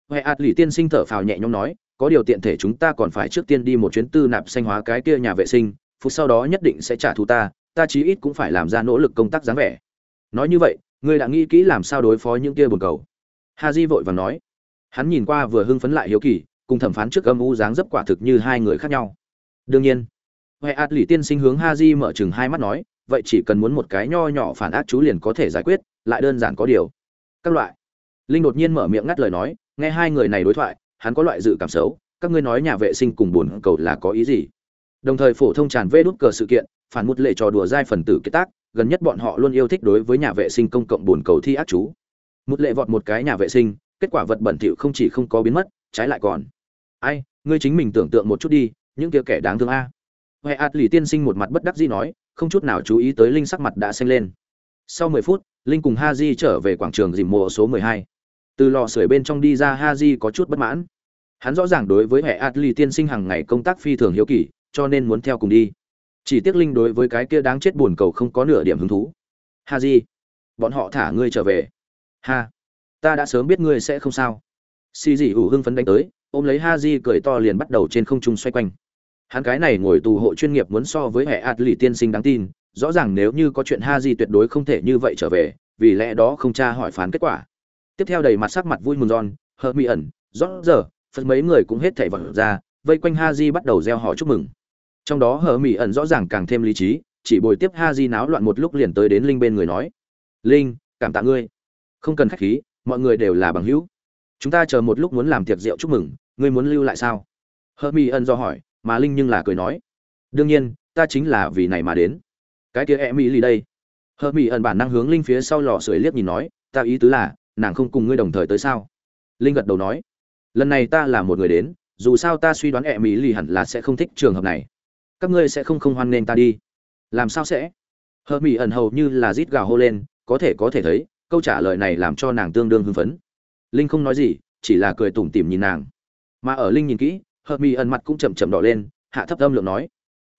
Speaker 1: Huệ ạt lì tiên sinh thở phào nhẹ nhõm nói, có điều tiện thể chúng ta còn phải trước tiên đi một chuyến tư nạp xanh hóa cái kia nhà vệ sinh phút sau đó nhất định sẽ trả thù ta ta chí ít cũng phải làm ra nỗ lực công tác dáng vẻ. Nói như vậy ngươi đã nghĩ kỹ làm sao đối phó những kia buồn cầu. Ha di vội vàng nói. Hắn nhìn qua vừa hưng phấn lại hiếu kỳ, cùng thẩm phán trước âm u dáng dấp quả thực như hai người khác nhau. Đương nhiên, huệ ạt lì tiên sinh hướng ha di mở chừng hai mắt nói, vậy chỉ cần muốn một cái nho nhỏ phản ác chú liền có thể giải quyết, lại đơn giản có điều. Các loại. Linh đột nhiên mở miệng ngắt lời nói, nghe hai người này đối thoại, hắn có loại dự cảm xấu, các ngươi nói nhà vệ sinh cùng buồn cầu là có ý gì? Đồng thời phổ thông tràn vê đút cờ sự kiện, phản một lệ trò đùa dai phần tử kế tác gần nhất bọn họ luôn yêu thích đối với nhà vệ sinh công cộng buồn cầu thi ác chú. Một lệ vọt một cái nhà vệ sinh, kết quả vật bẩn thỉu không chỉ không có biến mất, trái lại còn. Ai, ngươi chính mình tưởng tượng một chút đi, những kia kẻ đáng thương a. Huệ ạt lì tiên sinh một mặt bất đắc dĩ nói, không chút nào chú ý tới linh sắc mặt đã xanh lên. Sau mười phút, linh cùng ha di trở về quảng trường dìm mùa số mười hai. Từ lò sưởi bên trong đi ra ha di có chút bất mãn. Hắn rõ ràng đối với hệ lì tiên sinh hàng ngày công tác phi thường hiếu kỳ, cho nên muốn theo cùng đi chỉ tiếc linh đối với cái kia đáng chết buồn cầu không có nửa điểm hứng thú. Ha di, bọn họ thả ngươi trở về. Ha, ta đã sớm biết ngươi sẽ không sao. Xì dị ủ hưng phấn đánh tới, ôm lấy ha di cười to liền bắt đầu trên không trung xoay quanh. Hắn cái này ngồi tù hộ chuyên nghiệp muốn so với hệ ạt lì tiên sinh đáng tin, rõ ràng nếu như có chuyện ha di tuyệt đối không thể như vậy trở về, vì lẽ đó không tra hỏi phán kết quả. Tiếp theo đầy mặt sắc mặt vui mừng giòn, hờ mỹ ẩn rót giờ, phật mấy người cũng hết thảy vật ra, vây quanh ha di bắt đầu gieo họ chúc mừng trong đó hờ mỹ ẩn rõ ràng càng thêm lý trí, chỉ bồi tiếp ha di náo loạn một lúc liền tới đến linh bên người nói, linh, cảm tạ ngươi. Không cần khách khí, mọi người đều là bằng hữu. Chúng ta chờ một lúc muốn làm tiệc rượu chúc mừng, ngươi muốn lưu lại sao? Hờ mỹ ẩn do hỏi, mà linh nhưng là cười nói, đương nhiên, ta chính là vì này mà đến. Cái kia e mỹ lì đây. Hờ mỹ ẩn bản năng hướng linh phía sau lò sưởi liếc nhìn nói, ta ý tứ là, nàng không cùng ngươi đồng thời tới sao? Linh gật đầu nói, lần này ta là một người đến, dù sao ta suy đoán e mỹ lì hẳn là sẽ không thích trường hợp này các ngươi sẽ không không hoan nghênh ta đi. Làm sao sẽ? Hờ mỹ ẩn hầu như là rít gào hô lên, có thể có thể thấy, câu trả lời này làm cho nàng tương đương hưng phấn. Linh không nói gì, chỉ là cười tủm tỉm nhìn nàng. Mà ở linh nhìn kỹ, hờ mỹ ẩn mặt cũng chậm chậm đỏ lên, hạ thấp âm lượng nói,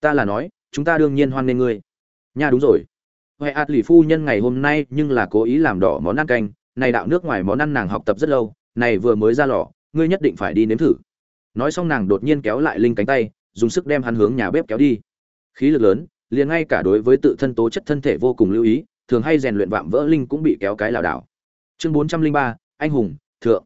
Speaker 1: ta là nói, chúng ta đương nhiên hoan nghênh ngươi. Nha, đúng rồi. Huệ ạt lì phu nhân ngày hôm nay nhưng là cố ý làm đỏ món ăn canh, này đạo nước ngoài món ăn nàng học tập rất lâu, này vừa mới ra lò, ngươi nhất định phải đi nếm thử. Nói xong nàng đột nhiên kéo lại linh cánh tay dùng sức đem hắn hướng nhà bếp kéo đi. Khí lực lớn, liền ngay cả đối với tự thân tố chất thân thể vô cùng lưu ý, thường hay rèn luyện vạm vỡ linh cũng bị kéo cái lảo đảo. Chương bốn trăm linh ba, anh hùng, thượng.